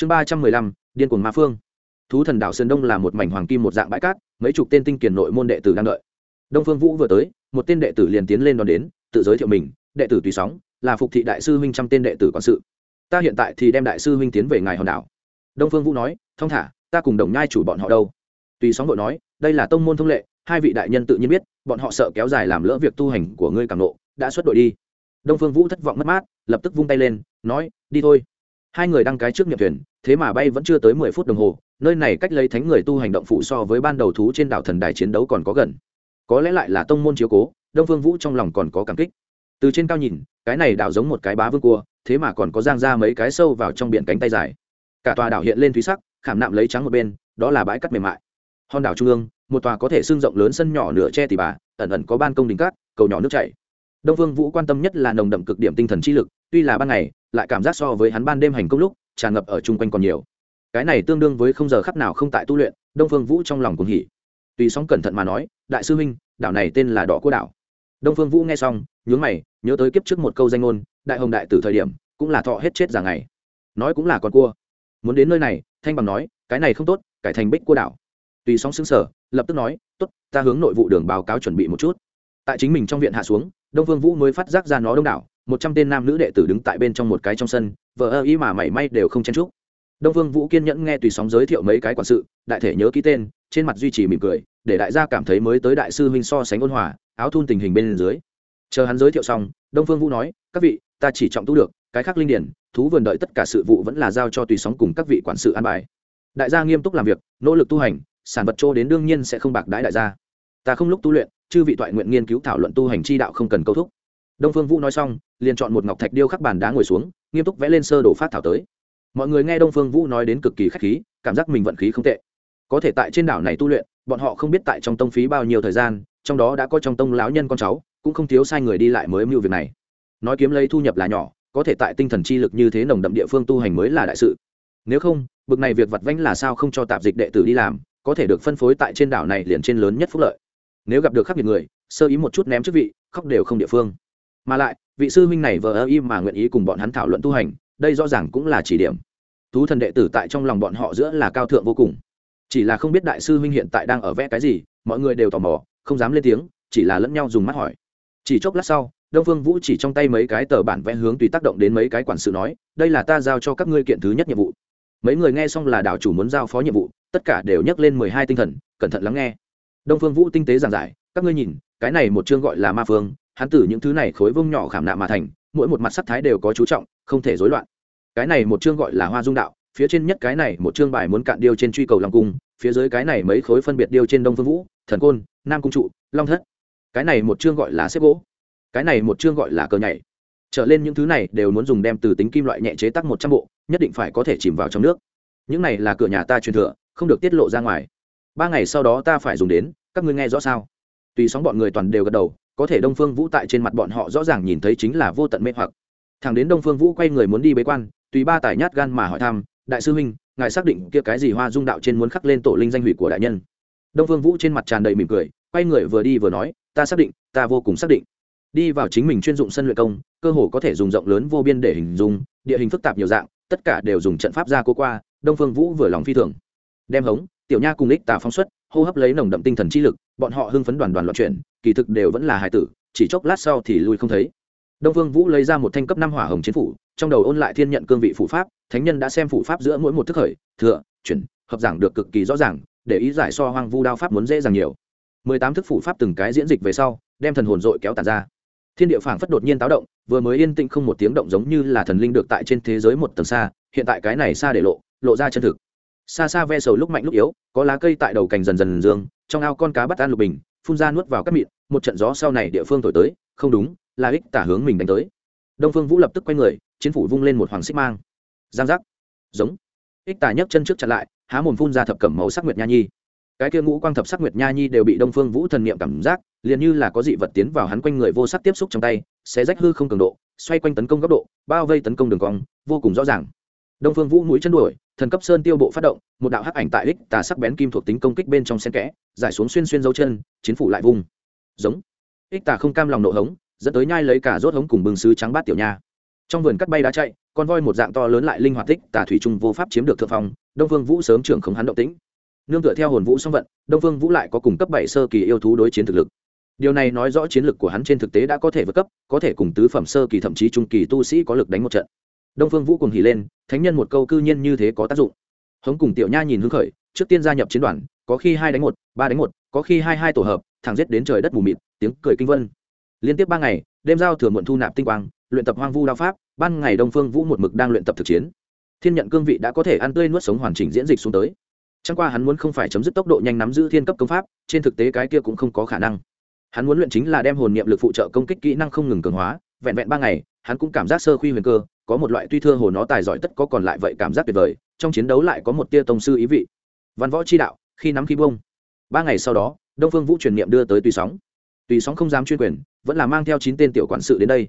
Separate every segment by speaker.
Speaker 1: chương ba trăm mười lăm, điên cuồng ma phương. Thú thần đảo sơn đông là một mảnh hoàng kim một dạng bãi cát, mấy chục tên tinh kiền nội môn đệ tử đang đợi. Đông phương vũ vừa tới, một tên đệ tử liền tiến lên đón đến, tự giới thiệu mình, đệ tử tùy sóng, là phục thị đại sư huynh trăm tên đệ tử quản sự. Ta hiện tại thì đem đại sư huynh tiến về ngài hòn đảo. Đông phương vũ nói, thông thả, ta cùng đồng nhai chủ bọn họ đâu? Tùy sóng vội nói, đây là tông môn thông lệ, hai vị đại nhân tự nhiên biết, bọn họ sợ kéo dài làm lỡ việc tu hành của ngươi càng nộ đã xuất đội đi. Đông phương vũ thất vọng mất mát, lập tức vung tay lên, nói, đi thôi hai người đăng cái trước nhập thuyền, thế mà bay vẫn chưa tới mười phút đồng hồ, nơi này cách lấy thánh người tu hành động phụ so với ban đầu thú trên đảo thần đài chiến đấu còn có gần. Có lẽ lại là tông môn chiếu cố, đông phương vũ trong lòng còn có cảm kích. Từ trên cao nhìn, cái này đảo giống một cái bá vương cua, thế mà còn có giang ra mấy cái sâu vào trong biển cánh tay dài. Cả tòa đảo hiện lên thúy sắc, khảm nạm lấy trắng một bên, đó là bãi cắt mềm mại. Hòn đảo trung ương, một tòa có thể xương rộng lớn sân nhỏ nửa che tỉ bà, ẩn ẩn có ban công đình cát, cầu nhỏ nước chảy. Đông vương vũ quan tâm nhất là nồng đậm cực điểm tinh thần chi lực, tuy là ban ngày lại cảm giác so với hắn ban đêm hành công lúc, tràn ngập ở chung quanh còn nhiều. Cái này tương đương với không giờ khắc nào không tại tu luyện, đông phương vũ trong lòng cũng hỉ. Tùy sóng cẩn thận mà nói, đại sư huynh, đảo này tên là đỏ cua đảo. Đông phương vũ nghe xong, nhướng mày, nhớ tới kiếp trước một câu danh ngôn, đại hồng đại tử thời điểm, cũng là thọ hết chết già ngày. Nói cũng là con cua. Muốn đến nơi này, thanh bằng nói, cái này không tốt, cải thành bích cua đảo. Tùy sóng xứng sở lập tức nói, tốt, ta hướng nội vụ đường báo cáo chuẩn bị một chút. Tại chính mình trong viện hạ xuống, đông Phương vũ mới phát giác ra nó đông đảo một trăm tên nam nữ đệ tử đứng tại bên trong một cái trong sân, vợ ơ ý mà mảy may đều không chen chúc. Đông vương vũ kiên nhẫn nghe tùy sóng giới thiệu mấy cái quản sự, đại thể nhớ ký tên, trên mặt duy trì mỉm cười, để đại gia cảm thấy mới tới đại sư huynh so sánh ôn hòa, áo thun tình hình bên dưới. Chờ hắn giới thiệu xong, đông phương vũ nói, các vị, ta chỉ trọng tu được, cái khác linh điển, thú vườn đợi tất cả sự vụ vẫn là giao cho tùy sóng cùng các vị quản sự an bài. Đại gia nghiêm túc làm việc, nỗ lực tu hành, sản vật trô đến đương nhiên sẽ không bạc đãi đại gia. Ta không lúc tu luyện, chư vị toại nguyện nghiên cứu thảo luận tu hành chi đạo không cần câu thúc đông phương vũ nói xong, liền chọn một ngọc thạch điêu khắc bàn đá ngồi xuống, nghiêm túc vẽ lên sơ đồ phát thảo tới. Mọi người nghe đông phương vũ nói đến cực kỳ khách khí, cảm giác mình vận khí không tệ. Có thể tại trên đảo này tu luyện, bọn họ không biết tại trong tông phí bao nhiêu thời gian, trong đó đã có trong tông lão nhân con cháu, cũng không thiếu sai người đi lại mới mưu việc này. Nói kiếm lấy thu nhập là nhỏ, có thể tại tinh thần chi lực như thế nồng đậm địa phương tu hành mới là đại sự. Nếu không, bực này việc vặt vãnh là sao không cho tạp dịch đệ tử đi làm, có thể được phân phối tại trên đảo này liền trên lớn nhất phúc lợi. Nếu gặp được khắc nghiệt người, sơ ý một chút ném chức vị, khóc đều không địa phương mà lại, vị sư huynh này vờ ơ im mà nguyện ý cùng bọn hắn thảo luận tu hành, đây rõ ràng cũng là chỉ điểm. Thú thần đệ tử tại trong lòng bọn họ giữa là cao thượng vô cùng. Chỉ là không biết đại sư huynh hiện tại đang ở vẽ cái gì, mọi người đều tò mò, không dám lên tiếng, chỉ là lẫn nhau dùng mắt hỏi. Chỉ chốc lát sau, đông phương vũ chỉ trong tay mấy cái tờ bản vẽ hướng tùy tác động đến mấy cái quản sự nói, đây là ta giao cho các ngươi kiện thứ nhất nhiệm vụ. Mấy người nghe xong là đảo chủ muốn giao phó nhiệm vụ, tất cả đều nhắc lên mười hai tinh thần, cẩn thận lắng nghe. Đông phương vũ tinh tế giảng giải, các ngươi nhìn, cái này một chương gọi là ma phương hắn tử những thứ này khối vông nhỏ khảm nạm mà thành, mỗi một mặt sắc thái đều có chú trọng, không thể rối loạn. Cái này một chương gọi là hoa dung đạo, phía trên nhất cái này một chương bài muốn cạn điêu trên truy cầu long cung, phía dưới cái này mấy khối phân biệt điêu trên đông phương vũ, thần côn, nam cung trụ, long thất. Cái này một chương gọi là xếp gỗ. Cái này một chương gọi là cờ nhảy. Trở lên những thứ này đều muốn dùng đem từ tính kim loại nhẹ chế tác một trăm bộ, nhất định phải có thể chìm vào trong nước. Những này là cửa nhà ta truyền thừa, không được tiết lộ ra ngoài. Ba ngày sau đó ta phải dùng đến, các ngươi nghe rõ sao? Tùy sóng bọn người toàn đều gật đầu có thể đông phương vũ tại trên mặt bọn họ rõ ràng nhìn thấy chính là vô tận mê hoặc. Thằng đến đông phương vũ quay người muốn đi bế quan, tùy ba tài nhát gan mà hỏi thăm, đại sư huynh, ngài xác định kia cái gì hoa dung đạo trên muốn khắc lên tổ linh danh hủy của đại nhân? Đông phương vũ trên mặt tràn đầy mỉm cười, quay người vừa đi vừa nói, ta xác định, ta vô cùng xác định. Đi vào chính mình chuyên dụng sân luyện công, cơ hồ có thể dùng rộng lớn vô biên để hình dung, địa hình phức tạp nhiều dạng, tất cả đều dùng trận pháp ra cố qua, đông phương vũ vừa lòng phi thường. Đem hống, tiểu nha cùng ích tà phóng xuất, hô hấp lấy nồng đậm tinh thần chi lực bọn họ hưng phấn đoàn đoàn loạn chuyển, kỳ thực đều vẫn là hài tử, chỉ chốc lát sau thì lui không thấy. Đông vương vũ lấy ra một thanh cấp năm hỏa hồng chiến phủ, trong đầu ôn lại thiên nhận cương vị phủ pháp, thánh nhân đã xem phủ pháp giữa mỗi một thức khởi, thừa, chuyển, hợp giảng được cực kỳ rõ ràng, để ý giải so hoang vu đao pháp muốn dễ dàng nhiều. Mười tám thức phủ pháp từng cái diễn dịch về sau, đem thần hồn dội kéo tàn ra. Thiên địa phảng phất đột nhiên táo động, vừa mới yên tĩnh không một tiếng động giống như là thần linh được tại trên thế giới một tầng xa, hiện tại cái này xa để lộ lộ ra chân thực. Xa xa ve sầu lúc mạnh lúc yếu, có lá cây tại đầu cành dần dần dương trong ao con cá bắt ăn lục bình, phun ra nuốt vào các mịn, một trận gió sau này địa phương thổi tới, không đúng, là ích tả hướng mình đánh tới. Đông phương vũ lập tức quay người, chiến phủ vung lên một hoàng xích mang. Giang giác. Giống. Ích tả nhấc chân trước chặn lại, há mồm phun ra thập cẩm màu sắc nguyệt nha nhi. Cái kia ngũ quang thập sắc nguyệt nha nhi đều bị đông phương vũ thần niệm cảm giác, liền như là có dị vật tiến vào hắn quanh người vô sắc tiếp xúc trong tay sẽ rách hư không cường độ, xoay quanh tấn công góc độ, bao vây tấn công đường cong, vô cùng rõ ràng đông phương vũ mũi chân đuổi, thần cấp sơn tiêu bộ phát động, một đạo hắc ảnh tại ích tà sắc bén kim thuộc tính công kích bên trong sen kẽ, giải xuống xuyên xuyên dấu chân, chiến phủ lại vùng. Giống. Ích tà không cam lòng nộ hống, dẫn tới nhai lấy cả rốt hống cùng bừng sứ trắng bát tiểu nha. Trong vườn cắt bay đá chạy, con voi một dạng to lớn lại linh hoạt tích tà thủy trung vô pháp chiếm được thượng phòng. đông phương vũ sớm trưởng không hắn động tĩnh. Nương tựa theo hồn vũ song vận, đông phương vũ lại có cùng cấp bảy sơ kỳ yêu thú đối chiến thực lực. Điều này nói rõ chiến lực của hắn trên thực tế đã có thể vượt cấp, có thể cùng tứ phẩm sơ kỳ thậm chí trung kỳ tu sĩ có lực đánh một trận đông phương vũ cùng hỉ lên, thánh nhân một câu cư nhiên như thế có tác dụng. Hống cùng tiểu nha nhìn hứng khởi, trước tiên gia nhập chiến đoàn, có khi hai đánh một, ba đánh một, có khi hai hai tổ hợp, thẳng giết đến trời đất mù mịt, tiếng cười kinh vân. Liên tiếp ba ngày, đêm giao thừa muộn thu nạp tinh quang, luyện tập hoang vu đao pháp, ban ngày đông phương vũ một mực đang luyện tập thực chiến. Thiên nhận cương vị đã có thể ăn tươi nuốt sống hoàn chỉnh diễn dịch xuống tới. Chẳng qua hắn muốn không phải chấm dứt tốc độ nhanh nắm giữ thiên cấp công pháp, trên thực tế cái kia cũng không có khả năng. Hắn muốn luyện chính là đem hồn niệm lực phụ trợ công kích kỹ năng không ngừng cường hóa, vẹn vẹn ba ngày hắn cũng cảm giác sơ khuy huyền cơ, có một loại tuy thưa hồ nó tài giỏi tất có còn lại vậy cảm giác tuyệt vời, trong chiến đấu lại có một tia tông sư ý vị. Văn võ chi đạo, khi nắm khi bông. Ba ngày sau đó, đông phương vũ truyền niệm đưa tới tùy sóng. Tùy sóng không dám chuyên quyền, vẫn là mang theo chín tên tiểu quản sự đến đây.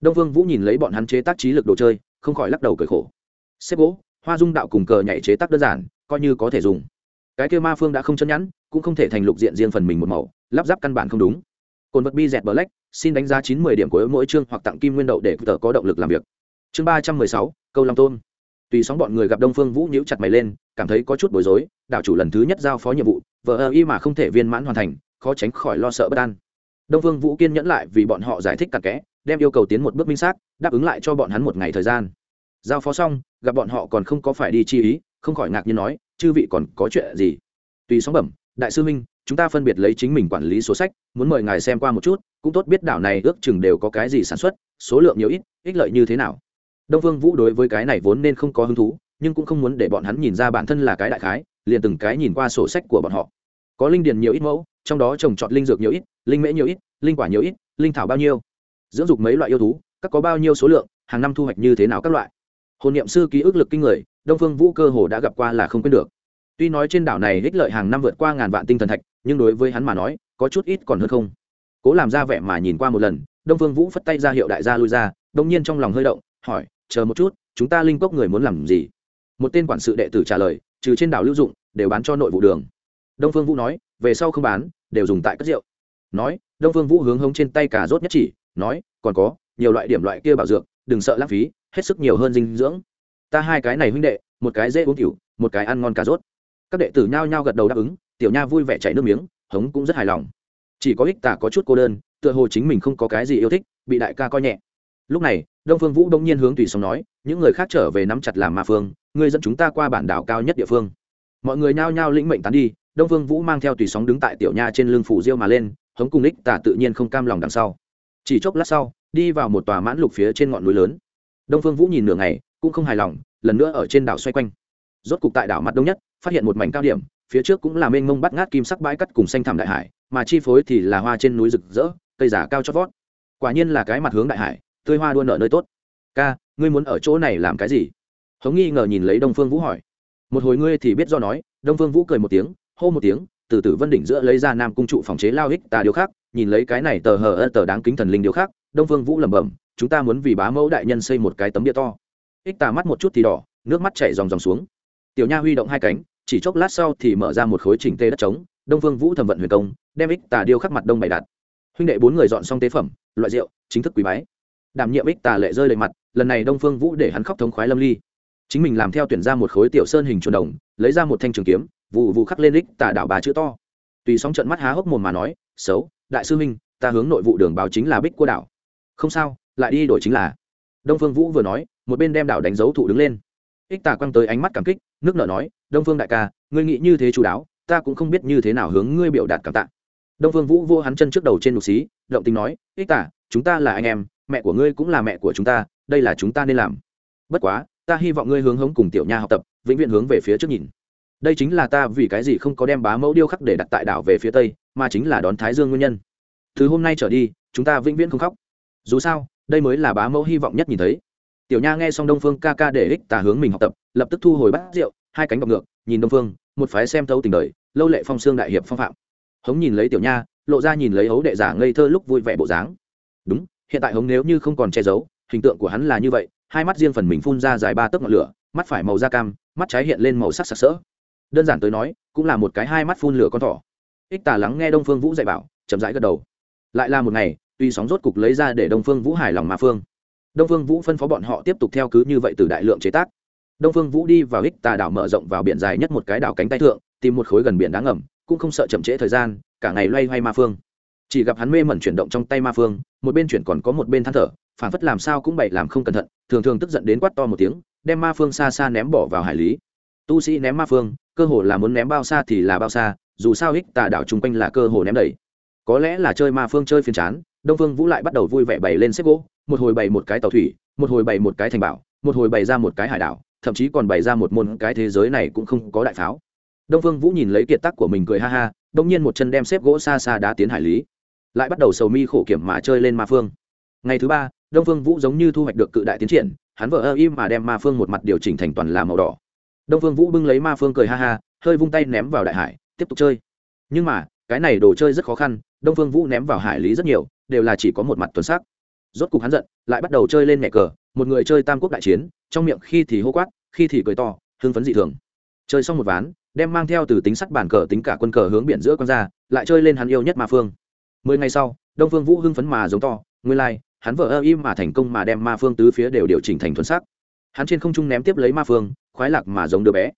Speaker 1: Đông phương vũ nhìn lấy bọn hắn chế tác trí lực đồ chơi, không khỏi lắc đầu cởi khổ. Xếp gỗ, hoa dung đạo cùng cờ nhảy chế tác đơn giản, coi như có thể dùng. Cái kia ma phương đã không chân nhẵn, cũng không thể thành lục diện riêng phần mình một màu, lắp ráp căn bản không đúng. Cồn vật bi dẹt bờ lách xin đánh giá chín mươi điểm của mỗi chương hoặc tặng kim nguyên đậu để tờ có động lực làm việc. Chương ba trăm mười sáu, câu long tôn. Tùy sóng bọn người gặp đông phương vũ nhíu chặt mày lên, cảm thấy có chút bối rối, đạo chủ lần thứ nhất giao phó nhiệm vụ vợ ơ y mà không thể viên mãn hoàn thành, khó tránh khỏi lo sợ bất an. Đông phương vũ kiên nhẫn lại vì bọn họ giải thích cặn kẽ, đem yêu cầu tiến một bước minh xác, đáp ứng lại cho bọn hắn một ngày thời gian. Giao phó xong, gặp bọn họ còn không có phải đi chi ý, không khỏi ngạc nhiên nói, chư vị còn có chuyện gì? Tùy sóng bẩm, đại sư minh, chúng ta phân biệt lấy chính mình quản lý số sách, muốn mời ngài xem qua một chút cũng tốt biết đảo này ước chừng đều có cái gì sản xuất, số lượng nhiều ít, ích lợi như thế nào. Đông phương vũ đối với cái này vốn nên không có hứng thú, nhưng cũng không muốn để bọn hắn nhìn ra bản thân là cái đại khái, liền từng cái nhìn qua sổ sách của bọn họ. Có linh điền nhiều ít mẫu, trong đó trồng trọt linh dược nhiều ít, linh mễ nhiều ít, linh quả nhiều ít, linh thảo bao nhiêu. Dưỡng dục mấy loại yêu thú, các có bao nhiêu số lượng, hàng năm thu hoạch như thế nào các loại. Hồn niệm sư ký ức lực kinh người, đông phương vũ cơ hồ đã gặp qua là không quên được. Tuy nói trên đảo này ích lợi hàng năm vượt qua ngàn vạn tinh thần thạch, nhưng đối với hắn mà nói, có chút ít còn hơn không cố làm ra vẻ mà nhìn qua một lần, đông phương vũ phất tay ra hiệu đại gia lui ra, đông nhiên trong lòng hơi động, hỏi, chờ một chút, chúng ta linh cốc người muốn làm gì? Một tên quản sự đệ tử trả lời, trừ trên đảo lưu dụng, đều bán cho nội vụ đường. Đông phương vũ nói, về sau không bán, đều dùng tại cất rượu. Nói, đông phương vũ hướng hống trên tay cà rốt nhất chỉ, nói, còn có, nhiều loại điểm loại kia bảo dược, đừng sợ lãng phí, hết sức nhiều hơn dinh dưỡng. Ta hai cái này huynh đệ, một cái dễ uống tiểu một cái ăn ngon cà rốt. Các đệ tử nhao nhao gật đầu đáp ứng, tiểu nha vui vẻ chảy nước miếng, hống cũng rất hài lòng chỉ có ích tả có chút cô đơn, tựa hồ chính mình không có cái gì yêu thích, bị đại ca coi nhẹ. Lúc này, đông phương vũ đông nhiên hướng tùy sóng nói, những người khác trở về nắm chặt làm ma phương, ngươi dẫn chúng ta qua bản đảo cao nhất địa phương. Mọi người nhao nhao lĩnh mệnh tán đi, đông phương vũ mang theo tùy sóng đứng tại tiểu nha trên lưng phủ diêu mà lên, hống cùng ích tả tự nhiên không cam lòng đằng sau. Chỉ chốc lát sau, đi vào một tòa mãn lục phía trên ngọn núi lớn. Đông phương vũ nhìn nửa ngày, cũng không hài lòng, lần nữa ở trên đảo xoay quanh. Rốt cục tại đảo mặt đông nhất, phát hiện một mảnh cao điểm, phía trước cũng là mênh mông bắt ngát kim sắc bãi cắt cùng xanh thảm đại hải mà chi phối thì là hoa trên núi rực rỡ, cây giả cao chót vót. Quả nhiên là cái mặt hướng đại hải, tươi hoa đua nợ nơi tốt. Ca, ngươi muốn ở chỗ này làm cái gì? Hống nghi ngờ nhìn lấy đông phương vũ hỏi. Một hồi ngươi thì biết do nói, đông phương vũ cười một tiếng, hô một tiếng, từ từ vân đỉnh giữa lấy ra nam cung trụ phòng chế lao hích tà điều khác nhìn lấy cái này tờ hờ ơ tờ đáng kính thần linh điều khác đông phương vũ lẩm bẩm, chúng ta muốn vì bá mẫu đại nhân xây một cái tấm địa to. Ích tà mắt một chút thì đỏ, nước mắt chảy dòng dòng xuống. Tiểu nha huy động hai cánh, chỉ chốc lát sau thì mở ra một khối chỉnh tê đất trống, đông phương vũ thẩm vận huyền công đem ích tà điêu khắc mặt đông bày đặt. Huynh đệ bốn người dọn xong tế phẩm, loại rượu, chính thức quý bái. Đảm nhiệm ích tà lệ rơi đầy mặt, lần này đông phương vũ để hắn khóc thống khoái lâm ly. Chính mình làm theo tuyển ra một khối tiểu sơn hình chuồn đồng, lấy ra một thanh trường kiếm vụ vụ khắc lên ích tà đảo bà chữ to. Tùy sóng trận mắt há hốc mồm mà nói, xấu, đại sư minh ta hướng nội vụ đường báo chính là bích cua đảo. Không sao, lại đi đổi chính là. Đông phương vũ vừa nói, một bên đem đảo đánh dấu thụ đứng lên. Ích tà quăng tới ánh mắt cảm kích, nước nợ nói, đông phương đại ca, ngươi nghĩ như thế chú đáo, ta cũng không biết như thế nào hướng ngươi biểu đạt cảm tạ đông phương vũ vô hắn chân trước đầu trên lục xí, động tình nói, ích tả, chúng ta là anh em, mẹ của ngươi cũng là mẹ của chúng ta, đây là chúng ta nên làm. Bất quá, ta hy vọng ngươi hướng hống cùng tiểu nha học tập, vĩnh viễn hướng về phía trước nhìn. Đây chính là ta vì cái gì không có đem bá mẫu điêu khắc để đặt tại đảo về phía tây, mà chính là đón thái dương nguyên nhân. Từ hôm nay trở đi, chúng ta vĩnh viễn không khóc. Dù sao, đây mới là bá mẫu hy vọng nhất nhìn thấy. Tiểu nha nghe xong đông phương ca ca để ích Tả hướng mình học tập, lập tức thu hồi bát rượu, hai cánh bọc ngược, nhìn đông phương, một phái xem thấu tình đời, lâu lệ phong xương đại hiệp phong phạm hống nhìn lấy tiểu nha, lộ ra nhìn lấy hấu đệ giả ngây thơ lúc vui vẻ bộ dáng. Đúng, hiện tại hống nếu như không còn che giấu, hình tượng của hắn là như vậy, hai mắt riêng phần mình phun ra dài ba tấc ngọn lửa, mắt phải màu da cam, mắt trái hiện lên màu sắc sặc sỡ. Đơn giản tới nói, cũng là một cái hai mắt phun lửa con thỏ. Ích tà lắng nghe đông phương vũ dạy bảo, chậm rãi gật đầu. Lại là một ngày, tuy sóng rốt cục lấy ra để đông phương vũ hài lòng mà phương. Đông phương vũ phân phó bọn họ tiếp tục theo cứ như vậy từ đại lượng chế tác. Đông phương vũ đi vào ích tà đảo mở rộng vào biển dài nhất một cái đảo cánh tay thượng, tìm một khối gần biển đáng ngầm cũng không sợ chậm trễ thời gian, cả ngày loay hoay ma phương. Chỉ gặp hắn mê mẩn chuyển động trong tay ma phương, một bên chuyển còn có một bên than thở, phản phất làm sao cũng bậy làm không cẩn thận, thường thường tức giận đến quát to một tiếng, đem ma phương xa xa ném bỏ vào hải lý. Tu sĩ ném ma phương, cơ hồ là muốn ném bao xa thì là bao xa, dù sao hích tà đảo chung quanh là cơ hồ ném đầy. Có lẽ là chơi ma phương chơi phiền chán, đông phương vũ lại bắt đầu vui vẻ bày lên xếp gỗ, một hồi bày một cái tàu thủy, một hồi bày một cái thành bảo, một hồi bày ra một cái hải đảo, thậm chí còn bày ra một môn cái thế giới này cũng không có đại pháo đông phương vũ nhìn lấy kiệt tác của mình cười ha ha, đông nhiên một chân đem xếp gỗ xa xa đá tiến hải lý. Lại bắt đầu sầu mi khổ kiểm mà chơi lên ma phương. Ngày thứ ba, đông phương vũ giống như thu hoạch được cự đại tiến triển, hắn vợ ơ im mà đem ma phương một mặt điều chỉnh thành toàn là màu đỏ. Đông phương vũ bưng lấy ma phương cười ha ha, hơi vung tay ném vào đại hải, tiếp tục chơi. Nhưng mà, cái này đồ chơi rất khó khăn, đông phương vũ ném vào hải lý rất nhiều, đều là chỉ có một mặt tuần sắc. Rốt cục hắn giận, lại bắt đầu chơi lên mẹ cờ, một người chơi tam quốc đại chiến, trong miệng khi thì hô quát, khi thì cười to, hưng phấn dị thường. Chơi xong một ván đem mang theo từ tính sắt bản cờ tính cả quân cờ hướng biển giữa con ra lại chơi lên hắn yêu nhất ma phương. Mười ngày sau đông phương vũ hưng phấn mà giống to nguyên lai、like, hắn vợ ơ im mà thành công mà đem ma phương tứ phía đều điều chỉnh thành thuần sắc. Hắn trên không trung ném tiếp lấy ma phương khoái lạc mà giống đứa bé.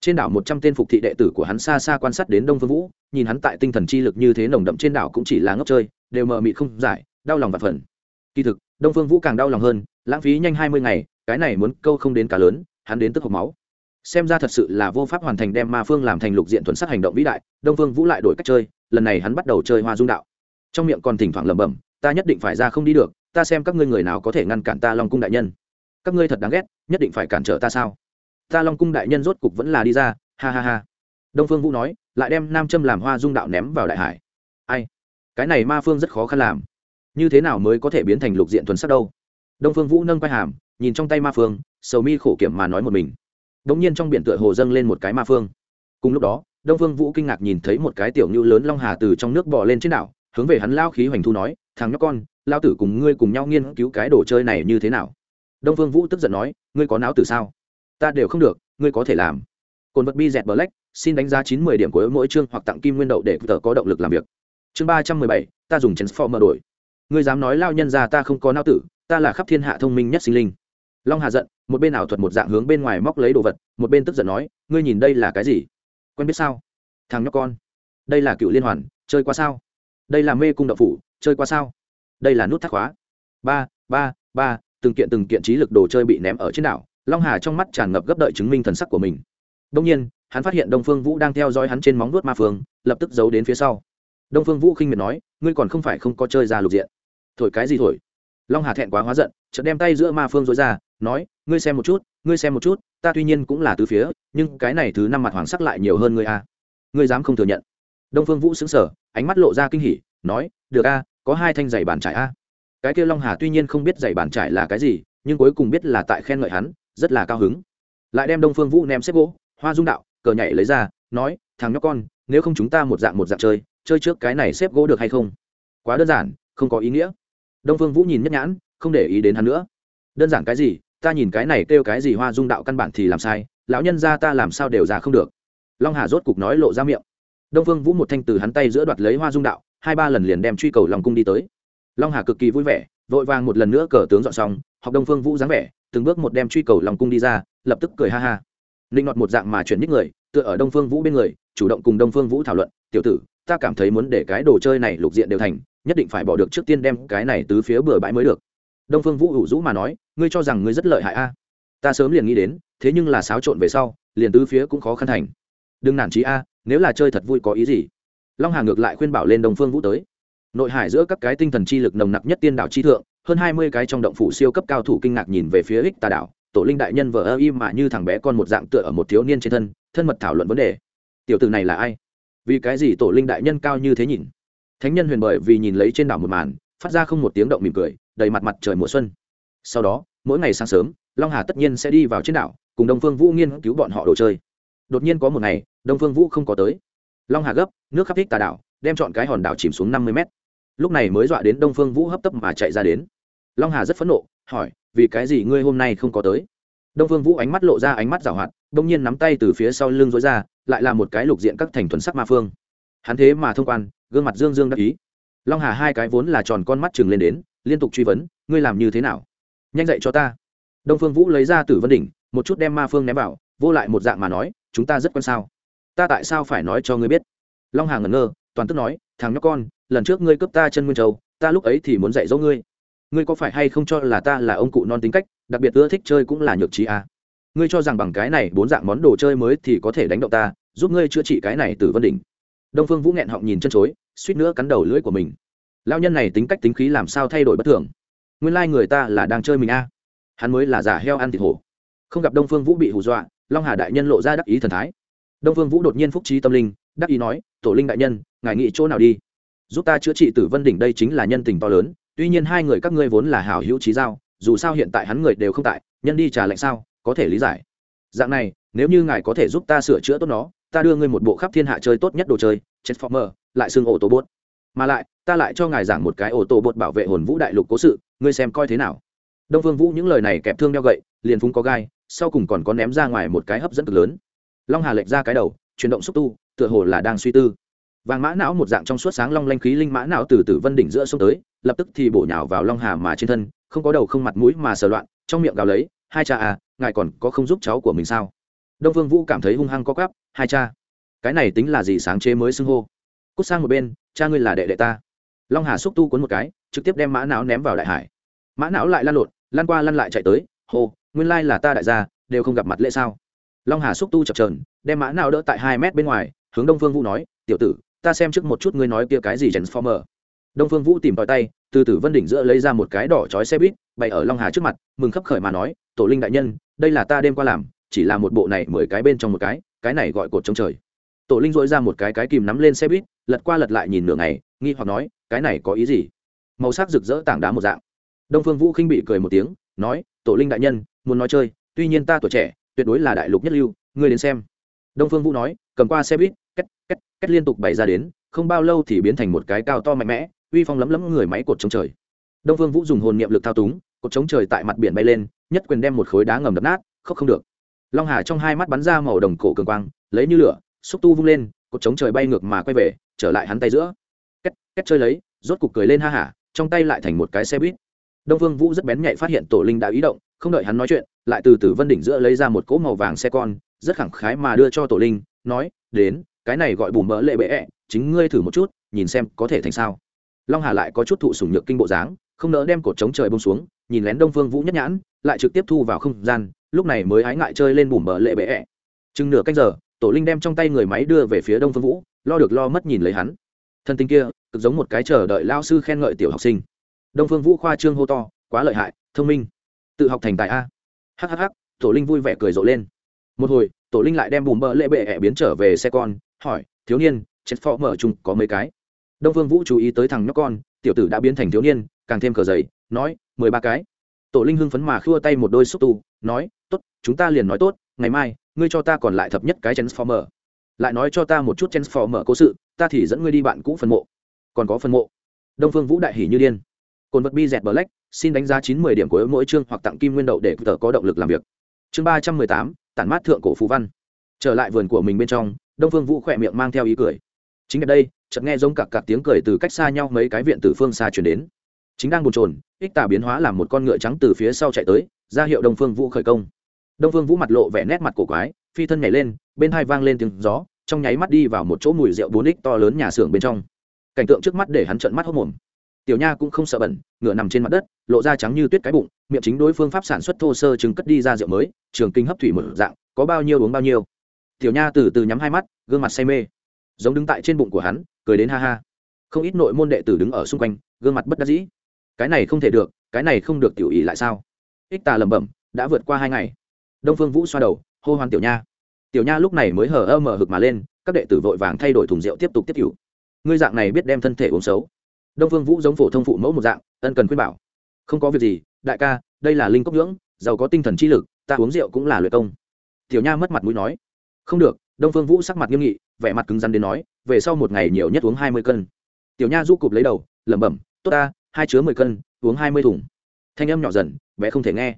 Speaker 1: Trên đảo một trăm tên phục thị đệ tử của hắn xa xa quan sát đến đông phương vũ nhìn hắn tại tinh thần chi lực như thế nồng đậm trên đảo cũng chỉ là ngốc chơi đều mờ mịt không giải đau lòng và phần kỳ thực đông phương vũ càng đau lòng hơn lãng phí nhanh hai mươi ngày cái này muốn câu không đến cả lớn hắn đến tức hộp máu xem ra thật sự là vô pháp hoàn thành đem ma phương làm thành lục diện thuần sắc hành động vĩ đại, đông phương vũ lại đổi cách chơi, lần này hắn bắt đầu chơi hoa dung đạo. Trong miệng còn thỉnh thoảng lẩm bẩm, ta nhất định phải ra không đi được, ta xem các ngươi người nào có thể ngăn cản ta long cung đại nhân. Các ngươi thật đáng ghét, nhất định phải cản trở ta sao? Ta long cung đại nhân rốt cục vẫn là đi ra, ha ha ha. Đông phương vũ nói, lại đem nam châm làm hoa dung đạo ném vào đại hải. Ai? Cái này ma phương rất khó khăn làm. Như thế nào mới có thể biến thành lục diện thuần sắc đâu? Đông phương vũ nâng quay hàm, nhìn trong tay ma phương, sầu mi khổ kiểm mà nói một mình đ nhiên trong biển tựa hồ dâng lên một cái ma phương. Cùng lúc đó, đông phương vũ kinh ngạc nhìn thấy một cái tiểu ngưu lớn long hà từ trong nước bò lên trên đảo, hướng về hắn lao khí hoành thu nói, thằng nhóc con, lao tử cùng ngươi cùng nhau nghiên cứu cái đồ chơi này như thế nào? Đông phương vũ tức giận nói, ngươi có não tử sao? Ta đều không được, ngươi có thể làm. Cồn vật bi dẹt black, xin đánh giá chín mươi điểm của mỗi chương hoặc tặng kim nguyên đậu để tờ có động lực làm việc. Chương ba trăm mười bảy, ta dùng transformer đổi. Ngươi dám nói lao nhân ra ta không có não tử, ta là khắp thiên hạ thông minh nhất sinh linh. Long hà giận một bên ảo thuật một dạng hướng bên ngoài móc lấy đồ vật, một bên tức giận nói, ngươi nhìn đây là cái gì? Quen biết sao? Thằng nhóc con. Đây là cựu liên hoàn, chơi qua sao? Đây là mê cung đậu phủ, chơi qua sao? Đây là nút thắt khóa. Ba ba ba, từng kiện từng kiện trí lực đồ chơi bị ném ở trên đảo, long hà trong mắt tràn ngập gấp đợi chứng minh thần sắc của mình. Đông nhiên, hắn phát hiện đông phương vũ đang theo dõi hắn trên móng nuốt ma phương, lập tức giấu đến phía sau. Đông phương vũ khinh miệt nói, ngươi còn không phải không có chơi ra lục diện. Thổi cái gì thổi? Long hà thẹn quá hóa giận, chợt đem tay giữa ma phương dối ra nói, ngươi xem một chút, ngươi xem một chút, ta tuy nhiên cũng là từ phía, nhưng cái này thứ năm mặt hoàng sắc lại nhiều hơn ngươi a. Ngươi dám không thừa nhận? Đông phương vũ xứng sở ánh mắt lộ ra kinh hỉ, nói, được a, có hai thanh giày bàn trải a. Cái kia long hà tuy nhiên không biết giày bàn trải là cái gì, nhưng cuối cùng biết là tại khen ngợi hắn, rất là cao hứng. Lại đem đông phương vũ ném xếp gỗ, hoa dung đạo, cờ nhảy lấy ra, nói, thằng nhóc con, nếu không chúng ta một dạng một dạng chơi chơi trước cái này xếp gỗ được hay không? Quá đơn giản, không có ý nghĩa. Đông phương vũ nhìn nhất nhãn, không để ý đến hắn nữa. Đơn giản cái gì? Ta nhìn cái này kêu cái gì hoa dung đạo căn bản thì làm sai, lão nhân ra ta làm sao đều ra không được. Long hà rốt cục nói lộ ra miệng. Đông phương vũ một thanh từ hắn tay giữa đoạt lấy hoa dung đạo, hai ba lần liền đem truy cầu lòng cung đi tới. Long hà cực kỳ vui vẻ, vội vàng một lần nữa cờ tướng dọn xong, học đông phương vũ dáng vẻ, từng bước một đem truy cầu lòng cung đi ra, lập tức cười ha ha. Linh ngọt một dạng mà chuyển nhích người, tựa ở đông phương vũ bên người, chủ động cùng đông phương vũ thảo luận, tiểu tử, ta cảm thấy muốn để cái đồ chơi này lục diện đều thành, nhất định phải bỏ được trước tiên đem cái này tứ phía bừa bãi mới được đông phương vũ ủ rũ mà nói, ngươi cho rằng ngươi rất lợi hại a? Ta sớm liền nghĩ đến, thế nhưng là xáo trộn về sau, liền tứ phía cũng khó khăn thành. Đừng nản trí a, nếu là chơi thật vui có ý gì? Long hà ngược lại khuyên bảo lên đông phương vũ tới. Nội hải giữa các cái tinh thần chi lực nồng nặc nhất tiên đảo chi thượng, hơn hai mươi cái trong động phủ siêu cấp cao thủ kinh ngạc nhìn về phía ích tà đảo tổ linh đại nhân vờ ơ im mà như thằng bé con một dạng tựa ở một thiếu niên trên thân thân mật thảo luận vấn đề. Tiểu tử này là ai? Vì cái gì tổ linh đại nhân cao như thế nhìn? Thánh nhân huyền bởi vì nhìn lấy trên đảo một màn phát ra không một tiếng động mỉm cười, đầy mặt mặt trời mùa xuân. Sau đó, mỗi ngày sáng sớm, long hà tất nhiên sẽ đi vào trên đảo, cùng đông phương vũ nghiên cứu bọn họ đồ chơi. Đột nhiên có một ngày, đông phương vũ không có tới. Long hà gấp, nước khắp thích tà đảo, đem chọn cái hòn đảo chìm xuống năm mươi mét. Lúc này mới dọa đến đông phương vũ hấp tấp mà chạy ra đến. Long hà rất phẫn nộ, hỏi, vì cái gì ngươi hôm nay không có tới? Đông phương vũ ánh mắt lộ ra ánh mắt g hoạt đ ỗ n g nhiên nắm tay từ phía sau lưng dối ra, lại là một cái lục diện các thành thuần sắc ma phương. Hắn thế mà thông quan, gương mặt dương dương đắc ý long hà hai cái vốn là tròn con mắt chừng lên đến, liên tục truy vấn, ngươi làm như thế nào? Nhanh dậy cho ta. Đông phương vũ lấy ra tử vân đỉnh, một chút đem ma phương ném vào, vô lại một dạng mà nói, chúng ta rất quan sao? Ta tại sao phải nói cho ngươi biết? Long hà ngẩn ngơ, toàn tức nói, thằng nhóc con, lần trước ngươi cướp ta chân nguyên châu, ta lúc ấy thì muốn dạy dỗ ngươi. Ngươi có phải hay không cho là ta là ông cụ non tính cách, đặc biệt ưa thích chơi cũng là nhược trí à. ngươi cho rằng bằng cái này bốn dạng món đồ chơi mới thì có thể đánh động ta, giúp ngươi chữa trị cái này từ vân đỉnh đông phương vũ nghẹn họng nhìn chân chối, suýt nữa cắn đầu lưỡi của mình. Lao nhân này tính cách tính khí làm sao thay đổi bất thường? Nguyên lai、like、người ta là đang chơi mình a. Hắn mới là giả heo ăn thịt hổ. Không gặp đông phương vũ bị hù dọa, long hà đại nhân lộ ra đắc ý thần thái. Đông phương vũ đột nhiên phúc trí tâm linh, đắc ý nói, tổ linh đại nhân, ngài nghĩ chỗ nào đi? Giúp ta chữa trị tử vân đỉnh đây chính là nhân tình to lớn, tuy nhiên hai người các ngươi vốn là hảo hữu trí giao, dù sao hiện tại hắn người đều không tại, nhân đi trả lệnh sao, có thể lý giải. Dạng này, nếu như ngài có thể giúp ta sửa chữa tốt nó ta đưa ngươi một bộ khắp thiên hạ chơi tốt nhất đồ chơi, transformer, lại xưng ổ tổ bốt mà lại, ta lại cho ngài giảng một cái ổ tổ bột bảo vệ hồn vũ đại lục cố sự, ngươi xem coi thế nào. Đông phương vũ những lời này kẹp thương đeo gậy, liền phúng có gai, sau cùng còn có ném ra ngoài một cái hấp dẫn cực lớn. Long hà lệch ra cái đầu, chuyển động xúc tu, tựa hồ là đang suy tư. Vàng mã não một dạng trong suốt sáng long lanh khí linh mã não từ tử vân đỉnh giữa sông tới, lập tức thì bổ nhào vào long hà mà trên thân, không có đầu không mặt mũi mà sờ loạn, trong miệng gào lấy, hai cha à ngài còn có không giúp cháu của mình sao? Đông phương vũ cảm thấy hung hăng có cắp hai cha, cái này tính là gì sáng chế mới xưng hô? Cút sang một bên, cha ngươi là đệ đệ ta. Long hà xúc tu cuốn một cái, trực tiếp đem mã não ném vào đại hải. Mã não lại lăn lộn, lăn qua lăn lại chạy tới, hô, nguyên lai là ta đại gia, đều không gặp mặt lễ sao? Long hà xúc tu chập trờn đem mã não đỡ tại hai mét bên ngoài, hướng đông phương vũ nói, tiểu tử, ta xem trước một chút ngươi nói kia cái gì transformer. Đông phương vũ tìm tòi tay, từ Tử vân đỉnh giữa lấy ra một cái đỏ chói xe buýt, bày ở long hà trước mặt, mừng khấp khởi mà nói, tổ linh đại nhân, đây là ta đêm qua làm chỉ là một bộ này mười cái bên trong một cái cái này gọi cột trống trời. Tổ linh dội ra một cái cái kìm nắm lên xe buýt, lật qua lật lại nhìn nửa ngày, nghi hoặc nói, cái này có ý gì? Màu sắc rực rỡ tảng đá một dạng. Đông phương vũ khinh bị cười một tiếng, nói, tổ linh đại nhân, muốn nói chơi, tuy nhiên ta tuổi trẻ, tuyệt đối là đại lục nhất lưu, ngươi đến xem. Đông phương vũ nói, cầm qua xe buýt cách cách cách liên tục bày ra đến, không bao lâu thì biến thành một cái cao to mạnh mẽ, uy phong lấm lấm người máy cột chống trời. Đông phương vũ dùng hồn niệm lực thao túng, cột chống trời tại mặt biển bay lên, nhất quyền đem một khối đá ngầm đập nát, khóc không được long hà trong hai mắt bắn ra màu đồng cổ cường quang, lấy như lửa, xúc tu vung lên, cột chống trời bay ngược mà quay về, trở lại hắn tay giữa. Két két chơi lấy, rốt cục cười lên ha hả, trong tay lại thành một cái xe buýt. Đông phương vũ rất bén nhạy phát hiện tổ linh đã ý động, không đợi hắn nói chuyện, lại từ từ vân đỉnh giữa lấy ra một cỗ màu vàng xe con, rất khẳng khái mà đưa cho tổ linh, nói, đến, cái này gọi bùm mỡ lệ bệ ẹ, chính ngươi thử một chút, nhìn xem có thể thành sao. Long hà lại có chút thụ sủng nhược kinh bộ dáng, không nỡ đem cột chống trời bông xuống, nhìn lén đông phương vũ nhất nhãn, lại trực tiếp thu vào không gian lúc này mới hái ngại chơi lên bùm bờ lệ bệ ẹ. Chừng nửa canh giờ, tổ linh đem trong tay người máy đưa về phía đông phương vũ, lo được lo mất nhìn lấy hắn. Thân tình kia, cực giống một cái chờ đợi lao sư khen ngợi tiểu học sinh. Đông phương vũ khoa trương hô to, quá lợi hại, thông minh. Tự học thành tài a. Hhh tổ linh vui vẻ cười rộ lên. Một hồi, tổ linh lại đem bùm bờ lệ bệ ẹ biến trở về xe con, hỏi, thiếu niên, chết phó mở chung có mấy cái? Đông phương vũ chú ý tới thằng nhóc con, tiểu tử đã biến thành thiếu niên, càng thêm cờ dày, nói, mười ba cái. Tổ linh hưng phấn mà khua tay một đôi xúc tu, nói tốt, chúng ta liền nói tốt, ngày mai, ngươi cho ta còn lại thập nhất cái transformer. Lại nói cho ta một chút transformer cố sự, ta thì dẫn ngươi đi bạn cũ phân mộ. Còn có phân mộ? Đông phương vũ đại hỉ như điên. Cồn vật bi dẹt black, xin đánh giá chín mươi điểm của mỗi chương hoặc tặng kim nguyên đậu để tờ có động lực làm việc. Chương ba trăm mười tám, tản mát thượng cổ phú văn. Trở lại vườn của mình bên trong, đông phương vũ khỏe miệng mang theo ý cười. Chính ở đây, chợt nghe giống cặp cặp tiếng cười từ cách xa nhau mấy cái viện từ phương xa chuyển đến. Chính đang bồn trồn ích tà biến hóa làm một con ngựa trắng từ phía sau chạy tới, ra hiệu đông phương vũ khởi công đông phương vũ mặt lộ vẻ nét mặt cổ quái, phi thân nhảy lên, bên hai vang lên tiếng gió, trong nháy mắt đi vào một chỗ mùi rượu bốn ích to lớn nhà xưởng bên trong. Cảnh tượng trước mắt để hắn trợn mắt hốc mồm. Tiểu nha cũng không sợ bẩn ngựa nằm trên mặt đất, lộ ra trắng như tuyết cái bụng, miệng chính đối phương pháp sản xuất thô sơ chứng cất đi ra rượu mới, trường kinh hấp thủy mở dạng, có bao nhiêu uống bao nhiêu. Tiểu nha từ từ nhắm hai mắt, gương mặt say mê. Giống đứng tại trên bụng của hắn, cười đến ha ha. Không ít nội môn đệ tử đứng ở xung quanh, gương mặt bất đắc dĩ. Cái này không thể được, cái này không được tiểu ý lại sao? Ích tà lẩm bẩm, đã vượt qua hai ngày đông phương vũ xoa đầu, hô hoan tiểu nha. Tiểu nha lúc này mới hở ơ mở hực mà lên, các đệ tử vội vàng thay đổi thùng rượu tiếp tục tiếp cựu ngươi dạng này biết đem thân thể uống xấu. Đông phương vũ giống phổ thông phụ mẫu một dạng, ân cần khuyên bảo. Không có việc gì, đại ca, đây là linh cốc nhưỡng, giàu có tinh thần chi lực, ta uống rượu cũng là luyện công. Tiểu nha mất mặt mũi nói. Không được, đông phương vũ sắc mặt nghiêm nghị, vẻ mặt cứng rắn đến nói, về sau một ngày nhiều nhất uống hai mươi cân. Tiểu nha du cụp lấy đầu, lẩm bẩm, tốt ta, hai chứa mười cân, uống hai mươi thùng. Thanh âm nhỏ dần, bé không thể nghe.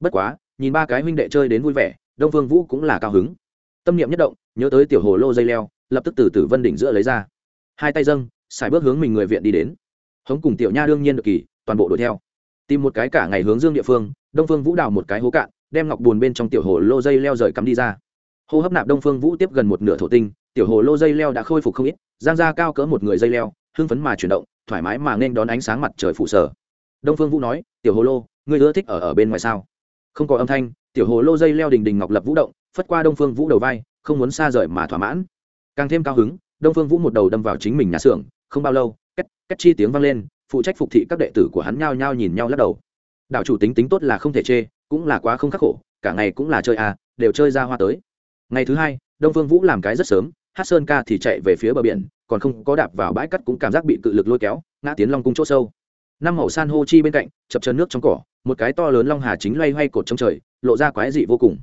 Speaker 1: Bất quá nhìn ba cái huynh đệ chơi đến vui vẻ, đông phương vũ cũng là cao hứng. Tâm niệm nhất động, nhớ tới tiểu hồ lô dây leo, lập tức từ từ vân đỉnh giữa lấy ra. Hai tay dâng, xài bước hướng mình người viện đi đến. Hống cùng tiểu nha đương nhiên được kỳ, toàn bộ đuổi theo. Tìm một cái cả ngày hướng dương địa phương, đông phương vũ đào một cái hố cạn, đem ngọc bùn bên trong tiểu hồ lô dây leo rời cắm đi ra. Hô hấp nạp đông phương vũ tiếp gần một nửa thổ tinh, tiểu hồ lô dây leo đã khôi phục không ít, giang ra cao cỡ một người dây leo, hưng phấn mà chuyển động, thoải mái mà nên đón ánh sáng mặt trời phụ sở. Đông phương vũ nói, tiểu hồ lô, ngươi ưa thích ở ở bên ngoài sao? Không có âm thanh, tiểu hồ lô dây leo đình đình ngọc lập vũ động, phất qua đông phương vũ đầu vai, không muốn xa rời mà thỏa mãn. Càng thêm cao hứng, đông phương vũ một đầu đâm vào chính mình nhà xưởng, không bao lâu cách cách chi tiếng vang lên, phụ trách phục thị các đệ tử của hắn nhao nhao nhìn nhau lắc đầu. Đạo chủ tính tính tốt là không thể chê, cũng là quá không khắc khổ, cả ngày cũng là chơi à đều chơi ra hoa tới. Ngày thứ hai, đông phương vũ làm cái rất sớm, hát sơn ca thì chạy về phía bờ biển, còn không có đạp vào bãi cắt cũng cảm giác bị cự lực lôi kéo, ngã tiến long cung chỗ sâu. Năm màu san hô chi bên cạnh, chập chân nước trong cỏ một cái to lớn long hà chính loay hoay cột trong trời, lộ ra quái dị vô cùng.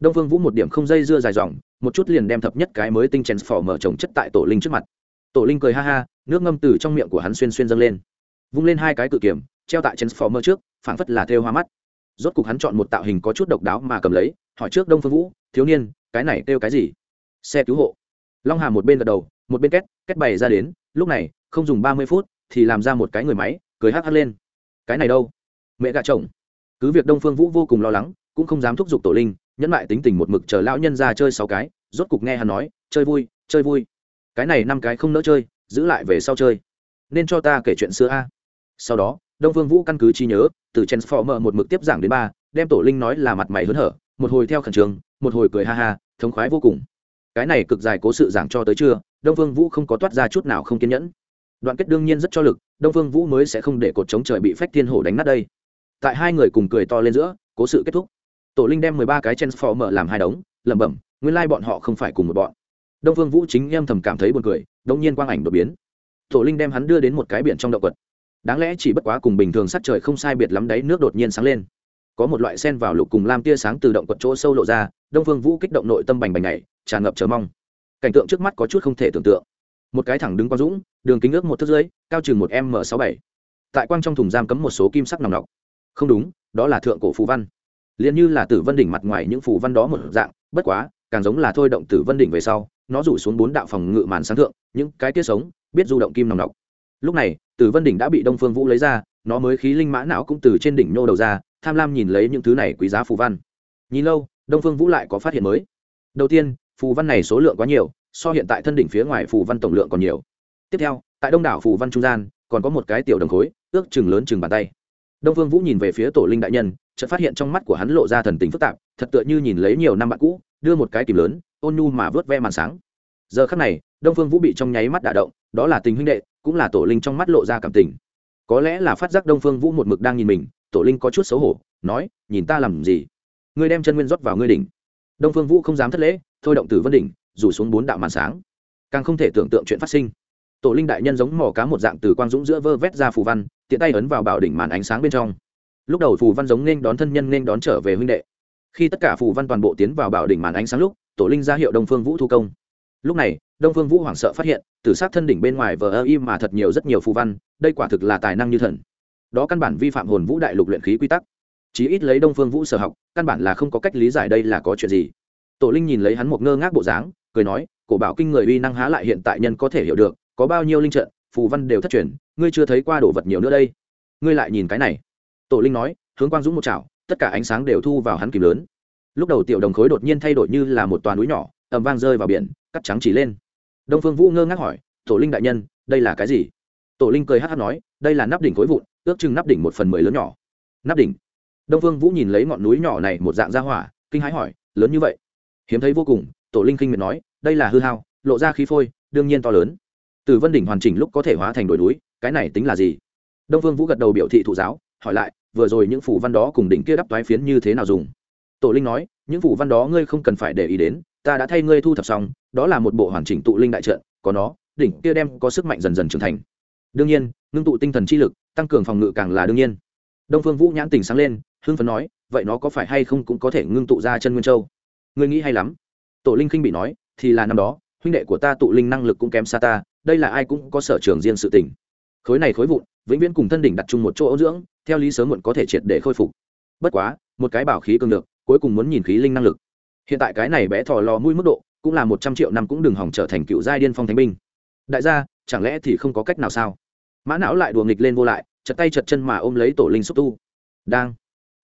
Speaker 1: Đông phương vũ một điểm không dây dưa dài dòng, một chút liền đem thập nhất cái mới tinh chèn phỏ mở trồng chất tại tổ linh trước mặt. Tổ linh cười ha ha, nước ngâm từ trong miệng của hắn xuyên xuyên dâng lên. Vung lên hai cái cự kiểm treo tại chèn phỏ mở trước, phảng phất là thêu hoa mắt. Rốt cục hắn chọn một tạo hình có chút độc đáo mà cầm lấy, hỏi trước đông phương vũ, thiếu niên, cái này kêu cái gì? Xe cứu hộ. Long hà một bên gật đầu, một bên két két bày ra đến, lúc này, không dùng ba mươi phút thì làm ra một cái người máy, cười hắc hắc lên. Cái này đâu? Mẹ gạ chồng. Cứ việc đông phương vũ vô cùng lo lắng, cũng không dám thúc giục tổ linh, nhẫn lại tính tình một mực chờ lão nhân ra chơi sáu cái, rốt cục nghe hắn nói, chơi vui chơi vui. Cái này năm cái không nỡ chơi, giữ lại về sau chơi. Nên cho ta kể chuyện xưa a. Sau đó, đông phương vũ căn cứ chi nhớ, từ transformer một mực tiếp giảng đến ba, đem tổ linh nói là mặt mày hớn hở, một hồi theo khẩn trương, một hồi cười ha ha, thống khoái vô cùng. Cái này cực dài cố sự giảng cho tới trưa, đông phương vũ không có toát ra chút nào không kiên nhẫn. Đoạn kết đương nhiên rất cho lực, đông phương vũ mới sẽ không để cột chống trời bị phách thiên hổ đánh nát đây tại hai người cùng cười to lên giữa, cố sự kết thúc. Tổ linh đem mười ba cái transformer làm hai đống, lẩm bẩm, nguyên lai bọn họ không phải cùng một bọn. Đông phương vũ chính em thầm cảm thấy buồn cười đông nhiên quang ảnh đột biến. Tổ linh đem hắn đưa đến một cái biển trong động quật. Đáng lẽ chỉ bất quá cùng bình thường sắc trời không sai biệt lắm đấy, nước đột nhiên sáng lên. Có một loại sen vào lục cùng lam tia sáng từ động quật chỗ sâu lộ ra, đông phương vũ kích động nội tâm bành bành này tràn ngập chờ mong. Cảnh tượng trước mắt có chút không thể tưởng tượng. Một cái thẳng đứng quang dũng, đường kính ước một thước dưới cao chừng một m sáu bảy. Tại quang trong thùng giam cấm một số kim sắc nòng nọc không đúng, đó là thượng cổ phù văn. Liền như là tử vân đỉnh mặt ngoài những phù văn đó một dạng, bất quá, càng giống là thôi động tử vân đỉnh về sau, nó rủ xuống bốn đạo phòng ngự màn sáng thượng, những cái tiết sống, biết du động kim nòng nọc. Lúc này, tử vân đỉnh đã bị đông phương vũ lấy ra, nó mới khí linh mã não cũng từ trên đỉnh nhô đầu ra, tham lam nhìn lấy những thứ này quý giá phù văn. Nhìn lâu, đông phương vũ lại có phát hiện mới. Đầu tiên, phù văn này số lượng quá nhiều, so hiện tại thân đỉnh phía ngoài phù văn tổng lượng còn nhiều. Tiếp theo, tại đông đảo phù văn trung gian, còn có một cái tiểu đồng khối, ước chừng lớn chừng bàn tay đông phương vũ nhìn về phía tổ linh đại nhân, chợt phát hiện trong mắt của hắn lộ ra thần tình phức tạp, thật tựa như nhìn lấy nhiều năm bạn cũ, đưa một cái kìm lớn, ôn nhu mà vớt ve màn sáng. Giờ khắc này, đông phương vũ bị trong nháy mắt đả động, đó là tình huynh đệ, cũng là tổ linh trong mắt lộ ra cảm tình. Có lẽ là phát giác đông phương vũ một mực đang nhìn mình, tổ linh có chút xấu hổ, nói, nhìn ta làm gì? Ngươi đem chân nguyên rót vào ngươi đỉnh. Đông phương vũ không dám thất lễ, thôi động tử vân đỉnh, rủ xuống bốn đạo màn sáng. Càng không thể tưởng tượng chuyện phát sinh. Tổ linh đại nhân giống mò cá một dạng từ quang dũng giữa vơ vét ra phù văn tiện tay ấn vào bảo đỉnh màn ánh sáng bên trong. Lúc đầu phù văn giống nên đón thân nhân nên đón trở về huynh đệ. Khi tất cả phù văn toàn bộ tiến vào bảo đỉnh màn ánh sáng lúc, tổ linh ra hiệu đông phương vũ thu công. Lúc này, đông phương vũ hoảng sợ phát hiện từ sát thân đỉnh bên ngoài vờ ơ im mà thật nhiều rất nhiều phù văn, đây quả thực là tài năng như thần. Đó căn bản vi phạm hồn vũ đại lục luyện khí quy tắc. Chí ít lấy đông phương vũ sở học, căn bản là không có cách lý giải đây là có chuyện gì. Tổ linh nhìn lấy hắn một ngơ ngác bộ dáng, cười nói, cổ bảo kinh người uy năng há lại hiện tại nhân có thể hiểu được, có bao nhiêu linh trận, phù văn đều thất truyền ngươi chưa thấy qua đồ vật nhiều nữa đây. Ngươi lại nhìn cái này. Tổ linh nói, hướng quang dũng một chảo, tất cả ánh sáng đều thu vào hắn kìm lớn. Lúc đầu tiểu đồng khối đột nhiên thay đổi như là một toàn núi nhỏ ẩm vang rơi vào biển, cắt trắng chỉ lên. Đông phương vũ ngơ ngác hỏi, tổ linh đại nhân, đây là cái gì? Tổ linh cười hát hát nói, đây là nắp đỉnh khối vụn, ước chừng nắp đỉnh một phần mười lớn nhỏ. Nắp đỉnh? Đông phương vũ nhìn lấy ngọn núi nhỏ này một dạng ra hỏa, kinh hãi hỏi, lớn như vậy? Hiếm thấy vô cùng, tổ linh kinh miệt nói, đây là hư hao, lộ ra khí phôi, đương nhiên to lớn. Từ vân đỉnh hoàn chỉnh lúc có thể hóa thành đồi núi cái này tính là gì? Đông phương vũ gật đầu biểu thị thụ giáo, hỏi lại, vừa rồi những phủ văn đó cùng đỉnh kia đắp toái phiến như thế nào dùng? Tổ linh nói, những phủ văn đó ngươi không cần phải để ý đến, ta đã thay ngươi thu thập xong, đó là một bộ hoàn chỉnh tụ linh đại trận, có nó, đỉnh kia đem có sức mạnh dần dần trưởng thành. Đương nhiên, ngưng tụ tinh thần chi lực, tăng cường phòng ngự càng là đương nhiên. Đông phương vũ nhãn tình sáng lên, hưng phấn nói, vậy nó có phải hay không cũng có thể ngưng tụ ra chân nguyên châu? Ngươi nghĩ hay lắm. Tổ linh khinh bị nói, thì là năm đó, huynh đệ của ta tụ linh năng lực cũng kém xa ta, đây là ai cũng có sở trường riêng sự tình khối này khối vụn, vĩnh viễn cùng thân đỉnh đặt chung một chỗ ấu dưỡng, theo lý sớm muộn có thể triệt để khôi phục. Bất quá, một cái bảo khí cường được cuối cùng muốn nhìn khí linh năng lực. Hiện tại cái này bé thò lò mũi mức độ, cũng là một trăm triệu năm cũng đừng hỏng trở thành cựu giai điên phong thánh binh. Đại gia, chẳng lẽ thì không có cách nào sao? Mã não lại đùa nghịch lên vô lại, chật tay chật chân mà ôm lấy tổ linh xúc tu. Đang.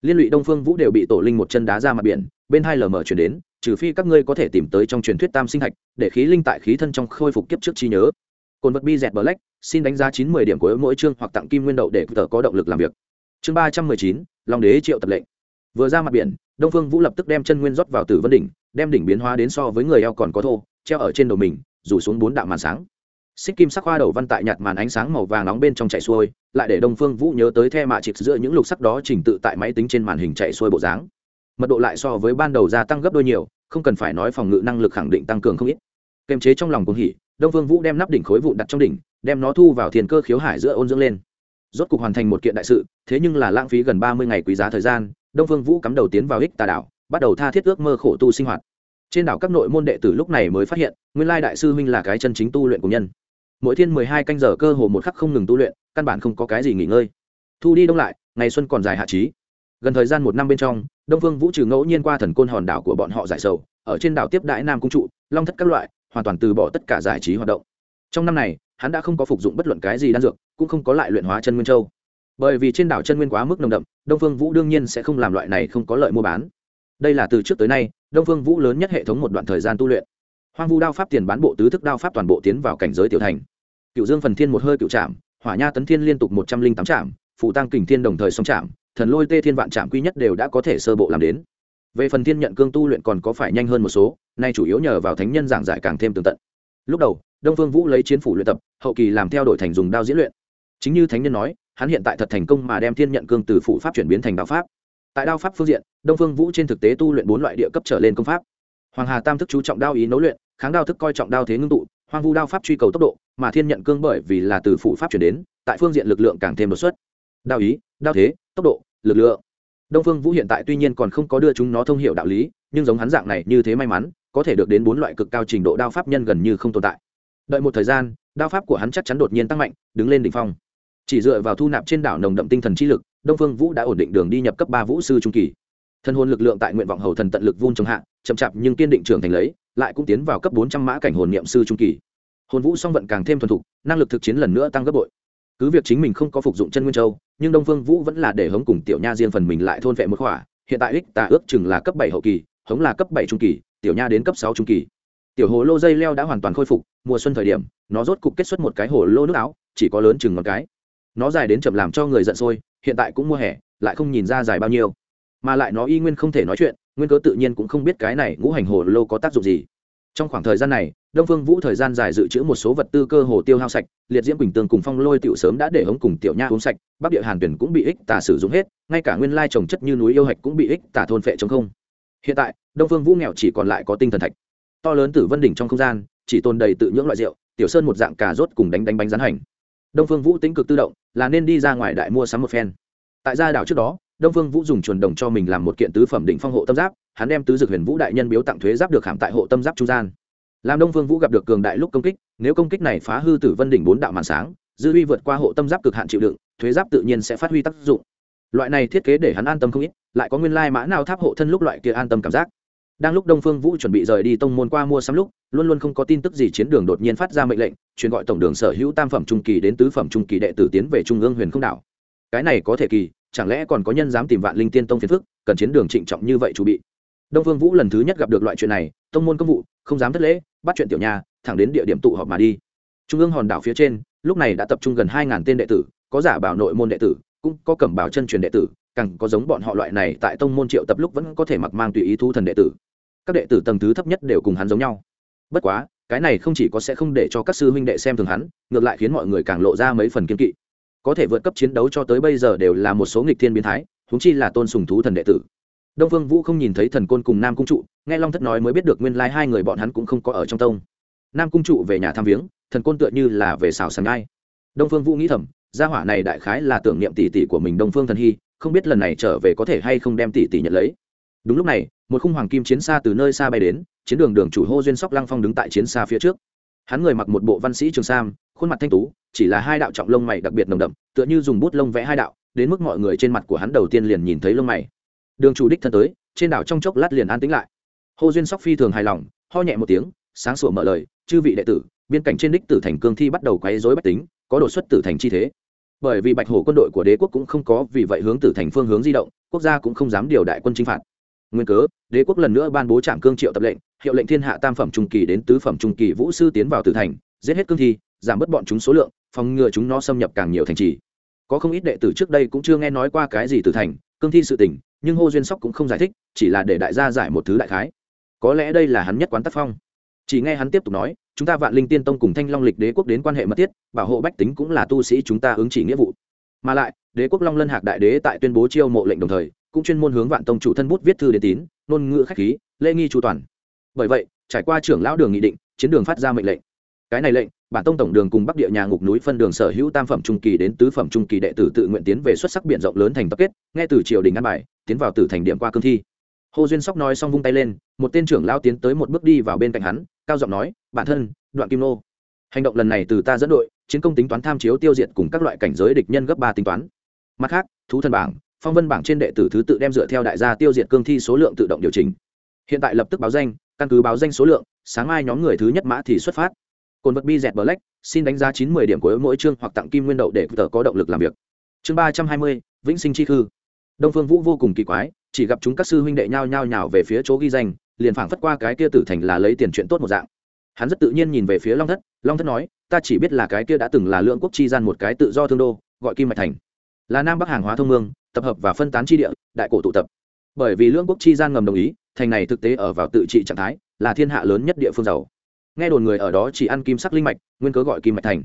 Speaker 1: Liên lụy đông phương vũ đều bị tổ linh một chân đá ra mặt biển, bên hai lờ mờ chuyển đến, trừ phi các ngươi có thể tìm tới trong truyền thuyết tam sinh thạch, để khí linh tại khí thân trong khôi phục kiếp trước trí nhớ cồn vật bi dẹt black, xin đánh giá chín mươi điểm của mỗi chương hoặc tặng kim nguyên đậu để tờ có động lực làm việc. Chương ba trăm mười chín, long đế triệu tập lệnh. Vừa ra mặt biển, đông phương vũ lập tức đem chân nguyên rót vào tử vân đỉnh, đem đỉnh biến hóa đến so với người eo còn có thô, treo ở trên đầu mình, rủ xuống bốn đạo màn sáng. Xích kim sắc hoa đầu văn tại nhạt màn ánh sáng màu vàng nóng bên trong chạy xuôi, lại để đông phương vũ nhớ tới the mạ chịp giữa những lục sắc đó trình tự tại máy tính trên màn hình chạy xuôi bộ dáng. Mật độ lại so với ban đầu gia tăng gấp đôi nhiều, không cần phải nói phòng ngự năng lực khẳng định tăng cường không ít. Kềm chế trong lòng cũng hỉ đông phương vũ đem nắp đỉnh khối vụn đặt trong đỉnh, đem nó thu vào thiền cơ khiếu hải giữa ôn dưỡng lên. Rốt cục hoàn thành một kiện đại sự, thế nhưng là lãng phí gần ba mươi ngày quý giá thời gian, đông phương vũ cắm đầu tiến vào ích tà đảo, bắt đầu tha thiết ước mơ khổ tu sinh hoạt. Trên đảo các nội môn đệ tử lúc này mới phát hiện, nguyên lai đại sư huynh là cái chân chính tu luyện của nhân. Mỗi thiên mười hai canh giờ cơ hồ một khắc không ngừng tu luyện, căn bản không có cái gì nghỉ ngơi. Thu đi đông lại, ngày xuân còn dài hạ trí. Gần thời gian một năm bên trong, đông phương vũ trừ ngẫu nhiên qua thần côn hòn đảo của bọn họ giải sầu, ở trên đảo tiếp đãi nam cung trụ, long thất các loại hoàn toàn từ bỏ tất cả giải trí hoạt động. Trong năm này, hắn đã không có phục dụng bất luận cái gì đan dược, cũng không có lại luyện hóa chân nguyên châu. Bởi vì trên đảo chân nguyên quá mức nồng đậm, đông phương vũ đương nhiên sẽ không làm loại này không có lợi mua bán. Đây là từ trước tới nay, đông phương vũ lớn nhất hệ thống một đoạn thời gian tu luyện. Hoang vu đao pháp tiền bán bộ tứ thức đao pháp toàn bộ tiến vào cảnh giới tiểu thành. Cựu dương phần thiên một hơi cựu trạm hỏa nha tấn thiên liên tục một trăm linh tám trạm phụ tăng kình thiên đồng thời song trạm thần lôi tê thiên vạn trạm quy nhất đều đã có thể sơ bộ làm đến về phần thiên nhận cương tu luyện còn có phải nhanh hơn một số, nay chủ yếu nhờ vào thánh nhân giảng giải càng thêm tường tận. Lúc đầu, đông phương vũ lấy chiến phủ luyện tập, hậu kỳ làm theo đổi thành dùng đao diễn luyện. Chính như thánh nhân nói, hắn hiện tại thật thành công mà đem thiên nhận cương từ phủ pháp chuyển biến thành đạo pháp. Tại đao pháp phương diện, đông phương vũ trên thực tế tu luyện bốn loại địa cấp trở lên công pháp. Hoàng hà tam thức chú trọng đao ý nấu luyện, kháng đao thức coi trọng đao thế ngưng tụ, hoang vu đao pháp truy cầu tốc độ, mà thiên nhận cương bởi vì là từ phủ pháp chuyển đến, tại phương diện lực lượng càng thêm đột xuất. Đao ý, đao thế, tốc độ, lực lượng đông phương vũ hiện tại tuy nhiên còn không có đưa chúng nó thông hiểu đạo lý, nhưng giống hắn dạng này như thế may mắn, có thể được đến bốn loại cực cao trình độ đao pháp nhân gần như không tồn tại. Đợi một thời gian, đao pháp của hắn chắc chắn đột nhiên tăng mạnh, đứng lên đỉnh phong. Chỉ dựa vào thu nạp trên đảo nồng đậm tinh thần chi lực, đông phương vũ đã ổn định đường đi nhập cấp ba vũ sư trung kỳ. Thân hồn lực lượng tại nguyện vọng hầu thần tận lực vun trong hạ, chậm chạp nhưng kiên định trưởng thành lấy, lại cũng tiến vào cấp bốn trăm mã cảnh hồn niệm sư trung kỳ. Hồn vũ song vận càng thêm thuần thục, năng lực thực chiến lần nữa tăng gấp bội cứ việc chính mình không có phục dụng chân nguyên châu, nhưng đông phương vũ vẫn là để hống cùng tiểu nha riêng phần mình lại thôn vệ một khỏa. Hiện tại ích tà ước chừng là cấp bảy hậu kỳ, hống là cấp bảy trung kỳ, tiểu nha đến cấp sáu trung kỳ. Tiểu hồ lô dây leo đã hoàn toàn khôi phục, mùa xuân thời điểm, nó rốt cục kết xuất một cái hồ lô nước áo, chỉ có lớn chừng một cái. Nó dài đến chậm làm cho người giận sôi, hiện tại cũng mua hè, lại không nhìn ra dài bao nhiêu. Mà lại nó y nguyên không thể nói chuyện, nguyên cớ tự nhiên cũng không biết cái này ngũ hành hồ lô có tác dụng gì trong khoảng thời gian này, đông phương vũ thời gian dài dự trữ một số vật tư cơ hồ tiêu hao sạch, liệt diễm quỳnh tương cùng phong lôi tiểu sớm đã để hống cùng tiểu nha uống sạch, bắc địa hàn tuyển cũng bị ích tả sử dụng hết, ngay cả nguyên lai trồng chất như núi yêu hạch cũng bị ích tả thôn phệ chống không. Hiện tại, đông phương vũ nghèo chỉ còn lại có tinh thần thạch. To lớn tử vân đỉnh trong không gian, chỉ tồn đầy tự nhưỡng loại rượu, tiểu sơn một dạng cà rốt cùng đánh đánh bánh rán hành. Đông phương vũ tính cực tự động, là nên đi ra ngoài đại mua sắm một phen. Tại gia đảo trước đó, đông phương vũ dùng chuồn đồng cho mình làm một kiện tứ phẩm định phong hộ tâm giáp hắn đem tứ dực huyền vũ đại nhân biếu tặng thuế giáp được hàm tại hộ tâm giáp trung gian. Làm đông phương vũ gặp được cường đại lúc công kích, nếu công kích này phá hư tử vân đỉnh bốn đạo màn sáng, dư uy vượt qua hộ tâm giáp cực hạn chịu đựng, thuế giáp tự nhiên sẽ phát huy tác dụng. Loại này thiết kế để hắn an tâm không ít, lại có nguyên lai mã nào tháp hộ thân lúc loại kia an tâm cảm giác. Đang lúc đông phương vũ chuẩn bị rời đi tông môn qua mua sắm lúc, luôn luôn không có tin tức gì chiến đường đột nhiên phát ra mệnh lệnh, truyền gọi tổng đường sở hữu tam phẩm trung kỳ đến tứ phẩm trung kỳ đệ tử tiến về trung ương huyền không đảo. Cái này có thể kỳ, chẳng lẽ còn có nhân dám tìm vạn linh tiên tông phiền phức, cần chiến đường trịnh trọng như vậy chuẩn bị? Đông phương vũ lần thứ nhất gặp được loại chuyện này, tông môn công vụ, không dám thất lễ, bắt chuyện tiểu nha thẳng đến địa điểm tụ họp mà đi. Trung ương hòn đảo phía trên, lúc này đã tập trung gần hai tên đệ tử, có giả bảo nội môn đệ tử, cũng có cẩm bảo chân truyền đệ tử, càng có giống bọn họ loại này tại tông môn triệu tập lúc vẫn có thể mặc mang tùy ý thu thần đệ tử. Các đệ tử tầng thứ thấp nhất đều cùng hắn giống nhau. Bất quá, cái này không chỉ có sẽ không để cho các sư huynh đệ xem thường hắn, ngược lại khiến mọi người càng lộ ra mấy phần kiên kỵ. Có thể vượt cấp chiến đấu cho tới bây giờ đều là một số nghịch thiên biến thái húng chi là tôn sùng thú thần đệ tử đông phương vũ không nhìn thấy thần côn cùng nam cung trụ, nghe long thất nói mới biết được nguyên lai hai người bọn hắn cũng không có ở trong tông. Nam cung trụ về nhà thăm viếng, thần côn tựa như là về xào sàng ngai đông phương vũ nghĩ thầm, gia hỏa này đại khái là tưởng niệm tỷ tỷ của mình đông phương thần hy, không biết lần này trở về có thể hay không đem tỷ tỷ nhận lấy. Đúng lúc này, một khung hoàng kim chiến xa từ nơi xa bay đến, chiến đường đường chủ hô duyên sóc lăng phong đứng tại chiến xa phía trước. Hắn người mặc một bộ văn sĩ trường sam, khuôn mặt thanh tú, chỉ là hai đạo trọng lông mày đặc biệt nồng đậm, tựa như dùng bút lông vẽ hai đạo, đến mức mọi người trên mặt của hắn đầu tiên liền nhìn thấy lông mày đường chủ đích thân tới, trên đảo trong chốc lát liền an tĩnh lại. Hô duyên sóc phi thường hài lòng, ho nhẹ một tiếng, sáng sủa mở lời, chư vị đệ tử, biên cảnh trên đích tử thành cương thi bắt đầu quấy rối bách tính, có đột xuất tử thành chi thế. Bởi vì bạch hổ quân đội của đế quốc cũng không có, vì vậy hướng tử thành phương hướng di động, quốc gia cũng không dám điều đại quân chinh phạt. Nguyên cớ, đế quốc lần nữa ban bố trạm cương triệu tập lệnh, hiệu lệnh thiên hạ tam phẩm trung kỳ đến tứ phẩm trung kỳ vũ sư tiến vào tử thành, giết hết cương thi, giảm bớt bọn chúng số lượng, phòng ngừa chúng nó xâm nhập càng nhiều thành trì. Có không ít đệ tử trước đây cũng chưa nghe nói qua cái gì tử thành cương thi sự tình, nhưng hô duyên sóc cũng không giải thích, chỉ là để đại gia giải một thứ đại khái. Có lẽ đây là hắn nhất quán tác phong. Chỉ nghe hắn tiếp tục nói, chúng ta vạn linh tiên tông cùng thanh long lịch đế quốc đến quan hệ mật thiết, bảo hộ bách tính cũng là tu sĩ chúng ta ứng chỉ nghĩa vụ. Mà lại, đế quốc long lân hạc đại đế tại tuyên bố chiêu mộ lệnh đồng thời, cũng chuyên môn hướng vạn tông chủ thân bút viết thư đến tín, ngôn ngữ khách khí, lễ nghi chu toàn. Bởi vậy, trải qua trưởng lão đường nghị định, chiến đường phát ra mệnh lệnh. Cái này lệnh bản tông tổng đường cùng bắc địa nhà ngục núi phân đường sở hữu tam phẩm trung kỳ đến tứ phẩm trung kỳ đệ tử tự nguyện tiến về xuất sắc biển rộng lớn thành tập kết, nghe từ triều đình ăn bài, tiến vào tử thành điểm qua cương thi. Hồ duyên sóc nói xong vung tay lên, một tên trưởng lao tiến tới một bước đi vào bên cạnh hắn, cao giọng nói, bản thân, đoạn kim nô. Hành động lần này từ ta dẫn đội, chiến công tính toán tham chiếu tiêu diệt cùng các loại cảnh giới địch nhân gấp ba tính toán. Mặt khác, thú thần bảng, phong vân bảng trên đệ tử thứ tự đem dựa theo đại gia tiêu diệt cương thi số lượng tự động điều chỉnh. Hiện tại lập tức báo danh, căn cứ báo danh số lượng, sáng mai nhóm người thứ nhất mã thì xuất phát cồn vật bi dẹt black, xin đánh giá chín mươi điểm của mỗi chương hoặc tặng kim nguyên đậu để tờ có động lực làm việc. Chương ba trăm hai mươi, vĩnh sinh chi khư. Đông phương vũ vô cùng kỳ quái, chỉ gặp chúng các sư huynh đệ nhao nhao nhào về phía chỗ ghi danh, liền phảng phất qua cái kia tử thành là lấy tiền chuyện tốt một dạng. Hắn rất tự nhiên nhìn về phía long thất long thất nói, ta chỉ biết là cái kia đã từng là lượng quốc chi gian một cái tự do thương đô, gọi kim mạch thành. Là nam bắc hàng hóa thông mương, tập hợp và phân tán chi địa, đại cổ tụ tập. Bởi vì lương quốc chi gian ngầm đồng ý, thành này thực tế ở vào tự trị trạng thái, là thiên hạ lớn nhất địa phương giàu nghe đồn người ở đó chỉ ăn kim sắc linh mạch, nguyên cớ gọi kim mạch thành.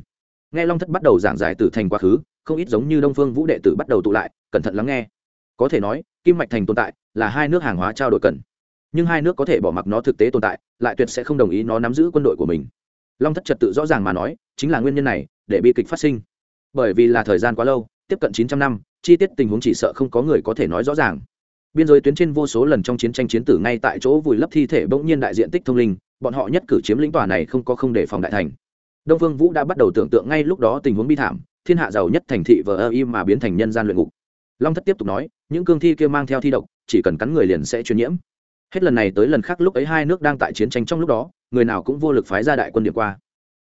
Speaker 1: Nghe long thất bắt đầu giảng giải từ thành quá khứ, không ít giống như đông phương vũ đệ tử bắt đầu tụ lại, cẩn thận lắng nghe. Có thể nói, kim mạch thành tồn tại là hai nước hàng hóa trao đổi cần. Nhưng hai nước có thể bỏ mặc nó thực tế tồn tại, lại tuyệt sẽ không đồng ý nó nắm giữ quân đội của mình. Long thất trật tự rõ ràng mà nói, chính là nguyên nhân này, để bi kịch phát sinh. Bởi vì là thời gian quá lâu, tiếp cận chín trăm năm, chi tiết tình huống chỉ sợ không có người có thể nói rõ ràng. Biên giới tuyến trên vô số lần trong chiến tranh chiến tử ngay tại chỗ vùi lấp thi thể bỗng nhiên đại diện tích thông linh bọn họ nhất cử chiếm lĩnh tòa này không có không để phòng đại thành. Đông vương vũ đã bắt đầu tưởng tượng ngay lúc đó tình huống bi thảm, thiên hạ giàu nhất thành thị vờ ơ im mà biến thành nhân gian luyện ngục. Long thất tiếp tục nói, những cương thi kia mang theo thi độc, chỉ cần cắn người liền sẽ truyền nhiễm. Hết lần này tới lần khác lúc ấy hai nước đang tại chiến tranh trong lúc đó, người nào cũng vô lực phái ra đại quân điểm qua.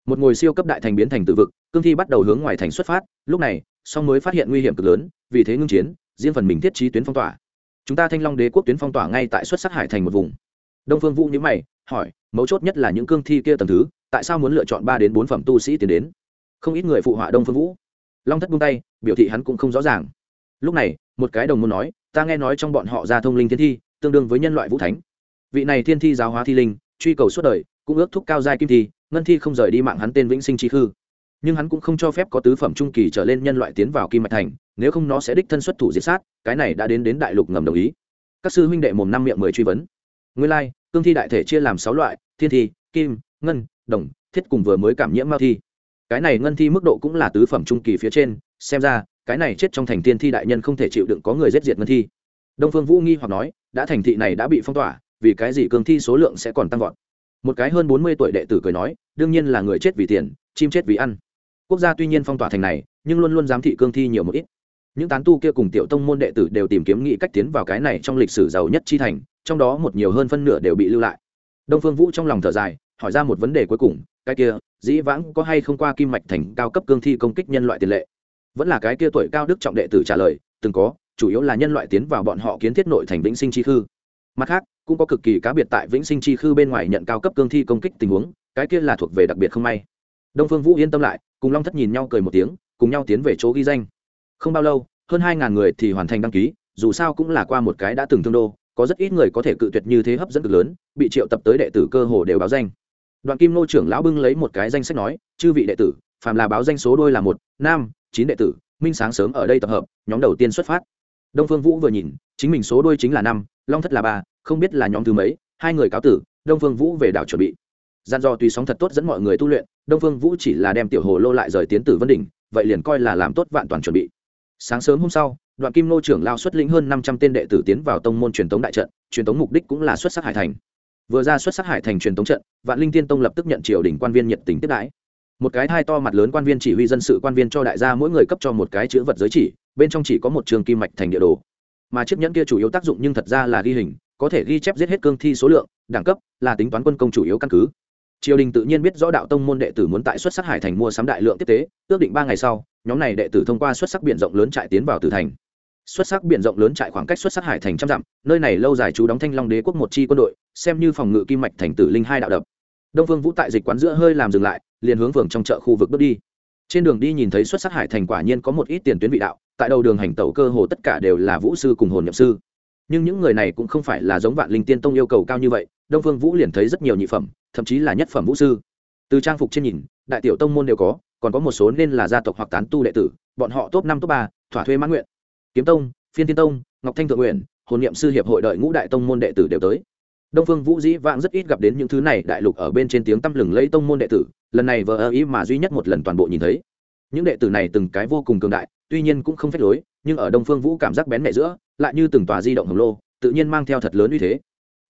Speaker 1: Một ngồi siêu cấp đại thành biến thành tự vực, cương thi bắt đầu hướng ngoài thành xuất phát, lúc này, song mới phát hiện nguy hiểm cực lớn, vì thế ngưng chiến, riêng phần mình thiết trí tuyến phong tỏa. Chúng ta thanh long đế quốc tuyến phong tỏa ngay tại xuất sắc hải thành một vùng đông phương vũ nhữ mày, hỏi, mấu chốt nhất là những cương thi kia tầng thứ, tại sao muốn lựa chọn ba đến bốn phẩm tu sĩ tiến đến? Không ít người phụ họa đông phương vũ. Long thất buông tay, biểu thị hắn cũng không rõ ràng. Lúc này, một cái đồng môn nói, ta nghe nói trong bọn họ ra thông linh thiên thi, tương đương với nhân loại vũ thánh. Vị này thiên thi giáo hóa thi linh, truy cầu suốt đời, cũng ước thúc cao giai kim thi, ngân thi không rời đi mạng hắn tên vĩnh sinh trí khư. Nhưng hắn cũng không cho phép có tứ phẩm trung kỳ trở lên nhân loại tiến vào kim mạch thành, nếu không nó sẽ đích thân xuất thủ diệt sát, cái này đã đến đến đại lục ngầm đồng ý. Các sư huynh đệ mồm năm miệng mười truy vấn. Nguyên lai cương thi đại thể chia làm sáu loại, thiên thi, kim, ngân, đồng, thiết cùng vừa mới cảm nhiễm mao thi. Cái này ngân thi mức độ cũng là tứ phẩm trung kỳ phía trên, xem ra, cái này chết trong thành thiên thi đại nhân không thể chịu đựng có người giết diệt ngân thi. Đông phương vũ nghi hoặc nói, đã thành thị này đã bị phong tỏa, vì cái gì cương thi số lượng sẽ còn tăng vọt? Một cái hơn bốn mươi tuổi đệ tử cười nói, đương nhiên là người chết vì tiền, chim chết vì ăn. Quốc gia tuy nhiên phong tỏa thành này, nhưng luôn luôn giám thị cương thi nhiều một ít những tán tu kia cùng tiểu tông môn đệ tử đều tìm kiếm nghĩ cách tiến vào cái này trong lịch sử giàu nhất chi thành, trong đó một nhiều hơn phân nửa đều bị lưu lại. Đông phương vũ trong lòng thở dài, hỏi ra một vấn đề cuối cùng, cái kia, dĩ vãng có hay không qua kim mạch thành cao cấp cương thi công kích nhân loại tiền lệ? Vẫn là cái kia tuổi cao đức trọng đệ tử trả lời, từng có, chủ yếu là nhân loại tiến vào bọn họ kiến thiết nội thành vĩnh sinh chi khư. Mặt khác, cũng có cực kỳ cá biệt tại vĩnh sinh chi khư bên ngoài nhận cao cấp cương thi công kích tình huống, cái kia là thuộc về đặc biệt không may. Đông phương vũ yên tâm lại, cùng long thất nhìn nhau cười một tiếng, cùng nhau tiến về chỗ ghi danh không bao lâu, hơn hai ngàn người thì hoàn thành đăng ký, dù sao cũng là qua một cái đã từng thương đô, có rất ít người có thể cự tuyệt như thế hấp dẫn cực lớn, bị triệu tập tới đệ tử cơ hồ đều báo danh. Đoạn kim nô trưởng lão bưng lấy một cái danh sách nói, chư vị đệ tử, phàm là báo danh số đôi là một nam chín đệ tử, minh sáng sớm ở đây tập hợp, nhóm đầu tiên xuất phát. Đông phương vũ vừa nhìn, chính mình số đôi chính là năm, long thất là ba, không biết là nhóm thứ mấy, hai người cáo tử, đông phương vũ về đảo chuẩn bị. Gian do tùy sóng thật tốt dẫn mọi người tu luyện, đông phương vũ chỉ là đem tiểu hồ lô lại rời tiến tử vân đỉnh, vậy liền coi là làm tốt vạn toàn chuẩn bị sáng sớm hôm sau, đoạn kim nô trưởng lao xuất lĩnh hơn năm trăm tên đệ tử tiến vào tông môn truyền tống đại trận, truyền tống mục đích cũng là xuất sắc hải thành. Vừa ra xuất sắc hải thành truyền tống trận, vạn linh tiên tông lập tức nhận triều đình quan viên nhiệt tình tiếp đãi. Một cái thai to mặt lớn quan viên chỉ huy dân sự quan viên cho đại gia mỗi người cấp cho một cái chữ vật giới chỉ, bên trong chỉ có một trường kim mạch thành địa đồ. Mà chiếc nhẫn kia chủ yếu tác dụng nhưng thật ra là ghi hình, có thể ghi chép giết hết cương thi số lượng, đẳng cấp là tính toán quân công chủ yếu căn cứ triều đình tự nhiên biết rõ đạo tông môn đệ tử muốn tại xuất sắc hải thành mua sắm đại lượng tiếp tế, ước định ba ngày sau, nhóm này đệ tử thông qua xuất sắc b i ể n rộng lớn trại tiến vào tử thành. Xuất sắc biển rộng lớn trại khoảng cách xuất sắc hải thành trăm dặm, nơi này lâu dài chú đóng thanh long đế quốc một chi quân đội, xem như phòng ngự kim mạch thành tử linh hai đạo đập. Đông phương vũ tại dịch quán giữa hơi làm dừng lại, liền hướng phường trong chợ khu vực bước đi. Trên đường đi nhìn thấy xuất sắc hải thành quả nhiên có một ít tiền tuyến vị đạo, tại đầu đường hành tẩu cơ hồ tất cả đều là vũ sư cùng hồn nhập sư. Nhưng những người này cũng không phải là giống vạn linh tiên tông yêu cầu cao như vậy đông phương vũ liền thấy rất nhiều nhị phẩm, thậm chí là nhất phẩm vũ sư. Từ trang phục trên nhìn, đại tiểu tông môn đều có, còn có một số nên là gia tộc hoặc tán tu đệ tử, bọn họ top năm, top ba, thỏa thuê mãn nguyện. Kiếm tông, phiên tiên tông, ngọc thanh thượng nguyện, hồn niệm sư hiệp hội đợi ngũ đại tông môn đệ tử đều tới. Đông phương vũ dĩ vãng rất ít gặp đến những thứ này, đại lục ở bên trên tiếng tăm lừng lấy tông môn đệ tử, lần này vờ ơ ý mà duy nhất một lần toàn bộ nhìn thấy. Những đệ tử này từng cái vô cùng cường đại, tuy nhiên cũng không phép lối, nhưng ở đông phương vũ cảm giác bén mẹ giữa, lại như từng tòa di động hồng lô, tự nhiên mang theo thật lớn uy thế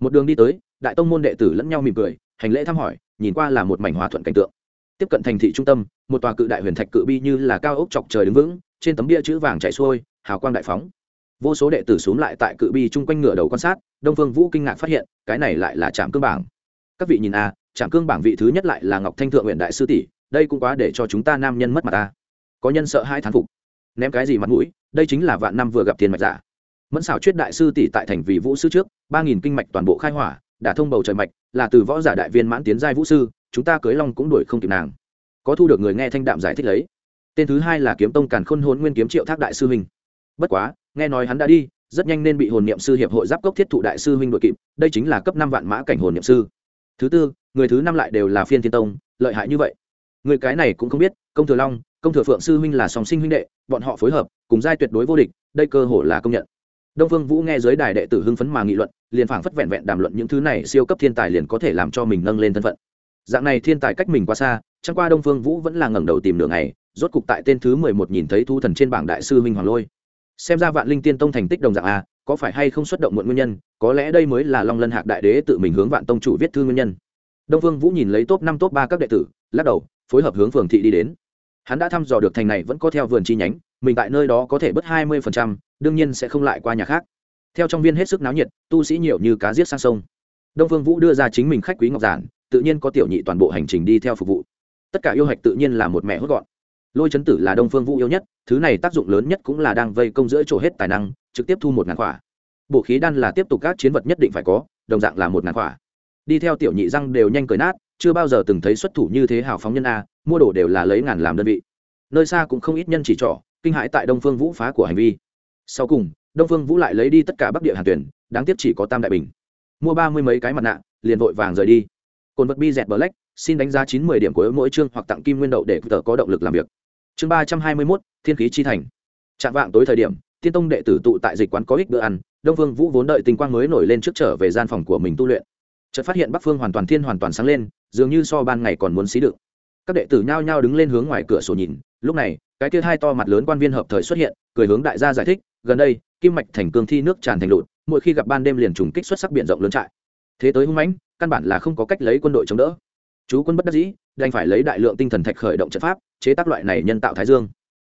Speaker 1: một đường đi tới đại tông môn đệ tử lẫn nhau mỉm cười hành lễ thăm hỏi nhìn qua là một mảnh hòa thuận cảnh tượng. Tiếp cận thành thị trung tâm một tòa cự đại huyền thạch cự bi như là cao ốc chọc trời đứng vững trên tấm bia chữ vàng chạy xuôi hào quang đại phóng. Vô số đệ tử xuống lại tại cự bi chung quanh ngựa đầu quan sát đông phương vũ kinh ngạc phát hiện cái này lại là trạm cương bảng. Các vị nhìn a à, trạm cương bảng vị thứ nhất lại là ngọc thanh thượng huyện đại sư tỷ đây cũng quá để cho chúng ta nam nhân mất mặt ta. Có nhân sợ hai thán phục. Ném cái gì mặt mũi đây chính là vạn năm vừa gặp tiền mạch giả mẫn xảo chuyết đại sư tỷ tại thành vì vũ sư trước, ba nghìn kinh mạch toàn bộ khai hỏa, đã thông bầu trời mạch, là từ võ giả đại viên mãn tiến giai vũ sư, chúng ta cưới long cũng đuổi không kịp nàng. Có thu được người nghe thanh đạm giải thích lấy. Tên thứ hai là kiếm tông càn khôn hôn nguyên kiếm triệu thác đại sư huynh. Bất quá, nghe nói hắn đã đi, rất nhanh nên bị hồn niệm sư hiệp hội giáp cốc thiết thụ đại sư huynh đội kịp, đây chính là cấp năm vạn mã cảnh hồn niệm sư. Thứ tư, người thứ năm lại đều là phiên thiên tông, lợi hại như vậy. Người cái này cũng không biết, công thừa long, công thừa phượng sư huynh là song sinh huynh đệ, bọn họ phối hợp, cùng giai tuyệt đối vô địch, đây cơ hội là công nhận đông phương vũ nghe giới đài đệ tử hưng phấn mà nghị luận, liền phảng phất vẹn vẹn đàm luận những thứ này siêu cấp thiên tài liền có thể làm cho mình nâng lên thân phận. Dạng này thiên tài cách mình quá xa, chẳng qua đông phương vũ vẫn là ngẩng đầu tìm đường này rốt cục tại tên thứ mười một nhìn thấy thu thần trên bảng đại sư minh hoàng lôi. Xem ra vạn linh tiên tông thành tích đồng dạng a có phải hay không xuất động muộn nguyên nhân, có lẽ đây mới là long lân hạc đại đế tự mình hướng vạn tông chủ viết thư nguyên nhân. Đông phương vũ nhìn lấy top năm, top ba các đệ tử, lắc đầu, phối hợp hướng phường thị đi đến hắn đã thăm dò được thành này vẫn có theo vườn chi nhánh, mình tại nơi đó có thể bớt hai mươi đương nhiên sẽ không lại qua nhà khác. Theo trong viên hết sức náo nhiệt, tu sĩ nhiều như cá giết sang sông. Đông phương vũ đưa ra chính mình khách quý ngọc giản, tự nhiên có tiểu nhị toàn bộ hành trình đi theo phục vụ. Tất cả yêu hạch tự nhiên là một mẹ hốt gọn. Lôi chấn tử là đông phương vũ yêu nhất, thứ này tác dụng lớn nhất cũng là đang vây công giữa chỗ hết tài năng, trực tiếp thu một ngàn quả. Bộ khí đan là tiếp tục các chiến vật nhất định phải có, đồng dạng là một ngàn quả. Đi theo tiểu nhị răng đều nhanh cười nát chưa bao giờ từng thấy xuất thủ như thế hào phóng nhân a, mua đồ đều là lấy ngàn làm đơn vị. Nơi xa cũng không ít nhân chỉ trỏ, kinh hãi tại đông phương vũ phá của hành vi. Sau cùng, đông phương vũ lại lấy đi tất cả bắc địa hàn tuyển, đáng tiếc chỉ có tam đại bình. Mua ba mươi mấy cái mặt nạ, liền vội vàng rời đi. Cồn vật bi dẹt black, xin đánh giá chín mươi điểm của mỗi chương hoặc tặng kim nguyên đậu để tờ có động lực làm việc. Chương ba trăm hai mươi mốt, thiên khí chi thành. Chạm vạng tối thời điểm, tiên tông đệ tử tụ tại dịch quán có ích bữa ăn, đông phương vũ vốn đợi tình quang mới nổi lên trước trở về gian phòng của mình tu luyện. Chợt phát hiện bắc phương hoàn toàn thiên hoàn toàn sáng lên dường như so ban ngày còn muốn xí đựng các đệ tử nhao nhao đứng lên hướng ngoài cửa sổ nhìn, lúc này, cái kia hai to mặt lớn quan viên hợp thời xuất hiện, cười hướng đại gia giải thích, gần đây, kim mạch thành cương thi nước tràn thành lụt, mỗi khi gặp ban đêm liền trùng kích xuất sắc biển rộng lớn trại. Thế tới hung mãnh, căn bản là không có cách lấy quân đội chống đỡ. Chú quân bất đắc dĩ, đành phải lấy đại lượng tinh thần thạch khởi động trận pháp, chế tác loại này nhân tạo thái dương.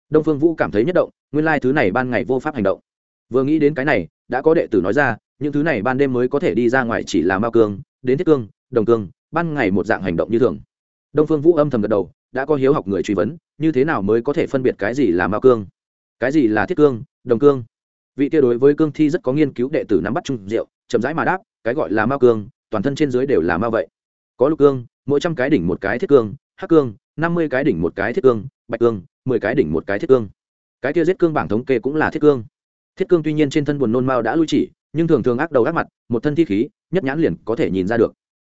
Speaker 1: Đông phương vũ cảm thấy nhất động, nguyên lai thứ này ban ngày vô pháp hành động. Vừa nghĩ đến cái này, đã có đệ tử nói ra, những thứ này ban đêm mới có thể đi ra ngoài chỉ là mao cương, đến thiết cương, đồng cương ban ngày một dạng hành động như thường. Đông phương vũ âm thầm gật đầu, đã có hiếu học người truy vấn, như thế nào mới có thể phân biệt cái gì là mao cương, cái gì là thiết cương, đồng cương? Vị kia đối với cương thi rất có nghiên cứu đệ tử nắm bắt trung rượu, chậm rãi mà đáp, cái gọi là mao cương, toàn thân trên dưới đều là mao vậy. Có lục cương, mỗi trăm cái đỉnh một cái thiết cương, hắc cương, năm mươi cái đỉnh một cái thiết cương, bạch cương, mười cái đỉnh một cái thiết cương. Cái kia giết cương bảng thống kê cũng là thiết cương. Thiết cương tuy nhiên trên thân buồn nôn mao đã lui chỉ, nhưng thường thường ác đầu ác mặt, một thân thi khí, nhất nhãn liền có thể nhìn ra được.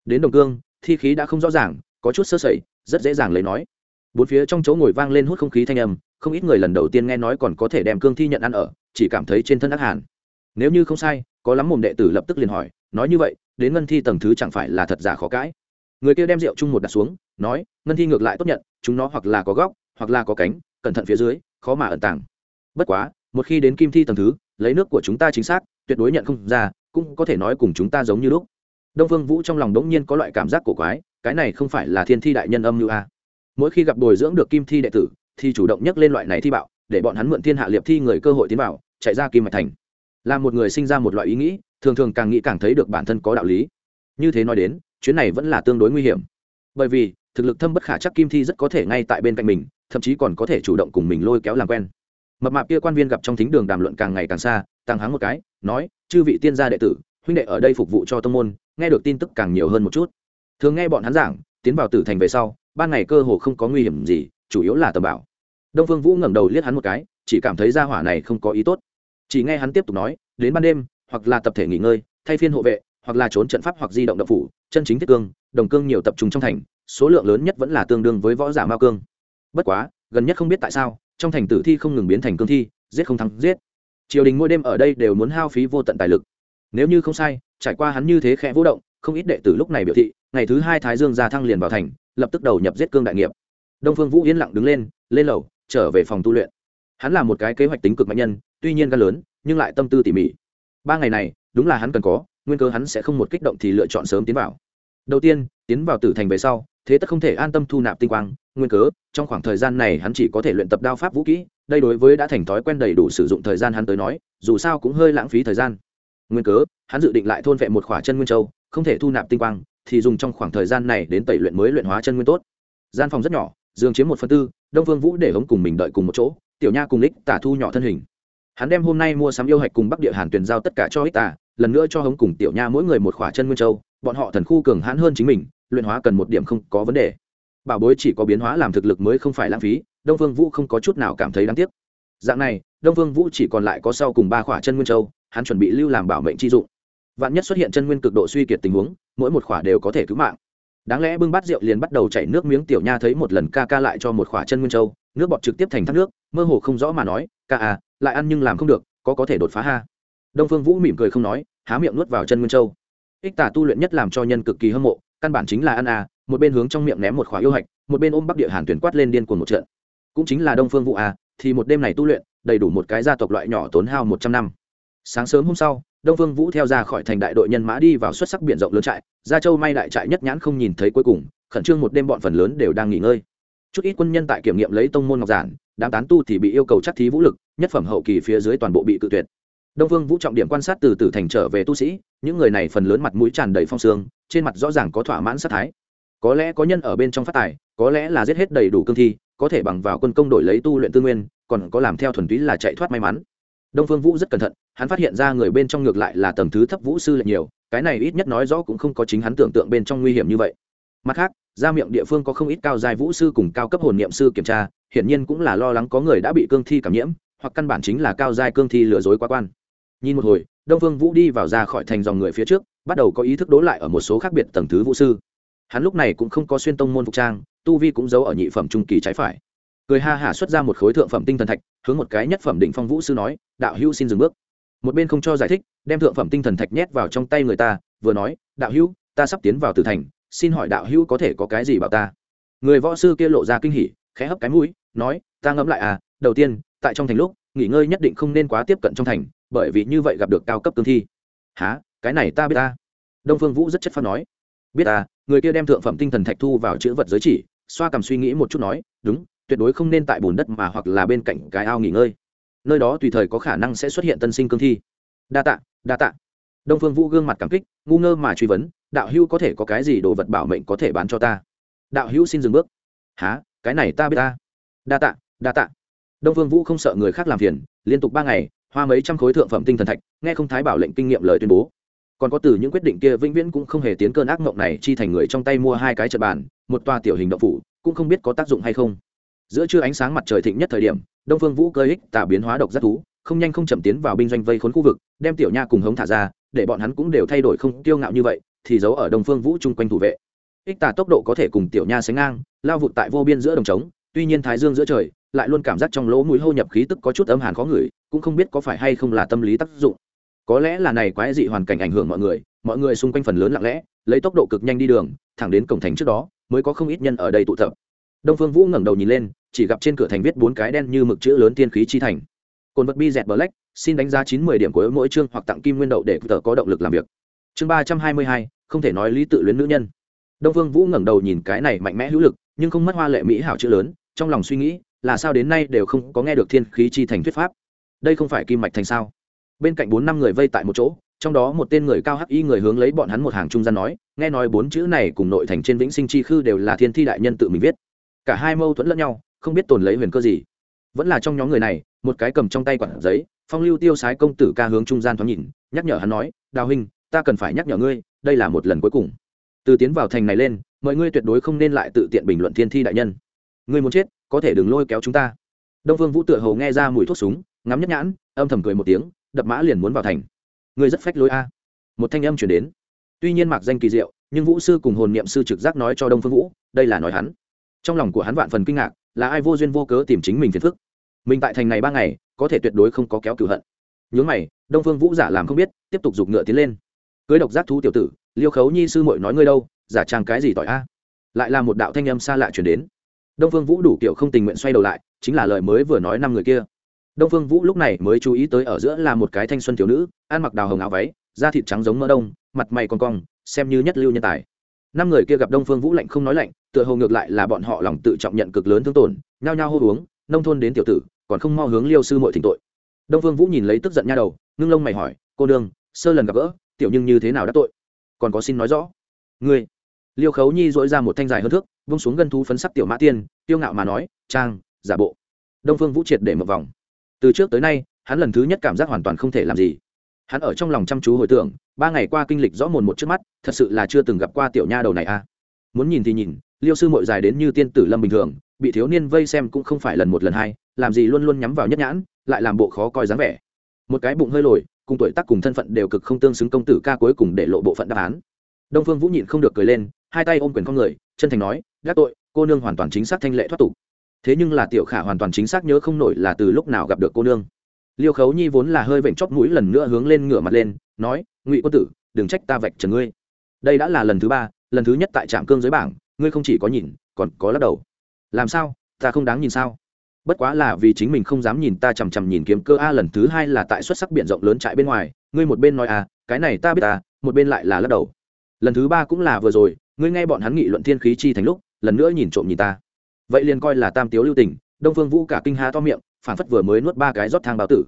Speaker 1: Đến đồng cương thi khí đã không rõ ràng, có chút sơ sẩy, rất dễ dàng lấy nói. Bốn phía trong chỗ ngồi vang lên hút không khí thanh âm, không ít người lần đầu tiên nghe nói còn có thể đem cương thi nhận ăn ở, chỉ cảm thấy trên thân ác hàn. Nếu như không sai, có lắm mồm đệ tử lập tức liền hỏi, nói như vậy, đến ngân thi tầng thứ chẳng phải là thật giả khó cãi? Người kia đem rượu chung một đặt xuống, nói, ngân thi ngược lại tốt nhận, chúng nó hoặc là có góc, hoặc là có cánh, cẩn thận phía dưới, khó mà ẩn tàng. Bất quá, một khi đến kim thi tầng thứ, lấy nước của chúng ta chính xác, tuyệt đối nhận không ra, cũng có thể nói cùng chúng ta giống như lúc đông vương vũ trong lòng đống nhiên có loại cảm giác cổ quái, cái này không phải là thiên thi đại nhân âm như a. Mỗi khi gặp bồi dưỡng được kim thi đệ tử, thì chủ động nhắc lên loại này thi bạo, để bọn hắn mượn thiên hạ liệp thi người cơ hội tiến vào, chạy ra kim mạch thành. Là một người sinh ra một loại ý nghĩ, thường thường càng nghĩ càng thấy được bản thân có đạo lý. Như thế nói đến, chuyến này vẫn là tương đối nguy hiểm. Bởi vì, thực lực thâm bất khả chắc kim thi rất có thể ngay tại bên cạnh mình, thậm chí còn có thể chủ động cùng mình lôi kéo làm quen. Mập mạp kia quan viên gặp trong thính đường đàm luận càng ngày càng xa tăng hắng một cái, nói, chư vị tiên gia đệ tử, huynh đệ ở đây phục vụ cho tông môn nghe được tin tức càng nhiều hơn một chút. Thường nghe bọn hắn giảng, tiến vào tử thành về sau, ban ngày cơ hồ không có nguy hiểm gì, chủ yếu là tầm bảo. Đông phương vũ ngẩng đầu liếc hắn một cái, chỉ cảm thấy gia hỏa này không có ý tốt. Chỉ nghe hắn tiếp tục nói, đến ban đêm, hoặc là tập thể nghỉ ngơi, thay phiên hộ vệ, hoặc là trốn trận pháp hoặc di động đậu phủ, chân chính thiết cương, đồng cương nhiều tập trung trong thành, số lượng lớn nhất vẫn là tương đương với võ giả mao cương. Bất quá, gần nhất không biết tại sao, trong thành tử thi không ngừng biến thành cương thi, giết không thắng, giết. Triều đình mỗi đêm ở đây đều muốn hao phí vô tận tài lực nếu như không sai, trải qua hắn như thế khẽ vũ động, không ít đệ tử lúc này biểu thị, ngày thứ hai thái dương gia thăng liền vào thành, lập tức đầu nhập giết cương đại nghiệp. Đông phương vũ yên lặng đứng lên lên lầu, trở về phòng tu luyện. Hắn là một cái kế hoạch tính cực mạnh nhân, tuy nhiên gan lớn, nhưng lại tâm tư tỉ mỉ. Ba ngày này, đúng là hắn cần có, nguyên cơ hắn sẽ không một kích động thì lựa chọn sớm tiến vào. Đầu tiên, tiến vào tử thành về sau, thế tất không thể an tâm thu nạp tinh quang, nguyên cớ trong khoảng thời gian này hắn chỉ có thể luyện tập đao pháp vũ kỹ, đây đối với đã thành thói quen đầy đủ sử dụng thời gian hắn tới nói, dù sao cũng hơi lãng phí thời gian nguyên cớ, hắn dự định lại thôn vẹn một khỏa chân nguyên châu, không thể thu nạp tinh quang, thì dùng trong khoảng thời gian này đến tẩy luyện mới luyện hóa chân nguyên tốt. Gian phòng rất nhỏ Dương chiếm một phần tư, đông Vương vũ để hống cùng mình đợi cùng một chỗ, tiểu nha cùng lích tả thu nhỏ thân hình. Hắn đem hôm nay mua sắm yêu hạch cùng bắc địa hàn tuyển giao tất cả cho ích tả, lần nữa cho hống cùng tiểu nha mỗi người một khỏa chân nguyên châu, bọn họ thần khu cường hãn hơn chính mình, luyện hóa cần một điểm không có vấn đề. Bảo bối chỉ có biến hóa làm thực lực mới không phải lãng phí, đông Vương vũ không có chút nào cảm thấy đáng tiếc. Dạng này, đông Vương vũ chỉ còn lại có sau cùng ba khỏa chân nguyên châu hắn chuẩn bị lưu làm bảo mệnh chi dụng. Vạn nhất xuất hiện chân nguyên cực độ suy kiệt tình huống, mỗi một khỏa đều có thể cứu mạng. Đáng lẽ bưng bát rượu liền bắt đầu chảy nước miếng tiểu nha thấy một lần ca ca lại cho một khỏa chân nguyên châu, nước bọt trực tiếp thành thác nước, mơ hồ không rõ mà nói, ca à lại ăn nhưng làm không được, có có thể đột phá ha? Đông phương vũ mỉm cười không nói, há miệng nuốt vào chân nguyên châu. Ích tả tu luyện nhất làm cho nhân cực kỳ hâm mộ, căn bản chính là ăn à một bên hướng trong miệng ném một khỏa yêu hạch, một bên ôm bắc địa hàn tuyển quát lên điên cuồng một trận. Cũng chính là đông phương vũ à thì một đêm này tu luyện, đầy đủ một cái gia tộc loại nhỏ tốn hao một trăm năm sáng sớm hôm sau, đông phương vũ theo ra khỏi thành đại đội nhân mã đi vào xuất sắc biển rộng lớn trại, gia châu may đại trại nhất nhãn không nhìn thấy cuối cùng, khẩn trương một đêm bọn phần lớn đều đang nghỉ ngơi. Chút ít quân nhân tại kiểm nghiệm lấy tông môn ngọc giản, đám tán tu thì bị yêu cầu chắc thí vũ lực, nhất phẩm hậu kỳ phía dưới toàn bộ bị cự tuyệt. Đông phương vũ trọng điểm quan sát từ từ thành trở về tu sĩ, những người này phần lớn mặt mũi tràn đầy phong sương, trên mặt rõ ràng có thỏa mãn sát thái. Có lẽ có nhân ở bên trong phát tài, có lẽ là giết hết đầy đủ cương thi, có thể bằng vào quân công đổi lấy tu luyện tư nguyên, còn có làm theo thuần túy là chạy thoát may mắn đông phương vũ rất cẩn thận, hắn phát hiện ra người bên trong ngược lại là tầng thứ thấp vũ sư lệch nhiều, cái này ít nhất nói rõ cũng không có chính hắn tưởng tượng bên trong nguy hiểm như vậy. Mặt khác, ra miệng địa phương có không ít cao dài vũ sư cùng cao cấp hồn niệm sư kiểm tra, hiển nhiên cũng là lo lắng có người đã bị cương thi cảm nhiễm, hoặc căn bản chính là cao dài cương thi lừa dối quá quan. Nhìn một hồi, đông phương vũ đi vào ra khỏi thành dòng người phía trước, bắt đầu có ý thức đối lại ở một số khác biệt tầng thứ vũ sư. Hắn lúc này cũng không có xuyên tông môn phục trang, tu vi cũng giấu ở nhị phẩm trung kỳ trái phải cười ha hả xuất ra một khối thượng phẩm tinh thần thạch, hướng một cái nhất phẩm đỉnh phong vũ sư nói, đạo hữu xin dừng bước. Một bên không cho giải thích, đem thượng phẩm tinh thần thạch nhét vào trong tay người ta, vừa nói, đạo hữu, ta sắp tiến vào tử thành, xin hỏi đạo hữu có thể có cái gì bảo ta? Người võ sư kia lộ ra kinh hỉ, khẽ hấp cái mũi, nói, ta ngẫm lại à đầu tiên, tại trong thành lúc, nghỉ ngơi nhất định không nên quá tiếp cận trong thành, bởi vì như vậy gặp được cao cấp cương thi. Há cái này ta biết ta. Đông phương vũ rất chất phát nói, biết ta, người kia đem thượng phẩm tinh thần thạch thu vào chữ vật giới chỉ, xoa cầm suy nghĩ một chút nói, đúng tuyệt đối không nên tại bùn đất mà hoặc là bên cạnh cái ao nghỉ ngơi. Nơi đó tùy thời có khả năng sẽ xuất hiện tân sinh cương thi. Đa tạ đa tạ. Đông phương vũ gương mặt cảm kích, ngu ngơ mà truy vấn, đạo hữu có thể có cái gì đồ vật bảo mệnh có thể bán cho ta? Đạo hữu xin dừng bước. Há cái này ta biết ta. Đa tạ đa tạ. Đông phương vũ không sợ người khác làm phiền, liên tục ba ngày, hoa mấy trăm khối thượng phẩm tinh thần thạch, nghe không thái bảo lệnh kinh nghiệm lời tuyên bố. Còn có từ những quyết định kia vĩnh viễn cũng không hề tiến cơn ác mộng này, chi thành người trong tay mua hai cái trật bàn, một toa tiểu hình động phủ, cũng không biết có tác dụng hay không giữa trưa ánh sáng mặt trời thịnh nhất thời điểm, đông phương vũ cơ ích tả biến hóa độc giác thú, không nhanh không chậm tiến vào binh doanh vây khốn khu vực, đem tiểu nha cùng hống thả ra, để bọn hắn cũng đều thay đổi không kiêu ngạo như vậy, thì giấu ở đông phương vũ chung quanh thủ vệ. Ích tả tốc độ có thể cùng tiểu nha sánh ngang, lao vụt tại vô biên giữa đồng trống, tuy nhiên thái dương giữa trời, lại luôn cảm giác trong lỗ mũi hô nhập khí tức có chút âm hàn khó ngửi, cũng không biết có phải hay không là tâm lý tác dụng. Có lẽ là này quái dị hoàn cảnh ảnh hưởng mọi người mọi người xung quanh phần lớn lặng lẽ, lấy tốc độ cực nhanh đi đường, thẳng đến cổng thành trước đó, mới có không ít nhân ở đây tụ tập. Đông phương vũ ngẩng đầu nhìn lên chỉ gặp trên cửa thành viết bốn cái đen như mực chữ lớn tiên khí chi thành. Cồn vật bi dẹt black, xin đánh giá chín mươi điểm của mỗi chương hoặc tặng kim nguyên đậu để tờ có động lực làm việc. Chương ba trăm hai mươi hai, không thể nói lý tự luyến nữ nhân. Đông vương vũ ngẩng đầu nhìn cái này mạnh mẽ hữu lực, nhưng không mất hoa lệ mỹ hảo chữ lớn, trong lòng suy nghĩ là sao đến nay đều không có nghe được thiên khí chi thành thuyết pháp. Đây không phải kim mạch thành sao? Bên cạnh bốn năm người vây tại một chỗ, trong đó một tên người cao hắc y người hướng lấy bọn hắn một hàng trung gian nói, nghe nói bốn chữ này cùng nội thành trên vĩnh sinh chi khư đều là thiên thi đại nhân tự mình viết. Cả hai mâu thuẫn lẫn nhau không biết tồn lấy huyền cơ gì. Vẫn là trong nhóm người này, một cái cầm trong tay quản giấy, phong lưu tiêu sái công tử ca hướng trung gian thoáng nhìn, nhắc nhở hắn nói, đào huynh, ta cần phải nhắc nhở ngươi, đây là một lần cuối cùng. Từ tiến vào thành này lên, mọi ngươi tuyệt đối không nên lại tự tiện bình luận thiên thi đại nhân. Ngươi muốn chết, có thể đừng lôi kéo chúng ta. Đông vương vũ tựa hồ nghe ra mùi thuốc súng, ngắm nhất nhãn, âm thầm cười một tiếng, đập mã liền muốn vào thành. Ngươi rất phách lối a. Một thanh âm chuyển đến. Tuy nhiên mặc danh kỳ diệu, nhưng vũ sư cùng hồn niệm sư trực giác nói cho đông phương vũ, đây là nói hắn. Trong lòng của hắn vạn phần kinh ngạc là ai vô duyên vô cớ tìm chính mình phiền phức? Mình tại thành này ba ngày, có thể tuyệt đối không có kéo cửu hận. Nhướng mày, đông phương vũ giả làm không biết, tiếp tục giục ngựa tiến lên. Cưới độc giác thú tiểu tử, liêu khấu nhi sư muội nói ngươi đâu, giả trang cái gì tỏi a? Lại là một đạo thanh âm xa lạ chuyển đến. Đông phương vũ đủ kiểu không tình nguyện xoay đầu lại, chính là lời mới vừa nói năm người kia. Đông phương vũ lúc này mới chú ý tới ở giữa là một cái thanh xuân thiếu nữ, ăn mặc đào hồng áo váy, da thịt trắng giống mỡ đông, mặt mày con cong, xem như nhất lưu nhân tài. Năm người kia gặp đông phương vũ lạnh không nói lạnh tựa hồ ngược lại là bọn họ lòng tự trọng nhận cực lớn thương tổn, nhao nhao hô uống, nông thôn đến tiểu tử, còn không mo hướng liêu sư mội thỉnh tội. Đông phương vũ nhìn lấy tức giận nha đầu, ngưng lông mày hỏi, cô đương sơ lần gặp gỡ, tiểu nhưng như thế nào đã tội? Còn có xin nói rõ. Ngươi? Liêu khấu nhi dỗi ra một thanh dài hơn thước, vung xuống gân thú phấn sắc tiểu mã tiên tiêu ngạo mà nói, trang, giả bộ. Đông phương vũ triệt để một vòng. Từ trước tới nay, hắn lần thứ nhất cảm giác hoàn toàn không thể làm gì. Hắn ở trong lòng chăm chú hồi tưởng, ba ngày qua kinh lịch rõ mồn một trước mắt, thật sự là chưa từng gặp qua tiểu nha đầu này a. À. muốn nhìn thì nhìn liêu sư mội dài đến như tiên tử lâm bình thường, bị thiếu niên vây xem cũng không phải lần một lần hai, làm gì luôn luôn nhắm vào nhất nhãn, lại làm bộ khó coi dáng vẻ. Một cái bụng hơi lồi, cùng tuổi tác cùng thân phận đều cực không tương xứng công tử ca cuối cùng để lộ bộ phận đáp án. Đông phương vũ nhịn không được cười lên, hai tay ôm quyền con người, chân thành nói, gác tội, cô nương hoàn toàn chính xác thanh lệ thoát tục. Thế nhưng là tiểu khả hoàn toàn chính xác nhớ không nổi là từ lúc nào gặp được cô nương. Liêu khấu nhi vốn là hơi vểnh chóp mũi lần nữa hướng lên ngửa mặt lên, nói, ngụy quân tử, đừng trách ta vạch trần ngươi. Đây đã là lần thứ ba, lần thứ nhất tại trạm cương giới bảng ngươi không chỉ có nhìn, còn có lắc đầu. Làm sao? Ta không đáng nhìn sao? Bất quá là vì chính mình không dám nhìn, ta chằm chằm nhìn kiếm cơ a lần thứ hai là tại xuất sắc b i ể n rộng lớn trại bên ngoài, ngươi một bên nói à cái này ta biết ta một bên lại là lắc đầu. Lần thứ ba cũng là vừa rồi, ngươi nghe bọn hắn nghị luận thiên khí chi thành lúc, lần nữa nhìn trộm nhìn ta. Vậy liền coi là tam tiếu lưu tình, đông phương vũ cả kinh ha to miệng phản phất vừa mới nuốt ba cái rót thang báo tử.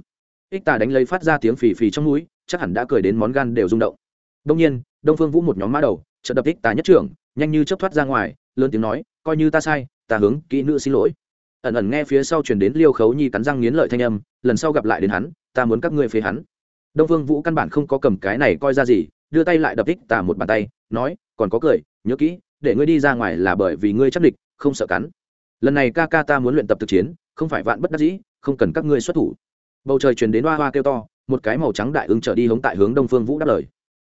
Speaker 1: Ích ta đánh lấy phát ra tiếng phì phì trong núi, chắc hẳn đã cười đến món gan đều rung động. Đông nhiên, đông phương vũ một nhóm mã đầu, chợt đập ích ta nhất trưởng nhanh như chấp thoát ra ngoài, lớn tiếng nói, coi như ta sai, ta hướng kỹ nữ xin lỗi. Ẩn ẩn nghe phía sau truyền đến liêu khấu nhi cắn răng nghiến lợi thanh âm, lần sau gặp lại đến hắn, ta muốn các ngươi phế hắn. Đông vương vũ căn bản không có cầm cái này coi ra gì, đưa tay lại đập thích tà một bàn tay, nói, còn có cười, nhớ kỹ, để ngươi đi ra ngoài là bởi vì ngươi chắc địch, không sợ cắn. Lần này ca ca ta muốn luyện tập thực chiến, không phải vạn bất đắc dĩ, không cần các ngươi xuất thủ. Bầu trời truyền đến hoa hoa kêu to, một cái màu trắng đại ứng trở đi hướng tại hướng đông phương vũ đáp lời.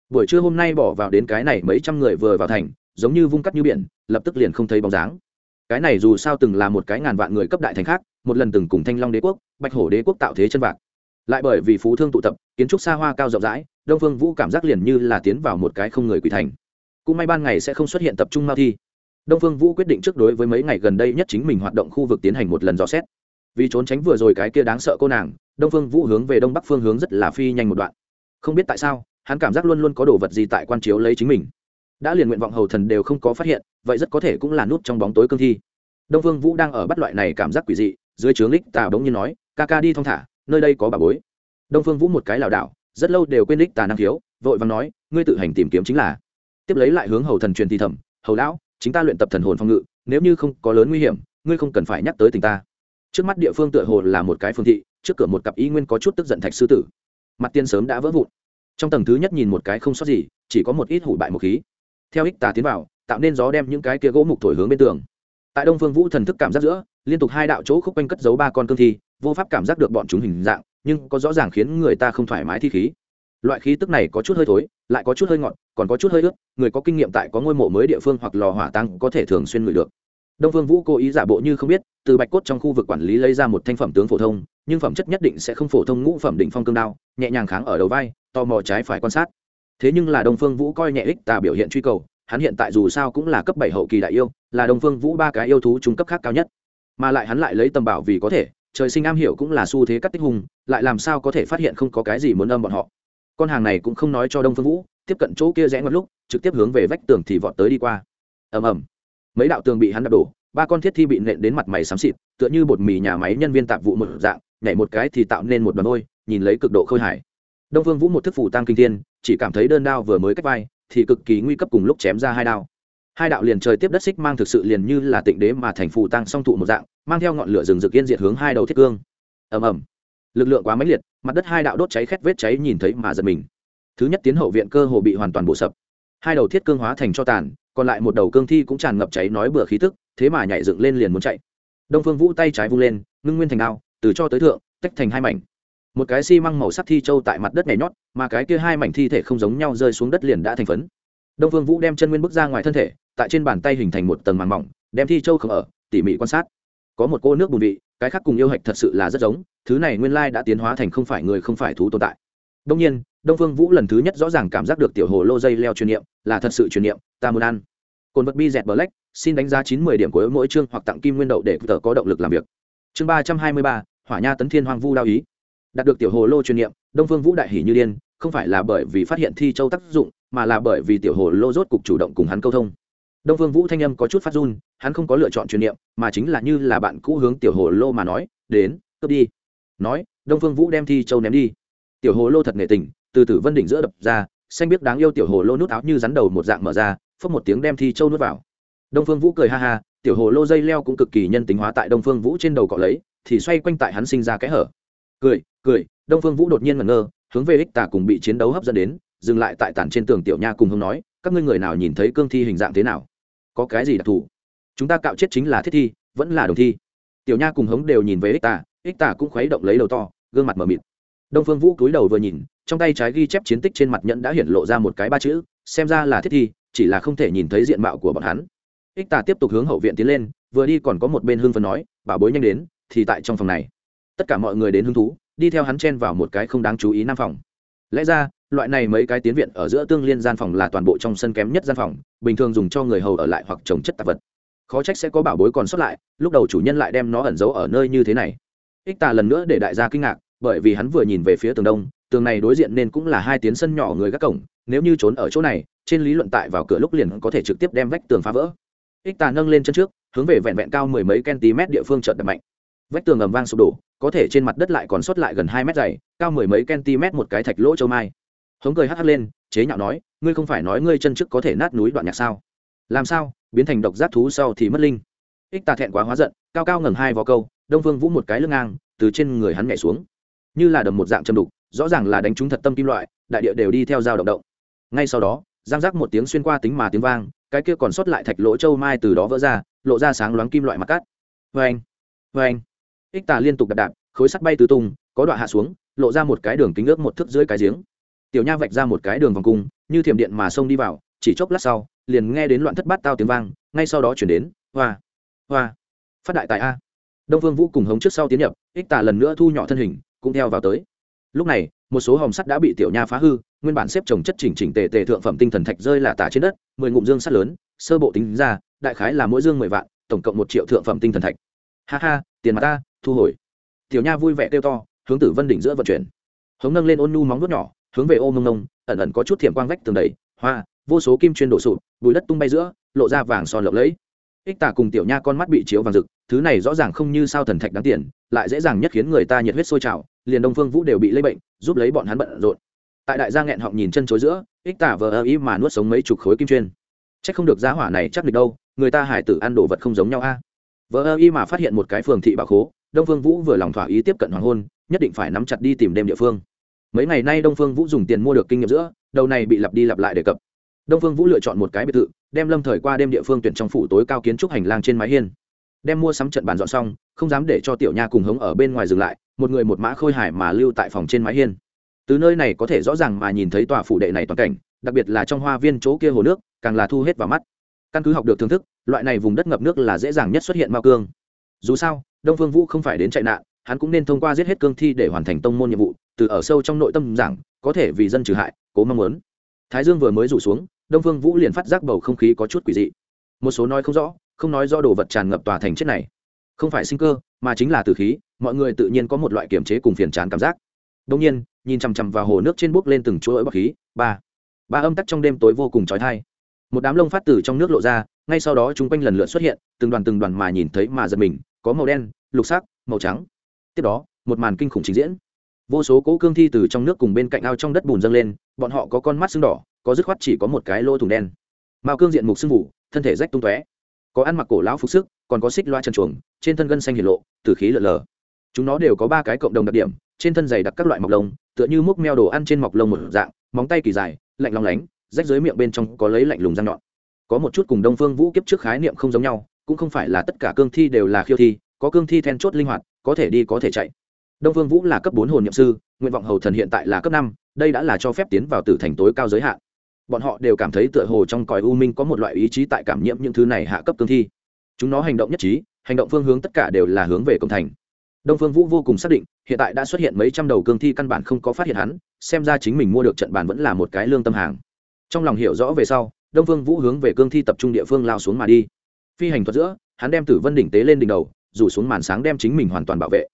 Speaker 1: Buổi trưa hôm nay bỏ vào đến cái này mấy trăm người vừa vào thành giống như vung cắt như biển, lập tức liền không thấy bóng dáng. Cái này dù sao từng là một cái ngàn vạn người cấp đại thành khác, một lần từng cùng thanh long đế quốc, bạch hổ đế quốc tạo thế chân vạc. Lại bởi vì phú thương tụ tập, kiến trúc xa hoa cao rộng rãi, đông phương vũ cảm giác liền như là tiến vào một cái không người quỷ thành. Cũng may ban ngày sẽ không xuất hiện tập trung mao thi. Đông phương vũ quyết định trước đối với mấy ngày gần đây nhất chính mình hoạt động khu vực tiến hành một lần dò xét. Vì trốn tránh vừa rồi cái kia đáng sợ cô nàng, đông phương vũ hướng về đông bắc phương hướng rất là phi nhanh một đoạn. Không biết tại sao, hắn cảm giác luôn luôn có đồ vật gì tại quan chiếu lấy chính mình đã liền nguyện vọng hầu thần đều không có phát hiện, vậy rất có thể cũng là nút trong bóng tối cương thi. Đông vương vũ đang ở bắt loại này cảm giác quỷ dị, dưới trướng lích tà bỗng nhiên nói, ca ca đi thong thả, nơi đây có bà bối. Đông phương vũ một cái lảo đảo, rất lâu đều quên lích tà năng khiếu, vội vàng nói, ngươi tự hành tìm kiếm chính là. Tiếp lấy lại hướng hầu thần truyền thi thầm hầu lão, chính ta luyện tập thần hồn phong ngự, nếu như không có lớn nguy hiểm, ngươi không cần phải nhắc tới tình ta. Trước mắt địa phương tựa hồ là một cái phương thị, trước cửa một cặp y nguyên có chút tức giận thạch sư tử. Mặt tiên sớm đã vỡ vụn. Trong tầng thứ nhất nhìn một cái không sót gì, chỉ có một ít hủ bại một khí theo ích tà tiến vào, tạo nên gió đem những cái kia gỗ mục thổi hướng bên tường. Tại đông phương vũ thần thức cảm giác giữa, liên tục hai đạo chỗ khúc quanh cất giấu ba con cương thi, vô pháp cảm giác được bọn chúng hình dạng, nhưng có rõ ràng khiến người ta không thoải mái thi khí. Loại khí tức này có chút hơi thối, lại có chút hơi ngọt, còn có chút hơi ướt, người có kinh nghiệm tại có ngôi mộ mới địa phương hoặc lò hỏa tăng có thể thường xuyên ngửi được. Đông phương vũ cố ý giả bộ như không biết, từ bạch cốt trong khu vực quản lý lấy ra một thanh phẩm tướng phổ thông, nhưng phẩm chất nhất định sẽ không phổ thông ngũ phẩm định phong cương đao, nhẹ nhàng kháng ở đầu vai, tò mò trái phải quan sát thế nhưng là đông phương vũ coi nhẹ ích tà biểu hiện truy cầu, hắn hiện tại dù sao cũng là cấp bảy hậu kỳ đại yêu, là đông phương vũ ba cái yêu thú trung cấp khác cao nhất. Mà lại hắn lại lấy tầm bảo vì có thể, trời sinh am hiểu cũng là xu thế cắt tích hùng, lại làm sao có thể phát hiện không có cái gì muốn âm bọn họ. Con hàng này cũng không nói cho đông phương vũ, tiếp cận chỗ kia rẽ một lúc, trực tiếp hướng về vách tường thì vọt tới đi qua. Ầm ầm. Mấy đạo tường bị hắn đập đổ, ba con thiết thi bị nện đến mặt mày xám xịt, tựa như bột mì nhà máy nhân viên tạp vụ một dạng, nhảy một cái thì tạo nên một đoàn ôi nhìn lấy cực độ khôi hài. Đông phương vũ một thức phủ tăng kinh thiên chỉ cảm thấy đơn đao vừa mới cách vai, thì cực kỳ nguy cấp cùng lúc chém ra hai đao. Hai đạo liền trời tiếp đất xích mang thực sự liền như là tịnh đế mà thành phù tăng song thụ một dạng, mang theo ngọn lửa rừng rực yên diệt hướng hai đầu thiết cương. Ầm ầm. Lực lượng quá mãnh liệt, mặt đất hai đạo đốt cháy khét vết cháy nhìn thấy mà giật mình. Thứ nhất tiến hậu viện cơ hồ bị hoàn toàn bổ sập. Hai đầu thiết cương hóa thành cho tàn, còn lại một đầu cương thi cũng tràn ngập cháy nói bừa khí tức, thế mà nhảy dựng lên liền muốn chạy. Đông phương vũ tay trái vung lên, ngưng nguyên thành đao, từ cho tới thượng, tách thành hai mảnh một cái xi măng màu sắc thi châu tại mặt đất nhảy nhót, mà cái kia hai mảnh thi thể không giống nhau rơi xuống đất liền đã thành phấn. Đông phương vũ đem chân nguyên bước ra ngoài thân thể, tại trên bàn tay hình thành một tầng màng mỏng, đem thi châu không ở, tỉ mỉ quan sát. Có một cô nước bùn vị, cái khác cùng yêu hạch thật sự là rất giống, thứ này nguyên lai đã tiến hóa thành không phải người không phải thú tồn tại. Đông nhiên, đông phương vũ lần thứ nhất rõ ràng cảm giác được tiểu hồ lô dây leo truyền niệm, là thật sự truyền niệm, ta muốn ăn. Cồn vật bi dẹt bờ lách xin đánh giá chín mươi điểm của mỗi chương hoặc tặng kim nguyên đậu để tờ có động lực làm việc. Chương ba trăm hai mươi ba, hỏa nha tấn thiên hoang vu đao ý đạt được tiểu hồ lô truyền niệm đông phương vũ đại hỉ như điên, không phải là bởi vì phát hiện thi châu tác dụng, mà là bởi vì tiểu hồ lô rốt cục chủ động cùng hắn câu thông. Đông phương vũ thanh âm có chút phát run, hắn không có lựa chọn truyền niệm mà chính là như là bạn cũ hướng tiểu hồ lô mà nói, đến, cướp đi. Nói, đông phương vũ đem thi châu ném đi. Tiểu hồ lô thật nghệ tình, từ từ vân đỉnh giữa đập ra, xanh biết đáng yêu tiểu hồ lô nút áo như rắn đầu một dạng mở ra phất một tiếng đem thi châu nuốt vào. Đông phương vũ cười ha ha, tiểu hồ lô dây leo cũng cực kỳ nhân tính hóa tại đông phương vũ trên đầu cọ lấy, thì xoay quanh tại hắn sinh ra kẽ hở cười cười, đông phương vũ đột nhiên ngẩn ngơ, hướng về ích tà cùng bị chiến đấu hấp dẫn đến, dừng lại tại tản trên tường tiểu nha cùng hông nói, các ngươi người nào nhìn thấy cương thi hình dạng thế nào? Có cái gì đặc thù? Chúng ta cạo chết chính là thiết thi, vẫn là đồng thi. Tiểu nha cùng hống đều nhìn về ích tà ích tà cũng khuấy động lấy đầu to, gương mặt m ở mịt. Đông phương vũ cúi đầu vừa nhìn, trong tay trái ghi chép chiến tích trên mặt nhẫn đã hiện lộ ra một cái ba chữ, xem ra là thiết thi, chỉ là không thể nhìn thấy diện mạo của bọn hắn. Ích tà tiếp tục hướng hậu viện tiến lên, vừa đi còn có một bên hương phần nói, bảo bối nhanh đến, thì tại trong phòng này tất cả mọi người đến hứng thú, đi theo hắn chen vào một cái không đáng chú ý nam phòng. Lẽ ra, loại này mấy cái tiến viện ở giữa tương liên gian phòng là toàn bộ trong sân kém nhất gian phòng, bình thường dùng cho người hầu ở lại hoặc trồng chất tạp vật. Khó trách sẽ có bảo bối còn sót lại, lúc đầu chủ nhân lại đem nó ẩn giấu ở nơi như thế này. Ích tà lần nữa để đại gia kinh ngạc, bởi vì hắn vừa nhìn về phía tường đông, tường này đối diện nên cũng là hai tiến sân nhỏ người gác cổng, nếu như trốn ở chỗ này, trên lý luận tại vào cửa lúc liền có thể trực tiếp đem vách tường phá vỡ. Ích tà nâng lên chân trước, hướng về vẹn vẹn cao mười mấy cm địa phương chợt đập mạnh vách tường ầm vang sụp đổ, có thể trên mặt đất lại còn sót lại gần hai mét dày, cao mười mấy cm một cái thạch lỗ châu mai. Hống cười hắt hắt lên, chế nhạo nói, ngươi không phải nói ngươi chân trước có thể nát núi đoạn nhạc sao? Làm sao, biến thành độc giác thú sau thì mất linh? Ích tà thẹn quá hóa giận, cao cao ngẩng hai vò câu, đông phương vũ một cái lưng ngang, từ trên người hắn nhảy xuống. Như là đầm một dạng châm đục, rõ ràng là đánh trúng thật tâm kim loại, đại địa đều đi theo dao động động. Ngay sau đó, giang giác một tiếng xuyên qua tính mà tiếng vang, cái kia còn sót lại thạch lỗ châu mai từ đó vỡ ra, lộ ra sáng loáng kim loại mặt cát vê anh vâng, vê vâng. anh ích tà liên tục đạp đạp, khối sắt bay tứ tung, có đoạn hạ xuống, lộ ra một cái đường kính ước một thước dưới cái giếng. Tiểu nha vạch ra một cái đường vòng cung, như thiểm điện mà xông đi vào, chỉ chốc lát sau, liền nghe đến loạn thất bát tao tiếng vang, ngay sau đó chuyển đến, hoa hoa, phát đại tại a. Đông vương vũ cùng hống trước sau tiến nhập, ích tà lần nữa thu nhỏ thân hình, cũng theo vào tới. Lúc này, một số hòm sắt đã bị tiểu nha phá hư, nguyên bản xếp trồng chất chỉnh chỉnh tề tề thượng phẩm tinh thần thạch rơi là tả trên đất, mười ngụm dương sắt lớn, sơ bộ tính ra, đại khái là mỗi dương mười vạn, tổng cộng một triệu thượng phẩm tinh thần thạch. Ha ha, tiền mặt ta thu hồi. Tiểu nha vui vẻ kêu to, hướng tử vân đỉnh giữa vận chuyển. Hống nâng lên ôn nu móng vuốt nhỏ, hướng về ô mông nông ẩn ẩn có chút thiểm quang vách tường đầy, hoa, vô số kim chuyên đổ sụp, bùi đất tung bay giữa, lộ ra vàng son lộng lẫy. Ích tả cùng tiểu nha con mắt bị chiếu vàng rực, thứ này rõ ràng không như sao thần thạch đáng tiền, lại dễ dàng nhất khiến người ta nhiệt huyết sôi trào, liền đông phương vũ đều bị lây bệnh, giúp lấy bọn hắn bận rộn. Tại đại gia nghẹn họng nhìn chân chối giữa, ích tả vờ ơ ý mà nuốt sống mấy chục khối kim chuyên. Chắc không được giá hỏa này chắc được đâu, người ta hải tử ăn đồ vật không giống nhau a. Vờ ơ ý mà phát hiện một cái phường thị bảo khố đông phương vũ vừa lòng thỏa ý tiếp cận hoàng hôn, nhất định phải nắm chặt đi tìm đêm địa phương. Mấy ngày nay đông phương vũ dùng tiền mua được kinh nghiệm giữa, đầu này bị lặp đi lặp lại đề cập. Đông phương vũ lựa chọn một cái biệt thự, đem lâm thời qua đêm địa phương tuyển trong phủ tối cao kiến trúc hành lang trên mái hiên. Đem mua sắm trận bàn dọn xong, không dám để cho tiểu nha cùng hống ở bên ngoài dừng lại, một người một mã khôi hải mà lưu tại phòng trên mái hiên. Từ nơi này có thể rõ ràng mà nhìn thấy tòa phủ đệ này toàn cảnh, đặc biệt là trong hoa viên chỗ kia hồ nước, càng là thu hết vào mắt. Căn cứ học được thưởng thức, loại này vùng đất ngập nước là dễ dàng nhất xuất hiện mao cương. Dù sao đông phương vũ không phải đến chạy nạn, hắn cũng nên thông qua giết hết cương thi để hoàn thành tông môn nhiệm vụ, từ ở sâu trong nội tâm rằng có thể vì dân trừ hại, cố mong muốn. Thái dương vừa mới rủ xuống, đông phương vũ liền phát giác bầu không khí có chút quỷ dị. Một số nói không rõ, không nói do đồ vật tràn ngập tòa thành chết này. Không phải sinh cơ, mà chính là từ khí, mọi người tự nhiên có một loại kiểm chế cùng phiền chán cảm giác. Đông nhiên, nhìn chằm chằm vào hồ nước trên bốc lên từng chuỗi bọc khí, ba ba âm tắc trong đêm tối vô cùng trói thai một đám lông phát từ trong nước lộ ra, ngay sau đó chúng quanh lần lượt xuất hiện, từng đoàn từng đoàn mà nhìn thấy mà giật mình có màu đen, lục sắc, màu trắng. Tiếp đó, một màn kinh khủng trình diễn. Vô số cỗ cương thi từ trong nước cùng bên cạnh ao trong đất bùn dâng lên, bọn họ có con mắt sưng đỏ, có dứt khoát chỉ có một cái lỗ thủng đen. Mao cương diện mục sưng vụ, thân thể rách tung tóe. Có ăn mặc cổ lão phục sức, còn có xích loa chân chuồng, trên thân gân xanh hiển lộ, từ khí lợn lờ. Chúng nó đều có ba cái cộng đồng đặc điểm, trên thân dày đặc các loại mọc lông, tựa như múc meo đồ ăn trên mọc lông một dạng, móng tay kỳ dài, lạnh long lánh, rách dưới miệng bên trong có lấy lạnh lùng răng nhọn. Có một chút cùng đông phương vũ kiếp trước khái niệm không giống nhau cũng không phải là tất cả cương thi đều là khiêu thi, có cương thi then chốt linh hoạt, có thể đi có thể chạy. Đông Vương vũ là cấp bốn hồn nhậm sư, nguyện vọng hầu thần hiện tại là cấp năm, đây đã là cho phép tiến vào tử thành tối cao giới hạn. Bọn họ đều cảm thấy tựa hồ trong cõi u minh có một loại ý chí tại cảm nhiễm những thứ này hạ cấp cương thi. Chúng nó hành động nhất trí, hành động phương hướng tất cả đều là hướng về cổng thành. Đông phương vũ vô cùng xác định, hiện tại đã xuất hiện mấy trăm đầu cương thi căn bản không có phát hiện hắn, xem ra chính mình mua được trận bàn vẫn là một cái lương tâm hàng. Trong lòng hiểu rõ về sau, đông phương vũ hướng về cương thi tập trung địa phương lao xuống mà đi phi hành thuật giữa hắn đem tử vân đỉnh tế lên đỉnh đầu rủ xuống màn sáng đem chính mình hoàn toàn bảo vệ.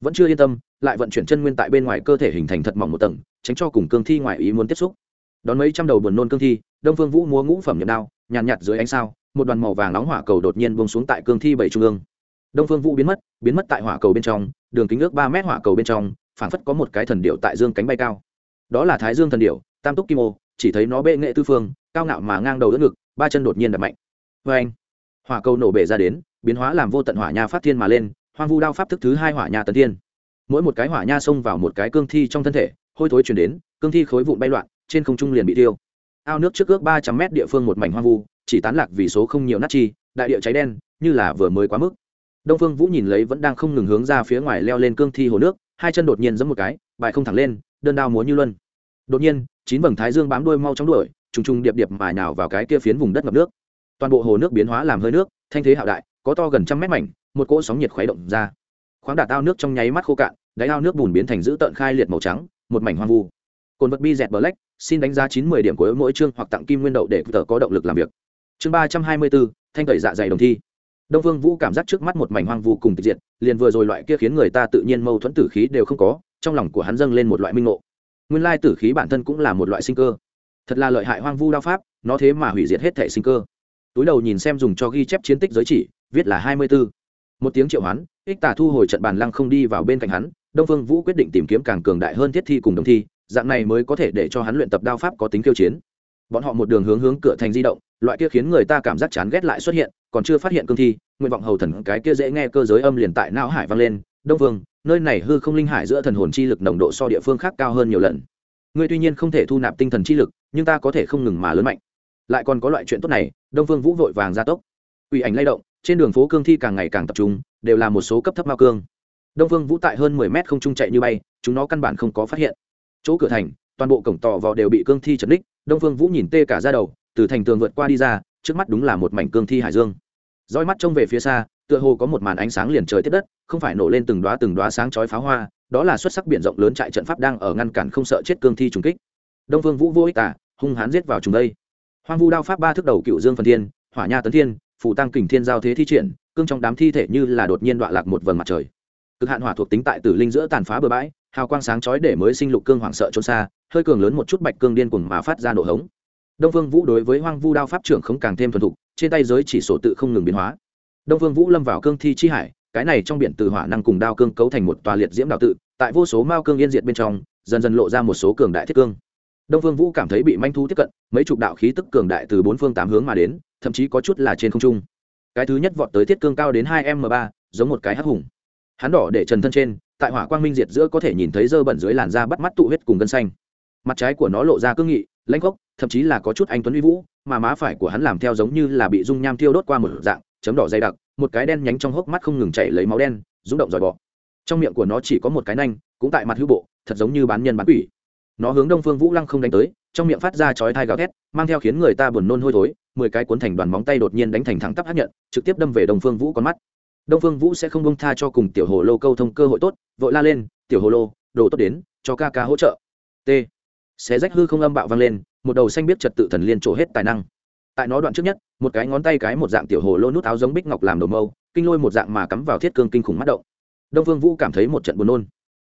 Speaker 1: Vẫn chưa yên tâm lại vận chuyển chân nguyên tại bên ngoài cơ thể hình thành thật mỏng một tầng tránh cho cùng cương thi ngoài ý muốn tiếp xúc. Đón mấy trăm đầu buồn nôn cương thi đông phương vũ múa ngũ phẩm nhậm đao nhàn nhạt, nhạt dưới ánh sao một đoàn màu vàng nóng hỏa cầu đột nhiên bông xuống tại cương thi bảy trung ương. Đông phương vũ biến mất biến mất tại hỏa cầu bên trong đường kính ước ba mét hỏa cầu bên trong phảng phất có một cái thần điệu tại dương cánh bay cao. Đó là thái dương thần điệu tam túc kim ô chỉ thấy nó bệ nghệ tư phương cao ngạo mà ngang đầu đỡ ngực ba chân đột nhiên đập mạnh. Vê anh hỏa cầu nổ bể ra đến, biến hóa làm vô tận hỏa nha phát thiên mà lên, hoang vu đao pháp thức thứ hai hỏa nha tấn thiên. Mỗi một cái hỏa nha xông vào một cái cương thi trong thân thể, hôi thối chuyển đến, cương thi khối vụn bay loạn, trên không trung liền bị tiêu. Ao nước trước ước ba trăm mét địa phương một mảnh hoang vu, chỉ tán lạc vì số không nhiều nát chi, đại địa cháy đen, như là vừa mới quá mức. Đông phương vũ nhìn lấy vẫn đang không ngừng hướng ra phía ngoài leo lên cương thi hồ nước, hai chân đột nhiên giẫm một cái, bài không thẳng lên, đơn đao múa như luân. Đột nhiên, chín vầng thái dương bám đuôi mau chóng đuổi, trùng trùng điệp điệp mài nào vào cái kia phiến vùng đất ngập nước toàn bộ hồ nước biến hóa làm hơi nước, thanh thế hạo đại, có to gần trăm mét mảnh, một cỗ sóng nhiệt khuấy động ra. Khoáng đạt ao nước trong nháy mắt khô cạn, đáy ao nước bùn biến thành dữ tợn khai liệt màu trắng, một mảnh hoang vu. Cồn vật bi dẹt black, xin đánh giá chín mươi điểm của mỗi chương hoặc tặng kim nguyên đậu để tờ có động lực làm việc. Chương ba trăm hai mươi bốn thanh tẩy dạ dày đồng thi. Đông vương vũ cảm giác trước mắt một mảnh hoang vu cùng tịch diệt, liền vừa rồi loại kia khiến người ta tự nhiên mâu thuẫn tử khí đều không có, trong lòng của hắn dâng lên một loại minh ngộ. Nguyên lai tử khí bản thân cũng là một loại sinh cơ. Thật là lợi hại hoang vu đao pháp, nó thế mà hủy diệt hết thể sinh cơ túi đầu nhìn xem dùng cho ghi chép chiến tích giới chỉ, viết là hai mươi 24. một tiếng triệu hoán, ích tà thu hồi trận bàn lăng không đi vào bên cạnh hắn, đông phương vũ quyết định tìm kiếm càng cường đại hơn thiết thi cùng đồng thi, dạng này mới có thể để cho hắn luyện tập đao pháp có tính kiêu chiến. Bọn họ một đường hướng hướng cửa thành di động, loại kia khiến người ta cảm giác chán ghét lại xuất hiện, còn chưa phát hiện cương thi, nguyện vọng hầu thần cái kia dễ nghe cơ giới âm liền tại não hải vang lên, đông vương, nơi này hư không linh hải giữa thần hồn chi lực nồng độ so địa phương khác cao hơn nhiều lần. Ngươi tuy nhiên không thể thu nạp tinh thần chi lực, nhưng ta có thể không ngừng mà lớn mạnh lại còn có loại chuyện tốt này, đông vương vũ vội vàng gia tốc. Ủy ảnh lay động, trên đường phố cương thi càng ngày càng tập trung, đều là một số cấp thấp mao cương. Đông vương vũ tại hơn mười mét không trung chạy như bay, chúng nó căn bản không có phát hiện. Chỗ cửa thành, toàn bộ cổng tỏ vò đều bị cương thi chật ních, đông phương vũ nhìn tê cả ra đầu, từ thành tường vượt qua đi ra, trước mắt đúng là một mảnh cương thi hải dương. Roi mắt trông về phía xa, tựa hồ có một màn ánh sáng liền trời tiết đất, không phải nổ lên từng đoá từng đoá sáng chói pháo hoa, đó là xuất sắc biển rộng lớn trại trận pháp đang ở ngăn cản không sợ chết cương thi trùng kích. Đông phương vũ vô ích tả hung hán giết vào trùng đây hoang vu đao pháp ba thước đầu cựu dương phần thiên, hỏa nha tấn thiên phụ tăng kình thiên giao thế thi triển, cương trong đám thi thể như là đột nhiên đoạn lạc một vầng mặt trời. Cực hạn hỏa thuộc tính tại tử linh giữa tàn phá bờ bãi, hào quang sáng chói để mới sinh lục cương hoảng sợ trốn xa, hơi cường lớn một chút bạch cương điên cuồng mà phát ra nổ hống. Đông phương vũ đối với hoang vu đao pháp trưởng không càng thêm thuần thục, trên tay giới chỉ sổ tự không ngừng biến hóa. Đông phương vũ lâm vào cương thi chi hải, cái này trong biển từ hỏa năng cùng đao cương cấu thành một tòa liệt diễm đạo tự, tại vô số mao cương yên diệt bên trong, dần dần lộ ra một số cường đại thiết cương đông phương vũ cảm thấy bị manh thu tiếp cận, mấy chục đạo khí tức cường đại từ bốn phương tám hướng mà đến, thậm chí có chút là trên không trung. Cái thứ nhất vọt tới thiết cương cao đến hai m ba, giống một cái hắc hùng. Hắn đỏ để trần thân trên, tại hỏa quang minh diệt giữa có thể nhìn thấy dơ bẩn dưới làn da bắt mắt tụ huyết cùng gân xanh. Mặt trái của nó lộ ra cương nghị, lãnh gốc, thậm chí là có chút anh tuấn uy vũ, mà má phải của hắn làm theo giống như là bị dung nham thiêu đốt qua một dạng, chấm đỏ dày đặc, một cái đen nhánh trong hốc mắt không ngừng chảy lấy máu đen rúng động dòi bọ. Trong miệng của nó chỉ có một cái nanh, cũng tại mặt hữu bộ, thật giống như bán nhân bán quỷ nó hướng đông phương vũ lăng không đánh tới, trong miệng phát ra chói thai gào thét, mang theo khiến người ta buồn nôn hôi thối, mười cái cuốn thành đoàn móng tay đột nhiên đánh thành thẳng tắp hát nhận, trực tiếp đâm về đông phương vũ con mắt. Đông phương vũ sẽ không bông tha cho cùng tiểu hồ lô câu thông cơ hội tốt, vội la lên, tiểu hồ lô, đồ tốt đến, cho ca ca hỗ trợ. T. Xé rách hư không âm bạo vang lên, một đầu xanh biết trật tự thần liên trổ hết tài năng. Tại nó đoạn trước nhất, một cái ngón tay cái một dạng tiểu hồ lô nút áo giống bích ngọc làm đầu mâu, kinh lôi một dạng mà cắm vào thiết cương kinh khủng mắt động. Đông phương vũ cảm thấy một trận buồn nôn.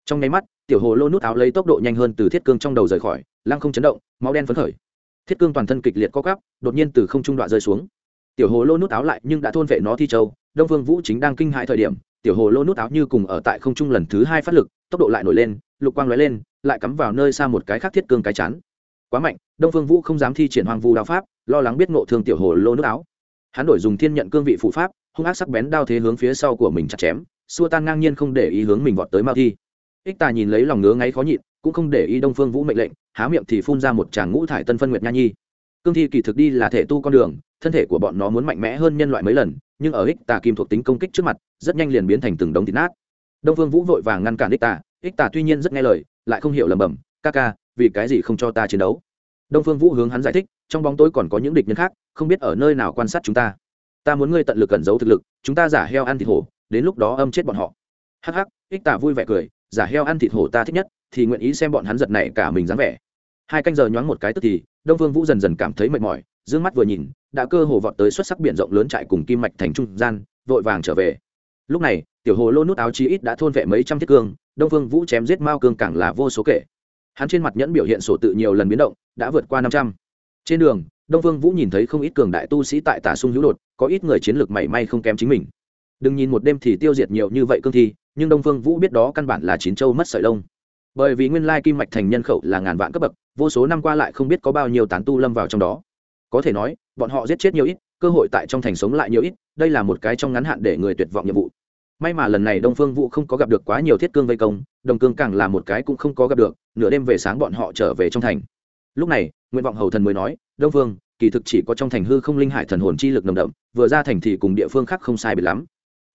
Speaker 1: Trong nháy mắt tiểu hồ lô nút áo lấy tốc độ nhanh hơn từ thiết cương trong đầu rời khỏi, lăng không chấn động, máu đen phấn khởi. Thiết cương toàn thân kịch liệt co cắp đột nhiên từ không trung đoạn rơi xuống. Tiểu hồ lô nút áo lại nhưng đã thôn vệ nó thi châu, đông vương vũ chính đang kinh hại thời điểm, tiểu hồ lô nút áo như cùng ở tại không trung lần thứ hai phát lực, tốc độ lại nổi lên, lục quang lóe lên, lại cắm vào nơi xa một cái khác thiết cương cái chắn quá mạnh, đông phương vũ không dám thi triển hoàng vu đao pháp, lo lắng biết ngộ thương tiểu hồ lô nút áo. Hắn đổi dùng thiên nhận cương vị phụ pháp, hung ác sắc bén đao thế hướng phía sau của mình chặt chém, xua tan ngang nhiên không để ý hướng mình vọt tới mao thi ích tà nhìn lấy lòng ngứa ngáy khó nhịn, cũng không để ý đông phương vũ mệnh lệnh, há miệng thì phun ra một tràng ngũ thải tân phân nguyệt nha nhi. Cương thi kỳ thực đi là thể tu con đường, thân thể của bọn nó muốn mạnh mẽ hơn nhân loại mấy lần, nhưng ở ích tà kim thuộc tính công kích trước mặt, rất nhanh liền biến thành từng đống thịt nát. Đông phương vũ vội vàng ngăn cản ích tà ích tà tuy nhiên rất nghe lời, lại không hiểu lầm bầm ca ca, vì cái gì không cho ta chiến đấu? Đông phương vũ hướng hắn giải thích, trong bóng tối còn có những địch nhân khác, không biết ở nơi nào quan sát chúng ta. Ta muốn ngươi tận lực cẩn giấu thực lực, chúng ta giả heo ăn thịt hổ, đến lúc đó âm chết bọn họ. Hắc hắc, ích tà vui vẻ cười giả heo ăn thịt hổ ta thích nhất, thì nguyện ý xem bọn hắn giật này cả mình dáng vẻ. Hai canh giờ nhoáng một cái tức thì, đông phương vũ dần dần cảm thấy mệt mỏi d ư ơ n g mắt vừa nhìn, đã cơ hồ vọt tới xuất sắc b i ể n rộng lớn chạy cùng kim mạch thành trung gian, vội vàng trở về. Lúc này, tiểu hồ lô nút áo chi ít đã thôn vệ mấy trăm thiết cương, đông phương vũ chém giết mao cương càng là vô số kể. Hắn trên mặt nhẫn biểu hiện sổ tự nhiều lần biến động, đã vượt qua năm trăm. Trên đường, đông phương vũ nhìn thấy không ít cường đại tu sĩ tại tả sung hữu đột, có ít người chiến lược mảy may không kém chính mình. Đừng nhìn một đêm thì tiêu diệt nhiều như vậy cương thi nhưng đông phương vũ biết đó căn bản là chín châu mất sợi lông. Bởi vì nguyên lai kim mạch thành nhân khẩu là ngàn vạn cấp bậc, vô số năm qua lại không biết có bao nhiêu tán tu lâm vào trong đó. Có thể nói, bọn họ giết chết nhiều ít, cơ hội tại trong thành sống lại nhiều ít, đây là một cái trong ngắn hạn để người tuyệt vọng nhiệm vụ. May mà lần này đông phương vũ không có gặp được quá nhiều thiết cương vây công, đồng cương càng là một cái cũng không có gặp được, nửa đêm về sáng bọn họ trở về trong thành. Lúc này, nguyện vọng hầu thần mới nói, đông phương, kỳ thực chỉ có trong thành hư không linh hải thần hồn chi lực nồng đậm, vừa ra thành thì cùng địa phương khác không sai biệt lắm.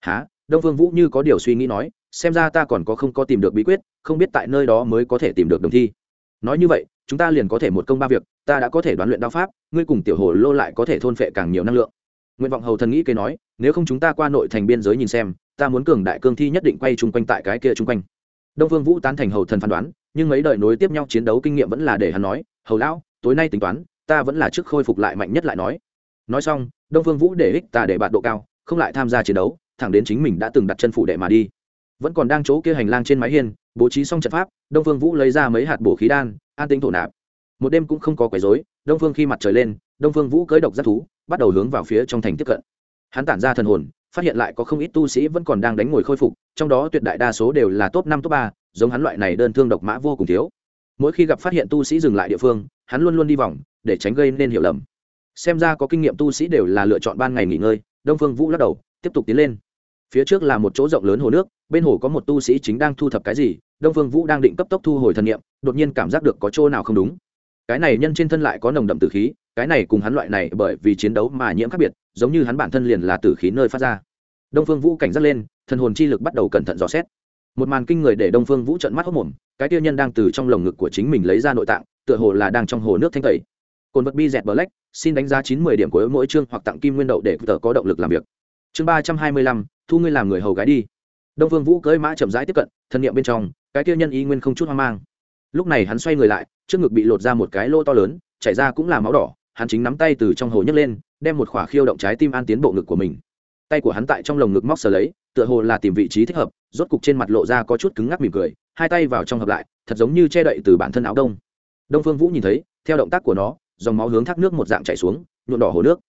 Speaker 1: Há đông phương vũ như có điều suy nghĩ nói, xem ra ta còn có không có tìm được bí quyết, không biết tại nơi đó mới có thể tìm được đồng thi. Nói như vậy, chúng ta liền có thể một công ba việc, ta đã có thể đoán luyện đao pháp, ngươi cùng tiểu hồ lô lại có thể thôn phệ càng nhiều năng lượng. Nguyện vọng hầu thần nghĩ kế nói, nếu không chúng ta qua nội thành biên giới nhìn xem, ta muốn cường đại cương thi nhất định quay chung quanh tại cái kia chung quanh. Đông vương vũ tán thành hầu thần phán đoán, nhưng mấy đời nối tiếp nhau chiến đấu kinh nghiệm vẫn là để hắn nói, hầu lão, tối nay tính toán, ta vẫn là trước khôi phục lại mạnh nhất lại nói. Nói xong, đông phương vũ để ích ta để bạn độ cao, không lại tham gia chiến đấu thẳng đến chính mình đã từng đặt chân phủ đệ mà đi. Vẫn còn đang chỗ kia hành lang trên mái hiên, bố trí xong trận pháp, đông phương vũ lấy ra mấy hạt bổ khí đan, an tính thổ nạp. Một đêm cũng không có quấy rối, đông phương khi mặt trời lên, đông phương vũ cưới độc giác thú, bắt đầu hướng vào phía trong thành tiếp cận. Hắn tản ra thần hồn, phát hiện lại có không ít tu sĩ vẫn còn đang đánh ngồi khôi phục, trong đó tuyệt đại đa số đều là top năm, top ba, giống hắn loại này đơn thương độc mã vô cùng thiếu. Mỗi khi gặp phát hiện tu sĩ dừng lại địa phương, hắn luôn luôn đi vòng, để tránh gây nên hiểu lầm. Xem ra có kinh nghiệm tu sĩ đều là lựa chọn ban ngày nghỉ ngơi, đông phương vũ lắc đầu, tiếp tục tiến lên phía trước là một chỗ rộng lớn hồ nước, bên hồ có một tu sĩ chính đang thu thập cái gì, đông phương vũ đang định cấp tốc thu hồi thần niệm, đột nhiên cảm giác được có chỗ nào không đúng. Cái này nhân trên thân lại có nồng đậm tử khí, cái này cùng hắn loại này bởi vì chiến đấu mà nhiễm khác biệt, giống như hắn bản thân liền là tử khí nơi phát ra. Đông phương vũ cảnh giác lên, thần hồn chi lực bắt đầu cẩn thận dò xét. Một màn kinh người để đông phương vũ trận mắt hốc mồm, cái tiêu nhân đang từ trong lồng ngực của chính mình lấy ra nội tạng, tựa hồ là đang trong hồ nước thanh tẩy. Cồn vật bi dẹt black, xin đánh giá chín mươi điểm của mỗi chương hoặc tặng kim nguyên đậu để tờ có động lực làm việc. Chương ba trăm hai mươi lăm thu ngươi làm người hầu gái đi. Đông vương vũ cưỡi mã chậm rãi tiếp cận, thân nhiệm bên trong, cái kia nhân y nguyên không chút hoang mang. Lúc này hắn xoay người lại, trước ngực bị lột ra một cái lỗ to lớn, chảy ra cũng là máu đỏ, hắn chính nắm tay từ trong hồ nhấc lên, đem một khỏa khiêu động trái tim an tiến bộ ngực của mình. Tay của hắn tại trong lồng ngực móc sờ lấy, tựa hồ là tìm vị trí thích hợp, rốt cục trên mặt lộ ra có chút cứng ngắc mỉm cười, hai tay vào trong hợp lại, thật giống như che đậy từ bản thân áo đông. Đông phương vũ nhìn thấy, theo động tác của nó, dòng máu hướng thác nước một dạng chảy xuống nhuộn đỏ hồ nước.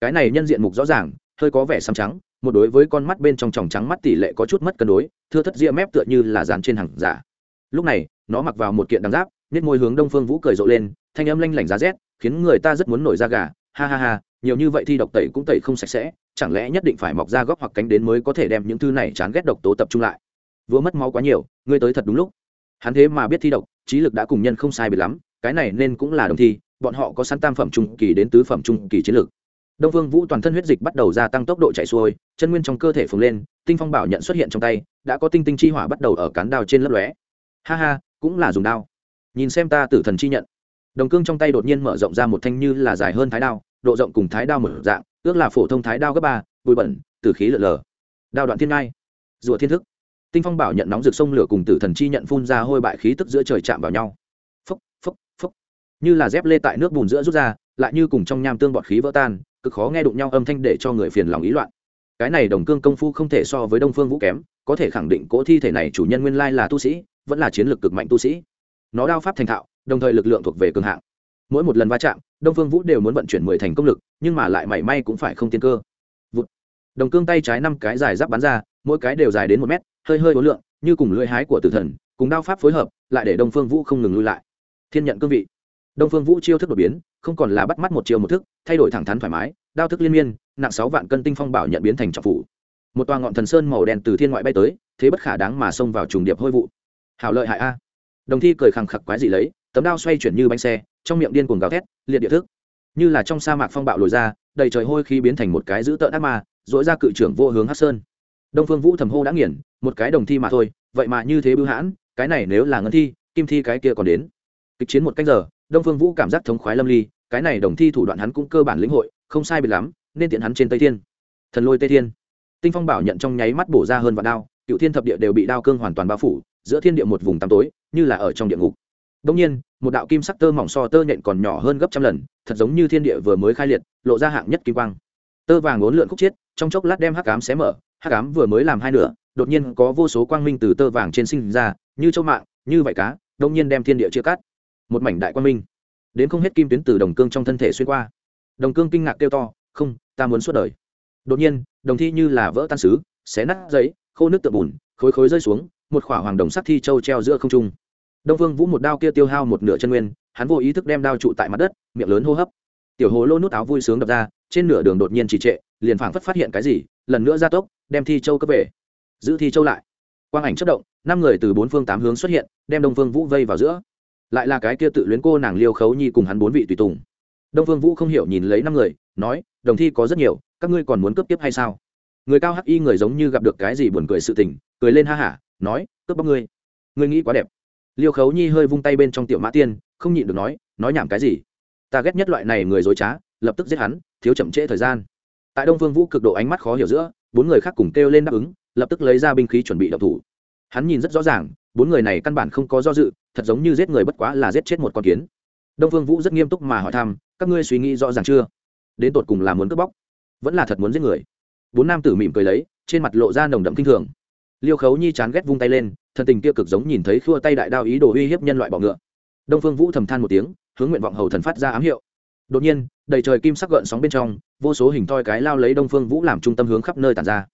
Speaker 1: Cái này nhân diện mục rõ ràng, hơi có vẻ xám trắng một đối với con mắt bên trong tròng trắng mắt tỷ lệ có chút mất cân đối, thưa thất ria mép tựa như là dán trên hàng giả. Lúc này, nó mặc vào một kiện đằng giáp nết môi hướng đông phương vũ cười rộ lên, thanh âm lanh lảnh giá rét, khiến người ta rất muốn nổi da gà. Ha ha ha, nhiều như vậy thì độc tẩy cũng tẩy không sạch sẽ, chẳng lẽ nhất định phải mọc ra góc hoặc cánh đến mới có thể đem những thứ này chán ghét độc tố tập trung lại? Vừa mất máu quá nhiều, ngươi tới thật đúng lúc. Hắn thế mà biết thi độc, trí lực đã cùng nhân không sai biệt lắm, cái này nên cũng là đồng thi, bọn họ có sẵn tam phẩm trung kỳ đến tứ phẩm trung kỳ chiến lược đông vương vũ toàn thân huyết dịch bắt đầu gia tăng tốc độ chạy xuôi, chân nguyên trong cơ thể phồng lên, tinh phong bảo nhận xuất hiện trong tay, đã có tinh tinh chi hỏa bắt đầu ở cán đao trên lấp lóe. Ha ha, cũng là dùng đao. Nhìn xem ta tử thần chi nhận. Đồng cương trong tay đột nhiên mở rộng ra một thanh như là dài hơn thái đao, độ rộng cùng thái đao mở dạng, ước là phổ thông thái đao cấp ba bụi bẩn, tử khí lở lở đao đoạn thiên ngai. Rùa thiên thức. Tinh phong bảo nhận nóng rực sông lửa cùng tử thần chi nhận phun ra hôi bại khí tức giữa trời chạm vào nhau. Phốc phốc phốc. Như là dép lê tại nước bùn giữa rút ra, lại như cùng trong nham tương bọt khí vỡ tan cực khó nghe đụng nhau âm thanh để cho người phiền lòng ý loạn. Cái này đồng cương công phu không thể so với đông phương vũ kém, có thể khẳng định cỗ thi thể này chủ nhân nguyên lai là tu sĩ, vẫn là chiến lược cực mạnh tu sĩ. Nó đao pháp thành thạo, đồng thời lực lượng thuộc về cường hạng. Mỗi một lần va chạm, đông phương vũ đều muốn vận chuyển mười thành công lực, nhưng mà lại mảy may cũng phải không tiên cơ. Vụt. đồng cương tay trái năm cái dài giáp bắn ra, mỗi cái đều dài đến một mét, hơi hơi ối lượng như cùng lưỡi hái của tử thần, cùng đao pháp phối hợp, lại để đông phương vũ không ngừng lui lại. Thiên nhận cương vị. Đông phương vũ chiêu thức đột biến, không còn là bắt mắt một chiêu một thức thay đổi thẳng thắn thoải mái, đao thức liên miên, nặng sáu vạn cân tinh phong bảo nhận biến thành trọng phủ. Một tòa ngọn thần sơn màu đen từ thiên ngoại bay tới, thế bất khả đáng mà xông vào trùng điệp hôi vụ. Hảo lợi hại a. Đồng thi cười khẳng khặc quái dị lấy, tấm đao xoay chuyển như bánh xe, trong miệng điên cuồng gào thét, liệt địa thức. Như là trong sa mạc phong bạo lồi ra, đầy trời hôi khi biến thành một cái dữ tợn ác ma dỗi ra cự trưởng vô hướng hát sơn. Đông phương vũ thầm hô đã nghiền, một cái đồng thi mà thôi, vậy mà như thế bưu hãn, cái này nếu là ngân thi, kim thi cái kia còn đến. Kịch chiến một cách giờ, đông phương vũ cảm giác thống khoái lâm ly cái này đồng thi thủ đoạn hắn cũng cơ bản lĩnh hội, không sai biệt lắm, nên tiện hắn trên tây thiên. Thần lôi tây thiên. Tinh phong bảo nhận trong nháy mắt bổ ra hơn vạn đao, cựu thiên thập địa đều bị đao cương hoàn toàn bao phủ, giữa thiên địa một vùng tăm tối, như là ở trong địa ngục. Đông nhiên, một đạo kim sắc tơ mỏng so tơ nhện còn nhỏ hơn gấp trăm lần, thật giống như thiên địa vừa mới khai liệt, lộ ra hạng nhất kim quang. Tơ vàng uốn lượn khúc chiết, trong chốc lát đem hắc ám xé mở, hắc ám vừa mới làm hai nửa, đột nhiên có vô số quang minh từ tơ vàng trên sinh ra, như châu mạng, như vảy cá đông nhiên đem thiên địa chia cắt. Một mảnh đại quang minh đến không hết kim tuyến từ đồng cương trong thân thể xuyên qua. Đồng cương kinh ngạc kêu to, không, ta muốn suốt đời. Đột nhiên, đồng thi như là vỡ tan xứ, xé nát giấy, khô nước tượng bùn, khối khối rơi xuống, một khỏa hoàng đồng sắc thi châu treo giữa không trung. Đông vương vũ một đao kia tiêu hao một nửa chân nguyên, hắn vô ý thức đem đao trụ tại mặt đất, miệng lớn hô hấp. Tiểu hồ lô nút áo vui sướng đập ra, trên nửa đường đột nhiên trì trệ, liền phảng phất phát hiện cái gì, lần nữa ra tốc, đem thi châu cấp về. Giữ thi châu lại. Quang ảnh chất động, năm người từ bốn phương tám hướng xuất hiện, đem đông vương vũ vây vào giữa lại là cái kia tự luyến cô nàng liêu khấu nhi cùng hắn bốn vị tùy tùng. Đông phương vũ không hiểu nhìn lấy năm người, nói, đồng thi có rất nhiều, các ngươi còn muốn cướp tiếp hay sao? Người cao hắc y người giống như gặp được cái gì buồn cười sự tình, cười lên ha hả, nói, cướp bóc ngươi ngươi nghĩ quá đẹp. Liêu khấu nhi hơi vung tay bên trong tiểu mã tiên, không nhịn được nói nói nhảm cái gì? Ta ghét nhất loại này người dối trá, lập tức giết hắn, thiếu chậm trễ thời gian. Tại đông phương vũ cực độ ánh mắt khó hiểu giữa, bốn người khác cùng kêu lên đáp ứng, lập tức lấy ra binh khí chuẩn bị đập thủ hắn nhìn rất rõ ràng, bốn người này căn bản không có do dự, thật giống như giết người bất quá là giết chết một con kiến. Đông phương vũ rất nghiêm túc mà hỏi thăm, các ngươi suy nghĩ rõ ràng chưa? Đến tột cùng là muốn cướp bóc, vẫn là thật muốn giết người? Bốn nam tử mỉm cười lấy, trên mặt lộ ra nồng đậm kinh thường. Liêu khấu nhi chán ghét vung tay lên thần tình kia cực giống nhìn thấy khua tay đại đao ý đồ uy hiếp nhân loại bọ ngựa. Đông phương vũ thầm than một tiếng, hướng nguyện vọng hầu thần phát ra ám hiệu. Đột nhiên, đầy trời kim sắc gợn sóng bên trong, vô số hình thoi cái lao lấy đông phương vũ làm trung tâm hướng khắp nơi tàn ra.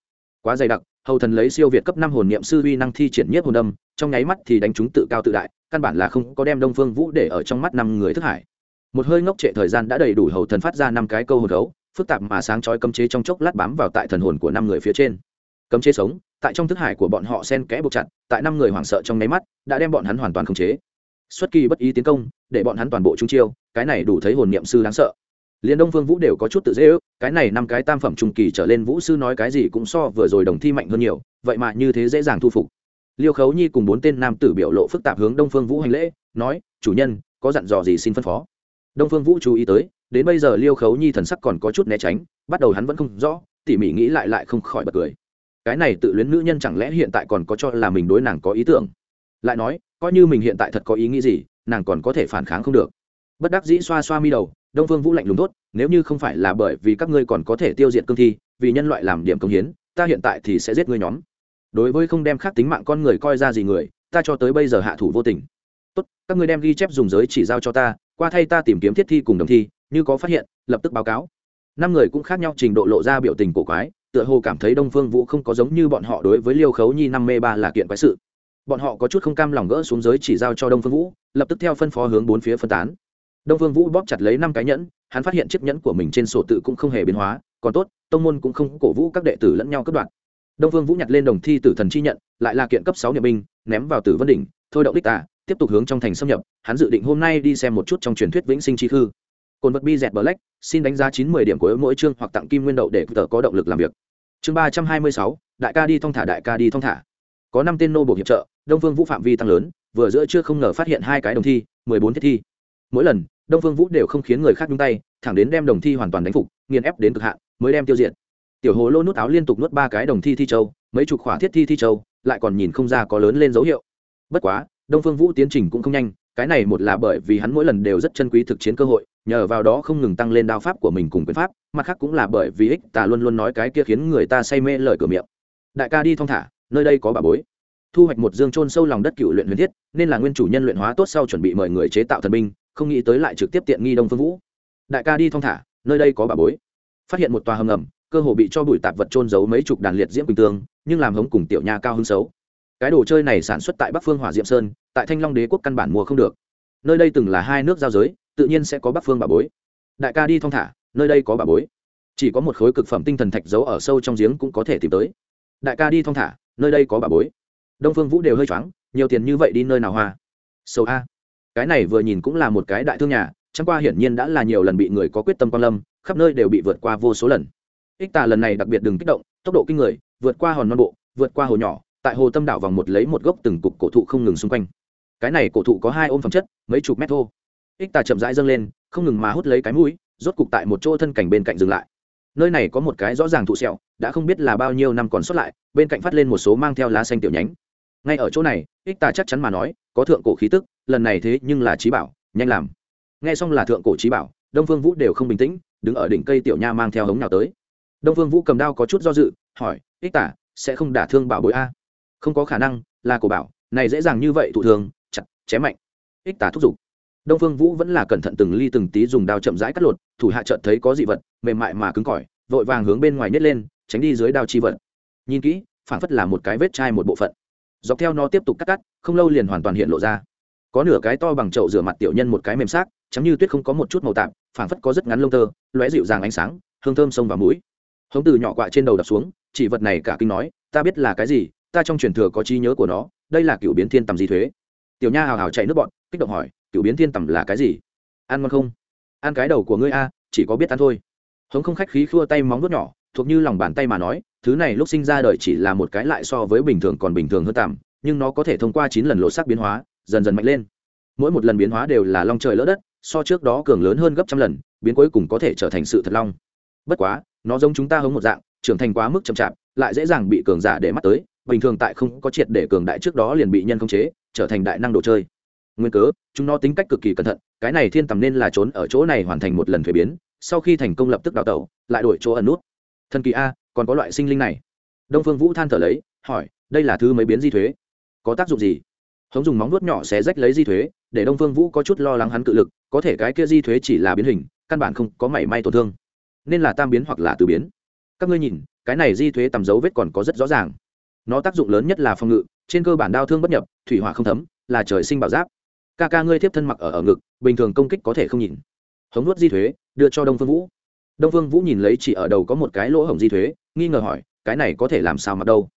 Speaker 1: Quá dày đặc hầu thần lấy siêu việt cấp năm hồn niệm sư uy năng thi triển nhất hồn đâm trong nháy mắt thì đánh chúng tự cao tự đại, căn bản là không có đem đông phương vũ để ở trong mắt năm người thức hải. Một hơi ngốc trệ thời gian đã đầy đủ hầu thần phát ra năm cái câu hồn khấu phức tạp mà sáng chói cấm chế trong chốc lát bám vào tại thần hồn của năm người phía trên. Cấm chế sống, tại trong thức hải của bọn họ sen kẽ buộc chặt, tại năm người hoảng sợ trong nháy mắt, đã đem bọn hắn hoàn toàn khống chế. Xuất kỳ bất ý tiến công, để bọn hắn toàn bộ trung chiêu, cái này đủ thấy hồn niệm sư đáng sợ. Liền đông phương vũ đều có chút tự dễ ước cái này năm cái tam phẩm trung kỳ trở lên vũ sư nói cái gì cũng so vừa rồi đồng thi mạnh hơn nhiều, vậy mà như thế dễ dàng thu phục. Liêu khấu nhi cùng bốn tên nam tử biểu lộ phức tạp hướng đông phương vũ hành lễ, nói, chủ nhân, có dặn dò gì xin phân phó? Đông phương vũ chú ý tới, đến bây giờ liêu khấu nhi thần sắc còn có chút né tránh, bắt đầu hắn vẫn không rõ, tỉ mỉ nghĩ lại lại không khỏi bật cười. Cái này tự luyến nữ nhân chẳng lẽ hiện tại còn có cho là mình đối nàng có ý tưởng? Lại nói, coi như mình hiện tại thật có ý nghĩ gì, nàng còn có thể phản kháng không được. Bất đắc dĩ xoa xoa mi đầu đông phương vũ lạnh lùng tốt nếu như không phải là bởi vì các ngươi còn có thể tiêu diệt cương thi, vì nhân loại làm điểm công hiến, ta hiện tại thì sẽ giết ngươi nhóm. Đối với không đem khác tính mạng con người coi ra gì người, ta cho tới bây giờ hạ thủ vô tình. Tốt, các ngươi đem ghi chép dùng giới chỉ giao cho ta, qua thay ta tìm kiếm thiết thi cùng đồng thi, như có phát hiện, lập tức báo cáo. Năm người cũng khác nhau trình độ lộ ra biểu tình cổ quái, tựa hồ cảm thấy đông phương vũ không có giống như bọn họ đối với liêu khấu nhi năm mê ba là kiện quái sự. Bọn họ có chút không cam lòng gỡ xuống giới chỉ giao cho đông phương vũ, lập tức theo phân phó hướng bốn phía phân tán đông phương vũ bóp chặt lấy năm cái nhẫn, hắn phát hiện chiếc nhẫn của mình trên sổ tự cũng không hề biến hóa, còn tốt, tông môn cũng không cổ vũ các đệ tử lẫn nhau cướp đoạn đông phương vũ nhặt lên đồng thi tử thần chi nhận, lại là kiện cấp sáu niệm binh, ném vào tử vân đỉnh, thôi động đích tả tiếp tục hướng trong thành xâm nhập, hắn dự định hôm nay đi xem một chút trong truyền thuyết vĩnh sinh chi khư. Cồn vật bi dẹt black xin đánh giá chín mươi điểm của mỗi chương hoặc tặng kim nguyên đậu để tờ có động lực làm việc. Chương ba trăm hai mươi sáu, đại ca đi thong thả, đại ca đi thong thả. Có năm tên nô bộ hiệp trợ, đông phương vũ phạm vi tăng lớn, vừa giữa chưa không ngờ phát hiện hai cái đồng thi, mười bốn thiết thi. Mỗi lần đông phương vũ đều không khiến người khác nhúng tay, thẳng đến đem đồng thi hoàn toàn đánh phục, nghiền ép đến cực hạn, mới đem tiêu diệt. Tiểu hồ lô nút áo liên tục nuốt ba cái đồng thi thi châu, mấy chục khỏa thiết thi thi châu, lại còn nhìn không ra có lớn lên dấu hiệu. Bất quá, đông phương vũ tiến trình cũng không nhanh, cái này một là bởi vì hắn mỗi lần đều rất chân quý thực chiến cơ hội, nhờ vào đó không ngừng tăng lên đao pháp của mình cùng quyền pháp, mặt khác cũng là bởi vì ích tà luôn luôn nói cái kia khiến người ta say mê lời cửa miệng. Đại ca đi thong thả, nơi đây có bà bối. Thu hoạch một dương trôn sâu lòng đất cựu luyện huyền thiết, nên là nguyên chủ nhân luyện hóa tốt sau chuẩn bị mời người chế tạo thần binh không nghĩ tới lại trực tiếp tiện nghi đông phương vũ. Đại ca đi thong thả, nơi đây có bà bối. Phát hiện một tòa hầm ngầm, cơ hồ bị cho bụi tạp vật trôn giấu mấy chục đàn liệt diễm bình tương, nhưng làm hống cùng tiểu nha cao hứng xấu. Cái đồ chơi này sản xuất tại bắc phương hỏa diệm sơn, tại thanh long đế quốc căn bản mua không được. Nơi đây từng là hai nước giao giới, tự nhiên sẽ có bắc phương bà bối. Đại ca đi thong thả, nơi đây có bà bối. Chỉ có một khối cực phẩm tinh thần thạch giấu ở sâu trong giếng cũng có thể tìm tới. Đại ca đi thong thả, nơi đây có bà bối. Đông phương vũ đều hơi choáng, nhiều tiền như vậy đi nơi nào hoa? Sầu a cái này vừa nhìn cũng là một cái đại thương nhà, chẳng qua hiển nhiên đã là nhiều lần bị người có quyết tâm quan lâm, khắp nơi đều bị vượt qua vô số lần. Ích tà lần này đặc biệt đừng kích động, tốc độ kinh người, vượt qua hòn non bộ, vượt qua hồ nhỏ, tại hồ tâm đảo vòng một lấy một gốc từng cục cổ thụ không ngừng xung quanh. Cái này cổ thụ có hai ôm phẩm chất, mấy chục mét thô. Ích tà chậm rãi dâng lên, không ngừng mà hút lấy cái mũi, rốt cục tại một chỗ thân cảnh bên cạnh dừng lại. Nơi này có một cái rõ ràng thụ sẹo, đã không biết là bao nhiêu năm còn sót lại, bên cạnh phát lên một số mang theo lá xanh tiểu nhánh ngay ở chỗ này, ích tà chắc chắn mà nói, có thượng cổ khí tức, lần này thế nhưng là trí bảo, nhanh làm. Nghe xong là thượng cổ trí bảo, đông phương vũ đều không bình tĩnh, đứng ở đỉnh cây tiểu nha mang theo hống nào tới. Đông phương vũ cầm đao có chút do dự, hỏi, ích tả sẽ không đả thương bảo bối a? Không có khả năng, là cổ bảo, này dễ dàng như vậy thụ thường chặt, chém mạnh. Ích tả thúc giục. Đông phương vũ vẫn là cẩn thận từng ly từng tí dùng đao chậm rãi cắt lột, thủ hạ trợt thấy có dị vật, mềm mại mà cứng cỏi, vội vàng hướng bên ngoài nhét lên, tránh đi dưới đao chi vật. Nhìn kỹ, phảng phất là một cái vết chai một bộ phận dọc theo nó tiếp tục cắt cắt, không lâu liền hoàn toàn hiện lộ ra. Có nửa cái to bằng chậu rửa mặt tiểu nhân một cái mềm xác chấm như tuyết không có một chút màu tạp phảng phất có rất ngắn lông tơ, lóe dịu dàng ánh sáng, hương thơm sông vào mũi. Hống từ nhỏ quạ trên đầu đập xuống, chỉ vật này cả kinh nói, ta biết là cái gì, ta trong truyền thừa có trí nhớ của nó, đây là cựu biến thiên tầm di thuế. Tiểu nha hào hào chạy nước bọn, kích động hỏi, cựu biến thiên tầm là cái gì? Ăn ngon không? Ăn cái đầu của ngươi a, chỉ có biết ăn thôi. Hống không khách khí khua tay móng vuốt nhỏ thuộc như lòng bàn tay mà nói, thứ này lúc sinh ra đời chỉ là một cái lại so với bình thường còn bình thường hơn tạm, nhưng nó có thể thông qua chín lần lộ sắc biến hóa, dần dần mạnh lên. Mỗi một lần biến hóa đều là long trời lỡ đất, so trước đó cường lớn hơn gấp trăm lần, biến cuối cùng có thể trở thành sự thật long. Bất quá, nó giống chúng ta hống một dạng, trưởng thành quá mức chậm chạp, lại dễ dàng bị cường giả để mắt tới, bình thường tại không có triệt để cường đại trước đó liền bị nhân khống chế, trở thành đại năng đồ chơi. Nguyên cớ, chúng nó tính cách cực kỳ cẩn thận, cái này thiên tầm nên là trốn ở chỗ này hoàn thành một lần thuế biến, sau khi thành công lập tức đào tẩu, lại đổi chỗ ẩn nút thần kỳ a, còn có loại sinh linh này. Đông phương vũ than thở lấy, hỏi, đây là thứ mấy biến di thuế? Có tác dụng gì? Hống dùng móng nuốt nhỏ xé rách lấy di thuế, để đông phương vũ có chút lo lắng hắn cự lực, có thể cái kia di thuế chỉ là biến hình, căn bản không có mảy may tổn thương. Nên là tam biến hoặc là từ biến. Các ngươi nhìn, cái này di thuế tầm dấu vết còn có rất rõ ràng. Nó tác dụng lớn nhất là phòng ngự, trên cơ bản đau thương bất nhập, thủy hỏa không thấm, là trời sinh bảo giáp. Ca ca ngươi tiếp thân mặc ở ở ngực, bình thường công kích có thể không nhìn. Hống nuốt di thuế, đưa cho đông phương vũ đông phương vũ nhìn lấy chỉ ở đầu có một cái lỗ hổng di thuế, nghi ngờ hỏi, cái này có thể làm sao mặc đâu?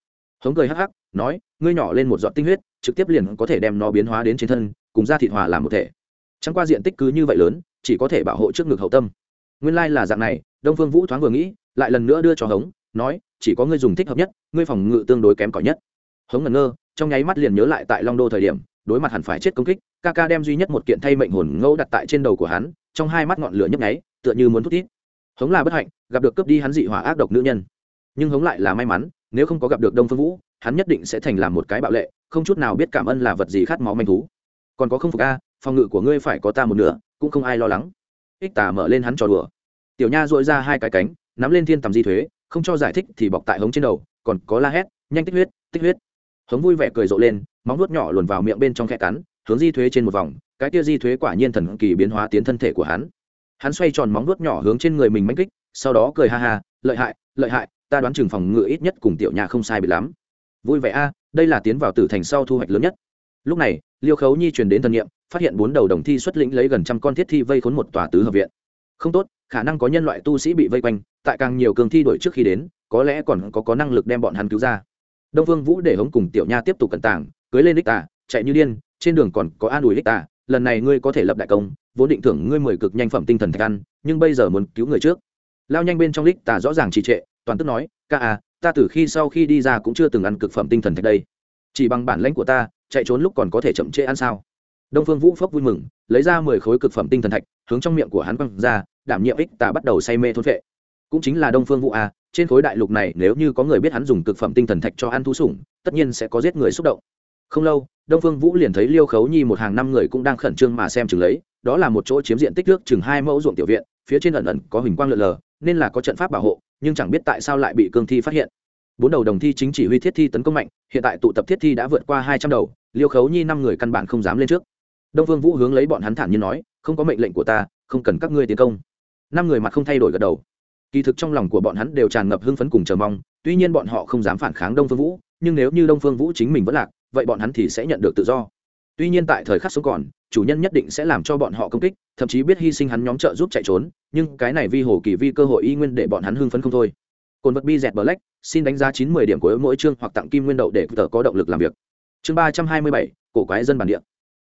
Speaker 1: Hống cười hắc hắc, nói, ngươi nhỏ lên một giọt tinh huyết, trực tiếp liền có thể đem nó biến hóa đến trên thân, cùng da thịt hòa làm một thể. Chẳng qua diện tích cứ như vậy lớn, chỉ có thể bảo hộ trước ngực hậu tâm. Nguyên lai là dạng này, đông phương vũ thoáng vừa nghĩ, lại lần nữa đưa cho hống, nói, chỉ có ngươi dùng thích hợp nhất, ngươi phòng ngự tương đối kém cỏi nhất. Hống ngẩn ngơ, trong nháy mắt liền nhớ lại tại long đô thời điểm, đối mặt hẳn phải chết công kích ca ca đem duy nhất một kiện thay mệnh hồn ngẫu đặt tại trên đầu của hắn, trong hai mắt ngọn lửa nhấp nháy, tựa như muốn thút thít hống là bất hạnh, gặp được cướp đi hắn dị hỏa ác độc nữ nhân. Nhưng hống lại là may mắn, nếu không có gặp được đông phương vũ, hắn nhất định sẽ thành làm một cái bạo lệ, không chút nào biết cảm ơn là vật gì khát máu manh thú. Còn có không phục a, phòng ngự của ngươi phải có ta một nửa, cũng không ai lo lắng. Ích tà mở lên hắn trò đùa. Tiểu nha dội ra hai cái cánh, nắm lên thiên tầm di thuế, không cho giải thích thì bọc tại hống trên đầu, còn có la hét, nhanh tích huyết tích huyết. Hống vui vẻ cười rộ lên, móng nuốt nhỏ luồn vào miệng bên trong khe cắn, hướng di thuế trên một vòng, cái kia di thuế quả nhiên thần kỳ biến hóa tiến thân thể của hắn hắn xoay tròn móng vuốt nhỏ hướng trên người mình manh kích, sau đó cười ha ha, lợi hại lợi hại, ta đoán chừng phòng ngự ít nhất cùng tiểu nhà không sai bị lắm. Vui vẻ a, đây là tiến vào tử thành sau thu hoạch lớn nhất. Lúc này, liêu khấu nhi truyền đến thân nhiệm phát hiện bốn đầu đồng thi xuất lĩnh lấy gần trăm con thiết thi vây khốn một tòa tứ hợp viện. Không tốt, khả năng có nhân loại tu sĩ bị vây quanh, tại càng nhiều cường thi đổi trước khi đến, có lẽ còn có có năng lực đem bọn hắn cứu ra. Đông vương vũ để hống cùng tiểu nha tiếp tục cẩn tàng, cưới lên đích tà, chạy như điên, trên đường còn có an ủi đích tà lần này ngươi có thể lập đại công vốn định thưởng ngươi mười cực nhanh phẩm tinh thần thạch ăn nhưng bây giờ muốn cứu người trước. Lao nhanh bên trong lít, tà rõ ràng trì trệ toàn tức nói ca à ta từ khi sau khi đi ra cũng chưa từng ăn cực phẩm tinh thần thạch đây. Chỉ bằng bản lãnh của ta chạy trốn lúc còn có thể chậm trễ ăn sao? Đông phương vũ phốc vui mừng lấy ra mười khối cực phẩm tinh thần thạch hướng trong miệng của hắn quăng ra đảm nhiệm ích tà bắt đầu say mê thôn vệ cũng chính là đông phương vũ à, trên khối đại lục này nếu như có người biết hắn dùng cực phẩm tinh thần thạch cho ăn thú sủng tất nhiên sẽ có giết người xúc động không lâu, đông phương vũ liền thấy liêu khấu nhi một hàng năm người cũng đang khẩn trương mà xem chừng lấy, đó là một chỗ chiếm diện tích nước chừng hai mẫu ruộng tiểu viện, phía trên ẩn ẩn có hình quang lượn lờ, nên là có trận pháp bảo hộ, nhưng chẳng biết tại sao lại bị cương thi phát hiện. Bốn đầu đồng thi chính chỉ huy thiết thi tấn công mạnh, hiện tại tụ tập thiết thi đã vượt qua hai trăm đầu, liêu khấu nhi năm người căn bản không dám lên trước. Đông Phương vũ hướng lấy bọn hắn thản nhiên nói, không có mệnh lệnh của ta, không cần các ngươi tiến công. Năm người mặt không thay đổi gật đầu. Kỳ thực trong lòng của bọn hắn đều tràn ngập hưng phấn cùng chờ mong, tuy nhiên bọn họ không dám phản kháng đông phương vũ, nhưng nếu như đông phương vũ chính mình vẫn lạc vậy bọn hắn thì sẽ nhận được tự do. Tuy nhiên tại thời khắc sống còn, chủ nhân nhất định sẽ làm cho bọn họ công kích, thậm chí biết hy sinh hắn nhóm trợ giúp chạy trốn, nhưng cái này vi hồ kỳ vi cơ hội y nguyên để bọn hắn hưng phấn không thôi. Cồn vật bi dẹt black, xin đánh giá chín mươi điểm của mỗi chương hoặc tặng kim nguyên đậu để tờ có động lực làm việc. Chương ba trăm hai mươi bảy, cổ quái dân bản địa.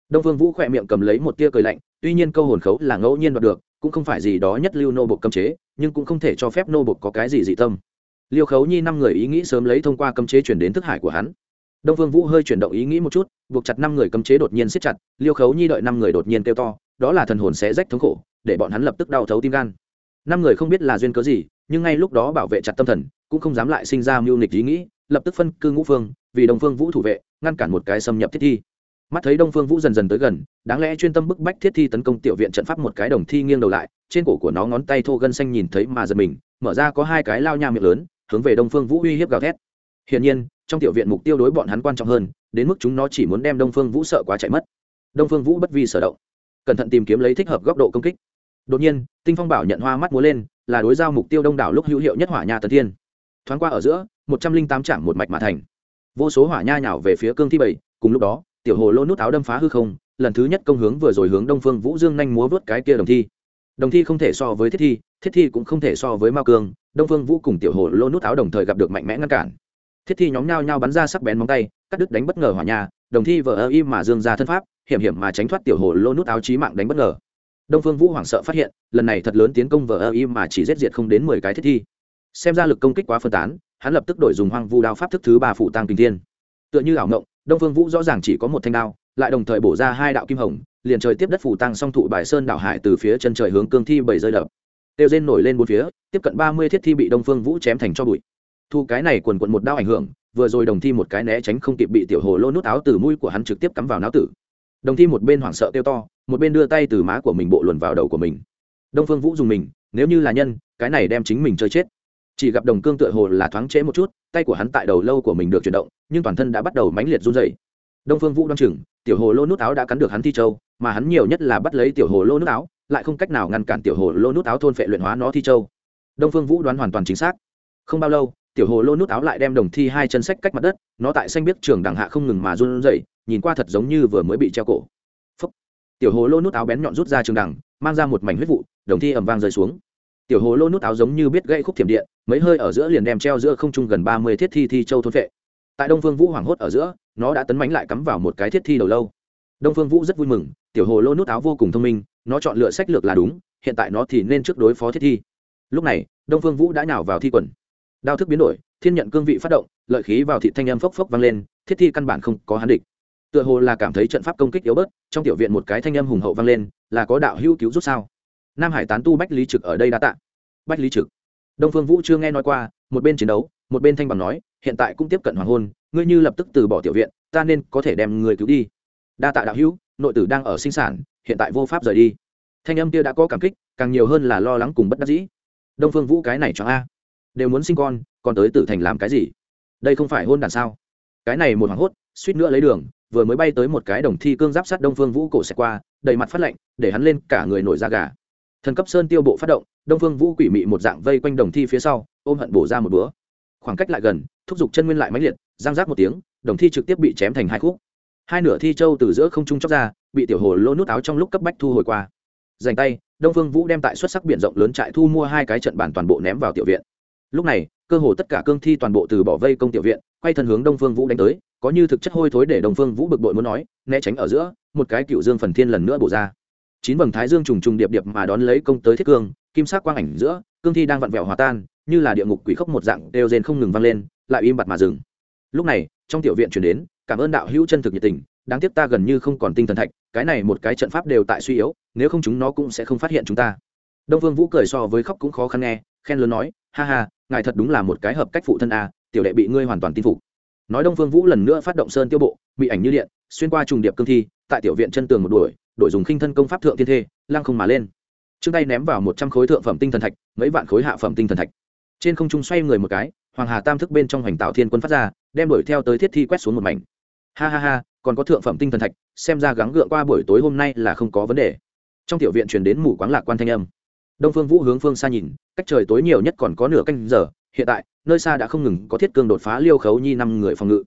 Speaker 1: Đông phương vũ khỏe miệng cầm lấy một tia cười lạnh, tuy nhiên câu hồn khấu là ngẫu nhiên đoạt được, cũng không phải gì đó nhất lưu nô bộc cấm chế, nhưng cũng không thể cho phép nô bộc có cái gì dị tâm. Liêu khấu nhi năm người ý nghĩ sớm lấy thông qua cấm chế chuyển đến thức hải của hắn đông phương vũ hơi chuyển động ý nghĩ một chút, buộc chặt năm người cấm chế đột nhiên siết chặt, liêu khấu nhi đợi năm người đột nhiên kêu to, đó là thần hồn sẽ rách thống khổ, để bọn hắn lập tức đau thấu tim gan. Năm người không biết là duyên cớ gì, nhưng ngay lúc đó bảo vệ chặt tâm thần, cũng không dám lại sinh ra mưu nghịch ý nghĩ, lập tức phân cư ngũ phương, vì đông phương vũ thủ vệ, ngăn cản một cái xâm nhập thiết thi. Mắt thấy đông phương vũ dần dần tới gần, đáng lẽ chuyên tâm bức bách thiết thi tấn công tiểu viện trận pháp một cái đồng thi nghiêng đầu lại, trên cổ của nó ngón tay thô gân xanh nhìn thấy mà giật mình, mở ra có hai cái lao nha miệng lớn, hướng về đông phương vũ uy hiếp gào thét hiển nhiên, trong tiểu viện mục tiêu đối bọn hắn quan trọng hơn, đến mức chúng nó chỉ muốn đem đông phương vũ sợ quá chạy mất. Đông phương vũ bất vi sở động, cẩn thận tìm kiếm lấy thích hợp góc độ công kích. Đột nhiên, tinh phong bảo nhận hoa mắt múa lên, là đối giao mục tiêu đông đảo lúc hữu hiệu nhất hỏa nha tần thiên. Thoáng qua ở giữa, một trăm linh tám trạm một mạch mà thành. Vô số hỏa nha nhào về phía cương thi bảy, cùng lúc đó, tiểu hồ lô nút áo đâm phá hư không, lần thứ nhất công hướng vừa rồi hướng đông phương vũ dương nhanh múa vớt cái kia đồng thi. Đồng thi không thể so với thiết thi thiết thi cũng không thể so với mao cương, đông phương vũ cùng tiểu hồ lô nút áo đồng thời gặp được mạnh mẽ ngăn cản thiết thi nhóm nhao nhao bắn ra sắc bén móng tay, cắt đứt đánh bất ngờ hỏa nhà, đồng thi vợ ơ im mà dương ra thân pháp, hiểm hiểm mà tránh thoát tiểu hồ lô nút áo trí mạng đánh bất ngờ. Đông phương vũ hoảng sợ phát hiện, lần này thật lớn tiến công vợ ơ im mà chỉ giết diệt không đến mười cái thiết thi. Xem ra lực công kích quá phân tán, hắn lập tức đổi dùng hoang vu đao pháp thức thứ ba phụ tăng kinh thiên. Tựa như ảo ngộng, đông phương vũ rõ ràng chỉ có một thanh đao, lại đồng thời bổ ra hai đạo kim hồng, liền trời tiếp đất phủ tăng song thụ bài sơn đảo hải từ phía chân trời hướng cương thi bảy rơi đập. Tiêu rên nổi lên bốn phía, tiếp cận ba mươi thiết thi bị đông phương vũ chém thành cho bụi thu cái này quần quận một đao ảnh hưởng, vừa rồi đồng thi một cái né tránh không kịp bị tiểu hồ lô nút áo từ mũi của hắn trực tiếp cắm vào não tử. Đồng thi một bên hoảng sợ kêu to, một bên đưa tay từ má của mình bộ luồn vào đầu của mình. Đông phương vũ dùng mình, nếu như là nhân, cái này đem chính mình chơi chết. Chỉ gặp đồng cương tựa hồ là thoáng trễ một chút, tay của hắn tại đầu lâu của mình được chuyển động, nhưng toàn thân đã bắt đầu mãnh liệt run dày đông phương vũ đoan chừng, tiểu hồ lô nút áo đã cắn được hắn thi châu, mà hắn nhiều nhất là bắt lấy tiểu hồ lô nút áo, lại không cách nào ngăn cản tiểu hồ lô nút áo thôn phệ luyện hóa nó thi châu. Đông phương vũ đoán hoàn toàn chính xác. Không bao lâu tiểu hồ lô nút áo lại đem đồng thi hai chân sách cách mặt đất nó tại xanh biết trường đẳng hạ không ngừng mà run rẩy nhìn qua thật giống như vừa mới bị treo cổ. Phúc. tiểu hồ lô nút áo bén nhọn rút ra trường đẳng, mang ra một mảnh huyết vụ đồng thi ẩm vang rơi xuống. Tiểu hồ lô nút áo giống như biết gãy khúc thiểm điện mấy hơi ở giữa liền đem treo giữa không trung gần ba mươi thiết thi thi châu thôn phệ. Tại đông phương vũ hoảng hốt ở giữa nó đã tấn mánh lại cắm vào một cái thiết thi đầu lâu. Đông phương vũ rất vui mừng tiểu hồ lô nút áo vô cùng thông minh nó chọn lựa sách lược là đúng hiện tại nó thì nên trước đối phó thiết thi. Lúc này đông phương vũ đã nhào vào thi quần đao thức biến đổi, thiên nhận cương vị phát động, lợi khí vào thị thanh âm phốc phốc vang lên, thiết thi căn bản không có hắn địch. Tựa hồ là cảm thấy trận pháp công kích yếu bớt, trong tiểu viện một cái thanh âm hùng hậu vang lên, là có đạo hữu cứu rút sao? Nam hải tán tu bách lý trực ở đây đã tạ. Bách lý trực. Đông phương vũ chưa nghe nói qua, một bên chiến đấu, một bên thanh bằng nói, hiện tại cũng tiếp cận hoàng hôn, ngươi như lập tức từ bỏ tiểu viện, ta nên có thể đem người cứu đi. Đa tạ đạo hữu, nội tử đang ở sinh sản, hiện tại vô pháp rời đi. Thanh âm kia đã có cảm kích, càng nhiều hơn là lo lắng cùng bất đắc dĩ. Đông phương vũ cái này cho a đều muốn sinh con, còn tới tử thành làm cái gì? Đây không phải hôn đàn sao? Cái này một hoảng hốt, suýt nữa lấy đường, vừa mới bay tới một cái đồng thi cương giáp sát đông phương vũ cổ xẹt qua, đầy mặt phát lạnh, để hắn lên cả người nổi da gà. Thần cấp sơn tiêu bộ phát động, đông phương vũ quỷ mị một dạng vây quanh đồng thi phía sau, ôm hận bổ ra một bữa. Khoảng cách lại gần, thúc giục chân nguyên lại máy liệt, giang giác một tiếng, đồng thi trực tiếp bị chém thành hai khúc. Hai nửa thi châu từ giữa không trung chóc ra, bị tiểu hồ lô nút áo trong lúc cấp bách thu hồi qua. Dành tay, đông phương vũ đem tại xuất sắc b i ể n rộng lớn trại thu mua hai cái trận bản toàn bộ ném vào tiểu viện lúc này, cơ hồ tất cả cương thi toàn bộ từ bỏ vây công tiểu viện, quay thân hướng đông phương vũ đánh tới, có như thực chất hôi thối để đông phương vũ bực bội muốn nói, né tránh ở giữa, một cái cựu dương phần thiên lần nữa bổ ra. Chín vầng thái dương trùng trùng điệp điệp mà đón lấy công tới thiết cương, kim sắc quang ảnh giữa, cương thi đang vặn vẹo hòa tan, như là địa ngục quỷ khốc một dạng, đều rên không ngừng vang lên, lại im bặt mà dừng. Lúc này, trong tiểu viện chuyển đến, cảm ơn đạo hữu chân thực nhiệt tình, đáng tiếc ta gần như không còn tinh thần thạch, cái này một cái trận pháp đều tại suy yếu, nếu không chúng nó cũng sẽ không phát hiện chúng ta. Đông vương vũ cười so với khóc cũng khó khăn nghe, khen lớn nói, ha ha ngài thật đúng là một cái hợp cách phụ thân a, tiểu đệ bị ngươi hoàn toàn tin phục. Nói đông Phương vũ lần nữa phát động sơn tiêu bộ, bị ảnh như điện, xuyên qua trùng điệp cương thi, tại tiểu viện chân tường một đuổi, đổi dùng khinh thân công pháp thượng thiên thê, lăng không mà lên. Chương tay ném vào một trăm khối thượng phẩm tinh thần thạch, mấy vạn khối hạ phẩm tinh thần thạch. Trên không trung xoay người một cái, hoàng hà tam thức bên trong hoành tạo thiên quân phát ra, đem đuổi theo tới thiết thi quét xuống một mảnh. Ha ha ha, còn có thượng phẩm tinh thần thạch, xem ra gắng gượng qua buổi tối hôm nay là không có vấn đề. Trong tiểu viện truyền đến mù quáng lạc quan thanh âm đông phương vũ hướng phương xa nhìn, cách trời tối nhiều nhất còn có nửa canh giờ, hiện tại, nơi xa đã không ngừng có thiết cương đột phá liêu khấu nhi năm người phòng ngự.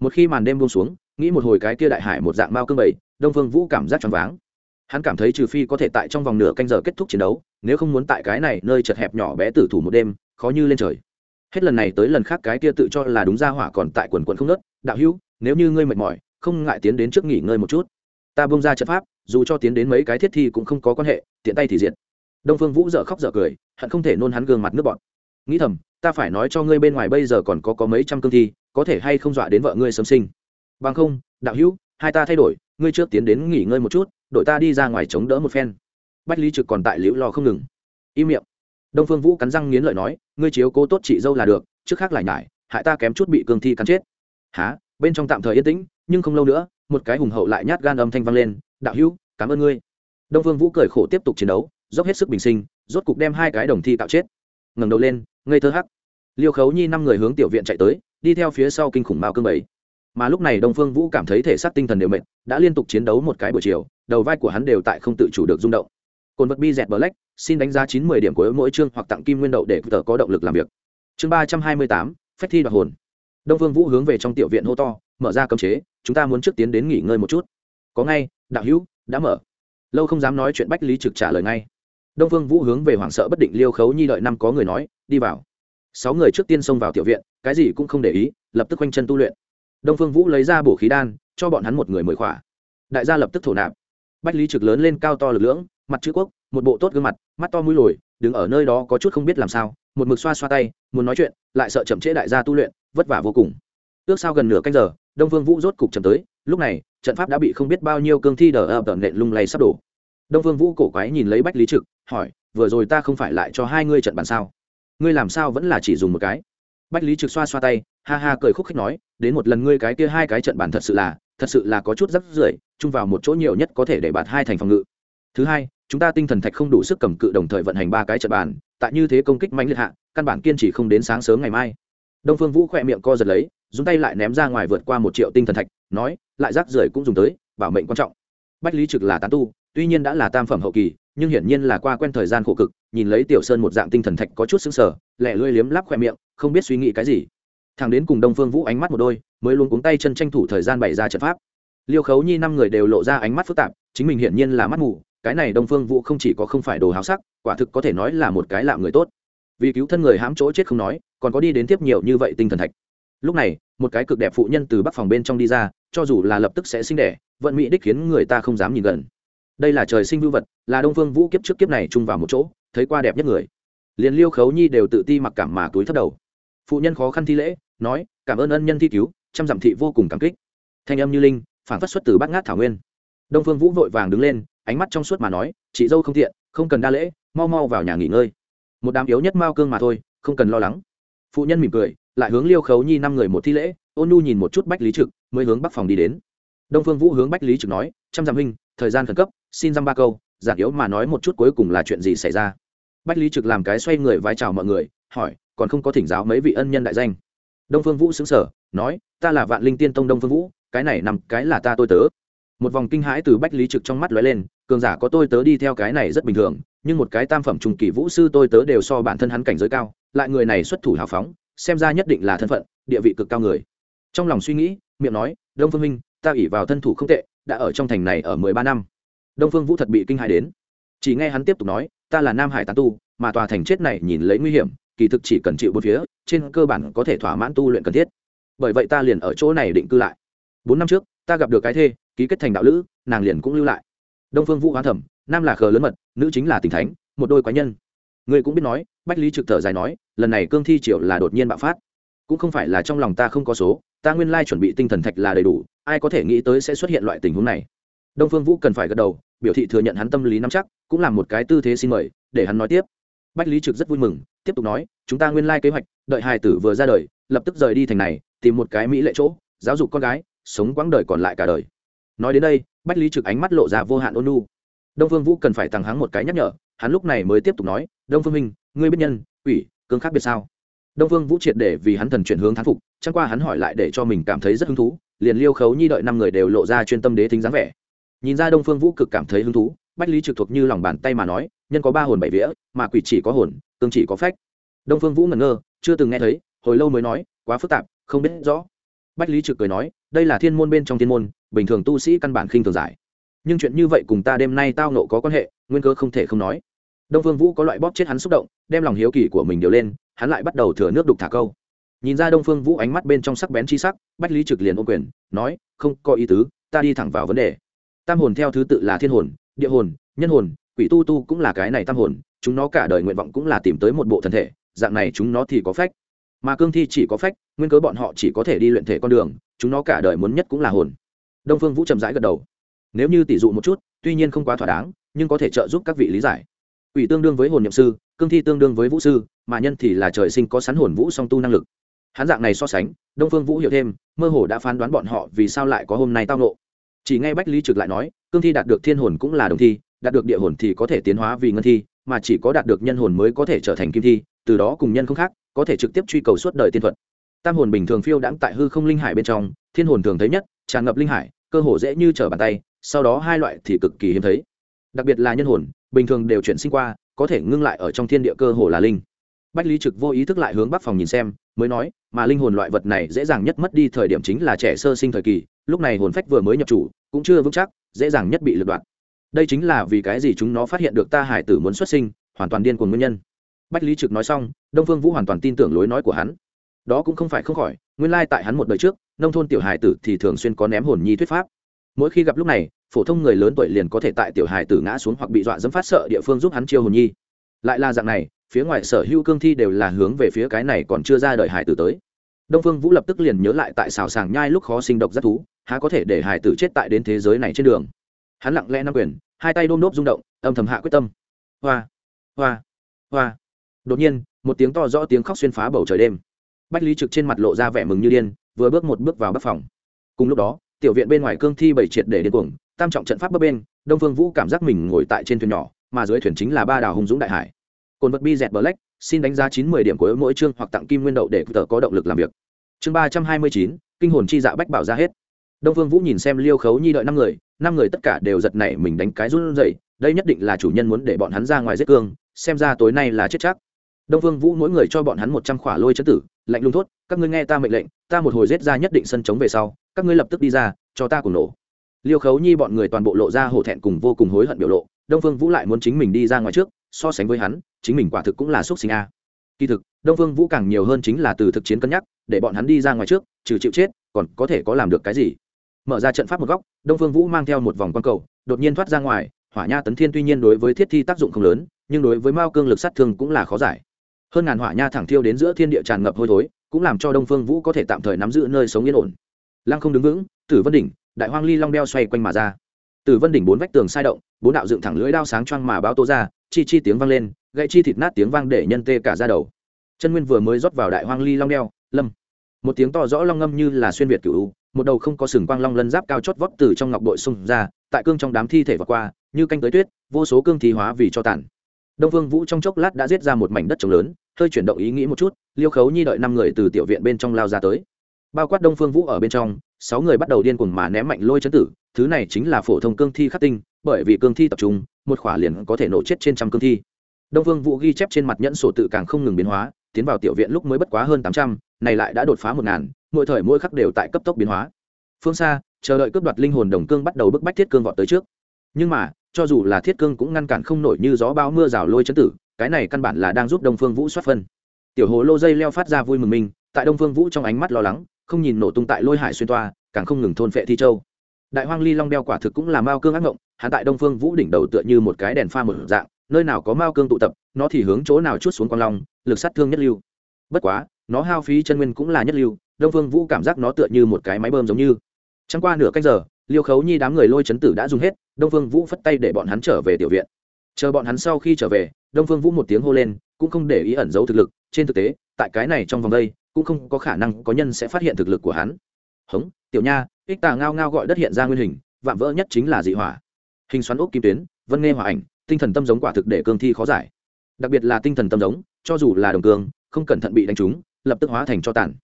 Speaker 1: Một khi màn đêm buông xuống, nghĩ một hồi cái kia đại hải một dạng bao cương bảy, đông phương vũ cảm giác choáng váng. Hắn cảm thấy trừ phi có thể tại trong vòng nửa canh giờ kết thúc chiến đấu, nếu không muốn tại cái này nơi chật hẹp nhỏ bé tử thủ một đêm, khó như lên trời. Hết lần này tới lần khác cái kia tự cho là đúng ra hỏa còn tại quần quần không nớt đạo hữu, nếu như ngươi mệt mỏi, không ngại tiến đến trước nghỉ ngơi một chút. Ta bông ra trận pháp, dù cho tiến đến mấy cái thiết thi cũng không có quan hệ, tiện tay thì diện đông phương vũ dở khóc dở cười, hận không thể nôn hắn gương mặt nước bọn nghĩ thầm, ta phải nói cho ngươi bên ngoài bây giờ còn có có mấy trăm cương thi, có thể hay không dọa đến vợ ngươi sớm sinh. Bằng không, đạo hữu, hai ta thay đổi, ngươi trước tiến đến nghỉ ngơi một chút, đội ta đi ra ngoài chống đỡ một phen. Bách lý trực còn tại liễu lo không ngừng. Im miệng. Đông phương vũ cắn răng nghiến lợi nói, ngươi chiếu cố tốt chị dâu là được, trước khác lại nhải, hại ta kém chút bị cương thi cắn chết. Há bên trong tạm thời yên tĩnh, nhưng không lâu nữa, một cái hùng hậu lại nhát gan âm thanh vang lên, đạo hữu, cảm ơn ngươi. Đông phương vũ cười khổ tiếp tục chiến đấu dốc hết sức bình sinh, rốt cục đem hai cái đồng thi tạo chết. Ngẩng đầu lên, ngây thơ hắc. Liêu khấu nhi năm người hướng tiểu viện chạy tới, đi theo phía sau kinh khủng mao cương bảy mà lúc này đông phương vũ cảm thấy thể xác tinh thần đều mệt, đã liên tục chiến đấu một cái buổi chiều, đầu vai của hắn đều tại không tự chủ được rung động. Cồn vật bi dẹt black, xin đánh giá chín mươi điểm của mỗi chương hoặc tặng kim nguyên đậu để tờ có động lực làm việc. Chương ba trăm hai mươi tám phép thi đoạt hồn. Đông phương vũ hướng về trong tiểu viện hô to, mở ra cấm chế, chúng ta muốn trước tiến đến nghỉ ngơi một chút. Có ngay, đạo hữu, đã mở. Lâu không dám nói chuyện bách lý trực trả lời ngay đông phương vũ hướng về hoảng sợ bất định liêu khấu nhi đợi năm có người nói, đi vào. Sáu người trước tiên xông vào tiểu viện, cái gì cũng không để ý, lập tức quanh chân tu luyện. Đông phương vũ lấy ra bổ khí đan, cho bọn hắn một người mười khỏa. Đại gia lập tức thổ nạp. Bách lý trực lớn lên cao to lực lưỡng, mặt chữ quốc, một bộ tốt gương mặt, mắt to mũi lồi, đứng ở nơi đó có chút không biết làm sao, một mực xoa xoa tay, muốn nói chuyện, lại sợ chậm trễ đại gia tu luyện, vất vả vô cùng. Ước sau gần nửa canh giờ, đông phương vũ rốt cục chậm tới, lúc này, trận pháp đã bị không biết bao nhiêu cương thi đờ ập đợn nện lung lay sắp đổ đông phương vũ cổ quái nhìn lấy bách lý trực, hỏi, vừa rồi ta không phải lại cho hai ngươi trận bàn sao? Ngươi làm sao vẫn là chỉ dùng một cái? Bách lý trực xoa xoa tay, ha ha cười khúc khích nói, đến một lần ngươi cái kia hai cái trận bàn thật sự là, thật sự là có chút rắc rưởi, chung vào một chỗ nhiều nhất có thể để bạt hai thành phòng ngự. Thứ hai, chúng ta tinh thần thạch không đủ sức cầm cự đồng thời vận hành ba cái trận bàn, tại như thế công kích mạnh liệt hạ, căn bản kiên trì không đến sáng sớm ngày mai. Đông phương vũ khỏe miệng co giật lấy, dùng tay lại ném ra ngoài vượt qua một triệu tinh thần thạch, nói, lại rác rưởi cũng dùng tới, bảo mệnh quan trọng. Bách lý trực là tán tu tuy nhiên đã là tam phẩm hậu kỳ, nhưng hiển nhiên là qua quen thời gian khổ cực, nhìn lấy tiểu sơn một dạng tinh thần thạch có chút xứng sở lẹ lưỡi liếm lắp khoe miệng, không biết suy nghĩ cái gì. Thằng đến cùng đông phương vũ ánh mắt một đôi, mới luôn cuống tay chân tranh thủ thời gian bày ra trận pháp. Liêu khấu nhi năm người đều lộ ra ánh mắt phức tạp, chính mình hiển nhiên là mắt mù, cái này đông phương vũ không chỉ có không phải đồ háo sắc, quả thực có thể nói là một cái lạm người tốt. Vì cứu thân người hãm chỗ chết không nói, còn có đi đến tiếp nhiều như vậy tinh thần thạch. Lúc này, một cái cực đẹp phụ nhân từ bắc phòng bên trong đi ra, cho dù là lập tức sẽ sinh đẻ, vận mỹ đích khiến người ta không dám nhìn gần đây là trời sinh vưu vật, là đông phương vũ kiếp trước kiếp này chung vào một chỗ, thấy qua đẹp nhất người. Liền liêu khấu nhi đều tự ti mặc cảm mà túi thất đầu. Phụ nhân khó khăn thi lễ, nói, cảm ơn ân nhân thi cứu, trăm dặm thị vô cùng cảm kích. Thanh âm như linh phản phát xuất từ bát ngát thảo nguyên. Đông phương vũ vội vàng đứng lên, ánh mắt trong suốt mà nói, chị dâu không thiện không cần đa lễ, mau mau vào nhà nghỉ ngơi. Một đám yếu nhất mao cương mà thôi, không cần lo lắng. Phụ nhân mỉm cười, lại hướng liêu khấu nhi năm người một thi lễ, ôn nu nhìn một chút bách lý trực, mới hướng bắc phòng đi đến. Đông phương vũ hướng bách lý trực nói, trăm dặm huynh, thời gian khẩn cấp xin dăm ba câu, giản yếu mà nói một chút cuối cùng là chuyện gì xảy ra. Bách lý trực làm cái xoay người vai chào mọi người, hỏi, còn không có thỉnh giáo mấy vị ân nhân đại danh? Đông phương vũ xứng sở nói, ta là vạn linh tiên tông đông phương vũ, cái này nằm, cái là ta tôi tớ. Một vòng kinh hãi từ bách lý trực trong mắt lóe lên, cường giả có tôi tớ đi theo cái này rất bình thường, nhưng một cái tam phẩm trùng kỳ vũ sư tôi tớ đều so bản thân hắn cảnh giới cao, lại người này xuất thủ hào phóng, xem ra nhất định là thân phận, địa vị cực cao người. Trong lòng suy nghĩ, miệng nói, đông phương minh, ta ủy vào thân thủ không tệ, đã ở trong thành này ở mười ba năm đông phương vũ thật bị kinh hại đến. Chỉ nghe hắn tiếp tục nói, ta là nam hải tán tu, mà tòa thành chết này nhìn lấy nguy hiểm, kỳ thực chỉ cần chịu bốn phía, trên cơ bản có thể thỏa mãn tu luyện cần thiết. Bởi vậy ta liền ở chỗ này định cư lại. Bốn năm trước, ta gặp được cái thê, ký kết thành đạo lữ, nàng liền cũng lưu lại. Đông phương vũ hoán thẩm nam là khờ lớn mật, nữ chính là tình thánh, một đôi quái nhân. Người cũng biết nói, bách lý trực thở dài nói, lần này cương thi triệu là đột nhiên bạo phát. Cũng không phải là trong lòng ta không có số, ta nguyên lai chuẩn bị tinh thần thạch là đầy đủ, ai có thể nghĩ tới sẽ xuất hiện loại tình huống này? Đông phương vũ cần phải gật đầu, biểu thị thừa nhận hắn tâm lý nắm chắc, cũng làm một cái tư thế xin mời, để hắn nói tiếp. Bách lý trực rất vui mừng, tiếp tục nói, chúng ta nguyên lai kế hoạch, đợi hài tử vừa ra đời, lập tức rời đi thành này, tìm một cái mỹ lệ chỗ, giáo dục con gái, sống quãng đời còn lại cả đời. Nói đến đây, bách lý trực ánh mắt lộ ra vô hạn ôn nu đông phương vũ cần phải tăng hắng một cái nhắc nhở, hắn lúc này mới tiếp tục nói, đông phương minh, ngươi biết nhân ủy cương khác biệt sao? Đông phương vũ triệt để vì hắn thần chuyển hướng thán phục, chẳng qua hắn hỏi lại để cho mình cảm thấy rất hứng thú, liền liêu khấu nhi đợi năm người đều lộ ra chuyên tâm đế thính dáng vẻ nhìn ra đông phương vũ cực cảm thấy hứng thú, bách lý trực thuộc như lòng bàn tay mà nói, nhân có ba hồn bảy vía, mà quỷ chỉ có hồn, cương chỉ có phách. Đông phương vũ ngẩn ngơ, chưa từng nghe thấy, hồi lâu mới nói, quá phức tạp, không biết rõ. Bách lý trực cười nói, đây là thiên môn bên trong thiên môn, bình thường tu sĩ căn bản khinh thường giải. Nhưng chuyện như vậy cùng ta đêm nay tao nộ có quan hệ, nguyên cơ không thể không nói. Đông phương vũ có loại bóp chết hắn xúc động, đem lòng hiếu kỳ của mình điều lên, hắn lại bắt đầu thừa nước đục thả câu. Nhìn ra đông phương vũ ánh mắt bên trong sắc bén chi sắc, bách lý trực liền ô quyền, nói, không có ý tứ, ta đi thẳng vào vấn đề tam hồn theo thứ tự là thiên hồn, địa hồn, nhân hồn, quỷ tu tu cũng là cái này tam hồn, chúng nó cả đời nguyện vọng cũng là tìm tới một bộ thân thể, dạng này chúng nó thì có phách. Mà cương thi chỉ có phách, nguyên cớ bọn họ chỉ có thể đi luyện thể con đường, chúng nó cả đời muốn nhất cũng là hồn. Đông phương vũ chậm rãi gật đầu. Nếu như tỷ dụ một chút, tuy nhiên không quá thỏa đáng, nhưng có thể trợ giúp các vị lý giải. Quỷ tương đương với hồn nhậm sư, cương thi tương đương với vũ sư, mà nhân thì là trời sinh có sắn hồn vũ song tu năng lực. Hắn dạng này so sánh, đông phương vũ hiểu thêm, mơ hồ đã phán đoán bọn họ vì sao lại có hôm nay tao nộ chỉ nghe bách lý trực lại nói, cương thi đạt được thiên hồn cũng là đồng thi, đạt được địa hồn thì có thể tiến hóa vì ngân thi, mà chỉ có đạt được nhân hồn mới có thể trở thành kim thi, từ đó cùng nhân không khác, có thể trực tiếp truy cầu suốt đời tiên thuật. Tam hồn bình thường phiêu đãng tại hư không linh hải bên trong, thiên hồn thường thấy nhất, tràn ngập linh hải, cơ hồ dễ như trở bàn tay, sau đó hai loại thì cực kỳ hiếm thấy. Đặc biệt là nhân hồn, bình thường đều chuyển sinh qua, có thể ngưng lại ở trong thiên địa cơ hồ là linh. Bách lý trực vô ý thức lại hướng bắc phòng nhìn xem, mới nói, mà linh hồn loại vật này dễ dàng nhất mất đi thời điểm chính là trẻ sơ sinh thời kỳ lúc này hồn phách vừa mới nhập chủ, cũng chưa vững chắc, dễ dàng nhất bị lật đoạn đây chính là vì cái gì chúng nó phát hiện được ta hải tử muốn xuất sinh, hoàn toàn điên cuồng nguyên nhân. Bách lý trực nói xong, đông phương vũ hoàn toàn tin tưởng lối nói của hắn. Đó cũng không phải không khỏi, nguyên lai tại hắn một đời trước, nông thôn tiểu hải tử thì thường xuyên có ném hồn nhi thuyết pháp. Mỗi khi gặp lúc này, phổ thông người lớn tuổi liền có thể tại tiểu hải tử ngã xuống hoặc bị dọa dẫm phát sợ địa phương giúp hắn chiêu hồn nhi. Lại là dạng này, phía ngoài sở hữu cương thi đều là hướng về phía cái này còn chưa ra đời hải tử tới. Đông phương vũ lập tức liền nhớ lại tại xào sàng nhai lúc khó sinh độc rất thú há có thể để hải tử chết tại đến thế giới này trên đường? Hắn lặng lẽ nắm quyền, hai tay đôm đốp rung động, âm thầm hạ quyết tâm. Hoa hoa hoa. Đột nhiên, một tiếng to rõ tiếng khóc xuyên phá bầu trời đêm. Bách lý trực trên mặt lộ ra vẻ mừng như điên, vừa bước một bước vào bắc phòng. Cùng lúc đó, tiểu viện bên ngoài cương thi bảy triệt để điên cuồng, tam trọng trận pháp bấp bên đông phương vũ cảm giác mình ngồi tại trên thuyền nhỏ, mà dưới thuyền chính là ba đào hùng dũng đại hải. Cồn vật bi dẹt black, xin đánh giá chín mươi điểm của mỗi chương hoặc tặng kim nguyên đậu để tờ có động lực làm việc. Chương ba trăm hai mươi chín, kinh hồn chi dạ bách bảo ra hết đông phương vũ nhìn xem liêu khấu nhi đợi năm người năm người tất cả đều giật nảy mình đánh cái run rẩy, đây nhất định là chủ nhân muốn để bọn hắn ra ngoài giết cương, xem ra tối nay là chết chắc. Đông phương vũ mỗi người cho bọn hắn một trăm khỏa lôi chấn tử, lạnh lùng thốt, các ngươi nghe ta mệnh lệnh, ta một hồi giết ra nhất định sân chống về sau, các ngươi lập tức đi ra, cho ta cùng nổ. Liêu khấu nhi bọn người toàn bộ lộ ra hổ thẹn cùng vô cùng hối hận biểu lộ, đông phương vũ lại muốn chính mình đi ra ngoài trước, so sánh với hắn, chính mình quả thực cũng là x sinh a. Kỳ thực, đông phương vũ càng nhiều hơn chính là từ thực chiến cân nhắc, để bọn hắn đi ra ngoài trước, trừ chịu chết, còn có thể có làm được cái gì? Mở ra trận pháp một góc, đông phương vũ mang theo một vòng quang cầu, đột nhiên thoát ra ngoài. Hỏa nha tấn thiên tuy nhiên đối với thiết thi tác dụng không lớn, nhưng đối với mao cương lực sát thương cũng là khó giải. Hơn ngàn hỏa nha thẳng thiêu đến giữa thiên địa tràn ngập hôi thối, cũng làm cho đông phương vũ có thể tạm thời nắm giữ nơi sống yên ổn. Lăng không đứng vững, tử vân đỉnh, đại hoang ly long đeo xoay quanh mà ra. Tử vân đỉnh bốn vách tường sai động, bốn đạo dựng thẳng lưỡi đao sáng choang mà báo tô ra, chi chi tiếng vang lên gậy chi thịt nát tiếng vang để nhân tê cả ra đầu. Chân nguyên vừa mới rót vào đại hoang ly long đeo, lâm. Một tiếng to rõ long ngâm như là xuyên việt cửu một đầu không có sừng quang long lân giáp cao chót vót từ trong ngọc bội xung ra, tại cương trong đám thi thể và qua, như canh tới tuyết, vô số cương thi hóa vì cho tàn. Đông vương vũ trong chốc lát đã giết ra một mảnh đất trống lớn, hơi chuyển động ý nghĩ một chút, liêu khấu nhi đợi năm người từ tiểu viện bên trong lao ra tới. Bao quát đông phương vũ ở bên trong, sáu người bắt đầu điên cuồng mà ném mạnh lôi chấn tử, thứ này chính là phổ thông cương thi khắc tinh, bởi vì cương thi tập trung, một khỏa liền có thể nổ chết trên trăm cương thi. Đông phương vũ ghi chép trên mặt nhẫn sổ tự càng không ngừng biến hóa, tiến vào tiểu viện lúc mới bất quá hơn tám trăm, này lại đã đột phá một ngàn mỗi thời mỗi khắc đều tại cấp tốc biến hóa. Phương xa, chờ đợi cướp đoạt linh hồn đồng cương bắt đầu bức bách thiết cương vọt tới trước. Nhưng mà, cho dù là thiết cương cũng ngăn cản không nổi như gió bao mưa rào lôi chấn tử, cái này căn bản là đang giúp đông phương vũ xuất phân. Tiểu hồ lô dây leo phát ra vui mừng mình, tại đông phương vũ trong ánh mắt lo lắng, không nhìn nổ tung tại lôi hải xuyên toa, càng không ngừng thôn phệ thi châu. Đại hoang ly long đeo quả thực cũng là mao cương ác ngộng hắn tại đông phương vũ đỉnh đầu tựa như một cái đèn pha một dạng, nơi nào có mao cương tụ tập, nó thì hướng chỗ nào chút xuống con long, lực sát thương nhất lưu. Bất quá, nó hao phí chân nguyên cũng là nhất lưu đông phương vũ cảm giác nó tựa như một cái máy bơm giống như. Chẳng qua nửa cách giờ, liêu khấu nhi đám người lôi chấn tử đã dùng hết, đông phương vũ phất tay để bọn hắn trở về tiểu viện. Chờ bọn hắn sau khi trở về, đông phương vũ một tiếng hô lên, cũng không để ý ẩn giấu thực lực. Trên thực tế, tại cái này trong vòng đây, cũng không có khả năng có nhân sẽ phát hiện thực lực của hắn. Hống, tiểu nha, ích tà ngao ngao gọi đất hiện ra nguyên hình, vạm vỡ nhất chính là dị hỏa. Hình xoắn ốc kim tuyến, vân nghe hỏa ảnh, tinh thần tâm giống quả thực để cương thi khó giải. Đặc biệt là tinh thần tâm giống, cho dù là đồng cương, không cẩn thận bị đánh trúng, lập tức hóa thành cho tàn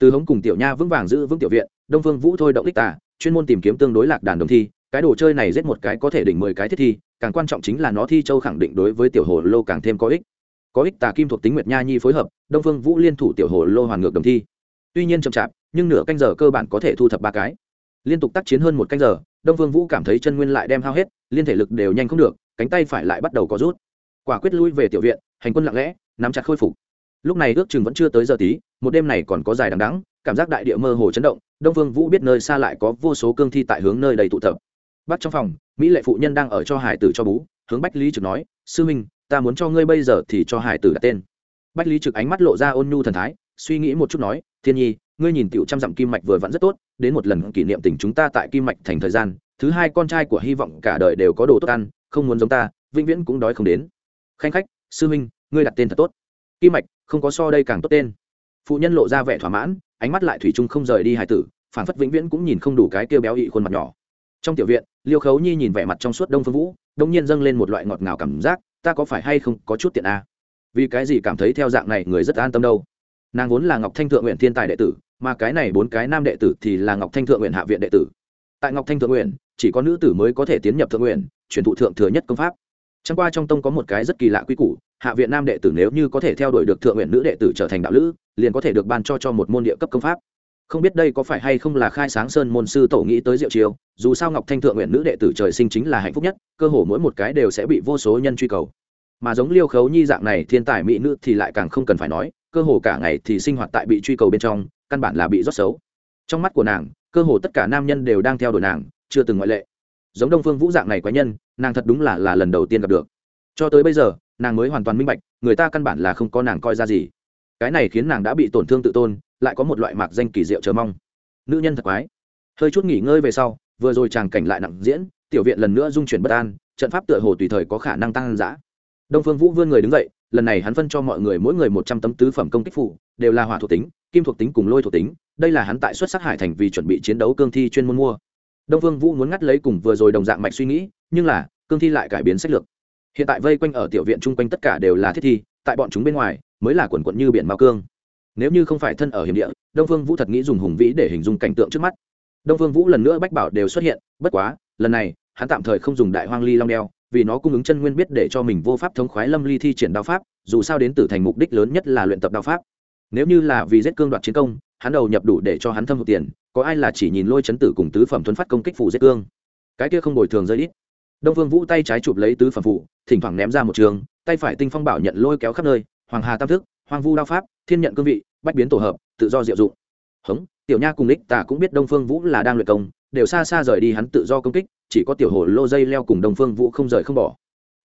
Speaker 1: từ hống cùng tiểu nha vững vàng giữ vững tiểu viện, đông phương vũ thôi động ích tà, chuyên môn tìm kiếm tương đối lạc đàn đồng thi, cái đồ chơi này giết một cái có thể đỉnh mười cái thiết thi, càng quan trọng chính là nó thi châu khẳng định đối với tiểu hồ lô càng thêm có ích. Có ích tà kim thuộc tính nguyệt nha nhi phối hợp, đông phương vũ liên thủ tiểu hồ lô hoàn ngược đồng thi. Tuy nhiên chậm chạp, nhưng nửa canh giờ cơ bản có thể thu thập ba cái. Liên tục tác chiến hơn một canh giờ, đông phương vũ cảm thấy chân nguyên lại đem hao hết, liên thể lực đều nhanh không được, cánh tay phải lại bắt đầu có rút. Quả quyết lui về tiểu viện, hành quân lặng lẽ, nắm chặt khôi phục lúc này ước chừng vẫn chưa tới giờ tí, một đêm này còn có dài đằng đắng cảm giác đại địa mơ hồ chấn động, đông phương vũ biết nơi xa lại có vô số cương thi tại hướng nơi đầy tụ tập. Bắt trong phòng, mỹ lệ phụ nhân đang ở cho hải tử cho bú, hướng bách lý trực nói, sư minh, ta muốn cho ngươi bây giờ thì cho hải tử đặt tên. Bách lý trực ánh mắt lộ ra ôn nhu thần thái, suy nghĩ một chút nói, thiên nhi, ngươi nhìn tiểu trăm dặm kim mạch vừa vặn rất tốt, đến một lần kỷ niệm tình chúng ta tại kim mạch thành thời gian, thứ hai con trai của hy vọng cả đời đều có đồ tốt ăn, không muốn giống ta, vĩnh viễn cũng đói không đến. Khanh khách, sư minh, ngươi đặt tên thật tốt kim mạch không có so đây càng tốt tên. Phụ nhân lộ ra vẻ thỏa mãn ánh mắt lại thủy chung không rời đi hải tử phản phất vĩnh viễn cũng nhìn không đủ cái kêu béo ị khuôn mặt nhỏ. Trong tiểu viện liêu khấu nhi nhìn vẻ mặt trong suốt đông phương vũ đông nhiên dâng lên một loại ngọt ngào cảm giác ta có phải hay không có chút tiện a? À? vì cái gì cảm thấy theo dạng này người rất an tâm đâu? Nàng vốn là ngọc thanh thượng nguyện thiên tài đệ tử mà cái này bốn cái nam đệ tử thì là ngọc thanh thượng nguyện hạ viện đệ tử. Tại ngọc thanh thượng nguyện chỉ có nữ tử mới có thể tiến nhập thượng nguyện truyền thụ thượng thừa nhất công pháp. Chẳng qua trong tông có một cái rất kỳ lạ quy củ, hạ viện nam đệ tử nếu như có thể theo đuổi được thượng nguyện nữ đệ tử trở thành đạo lữ, liền có thể được ban cho cho một môn địa cấp công pháp. Không biết đây có phải hay không là khai sáng sơn môn sư tổ nghĩ tới diệu chiêu, dù sao Ngọc Thanh thượng nguyện nữ đệ tử trời sinh chính là hạnh phúc nhất, cơ hồ mỗi một cái đều sẽ bị vô số nhân truy cầu. Mà giống Liêu Khấu Nhi dạng này thiên tài mỹ nữ thì lại càng không cần phải nói, cơ hồ cả ngày thì sinh hoạt tại bị truy cầu bên trong, căn bản là bị rót xấu. Trong mắt của nàng, cơ hồ tất cả nam nhân đều đang theo đuổi nàng, chưa từng ngoại lệ. Giống Đông Phương Vũ dạng này quái nhân, nàng thật đúng là là lần đầu tiên gặp được cho tới bây giờ nàng mới hoàn toàn minh bạch, người ta căn bản là không có nàng coi ra gì. Cái này khiến nàng đã bị tổn thương tự tôn, lại có một loại mạc danh kỳ diệu chờ mong. Nữ nhân thật quái. Hơi chút nghỉ ngơi về sau, vừa rồi chàng cảnh lại nặng diễn, tiểu viện lần nữa dung chuyển bất an, trận pháp tựa hồ tùy thời có khả năng tăng giã đông phương vũ vươn người đứng dậy, lần này hắn phân cho mọi người mỗi người một trăm tấm tứ phẩm công kích phụ, đều là hỏa thuộc tính, kim thuộc tính cùng lôi thuộc tính, đây là hắn tại xuất sắc hải thành vì chuẩn bị chiến đấu cương thi chuyên môn mua. Đông phương vũ muốn ngắt lấy cùng vừa rồi đồng dạng mạch suy nghĩ, nhưng là, cương thi lại cải biến sách lược hiện tại vây quanh ở tiểu viện chung quanh tất cả đều là thiết thi, tại bọn chúng bên ngoài mới là quần quận như biển mao cương. Nếu như không phải thân ở hiểm địa, đông phương vũ thật nghĩ dùng hùng vĩ để hình dung cảnh tượng trước mắt. Đông phương vũ lần nữa bách bảo đều xuất hiện, bất quá, lần này, hắn tạm thời không dùng đại hoang ly long đeo, vì nó cung ứng chân nguyên biết để cho mình vô pháp thống khoái lâm ly thi triển đao pháp, dù sao đến từ thành mục đích lớn nhất là luyện tập đao pháp. Nếu như là vì giết cương đoạt chiến công, hắn đầu nhập đủ để cho hắn thâm hụt tiền, có ai là chỉ nhìn lôi chấn tử cùng tứ phẩm thuấn phát công kích phủ giết cương? Cái kia không bồi thường rơi ít. Đông vương vũ tay trái chụp lấy tứ phẩm phụ thỉnh thoảng ném ra một trường, tay phải tinh phong bảo nhận lôi kéo khắp nơi, hoàng hà tam thức hoàng vu đao pháp, thiên nhận cương vị, bách biến tổ hợp, tự do diệu dụng. Hống, tiểu nha cùng lích tà cũng biết đông phương vũ là đang luyện công, đều xa xa rời đi hắn tự do công kích, chỉ có tiểu hồ lô dây leo cùng đông phương vũ không rời không bỏ.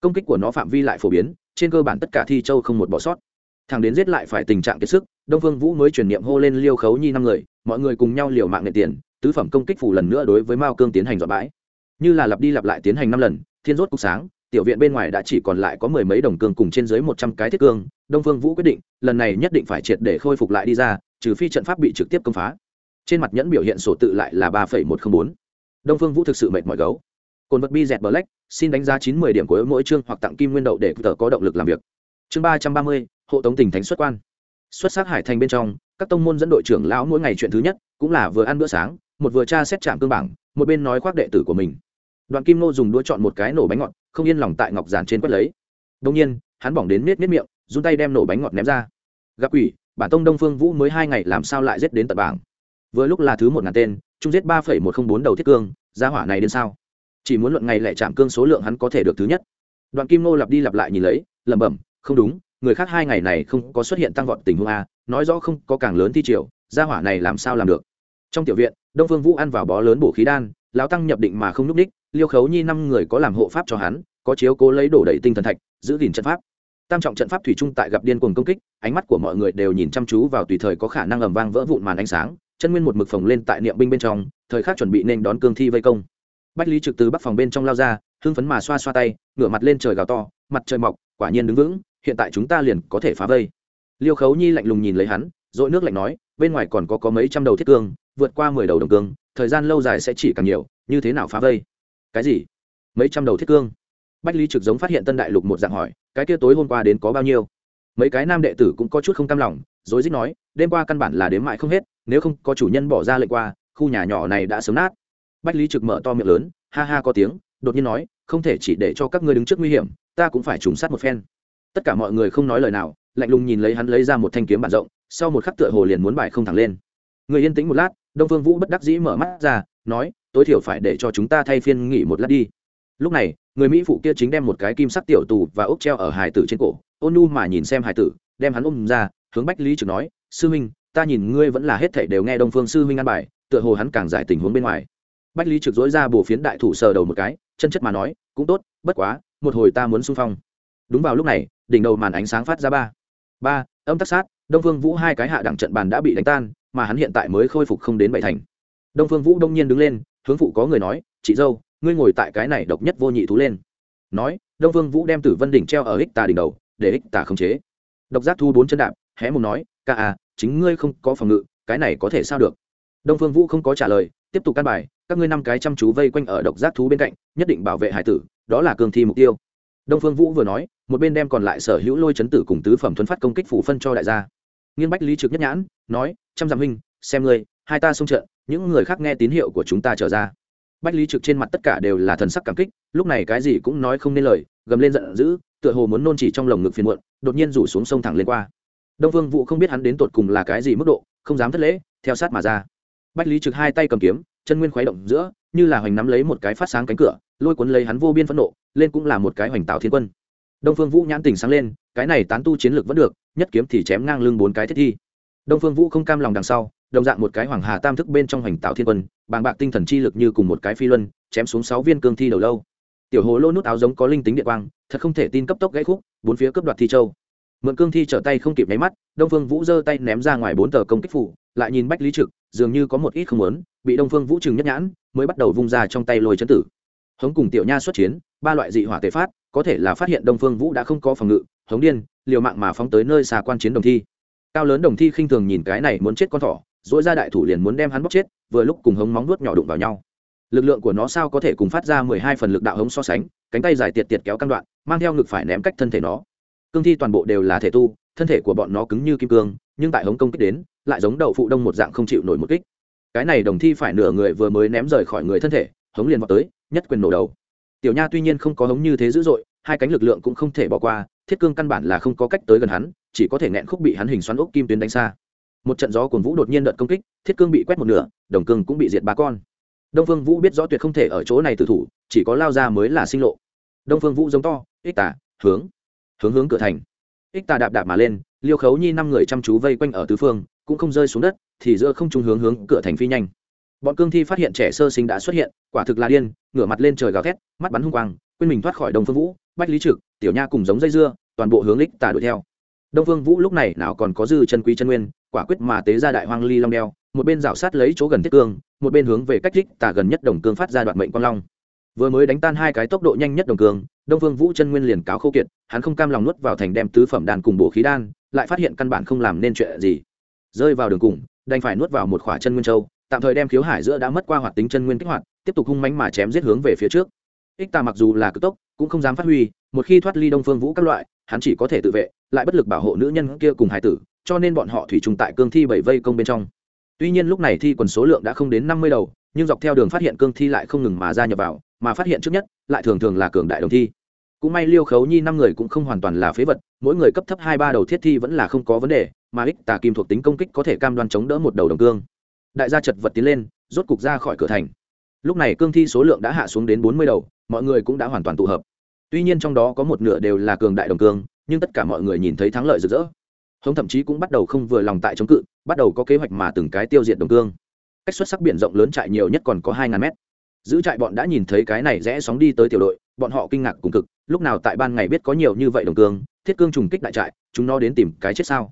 Speaker 1: Công kích của nó phạm vi lại phổ biến, trên cơ bản tất cả thi châu không một bỏ sót. Thằng đến giết lại phải tình trạng kiệt sức, đông phương vũ mới chuyển niệm hô lên liêu khấu nhi năm người, mọi người cùng nhau liều mạng nghệ tiền, tứ phẩm công kích phủ lần nữa đối với mao cương tiến hành dọn bãi. Như là lặp đi lặp lại tiến hành năm lần, thiên rốt cục sáng tiểu viện bên ngoài đã chỉ còn lại có mười mấy đồng cương cùng trên dưới một trăm cái thiết cương, đông phương vũ quyết định, lần này nhất định phải triệt để khôi phục lại đi ra, trừ phi trận pháp bị trực tiếp công phá. Trên mặt nhẫn biểu hiện sổ tự lại là ba phẩy một trăm bốn. Đông phương vũ thực sự mệt mỏi gấu. Cồn vật bi dẹt black, xin đánh giá chín mươi điểm của mỗi chương hoặc tặng kim nguyên đậu để tờ có động lực làm việc. Chương ba trăm ba mươi, hộ tống tỉnh thánh xuất quan. Xuất sắc hải thành bên trong, các tông môn dẫn đội trưởng lão mỗi ngày chuyện thứ nhất, cũng là vừa ăn bữa sáng, một vừa tra xét trạm cương bảng, một bên nói khoác đệ tử của mình. Đoạn kim nô dùng đũa chọn một cái nổ bánh ngọt không yên lòng tại ngọc giản trên quét lấy. Đông nhiên hắn bỏng đến miết miết miệng run tay đem nổ bánh ngọt ném ra. Gặp quỷ bản tông đông phương vũ mới hai ngày làm sao lại giết đến tận bảng. Vừa lúc là thứ một ngàn tên trung giết ba phẩy một không bốn đầu thiết cương gia hỏa này đến sao? Chỉ muốn luận ngày lại chạm cương số lượng hắn có thể được thứ nhất. Đoạn kim nô lặp đi lặp lại nhìn lấy lẩm bẩm không đúng người khác hai ngày này không có xuất hiện tăng vọt tình huống a nói rõ không có càng lớn thi triệu, gia hỏa này làm sao làm được? Trong tiểu viện đông phương vũ ăn vào bó lớn bổ khí đan lão tăng nhập định mà không núp đích liêu khấu nhi năm người có làm hộ pháp cho hắn, có chiếu cố lấy đổ đầy tinh thần thạch, giữ gìn trận pháp. Tam trọng trận pháp thủy chung tại gặp điên cuồng công kích, ánh mắt của mọi người đều nhìn chăm chú vào tùy thời có khả năng ầm vang vỡ vụn màn ánh sáng, chân nguyên một mực phồng lên tại niệm binh bên trong, thời khắc chuẩn bị nên đón cương thi vây công. Bách lý trực từ bắc phòng bên trong lao ra, hưng phấn mà xoa xoa tay, ngửa mặt lên trời gào to, mặt trời mọc, quả nhiên đứng vững, hiện tại chúng ta liền có thể phá vây. Liêu khấu nhi lạnh lùng nhìn lấy hắn, dội nước lạnh nói, bên ngoài còn có có mấy trăm đầu thiết cương vượt qua mười đầu đồng cương, thời gian lâu dài sẽ chỉ càng nhiều, như thế nào phá vây? Cái gì? Mấy trăm đầu thiết cương? Bách lý trực giống phát hiện tân đại lục một dạng hỏi, cái kia tối hôm qua đến có bao nhiêu? Mấy cái nam đệ tử cũng có chút không cam lòng, rối rít nói, đêm qua căn bản là đếm mãi không hết, nếu không có chủ nhân bỏ ra lệnh qua, khu nhà nhỏ này đã sớm nát. Bách lý trực mở to miệng lớn, ha ha có tiếng, đột nhiên nói, không thể chỉ để cho các ngươi đứng trước nguy hiểm, ta cũng phải trùng sát một phen. Tất cả mọi người không nói lời nào, lạnh lùng nhìn lấy hắn lấy ra một thanh kiếm bản rộng, sau một khắc tựa hồ liền muốn bài không thẳng lên. Người yên tĩnh một lát đông phương vũ bất đắc dĩ mở mắt ra, nói, tối thiểu phải để cho chúng ta thay phiên nghỉ một lát đi. Lúc này, người mỹ phụ kia chính đem một cái kim sắc tiểu tù và ốc treo ở hải tử trên cổ, ôn nu mà nhìn xem hải tử, đem hắn ôm ra, hướng bách lý trực nói, sư huynh, ta nhìn ngươi vẫn là hết thảy đều nghe đông phương sư huynh ăn bài, tựa hồ hắn càng giải tình huống bên ngoài. Bách lý trực dối ra bổ phiến đại thủ sờ đầu một cái, chân chất mà nói, cũng tốt, bất quá, một hồi ta muốn xung phong. Đúng vào lúc này, đỉnh đầu màn ánh sáng phát ra ba. Ba, âm tắc sát, đông phương vũ hai cái hạ đẳng trận bàn đã bị đánh tan mà hắn hiện tại mới khôi phục không đến bảy thành. Đông phương vũ đông nhiên đứng lên, hướng phụ có người nói, chị dâu, ngươi ngồi tại cái này độc nhất vô nhị thú lên. Nói, đông phương vũ đem tử vân đỉnh treo ở ích tà đỉnh đầu, để ích tà khống chế. Độc giác thu bốn chân đạp, hé mùng nói, ca à chính ngươi không có phòng ngự, cái này có thể sao được? Đông phương vũ không có trả lời, tiếp tục căn bài, các ngươi năm cái chăm chú vây quanh ở độc giác thú bên cạnh, nhất định bảo vệ hải tử, đó là cường thi mục tiêu. Đông phương vũ vừa nói, một bên đem còn lại sở hữu lôi chấn tử cùng tứ phẩm thuấn phát công kích phủ phân cho đại gia nghiên bách lý trực nhất nhãn, nói, trăm dặm huynh, xem ngươi, hai ta xông trận, những người khác nghe tín hiệu của chúng ta trở ra. Bách lý trực trên mặt tất cả đều là thần sắc cảm kích, lúc này cái gì cũng nói không nên lời, gầm lên giận dữ, tựa hồ muốn nôn chỉ trong lồng ngực phiền muộn, đột nhiên rủ xuống sông thẳng lên qua. Đông vương vũ không biết hắn đến tột cùng là cái gì mức độ, không dám thất lễ, theo sát mà ra. Bách lý trực hai tay cầm kiếm, chân nguyên khuấy động giữa, như là hoành nắm lấy một cái phát sáng cánh cửa, lôi cuốn lấy hắn vô biên phẫn nộ, lên cũng là một cái hoành tạo thiên quân đông phương vũ nhãn tình sáng lên, cái này tán tu chiến lược vẫn được, nhất kiếm thì chém ngang lưng bốn cái thiết thi. Đông phương vũ không cam lòng đằng sau, đồng dạng một cái hoàng hà tam thức bên trong hoành tạo thiên quân, bàng bạc tinh thần chi lực như cùng một cái phi luân, chém xuống sáu viên cương thi đầu lâu. Tiểu hồ lô nút áo giống có linh tính điện quang, thật không thể tin cấp tốc gãy khúc, bốn phía cướp đoạt thi châu. Mượn cương thi trở tay không kịp nháy mắt, đông phương vũ giơ tay ném ra ngoài bốn tờ công kích phủ, lại nhìn bách lý trực, dường như có một ít không muốn, bị đông phương vũ trừng nhất nhãn, mới bắt đầu vung ra trong tay lôi chấn tử. Hống cùng tiểu nha xuất chiến, ba loại dị hỏa tế phát có thể là phát hiện đông phương vũ đã không có phòng ngự, hống điên, liều mạng mà phóng tới nơi xà quan chiến đồng thi. Cao lớn đồng thi khinh thường nhìn cái này muốn chết con thỏ dỗi ra đại thủ liền muốn đem hắn bóc chết, vừa lúc cùng hống móng nuốt nhỏ đụng vào nhau. Lực lượng của nó sao có thể cùng phát ra mười hai phần lực đạo hống so sánh, cánh tay dài tiệt tiệt kéo căn đoạn, mang theo ngực phải ném cách thân thể nó. Cương thi toàn bộ đều là thể tu, thân thể của bọn nó cứng như kim cương, nhưng tại hống công kích đến, lại giống đậu phụ đông một dạng không chịu nổi một kích. Cái này đồng thi phải nửa người vừa mới ném rời khỏi người thân thể, hống liền vào tới, nhất quyền nổ đầu tiểu nha tuy nhiên không có hống như thế dữ dội, hai cánh lực lượng cũng không thể bỏ qua, thiết cương căn bản là không có cách tới gần hắn, chỉ có thể nẹn khúc bị hắn hình xoắn ốc kim tuyến đánh xa. Một trận gió cuồng vũ đột nhiên đợt công kích, thiết cương bị quét một nửa, đồng cương cũng bị diệt ba con. Đông phương vũ biết rõ tuyệt không thể ở chỗ này tự thủ, chỉ có lao ra mới là sinh lộ. Đông phương vũ giống to, ích tả hướng hướng hướng cửa thành. Ích tà đạp đạp mà lên, liêu khấu nhi năm người chăm chú vây quanh ở tứ phương, cũng không rơi xuống đất, thì giữa không trung hướng hướng cửa thành phi nhanh bọn cương thi phát hiện trẻ sơ sinh đã xuất hiện, quả thực là điên, ngửa mặt lên trời gào thét, mắt bắn hung quang, quên mình thoát khỏi đông phương vũ, bách lý trực, tiểu nha cùng giống dây dưa, toàn bộ hướng lích tà đuổi theo. Đông phương vũ lúc này nào còn có dư chân quý chân nguyên, quả quyết mà tế ra đại hoang ly long đeo, một bên rảo sát lấy chỗ gần thiết cương, một bên hướng về cách lích tà gần nhất đồng cương phát ra đoạn mệnh quang long. Vừa mới đánh tan hai cái tốc độ nhanh nhất đồng cương, đông phương vũ chân nguyên liền cáo khâu kiệt, hắn không cam lòng nuốt vào thành đem tứ phẩm đàn cùng bổ khí đan, lại phát hiện căn bản không làm nên chuyện gì. Rơi vào đường cùng, đành phải nuốt vào một khỏa chân nguyên châu tạm thời đem khiếu hải giữa đã mất qua hoạt tính chân nguyên kích hoạt, tiếp tục hung mánh mà chém giết hướng về phía trước. Ích tà mặc dù là cực tốc, cũng không dám phát huy, một khi thoát ly đông phương vũ các loại, hắn chỉ có thể tự vệ, lại bất lực bảo hộ nữ nhân kia cùng hải tử, cho nên bọn họ thủy trùng tại cương thi bảy vây công bên trong. Tuy nhiên lúc này thi quần số lượng đã không đến năm mươi đầu, nhưng dọc theo đường phát hiện cương thi lại không ngừng mà ra nhập vào, mà phát hiện trước nhất, lại thường thường là cường đại đồng thi. Cũng may liêu khấu nhi năm người cũng không hoàn toàn là phế vật, mỗi người cấp thấp hai ba đầu thiết thi vẫn là không có vấn đề, mà ích tà kim thuộc tính công kích có thể cam đoan chống đỡ một đầu đồng cương đại gia chật vật tiến lên, rốt cục ra khỏi cửa thành. Lúc này cương thi số lượng đã hạ xuống đến bốn mươi đầu, mọi người cũng đã hoàn toàn tụ hợp. Tuy nhiên trong đó có một nửa đều là cường đại đồng cương, nhưng tất cả mọi người nhìn thấy thắng lợi rực rỡ. Hống thậm chí cũng bắt đầu không vừa lòng tại chống cự, bắt đầu có kế hoạch mà từng cái tiêu diệt đồng cương. Cách xuất sắc biển rộng lớn trại nhiều nhất còn có hai ngàn mét. Giữ trại bọn đã nhìn thấy cái này rẽ sóng đi tới tiểu đội, bọn họ kinh ngạc cùng cực, lúc nào tại ban ngày biết có nhiều như vậy đồng cương, thiết cương trùng kích đại trại, chúng nó đến tìm cái chết sao?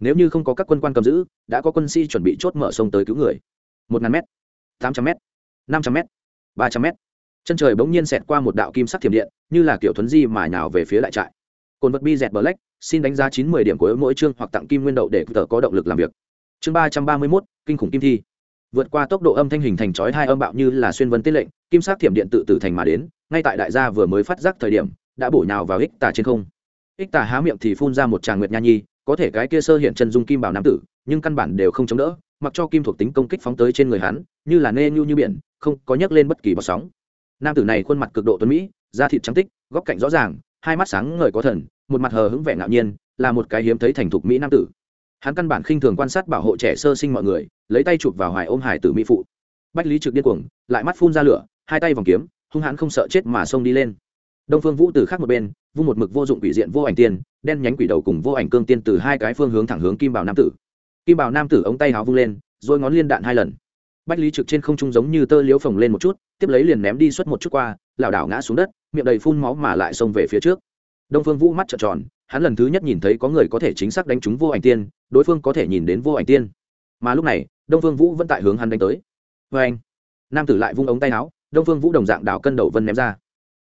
Speaker 1: Nếu như không có các quân quan cầm giữ, đã có quân sĩ chuẩn bị chốt mở sông tới cứu người. Một ngàn m tám trăm m năm trăm m ba trăm m chân trời bỗng nhiên xẹt qua một đạo kim sắc thiểm điện, như là kiểu thuấn di mà nhào về phía đại trại. Cồn vật bi dẹt bờ lách xin đánh giá chín mươi điểm của mỗi chương hoặc tặng kim nguyên đậu để tờ có động lực làm việc. Chương ba trăm ba mươi mốt, kinh khủng kim thi. Vượt qua tốc độ âm thanh hình thành chói hai âm bạo như là xuyên vân tiết lệnh, kim sắc thiểm điện tự tử thành mà đến, ngay tại đại gia vừa mới phát giác thời điểm, đã bổ nhào vào ích tà trên không. Ích tà há miệng thì phun ra một tràng nguyệt nha nhi có thể cái kia sơ hiện chân dung kim bảo nam tử, nhưng căn bản đều không chống đỡ, mặc cho kim thuộc tính công kích phóng tới trên người hắn, như là nê nhu như biển, không có nhấc lên bất kỳ bọt sóng. Nam tử này khuôn mặt cực độ tuấn mỹ, da thịt trắng tích, góc cạnh rõ ràng, hai mắt sáng ngời có thần, một mặt hờ hững vẻ ngạo nhiên, là một cái hiếm thấy thành thục mỹ nam tử. Hắn căn bản khinh thường quan sát bảo hộ trẻ sơ sinh mọi người, lấy tay chụp vào hoài ôm hải tử mỹ phụ. Bách lý trực điên cuồng, lại mắt phun ra lửa, hai tay vòng kiếm, hung hãn không sợ chết mà xông đi lên đông phương vũ từ khác một bên, vung một mực vô dụng quỷ diện vô ảnh tiên, đen nhánh quỷ đầu cùng vô ảnh cương tiên từ hai cái phương hướng thẳng hướng kim bảo nam tử. Kim bảo nam tử ống tay háo vung lên, rồi ngón liên đạn hai lần. Bách lý trực trên không trung giống như tơ liếu phồng lên một chút, tiếp lấy liền ném đi suốt một chút qua, lảo đảo ngã xuống đất, miệng đầy phun máu mà lại xông về phía trước. Đông phương vũ mắt trợn tròn, hắn lần thứ nhất nhìn thấy có người có thể chính xác đánh trúng vô ảnh tiên, đối phương có thể nhìn đến vô ảnh tiên. Mà lúc này, đông phương vũ vẫn tại hướng hắn đánh tới. Vê anh. Nam tử lại vung ống tay áo đông phương vũ đồng dạng đảo cân đầu vân ném ra.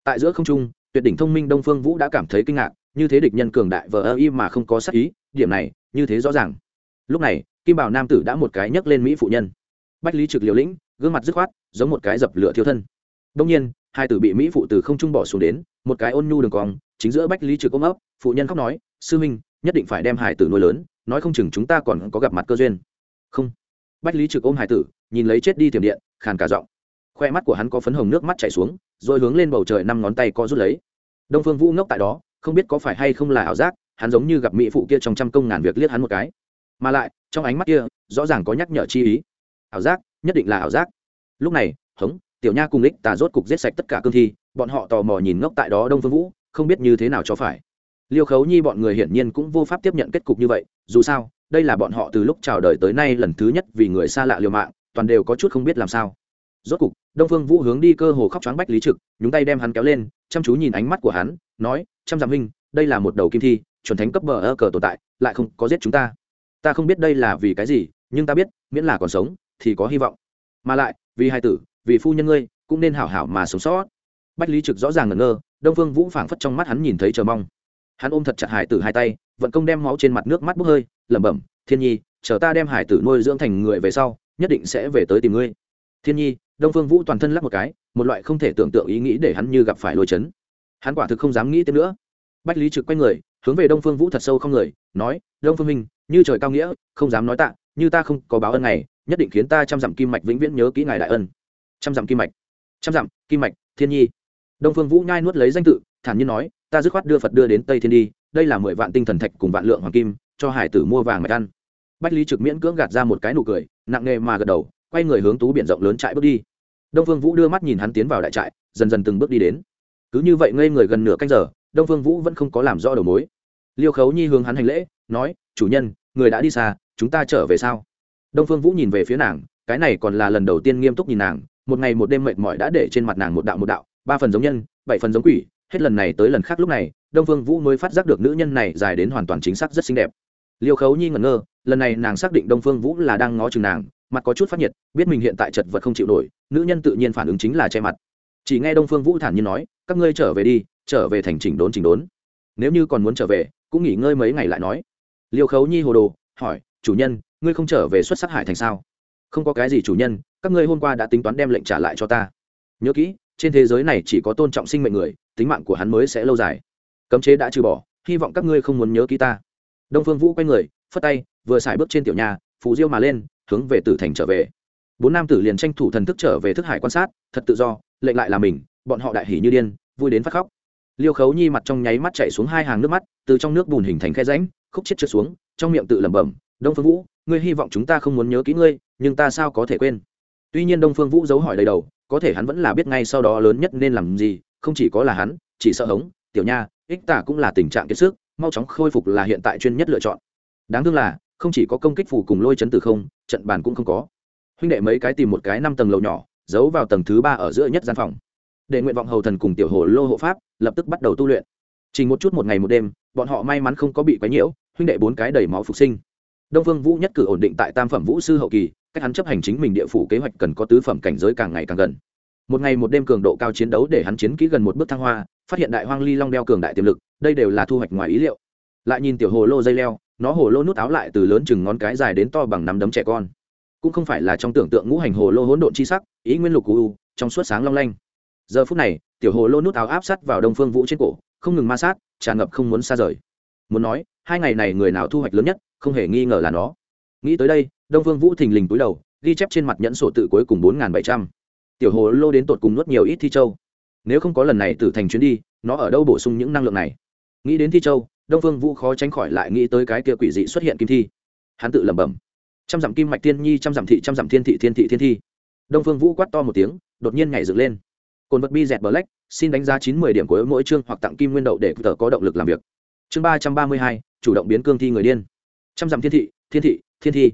Speaker 1: Tại giữa không trung tuyệt đỉnh thông minh đông phương vũ đã cảm thấy kinh ngạc, như thế địch nhân cường đại vờ ơ y mà không có sắc ý, điểm này, như thế rõ ràng. Lúc này, kim bảo nam tử đã một cái nhấc lên mỹ phụ nhân. Bách lý trực liều lĩnh, gương mặt dứt khoát, giống một cái dập lửa thiêu thân. Đông nhiên, hai tử bị mỹ phụ từ không trung bỏ xuống đến, một cái ôn nhu đường cong, chính giữa bách lý trực ôm ấp, phụ nhân khóc nói, sư minh, nhất định phải đem hải tử nuôi lớn, nói không chừng chúng ta còn có gặp mặt cơ duyên. Không. Bách lý trực ôm hải tử, nhìn lấy chết đi tiềm điện, khàn cả giọng khoe mắt của hắn có phấn hồng nước mắt chảy xuống, rồi hướng lên bầu trời năm ngón tay co rút lấy. Đông phương vũ ngốc tại đó, không biết có phải hay không là ảo giác, hắn giống như gặp mỹ phụ kia trong trăm công ngàn việc liếc hắn một cái. Mà lại, trong ánh mắt kia, rõ ràng có nhắc nhở chi ý. Ảo giác, nhất định là ảo giác. Lúc này, hống, tiểu nha cùng lích tà rốt cục giết sạch tất cả cương thi, bọn họ tò mò nhìn ngốc tại đó đông phương vũ, không biết như thế nào cho phải. Liêu khấu nhi bọn người hiển nhiên cũng vô pháp tiếp nhận kết cục như vậy, dù sao, đây là bọn họ từ lúc chào đời tới nay lần thứ nhất vì người xa lạ liều mạng, toàn đều có chút không biết làm sao rốt cục, đông phương vũ hướng đi cơ hồ khóc choáng bách lý trực, nhúng tay đem hắn kéo lên, chăm chú nhìn ánh mắt của hắn, nói, trăm dặm huynh đây là một đầu kim thi, chuẩn thánh cấp bờ ơ cờ tồn tại, lại không có giết chúng ta. Ta không biết đây là vì cái gì, nhưng ta biết, miễn là còn sống, thì có hy vọng. Mà lại, vì hai tử, vì phu nhân ngươi, cũng nên hảo hảo mà sống sót. Bách lý trực rõ ràng ngẩn ngơ, đông phương vũ phảng phất trong mắt hắn nhìn thấy chờ mong. Hắn ôm thật chặt hải tử hai tay, vận công đem máu trên mặt nước mắt bốc hơi, lẩm bẩm, thiên nhi, chờ ta đem hải tử nuôi dưỡng thành người về sau, nhất định sẽ về tới tìm ngươi thiên nhi, đông phương vũ toàn thân lắc một cái, một loại không thể tưởng tượng ý nghĩ để hắn như gặp phải lôi chấn. Hắn quả thực không dám nghĩ tiếp nữa. Bách lý trực quay người, hướng về đông phương vũ thật sâu không người, nói, đông phương minh, như trời cao nghĩa, không dám nói tạ, như ta không có báo ân này, nhất định khiến ta trăm dặm kim mạch vĩnh viễn nhớ kỹ ngài đại ân. Trăm dặm kim mạch. Trăm dặm, kim mạch, thiên nhi. Đông phương vũ nhai nuốt lấy danh tự, thản nhiên nói, ta dứt khoát đưa phật đưa đến tây thiên đi, đây là mười vạn tinh thần thạch cùng vạn lượng hoàng kim, cho hải tử mua vàng mạch ăn. Bách lý trực miễn cưỡng gạt ra một cái nụ cười, nặng nề mà gật đầu quay người hướng tú biển rộng lớn trại bước đi. Đông phương vũ đưa mắt nhìn hắn tiến vào đại trại, dần dần từng bước đi đến. Cứ như vậy ngây người gần nửa canh giờ, đông phương vũ vẫn không có làm rõ đầu mối. Liêu khấu nhi hướng hắn hành lễ, nói, chủ nhân, người đã đi xa, chúng ta trở về sao? Đông phương vũ nhìn về phía nàng, cái này còn là lần đầu tiên nghiêm túc nhìn nàng, một ngày một đêm mệt mỏi đã để trên mặt nàng một đạo một đạo, ba phần giống nhân, bảy phần giống quỷ, hết lần này tới lần khác lúc này, đông phương vũ mới phát giác được nữ nhân này dài đến hoàn toàn chính xác rất xinh đẹp. Liêu khấu nhi ngẩn ngơ, lần này nàng xác định đông phương vũ là đang ngó chừng nàng mặt có chút phát nhiệt, biết mình hiện tại chật vật không chịu nổi, nữ nhân tự nhiên phản ứng chính là che mặt. Chỉ nghe đông phương vũ thản nhiên nói, các ngươi trở về đi, trở về thành chỉnh đốn chỉnh đốn. Nếu như còn muốn trở về, cũng nghỉ ngơi mấy ngày lại nói. Liêu khấu nhi hồ đồ, hỏi, chủ nhân, ngươi không trở về xuất sắc hải thành sao? Không có cái gì chủ nhân, các ngươi hôm qua đã tính toán đem lệnh trả lại cho ta. Nhớ kỹ, trên thế giới này chỉ có tôn trọng sinh mệnh người, tính mạng của hắn mới sẽ lâu dài. Cấm chế đã trừ bỏ, hy vọng các ngươi không muốn nhớ kỹ ta. Đông phương vũ quay người, phất tay, vừa xài bước trên tiểu nhà, phù diêu mà lên hướng về tử thành trở về. Bốn nam tử liền tranh thủ thần thức trở về thức hải quan sát, thật tự do, lệnh lại là mình, bọn họ đại hỉ như điên, vui đến phát khóc. Liêu khấu nhi mặt trong nháy mắt chạy xuống hai hàng nước mắt, từ trong nước bùn hình thành khe ránh khúc chết trượt xuống, trong miệng tự lẩm bẩm, đông phương vũ, ngươi hy vọng chúng ta không muốn nhớ kỹ ngươi, nhưng ta sao có thể quên? Tuy nhiên đông phương vũ giấu hỏi đầy đầu, có thể hắn vẫn là biết ngay sau đó lớn nhất nên làm gì, không chỉ có là hắn, chỉ sợ hống, tiểu nha, ích tả cũng là tình trạng kiệt sức, mau chóng khôi phục là hiện tại chuyên nhất lựa chọn. Đáng thương là không chỉ có công kích phủ cùng lôi chấn từ không, trận bàn cũng không có. Huynh đệ mấy cái tìm một cái năm tầng lầu nhỏ, giấu vào tầng thứ ba ở giữa nhất gian phòng. Để nguyện vọng hầu thần cùng tiểu hồ lô hộ pháp, lập tức bắt đầu tu luyện. Chỉ một chút một ngày một đêm, bọn họ may mắn không có bị quấy nhiễu, huynh đệ bốn cái đầy máu phục sinh. Đông phương vũ nhất cử ổn định tại tam phẩm vũ sư hậu kỳ, cách hắn chấp hành chính mình địa phủ kế hoạch cần có tứ phẩm cảnh giới càng ngày càng gần. Một ngày một đêm cường độ cao chiến đấu để hắn chiến kỹ gần một bước thăng hoa, phát hiện đại hoang ly long đeo cường đại tiềm lực, đây đều là thu hoạch ngoài ý liệu. Lại nhìn tiểu hồ lô dây leo nó hồ lô nút áo lại từ lớn chừng ngón cái dài đến to bằng nắm đấm trẻ con. Cũng không phải là trong tưởng tượng ngũ hành hồ lô hỗn độn chi sắc, ý nguyên lục u trong suốt sáng long lanh. Giờ phút này, tiểu hồ lô nút áo áp sát vào đông phương vũ trên cổ, không ngừng ma sát, tràn ngập không muốn xa rời. Muốn nói, hai ngày này người nào thu hoạch lớn nhất, không hề nghi ngờ là nó. Nghĩ tới đây, đông phương vũ thình lình túi đầu, ghi chép trên mặt nhẫn sổ tự cuối cùng bốn bảy trăm. Tiểu hồ lô đến tột cùng nuốt nhiều ít thi châu. Nếu không có lần này tử thành chuyến đi, nó ở đâu bổ sung những năng lượng này? Nghĩ đến thi châu đông phương vũ khó tránh khỏi lại nghĩ tới cái kia quỷ dị xuất hiện kim thi. Hắn tự lẩm bẩm. Trăm dặm kim mạch tiên nhi, trăm dặm thị, trăm dặm thiên thị thiên thị, thiên thi. Đông phương vũ quát to một tiếng, đột nhiên nhảy dựng lên. Cồn vật bi dẹt bờ lách xin đánh giá chín mươi điểm của mỗi chương hoặc tặng kim nguyên đậu để tờ có động lực làm việc. Chương ba trăm ba mươi hai, chủ động biến cương thi người điên. Trăm dặm thiên thị thiên thị, thiên thi.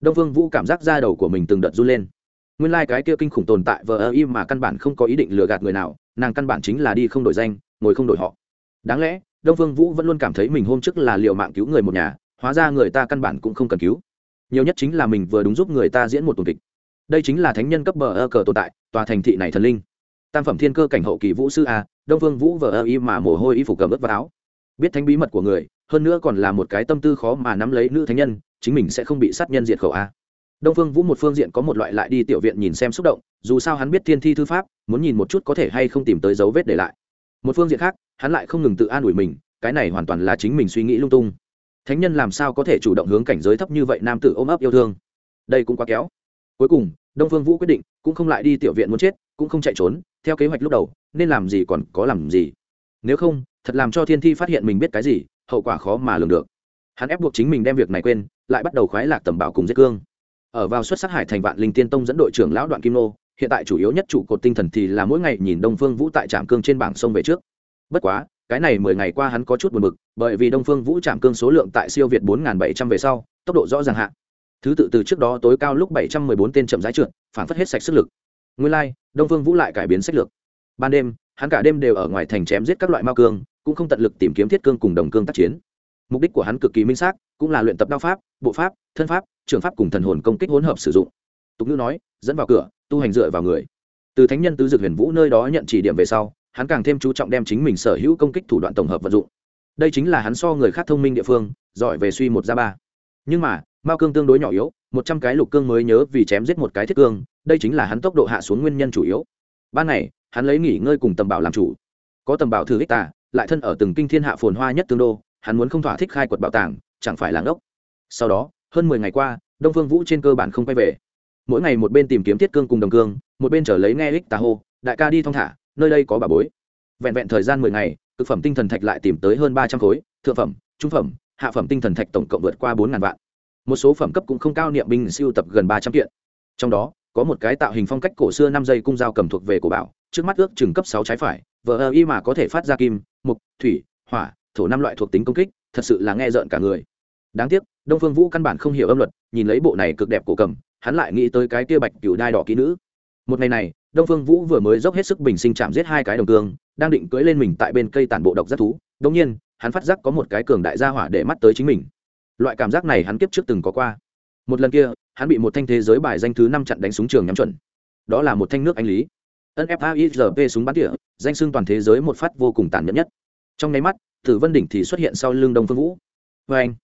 Speaker 1: Đông phương vũ cảm giác da đầu của mình từng đợt run lên. Nguyên lai、like、cái kia kinh khủng tồn tại vờ ơ im mà căn bản không có ý định lừa gạt người nào, nàng căn bản chính là đi không đổi danh, ngồi không đổi họ. Đáng lẽ đông phương vũ vẫn luôn cảm thấy mình hôm trước là liệu mạng cứu người một nhà, hóa ra người ta căn bản cũng không cần cứu. Nhiều nhất chính là mình vừa đúng giúp người ta diễn một tuần kịch. Đây chính là thánh nhân cấp bờ ơ cờ tồn tại, tòa thành thị này thần linh. Tam phẩm thiên cơ cảnh hậu kỳ vũ sư a, đông phương vũ vờ ơ y mà mồ hôi y phục cầm ướt vào áo. Biết thánh bí mật của người, hơn nữa còn là một cái tâm tư khó mà nắm lấy nữ thánh nhân, chính mình sẽ không bị sát nhân diệt khẩu a. Đông phương vũ một phương diện có một loại lại đi tiểu viện nhìn xem xúc động, dù sao hắn biết thiên thi thư pháp, muốn nhìn một chút có thể hay không tìm tới dấu vết để lại một phương diện khác, hắn lại không ngừng tự an ủi mình, cái này hoàn toàn là chính mình suy nghĩ lung tung. Thánh nhân làm sao có thể chủ động hướng cảnh giới thấp như vậy nam tử ôm ấp yêu thương? Đây cũng quá kéo. Cuối cùng, đông phương vũ quyết định, cũng không lại đi tiểu viện muốn chết, cũng không chạy trốn, theo kế hoạch lúc đầu, nên làm gì còn có làm gì. Nếu không, thật làm cho thiên thi phát hiện mình biết cái gì, hậu quả khó mà lường được. Hắn ép buộc chính mình đem việc này quên, lại bắt đầu khoái lạc tầm bảo cùng giết cương. Ở vào xuất sắc hải thành vạn linh tiên tông dẫn đội trưởng lão đoạn kim nô hiện tại chủ yếu nhất trụ cột tinh thần thì là mỗi ngày nhìn đông phương vũ tại trạm cương trên bảng sông về trước. Bất quá cái này mười ngày qua hắn có chút buồn bực bởi vì đông phương vũ trạm cương số lượng tại siêu việt bốn bảy trăm về sau tốc độ rõ ràng hạ. Thứ tự từ trước đó tối cao lúc bảy trăm mười bốn tên chậm rãi trượt phản phất hết sạch sức lực. Nguyên lai、like, đông phương vũ lại cải biến sách lược. Ban đêm hắn cả đêm đều ở ngoài thành chém giết các loại mao cương cũng không tận lực tìm kiếm thiết cương cùng đồng cương tác chiến. Mục đích của hắn cực kỳ minh xác cũng là luyện tập đao pháp bộ pháp thân pháp trường pháp cùng thần hồn công kích hỗn hợp sử dụng. Tục ngữ nói dẫn vào cửa tu hành dựa vào người. Từ thánh nhân tứ dược huyền vũ nơi đó nhận chỉ điểm về sau, hắn càng thêm chú trọng đem chính mình sở hữu công kích thủ đoạn tổng hợp vận dụng. Đây chính là hắn so người khác thông minh địa phương, giỏi về suy một ra ba. Nhưng mà, mao cương tương đối nhỏ yếu, một trăm cái lục cương mới nhớ vì chém giết một cái thiết cương, đây chính là hắn tốc độ hạ xuống nguyên nhân chủ yếu. Ban ngày, hắn lấy nghỉ ngơi cùng tầm bảo làm chủ. Có tầm bảo thử ích tả lại thân ở từng kinh thiên hạ phồn hoa nhất tương đô, hắn muốn không thỏa thích khai quật bảo tàng, chẳng phải làng ốc sau đó, hơn mười ngày qua, đông phương vũ trên cơ bản không quay về mỗi ngày một bên tìm kiếm thiết cương cùng đồng cương, một bên trở lấy nghe ích tà hô, đại ca đi thong thả, nơi đây có bà bối. Vẹn vẹn thời gian mười ngày thực phẩm tinh thần thạch lại tìm tới hơn ba trăm khối, thượng phẩm, trung phẩm, hạ phẩm tinh thần thạch tổng cộng vượt qua bốn ngàn vạn. Một số phẩm cấp cũng không cao, niệm binh siêu tập gần ba trăm kiện. Trong đó, có một cái tạo hình phong cách cổ xưa năm dây cung dao cầm thuộc về cổ bảo, trước mắt ước chừng cấp sáu trái phải, vờ ơ y mà có thể phát ra kim, mục, thủy, hỏa, thổ năm loại thuộc tính công kích, thật sự là nghe rợn cả người. Đáng tiếc, đông phương vũ căn bản không hiểu âm luật, nhìn lấy bộ này cực đẹp cổ cầm hắn lại nghĩ tới cái kia bạch cựu đai đỏ kỹ nữ. Một ngày này, đông phương vũ vừa mới dốc hết sức bình sinh chạm giết hai cái đồng cương, đang định cưỡi lên mình tại bên cây tản bộ độc giác thú đ nhiên, hắn phát giác có một cái cường đại gia hỏa để mắt tới chính mình. Loại cảm giác này hắn kiếp trước từng có qua. Một lần kia, hắn bị một thanh thế giới bài danh thứ năm chặn đánh súng trường nhắm chuẩn. Đó là một thanh nước anh lý. Nfaizp súng bắn tỉa, danh xưng toàn thế giới một phát vô cùng tàn nhẫn nhất. Trong nháy mắt, tử vân đỉnh thì xuất hiện sau lưng đông phương vũ. Vê anh,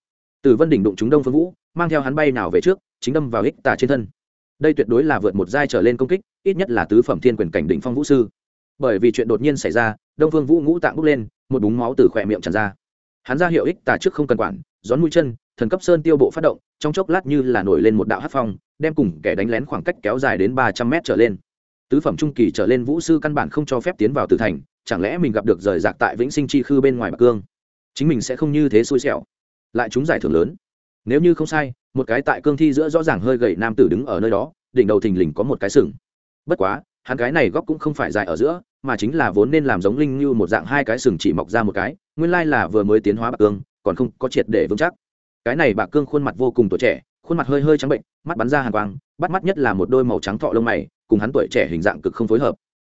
Speaker 1: tử vân đỉnh đụng trúng đông phương vũ, mang theo hắn bay nào về trước chính đâm vào ích tà trên thân. Đây tuyệt đối là vượt một giai trở lên công kích, ít nhất là tứ phẩm thiên quyền cảnh đỉnh phong vũ sư. Bởi vì chuyện đột nhiên xảy ra, đông phương vũ ngũ tạng bốc lên, một búng máu từ khỏe miệng tràn ra. Hắn ra hiệu ích tà trước không cần quản, gión mũi chân, thần cấp sơn tiêu bộ phát động, trong chốc lát như là nổi lên một đạo hát phong, đem cùng kẻ đánh lén khoảng cách kéo dài đến ba trăm mét trở lên. Tứ phẩm trung kỳ trở lên vũ sư căn bản không cho phép tiến vào tử thành, chẳng lẽ mình gặp được rời rạc tại vĩnh sinh chi khư bên ngoài bạc cương? Chính mình sẽ không như thế xui xẻo. Lại chúng giải thưởng lớn. Nếu như không sai một cái tại cương thi giữa rõ ràng hơi gầy nam tử đứng ở nơi đó, đỉnh đầu thình lình có một cái sừng. Bất quá, hắn cái này góc cũng không phải dài ở giữa, mà chính là vốn nên làm giống linh như một dạng hai cái sừng chỉ mọc ra một cái, nguyên lai là vừa mới tiến hóa bạc cương, còn không có triệt để vững chắc. Cái này bạc cương khuôn mặt vô cùng tuổi trẻ, khuôn mặt hơi hơi trắng bệnh, mắt bắn ra hàn quang, bắt mắt nhất là một đôi màu trắng thọ lông mày, cùng hắn tuổi trẻ hình dạng cực không phối hợp.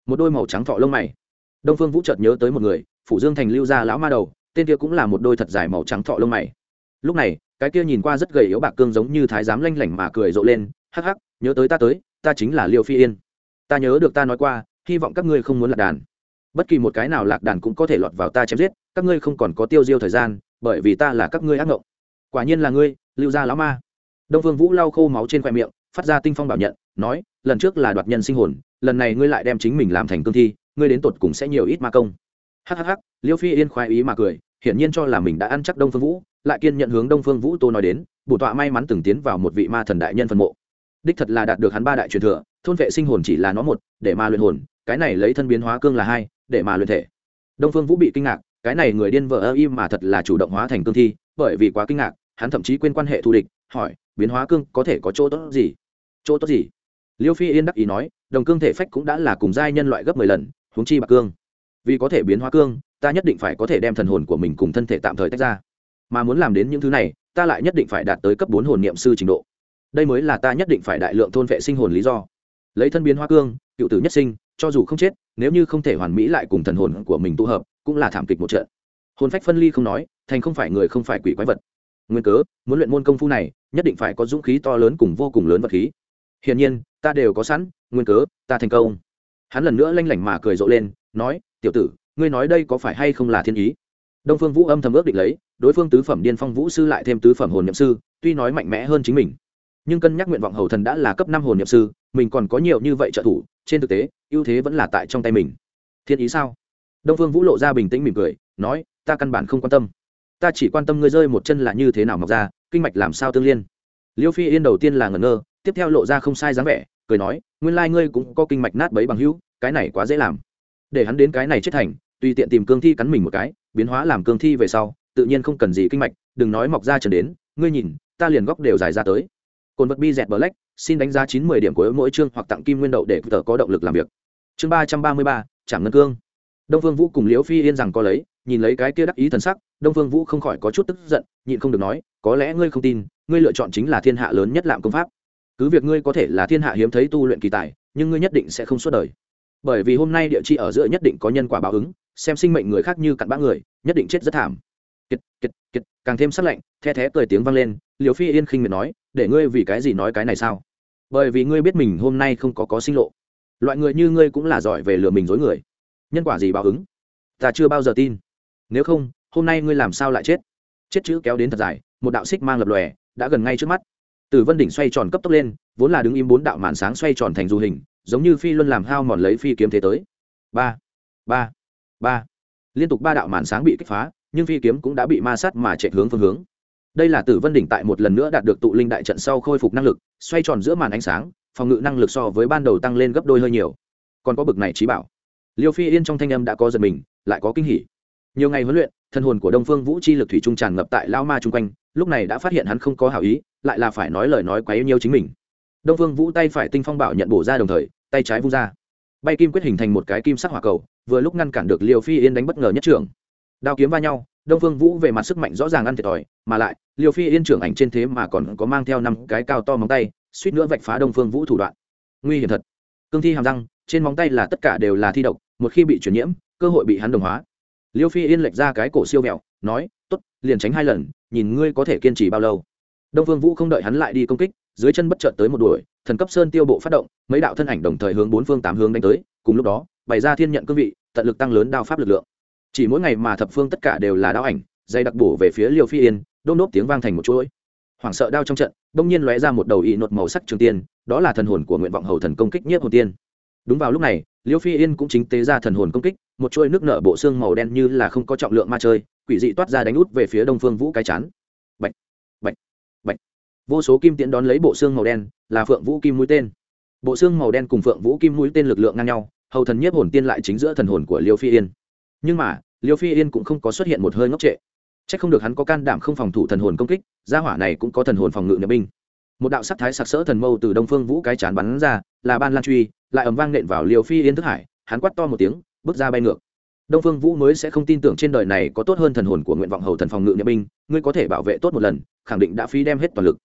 Speaker 1: Một đôi màu trắng thọ lông mày. Đông phương vũ chợt nhớ tới một người, phủ dương thành lưu gia lão ma đầu, tên kia cũng là một đôi thật dài màu trắng thọ lông mày. Lúc này cái kia nhìn qua rất gầy yếu bạc cương giống như thái giám lanh lảnh mà cười rộ lên, hắc hắc, nhớ tới ta tới, ta chính là liêu phi yên. Ta nhớ được ta nói qua, hy vọng các ngươi không muốn lạc đàn. Bất kỳ một cái nào lạc đàn cũng có thể lọt vào ta chém giết, các ngươi không còn có tiêu diêu thời gian, bởi vì ta là các ngươi ác ngộng. Quả nhiên là ngươi, lưu gia lão ma. Đông phương vũ lau khô máu trên khoe miệng, phát ra tinh phong bảo nhận, nói, lần trước là đoạt nhân sinh hồn, lần này ngươi lại đem chính mình làm thành cương thi, ngươi đến tột cùng sẽ nhiều ít ma công. Hhh liêu phi yên khoái ý mà cười, hiển nhiên cho là mình đã ăn chắc đông phương vũ lại kiên nhận hướng đông phương vũ tô nói đến, bổ tọa may mắn từng tiến vào một vị ma thần đại nhân phân mộ. Đích thật là đạt được hắn ba đại truyền thừa, thôn vệ sinh hồn chỉ là nó một, để mà luyện hồn, cái này lấy thân biến hóa cương là hai, để mà luyện thể. Đông phương vũ bị kinh ngạc, cái này người điên vợ ơ im mà thật là chủ động hóa thành cương thi, bởi vì quá kinh ngạc, hắn thậm chí quên quan hệ thù địch, hỏi, biến hóa cương có thể có chỗ tốt gì? Chỗ tốt gì? Liêu phi yên đắc ý nói, đồng cương thể phách cũng đã là cùng giai nhân loại gấp mười lần, huống chi bạc cương. Vì có thể biến hóa cương, ta nhất định phải có thể đem thần hồn của mình cùng thân thể tạm thời tách ra mà muốn làm đến những thứ này, ta lại nhất định phải đạt tới cấp bốn hồn niệm sư trình độ. Đây mới là ta nhất định phải đại lượng thôn vệ sinh hồn lý do. Lấy thân biến hoa cương, cựu tử nhất sinh, cho dù không chết, nếu như không thể hoàn mỹ lại cùng thần hồn của mình tụ hợp, cũng là thảm kịch một trận. Hồn phách phân ly không nói, thành không phải người không phải quỷ quái vật. Nguyên cớ, muốn luyện môn công phu này, nhất định phải có dũng khí to lớn cùng vô cùng lớn vật khí. Hiển nhiên, ta đều có sẵn, nguyên cớ, ta thành công. Hắn lần nữa lanh lảnh mà cười rộ lên, nói, tiểu tử, ngươi nói đây có phải hay không là thiên ý? Đông phương vũ âm thầm ước định lấy đối phương tứ phẩm điên phong vũ sư lại thêm tứ phẩm hồn nhậm sư, tuy nói mạnh mẽ hơn chính mình. Nhưng cân nhắc nguyện vọng hầu thần đã là cấp năm hồn nhậm sư, mình còn có nhiều như vậy trợ thủ, trên thực tế, ưu thế vẫn là tại trong tay mình. Thiên ý sao? Đông phương vũ lộ ra bình tĩnh mỉm cười, nói, ta căn bản không quan tâm. Ta chỉ quan tâm ngươi rơi một chân là như thế nào mọc ra, kinh mạch làm sao tương liên. Liêu phi yên đầu tiên là ngẩn ngơ, tiếp theo lộ ra không sai dáng vẻ, cười nói, nguyên lai、like、ngươi cũng có kinh mạch nát bấy bằng hữu, cái này quá dễ làm. Để hắn đến cái này chết thành, tùy tiện tìm cương thi cắn mình một cái, biến hóa làm cương thi về sau tự nhiên không cần gì kinh mạch, đừng nói mọc ra trần đến, ngươi nhìn, ta liền góc đều dài ra tới. Cồn vật bi dẹt black, xin đánh giá chín mươi điểm của mỗi chương hoặc tặng kim nguyên đậu để tờ có động lực làm việc. Chương ba trăm ba mươi ba trảm ngân cương. Đông phương vũ cùng liễu phi yên rằng có lấy, nhìn lấy cái kia đắc ý thần sắc, đông phương vũ không khỏi có chút tức giận, nhịn không được nói, có lẽ ngươi không tin, ngươi lựa chọn chính là thiên hạ lớn nhất lạm công pháp. Cứ việc ngươi có thể là thiên hạ hiếm thấy tu luyện kỳ tài, nhưng ngươi nhất định sẽ không suốt đời. Bởi vì hôm nay địa chi ở giữa nhất định có nhân quả báo ứng, xem sinh mệnh người khác như cặn bã người, nhất định chết rất thảm kiệt kiệt kiệt, càng thêm sắc lạnh, the thé cười tiếng vang lên, liều phi yên khinh miệt nói, để ngươi vì cái gì nói cái này sao? Bởi vì ngươi biết mình hôm nay không có có sinh lộ. Loại người như ngươi cũng là giỏi về lừa mình dối người. Nhân quả gì báo ứng? Ta chưa bao giờ tin. Nếu không, hôm nay ngươi làm sao lại chết? Chết chữ kéo đến thật dài, một đạo xích mang lập lòe, đã gần ngay trước mắt. Từ vân đỉnh xoay tròn cấp tốc lên, vốn là đứng im bốn đạo màn sáng xoay tròn thành du hình, giống như phi luân làm hao mòn lấy phi kiếm thế tới. Ba ba ba. Liên tục ba đạo màn sáng bị kích phá nhưng phi kiếm cũng đã bị ma sát mà chạy hướng phương hướng. Đây là tử vân đỉnh tại một lần nữa đạt được tụ linh đại trận sau khôi phục năng lực, xoay tròn giữa màn ánh sáng, phòng ngự năng lực so với ban đầu tăng lên gấp đôi hơi nhiều. Còn có bực này trí bảo. Liêu phi yên trong thanh âm đã có giật mình, lại có kinh hỉ. Nhiều ngày huấn luyện, thân hồn của đông phương vũ chi lực thủy trung tràn ngập tại lao ma chung quanh, lúc này đã phát hiện hắn không có hảo ý, lại là phải nói lời nói quá yêu nhiều chính mình. Đông phương vũ tay phải tinh phong bảo nhận bổ ra đồng thời, tay trái vung ra. Bay kim quyết hình thành một cái kim sắc hỏa cầu, vừa lúc ngăn cản được liều phi yên đánh bất ngờ nhất trưởng đao kiếm va nhau, đông phương vũ về mặt sức mạnh rõ ràng ăn thiệt thòi, mà lại liều phi yên trưởng ảnh trên thế mà còn có mang theo năm cái cao to móng tay, suýt nữa vạch phá đông phương vũ thủ đoạn. Nguy hiểm thật. Cương thi hàm răng, trên móng tay là tất cả đều là thi độc, một khi bị chuyển nhiễm, cơ hội bị hắn đồng hóa. Liêu phi yên lệch ra cái cổ siêu mẹo nói t ố t liền tránh hai lần, nhìn ngươi có thể kiên trì bao lâu. Đông phương vũ không đợi hắn lại đi công kích, dưới chân bất chợt tới một đuổi, thần cấp sơn tiêu bộ phát động, mấy đạo thân ảnh đồng thời hướng bốn phương tám hướng đánh tới, cùng lúc đó, bày ra thiên nhận cương vị, tận lực tăng lớn đao pháp lực lượng chỉ mỗi ngày mà thập phương tất cả đều là đao ảnh, dây đặc bổ về phía liêu phi yên, đôm đốp tiếng vang thành một chuỗi. Hoảng sợ đao trong trận đông nhiên lóe ra một đầu ị nột màu sắc trường tiên, đó là thần hồn của nguyện vọng hầu thần công kích nhất hồn tiên. Đúng vào lúc này, liêu phi yên cũng chính tế ra thần hồn công kích, một chuỗi nước nở bộ xương màu đen như là không có trọng lượng ma chơi, quỷ dị toát ra đánh út về phía đông phương vũ cái chán. Bạch bạch bạch. Vô số kim tiễn đón lấy bộ xương màu đen, là phượng vũ kim mũi tên. Bộ xương màu đen cùng phượng vũ kim mũi tên lực lượng ngang nhau, hầu thần nhiếp hồn tiên lại chính giữa thần hồn của liêu phi yên nhưng mà, liêu phi yên cũng không có xuất hiện một hơi ngốc trệ. C h ắ c không được hắn có can đảm không phòng thủ thần hồn công kích, gia hỏa này cũng có thần hồn phòng ngự nhập binh. Một đạo sắc thái sặc sỡ thần mâu từ đông phương vũ cái chán bắn ra, là ban lan truy, lại ấm vang nện vào liều phi yên thức hải, hắn quắt to một tiếng, bước ra bay ngược. Đông phương vũ mới sẽ không tin tưởng trên đời này có tốt hơn thần hồn của nguyện vọng hầu thần phòng ngự nhập binh, ngươi có thể bảo vệ tốt một lần, khẳng định đã phí đem hết toàn lực.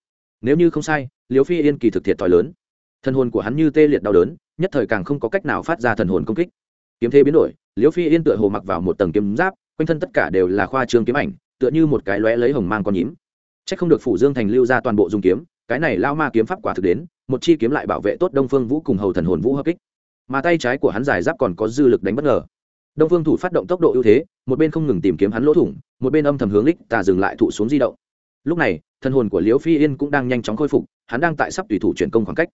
Speaker 1: Nếu như không sai liều phi yên kỳ thực thiệt thòi lớn. Thần hồn của hắn như tê liệt đau đớn, nhất thời càng không có cách nào phát ra thần hồn công kích. Kiếm thế biến đổi Liễu phi yên tựa hồ mặc vào một tầng kiếm giáp, quanh thân tất cả đều là khoa trương kiếm ảnh, tựa như một cái lóe lấy hồng mang con nhím. C h ắ c không được phủ dương thành lưu ra toàn bộ dùng kiếm, cái này lao ma kiếm pháp quả thực đến, một chi kiếm lại bảo vệ tốt đông phương vũ cùng hầu thần hồn vũ hợp kích. Mà tay trái của hắn giải giáp còn có dư lực đánh bất ngờ. Đông phương thủ phát động tốc độ ưu thế, một bên không ngừng tìm kiếm hắn lỗ thủng, một bên âm thầm hướng lích tà dừng lại thụ xuống di động. Lúc này thân hồn của liễu phi yên cũng đang nhanh chóng khôi phục, hắn đang tại sắp tùy thủ chuyển công khoảng cách.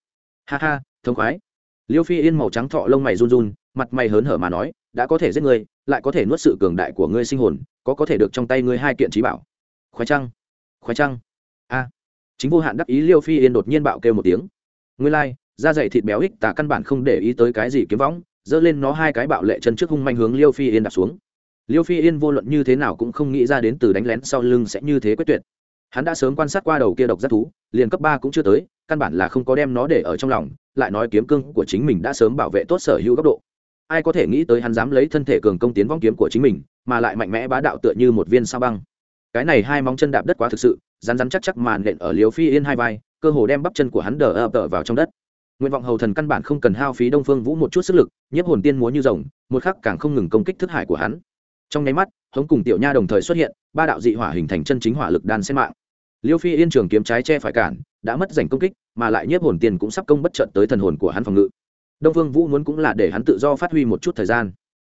Speaker 1: Ha ha, thông khoái. Liễu phi yên màu trắng thọ lông mày run run, mặt mày hớn hở mà nói đã có thể giết ngươi lại có thể nuốt sự cường đại của ngươi sinh hồn có có thể được trong tay ngươi hai kiện trí bảo. Khoái trăng khoái trăng. A. Chính vô hạn đắc ý liêu phi yên đột nhiên bạo kêu một tiếng. Ngươi lai、like, da dày thịt béo ích tà căn bản không để ý tới cái gì kiếm võng giơ lên nó hai cái bạo lệ chân trước hung manh hướng liêu phi yên đạp xuống. Liêu phi yên vô luận như thế nào cũng không nghĩ ra đến từ đánh lén sau lưng sẽ như thế quyết tuyệt. Hắn đã sớm quan sát qua đầu kia độc giác thú liền cấp ba cũng chưa tới căn bản là không có đem nó để ở trong lòng lại nói kiếm cương của chính mình đã sớm bảo vệ tốt sở hữu góc độ ai có thể nghĩ tới hắn dám lấy thân thể cường công tiến vong kiếm của chính mình, mà lại mạnh mẽ bá đạo tựa như một viên sao băng. Cái này hai móng chân đạp đất quá thực sự, rắn rắn chắc chắc màn nện ở liều phi yên hai vai, cơ hồ đem bắp chân của hắn đờ ập tờ vào trong đất. Nguyện vọng hầu thần căn bản không cần hao phí đông phương vũ một chút sức lực, nhiếp hồn tiên múa như rồng, một khắc càng không ngừng công kích thức hải của hắn. Trong nháy mắt, hống cùng tiểu nha đồng thời xuất hiện, ba đạo dị hỏa hình thành chân chính hỏa lực đan xen mạng. Liêu phi yên trường kiếm trái che phải cản, đã mất giành công kích, mà lại nhiếp hồn tiên cũng sắp công bất trận tới thần hồn của hắn phòng ngự đông phương vũ muốn cũng là để hắn tự do phát huy một chút thời gian.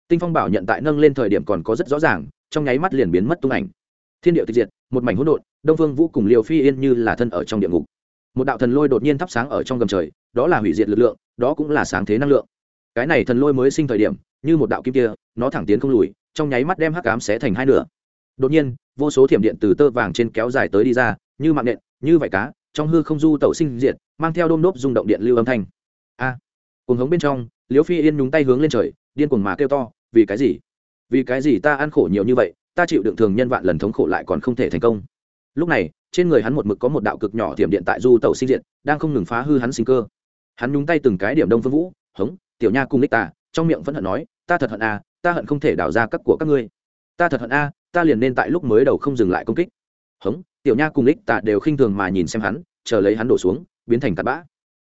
Speaker 1: Tinh phong bảo nhận tại nâng lên thời điểm còn có rất rõ ràng, trong nháy mắt liền biến mất tung ảnh. Thiên điệu tịch diệt, một mảnh hỗn độn, đông phương vũ cùng liều phi yên như là thân ở trong địa ngục. Một đạo thần lôi đột nhiên thắp sáng ở trong gầm trời, đó là hủy diệt lực lượng, đó cũng là sáng thế năng lượng. Cái này thần lôi mới sinh thời điểm, như một đạo kim kia, nó thẳng tiến không lùi, trong nháy mắt đem hắc cám xé thành hai nửa. Đột nhiên, vô số thiểm điện từ tơ vàng trên kéo dài tới đi ra, như mạng nện, như vải cá, trong hư không du tẩu sinh diệt, mang theo đôm nốt rung động điện lưu âm thanh cuồng hống bên trong liễu phi yên nhúng tay hướng lên trời điên cuồng mà kêu to vì cái gì? Vì cái gì ta ăn khổ nhiều như vậy ta chịu đựng thường nhân vạn lần thống khổ lại còn không thể thành công. Lúc này trên người hắn một mực có một đạo cực nhỏ tiềm điện tại du tàu sinh diện đang không ngừng phá hư hắn sinh cơ. Hắn nhúng tay từng cái điểm đông phương vũ hống tiểu nha cung lích ta. Trong miệng vẫn hận nói ta thật hận a à, ta hận không thể đào ra các của các ngươi. Ta thật hận a à, ta liền nên tại lúc mới đầu không dừng lại công kích. Hống tiểu nha cùng lích ta đều khinh thường mà nhìn xem hắn chờ lấy hắn đổ xuống biến thành tạt bã.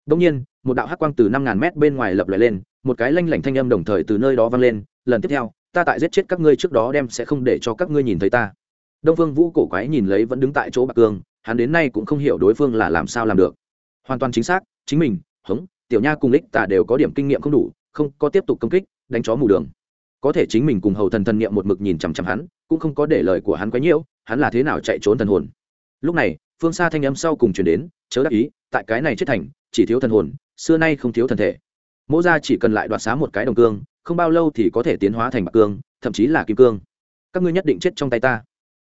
Speaker 1: Đông nhiên một đạo hắc quang từ năm ngàn mét bên ngoài lập lại lên, một cái lanh lảnh thanh âm đồng thời từ nơi đó vang lên, lần tiếp theo, ta tại giết chết các ngươi trước đó đem sẽ không để cho các ngươi nhìn thấy ta. Đông phương vũ cổ quái nhìn lấy vẫn đứng tại chỗ bạc cương, hắn đến nay cũng không hiểu đối phương là làm sao làm được. Hoàn toàn chính xác, chính mình, hống, tiểu nha cùng lích tà đều có điểm kinh nghiệm không đủ, không, có tiếp tục công kích, đánh chó mù đường. Có thể chính mình cùng hầu thần thần niệm một mực nhìn chằm chằm hắn, cũng không có để lời của hắn quấy nhiễu hắn là thế nào chạy trốn thần hồn. Lúc này, phương xa thanh âm sau cùng chuyển đến, chớ đắc ý, tại cái này chết thành chỉ thiếu thần hồn, xưa nay không thiếu thần thể. Mỗ gia chỉ cần lại đoạt xá một cái đồng cương, không bao lâu thì có thể tiến hóa thành bạc cương, thậm chí là kim cương. Các ngươi nhất định chết trong tay ta.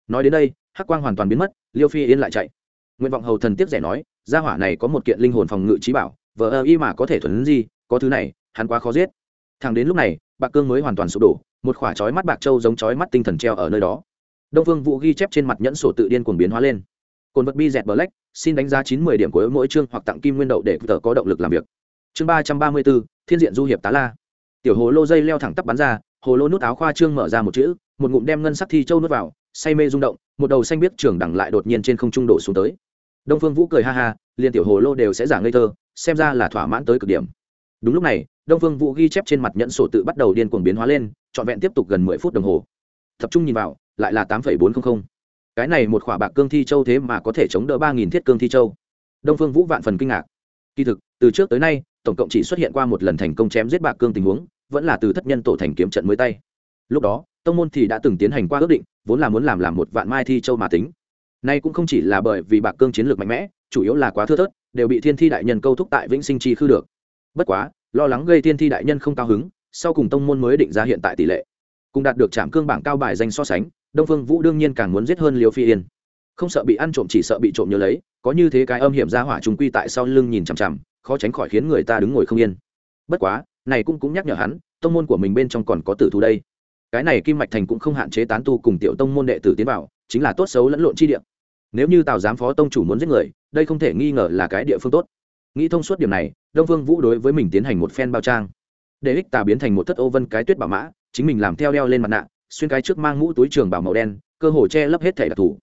Speaker 1: Nói đến đây, hắc quang hoàn toàn biến mất, liêu phi yên lại chạy. Nguyện vọng hầu thần tiếp rẻ nói, gia hỏa này có một kiện linh hồn phòng ngự trí bảo, vờ ơ y mà có thể thuần gì có thứ này, hắn quá khó giết. Thằng đến lúc này, bạc cương mới hoàn toàn sụp đổ, một khỏa chói mắt bạc trâu giống chói mắt tinh thần treo ở nơi đó. Đông vương vũ ghi chép trên mặt nhẫn sổ tự điên cuồng biến hóa lên. Cồn vật bi dẹt black xin đánh giá chín mươi điểm của mỗi chương hoặc tặng kim nguyên đậu để tờ có động lực làm việc. Chương ba trăm ba mươi bốn, thiên diện du hiệp tá la. Tiểu hồ lô dây leo thẳng tắp bắn ra, hồ lô nút áo khoa trương mở ra một chữ, một ngụm đem ngân sắc thi châu nuốt vào, say mê rung động, một đầu xanh biếc trưởng đẳng lại đột nhiên trên không trung đổ xuống tới. Đông phương vũ cười ha ha, liền tiểu hồ lô đều sẽ giả ngây thơ, xem ra là thỏa mãn tới cực điểm. Đúng lúc này, đông phương vũ ghi chép trên mặt nhẫn sổ tự bắt đầu điên cuồng biến hóa lên, trọn vẹn tiếp tục gần mười phút đồng hồ. Tập trung nhìn vào, lại là tám phẩy bốn trăm linh cái này một khỏa bạc cương thi châu thế mà có thể chống đỡ ba nghìn thiết cương thi châu. Đông phương vũ vạn phần kinh ngạc. Kỳ thực, từ trước tới nay, tổng cộng chỉ xuất hiện qua một lần thành công chém giết bạc cương tình huống, vẫn là từ thất nhân tổ thành kiếm trận mới tay. Lúc đó, tông môn thì đã từng tiến hành qua ước định, vốn là muốn làm làm một vạn mai thi châu mà tính. Nay cũng không chỉ là bởi vì bạc cương chiến lược mạnh mẽ, chủ yếu là quá thưa thớt, đều bị thiên thi đại nhân câu thúc tại vĩnh sinh chi khư được. Bất quá, lo lắng gây thiên thi đại nhân không cao hứng, sau cùng tông môn mới định ra hiện tại tỷ lệ. Cùng đạt được trạm cương bảng cao bài danh so sánh đông phương vũ đương nhiên càng muốn giết hơn liêu phi yên. Không sợ bị ăn trộm, chỉ sợ bị trộm nhớ lấy, có như thế cái âm hiểm ra hỏa chúng quy tại sau lưng nhìn chằm chằm, khó tránh khỏi khiến người ta đứng ngồi không yên. Bất quá, này cũng cũng nhắc nhở hắn, tông môn của mình bên trong còn có tử thù đây. Cái này kim mạch thành cũng không hạn chế tán tu cùng tiểu tông môn đệ tử tiến vào, chính là tốt xấu lẫn lộn chi địa. Nếu như tào giám phó tông chủ muốn giết người, đây không thể nghi ngờ là cái địa phương tốt. Nghĩ thông suốt điểm này, đông phương vũ đối với mình tiến hành một phen bao trang. Để ích tà biến thành một thất ô vân cái tuyết bảo mã, chính mình làm theo đeo lên mặt nạ xuyên cái trước mang mũ túi trường bảo màu đen, cơ hồ che lấp hết thể đặc thù.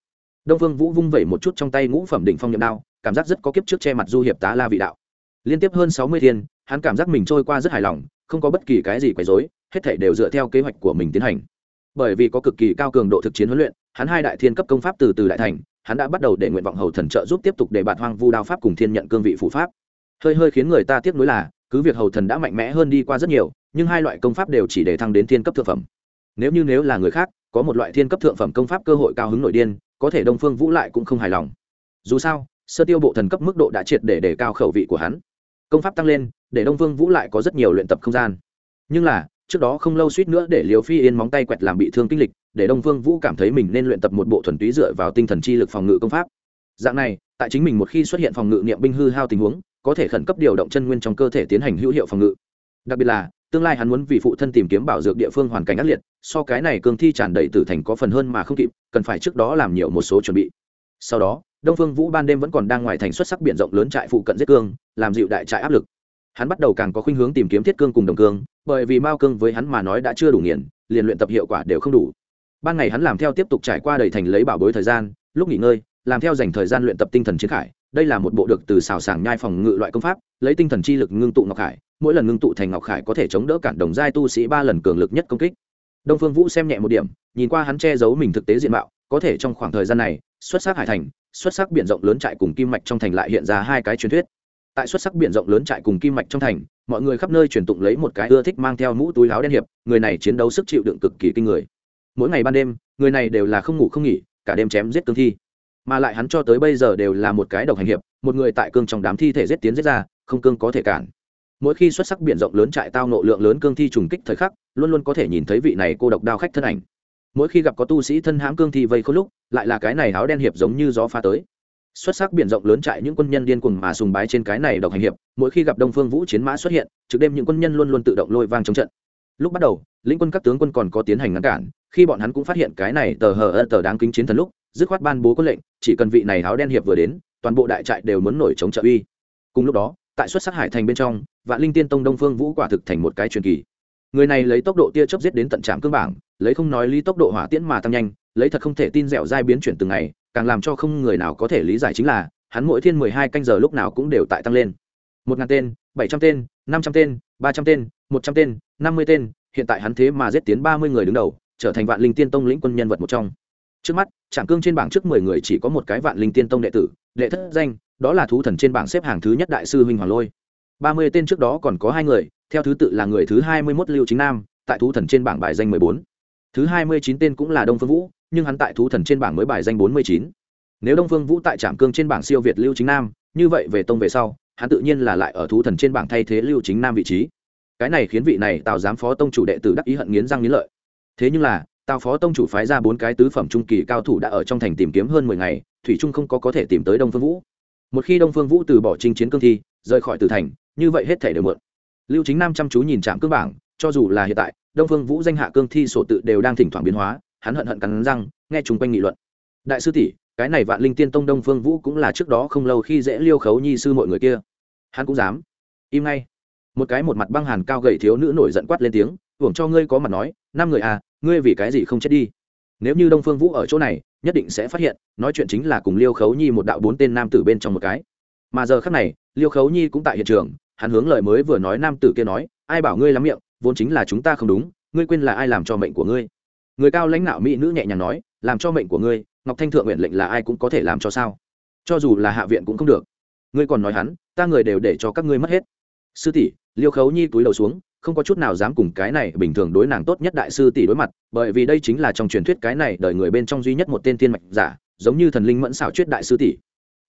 Speaker 1: Đông phương vũ vung vẩy một chút trong tay ngũ phẩm đỉnh phong nhậm đao, cảm giác rất có kiếp trước che mặt du hiệp tá la vị đạo. Liên tiếp hơn sáu mươi thiên, hắn cảm giác mình trôi qua rất hài lòng, không có bất kỳ cái gì quấy rối, hết thể đều dựa theo kế hoạch của mình tiến hành. Bởi vì có cực kỳ cao cường độ thực chiến huấn luyện, hắn hai đại thiên cấp công pháp từ từ đại thành, hắn đã bắt đầu để nguyện vọng hầu thần trợ giúp tiếp tục để bạn hoang vu đao pháp cùng thiên nhận cương vị phụ pháp. Hơi hơi khiến người ta tiếc nuối là, cứ việc hầu thần đã mạnh mẽ hơn đi qua rất nhiều, nhưng hai loại công pháp đều chỉ để thăng đến thiên cấp thượng phẩm nếu như nếu là người khác, có một loại thiên cấp thượng phẩm công pháp cơ hội cao hứng nội điên, có thể đông phương vũ lại cũng không hài lòng. Dù sao, sơ tiêu bộ thần cấp mức độ đã triệt để đề cao khẩu vị của hắn. Công pháp tăng lên, để đông phương vũ lại có rất nhiều luyện tập không gian. Nhưng là, trước đó không lâu suýt nữa để liều phi yên móng tay quẹt làm bị thương kinh lịch, để đông phương vũ cảm thấy mình nên luyện tập một bộ thuần túy dựa vào tinh thần chi lực phòng ngự công pháp. Dạng này, tại chính mình một khi xuất hiện phòng ngự niệm binh hư hao tình huống, có thể khẩn cấp điều động chân nguyên trong cơ thể tiến hành hữu hiệu phòng ngự. Đặc biệt là tương lai hắn muốn vì phụ thân tìm kiếm bảo dược địa phương hoàn cảnh ác liệt, so cái này cương thi tràn đầy tử thành có phần hơn mà không kịp, cần phải trước đó làm nhiều một số chuẩn bị. Sau đó, đông phương vũ ban đêm vẫn còn đang ngoài thành xuất sắc b i ể n rộng lớn trại phụ cận giết cương, làm dịu đại trại áp lực. Hắn bắt đầu càng có khuynh hướng tìm kiếm thiết cương cùng đồng cương, bởi vì mao cương với hắn mà nói đã chưa đủ nghiền, liền luyện tập hiệu quả đều không đủ. Ban ngày hắn làm theo tiếp tục trải qua đầy thành lấy bảo bối thời gian, lúc nghỉ ngơi, làm theo dành thời gian luyện tập tinh thần chiến khải, đây là một bộ được từ xào sàng nhai phòng ngự loại công pháp, lấy tinh thần chi lực ngưng tụ ngọc khải mỗi lần ngưng tụ thành ngọc khải có thể chống đỡ cản đồng giai tu sĩ ba lần cường lực nhất công kích. Đông phương vũ xem nhẹ một điểm, nhìn qua hắn che giấu mình thực tế diện mạo, có thể trong khoảng thời gian này, xuất sắc hải thành, xuất sắc biển rộng lớn trại cùng kim mạch trong thành lại hiện ra hai cái truyền thuyết. Tại xuất sắc biển rộng lớn trại cùng kim mạch trong thành, mọi người khắp nơi truyền tụng lấy một cái ưa thích mang theo mũ túi láo đen hiệp, người này chiến đấu sức chịu đựng cực kỳ kinh người. Mỗi ngày ban đêm, người này đều là không ngủ không nghỉ, cả đêm chém giết cương thi. Mà lại hắn cho tới bây giờ đều là một cái độc hành hiệp, một người tại cương trong đám thi thể giết tiến giết ra, không cương có thể cản mỗi khi xuất sắc biển rộng lớn trại tao nộ lượng lớn cương thi trùng kích thời khắc, luôn luôn có thể nhìn thấy vị này cô độc đao khách thân ảnh. Mỗi khi gặp có tu sĩ thân hãm cương thi vây khôn lúc, lại là cái này áo đen hiệp giống như gió pha tới. Xuất sắc biển rộng lớn trại những quân nhân điên cuồng mà sùng bái trên cái này độc hành hiệp, mỗi khi gặp đông phương vũ chiến mã xuất hiện, trực đêm những quân nhân luôn luôn tự động lôi vang trong trận. Lúc bắt đầu, lĩnh quân các tướng quân còn có tiến hành ngăn cản, khi bọn hắn cũng phát hiện cái này tờ hờ ơ tờ đáng kính chiến thần lúc, dứt khoát ban bố quân lệnh, chỉ cần vị này áo đen hiệp vừa đến, toàn bộ đại trại đều muốn nổi chống trợ uy. Cùng lúc đó tại xuất sắc hải thành bên trong, vạn linh tiên tông đông phương vũ quả thực thành một cái truyền kỳ. Người này lấy tốc độ tia chớp giết đến tận trạm cương bảng, lấy không nói lý tốc độ hỏa tiễn mà tăng nhanh, lấy thật không thể tin dẻo dai biến chuyển từng ngày, càng làm cho không người nào có thể lý giải chính là, hắn mỗi thiên mười hai canh giờ lúc nào cũng đều tại tăng lên. Một ngàn tên, bảy trăm tên, năm trăm tên, ba trăm tên, một trăm tên, năm mươi tên, hiện tại hắn thế mà giết tiến ba mươi người đứng đầu, trở thành vạn linh tiên tông lĩnh quân nhân vật một trong. Trước mắt, trạm cương trên bảng trước mười người chỉ có một cái vạn linh tiên tông đệ tử, đệ thất danh đó là thú thần trên bảng xếp hàng thứ nhất đại sư huynh hoàng lôi. Ba mươi tên trước đó còn có hai người, theo thứ tự là người thứ hai mươi mốt lưu chính nam, tại thú thần trên bảng bài danh mười bốn. Thứ hai mươi chín tên cũng là đông phương vũ, nhưng hắn tại thú thần trên bảng mới bài danh bốn mươi chín. Nếu đông phương vũ tại trạm cương trên bảng siêu việt lưu chính nam, như vậy về tông về sau, hắn tự nhiên là lại ở thú thần trên bảng thay thế lưu chính nam vị trí. Cái này khiến vị này tào giám phó tông chủ đệ tử đắc ý hận nghiến răng nghiến lợi. Thế nhưng là, tào phó tông chủ phái ra bốn cái tứ phẩm trung kỳ cao thủ đã ở trong thành tìm kiếm hơn mười ngày, thủy trung không có có thể tìm tới đông phương vũ một khi đông phương vũ từ bỏ chinh chiến cương thi, rời khỏi tử thành, như vậy hết thể đều mượn. Lưu chính nam chăm chú nhìn trạm cương bảng, cho dù là hiện tại, đông phương vũ danh hạ cương thi sổ tự đều đang thỉnh thoảng biến hóa, hắn hận hận cắn răng, nghe chung quanh nghị luận. Đại sư tỷ, cái này vạn linh tiên tông đông phương vũ cũng là trước đó không lâu khi dễ liêu khấu nhi sư mọi người kia. Hắn cũng dám. Im ngay. Một cái một mặt băng hàn cao gầy thiếu nữ nổi giận quát lên tiếng hưởng cho ngươi có mặt nói, năm người à ngươi vì cái gì không chết đi? Nếu như đông phương vũ ở chỗ này nhất định sẽ phát hiện, nói chuyện chính là cùng liêu khấu nhi một đạo bốn tên nam tử bên trong một cái. Mà giờ khác này, liêu khấu nhi cũng tại hiện trường, hắn hướng lời mới vừa nói nam tử kia nói, ai bảo ngươi lắm miệng, vốn chính là chúng ta không đúng, ngươi quên là ai làm cho mệnh của ngươi? Người cao lãnh đạo mỹ nữ nhẹ nhàng nói, làm cho mệnh của ngươi, ngọc thanh thượng nguyện lệnh là ai cũng có thể làm cho sao? Cho dù là hạ viện cũng không được. Ngươi còn nói hắn, ta người đều để cho các ngươi mất hết. Sư tỷ liêu khấu nhi túi đầu xuống, không có chút nào dám cùng cái này bình thường đối nàng tốt nhất đại sư tỷ đối mặt, bởi vì đây chính là trong truyền thuyết cái này đời người bên trong duy nhất một tên thiên mạch giả, giống như thần linh mẫn xảo chuyết đại sư tỷ.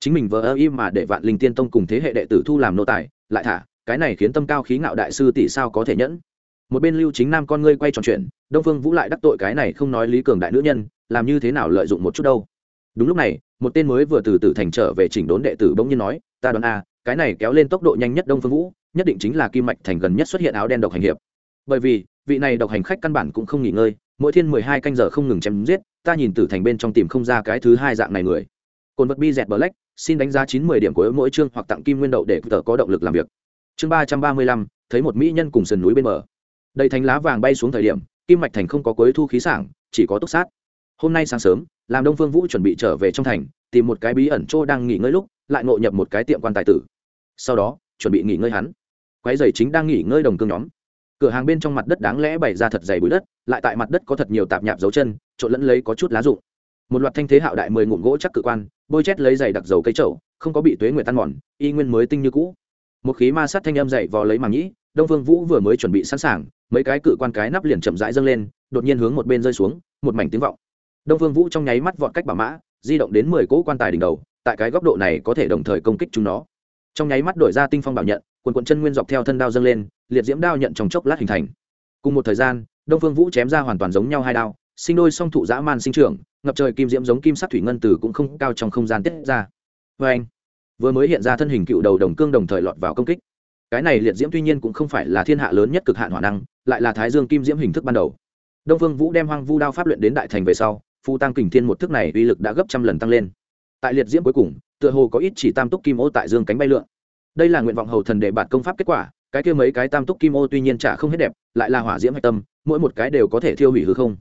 Speaker 1: Chính mình vờ ơ im mà để vạn linh tiên tông cùng thế hệ đệ tử thu làm nô tài, lại thả, cái này khiến tâm cao khí ngạo đại sư tỷ sao có thể nhẫn? Một bên lưu chính nam con ngươi quay tròn chuyện, đông phương vũ lại đắc tội cái này không nói lý cường đại nữ nhân, làm như thế nào lợi dụng một chút đâu? Đúng lúc này, một tên mới vừa từ tử thành trở về chỉnh đốn đệ tử bỗng nhiên nói, ta đoán a cái này kéo lên tốc độ nhanh nhất đông phương vũ, nhất định chính là kim mạch thành gần nhất xuất hiện áo đen độc hành hiệp. Bởi vì, vị này độc hành khách căn bản cũng không nghỉ ngơi, mỗi thiên mười hai canh giờ không ngừng chém giết, ta nhìn tử thành bên trong tìm không ra cái thứ hai dạng này người. Cồn vật bi dẹt black, xin đánh giá chín mười điểm của mỗi chương hoặc tặng kim nguyên đậu để tờ có động lực làm việc. Chương ba trăm ba mươi lăm, thấy một mỹ nhân cùng sườn núi bên bờ. Đầy thành lá vàng bay xuống thời điểm, kim mạch thành không có cuối thu khí sảng, chỉ có túc sát. Hôm nay sáng sớm, làm đông phương vũ chuẩn bị trở về trong thành, tìm một cái bí ẩn chỗ đang nghỉ ngơi lúc, lại ngộ nhập một cái tiệm quan tài tử sau đó, chuẩn bị nghỉ ngơi hắn. Quái dày chính đang nghỉ ngơi đồng cương nhóm. Cửa hàng bên trong mặt đất đáng lẽ bày ra thật dày bụi đất, lại tại mặt đất có thật nhiều tạp nhạp dấu chân, trộn lẫn lấy có chút lá rụng. Một loạt thanh thế hạo đại mười ngụm gỗ chắc cự quan, bôi chét lấy dày đặc dầu cây trậu không có bị tuế nguyệt tan mòn, y nguyên mới tinh như cũ. Một khí ma sát thanh âm dậy vò lấy màng nhĩ, đông phương vũ vừa mới chuẩn bị sẵn sàng, mấy cái cự quan cái nắp liền chậm rãi dâng lên, đột nhiên hướng một bên rơi xuống, một mảnh tiếng vọng. Đông phương vũ trong nháy mắt vọt cách bảo mã, di động đến mười cỗ quan tài đỉnh đầu, tại cái góc độ này có thể đồng thời công kích chúng nó trong nháy mắt đổi ra tinh phong bảo nhận, quần quận chân nguyên dọc theo thân đao dâng lên, liệt diễm đao nhận trong chốc lát hình thành. Cùng một thời gian, đông phương vũ chém ra hoàn toàn giống nhau hai đao, sinh đôi song thụ dã man sinh trưởng, ngập trời kim diễm giống kim sắc thủy ngân tử cũng không cao trong không gian tiết ra. Vê anh, vừa mới hiện ra thân hình cựu đầu đồng cương đồng thời lọt vào công kích. Cái này liệt diễm tuy nhiên cũng không phải là thiên hạ lớn nhất cực hạn hỏa năng, lại là thái dương kim diễm hình thức ban đầu. Đông phương vũ đem hoang vu đao pháp luyện đến đại thành về sau, phu tăng kình thiên một thức này uy lực đã gấp trăm lần tăng lên. Tại liệt diễm cuối cùng tựa hồ có ít chỉ tam túc kim ô tại dương cánh bay lượn. Đây là nguyện vọng hầu thần để bạt công pháp kết quả, cái kia mấy cái tam túc kim ô tuy nhiên chả không hết đẹp, lại là hỏa diễm hạch tâm, mỗi một cái đều có thể thiêu hủy hư không.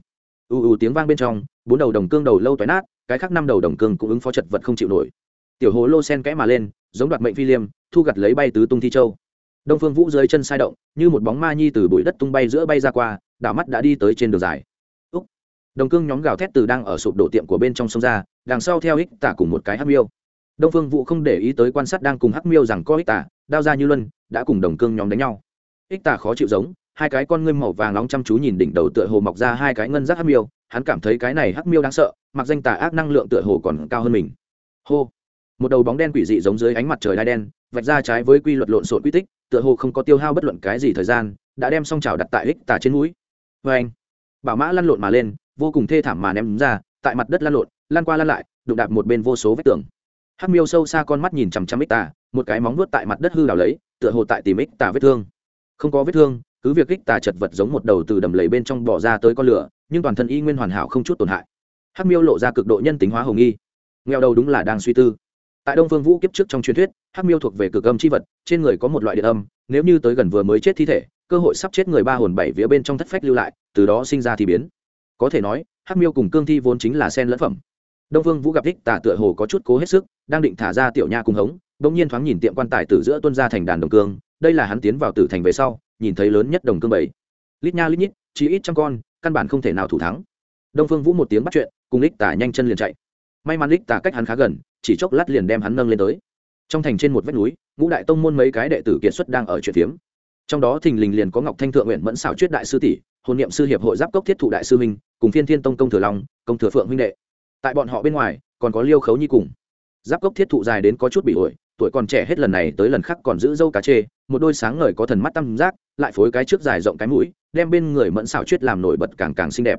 Speaker 1: Ù ù tiếng vang bên trong, bốn đầu đồng cương đầu lâu toái nát, cái khác năm đầu đồng cương cũng ứng phó chật vật không chịu nổi. Tiểu hồ lô sen kẽ mà lên, giống đoạt mệnh phi liêm, thu gặt lấy bay tứ tung thi châu. Đông phương vũ dưới chân sai động, như một bóng ma nhi từ bụi đất tung bay giữa bay ra qua, đảo mắt đã đi tới trên đường dài. Úc. đồng cương nhóm gào thét từ đang ở sụp đổ tiệm của bên trong sông ra, đằng sau theo hích tả cùng một cái hát miêu đông phương vũ không để ý tới quan sát đang cùng hắc miêu rằng có ích tả đao ra như luân đã cùng đồng cương nhóm đánh nhau. Ích tả khó chịu giống, hai cái con ngươi màu vàng nóng chăm chú nhìn đỉnh đầu tựa hồ mọc ra hai cái ngân giác hắc miêu, hắn cảm thấy cái này hắc miêu đáng sợ, mặc danh tà ác năng lượng tựa hồ còn cao hơn mình. Hô! Một đầu bóng đen quỷ dị giống dưới ánh mặt trời đai đen, vạch ra trái với quy luật lộn xộn quy tích, tựa hồ không có tiêu hao bất luận cái gì thời gian, đã đem song trào đặt tại ích tà trên mũi. Vê anh bảo mã lăn lộn mà lên, vô cùng thê thảm mà ném ra, tại mặt đất lăn lộn lăn qua lăn lại, đụng đạp một bên vô số vách tường hắc miêu sâu xa con mắt nhìn chằm chằm ích tà, một cái móng nuốt tại mặt đất hư đào lấy, tựa hồ tại tìm ích tà vết thương. Không có vết thương, cứ việc ích tà chật vật giống một đầu từ đầm lầy bên trong bỏ ra tới con lửa, nhưng toàn thân y nguyên hoàn hảo không chút tổn hại. Hắc miêu lộ ra cực độ nhân tính hóa hồng nghi. Nghèo đầu đúng là đang suy tư. Tại đông phương vũ kiếp trước trong truyền thuyết, hắc miêu thuộc về cực âm c h i vật, trên người có một loại điện âm, nếu như tới gần vừa mới chết thi thể, cơ hội sắp chết người ba hồn bảy vía bên trong thất phách lưu lại, từ đó sinh ra thì biến. Có thể nói, hắc miêu cùng cương thi vốn chính là sen lẫn phẩm đông Vương vũ gặp ích tả tựa hồ có chút cố hết sức, đang định thả ra tiểu nha cùng hống, bỗng nhiên thoáng nhìn tiệm quan tài từ giữa tuân ra thành đàn đồng cương, đây là hắn tiến vào tử thành về sau, nhìn thấy lớn nhất đồng cương bảy. Lít nha lít nhít, chỉ ít trăm con, căn bản không thể nào thủ thắng. Đông phương vũ một tiếng bắt chuyện, cùng ích tả nhanh chân liền chạy. May mắn ích tả cách hắn khá gần, chỉ chốc lát liền đem hắn nâng lên tới. Trong thành trên một vách núi, ngũ đại tông môn mấy cái đệ tử kiệt xuất đang ở chuyện phiếm. Trong đó thình lình liền có ngọc thanh thượng nguyện mẫn xảo chuyết đại sư tỷ hồn niệm sư hiệp hội giáp cốc thiết thụ đại sư minh cùng phiên thiên tông công thừa long, công thừa phượng huynh đệ tại bọn họ bên ngoài, còn có liêu khấu nhi cùng. Giáp cốc thiết thụ dài đến có chút bị ổi, tuổi còn trẻ hết lần này tới lần khác còn giữ dâu cá chê, một đôi sáng ngời có thần mắt tăm giác, lại phối cái trước dài rộng cái mũi, đem bên người mẫn xảo chuyết làm nổi bật càng càng xinh đẹp.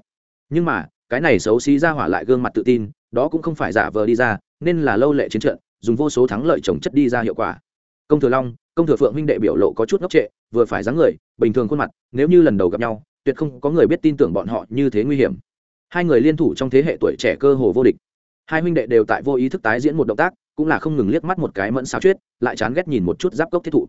Speaker 1: Nhưng mà, cái này xấu xí ra hỏa lại gương mặt tự tin, đó cũng không phải giả vờ đi ra, nên là lâu lệ chiến trận, dùng vô số thắng lợi trồng chất đi ra hiệu quả. Công thừa long, công thừa phượng huynh đệ biểu lộ có chút ngốc trệ, vừa phải dáng người, bình thường khuôn mặt, nếu như lần đầu gặp nhau, tuyệt không có người biết tin tưởng bọn họ như thế nguy hiểm hai người liên thủ trong thế hệ tuổi trẻ cơ hồ vô địch. Hai huynh đệ đều tại vô ý thức tái diễn một động tác, cũng là không ngừng liếc mắt một cái mẫn xáo chuyết lại chán ghét nhìn một chút giáp cốc thiết thụ.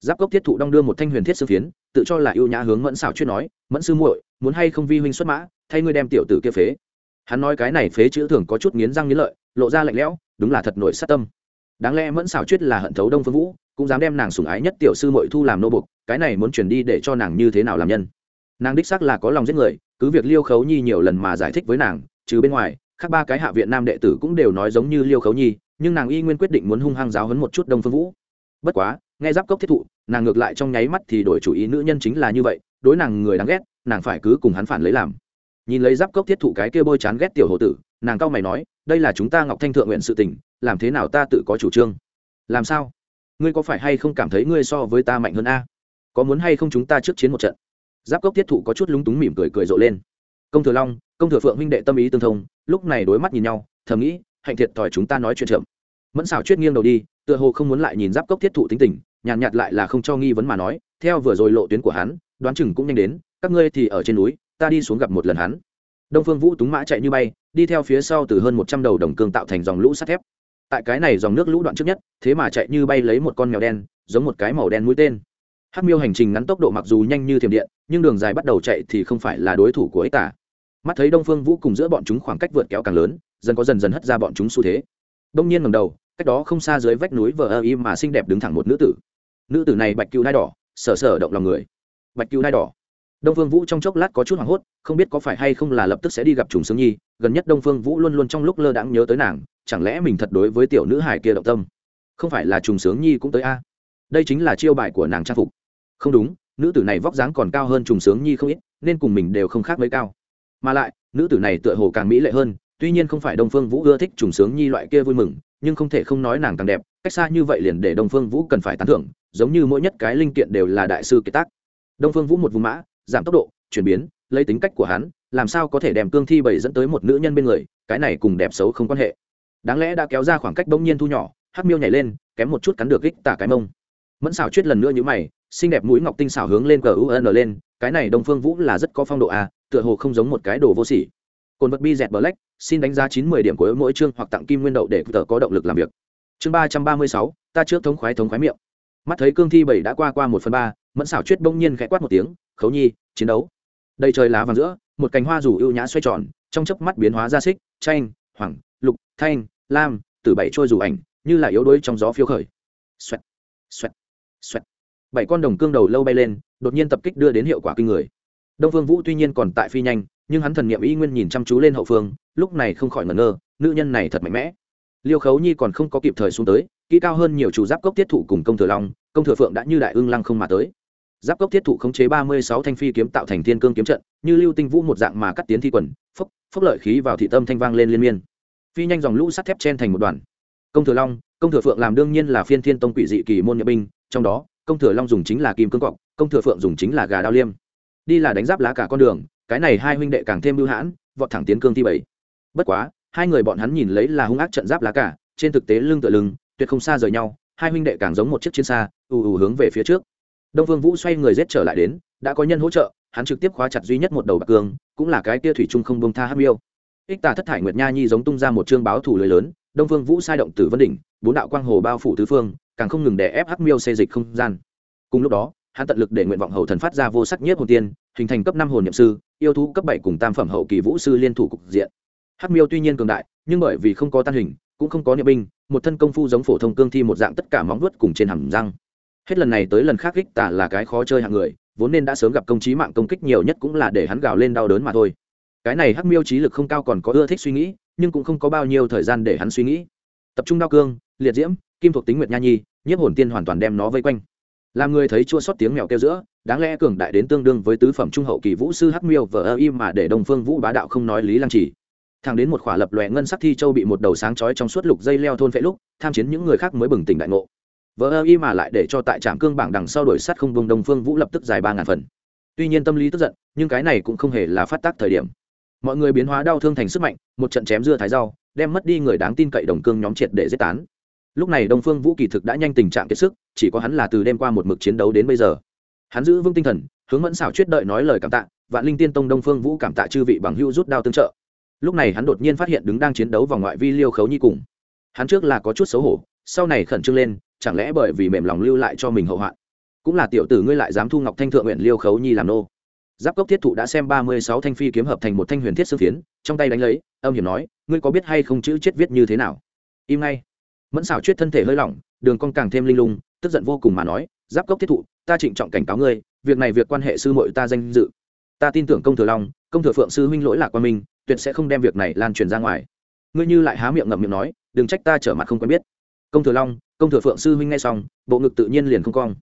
Speaker 1: Giáp cốc thiết thụ đong đưa một thanh huyền thiết sư phiến, tự cho là ưu nhã hướng mẫn xảo chuyết nói, mẫn sư muội, muốn hay không vi huynh xuất mã, thay ngươi đem tiểu tử kia phế? Hắn nói cái này phế chữ thường có chút nghiến răng nghiến lợi, lộ ra lạnh lẽo, đúng là thật nổi sát tâm. Đáng lẽ mẫn xảo chuyết là hận thấu đông phương vũ, cũng dám đem nàng sủng ái nhất tiểu sư muội thu làm nô bục, cái này muốn chuyển đi để cho nàng như thế nào làm nhân? Nàng đích xác là có lòng giết người, cứ việc liêu khấu nhi nhiều lần mà giải thích với nàng, trừ bên ngoài, khác ba cái hạ viện nam đệ tử cũng đều nói giống như liêu khấu nhi, nhưng nàng y nguyên quyết định muốn hung hăng giáo hấn một chút đông phương vũ. Bất quá, nghe giáp cốc thiết thụ, nàng ngược lại trong nháy mắt thì đổi chủ ý nữ nhân chính là như vậy, đối nàng người đáng ghét, nàng phải cứ cùng hắn phản lấy làm. Nhìn lấy giáp cốc thiết thụ cái kia bôi chán ghét tiểu hồ tử, nàng cao mày nói, đây là chúng ta ngọc thanh thượng nguyện sự tình, làm thế nào ta tự có chủ trương? Làm sao? Ngươi có phải hay không cảm thấy ngươi so với ta mạnh hơn a? Có muốn hay không chúng ta trước chiến một trận? Giáp cốc thiết thụ có chút lúng túng mỉm cười cười rộ lên. Công thừa long, công thừa phượng huynh đệ tâm ý tương thông, lúc này đối mắt nhìn nhau, thầm nghĩ, hạnh thiệt thòi chúng ta nói chuyện chậm. Mẫn xảo chuyết nghiêng đầu đi, tựa hồ không muốn lại nhìn giáp cốc thiết thụ tính tình, nhàn nhạt lại là không cho nghi vấn mà nói, theo vừa rồi lộ tuyến của hắn, đoán chừng cũng nhanh đến, các ngươi thì ở trên núi, ta đi xuống gặp một lần hắn. Đông phương vũ túng mã chạy như bay, đi theo phía sau từ hơn một trăm đầu đồng cương tạo thành dòng lũ sắt thép. Tại cái này dòng nước lũ đoạn trước nhất, thế mà chạy như bay lấy một con mèo đen, giống một cái màu đen mũi tên hắc miêu hành trình ngắn tốc độ mặc dù nhanh như thiểm điện, nhưng đường dài bắt đầu chạy thì không phải là đối thủ của ích tả mắt thấy đông phương vũ cùng giữa bọn chúng khoảng cách vượt kéo càng lớn, dần có dần dần hất ra bọn chúng xu thế. Đông nhiên ngầm đầu, cách đó không xa dưới vách núi vờ ơ y mà xinh đẹp đứng thẳng một nữ tử. Nữ tử này bạch cựu đai đỏ, sở sở động lòng người. Bạch cựu đai đỏ. Đông phương vũ trong chốc lát có chút hoảng hốt, không biết có phải hay không là lập tức sẽ đi gặp trùng sướng nhi, gần nhất đông phương vũ luôn luôn trong lúc lơ đãng nhớ tới nàng, chẳng lẽ mình thật đối với tiểu nữ hải kia động tâm? Không phải là trùng sướng nhi cũng tới a? Đây chính là chiêu bài của nàng trang phục không đúng, nữ tử này vóc dáng còn cao hơn trùng sướng nhi không ít, nên cùng mình đều không khác mấy cao. Mà lại, nữ tử này tựa hồ càng mỹ lệ hơn, tuy nhiên không phải đông phương vũ ưa thích trùng sướng nhi loại kia vui mừng, nhưng không thể không nói nàng càng đẹp, cách xa như vậy liền để đông phương vũ cần phải tán thưởng, giống như mỗi nhất cái linh kiện đều là đại sư kiệt tác. Đông phương vũ một vùng mã, giảm tốc độ, chuyển biến, lấy tính cách của hắn, làm sao có thể đem cương thi bảy dẫn tới một nữ nhân bên người, cái này cùng đẹp xấu không quan hệ. Đáng lẽ đã kéo ra khoảng cách bỗng nhiên thu nhỏ, hắc miêu nhảy lên, kém một chút cắn được kích tả cái mông. Mẫn xảo chuyết lần nữa như mày xinh đẹp mũi ngọc tinh xảo hướng lên cờ lên, cái này đông phương vũ là rất có phong độ a tựa hồ không giống một cái đồ vô sỉ. Cồn vật bi dẹt black, xin đánh giá chín mươi điểm của mỗi chương hoặc tặng kim nguyên đậu để tờ có động lực làm việc. Chương ba trăm ba mươi sáu, ta trước thống khoái thống khoái miệng. Mắt thấy cương thi bảy đã qua qua một phần ba, mẫn xảo chuyết bỗng nhiên khẽ quát một tiếng, khấu nhi, chiến đấu. Đầy trời lá vàng giữa, một cành hoa rủ ưu nhã xoay tròn, trong chớp mắt biến hóa ra xích, chanh hoàng lục, thanh, lam, từ bảy trôi rủ ảnh, như là yếu đuối trong gió phiêu khởi. Xoẹt xoẹt xoẹt bảy con đồng cương đầu lâu bay lên, đột nhiên tập kích đưa đến hiệu quả kinh người. Đông phương vũ tuy nhiên còn tại phi nhanh, nhưng hắn thần niệm y nguyên nhìn chăm chú lên hậu phương, lúc này không khỏi ngẩn ngơ, nữ nhân này thật mạnh mẽ. Liêu khấu nhi còn không có kịp thời xuống tới, kỹ cao hơn nhiều chủ giáp cốc tiết thụ cùng công thừa long, công thừa phượng đã như đại ương lăng không mà tới. Giáp cốc tiết thụ khống chế ba mươi sáu thanh phi kiếm tạo thành thiên cương kiếm trận, như lưu tinh vũ một dạng mà cắt tiến thi quần, phốc phốc lợi khí vào thị tâm thanh vang lên liên miên. Phi nhanh dòng lũ sắt thép chen thành một đoàn công thừa long, công thừa phượng làm đương nhiên là phiên thiên tông quỷ dị kỳ môn nhập binh, trong đó công thừa long dùng chính là kim cương cọc, công thừa phượng dùng chính là gà đao liêm. Đi là đánh giáp lá cả con đường, cái này hai huynh đệ càng thêm mưu hãn, vọt thẳng tiến cương thi bảy. Bất quá, hai người bọn hắn nhìn lấy là hung ác trận giáp lá cả, trên thực tế lưng tựa lưng, tuyệt không xa rời nhau, hai huynh đệ càng giống một chiếc chiến xa, ù ù hướng về phía trước. Đông vương vũ xoay người rết trở lại đến, đã có nhân hỗ trợ, hắn trực tiếp khóa chặt duy nhất một đầu bạc cương, cũng là cái kia thủy trung không bông tha hắc miêu. Ích tà thất thải nguyệt nha nhi giống tung ra một chương báo thủ lưới lớn, đông vương vũ sai động tử vân đỉnh, bốn đạo quang hồ bao phủ tứ phương càng không ngừng để ép hắc miêu xê dịch không gian. Cùng lúc đó, hắn tận lực để nguyện vọng hậu thần phát ra vô sắc nhất hồn tiên, hình thành cấp năm hồn nhậm sư, yêu thú cấp bảy cùng tam phẩm hậu kỳ vũ sư liên thủ cục diện. Hắc miêu tuy nhiên cường đại, nhưng bởi vì không có tan hình, cũng không có niệm binh, một thân công phu giống phổ thông cương thi một dạng tất cả móng vuốt cùng trên hàm răng. Hết lần này tới lần khác kích tả là cái khó chơi hạng người, vốn nên đã sớm gặp công trí mạng công kích nhiều nhất cũng là để hắn gào lên đau đớn mà thôi. Cái này hắc miêu trí lực không cao còn có ưa thích suy nghĩ, nhưng cũng không có bao nhiêu thời gian để hắn suy nghĩ. Tập trung đao cương, liệt diễm kim thuộc tính nguyệt nha nhi, nhiếp hồn tiên hoàn toàn đem nó vây quanh. Làm người thấy chua sót tiếng mèo kêu giữa, đáng lẽ cường đại đến tương đương với tứ phẩm trung hậu kỳ vũ sư hắc miêu vờ ơ im mà để đồng phương vũ bá đạo không nói lý lăng chỉ. Thẳng đến một khỏa lập lòe ngân sắc thi châu bị một đầu sáng chói trong suốt lục dây leo thôn phệ lúc, tham chiến những người khác mới bừng tỉnh đại ngộ. Vờ ơ y mà lại để cho tại trạm cương bảng đằng sau đổi sắt không vùng đồng phương vũ lập tức dài ba ngàn phần. Tuy nhiên tâm lý tức giận, nhưng cái này cũng không hề là phát tác thời điểm. Mọi người biến hóa đau thương thành sức mạnh, một trận chém dưa thái rau, đem mất đi người đáng tin cậy đồng cương nhóm triệt để giết tán lúc này đông phương vũ kỳ thực đã nhanh tình trạng kiệt sức, chỉ có hắn là từ đêm qua một mực chiến đấu đến bây giờ. Hắn giữ vững tinh thần, hướng mẫn xảo chuyết đợi nói lời cảm tạ, vạn linh tiên tông đông phương vũ cảm tạ chư vị bằng hữu rút đao tương trợ. Lúc này hắn đột nhiên phát hiện đứng đang chiến đấu vòng ngoại vi liêu khấu nhi cùng. Hắn trước là có chút xấu hổ, sau này khẩn trương lên, chẳng lẽ bởi vì mềm lòng lưu lại cho mình hậu hoạn? Cũng là tiểu tử ngươi lại dám thu ngọc thanh thượng nguyện liêu khấu nhi làm nô. Giáp cốc thiết thụ đã xem ba mươi sáu thanh phi kiếm hợp thành một thanh huyền thiết sư phiến, trong tay đánh lấy, âm hiểm nói, ngươi có biết hay không chữ chết viết như thế nào? Im ngay mẫn xảo chuyết thân thể hơi lỏng, đường con càng thêm linh lung, tức giận vô cùng mà nói, giáp cốc thiết thụ, ta trịnh trọng cảnh cáo ngươi, việc này việc quan hệ sư mội ta danh dự. Ta tin tưởng công thừa long, công thừa phượng sư huynh lỗi lạc qua mình, tuyệt sẽ không đem việc này lan truyền ra ngoài. Ngươi như lại há miệng ngậm miệng nói, đừng trách ta trở mặt không quen biết. Công thừa long, công thừa phượng sư huynh nghe xong, bộ ngực tự nhiên liền không cong.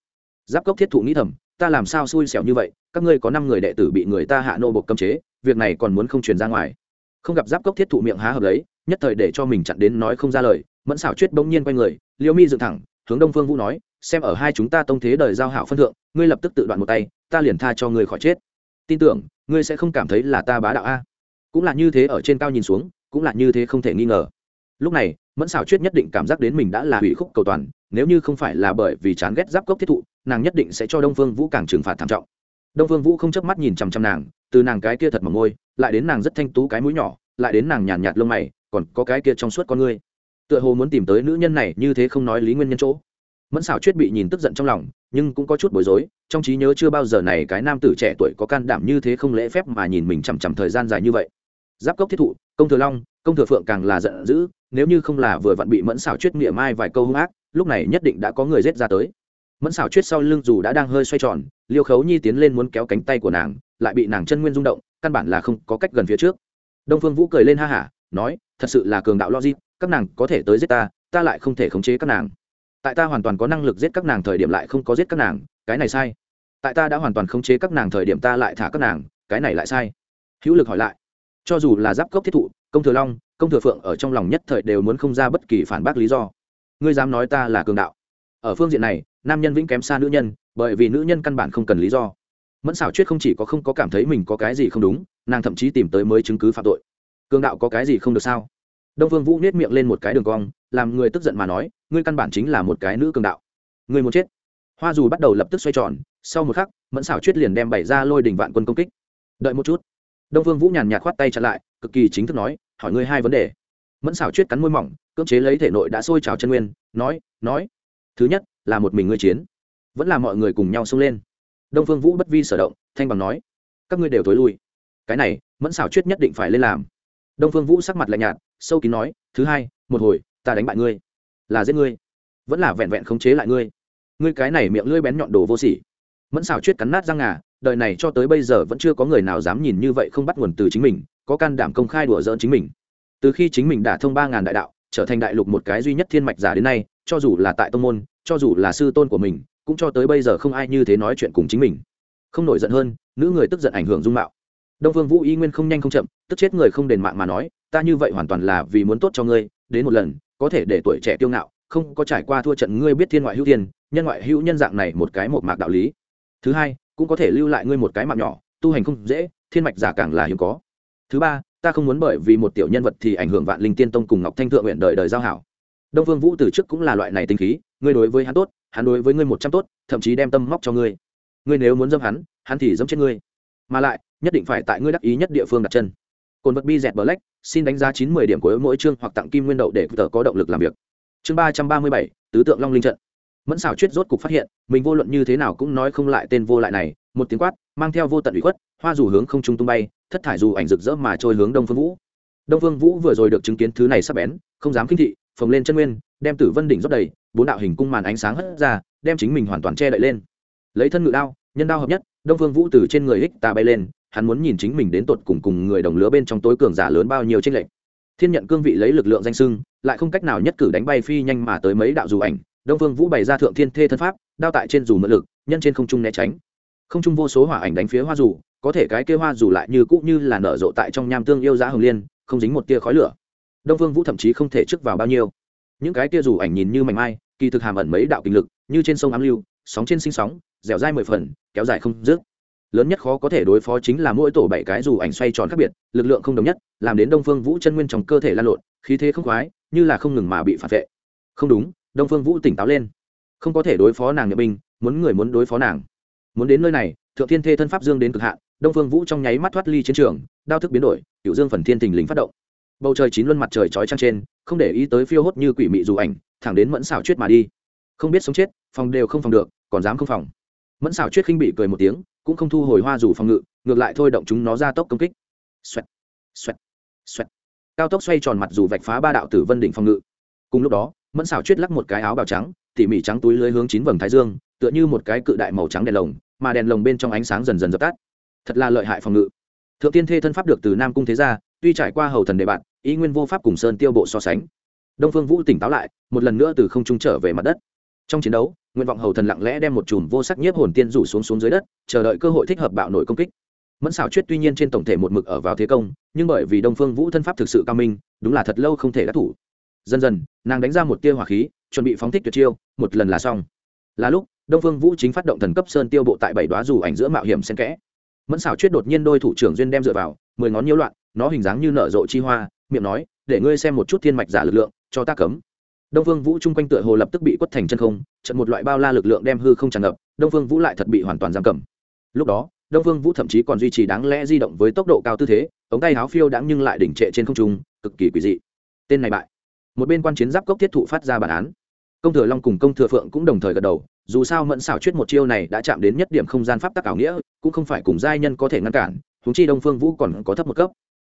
Speaker 1: Giáp cốc thiết thụ nghĩ thầm, ta làm sao xui xẻo như vậy, các ngươi có năm người đệ tử bị người ta hạ nô bộc cấm chế, việc này còn muốn không truyền ra ngoài. Không gặp giáp cốc thiết thụ miệng há hợp lấy nhất thời để cho mình chặn đến nói không ra lời mẫn xảo chuyết bỗng nhiên quay người liêu mi dựng thẳng, hướng đông phương vũ nói, xem ở hai chúng ta tông thế đời giao hảo phân thượng, ngươi lập tức tự đoạn một tay, ta liền tha cho ngươi khỏi chết. Tin tưởng, ngươi sẽ không cảm thấy là ta bá đạo a. Cũng là như thế ở trên cao nhìn xuống, cũng là như thế không thể nghi ngờ. Lúc này, mẫn xảo chuyết nhất định cảm giác đến mình đã là hủy khúc cầu toàn, nếu như không phải là bởi vì chán ghét giáp cốc thiết thụ, nàng nhất định sẽ cho đông phương vũ càng trừng phạt thảm trọng. Đông phương vũ không chớp mắt nhìn chằm chằm nàng, từ nàng cái kia thật mà môi, lại đến nàng rất thanh tú cái mũi nhỏ, lại đến nàng nhàn nhạt lông mày, còn có cái kia trong suốt con ngươi tựa hồ muốn tìm tới nữ nhân này như thế không nói lý nguyên nhân chỗ. Mẫn xảo chuyết bị nhìn tức giận trong lòng, nhưng cũng có chút bối rối, trong trí nhớ chưa bao giờ này cái nam tử trẻ tuổi có can đảm như thế không lễ phép mà nhìn mình chằm chằm thời gian dài như vậy. Giáp cốc thiết thụ, công thừa long, công thừa phượng càng là giận dữ, nếu như không là vừa vặn bị mẫn xảo chuyết nghĩa mai vài câu hung ác, lúc này nhất định đã có người rết ra tới. Mẫn xảo chuyết sau lưng dù đã đang hơi xoay tròn, liêu khấu nhi tiến lên muốn kéo cánh tay của nàng, lại bị nàng chân nguyên rung động, căn bản là không có cách gần phía trước. Đông phương vũ cười lên ha hả, nói, thật sự là cường đạo logic các nàng có thể tới giết ta ta lại không thể khống chế các nàng. Tại ta hoàn toàn có năng lực giết các nàng thời điểm lại không có giết các nàng, cái này sai. Tại ta đã hoàn toàn khống chế các nàng thời điểm ta lại thả các nàng, cái này lại sai. Hữu lực hỏi lại. Cho dù là giáp cốc thiết thụ, công thừa long, công thừa phượng ở trong lòng nhất thời đều muốn không ra bất kỳ phản bác lý do. Ngươi dám nói ta là cường đạo. Ở phương diện này, nam nhân vĩnh kém xa nữ nhân, bởi vì nữ nhân căn bản không cần lý do. Mẫn xảo chuyết không chỉ có không có cảm thấy mình có cái gì không đúng, nàng thậm chí tìm tới mới chứng cứ phạm tội. Cường đạo có cái gì không được sao? Đông phương vũ nết miệng lên một cái đường cong, làm người tức giận mà nói, ngươi căn bản chính là một cái nữ cường đạo. Ngươi muốn chết. Hoa dù bắt đầu lập tức xoay tròn, sau một khắc, mẫn xảo chuyết liền đem bày ra lôi đỉnh vạn quân công kích. Đợi một chút. Đông phương vũ nhàn nhạt khoát tay chặn lại, cực kỳ chính thức nói, hỏi ngươi hai vấn đề. Mẫn xảo chuyết cắn môi mỏng, cưỡng chế lấy thể nội đã sôi trào chân nguyên, nói nói, thứ nhất là một mình ngươi chiến, vẫn là mọi người cùng nhau xông lên. Đông phương vũ bất vi sở động, thanh bằng nói, các ngươi đều t ố i lui. Cái này, mẫn xảo chuyết nhất định phải lên làm. Đông phương vũ sắc mặt lạnh nhạt sâu kín nói, thứ hai, một hồi, ta đánh bại ngươi. Là giết ngươi. Vẫn là vẹn vẹn khống chế lại ngươi. Ngươi cái này miệng lưỡi bén nhọn đồ vô sỉ. Mẫn xào chuyết cắn nát răng ngà, đời này cho tới bây giờ vẫn chưa có người nào dám nhìn như vậy không bắt nguồn từ chính mình, có can đảm công khai đùa dỡn chính mình. Từ khi chính mình đã thông ba ngàn đại đạo, trở thành đại lục một cái duy nhất thiên mạch giả đến nay, cho dù là tại tông môn, cho dù là sư tôn của mình, cũng cho tới bây giờ không ai như thế nói chuyện cùng chính mình. Không nổi giận hơn, nữ người tức giận ảnh hưởng dung mạo. Đông phương vũ y nguyên không nhanh không chậm tức chết người không đền mạng mà nói ta như vậy hoàn toàn là vì muốn tốt cho ngươi đến một lần có thể để tuổi trẻ kiêu ngạo không có trải qua thua trận ngươi biết thiên ngoại hữu thiên, nhân ngoại hữu nhân dạng này một cái một mạc đạo lý. Thứ hai cũng có thể lưu lại ngươi một cái mạng nhỏ tu hành không dễ thiên mạch giả càng là hiếm có. Thứ ba ta không muốn bởi vì một tiểu nhân vật thì ảnh hưởng vạn linh tiên tông cùng ngọc thanh thượng nguyện đời đời giao hảo. Đông vương vũ từ trước cũng là loại này tinh khí ngươi đối với hắn tốt hắn đối với ngươi một trăm tốt thậm chí đem tâm móc cho ngươi. Ngươi nếu muốn dâm hắn hắn thì dâm chết ngươi. Mà lại nhất định phải tại ngươi đắc ý nhất địa phương đặt chân cồn vật bi dẹt black, xin đánh giá chín mươi điểm của mỗi chương hoặc tặng kim nguyên đậu để tờ có động lực làm việc. Chương ba trăm ba mươi bảy, tứ tượng long linh trận. Mẫn xảo chuyết rốt cục phát hiện, mình vô luận như thế nào cũng nói không lại tên vô lại này, một tiếng quát, mang theo vô tận ủy khuất, hoa dù hướng không trung tung bay, thất thải dù ảnh rực rỡ mà trôi hướng đông phương vũ. Đông phương vũ vừa rồi được chứng kiến thứ này sắp bén, không dám khinh thị, phồng lên chân nguyên, đem tử vân đỉnh rót đầy, bốn đạo hình cung màn ánh sáng hất ra, đem chính mình hoàn toàn che đậy lên. Lấy thân ngự đao, nhân đao hợp nhất, đông phương vũ từ trên người hích tà bay lên hắn muốn nhìn chính mình đến tột cùng cùng người đồng lứa bên trong tối cường giả lớn bao nhiêu tranh lệch. Thiên nhận cương vị lấy lực lượng danh sưng, lại không cách nào nhất cử đánh bay phi nhanh mà tới mấy đạo dù ảnh. Đông phương vũ bày ra thượng thiên thê thân pháp, đao tại trên dù mượn lực, nhân trên không trung né tránh. Không trung vô số hỏa ảnh đánh phía hoa dù, có thể cái kia hoa dù lại như cũ như là nở rộ tại trong nham tương yêu giá hồng liên, không dính một tia khói lửa. Đông phương vũ thậm chí không thể trước vào bao nhiêu. Những cái kia dù ảnh nhìn như mảnh mai, kỳ thực hàm ẩn mấy đạo kinh lực, như trên sông ám lưu, sóng trên sinh sóng, dẻo dai mười phần, kéo dài không dứt lớn nhất khó có thể đối phó chính là mỗi tổ bảy cái dù ảnh xoay tròn khác biệt, lực lượng không đồng nhất, làm đến đông phương vũ chân nguyên trong cơ thể lan lộn, khí thế không khoái, như là không ngừng mà bị phản vệ. Không đúng, đông phương vũ tỉnh táo lên. Không có thể đối phó nàng nhập binh muốn người muốn đối phó nàng. Muốn đến nơi này, thượng thiên thê thân pháp dương đến cực hạn, đông phương vũ trong nháy mắt thoát ly chiến trường, đao thức biến đổi cựu dương phần thiên tình lính phát động. Bầu trời chín luân mặt trời chói trăng trên, không để ý tới phiêu hốt như quỷ mị dù ảnh, thẳng đến mẫn xảo chuyết mà đi. Không biết sống chết, phòng đều không phòng được, còn dám không phòng. Mẫn xảo chuyết khinh bị cười một tiếng cũng không thu hồi hoa dù phòng ngự, ngược lại thôi động chúng nó ra tốc công kích. Xoẹt xoẹt xoẹt. Cao tốc xoay tròn mặt dù vạch phá ba đạo tử vân đỉnh phòng ngự. Cùng lúc đó, mẫn xảo chuyết lắc một cái áo bào trắng, tỉ mỉ trắng túi lưới hướng chín vầng thái dương, tựa như một cái cự đại màu trắng đèn lồng, mà đèn lồng bên trong ánh sáng dần dần dập tắt. Thật là lợi hại phòng ngự. Thượng tiên thê thân pháp được từ nam cung thế gia, tuy trải qua hầu thần đề bạn, ý nguyên vô pháp cùng sơn tiêu bộ so sánh. Đông phương vũ tỉnh táo lại, một lần nữa từ không trung trở về mặt đất. Trong chiến đấu nguyện vọng hầu thần lặng lẽ đem một chùm vô sắc nhiếp hồn tiên rủ xuống xuống dưới đất, chờ đợi cơ hội thích hợp bạo nổi công kích. Mẫn xảo chuyết tuy nhiên trên tổng thể một mực ở vào thế công, nhưng bởi vì đông phương vũ thân pháp thực sự cao minh, đúng là thật lâu không thể đắc thủ. Dần dần, nàng đánh ra một tia hỏa khí, chuẩn bị phóng thích tuyệt chiêu, một lần là xong. Là lúc, đông phương vũ chính phát động thần cấp sơn tiêu bộ tại bảy đoá dù ảnh giữa mạo hiểm xen kẽ. Mẫn xảo chuyết đột nhiên đôi thủ trưởng duyên đem dựa vào, mười ngón nhiễu loạn, nó hình dáng như nở rộ chi hoa, miệng nói, để ngươi xem một chút thiên mạch giả lực lượng, cho ta cấm đông phương vũ chung quanh tựa hồ lập tức bị quất thành chân không, trận một loại bao la lực lượng đem hư không tràn ngập, đông phương vũ lại thật bị hoàn toàn giam cầm. Lúc đó, đông phương vũ thậm chí còn duy trì đáng lẽ di động với tốc độ cao tư thế, ống tay áo phiêu đáng nhưng lại đỉnh trệ trên không trung, cực kỳ quỷ dị. Tên này bại. Một bên quan chiến giáp cốc thiết thụ phát ra bản án. Công thừa long cùng công thừa phượng cũng đồng thời gật đầu, dù sao mẫn xảo chuyết một chiêu này đã chạm đến nhất điểm không gian pháp tắc ảo nghĩa, cũng không phải cùng giai nhân có thể ngăn cản thúng chi đông phương vũ còn có thấp một cấp.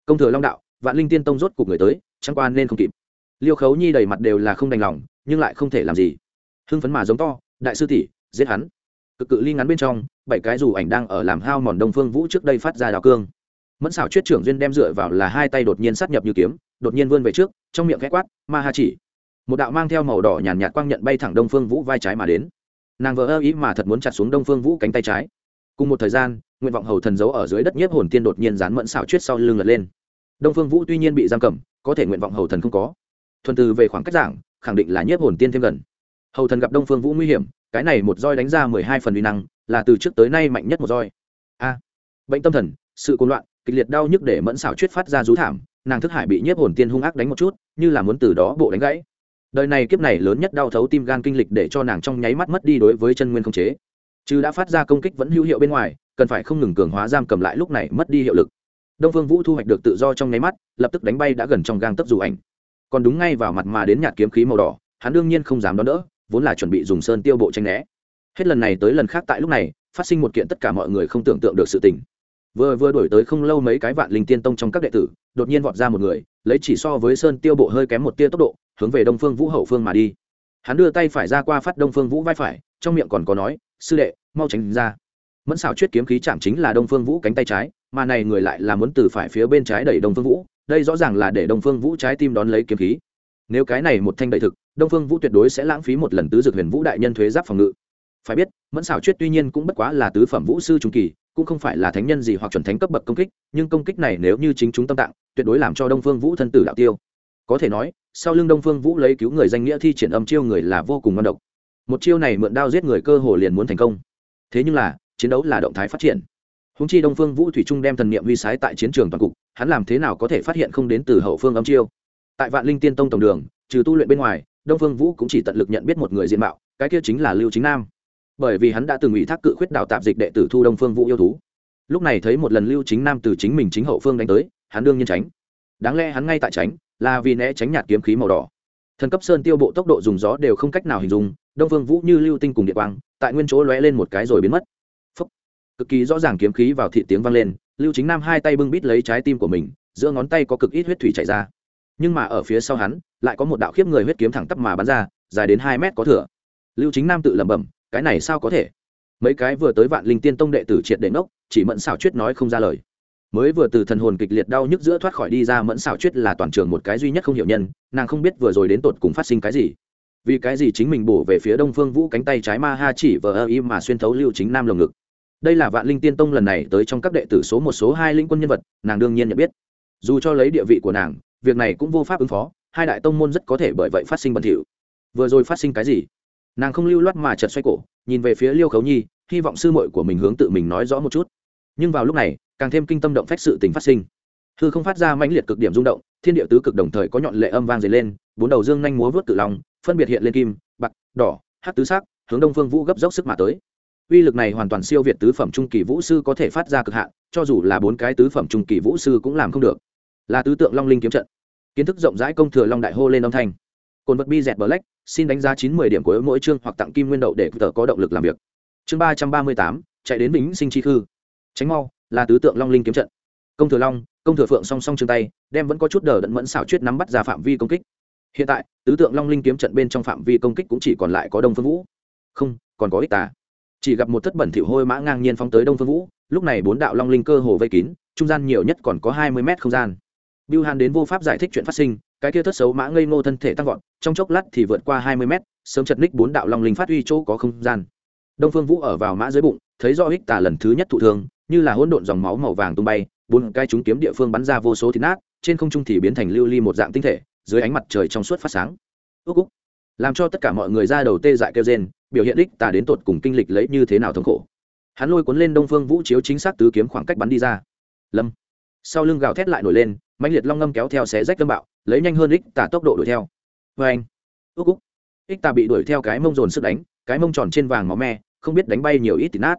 Speaker 1: Công thừa long đạo, vạn linh tiên tông rốt cuộc người tới, chẳng qua nên không kịp liêu khấu nhi đầy mặt đều là không đành lòng, nhưng lại không thể làm gì. Hưng phấn mà giống to, đại sư tỷ, giết hắn. Cực cự ly ngắn bên trong, bảy cái dù ảnh đang ở làm hao mòn đông phương vũ trước đây phát ra đào cương. Mẫn xảo chuyết trưởng duyên đem dựa vào là hai tay đột nhiên sát nhập như kiếm, đột nhiên vươn về trước, trong miệng khẽ quát, ma ha chỉ. Một đạo mang theo màu đỏ nhàn nhạt quang nhận bay thẳng đông phương vũ vai trái mà đến. Nàng vỡ ơ ý mà thật muốn chặt xuống đông phương vũ cánh tay trái. Cùng một thời gian, nguyện vọng hầu thần giấu ở dưới đất nhiếp hồn tiên đột nhiên dán mẫn xảo chuyết sau lưng lật lên. Đông phương vũ tuy nhiên bị giam cầm, có thể nguyện vọng hầu thần không có thuần từ về khoảng cách giảng, khẳng định là nhiếp hồn tiên thêm gần. Hầu thần gặp đông phương vũ nguy hiểm, cái này một roi đánh ra mười hai phần uy năng, là từ trước tới nay mạnh nhất một roi. A, bệnh tâm thần, sự côn loạn, kịch liệt đau nhức để mẫn xảo chuyết phát ra rú thảm, nàng thức hải bị nhiếp hồn tiên hung ác đánh một chút, như là muốn từ đó bộ đánh gãy. Đời này kiếp này lớn nhất đau thấu tim gan kinh lịch để cho nàng trong nháy mắt mất đi đối với chân nguyên không chế. Chứ đã phát ra công kích vẫn hữu hiệu bên ngoài, cần phải không ngừng cường hóa giam cầm lại lúc này mất đi hiệu lực. Đông phương vũ thu hoạch được tự do trong nháy mắt, lập tức đánh bay đã gần trong gang tấp dù ảnh còn đúng ngay vào mặt mà đến nhạt kiếm khí màu đỏ, hắn đương nhiên không dám đón đỡ, vốn là chuẩn bị dùng sơn tiêu bộ tranh né. Hết lần này tới lần khác tại lúc này, phát sinh một kiện tất cả mọi người không tưởng tượng được sự tình. Vừa vừa đổi tới không lâu mấy cái vạn linh tiên tông trong các đệ tử, đột nhiên vọt ra một người, lấy chỉ so với sơn tiêu bộ hơi kém một tia tốc độ, hướng về đông phương vũ hậu phương mà đi. Hắn đưa tay phải ra qua phát đông phương vũ vai phải, trong miệng còn có nói, sư đệ, mau tránh ra. Mẫn xảo chuyết kiếm khí chạm chính là đông phương vũ cánh tay trái, mà này người lại là muốn từ phải phía bên trái đẩy đông phương vũ đây rõ ràng là để đông phương vũ trái tim đón lấy kiếm khí. Nếu cái này một thanh đại thực, đông phương vũ tuyệt đối sẽ lãng phí một lần tứ dược huyền vũ đại nhân thuế giáp phòng ngự. Phải biết, mẫn xảo chuyết tuy nhiên cũng bất quá là tứ phẩm vũ sư trung kỳ, cũng không phải là thánh nhân gì hoặc chuẩn thánh cấp bậc công kích, nhưng công kích này nếu như chính chúng tâm tạng, tuyệt đối làm cho đông phương vũ thân tử đạo tiêu. Có thể nói, sau lưng đông phương vũ lấy cứu người danh nghĩa thi triển âm chiêu người là vô cùng ngon độc. Một chiêu này mượn đao giết người cơ hồ liền muốn thành công. Thế nhưng là, chiến đấu là động thái phát triển. Húng chi đông phương vũ thủy trung đem thần niệm huy sái tại chiến trường toàn cục hắn làm thế nào có thể phát hiện không đến từ hậu phương âm chiêu? Tại vạn linh tiên tông tổng đường, trừ tu luyện bên ngoài, đông phương vũ cũng chỉ tận lực nhận biết một người diện mạo, cái kia chính là lưu chính nam. Bởi vì hắn đã từng ủy thác cự khuyết đào tạp dịch đệ tử thu đông phương vũ yêu thú. Lúc này thấy một lần lưu chính nam từ chính mình chính hậu phương đánh tới, hắn đương nhiên tránh. Đáng lẽ hắn ngay tại tránh, là vì né tránh nhạt kiếm khí màu đỏ. Thần cấp sơn tiêu bộ tốc độ dùng gió đều không cách nào hình dung, đông phương vũ như lưu tinh cùng địa quang, tại nguyên chỗ lóe lên một cái rồi biến mất. Phúc. cực kỳ rõ ràng kiếm khí vào thị tiếng vang lên lưu chính nam hai tay bưng bít lấy trái tim của mình, giữa ngón tay có cực ít huyết thủy chảy ra. Nhưng mà ở phía sau hắn, lại có một đạo khiếp người huyết kiếm thẳng tắp mà bắn ra, dài đến hai mét có thừa. Lưu chính nam tự lẩm bẩm, cái này sao có thể? Mấy cái vừa tới vạn linh tiên tông đệ tử triệt đệ ngốc, chỉ mẫn xảo chuyết nói không ra lời. Mới vừa từ thần hồn kịch liệt đau nhức giữa thoát khỏi đi ra, mẫn xảo chuyết là toàn trường một cái duy nhất không hiểu nhân, nàng không biết vừa rồi đến tột cùng phát sinh cái gì. Vì cái gì chính mình bổ về phía đông phương vũ cánh tay trái ma ha chỉ vờ ơ im mà xuyên thấu lưu chính nam lồng ngực đây là vạn linh tiên tông lần này tới trong các đệ tử số một, số hai linh quân nhân vật, nàng đương nhiên nhận biết. Dù cho lấy địa vị của nàng, việc này cũng vô pháp ứng phó, hai đại tông môn rất có thể bởi vậy phát sinh bẩn thỉu. Vừa rồi phát sinh cái gì? Nàng không lưu loát mà chật xoay cổ, nhìn về phía liêu khấu nhi, hy vọng sư mội của mình hướng tự mình nói rõ một chút. Nhưng vào lúc này, càng thêm kinh tâm động phách sự tình phát sinh. Hư không phát ra mãnh liệt cực điểm rung động, thiên địa tứ cực đồng thời có nhọn lệ âm vang dày lên, bốn đầu dương nhanh múa vớt cự lòng phân biệt hiện lên kim, bạc, đỏ hát tứ sắc, hướng đông phương vũ gấp dốc sức mà tới uy lực này hoàn toàn siêu việt tứ phẩm trung kỳ vũ sư có thể phát ra cực hạn, cho dù là bốn cái tứ phẩm trung kỳ vũ sư cũng làm không được. Là tứ tượng long linh kiếm trận. Kiến thức rộng rãi công thừa long đại hô lên âm thanh. Cồn vật bi dẹt black, xin đánh giá chín mươi điểm của mỗi chương hoặc tặng kim nguyên đậu để tờ có động lực làm việc. Chương ba trăm ba mươi tám, chạy đến bính sinh chi khư. Tránh mau, là tứ tượng long linh kiếm trận. Công thừa long, công thừa phượng song song chân tay, đem vẫn có chút đờ đẫn mẫn xảo chuyết nắm bắt ra phạm vi công kích. Hiện tại, tứ tượng long linh kiếm trận bên trong phạm vi công kích cũng chỉ còn lại có đông phương vũ. Không, còn có ích tà chỉ gặp một thất bẩn thỉu hôi mã ngang nhiên phóng tới đông phương vũ lúc này bốn đạo long linh cơ hồ vây kín trung gian nhiều nhất còn có hai mươi mét không gian biêu Hàn đến vô pháp giải thích chuyện phát sinh, cái kia thất xấu mã ngây ngô thân thể tăng vọt, trong chốc lát thì vượt qua hai mươi mét, sớm chật ních bốn đạo long linh phát uy chỗ có không gian. Đông Phương Vũ ở vào mã dưới bụng, thấy do hích tà lần thứ nhất thụ thương, như là hỗn độn dòng máu màu vàng tung bay, bốn cái chúng kiếm địa phương bắn ra vô số thịt nát, trên không trung thì biến thành lưu ly một dạng tinh thể, dưới ánh mặt trời trong suốt phát sáng. ước úc. Làm cho tất cả mọi người ra đầu tê dại kêu rên, biểu hiện đích tà đến tột cùng kinh lịch lấy như thế nào thống khổ. Hắn lôi cuốn lên Đông Phương Vũ chiếu chính xác tứ kiếm khoảng cách bắn đi ra. Lâm. Sau lưng gào thét lại nổi lên, mãnh liệt long ngâm kéo theo xé rách lâm bạo lấy nhanh hơn ích tả tốc độ đuổi theo vê anh ước úc ích tả bị đuổi theo cái mông dồn sức đánh cái mông tròn trên vàng máu me không biết đánh bay nhiều ít tịt nát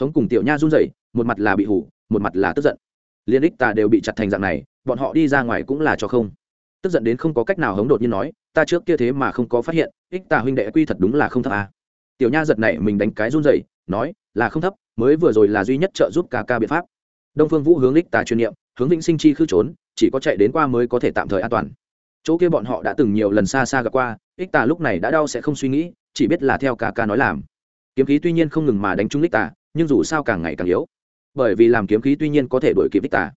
Speaker 1: hống cùng tiểu nha run rẩy một mặt là bị hủ một mặt là tức giận liên ích tả đều bị chặt thành dạng này bọn họ đi ra ngoài cũng là cho không tức giận đến không có cách nào hống đột nhiên nói, ta trước kia thế mà không có phát hiện, ích tà huynh đệ quy thật đúng là không thấp à. tiểu nha giật này mình đánh cái run rẩy, nói, là không thấp, mới vừa rồi là duy nhất trợ giúp ca ca biện pháp. Đông phương vũ hướng ích tà chuyên niệm, hướng vĩnh sinh chi khư trốn, chỉ có chạy đến qua mới có thể tạm thời an toàn. Chỗ kia bọn họ đã từng nhiều lần xa xa gặp qua, ích tà lúc này đã đau sẽ không suy nghĩ, chỉ biết là theo ca ca nói làm. Kiếm khí tuy nhiên không ngừng mà đánh trúng ích tà, nhưng dù sao càng ngày càng yếu. Bởi vì làm kiếm khí tuy nhiên có thể đổi kịp ích tà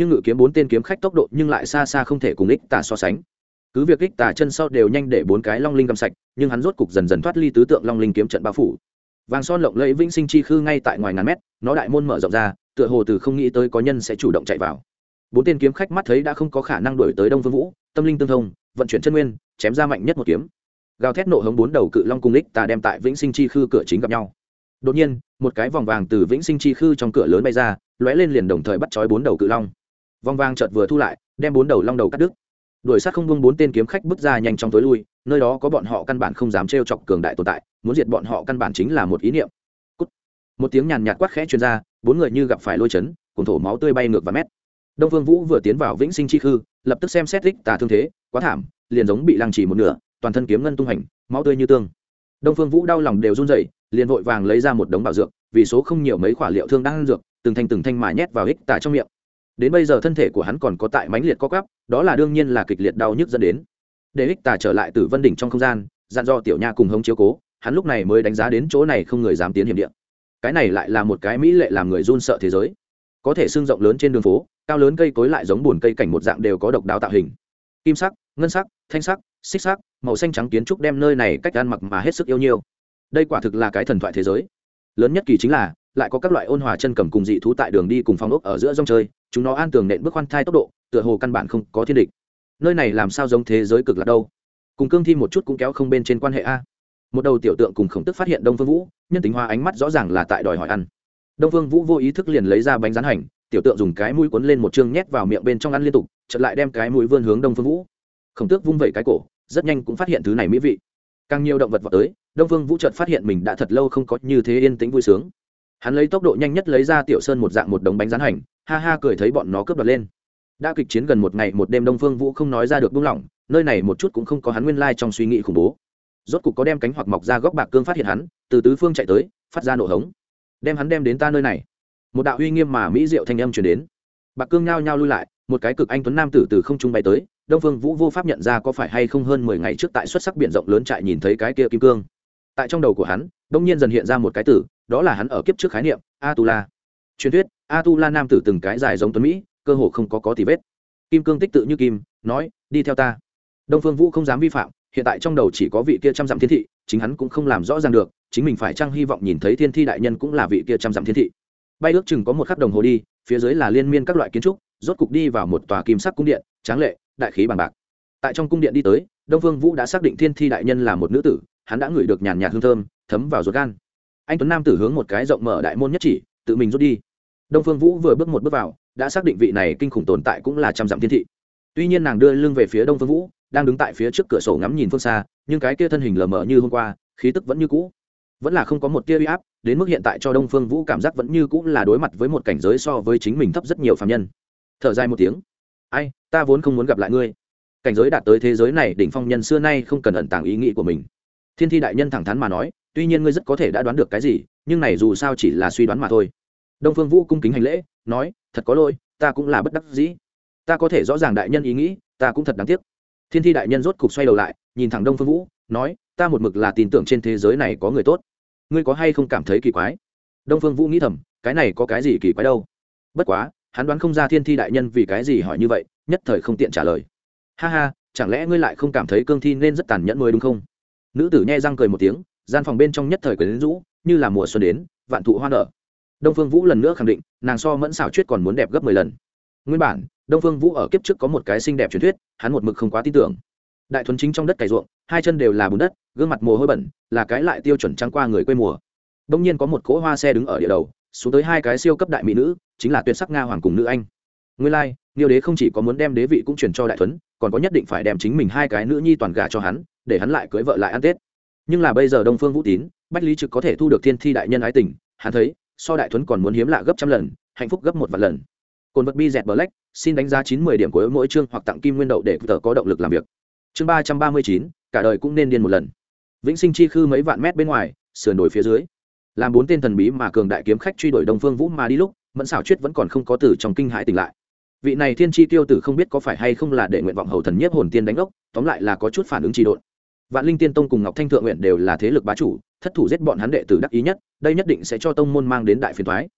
Speaker 1: nhưng ngự kiếm bốn tên kiếm khách tốc độ nhưng lại xa xa không thể cùng ích tà so sánh. Cứ việc ích tà chân sau đều nhanh để bốn cái long linh găm sạch, nhưng hắn rốt cục dần dần thoát ly tứ tượng long linh kiếm trận bao phủ. Vàng son lộng lẫy vĩnh sinh chi khư ngay tại ngoài ngàn mét, nó đại môn mở rộng ra, tựa hồ từ không nghĩ tới có nhân sẽ chủ động chạy vào. Bốn tên kiếm khách mắt thấy đã không có khả năng đuổi tới đông vương vũ, tâm linh tương thông, vận chuyển chân nguyên, chém ra mạnh nhất một kiếm. Gào thét nộ hống bốn đầu cự long cung ích tà đem tại vĩnh sinh chi khư cửa chính gặp nhau. Đột nhiên, một cái vòng vàng từ vĩnh sinh chi khư trong cửa lớn bay ra, lóe lên liền đồng thời bắt chói bốn đầu cự long vòng vang chợt vừa thu lại, đem bốn đầu long đầu cắt đứt. Đuổi sát không buông bốn tên kiếm khách bước ra nhanh trong tối lui, nơi đó có bọn họ căn bản không dám trêu chọc cường đại tồn tại, muốn diệt bọn họ căn bản chính là một ý niệm. Cút. một tiếng nhàn nhạt quát khẽ truyền ra, bốn người như gặp phải lôi chấn cùng thổ máu tươi bay ngược vào mét. Đông vương vũ vừa tiến vào vĩnh sinh chi khư, lập tức xem xét rích tà thương thế, quá thảm, liền giống bị lăng trì một nửa, toàn thân kiếm ngân tung hành, máu tươi như tương. Đông phương vũ đau lòng đều run rẩy, liền vội vàng lấy ra một đống bảo dược, vì số không nhiều mấy quả liệu thương đang ăn dược, từng thanh từng thanh mà nhét vào ích tà trong miệng đến bây giờ thân thể của hắn còn có tại mãnh liệt co quắp, đó là đương nhiên là kịch liệt đau nhức dẫn đến. Để ích tả trở lại từ vân đỉnh trong không gian, dặn do tiểu nha cùng hống chiếu cố, hắn lúc này mới đánh giá đến chỗ này không người dám tiến hiểm địa. Cái này lại là một cái mỹ lệ làm người run sợ thế giới. Có thể xương rộng lớn trên đường phố, cao lớn cây cối lại giống bùn cây cảnh một dạng đều có độc đáo tạo hình. Kim sắc, ngân sắc, thanh sắc, xích sắc, màu xanh trắng kiến trúc đem nơi này cách ăn mặc mà hết sức yêu nhiêu đây quả thực là cái thần thoại thế giới. Lớn nhất kỳ chính là lại có các loại ôn hòa chân cầm cùng dị thú tại đường đi cùng phong ốc ở giữa rong chơi, chúng nó an tường nện bước khoan thai tốc độ, tựa hồ căn bản không có thiên địch. Nơi này làm sao giống thế giới cực là đâu? Cùng cương thi một chút cũng kéo không bên trên quan hệ a. Một đầu tiểu tượng cùng khổng tức phát hiện đông phương vũ, nhân tính hoa ánh mắt rõ ràng là tại đòi hỏi ăn. Đông phương vũ vô ý thức liền lấy ra bánh rán hành, tiểu tượng dùng cái mũi cuốn lên một chương nhét vào miệng bên trong ăn liên tục, chợt lại đem cái mũi vươn hướng đông phương vũ. Khổng tước vung vẩy cái cổ, rất nhanh cũng phát hiện thứ này mỹ vị. Càng nhiều động vật vào tới, đông phương vũ chợt phát hiện mình đã thật lâu không có như thế yên tĩnh vui sướng hắn lấy tốc độ nhanh nhất lấy ra tiểu sơn một dạng một đống bánh rán hành, ha ha cười thấy bọn nó cướp đoạt lên. Đã kịch chiến gần một ngày, một đêm đông phương vũ không nói ra được buông lỏng, nơi này một chút cũng không có hắn nguyên lai trong suy nghĩ khủng bố. Rốt cục có đem cánh hoặc mọc ra góc bạc cương phát hiện hắn, từ tứ phương chạy tới, phát ra nổ hống. Đem hắn đem đến ta nơi này. Một đạo uy nghiêm mà mỹ diệu thanh âm truyền đến. Bạc cương nhao nhao lui lại, một cái cực anh tuấn nam tử từ không trung bay tới, đông phương vũ vô pháp nhận ra có phải hay không hơn mười ngày trước tại xuất sắc biển rộng lớn trại nhìn thấy cái kia kim cương. Tại trong đầu của hắn đông nhiên dần hiện ra một cái tử đó là hắn ở kiếp trước khái niệm, Atula. Truyền thuyết, Atula nam tử từng cái dài giống tuấn mỹ, cơ hồ không có có tì vết. Kim cương tích tự như kim, nói, đi theo ta. Đông phương vũ không dám vi phạm, hiện tại trong đầu chỉ có vị kia trăm dặm thiên thị, chính hắn cũng không làm rõ ràng được, chính mình phải chăng hy vọng nhìn thấy thiên thi đại nhân cũng là vị kia trăm dặm thiên thị. Bay ước chừng có một khắc đồng hồ đi, phía dưới là liên miên các loại kiến trúc, rốt cục đi vào một tòa kim sắc cung điện, tráng lệ, đại khí bằng bạc. Tại trong cung điện đi tới, đông phương vũ đã xác định thiên thi đại nhân là một nữ tử, hắn đã ngửi được nhàn nhạt hương thơm, thấm vào ruột gan anh tuấn nam tử hướng một cái rộng mở đại môn nhất chỉ, tự mình rút đi. Đông phương vũ vừa bước một bước vào, đã xác định vị này kinh khủng tồn tại cũng là trăm dặm thiên thị. Tuy nhiên nàng đưa lưng về phía đông phương vũ, đang đứng tại phía trước cửa sổ ngắm nhìn phương xa, nhưng cái kia thân hình lờ mờ như hôm qua, khí tức vẫn như cũ. Vẫn là không có một tia uy áp, đến mức hiện tại cho đông phương vũ cảm giác vẫn như cũ là đối mặt với một cảnh giới so với chính mình thấp rất nhiều phạm nhân. Thở dài một tiếng. Ai, ta vốn không muốn gặp lại ngươi. Cảnh giới đạt tới thế giới này, đỉnh phong nhân xưa nay không cần ẩn tàng ý nghĩ của mình. Thiên thi đại nhân thẳng thắn mà nói tuy nhiên ngươi rất có thể đã đoán được cái gì, nhưng này dù sao chỉ là suy đoán mà thôi. Đông phương vũ cung kính hành lễ, nói, thật có lỗi, ta cũng là bất đắc dĩ. Ta có thể rõ ràng đại nhân ý nghĩ, ta cũng thật đáng tiếc. Thiên thi đại nhân rốt cục xoay đầu lại, nhìn thẳng đông phương vũ, nói, ta một mực là tin tưởng trên thế giới này có người tốt. Ngươi có hay không cảm thấy kỳ quái? Đông phương vũ nghĩ thầm, cái này có cái gì kỳ quái đâu? Bất quá, hắn đoán không ra thiên thi đại nhân vì cái gì hỏi như vậy, nhất thời không tiện trả lời. Ha ha, chẳng lẽ ngươi lại không cảm thấy cương thi nên rất tàn nhẫn mới đúng không? Nữ tử nhai răng cười một tiếng gian phòng bên trong nhất thời quyến rũ như là mùa xuân đến vạn thụ hoa nở. Đông phương vũ lần nữa khẳng định nàng so mẫn xảo chuyết còn muốn đẹp gấp mười lần. Nguyên bản đông phương vũ ở kiếp trước có một cái xinh đẹp truyền thuyết hắn một mực không quá tin tưởng. Đại thuần chính trong đất cày ruộng hai chân đều là bùn đất gương mặt mồ hôi bẩn là cái lại tiêu chuẩn trắng qua người quê mùa. Đông nhiên có một cỗ hoa xe đứng ở địa đầu xuống tới hai cái siêu cấp đại mỹ nữ chính là tuyệt sắc nga hoàng cùng nữ anh. Nguyên lai、like, niêu đế không chỉ có muốn đem đế vị cũng truyền cho đại thuấn còn có nhất định phải đem chính mình hai cái nữ nhi toàn gà cho hắn để hắn lại cưới vợ lại ăn tết nhưng là bây giờ đông phương vũ tín, bách lý trực có thể thu được thiên thi đại nhân ái tình, hắn thấy, so đại thuấn còn muốn hiếm lạ gấp trăm lần, hạnh phúc gấp một vạn lần. Cồn vật bi dẹt black, xin đánh giá chín mươi điểm của mỗi chương hoặc tặng kim nguyên đậu để tờ có động lực làm việc. Chương ba trăm ba mươi chín, cả đời cũng nên điên một lần. Vĩnh sinh chi khư mấy vạn mét bên ngoài, sườn đồi phía dưới. Làm bốn tên thần bí mà cường đại kiếm khách truy đuổi đông phương vũ mà đi lúc, mẫn xảo chuyết vẫn còn không có từ trong kinh hãi tỉnh lại. Vị này thiên chi tiêu tử không biết có phải hay không là để nguyện vọng hầu thần nhiếp hồn tiên đánh ốc, tóm lại là có chút phản ứng trị độn vạn linh tiên tông cùng ngọc thanh thượng nguyện đều là thế lực bá chủ, thất thủ giết bọn hắn đệ tử đắc ý nhất, đây nhất định sẽ cho tông môn mang đến đại phiền thoái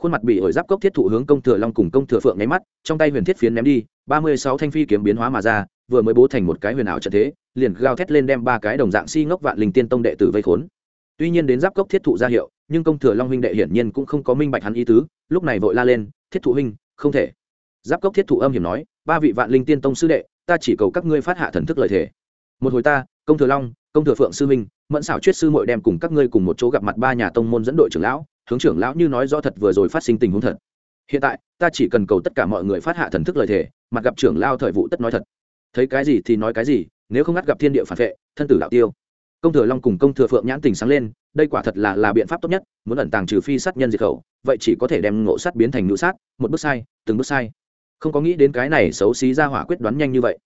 Speaker 1: khuôn mặt bị ổi giáp cốc thiết thụ hướng công thừa long cùng công thừa phượng nháy mắt, trong tay huyền thiết phiến ném đi, ba mươi sáu thanh phi kiếm biến hóa mà ra, vừa mới bố thành một cái huyền ảo trận thế, liền gào thét lên đem ba cái đồng dạng si ngốc vạn linh tiên tông đệ tử vây khốn. Tuy nhiên đến giáp cốc thiết thụ ra hiệu, nhưng công thừa long huynh đệ hiển nhiên cũng không có minh bạch hắn ý tứ, lúc này vội la lên, thiết thụ huynh, không thể. Giáp cốc thiết thụ âm hiểm nói, ba vị vạn linh tiên tông sư đệ, ta chỉ cầu các ngươi phát hạ thần thức lời thể một hồi ta công thừa long công thừa phượng sư Minh, mẫn xảo chuyết sư mội đem cùng các ngươi cùng một chỗ gặp mặt ba nhà tông môn dẫn đội trưởng lão hướng trưởng lão như nói rõ thật vừa rồi phát sinh tình huống thật. Hiện tại ta chỉ cần cầu tất cả mọi người phát hạ thần thức lời thể mặt gặp trưởng lao thời vụ tất nói thật. Thấy cái gì thì nói cái gì nếu không ngắt gặp thiên địa phản vệ thân tử đạo tiêu. Công thừa long cùng công thừa phượng nhãn tình sáng lên đây quả thật là là biện pháp tốt nhất muốn ẩn tàng trừ phi sát nhân diệt khẩu vậy chỉ có thể đem ngộ sát biến thành nữ sát một bước sai từng bước sai. Không có nghĩ đến cái này xấu xí ra hỏa quyết đoán nhanh như vậy.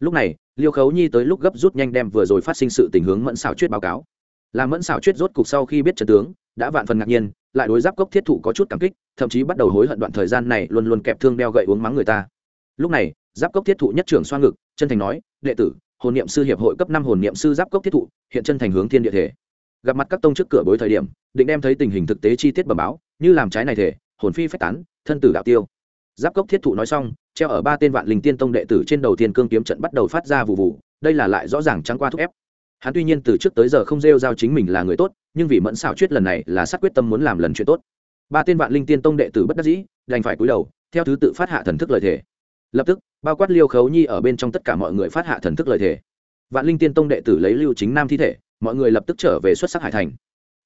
Speaker 1: Lúc này liêu khấu nhi tới lúc gấp rút nhanh đem vừa rồi phát sinh sự tình hướng mẫn xảo chuyết báo cáo. Làm mẫn xảo chuyết rốt cục sau khi biết trận tướng, đã vạn phần ngạc nhiên, lại đối giáp cốc thiết thụ có chút cảm kích, thậm chí bắt đầu hối hận đoạn thời gian này luôn luôn kẹp thương đeo gậy uống mắng người ta. Lúc này, giáp cốc thiết thụ nhất trưởng xoa ngực, chân thành nói, đệ tử, hồn niệm sư hiệp hội cấp năm hồn niệm sư giáp cốc thiết thụ, hiện chân thành hướng thiên địa thể. Gặp mặt các tông trước cửa bối thời điểm, định đem thấy tình hình thực tế chi tiết bẩm báo, như làm trái này thể, hồn phi phách tán, thân tử đạo tiêu giáp cốc thiết thụ nói xong, treo ở ba tên vạn linh tiên tông đệ tử trên đầu tiên cương kiếm trận bắt đầu phát ra vụ vụ, đây là lại rõ ràng trắng qua thúc ép. Hắn tuy nhiên từ trước tới giờ không rêu giao chính mình là người tốt, nhưng vì mẫn xảo chuyết lần này là sát quyết tâm muốn làm lần chuyện tốt. Ba tên vạn linh tiên tông đệ tử bất đắc dĩ, đành phải cúi đầu, theo thứ tự phát hạ thần thức lời thể lập tức, bao quát liêu khấu nhi ở bên trong tất cả mọi người phát hạ thần thức lời thể vạn linh tiên tông đệ tử lấy lưu chính nam thi thể, mọi người lập tức trở về xuất sắc hải thành.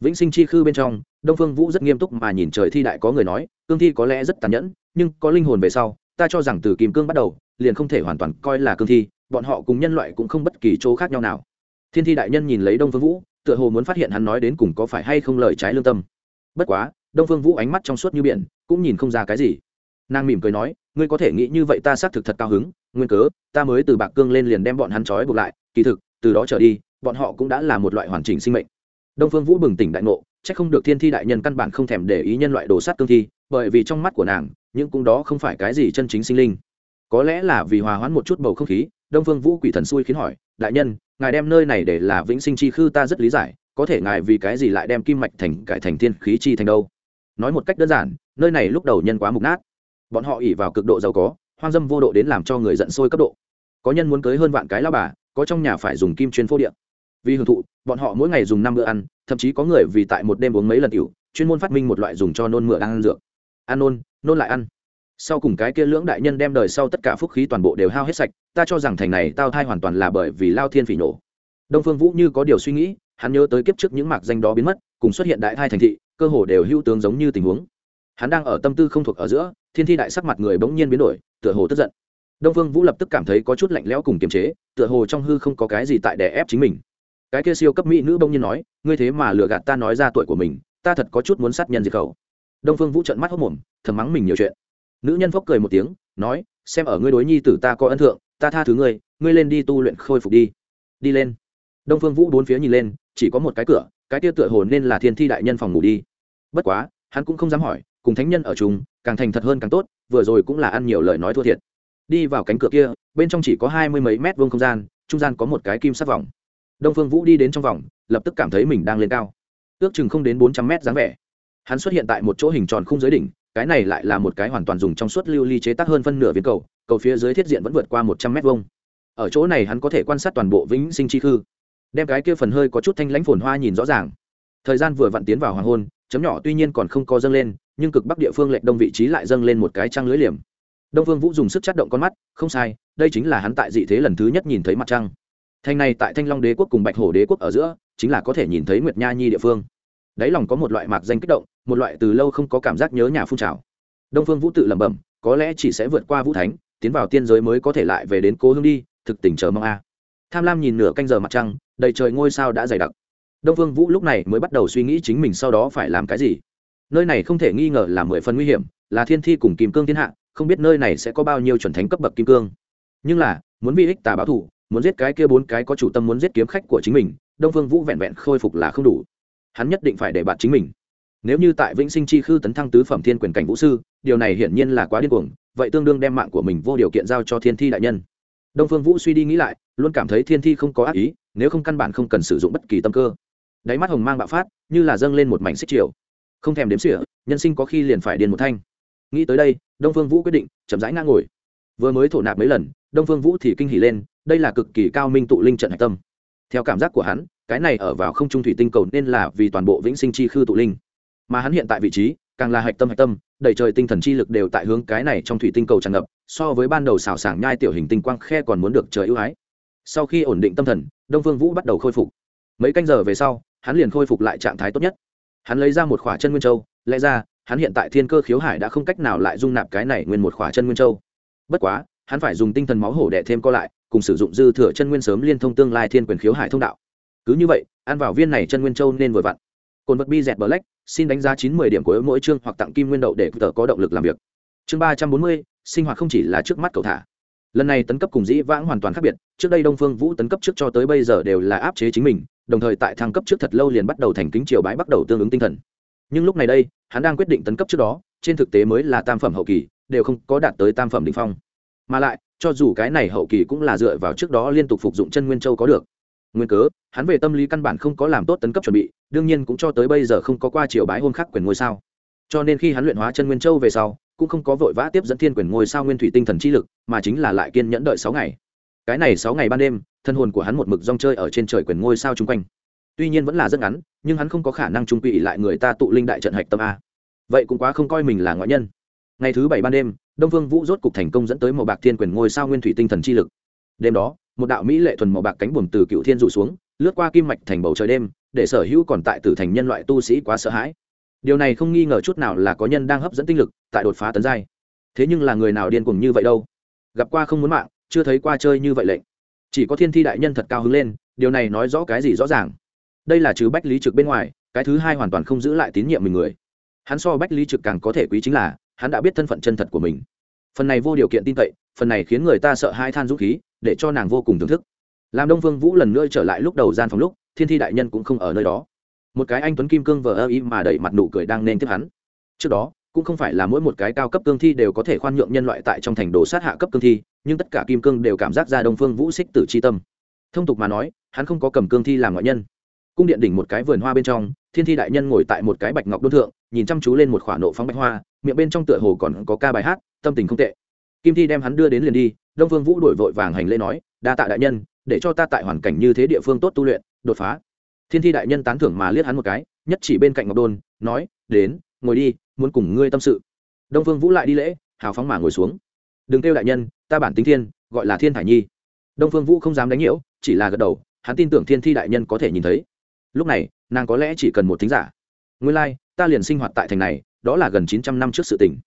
Speaker 1: Vĩnh sinh chi khư bên trong, đông phương vũ rất nghiêm túc mà nhìn trời thi đại có người nói, cương thi có lẽ rất tàn nhẫn nhưng có linh hồn về sau, ta cho rằng từ kim cương bắt đầu, liền không thể hoàn toàn coi là cương thi, bọn họ cùng nhân loại cũng không bất kỳ chỗ khác nhau nào. Thiên thi đại nhân nhìn lấy đông phương vũ, tựa hồ muốn phát hiện hắn nói đến cùng có phải hay không lời trái lương tâm. Bất quá, đông phương vũ ánh mắt trong suốt như biển, cũng nhìn không ra cái gì. Nàng mỉm cười nói, ngươi có thể nghĩ như vậy ta xác thực thật cao hứng, nguyên cớ, ta mới từ bạc cương lên liền đem bọn hắn trói buộc lại, kỳ thực, từ đó trở đi, bọn họ cũng đã là một loại hoàn chỉnh sinh mệnh. Đông phương vũ bừng tỉnh đại ngộ c h ắ c không được thiên thi đại nhân căn bản không thèm để ý nhân loại đồ sát cương thi, bởi vì trong mắt của nàng những cũng đó không phải cái gì chân chính sinh linh. Có lẽ là vì hòa hoãn một chút bầu không khí, đông phương vũ quỷ thần xui khiến hỏi, đại nhân, ngài đem nơi này để là vĩnh sinh chi khư ta rất lý giải, có thể ngài vì cái gì lại đem kim mạch thành cải thành thiên khí chi thành đâu? Nói một cách đơn giản, nơi này lúc đầu nhân quá mục nát. Bọn họ ỉ vào cực độ giàu có, hoang dâm vô độ đến làm cho người giận sôi cấp độ. Có nhân muốn cưới hơn vạn cái lao bà, có trong nhà phải dùng kim chuyên phô điện vì hưởng thụ, bọn họ mỗi ngày dùng năm bữa ăn, thậm chí có người vì tại một đêm uống mấy lần tiểu, chuyên môn phát minh một loại dùng cho nôn mửa đang ăn dược ăn nôn nôn lại ăn. Sau cùng cái kia lưỡng đại nhân đem đời sau tất cả phúc khí toàn bộ đều hao hết sạch, ta cho rằng thành này tao thai hoàn toàn là bởi vì lao thiên phỉ nổ. Đông phương vũ như có điều suy nghĩ, hắn nhớ tới kiếp trước những mạc danh đó biến mất, cùng xuất hiện đại thai thành thị, cơ hồ đều hữu tướng giống như tình huống. Hắn đang ở tâm tư không thuộc ở giữa, thiên thi đại sắc mặt người bỗng nhiên biến đổi, tựa hồ tức giận. Đông phương vũ lập tức cảm thấy có chút lạnh lẽo cùng kiềm chế, tựa hồ trong hư không có cái gì tại đè ép chính mình. Cái kia siêu cấp mỹ nữ bỗng nhiên nói, ngươi thế mà lừa gạt ta nói ra tuổi của mình, ta thật có chút muốn sát nhân diệt khẩu đông phương vũ trợn mắt hốc mồm thầm mắng mình nhiều chuyện. Nữ nhân phốc cười một tiếng nói xem ở ngươi đối nhi tử ta có ân thượng ta tha thứ ngươi ngươi lên đi tu luyện khôi phục đi. Đi lên. Đông phương vũ bốn phía nhìn lên chỉ có một cái cửa cái kia tựa hồ nên là thiên thi đại nhân phòng ngủ đi. Bất quá hắn cũng không dám hỏi cùng thánh nhân ở chúng, càng thành thật hơn càng tốt vừa rồi cũng là ăn nhiều lời nói thua thiệt. Đi vào cánh cửa kia bên trong chỉ có hai mươi mấy mét vuông không gian trung gian có một cái kim sắc vòng. Đông phương vũ đi đến trong vòng lập tức cảm thấy mình đang lên cao. Ước chừng không đến bốn trăm mét dáng vẻ hắn xuất hiện tại một chỗ hình tròn khung dưới đỉnh, cái này lại là một cái hoàn toàn dùng trong suốt lưu ly chế tác hơn phân nửa viên cầu cầu phía dưới thiết diện vẫn vượt qua một trăm mét vông ở chỗ này hắn có thể quan sát toàn bộ vĩnh sinh chi khư. Đem cái kia phần hơi có chút thanh lãnh phồn hoa nhìn rõ ràng. Thời gian vừa vặn tiến vào hoàng hôn, chấm nhỏ tuy nhiên còn không có dâng lên, nhưng cực bắc địa phương lệch đông vị trí lại dâng lên một cái trăng lưới liềm. Đông vương vũ dùng sức chát động con mắt, không sai, đây chính là hắn tại dị thế lần thứ nhất nhìn thấy mặt trăng. Thành này tại thanh long đế quốc cùng bạch hổ đế quốc ở giữa, chính là có thể nhìn thấy nguyệt nha nhi địa phương đáy lòng có một loại mạc danh kích động, một loại từ lâu không có cảm giác nhớ nhà phun trào. Đông phương vũ tự lẩm bẩm, có lẽ chỉ sẽ vượt qua vũ thánh, tiến vào tiên giới mới có thể lại về đến cố hương đi, thực tình chờ mong a. Tham lam nhìn nửa canh giờ mặt trăng, đầy trời ngôi sao đã dày đặc. Đông phương vũ lúc này mới bắt đầu suy nghĩ chính mình sau đó phải làm cái gì. Nơi này không thể nghi ngờ là mười phần nguy hiểm, là thiên thi cùng kim cương thiên hạ, không biết nơi này sẽ có bao nhiêu chuẩn thánh cấp bậc kim cương. Nhưng là, muốn vi ích tà báo thủ muốn giết cái kia bốn cái có chủ tâm muốn giết kiếm khách của chính mình, đông phương vũ vẹn vẹn khôi phục là không đủ hắn nhất định phải để bạn chính mình. Nếu như tại vĩnh sinh chi khư tấn thăng tứ phẩm thiên quyền cảnh vũ sư, điều này hiển nhiên là quá điên cuồng, vậy tương đương đem mạng của mình vô điều kiện giao cho thiên thi đại nhân. Đông phương vũ suy đi nghĩ lại, luôn cảm thấy thiên thi không có ác ý, nếu không căn bản không cần sử dụng bất kỳ tâm cơ. Đáy mắt hồng mang bạo phát, như là dâng lên một mảnh xích chiều không thèm đếm xỉa, nhân sinh có khi liền phải điền một thanh. Nghĩ tới đây, đông phương vũ quyết định, chậm rãi ngang ngồi. Vừa mới thổ nạp mấy lần, đông phương vũ thì kinh hỉ lên, đây là cực kỳ cao minh tụ linh trận hạch tâm. Theo cảm giác của hắn cái này ở vào không trung thủy tinh cầu nên là vì toàn bộ vĩnh sinh chi khư tụ linh. Mà hắn hiện tại vị trí, càng là hạch tâm hạch tâm đầy trời tinh thần chi lực đều tại hướng cái này trong thủy tinh cầu tràn ngập, so với ban đầu xào sảng nhai tiểu hình tinh quang khe còn muốn được trời ưu ái. Sau khi ổn định tâm thần, đông phương vũ bắt đầu khôi phục. Mấy canh giờ về sau, hắn liền khôi phục lại trạng thái tốt nhất. Hắn lấy ra một khỏa chân nguyên châu, lẽ ra, hắn hiện tại thiên cơ khiếu hải đã không cách nào lại dung nạp cái này nguyên một khỏa chân nguyên châu. Bất quá, hắn phải dùng tinh thần máu hổ đẻ thêm co lại, cùng sử dụng dư thừa chân nguyên sớm liên thông tương lai thiên quyền khiếu hải thông đạo cứ như vậy, ăn vào viên này chân nguyên châu nên vừa vặn. Cồn vật bi dẹt black, xin đánh giá chín mươi điểm của mỗi chương hoặc tặng kim nguyên đậu để tờ có động lực làm việc. Chương ba trăm bốn mươi, sinh hoạt không chỉ là trước mắt cầu thả. Lần này tấn cấp cùng dĩ vãng hoàn toàn khác biệt, trước đây đông phương vũ tấn cấp trước cho tới bây giờ đều là áp chế chính mình, đồng thời tại thăng cấp trước thật lâu liền bắt đầu thành kính triều bái bắt đầu tương ứng tinh thần. Nhưng lúc này đây, hắn đang quyết định tấn cấp trước đó, trên thực tế mới là tam phẩm hậu kỳ, đều không có đạt tới tam phẩm đ ỉ n h phong. Mà lại, cho dù cái này hậu kỳ cũng là dựa vào trước đó liên tục phục dụng chân nguyên châu có được nguyên cớ, hắn về tâm lý căn bản không có làm tốt tấn cấp chuẩn bị, đương nhiên cũng cho tới bây giờ không có qua triều bái hôn khắc quyền ngôi sao. Cho nên khi hắn luyện hóa chân nguyên châu về sau, cũng không có vội vã tiếp dẫn thiên quyền ngôi sao nguyên thủy tinh thần chi lực, mà chính là lại kiên nhẫn đợi sáu ngày. Cái này sáu ngày ban đêm, thân hồn của hắn một mực rong chơi ở trên trời quyền ngôi sao chung quanh. Tuy nhiên vẫn là rất ngắn, nhưng hắn không có khả năng trung quỵ lại người ta tụ linh đại trận hạch tâm a. Vậy cũng quá không coi mình là ngoại nhân. Ngày thứ bảy ban đêm, đông vương vũ rốt cục thành công dẫn tới màu bạc thiên quyền ngôi sao nguyên thủy tinh thần chi lực. Đêm đó một đạo mỹ lệ thuần màu bạc cánh buồm từ cựu thiên rủ xuống, lướt qua kim mạch thành bầu trời đêm, để sở hữu còn tại tử thành nhân loại tu sĩ quá sợ hãi. Điều này không nghi ngờ chút nào là có nhân đang hấp dẫn tinh lực, tại đột phá tấn giai. Thế nhưng là người nào điên cuồng như vậy đâu? Gặp qua không muốn mạng, chưa thấy qua chơi như vậy lệnh. Chỉ có thiên thi đại nhân thật cao hứng lên, điều này nói rõ cái gì rõ ràng. Đây là chứ bách lý trực bên ngoài, cái thứ hai hoàn toàn không giữ lại tín nhiệm mình người. Hắn so bách lý trực càng có thể quý chính là, hắn đã biết thân phận chân thật của mình. Phần này vô điều kiện tin cậy, phần này khiến người ta sợ hai than dũng khí để cho nàng vô cùng thưởng thức. Làm đông vương vũ lần nữa trở lại lúc đầu gian phòng lúc, thiên thi đại nhân cũng không ở nơi đó. Một cái anh tuấn kim cương vờ ơ ý mà đẩy mặt nụ cười đang nên tiếp hắn. Trước đó, cũng không phải là mỗi một cái cao cấp cương thi đều có thể khoan nhượng nhân loại tại trong thành đồ sát hạ cấp cương thi, nhưng tất cả kim cương đều cảm giác ra đông phương vũ xích tử c h i tâm. Thông tục mà nói, hắn không có cầm cương thi làm ngoại nhân. Cung điện đỉnh một cái vườn hoa bên trong, thiên thi đại nhân ngồi tại một cái bạch ngọc đôn thượng, nhìn chăm chú lên một khoả nộ phóng bạch hoa, miệng bên trong tựa hồ còn có ca bài hát, tâm tình không tệ kim thi đem hắn đưa đến liền đi đông phương vũ đổi vội vàng hành lễ nói đa tạ đại nhân để cho ta tại hoàn cảnh như thế địa phương tốt tu luyện đột phá. Thiên thi đại nhân tán thưởng mà liếc hắn một cái nhất chỉ bên cạnh ngọc đôn nói đến ngồi đi muốn cùng ngươi tâm sự. Đông phương vũ lại đi lễ hào phóng mà ngồi xuống. Đừng kêu đại nhân ta bản tính thiên gọi là thiên thải nhi. Đông phương vũ không dám đánh nhiễu chỉ là gật đầu hắn tin tưởng thiên thi đại nhân có thể nhìn thấy. Lúc này nàng có lẽ chỉ cần một thính giả. Nguyên lai、like, ta liền sinh hoạt tại thành này đó là gần chín trăm năm trước sự tình.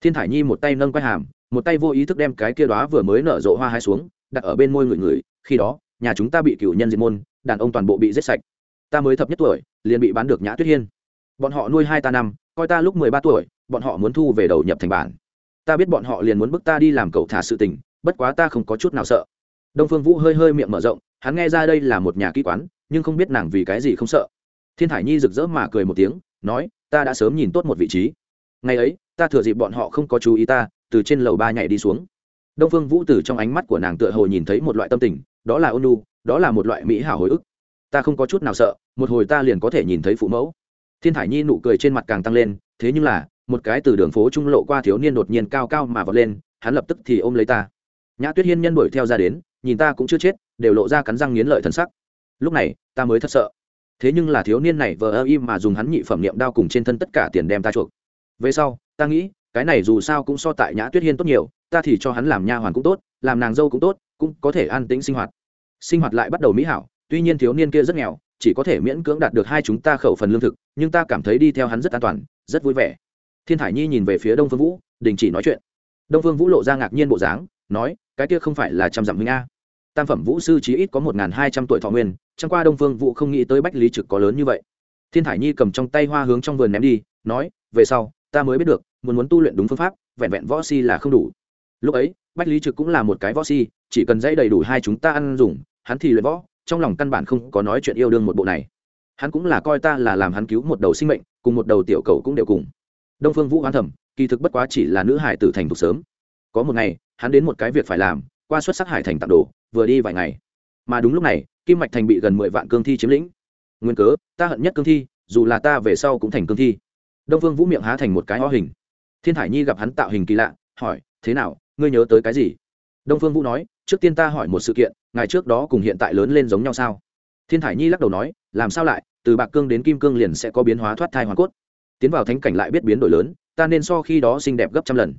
Speaker 1: Thiên thải nhi một tay nâng quai hàm một tay vô ý thức đem cái kia đó vừa mới nở rộ hoa hai xuống, đặt ở bên môi người người, khi đó, nhà chúng ta bị cửu nhân diệt môn, đàn ông toàn bộ bị giết sạch. Ta mới thập nhất tuổi, liền bị bán được nhã tuyết hiên. Bọn họ nuôi hai ta năm, coi ta lúc mười ba tuổi, bọn họ muốn thu về đầu nhập thành bản. Ta biết bọn họ liền muốn bức ta đi làm cậu thả sự tình, bất quá ta không có chút nào sợ. Đông phương vũ hơi hơi miệng mở rộng, hắn nghe ra đây là một nhà kỹ quán, nhưng không biết nàng vì cái gì không sợ. Thiên thải nhi rực rỡ mà cười một tiếng, nói, ta đã sớm nhìn tốt một vị trí. Ngày ấy, ta thừa dịp bọn họ không có chú ý ta từ trên lầu ba nhảy đi xuống. Đông phương vũ từ trong ánh mắt của nàng tựa hồ nhìn thấy một loại tâm tình, đó là ôn nu đó là một loại mỹ hảo hồi ức. Ta không có chút nào sợ, một hồi ta liền có thể nhìn thấy phụ mẫu. Thiên thải nhi nụ cười trên mặt càng tăng lên, thế nhưng là, một cái từ đường phố trung lộ qua thiếu niên đột nhiên cao cao mà vọt lên, hắn lập tức thì ôm lấy ta. Nhã tuyết hiên nhân đuổi theo ra đến, nhìn ta cũng chưa chết, đều lộ ra cắn răng nghiến lợi thân sắc. Lúc này, ta mới thật sợ. Thế nhưng là thiếu niên này vờ ơ im mà dùng hắn nhị phẩm niệm đao cùng trên thân tất cả tiền đem ta chuộc. Về sau, ta nghĩ cái này dù sao cũng so tại nhã tuyết hiên tốt nhiều, ta thì cho hắn làm nha hoàn cũng tốt, làm nàng dâu cũng tốt, cũng có thể an tĩnh sinh hoạt. Sinh hoạt lại bắt đầu mỹ hảo, tuy nhiên thiếu niên kia rất nghèo, chỉ có thể miễn cưỡng đạt được hai chúng ta khẩu phần lương thực, nhưng ta cảm thấy đi theo hắn rất an toàn, rất vui vẻ. Thiên thải nhi nhìn về phía đông phương vũ, đình chỉ nói chuyện. Đông phương vũ lộ ra ngạc nhiên bộ dáng, nói, cái kia không phải là trăm dặm huynh a. Tam phẩm vũ sư chí ít có một n g h n hai trăm tuổi thọ nguyên, chẳng qua đông phương vũ không nghĩ tới bách lý trực có lớn như vậy. Thiên thải nhi cầm trong tay hoa hướng trong vườn ném đi, nói, về sau, ta mới biết được muốn muốn tu luyện đúng phương pháp, vẹn vẹn võ si là không đủ. Lúc ấy, bách lý trực cũng là một cái võ si, chỉ cần dãy đầy đủ hai chúng ta ăn dùng, hắn thì luyện võ, trong lòng căn bản không có nói chuyện yêu đương một bộ này. Hắn cũng là coi ta là làm hắn cứu một đầu sinh mệnh, cùng một đầu tiểu cầu cũng đều cùng. Đông phương vũ hoán thẩm kỳ thực bất quá chỉ là nữ hải tử thành thục sớm. Có một ngày, hắn đến một cái việc phải làm, qua xuất sắc hải thành tặng đồ, vừa đi vài ngày. Mà đúng lúc này, kim mạch thành bị gần mười vạn cương thi chiếm lĩnh. Nguyên cớ, ta hận nhất cương thi, dù là ta về sau cũng thành cương thi. Đông phương vũ miệng há thành một cái ho hình thiên thải nhi gặp hắn tạo hình kỳ lạ, hỏi, thế nào, ngươi nhớ tới cái gì? Đông phương vũ nói, trước tiên ta hỏi một sự kiện ngày trước đó cùng hiện tại lớn lên giống nhau sao? Thiên thải nhi lắc đầu nói, làm sao lại, từ bạc cương đến kim cương liền sẽ có biến hóa thoát thai hoàn cốt. Tiến vào thánh cảnh lại biết biến đổi lớn, ta nên so khi đó xinh đẹp gấp trăm lần.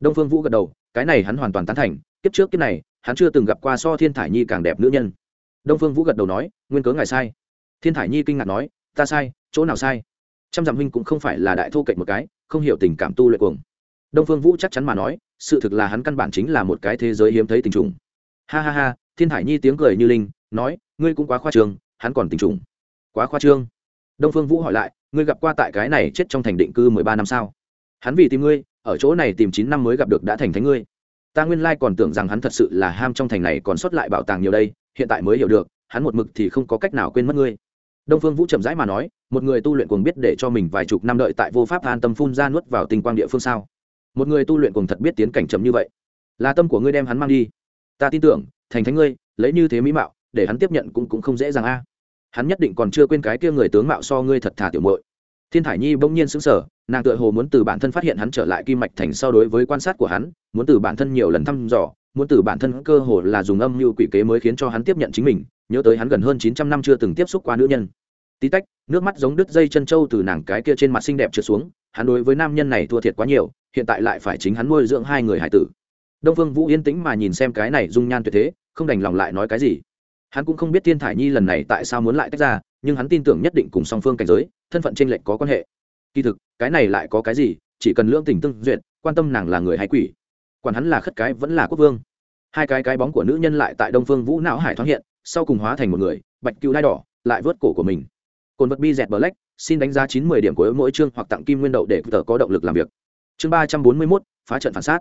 Speaker 1: Đông phương vũ gật đầu, cái này hắn hoàn toàn tán thành, kiếp trước kiếp này, hắn chưa từng gặp qua so thiên thải nhi càng đẹp nữ nhân. Đông phương vũ gật đầu nói, nguyên cớ ngài sai. Thiên thải nhi kinh ngạc nói, ta sai, chỗ nào sai? Trăm dặm huynh cũng không phải là đại thô cậy một cái không hiểu tình cảm tu luyện cuồng. Đông phương vũ chắc chắn mà nói, sự thực là hắn căn bản chính là một cái thế giới hiếm thấy tình trùng. Ha ha ha, thiên Hải nhi tiếng cười như linh, nói, ngươi cũng quá khoa trương, hắn còn tình trùng. Quá khoa trương. Đông phương vũ hỏi lại, ngươi gặp qua tại cái này chết trong thành định cư mười ba năm sao? Hắn vì tìm ngươi, ở chỗ này tìm chín năm mới gặp được đã thành thánh ngươi. Ta nguyên lai còn tưởng rằng hắn thật sự là ham trong thành này còn sót lại bảo tàng nhiều đây, hiện tại mới hiểu được, hắn một mực thì không có cách nào quên mất ngươi đông phương vũ chậm rãi mà nói, một người tu luyện cùng biết để cho mình vài chục năm đợi tại vô pháp an tâm phun ra nuốt vào tinh quang địa phương sao? Một người tu luyện cùng thật biết tiến cảnh chậm như vậy, là tâm của ngươi đem hắn mang đi. Ta tin tưởng, thành thánh ngươi, lấy như thế mỹ mạo, để hắn tiếp nhận cũng cũng không dễ dàng a. Hắn nhất định còn chưa quên cái kia người tướng mạo so ngươi thật thà tiểu muội. Thiên thải nhi bỗng nhiên sững sờ, nàng tựa hồ muốn từ bản thân phát hiện hắn trở lại kim mạch thành so đối với quan sát của hắn, muốn từ bản thân nhiều lần thăm dò, muốn từ bản thân cơ hồ là dùng âm mưu quỷ kế mới khiến cho hắn tiếp nhận chính mình nhớ tới hắn gần hơn chín trăm năm chưa từng tiếp xúc qua nữ nhân. Tí tách, nước mắt giống đứt dây chân trâu từ nàng cái kia trên mặt xinh đẹp trượt xuống, hắn đối với nam nhân này thua thiệt quá nhiều, hiện tại lại phải chính hắn nuôi dưỡng hai người hải tử. Đông phương vũ yên tĩnh mà nhìn xem cái này dung nhan tuyệt thế, không đành lòng lại nói cái gì. Hắn cũng không biết thiên thải nhi lần này tại sao muốn lại tách ra, nhưng hắn tin tưởng nhất định cùng song phương cảnh giới, thân phận tranh lệch có quan hệ. Kỳ thực, cái này lại có cái gì, chỉ cần lượng tình tương duyệt, quan tâm nàng là người hay quỷ. Quản hắn là khất cái vẫn là quốc vương. Hai cái cái bóng của nữ nhân lại tại đông phương vũ não hải thoáng hiện sau cùng hóa thành một người, bạch cựu đai đỏ, lại vớt cổ của mình. Cồn vật bi dẹt black, xin đánh giá chín mươi điểm của mỗi chương hoặc tặng kim nguyên đậu để tờ có động lực làm việc. Chương ba trăm bốn mươi mốt, phá trận phản sát.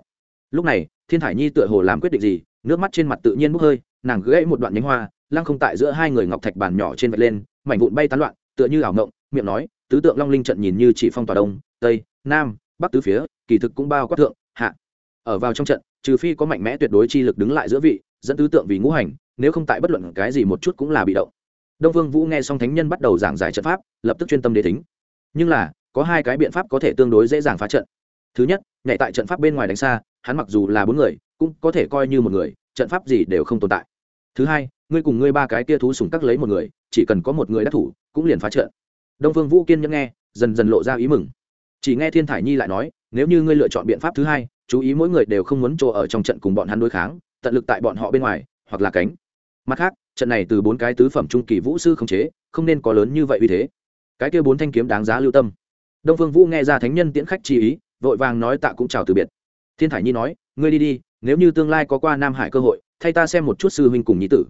Speaker 1: Lúc này, thiên thải nhi tựa hồ làm quyết định gì, nước mắt trên mặt tự nhiên bốc hơi, nàng gãy một đoạn nhánh hoa, lăng không tại giữa hai người ngọc thạch bàn nhỏ trên vạch lên, mảnh vụn bay tán loạn, tựa như ảo ngộng miệng nói, tứ tượng long linh trận nhìn như chỉ phong tỏa đông, tây, nam, bắc tứ phía, kỳ thực cũng bao quát thượng, hạ. Ở vào trong trận, trừ phi có mạnh mẽ tuyệt đối chi lực đứng lại giữa vị, dẫn tứ tượng vì ngũ hành nếu không tại bất luận cái gì một chút cũng là bị động. Đông vương vũ nghe xong thánh nhân bắt đầu giảng giải trận pháp, lập tức chuyên tâm đế tính. nhưng là, có hai cái biện pháp có thể tương đối dễ dàng phá trận. Thứ nhất, nhảy tại trận pháp bên ngoài đánh xa, hắn mặc dù là bốn người, cũng có thể coi như một người, trận pháp gì đều không tồn tại. Thứ hai, ngươi cùng ngươi ba cái kia thú sùng cắt lấy một người, chỉ cần có một người đắc thủ, cũng liền phá trận. Đông phương vũ kiên nhẫn nghe, dần dần lộ ra ý mừng. Chỉ nghe thiên thải nhi lại nói, nếu như ngươi lựa chọn biện pháp thứ hai, chú ý mỗi người đều không muốn chỗ ở trong trận cùng bọn hắn đối kháng, tận lực tại bọn họ bên ngoài, hoặc là cánh mặt khác, trận này từ bốn cái tứ phẩm trung kỳ vũ sư khống chế, không nên có lớn như vậy uy thế. Cái kia bốn thanh kiếm đáng giá lưu tâm. Đông phương vũ nghe ra thánh nhân tiễn khách chi ý, vội vàng nói tạ cũng chào từ biệt. Thiên thải nhi nói, ngươi đi đi, nếu như tương lai có qua nam hải cơ hội, thay ta xem một chút sư huynh cùng nhí tử.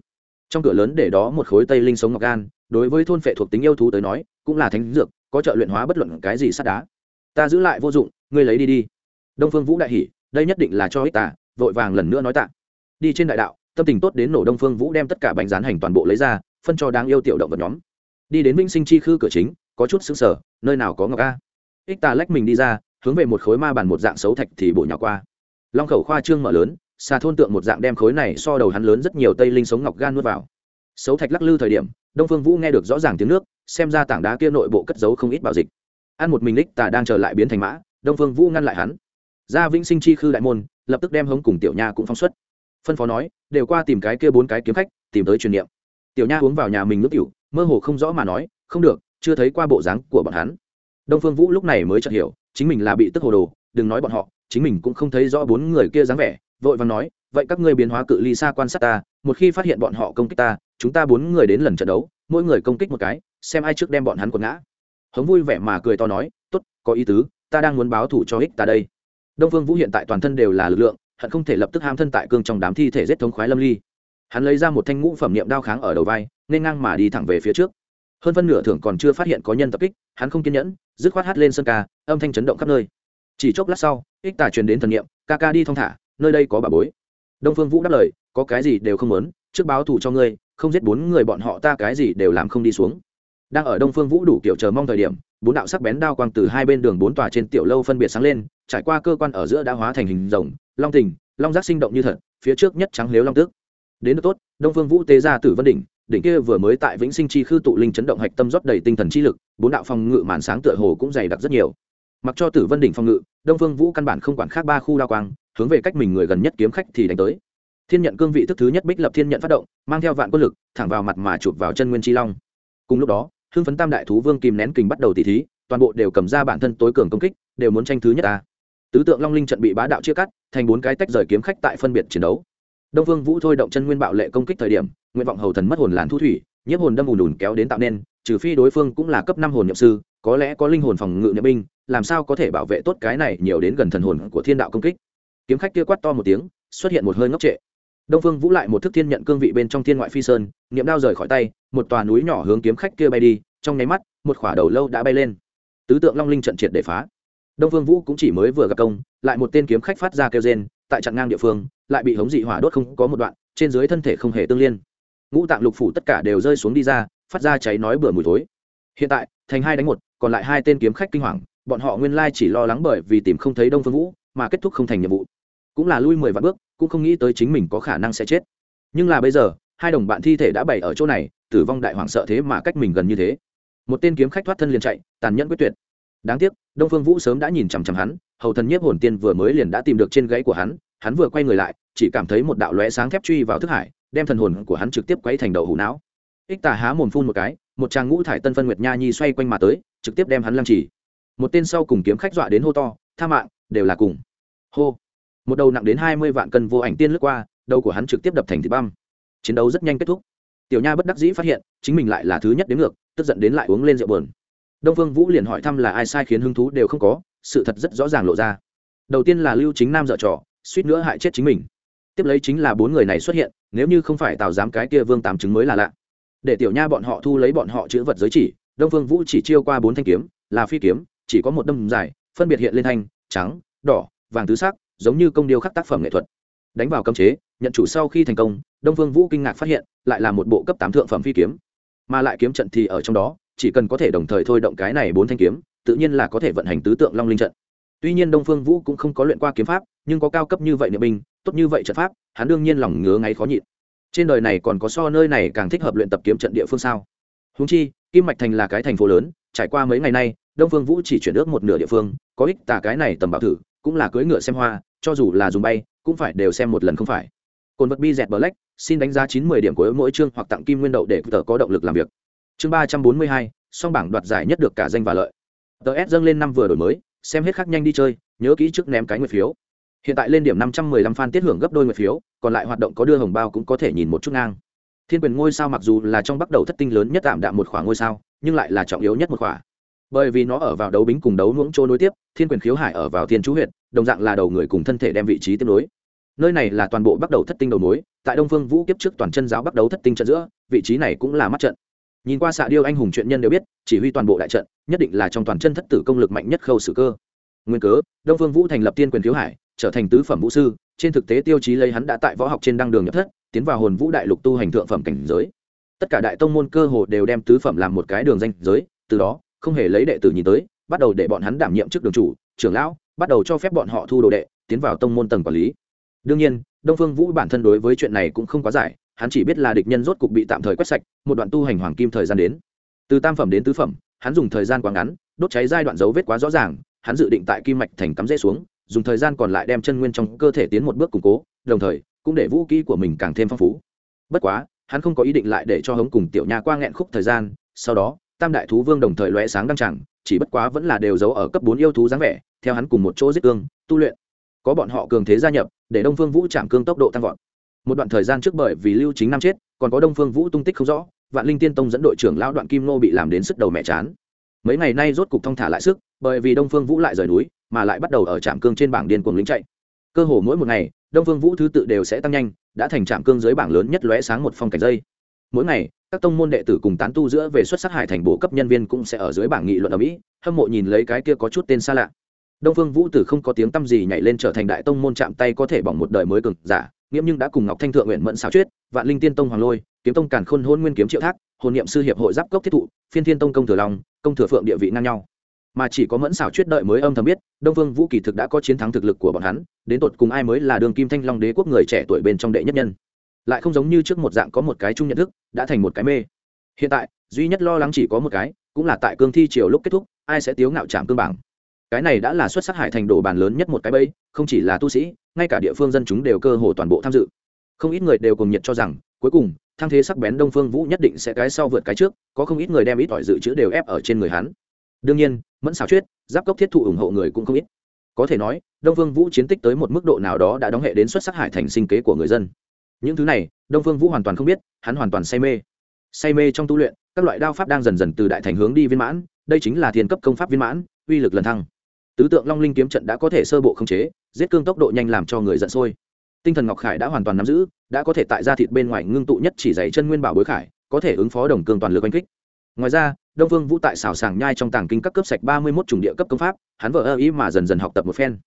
Speaker 1: Trong cửa lớn để đó một khối tây linh sống ngọc gan, đối với thôn phệ thuộc tính yêu thú tới nói, cũng là thánh dược, có trợ luyện hóa bất luận cái gì sát đá. Ta giữ lại vô dụng, ngươi lấy đi đi. Đông phương vũ đại hỉ, đây nhất định là cho ích ta, vội vàng lần nữa nói tạ. Đi trên đại đạo tâm tình tốt đến nổ đông phương vũ đem tất cả bánh rán hành toàn bộ lấy ra, phân cho đáng yêu tiểu động vật nhóm. Đi đến vinh sinh chi khư cửa chính, có chút xứng sở nơi nào có ngọc a? Ích ta lách mình đi ra, hướng về một khối ma bàn một dạng xấu thạch thì bổ nhỏ qua. Long khẩu khoa trương mở lớn xà thôn tượng một dạng đem khối này so đầu hắn lớn rất nhiều tây linh sống ngọc gan nuốt vào. Xấu thạch lắc lư thời điểm, đông phương vũ nghe được rõ ràng tiếng nước, xem ra tảng đá kia nội bộ cất giấu không ít bảo dịch. Ăn một mình lích tà đang chờ lại biến thành mã, đông phương vũ ngăn lại hắn. Ra vĩnh sinh chi khư đại môn, lập tức đem hống cùng tiểu nha cũng phóng xuất phân phó nói, đều qua tìm cái kia bốn cái kiếm khách, tìm tới truyền niệm. Tiểu nha uống vào nhà mình nước tiểu, mơ hồ không rõ mà nói, không được, chưa thấy qua bộ dáng của bọn hắn. Đông phương vũ lúc này mới chợt hiểu, chính mình là bị tức hồ đồ, đừng nói bọn họ, chính mình cũng không thấy rõ bốn người kia dáng vẻ, vội vàng nói, vậy các ngươi biến hóa cự ly xa quan sát ta, một khi phát hiện bọn họ công kích ta, chúng ta bốn người đến lần trận đấu, mỗi người công kích một cái, xem ai trước đem bọn hắn quật ngã. Hống vui vẻ mà cười to nói, tốt, có ý tứ, ta đang muốn báo thủ cho ích ta đây. Đông phương vũ hiện tại toàn thân đều là lực lượng hận không thể lập tức ham thân tại cương trong đám thi thể giết thống khoái lâm ly. Hắn lấy ra một thanh ngũ phẩm niệm đao kháng ở đầu vai, nên ngang mà đi thẳng về phía trước. Hơn phân nửa thưởng còn chưa phát hiện có nhân tập kích, hắn không kiên nhẫn, dứt khoát hát lên sân ca, âm thanh chấn động khắp nơi. Chỉ chốc lát sau, ích tà truyền đến thần niệm, ca ca đi thong thả, nơi đây có bà bối. Đông phương vũ đáp lời, có cái gì đều không muốn, trước báo thù cho ngươi, không giết bốn người bọn họ ta cái gì đều làm không đi xuống. Đang ở đông phương vũ đủ kiểu chờ mong thời điểm, bốn đạo sắc bén đao quang từ hai bên đường bốn tòa trên tiểu lâu phân biệt sáng lên trải qua cơ quan ở giữa đã hóa thành hình rồng, long tình, long giác sinh động như thật, phía trước nhất trắng lếu long tước. Đến được tốt, đông phương vũ tế ra tử vân đỉnh đỉnh kia vừa mới tại vĩnh sinh chi khư tụ linh chấn động hạch tâm rót đầy tinh thần chi lực, bốn đạo phòng ngự màn sáng tựa hồ cũng dày đặc rất nhiều. Mặc cho tử vân đỉnh phòng ngự, đông phương vũ căn bản không quản khác ba khu đao quang, hướng về cách mình người gần nhất kiếm khách thì đánh tới. Thiên nhận cương vị thức thứ nhất bích lập thiên nhận phát động, mang theo vạn quân lực, thẳng vào mặt mà chụp vào chân nguyên chi long. Cùng lúc đó, hưng phấn tam đại thú vương kìm nén kình bắt đầu tỉ thí, toàn bộ đều cầm ra bản thân tối cường công kích, đều muốn tranh thứ nhất ta tứ tượng long linh trận bị bá đạo chia cắt, thành bốn cái tách rời kiếm khách tại phân biệt chiến đấu. Đông vương vũ thôi động chân nguyên bạo lệ công kích thời điểm, nguyện vọng hầu thần mất hồn làn thu thủy, nhiếp hồn đâm ùn ùn kéo đến tạo nên, trừ phi đối phương cũng là cấp năm hồn nhậm sư, có lẽ có linh hồn phòng ngự nhậm binh, làm sao có thể bảo vệ tốt cái này nhiều đến gần thần hồn của thiên đạo công kích. Kiếm khách kia quát to một tiếng, xuất hiện một hơi ngốc trệ. Đông phương vũ lại một thức thiên nhận cương vị bên trong thiên ngoại phi sơn, niệm đao rời khỏi tay, một tòa núi nhỏ hướng kiếm khách kia bay đi, trong nháy mắt, một khỏa đầu lâu đã bay lên. Tứ tượng long linh trận triệt để phá đông phương vũ cũng chỉ mới vừa gặp công, lại một tên kiếm khách phát ra kêu rên, tại chặn ngang địa phương, lại bị hống dị hỏa đốt không có một đoạn, trên dưới thân thể không hề tương liên. Ngũ tạng lục phủ tất cả đều rơi xuống đi ra, phát ra cháy nói bừa mùi thối. Hiện tại, thành hai đánh một, còn lại hai tên kiếm khách kinh hoàng, bọn họ nguyên lai chỉ lo lắng bởi vì tìm không thấy đông phương vũ, mà kết thúc không thành nhiệm vụ. Cũng là lui mười vạn bước, cũng không nghĩ tới chính mình có khả năng sẽ chết. Nhưng là bây giờ, hai đồng bạn thi thể đã bày ở chỗ này, tử vong đại hoàng sợ thế mà cách mình gần như thế. Một tên kiếm khách thoát thân liền chạy, tàn nhẫn quyết tuyệt đáng tiếc, đông phương vũ sớm đã nhìn chằm chằm hắn, hầu thần nhiếp hồn tiên vừa mới liền đã tìm được trên gãy của hắn hắn vừa quay người lại, chỉ cảm thấy một đạo lóe sáng thép truy vào thức hải, đem thần hồn của hắn trực tiếp quay thành đầu hủ não. Ích tà há mồm phun một cái, một tràng ngũ thải tân phân nguyệt nha nhi xoay quanh mà tới, trực tiếp đem hắn lăng trì. Một tên sau cùng kiếm khách dọa đến hô to, tha mạng, đều là cùng. Hô. Một đầu nặng đến hai mươi vạn cân vô ảnh tiên lướt qua, đầu của hắn trực tiếp đập thành thịt băm. Chiến đấu rất nhanh kết thúc. Tiểu nha bất đắc dĩ phát hiện, chính mình lại là thứ nhất đến ngược, tức giận đến lại uống lên rượu bờn đông phương vũ liền hỏi thăm là ai sai khiến hứng thú đều không có, sự thật rất rõ ràng lộ ra. Đầu tiên là lưu chính nam dợ trò, suýt nữa hại chết chính mình. Tiếp lấy chính là bốn người này xuất hiện, nếu như không phải tào giám cái kia vương tám chứng mới là lạ. Để tiểu nha bọn họ thu lấy bọn họ chữ vật giới chỉ, đông phương vũ chỉ chiêu qua bốn thanh kiếm, là phi kiếm, chỉ có một đâm dài, phân biệt hiện lên thanh, trắng, đỏ, vàng tứ sắc, giống như công điêu khắc tác phẩm nghệ thuật. Đánh vào cấm chế, nhận chủ sau khi thành công, đông phương vũ kinh ngạc phát hiện, lại là một bộ cấp tám thượng phẩm phi kiếm. Mà lại kiếm trận thì ở trong đó chỉ cần có thể đồng thời thôi động cái này bốn thanh kiếm, tự nhiên là có thể vận hành tứ tượng long linh trận. Tuy nhiên đông phương vũ cũng không có luyện qua kiếm pháp, nhưng có cao cấp như vậy niệm binh, tốt như vậy trận pháp, hắn đương nhiên lòng ngứa ngáy khó nhịn. Trên đời này còn có so nơi này càng thích hợp luyện tập kiếm trận địa phương sao? Húng chi, kim mạch thành là cái thành phố lớn, trải qua mấy ngày nay, đông phương vũ chỉ chuyển ước một nửa địa phương, có ích tả cái này tầm bảo thử, cũng là cưỡi ngựa xem hoa, cho dù là dùng bay, cũng phải đều xem một lần không phải. Cồn vật bi dẹt black, xin đánh giá chín mươi điểm của mỗi chương hoặc tặng kim nguyên đậu để tờ có động lực làm việc chương ba trăm bốn mươi hai, song bảng đoạt giải nhất được cả danh và lợi. Tờ s dâng lên năm vừa đổi mới, xem hết khác nhanh đi chơi, nhớ kỹ trước ném cái nguyệt phiếu. Hiện tại lên điểm năm trăm mười lăm fan tiết hưởng gấp đôi nguyệt phiếu, còn lại hoạt động có đưa hồng bao cũng có thể nhìn một chút ngang. Thiên quyền ngôi sao mặc dù là trong bắt đầu thất tinh lớn nhất tạm đạm một khoảng ngôi sao, nhưng lại là trọng yếu nhất một khoảng bởi vì nó ở vào đấu bính cùng đấu ngưỡng chỗ nối tiếp, thiên quyền khiếu hải ở vào thiên chú huyện đồng dạng là đầu người cùng thân thể đem vị trí tiếp nối. Nơi này là toàn bộ bắt đầu thất tinh đầu mối, tại đông phương vũ kiếp trước toàn chân giáo bắt đầu thất tinh trận giữa, vị trí này cũng là mắt trận nhìn qua xạ điêu anh hùng chuyện nhân đều biết, chỉ huy toàn bộ đại trận, nhất định là trong toàn chân thất tử công lực mạnh nhất khâu sử cơ. Nguyên cớ, đông phương vũ thành lập tiên quyền thiếu hải, trở thành tứ phẩm vũ sư, trên thực tế tiêu chí lấy hắn đã tại võ học trên đăng đường nhập thất, tiến vào hồn vũ đại lục tu hành thượng phẩm cảnh giới. Tất cả đại tông môn cơ hồ đều đem tứ phẩm làm một cái đường danh giới, từ đó, không hề lấy đệ tử nhìn tới, bắt đầu để bọn hắn đảm nhiệm chức đường chủ, trưởng lão, bắt đầu cho phép bọn họ thu đồ đệ, tiến vào tông môn tầng quản lý. Đương nhiên, đông phương vũ bản thân đối với chuyện này cũng không quá giải hắn chỉ biết là địch nhân rốt cục bị tạm thời quét sạch, một đoạn tu hành hoàng kim thời gian đến. Từ tam phẩm đến tứ phẩm, hắn dùng thời gian quá ngắn, đốt cháy giai đoạn dấu vết quá rõ ràng, hắn dự định tại kim mạch thành cắm rễ xuống, dùng thời gian còn lại đem chân nguyên trong cơ thể tiến một bước củng cố, đồng thời, cũng để vũ kỹ của mình càng thêm phong phú. Bất quá, hắn không có ý định lại để cho hống cùng tiểu nha qua nghẹn khúc thời gian, sau đó, tam đại thú vương đồng thời lóe sáng đăng chẳng chỉ bất quá vẫn là đều giấu ở cấp bốn yêu thú dáng vẻ, theo hắn cùng một chỗ giết cương, tu luyện. Có bọn họ cường thế gia nhập, để đông phương vũ chạm cương tốc độ tăng vọt một đoạn thời gian trước bởi vì lưu chính năm chết, còn có đông phương vũ tung tích không rõ, vạn linh tiên tông dẫn đội trưởng lão đoạn kim nô bị làm đến sức đầu mẹ chán. Mấy ngày nay rốt cục thong thả lại sức, bởi vì đông phương vũ lại rời núi, mà lại bắt đầu ở trạm cương trên bảng điên cuồng lính chạy. Cơ hồ mỗi một ngày, đông phương vũ thứ tự đều sẽ tăng nhanh, đã thành trạm cương dưới bảng lớn nhất lóe sáng một phong cảnh dây. Mỗi ngày, các tông môn đệ tử cùng tán tu giữa về xuất sắc hải thành bổ cấp nhân viên cũng sẽ ở dưới bảng nghị luận ở mỹ, hâm mộ nhìn lấy cái kia có chút tên xa lạ. Đông phương vũ tử không có tiếng tăm gì nhảy lên trở thành đại tông môn chạm tay có thể bỏng một đời mới cực giả nghiễm nhưng đã cùng ngọc thanh thượng nguyện mẫn xảo chuyết vạn linh tiên tông hoàng lôi, kiếm tông càn khôn hôn nguyên kiếm triệu thác, hồn niệm sư hiệp hội giáp cốc thiết thụ, phiên thiên tông công thừa long, công thừa phượng địa vị ngang nhau. Mà chỉ có mẫn xảo chuyết đợi mới âm thầm biết, đông Vương vũ kỳ thực đã có chiến thắng thực lực của bọn hắn, đến tột cùng ai mới là đường kim thanh long đế quốc người trẻ tuổi bên trong đệ nhất nhân. Lại không giống như trước một dạng có một cái chung nhận thức, đã thành một cái mê. Hiện tại, duy nhất lo lắng chỉ có một cái, cũng là tại cương thi chiều lúc kết thúc, ai sẽ tiếu ngạo trạm cương bảng. Cái này đã là xuất sắc hải thành đồ bàn lớn nhất một cái bẫy, không chỉ là tu sĩ ngay cả địa phương dân chúng đều cơ hồ toàn bộ tham dự. Không ít người đều cùng nhiệt cho rằng, cuối cùng thăng thế sắc bén đông phương vũ nhất định sẽ cái sau vượt cái trước, có không ít người đem ít ỏi dự trữ đều ép ở trên người hắn. Đương nhiên, mẫn xảo chuyết giáp cốc thiết thụ ủng hộ người cũng không ít. Có thể nói, đông phương vũ chiến tích tới một mức độ nào đó đã đóng hệ đến xuất sắc hải thành sinh kế của người dân. Những thứ này, đông phương vũ hoàn toàn không biết, hắn hoàn toàn say mê. Say mê trong tu luyện, các loại đao pháp đang dần dần từ đại thành hướng đi viên mãn, đây chính là thiên cấp công pháp viên mãn, uy lực lần thăng tứ tượng long linh kiếm trận đã có thể sơ bộ khống chế, giết cương tốc độ nhanh làm cho người giận sôi. Tinh thần ngọc khải đã hoàn toàn nắm giữ, đã có thể tại ra thịt bên ngoài ngưng tụ nhất chỉ dày chân nguyên bảo bối khải, có thể ứng phó đồng cương toàn lực oanh kích. Ngoài ra, đông vương vũ tại xảo sàng nhai trong tàng kinh các cấp sạch ba mươi một chủng địa cấp công pháp, hắn vợ ơ ý mà dần dần học tập một phen.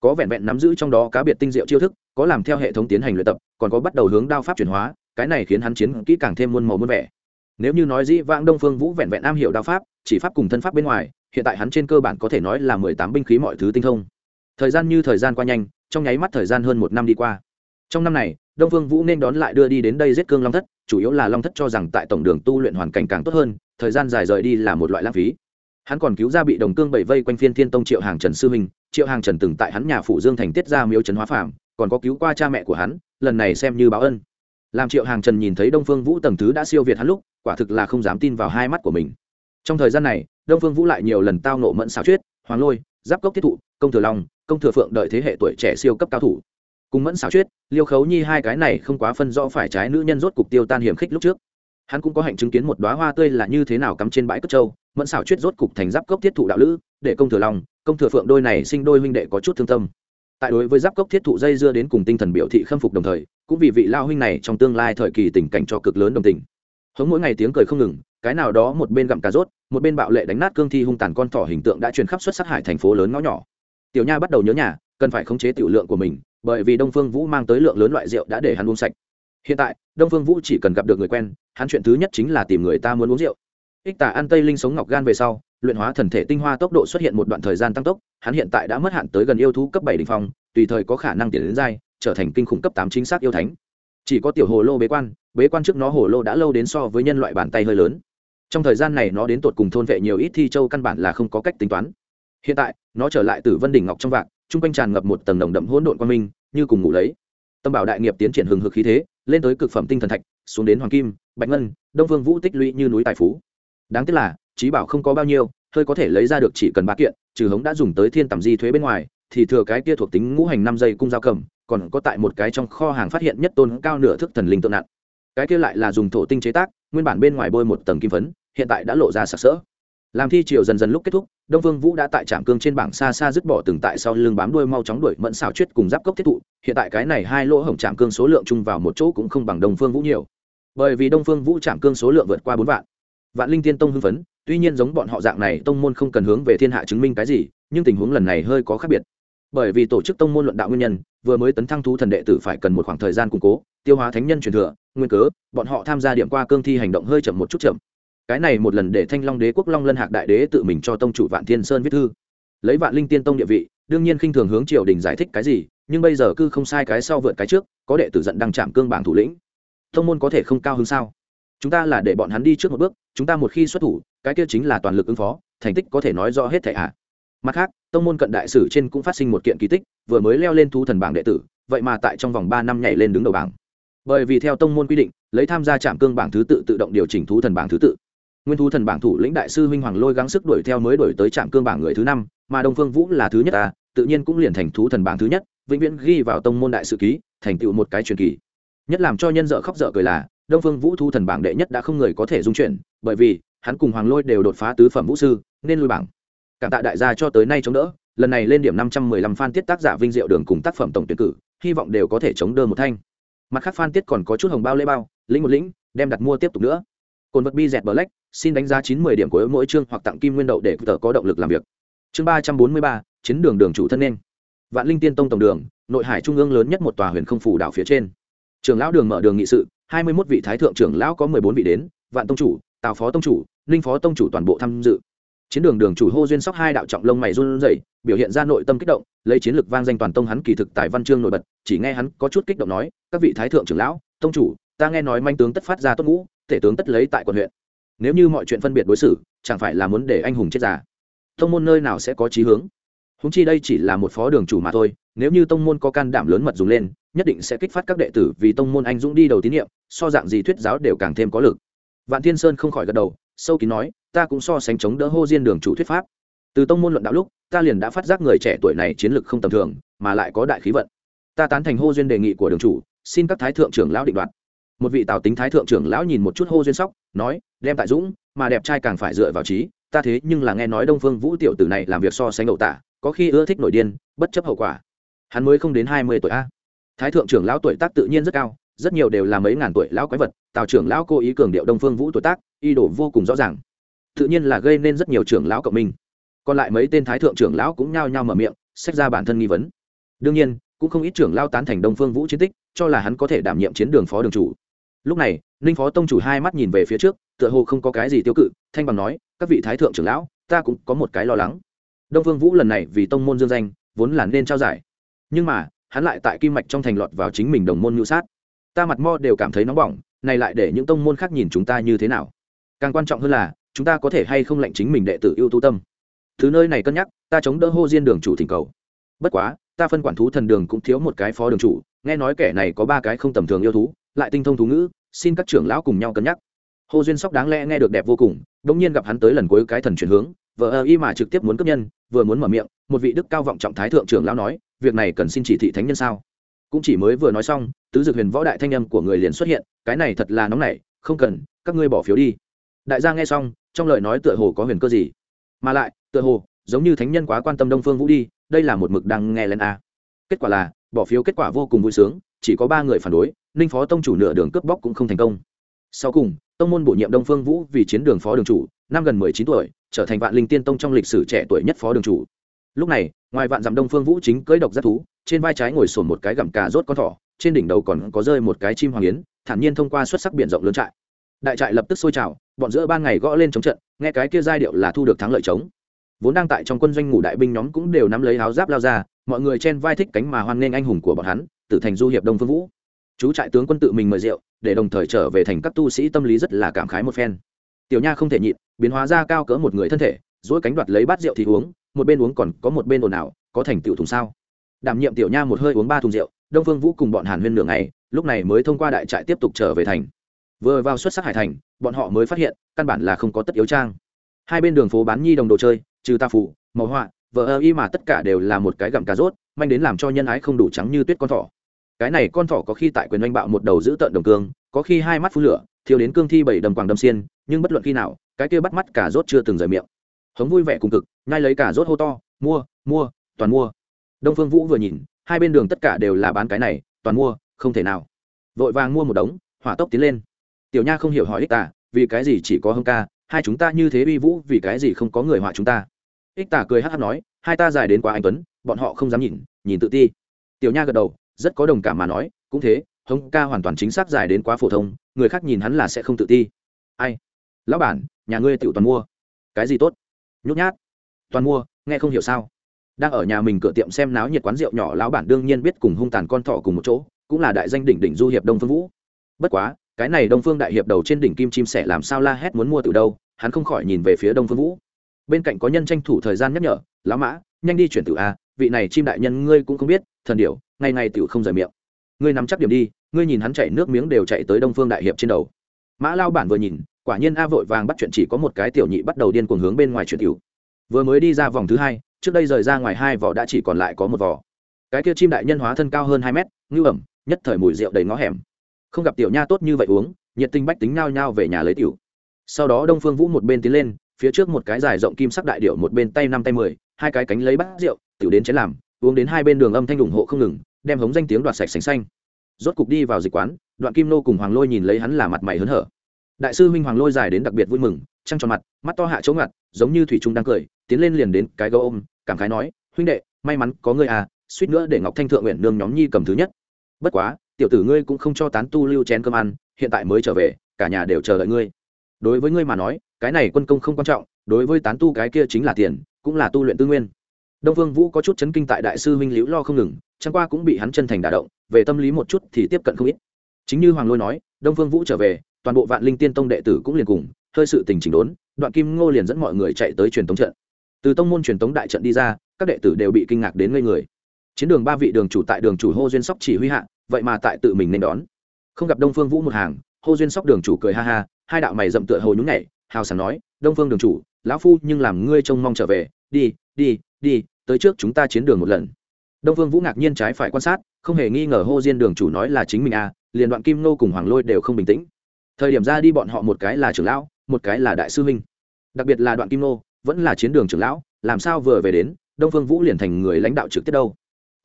Speaker 1: Có vẹn vẹn nắm giữ trong đó cá biệt tinh diệu chiêu thức, có làm theo hệ thống tiến hành luyện tập, còn có bắt đầu hướng đao pháp chuyển hóa, cái này khiến hắn chiến kỹ càng thêm muôn màu muôn vẻ nếu như nói dĩ vãng đông phương vũ vẹn vẹn am hiểu đao pháp, chỉ pháp cùng thân pháp bên ngoài, hiện tại hắn trên cơ bản có thể nói là mười tám binh khí mọi thứ tinh thông. Thời gian như thời gian qua nhanh, trong nháy mắt thời gian hơn một năm đi qua. Trong năm này, đông phương vũ nên đón lại đưa đi đến đây giết cương long thất, chủ yếu là long thất cho rằng tại tổng đường tu luyện hoàn cảnh càng tốt hơn, thời gian dài rời đi là một loại lãng phí. Hắn còn cứu ra bị đồng cương bảy vây quanh phiên thiên tông triệu hàng trần sư minh triệu hàng trần từng tại hắn nhà phủ dương thành tiết ra miếu trấn hóa phạm còn có cứu qua cha mẹ của hắn, lần này xem như báo ân. Làm triệu hàng trần nhìn thấy đông phương vũ tầng thứ đã siêu việt hắn lúc quả thực là không dám tin vào hai mắt của mình. Trong thời gian này, đông phương vũ lại nhiều lần tao nộ mẫn xảo chuyết hoàng lôi, giáp cốc thiết thụ, công thừa long, công thừa phượng đợi thế hệ tuổi trẻ siêu cấp cao thủ. Cùng mẫn xảo chuyết liêu khấu nhi hai cái này không quá phân rõ phải trái nữ nhân rốt cục tiêu tan hiểm khích lúc trước. Hắn cũng có hạnh chứng kiến một đoá hoa tươi là như thế nào cắm trên bãi cất trâu, mẫn xảo chuyết rốt cục thành giáp cốc thiết thụ đạo lữ, để công thừa long, công thừa phượng đôi này sinh đôi huynh đệ có chút thương tâm. Tại đối với giáp cốc thiết thụ dây dưa đến cùng tinh thần biểu thị khâm phục đồng thời, cũng vì vị lao huynh này trong tương lai thời kỳ tình cảnh cho cực lớn đồng tình hống mỗi ngày tiếng cười không ngừng, cái nào đó một bên gặm cà rốt, một bên bạo lệ đánh nát cương thi hung tàn con thỏ hình tượng đã truyền khắp xuất sát hải thành phố lớn ngõ nhỏ. Tiểu nha bắt đầu nhớ nhà, cần phải khống chế tiểu lượng của mình, bởi vì đông phương vũ mang tới lượng lớn loại rượu đã để hắn uống sạch. Hiện tại, đông phương vũ chỉ cần gặp được người quen, hắn chuyện thứ nhất chính là tìm người ta muốn uống rượu. Ích tả ăn tây linh sống ngọc gan về sau, luyện hóa thần thể tinh hoa tốc độ xuất hiện một đoạn thời gian tăng tốc, hắn hiện tại đã mất hạn tới gần yêu thú cấp bảy đ ỉ n h phong, tùy thời có khả năng tiến đến giai, trở thành kinh khủng cấp tám chính xác yêu thánh chỉ có tiểu hồ lô bế quan bế quan trước nó hồ lô đã lâu đến so với nhân loại bàn tay hơi lớn. Trong thời gian này nó đến tột cùng thôn vệ nhiều ít thi châu căn bản là không có cách tính toán. Hiện tại, nó trở lại từ vân đỉnh ngọc trong vạc chung quanh tràn ngập một tầng đồng đậm hỗn độn quan minh, như cùng ngủ lấy. Tâm bảo đại nghiệp tiến triển hừng hực khí thế, lên tới cực phẩm tinh thần thạch, xuống đến hoàng kim, bạch ngân, đông vương vũ tích lũy như núi tài phú. Đáng tiếc là, trí bảo không có bao nhiêu, hơi có thể lấy ra được chỉ cần ba kiện, trừ hống đã dùng tới thiên tầm di thuế bên ngoài, thì thừa cái kia thuộc tính ngũ hành năm giây cung giao cầm còn có tại một cái trong kho hàng phát hiện nhất tôn cao nửa thức thần linh tượng nặng. Cái kia lại là dùng thổ tinh chế tác, nguyên bản bên ngoài bôi một tầng kim phấn, hiện tại đã lộ ra sặc sỡ. Làm thi triều dần dần lúc kết thúc, đông vương vũ đã tại trạm cương trên bảng xa xa dứt bỏ từng tại sau lưng bám đuôi mau chóng đuổi mẫn xào chuyết cùng giáp cốc thiết thụ, hiện tại cái này hai lỗ hổng trạm cương số lượng chung vào một chỗ cũng không bằng đông phương vũ nhiều. Bởi vì đông phương vũ trạm cương số lượng vượt qua bốn vạn. Vạn linh tiên tông hưng phấn, tuy nhiên giống bọn họ dạng này tông môn không cần hướng về thiên hạ chứng minh cái gì, nhưng tình huống lần này hơi có khác biệt. Bởi vì tổ chức tông môn luận đạo nguyên nhân vừa mới tấn thăng thú thần đệ tử phải cần một khoảng thời gian củng cố, tiêu hóa thánh nhân truyền thừa, nguyên cớ, bọn họ tham gia điểm qua cương thi hành động hơi chậm một chút chậm. Cái này một lần để thanh long đế quốc long lân hạc đại đế tự mình cho tông chủ vạn thiên sơn viết thư. Lấy vạn linh tiên tông địa vị, đương nhiên khinh thường hướng triều đình giải thích cái gì, nhưng bây giờ cứ không sai cái sau vượt cái trước, có đệ tử giận đang chạm cương bảng thủ lĩnh. Tông môn có thể không cao hơn sao? Chúng ta là để bọn hắn đi trước một bước, chúng ta một khi xuất thủ, cái kia chính là toàn lực ứng phó, thành tích có thể nói rõ hết thệ ạ. À. mặt khác, tông môn cận đại sử trên cũng phát sinh một kiện kỳ tích vừa mới leo lên thú thần bảng đệ tử, vậy mà tại trong vòng ba năm nhảy lên đứng đầu bảng. Bởi vì theo tông môn quy định, lấy tham gia trạm cương bảng thứ tự tự động điều chỉnh thú thần bảng thứ tự. Nguyên thú thần bảng thủ lĩnh đại sư huynh hoàng lôi gắng sức đuổi theo mới đuổi tới trạm cương bảng người thứ năm, mà đông phương vũ là thứ nhất ta tự nhiên cũng liền thành thú thần bảng thứ nhất, vĩnh viễn ghi vào tông môn đại sự ký, thành tựu một cái truyền kỳ. Nhất làm cho nhân dợ khóc dợ cười là, đông phương vũ thu thần bảng đệ nhất đã không người có thể dung chuyển, bởi vì, hắn cùng hoàng lôi đều đột phá tứ phẩm vũ sư, nên lui bảng. Cảm tạ đại gia cho tới nay chống đỡ lần này lên điểm năm trăm mười lăm fan tiết tác giả vinh diệu đường cùng tác phẩm tổng tuyển cử, hy vọng đều có thể chống đỡ một thanh. Mặt khác fan tiết còn có chút hồng bao lễ bao, lĩnh một lĩnh, đem đặt mua tiếp tục nữa. Cồn vật bi dẹt black, xin đánh giá chín mươi điểm của mỗi chương hoặc tặng kim nguyên đậu để tờ có động lực làm việc. Chương ba trăm bốn mươi ba, chiến đường đường chủ thân nên. Vạn linh tiên tông tổng đường, nội hải trung ương lớn nhất một tòa huyền không phủ đảo phía trên. Trường lão đường mở đường nghị sự, hai mươi 21 vị thái thượng trưởng lão có mười bốn vị đến, vạn tông chủ, tào phó tông chủ, ninh phó tông chủ toàn bộ tham dự chiến đường đường chủ hô duyên sóc hai đạo trọng lông mày run rẩy, biểu hiện ra nội tâm kích động, lấy chiến lược vang danh toàn tông hắn kỳ thực tài văn chương nổi bật, chỉ nghe hắn có chút kích động nói, các vị thái thượng trưởng lão, tông chủ, ta nghe nói manh tướng tất phát ra tốt ngũ tể tướng tất lấy tại quận huyện. Nếu như mọi chuyện phân biệt đối xử, chẳng phải là muốn để anh hùng chết già. Tông môn nơi nào sẽ có chí hướng? Húng chi đây chỉ là một phó đường chủ mà thôi, nếu như tông môn có can đảm lớn mật dùng lên, nhất định sẽ kích phát các đệ tử vì tông môn anh dũng đi đầu tín nhiệm, so dạng gì thuyết giáo đều càng thêm có lực. Vạn thiên sơn không khỏi gật đầu, sâu kín nói ta cũng so sánh chống đỡ hô diên đường chủ thuyết pháp. Từ tông môn luận đạo lúc, ta liền đã phát giác người trẻ tuổi này chiến lược không tầm thường, mà lại có đại khí vận. Ta tán thành hô duyên đề nghị của đường chủ, xin các thái thượng trưởng lão định đoạt. Một vị tào tính thái thượng trưởng lão nhìn một chút hô duyên sóc, nói, đem tại dũng, mà đẹp trai càng phải dựa vào trí, ta thế nhưng là nghe nói đông phương vũ tiểu tử này làm việc so sánh ẩu tả, có khi ưa thích nổi điên, bất chấp hậu quả. Hắn mới không đến hai mươi tuổi a. Thái thượng trưởng lão tuổi tác tự nhiên rất cao, rất nhiều đều là mấy ngàn tuổi lão quái vật, tào trưởng lão cố ý cường điệu đông phương vũ tuổi tác y đổ vô cùng rõ ràng tự nhiên là gây nên rất nhiều trưởng lão cộng minh. Còn lại mấy tên thái thượng trưởng lão cũng nhao nhao mở miệng xét ra bản thân nghi vấn. Đương nhiên, cũng không ít trưởng lao tán thành đông phương vũ chiến tích, cho là hắn có thể đảm nhiệm chiến đường phó đường chủ. Lúc này, ninh phó tông chủ hai mắt nhìn về phía trước, tựa hồ không có cái gì tiêu cự, thanh bằng nói, các vị thái thượng trưởng lão, ta cũng có một cái lo lắng. Đông phương vũ lần này vì tông môn dương danh, vốn là nên trao giải. Nhưng mà, hắn lại tại kim mạch trong thành lọt vào chính mình đồng môn ngữ sát. Ta mặt mo đều cảm thấy nóng bỏng, này lại để những tông môn khác nhìn chúng ta như thế nào? Càng quan trọng hơn là chúng ta có thể hay không lệnh chính mình đệ tử yêu tu tâm? Thứ nơi này cân nhắc, ta chống đỡ hô diên đường chủ thỉnh cầu. Bất quá, ta phân quản thú thần đường cũng thiếu một cái phó đường chủ, nghe nói kẻ này có ba cái không tầm thường yêu thú, lại tinh thông thú ngữ, xin các trưởng lão cùng nhau cân nhắc. Hồ duyên sóc đáng lẽ nghe được đẹp vô cùng đ ỗ n g nhiên gặp hắn tới lần cuối cái thần chuyển hướng vợ ơ y mà trực tiếp muốn cấp nhân, vừa muốn mở miệng, một vị đức cao vọng trọng thái thượng trưởng lão nói, việc này cần xin chỉ thị thánh nhân sao? Cũng chỉ mới vừa nói xong, tứ dược huyền võ đại thanh âm của người liền xuất hiện, cái này thật là nóng nảy, không cần, các ngươi bỏ phiếu đi. Đại gia nghe xong trong lời nói tựa hồ có huyền cơ gì. Mà lại, tựa hồ, giống như thánh nhân quá quan tâm đông phương vũ đi, đây là một mực đang nghe lên a. Kết quả là, bỏ phiếu kết quả vô cùng vui sướng, chỉ có ba người phản đối, ninh phó tông chủ nửa đường cướp bóc cũng không thành công. Sau cùng, tông môn bổ nhiệm đông phương vũ vì chiến đường phó đường chủ, năm gần mười chín tuổi, trở thành vạn linh tiên tông trong lịch sử trẻ tuổi nhất phó đường chủ. Lúc này, ngoài vạn dặm đông phương vũ chính cưỡi độc giác thú, trên vai trái ngồi sổn một cái gặm cà rốt con thỏ, trên đỉnh đầu còn có rơi một cái chim hoàng yến, thản nhiên thông qua xuất sắc biển rộng lớn trại đại trại lập tức sôi trào, bọn giữa ban ngày gõ lên chống trận, nghe cái kia giai điệu là thu được thắng lợi chống. Vốn đang tại trong quân doanh ngủ đại binh nhóm cũng đều nắm lấy áo giáp lao ra, mọi người chen vai thích cánh mà hoan nghênh anh hùng của bọn hắn, tử thành du hiệp đông phương vũ. Chú trại tướng quân tự mình mời rượu, để đồng thời trở về thành các tu sĩ tâm lý rất là cảm khái một phen. Tiểu nha không thể nhịn, biến hóa ra cao cỡ một người thân thể dỗi cánh đoạt lấy bát rượu thì uống, một bên uống còn có một bên ồn ào, có thành tựu thùng sao? Đảm nhiệm tiểu nha một hơi uống ba thùng rượu, đông phương vũ cùng bọn hàn huyên nửa ngày, lúc này mới thông qua đại trại tiếp tục trở về thành vừa vào xuất sắc hải thành, bọn họ mới phát hiện, căn bản là không có tất yếu trang. Hai bên đường phố bán nhi đồng đồ chơi, trừ ta phủ, màu họa vợ ơ y mà tất cả đều là một cái gặm cà rốt, manh đến làm cho nhân ái không đủ trắng như tuyết con thỏ. Cái này con thỏ có khi tại quyền oanh bạo một đầu giữ tợn đồng cương, có khi hai mắt phun lửa thiếu đến cương thi bảy đầm quàng đâm xiên, nhưng bất luận khi nào, cái kia bắt mắt cà rốt chưa từng rời miệng. Hống vui vẻ cùng cực ngay lấy cà rốt hô to, mua mua, toàn mua. Đông phương vũ vừa nhìn, hai bên đường tất cả đều là bán cái này, toàn mua, không thể nào. Vội vàng mua một đống, hỏa tốc tiến lên tiểu nha không hiểu hỏi ích tả, vì cái gì chỉ có hông ca, hai chúng ta như thế uy vũ, vì cái gì không có người họa chúng ta? Ích tả cười hát hát nói, hai ta dài đến quá anh tuấn, bọn họ không dám nhìn nhìn tự ti. Tiểu nha gật đầu, rất có đồng cảm mà nói, cũng thế, hưng ca hoàn toàn chính xác dài đến quá phổ thông, người khác nhìn hắn là sẽ không tự ti. Ai? Lão bản, nhà ngươi tự toàn mua. Cái gì tốt? Nhút nhát. Toàn mua, nghe không hiểu sao? Đang ở nhà mình cửa tiệm xem náo nhiệt quán rượu nhỏ, lão bản đương nhiên biết cùng hung tàn con thỏ cùng một chỗ, cũng là đại danh đỉnh đỉnh du hiệp đông phương vũ. Bất quá cái này đông phương đại hiệp đầu trên đỉnh kim chim sẻ làm sao la hét muốn mua từ đâu, hắn không khỏi nhìn về phía đông phương vũ. Bên cạnh có nhân tranh thủ thời gian nhắc nhở, lão mã, nhanh đi chuyển từ a, vị này chim đại nhân ngươi cũng không biết, thần điểu, ngày ngày tiểu không rời miệng. Ngươi nắm chắc điểm đi, ngươi nhìn hắn chạy nước miếng đều chạy tới đông phương đại hiệp trên đầu. Mã lao bản vừa nhìn, quả nhiên a vội vàng bắt chuyện chỉ có một cái tiểu nhị bắt đầu điên cuồng hướng bên ngoài chuyển tiểu. Vừa mới đi ra vòng thứ hai, trước đây rời ra ngoài hai vỏ đã chỉ còn lại có một vỏ. Cái kia chim đại nhân hóa thân cao hơn hai mét, ngưu ẩm, nhất thời mùi rượu đầy ngõ hẻm không gặp tiểu nha tốt như vậy uống, nhiệt tinh bách tính nhao nhao về nhà lấy tiểu. Sau đó đông phương vũ một bên tiến lên, phía trước một cái dài rộng kim sắc đại điệu một bên tay năm tay mười, hai cái cánh lấy bát rượu, tiểu đến chén làm, uống đến hai bên đường âm thanh ủng hộ không ngừng, đem hống danh tiếng đoạt sạch sành xanh. Rốt cục đi vào dịch quán, đoạn kim nô cùng hoàng lôi nhìn lấy hắn là mặt mày hớn hở. Đại sư huynh hoàng lôi dài đến đặc biệt vui mừng, trăng tròn mặt, mắt to hạ chống ngặt, giống như thủy trung đang cười, tiến lên liền đến cái gấu ôm, cảm khái nói, huynh đệ, may mắn có ngươi à suýt nữa để ngọc thanh thượng nguyện nương nhóm nhi cầm thứ nhất. Bất quá tiểu tử ngươi cũng không cho tán tu lưu chén cơm ăn, hiện tại mới trở về, cả nhà đều chờ đợi ngươi. Đối với ngươi mà nói, cái này quân công không quan trọng, đối với tán tu cái kia chính là tiền, cũng là tu luyện tư nguyên. Đông vương vũ có chút chấn kinh tại đại sư Minh liễu lo không ngừng, chẳng qua cũng bị hắn chân thành đả động, về tâm lý một chút thì tiếp cận không ít. Chính như hoàng lôi nói, đông phương vũ trở về, toàn bộ vạn linh tiên tông đệ tử cũng liền cùng, hơi sự tình chỉnh đốn, đoạn kim ngô liền dẫn mọi người chạy tới truyền tống trận. Từ tông môn truyền tống đại trận đi ra, các đệ tử đều bị kinh ngạc đến ngây người chiến đường ba vị đường chủ tại đường chủ hô duyên sóc chỉ huy hạ, vậy mà tại tự mình nên đón. Không gặp đông phương vũ một hàng, hô duyên sóc đường chủ cười ha ha, hai đạo mày rậm tựa hồ nhúng nhảy, hào sảng nói, đông phương đường chủ, lão phu nhưng làm ngươi trông mong trở về, đi đi đi, tới trước chúng ta chiến đường một lần. Đông phương vũ ngạc nhiên trái phải quan sát, không hề nghi ngờ hô diên đường chủ nói là chính mình à liền đoạn kim nô cùng hoàng lôi đều không bình tĩnh. Thời điểm ra đi bọn họ một cái là trưởng lão, một cái là đại sư huynh. Đặc biệt là đoạn kim nô, vẫn là chiến đường trưởng lão, làm sao vừa về đến, đông phương vũ liền thành người lãnh đạo trực tiếp đâu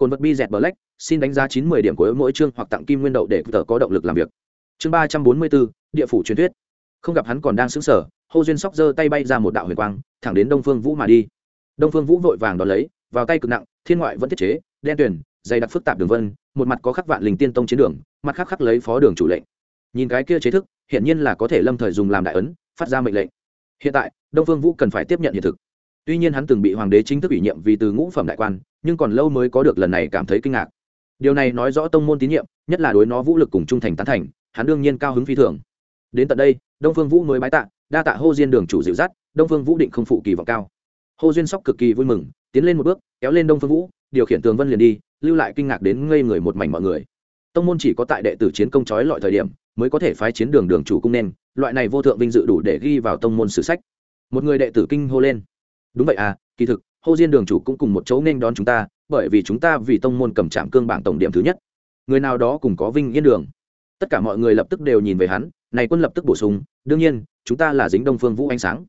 Speaker 1: cồn vật bi dẹt black xin đánh giá chín mươi điểm của mỗi chương hoặc tặng kim nguyên đậu để tờ có động lực làm việc. Chương ba trăm bốn mươi bốn địa phủ truyền thuyết. Không gặp hắn còn đang xứng sở hô duyên sóc giơ tay bay ra một đạo huyền quang, thẳng đến đông phương vũ mà đi. Đông phương vũ vội vàng đón lấy, vào tay cực nặng, thiên ngoại vẫn thiết chế, đen tuyển dày đặc phức tạp đường vân, một mặt có khắc vạn linh tiên tông chiến đường, mặt khác khắc lấy phó đường chủ lệnh. Nhìn cái kia chế thức hiện nhiên là có thể lâm thời dùng làm đại ấn, phát ra mệnh lệnh. Hiện tại, đông phương vũ cần phải tiếp nhận hiện thực. Tuy nhiên hắn từng bị hoàng đế chính thức ủy nhiệm vì từ ngũ phẩm đại quan nhưng còn lâu mới có được lần này cảm thấy kinh ngạc. Điều này nói rõ tông môn tín nhiệm, nhất là đối nó vũ lực cùng trung thành tán thành, hắn đương nhiên cao hứng phi thường. Đến tận đây, đông phương vũ mới bái tạ, đa tạ hô diên đường chủ dịu dắt, đông phương vũ định không phụ kỳ vọng cao. Hô duyên sóc cực kỳ vui mừng, tiến lên một bước, kéo lên đông phương vũ, điều khiển tường vân liền đi, lưu lại kinh ngạc đến ngây người một mảnh mọi người. Tông môn chỉ có tại đệ tử chiến công trói lọi thời điểm, mới có thể phái chiến đường đường chủ cung nên, loại này vô thượng vinh dự đủ để ghi vào tông môn sử sách. Một người đệ tử kinh hô lên. Đúng vậy à kỳ thực hô diên đường chủ cũng cùng một chỗ nên đón chúng ta, bởi vì chúng ta vì tông môn cầm trạm cương bảng tổng điểm thứ nhất. Người nào đó cùng có vinh yên đường. Tất cả mọi người lập tức đều nhìn về hắn, này quân lập tức bổ sung, đương nhiên, chúng ta là dính đông phương vũ ánh sáng.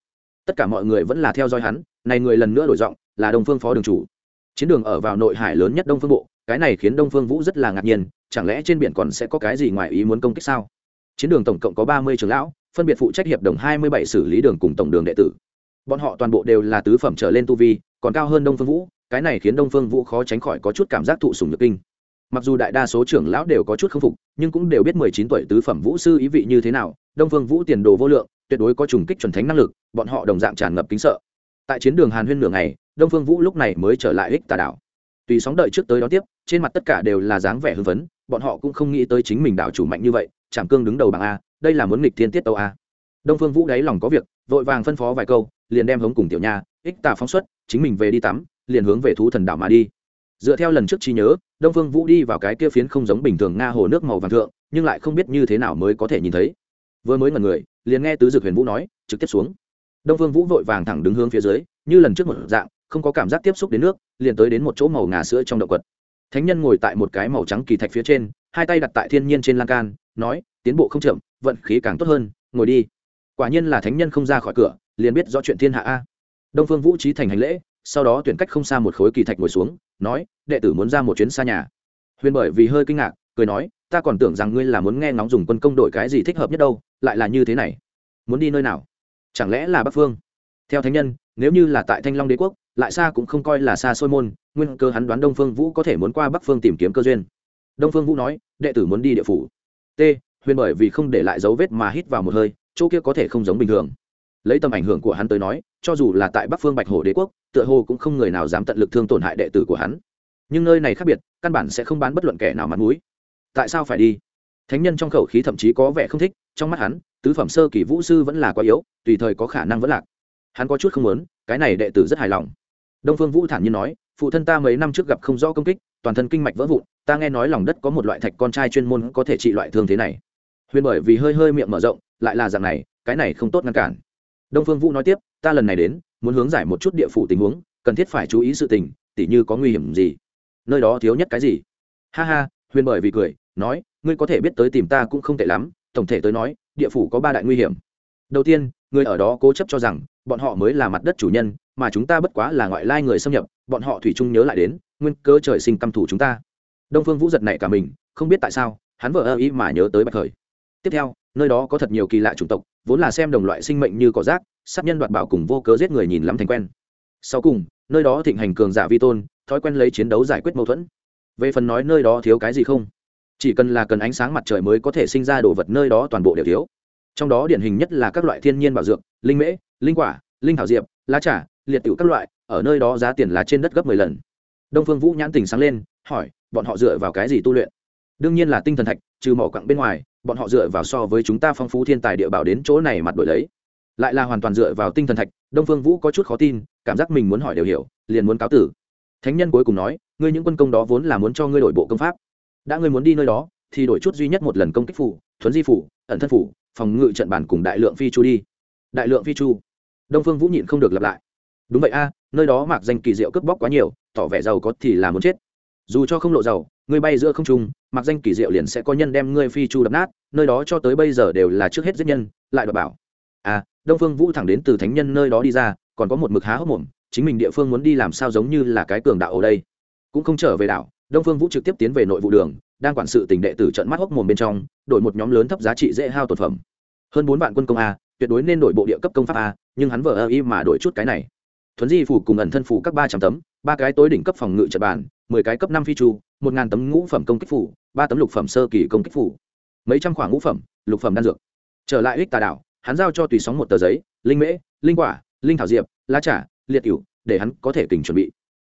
Speaker 1: Tất cả mọi người vẫn là theo dõi hắn, này người lần nữa đổi giọng, là đông phương phó đường chủ. Chiến đường ở vào nội hải lớn nhất đông phương bộ, cái này khiến đông phương vũ rất là ngạc nhiên, chẳng lẽ trên biển còn sẽ có cái gì ngoài ý muốn công kích sao? Chiến đường tổng cộng có ba mươi trường lão, phân biệt phụ trách hiệp đồng hai mươi bảy xử lý đường cùng tổng đường đệ tử. Bọn họ toàn bộ đều là tứ phẩm trở lên tu vi còn cao hơn đông phương vũ, cái này khiến đông phương vũ khó tránh khỏi có chút cảm giác thụ sùng nhược kinh. Mặc dù đại đa số trưởng lão đều có chút k phục, nhưng cũng đều biết mười chín tuổi tứ phẩm vũ sư ý vị như thế nào, đông phương vũ tiền đồ vô lượng, tuyệt đối có trùng kích chuẩn thánh năng lực, bọn họ đồng dạng tràn ngập kính sợ. Tại chiến đường hàn huyên nửa ngày, đông phương vũ lúc này mới trở lại ích tà đảo. Tùy sóng đợi trước tới đó tiếp, trên mặt tất cả đều là dáng vẻ hưng phấn, bọn họ cũng không nghĩ tới chính mình đảo chủ mạnh như vậy chạm cương đứng đầu bảng a, đây là muốn nghịch thiên tiết tàu a. Đông phương vũ đáy lòng có việc, vội vàng phân phó vài câu, liền đem hống cùng tiểu nha, ích tà phóng xuất chính mình về đi tắm, liền hướng về thú thần đảo mà đi. Dựa theo lần trước trí nhớ, đông phương vũ đi vào cái kia phiến không giống bình thường nga hồ nước màu vàng thượng, nhưng lại không biết như thế nào mới có thể nhìn thấy. Vừa mới ngần người, liền nghe tứ dực huyền vũ nói, trực tiếp xuống. Đông phương vũ vội vàng thẳng đứng hướng phía dưới, như lần trước một dạng, không có cảm giác tiếp xúc đến nước, liền tới đến một chỗ màu ngà sữa trong động quật. Thánh nhân ngồi tại một cái màu trắng kỳ thạch phía trên, hai tay đặt tại thiên nhiên trên lan can, nói, tiến bộ không chậm, vận khí càng tốt hơn, ngồi đi. Quả nhiên là thánh nhân không ra khỏi cửa, liền biết rõ chuyện thiên hạ a đông phương vũ trí thành hành lễ, sau đó tuyển cách không xa một khối kỳ thạch ngồi xuống, nói, đệ tử muốn ra một chuyến xa nhà. Huyền bởi vì hơi kinh ngạc, cười nói, ta còn tưởng rằng ngươi là muốn nghe ngóng dùng quân công đội cái gì thích hợp nhất đâu, lại là như thế này. Muốn đi nơi nào? Chẳng lẽ là bắc phương? Theo thánh nhân, nếu như là tại thanh long đế quốc, lại xa cũng không coi là xa xôi môn, nguyên cơ hắn đoán đông phương vũ có thể muốn qua bắc phương tìm kiếm cơ duyên. Đông phương vũ nói, đệ tử muốn đi địa phủ. T, huyền bởi vì không để lại dấu vết mà hít vào một hơi, chỗ kia có thể không giống bình thường. Lấy tầm ảnh hưởng của hắn tới nói cho dù là tại bắc phương bạch hồ đế quốc, tựa hồ cũng không người nào dám tận lực thương tổn hại đệ tử của hắn. Nhưng nơi này khác biệt, căn bản sẽ không bán bất luận kẻ nào mặt mũi. Tại sao phải đi? Thánh nhân trong khẩu khí thậm chí có vẻ không thích, trong mắt hắn, tứ phẩm sơ kỳ vũ sư vẫn là quá yếu, tùy thời có khả năng vẫn lạc. Hắn có chút không muốn, cái này đệ tử rất hài lòng. Đông phương vũ thản nhiên nói, phụ thân ta mấy năm trước gặp không rõ công kích, toàn thân kinh mạch vỡ vụn, ta nghe nói lòng đất có một loại thạch con trai chuyên môn có thể trị loại thương thế này. Huyền bởi vì hơi hơi miệng mở rộng, lại là dạng này, cái này không tốt ngăn cản. Đông phương vũ nói tiếp ta lần này đến, muốn hướng giải một chút địa phủ tình huống, cần thiết phải chú ý sự tình, tỉ như có nguy hiểm gì. Nơi đó thiếu nhất cái gì? Ha ha, huyền bởi vì cười, nói, ngươi có thể biết tới tìm ta cũng không tệ lắm, tổng thể tới nói, địa phủ có ba đại nguy hiểm. Đầu tiên, người ở đó cố chấp cho rằng, bọn họ mới là mặt đất chủ nhân, mà chúng ta bất quá là ngoại lai người xâm nhập, bọn họ thủy chung nhớ lại đến, nguyên cơ trời sinh căm thủ chúng ta. Đông phương vũ giật này cả mình, không biết tại sao, hắn vợ ơ ý mà nhớ tới bạch khởi. Tiếp theo, nơi đó có thật nhiều kỳ lạ chủng tộc, vốn là xem đồng loại sinh mệnh như cỏ rác sát nhân đoạt bảo cùng vô cớ giết người nhìn lắm thành quen. Sau cùng, nơi đó thịnh hành cường giả vi tôn, thói quen lấy chiến đấu giải quyết mâu thuẫn. Về phần nói nơi đó thiếu cái gì không? Chỉ cần là cần ánh sáng mặt trời mới có thể sinh ra đồ vật nơi đó toàn bộ đều thiếu. Trong đó điển hình nhất là các loại thiên nhiên bảo dược, linh mễ, linh quả, linh thảo diệp, lá trà, liệt tiểu các loại, ở nơi đó giá tiền là trên đất gấp mười lần. Đông phương vũ nhãn tình sáng lên, hỏi, bọn họ dựa vào cái gì tu luyện? Đương nhiên là tinh thần thạch, trừ mỏ quặng bên ngoài, bọn họ dựa vào so với chúng ta phong phú thiên tài địa bảo đến chỗ này mặt đổi lấy lại là hoàn toàn dựa vào tinh thần thạch, đông phương vũ có chút khó tin, cảm giác mình muốn hỏi đều hiểu, liền muốn cáo tử. Thánh nhân cuối cùng nói, ngươi những quân công đó vốn là muốn cho ngươi đổi bộ công pháp. Đã ngươi muốn đi nơi đó, thì đổi chút duy nhất một lần công kích phủ, thuấn di phủ, ẩn thân phủ, phòng ngự trận bản cùng đại lượng phi chu đi. Đại lượng phi chu. Đông phương vũ nhịn không được lặp lại. Đúng vậy a, nơi đó mặc danh kỳ diệu cướp bóc quá nhiều, tỏ vẻ giàu có thì là muốn chết. Dù cho không lộ giàu, ngươi bay giữa không trung mặc danh kỳ diệu liền sẽ có nhân đem ngươi phi chu đập nát, nơi đó cho tới bây giờ đều là trước hết giết nhân, lại đọc bảo. À đông phương vũ thẳng đến từ thánh nhân nơi đó đi ra, còn có một mực há hốc mồm, chính mình địa phương muốn đi làm sao giống như là cái cường đạo ở đây. Cũng không trở về đảo, đông phương vũ trực tiếp tiến về nội vụ đường, đang quản sự tình đệ tử trận mắt hốc mồm bên trong, đổi một nhóm lớn thấp giá trị dễ hao tột phẩm. Hơn bốn vạn quân công a, tuyệt đối nên đổi bộ địa cấp công pháp a, nhưng hắn vờ ơ y mà đổi chút cái này. Thuấn di phủ cùng ẩn thân phủ các ba trăm tấm, ba cái tối đỉnh cấp phòng ngự trật bàn, mười cái cấp năm phi chu, một ngàn tấm ngũ phẩm công kích phủ, ba tấm lục phẩm sơ kỳ công kích phủ. Mấy trăm khoảng ngũ phẩm, lục phẩm đan dược. Trở lại ích tà đảo hắn giao cho tùy sóng một tờ giấy, linh mễ, linh quả, linh thảo diệp, lá trà, liệt cửu, để hắn có thể kình chuẩn bị.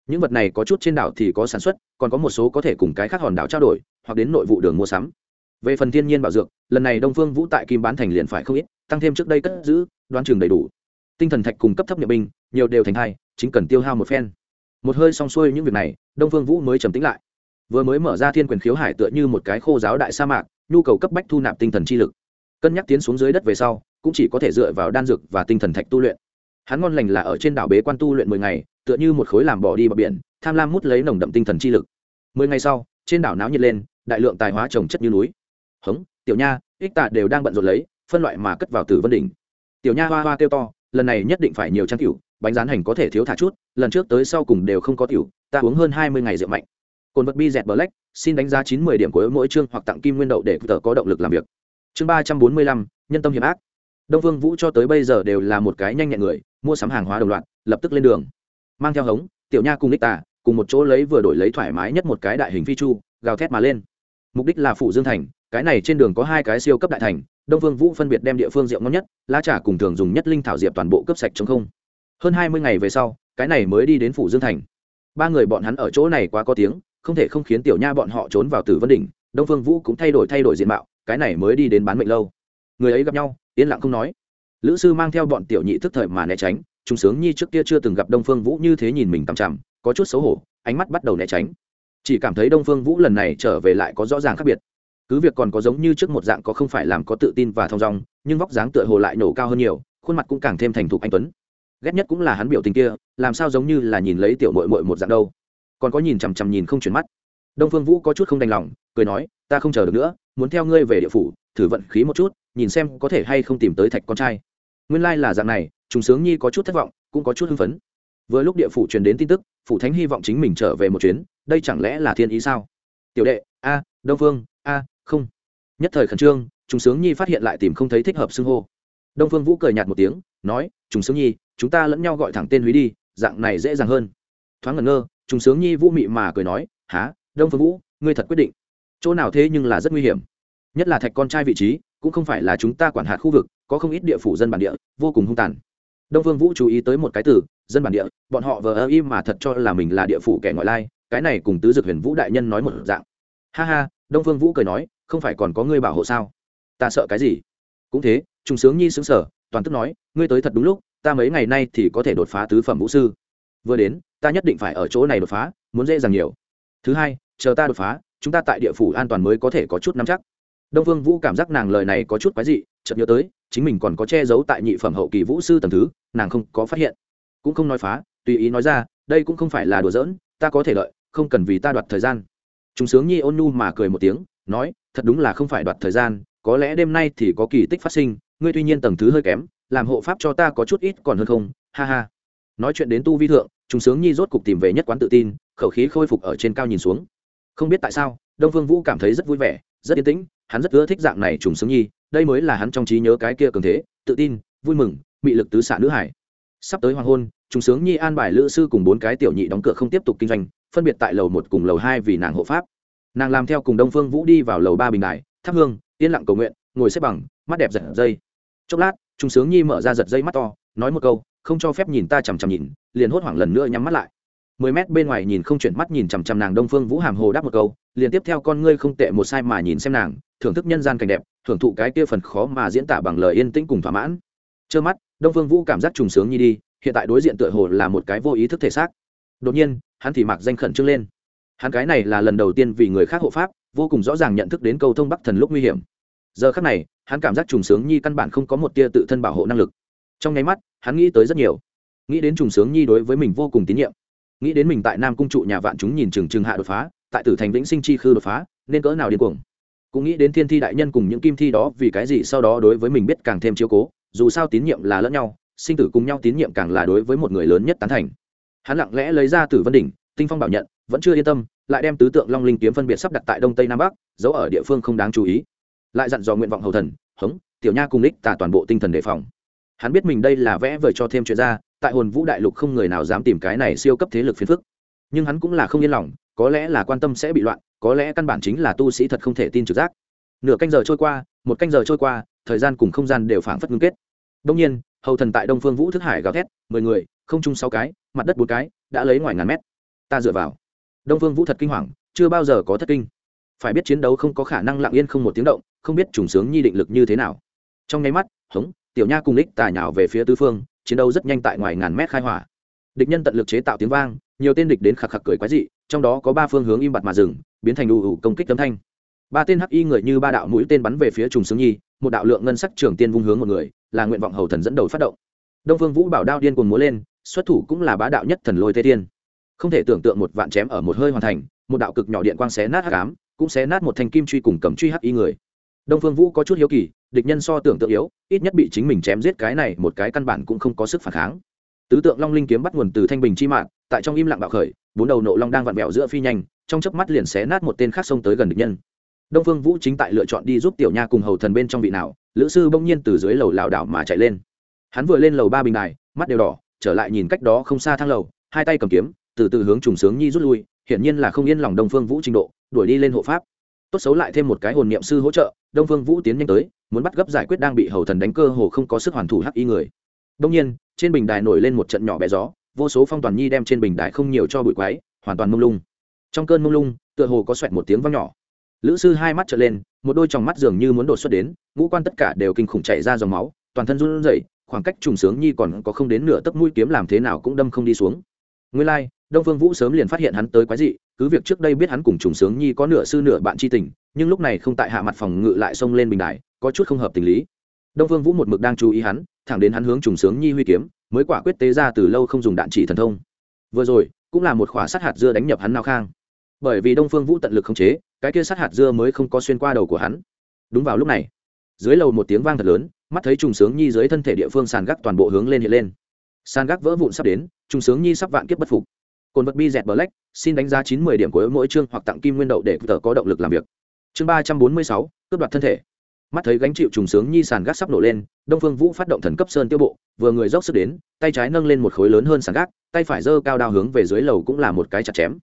Speaker 1: Những vật này có chút trên đảo thì có sản xuất, còn có một số có thể cùng cái khác hòn đảo trao đổi, hoặc đến nội vụ đường mua sắm. Về phần thiên nhiên bảo dược, lần này đông phương vũ tại kim bán thành liền phải không ít, tăng thêm trước đây cất giữ, đoán trường đầy đủ. Tinh thần thạch cùng cấp thấp nhập binh, nhiều đều thành hai, chính cần tiêu hao một phen. Một hơi xong xuôi những việc này, đông phương vũ mới trầm tính lại. Vừa mới mở ra thiên quyền khiếu hải tựa như một cái khô giáo đại sa mạc, nhu cầu cấp bách thu nạp tinh thần chi lực. Cân nhắc tiến xuống dưới đất về sau cũng chỉ có thể dựa vào đan dược và tinh thần thạch tu luyện. Hắn ngon lành là ở trên đảo bế quan tu luyện mười ngày, tựa như một khối làm bỏ đi bờ biển, tham lam mút lấy nồng đậm tinh thần chi lực. Mười ngày sau, trên đảo náo nhiệt lên, đại lượng tài hóa trồng chất như núi. Hống, tiểu nha, ích tạ đều đang bận rộn lấy, phân loại mà cất vào tử vân đỉnh. Tiểu nha hoa hoa kêu to, lần này nhất định phải nhiều trang cửu bánh rán hành có thể thiếu thả chút, lần trước tới sau cùng đều không có tiểu, ta uống hơn hai mươi ngày rượu mạnh. Cồn vật bi dẹt black, xin đánh giá chín mươi điểm của mỗi chương hoặc tặng kim nguyên đậu để tờ có động lực làm việc. Chương ba trăm bốn mươi lăm, nhân tâm hiểm ác đông vương vũ cho tới bây giờ đều là một cái nhanh nhẹn người, mua sắm hàng hóa đồng loạt, lập tức lên đường. Mang theo hống, tiểu nha cùng ních tà, cùng một chỗ lấy vừa đổi lấy thoải mái nhất một cái đại hình phi chu, gào thét mà lên. Mục đích là phụ dương thành, cái này trên đường có hai cái siêu cấp đại thành, đông vương vũ phân biệt đem địa phương rượu ngon nhất, lá trà cùng thường dùng nhất linh thảo diệp toàn bộ cấp sạch chống không. Hơn hai mươi ngày về sau, cái này mới đi đến phủ dương thành. Ba người bọn hắn ở chỗ này quá có tiếng, không thể không khiến tiểu nha bọn họ trốn vào tử vân đỉnh, đông phương vũ cũng thay đổi thay đổi diện mạo, cái này mới đi đến bán mệnh lâu. Người ấy gặp nhau yên lặng không nói. Lữ sư mang theo bọn tiểu nhị thức thời mà né tránh trung sướng nhi trước kia chưa từng gặp đông phương vũ như thế nhìn mình tằm chằm, có chút xấu hổ, ánh mắt bắt đầu né tránh. Chỉ cảm thấy đông phương vũ lần này trở về lại có rõ ràng khác biệt. Cứ việc còn có giống như trước một dạng có không phải làm có tự tin và thong dong, nhưng vóc dáng tựa hồ lại nổ cao hơn nhiều, khuôn mặt cũng càng thêm thành thục anh tuấn. Ghét nhất cũng là hắn biểu tình kia, làm sao giống như là nhìn lấy tiểu mội mội một dạng đâu. Còn có nhìn chằm chằm nhìn không chuyển mắt. Đông phương vũ có chút không đành lòng, cười nói, ta không chờ được nữa, muốn theo ngươi về địa phủ thử vận khí một chút, nhìn xem có thể hay không tìm tới thạch con trai. Nguyên lai、like、là dạng này, trùng sướng nhi có chút thất vọng, cũng có chút hưng phấn. Vừa lúc địa phủ truyền đến tin tức, phủ thánh hy vọng chính mình trở về một chuyến, đây chẳng lẽ là thiên ý sao? Tiểu đệ, a, đông phương, a, không. Nhất thời khẩn trương, trùng sướng nhi phát hiện lại tìm không thấy thích hợp xưng hô. Đông phương vũ cười nhạt một tiếng, nói, trùng sướng nhi, chúng ta lẫn nhau gọi thẳng tên húy đi, dạng này dễ dàng hơn. Thoáng ngẩn ngơ, trùng sướng nhi vũ mị mà cười nói há đông phương vũ, ngươi thật quyết định. Chỗ nào thế nhưng là rất nguy hiểm nhất là thạch con trai vị trí, cũng không phải là chúng ta quản hạt khu vực, có không ít địa phủ dân bản địa, vô cùng hung tàn. Đông Vương vũ chú ý tới một cái từ, dân bản địa, bọn họ vờ ơ im mà thật cho là mình là địa phủ kẻ ngoại lai, cái này cùng tứ dực huyền vũ đại nhân nói một dạng. Ha ha, đông Vương vũ cười nói, không phải còn có ngươi bảo hộ sao? Ta sợ cái gì? Cũng thế, trung sướng nhi sướng sở toàn tức nói, ngươi tới thật đúng lúc, ta mấy ngày nay thì có thể đột phá tứ phẩm vũ sư. Vừa đến, ta nhất định phải ở chỗ này đột phá, muốn dễ dàng nhiều. Thứ hai, chờ ta đột phá, chúng ta tại địa phủ an toàn mới có thể có chút nắm chắc đông phương vũ cảm giác nàng lời này có chút quái dị, chợt nhớ tới, chính mình còn có che giấu tại nhị phẩm hậu kỳ vũ sư tầng thứ, nàng không có phát hiện. Cũng không nói phá, tùy ý nói ra, đây cũng không phải là đùa giỡn, ta có thể lợi, không cần vì ta đoạt thời gian. Chúng sướng nhi ôn nu mà cười một tiếng, nói, thật đúng là không phải đoạt thời gian, có lẽ đêm nay thì có kỳ tích phát sinh, ngươi tuy nhiên tầng thứ hơi kém, làm hộ pháp cho ta có chút ít còn hơn không, ha ha. Nói chuyện đến tu vi thượng chúng sướng nhi rốt cục tìm về nhất quán tự tin, khẩu khí khôi phục ở trên cao nhìn xuống. Không biết tại sao, đông phương vũ cảm thấy rất vui vẻ rất yên tĩnh, hắn rất ưa thích dạng này trùng sướng nhi, đây mới là hắn trong trí nhớ cái kia cường thế, tự tin, vui mừng bị lực tứ xạ nữ hải. Sắp tới hoàng hôn, trùng sướng nhi an bài lữ sư cùng bốn cái tiểu nhị đóng cửa không tiếp tục kinh doanh, phân biệt tại lầu một cùng lầu hai vì nàng hộ pháp. Nàng làm theo cùng đông phương vũ đi vào lầu ba bình đài, thắp hương, yên lặng cầu nguyện, ngồi xếp bằng, mắt đẹp giật dây. Chốc lát, trùng sướng nhi mở ra giật dây mắt to, nói một câu, không cho phép nhìn ta chằm chằm nhìn, liền hốt hoảng lần nữa nhắm mắt lại mười mét bên ngoài nhìn không chuyển mắt nhìn chằm chằm nàng đông phương vũ hàm hồ đáp một câu, liền tiếp theo con ngươi không tệ một sai mà nhìn xem nàng, thưởng thức nhân gian cảnh đẹp, thưởng thụ cái kia phần khó mà diễn tả bằng lời yên tĩnh cùng thỏa mãn. Trơ mắt, đông phương vũ cảm giác trùng sướng nhi đi, hiện tại đối diện tựa hồ là một cái vô ý thức thể xác. Đột nhiên, hắn thì mặc danh khẩn trương lên. Hắn cái này là lần đầu tiên vì người khác hộ pháp, vô cùng rõ ràng nhận thức đến câu thông bắc thần lúc nguy hiểm. Giờ khắc này, hắn cảm giác trùng sướng nhi căn bản không có một tia tự thân bảo hộ năng lực. Trong nháy mắt, hắn nghĩ tới rất nhiều. Nghĩ đến trùng sướng nhi đối với mình vô cùng tín nhiệm nghĩ đến mình tại nam cung trụ nhà vạn chúng nhìn chừng chừng hạ đột phá, tại tử thành vĩnh sinh chi khư đột phá, nên cỡ nào điên cuồng? Cũng nghĩ đến thiên thi đại nhân cùng những kim thi đó, vì cái gì sau đó đối với mình biết càng thêm chiếu cố, dù sao tín nhiệm là lẫn nhau, sinh tử cùng nhau tín nhiệm càng là đối với một người lớn nhất tán thành. Hắn lặng lẽ lấy ra tử vân đỉnh, tinh phong bảo nhận, vẫn chưa yên tâm, lại đem tứ tượng long linh kiếm phân biệt sắp đặt tại đông tây nam bắc, giấu ở địa phương không đáng chú ý. Lại dặn dò nguyện vọng hầu thần, hống, tiểu nha cùng lích tả toàn bộ tinh thần đề phòng. Hắn biết mình đây là vẽ vời cho thêm chuyện ra tại hồn vũ đại lục không người nào dám tìm cái này siêu cấp thế lực phiền phức. Nhưng hắn cũng là không yên lòng, có lẽ là quan tâm sẽ bị loạn, có lẽ căn bản chính là tu sĩ thật không thể tin trực giác. Nửa canh giờ trôi qua, một canh giờ trôi qua, thời gian cùng không gian đều phảng phất ngưng kết. Đông nhiên, hầu thần tại đông phương vũ thức hải gào thét, mười người, không chung sáu cái, mặt đất bốn cái, đã lấy ngoài ngàn mét. Ta dựa vào. Đông phương vũ thật kinh hoàng, chưa bao giờ có thất kinh. Phải biết chiến đấu không có khả năng lặng yên không một tiếng động, không biết trùng sướng nhi định lực như thế nào. Trong nháy mắt, hống, tiểu nha cùng ních tà nhào về phía tứ phương chiến đấu rất nhanh tại ngoài ngàn mét khai hỏa. Địch nhân tận lực chế tạo tiếng vang, nhiều tên địch đến khạc khạc cười quái dị, trong đó có ba phương hướng im bặt mà dừng, biến thành đủ ủ công kích tấm thanh. Ba tên hắc y người như ba đạo mũi tên bắn về phía trùng sướng nhi, một đạo lượng ngân sắc trường tiên vung hướng một người, là nguyện vọng hầu thần dẫn đầu phát động. Đông phương vũ bảo đao điên cuồng múa lên, xuất thủ cũng là bá đạo nhất thần lôi tê tiên không thể tưởng tượng một vạn chém ở một hơi hoàn thành, một đạo cực nhỏ điện quang xé nát hắc ám, cũng xé nát một thanh kim truy cùng cầm truy hắc y người. Đông phương vũ có chút hiếu kỳ địch nhân so tưởng tượng yếu, ít nhất bị chính mình chém giết cái này một cái căn bản cũng không có sức phản kháng. Tứ tượng long linh kiếm bắt nguồn từ thanh bình chi mạng, tại trong im lặng bạo khởi, bốn đầu nộ long đang vặn vẹo giữa phi nhanh, trong chớp mắt liền xé nát một tên khác xông tới gần địch nhân. Đông phương vũ chính tại lựa chọn đi giúp tiểu nha cùng hầu thần bên trong vị nào, lữ sư bỗng nhiên từ dưới lầu lảo đảo mà chạy lên. Hắn vừa lên lầu ba bình đài, mắt đều đỏ, trở lại nhìn cách đó không xa thang lầu, hai tay cầm kiếm, từ từ hướng trùng sướng nhi rút lui, hiển nhiên là không yên lòng đông phương vũ trình độ, đuổi đi lên hộ pháp. Tốt xấu lại thêm một cái hồn niệm sư hỗ trợ, đông phương vũ tiến nhanh tới muốn bắt gấp giải quyết đang bị hầu thần đánh cơ hồ không có sức hoàn thủ hắc y người. Đông nhiên trên bình đài nổi lên một trận nhỏ bé gió vô số phong toàn nhi đem trên bình đài không nhiều cho bụi quái hoàn toàn mông lung. Trong cơn mông lung tựa hồ có xoẹt một tiếng vang nhỏ. Lữ sư hai mắt trở lên một đôi tròng mắt dường như muốn đột xuất đến ngũ quan tất cả đều kinh khủng chảy ra dòng máu toàn thân run rẩy khoảng cách trùng sướng nhi còn có không đến nửa tấc mũi kiếm làm thế nào cũng đâm không đi xuống. Nguyên lai like, đông phương vũ sớm liền phát hiện hắn tới quái dị, cứ việc trước đây biết hắn cùng trùng sướng nhi có nửa sư nửa bạn tri tình, nhưng lúc này không tại hạ mặt phòng ngự lại xông lên bình đài, có chút không hợp tình lý. Đông phương vũ một mực đang chú ý hắn, thẳng đến hắn hướng trùng sướng nhi huy kiếm, mới quả quyết tế ra từ lâu không dùng đạn chỉ thần thông. Vừa rồi, cũng là một khỏa sát hạt dưa đánh nhập hắn nao khang. Bởi vì đông phương vũ tận lực khống chế, cái kia sát hạt dưa mới không có xuyên qua đầu của hắn. Đúng vào lúc này, dưới lầu một tiếng vang thật lớn, mắt thấy trùng sướng nhi dưới thân thể địa phương sàn gác toàn bộ hướng lên hiện lên. Sàn gác vỡ vụn sắp đến, trùng sướng nhi sắp vạn kiếp bất phục cồn vật bi dẹt black, xin đánh giá chín mươi điểm của mỗi chương hoặc tặng kim nguyên đậu để tờ có động lực làm việc. Chương ba trăm bốn mươi sáu, cướp đoạt thân thể. Mắt thấy gánh chịu trùng sướng nhi sàn gác sắp nổ lên, đông phương vũ phát động thần cấp sơn tiêu bộ, vừa người dốc sức đến, tay trái nâng lên một khối lớn hơn sàn gác, tay phải giơ cao đao hướng về dưới lầu cũng là một cái chặt chém.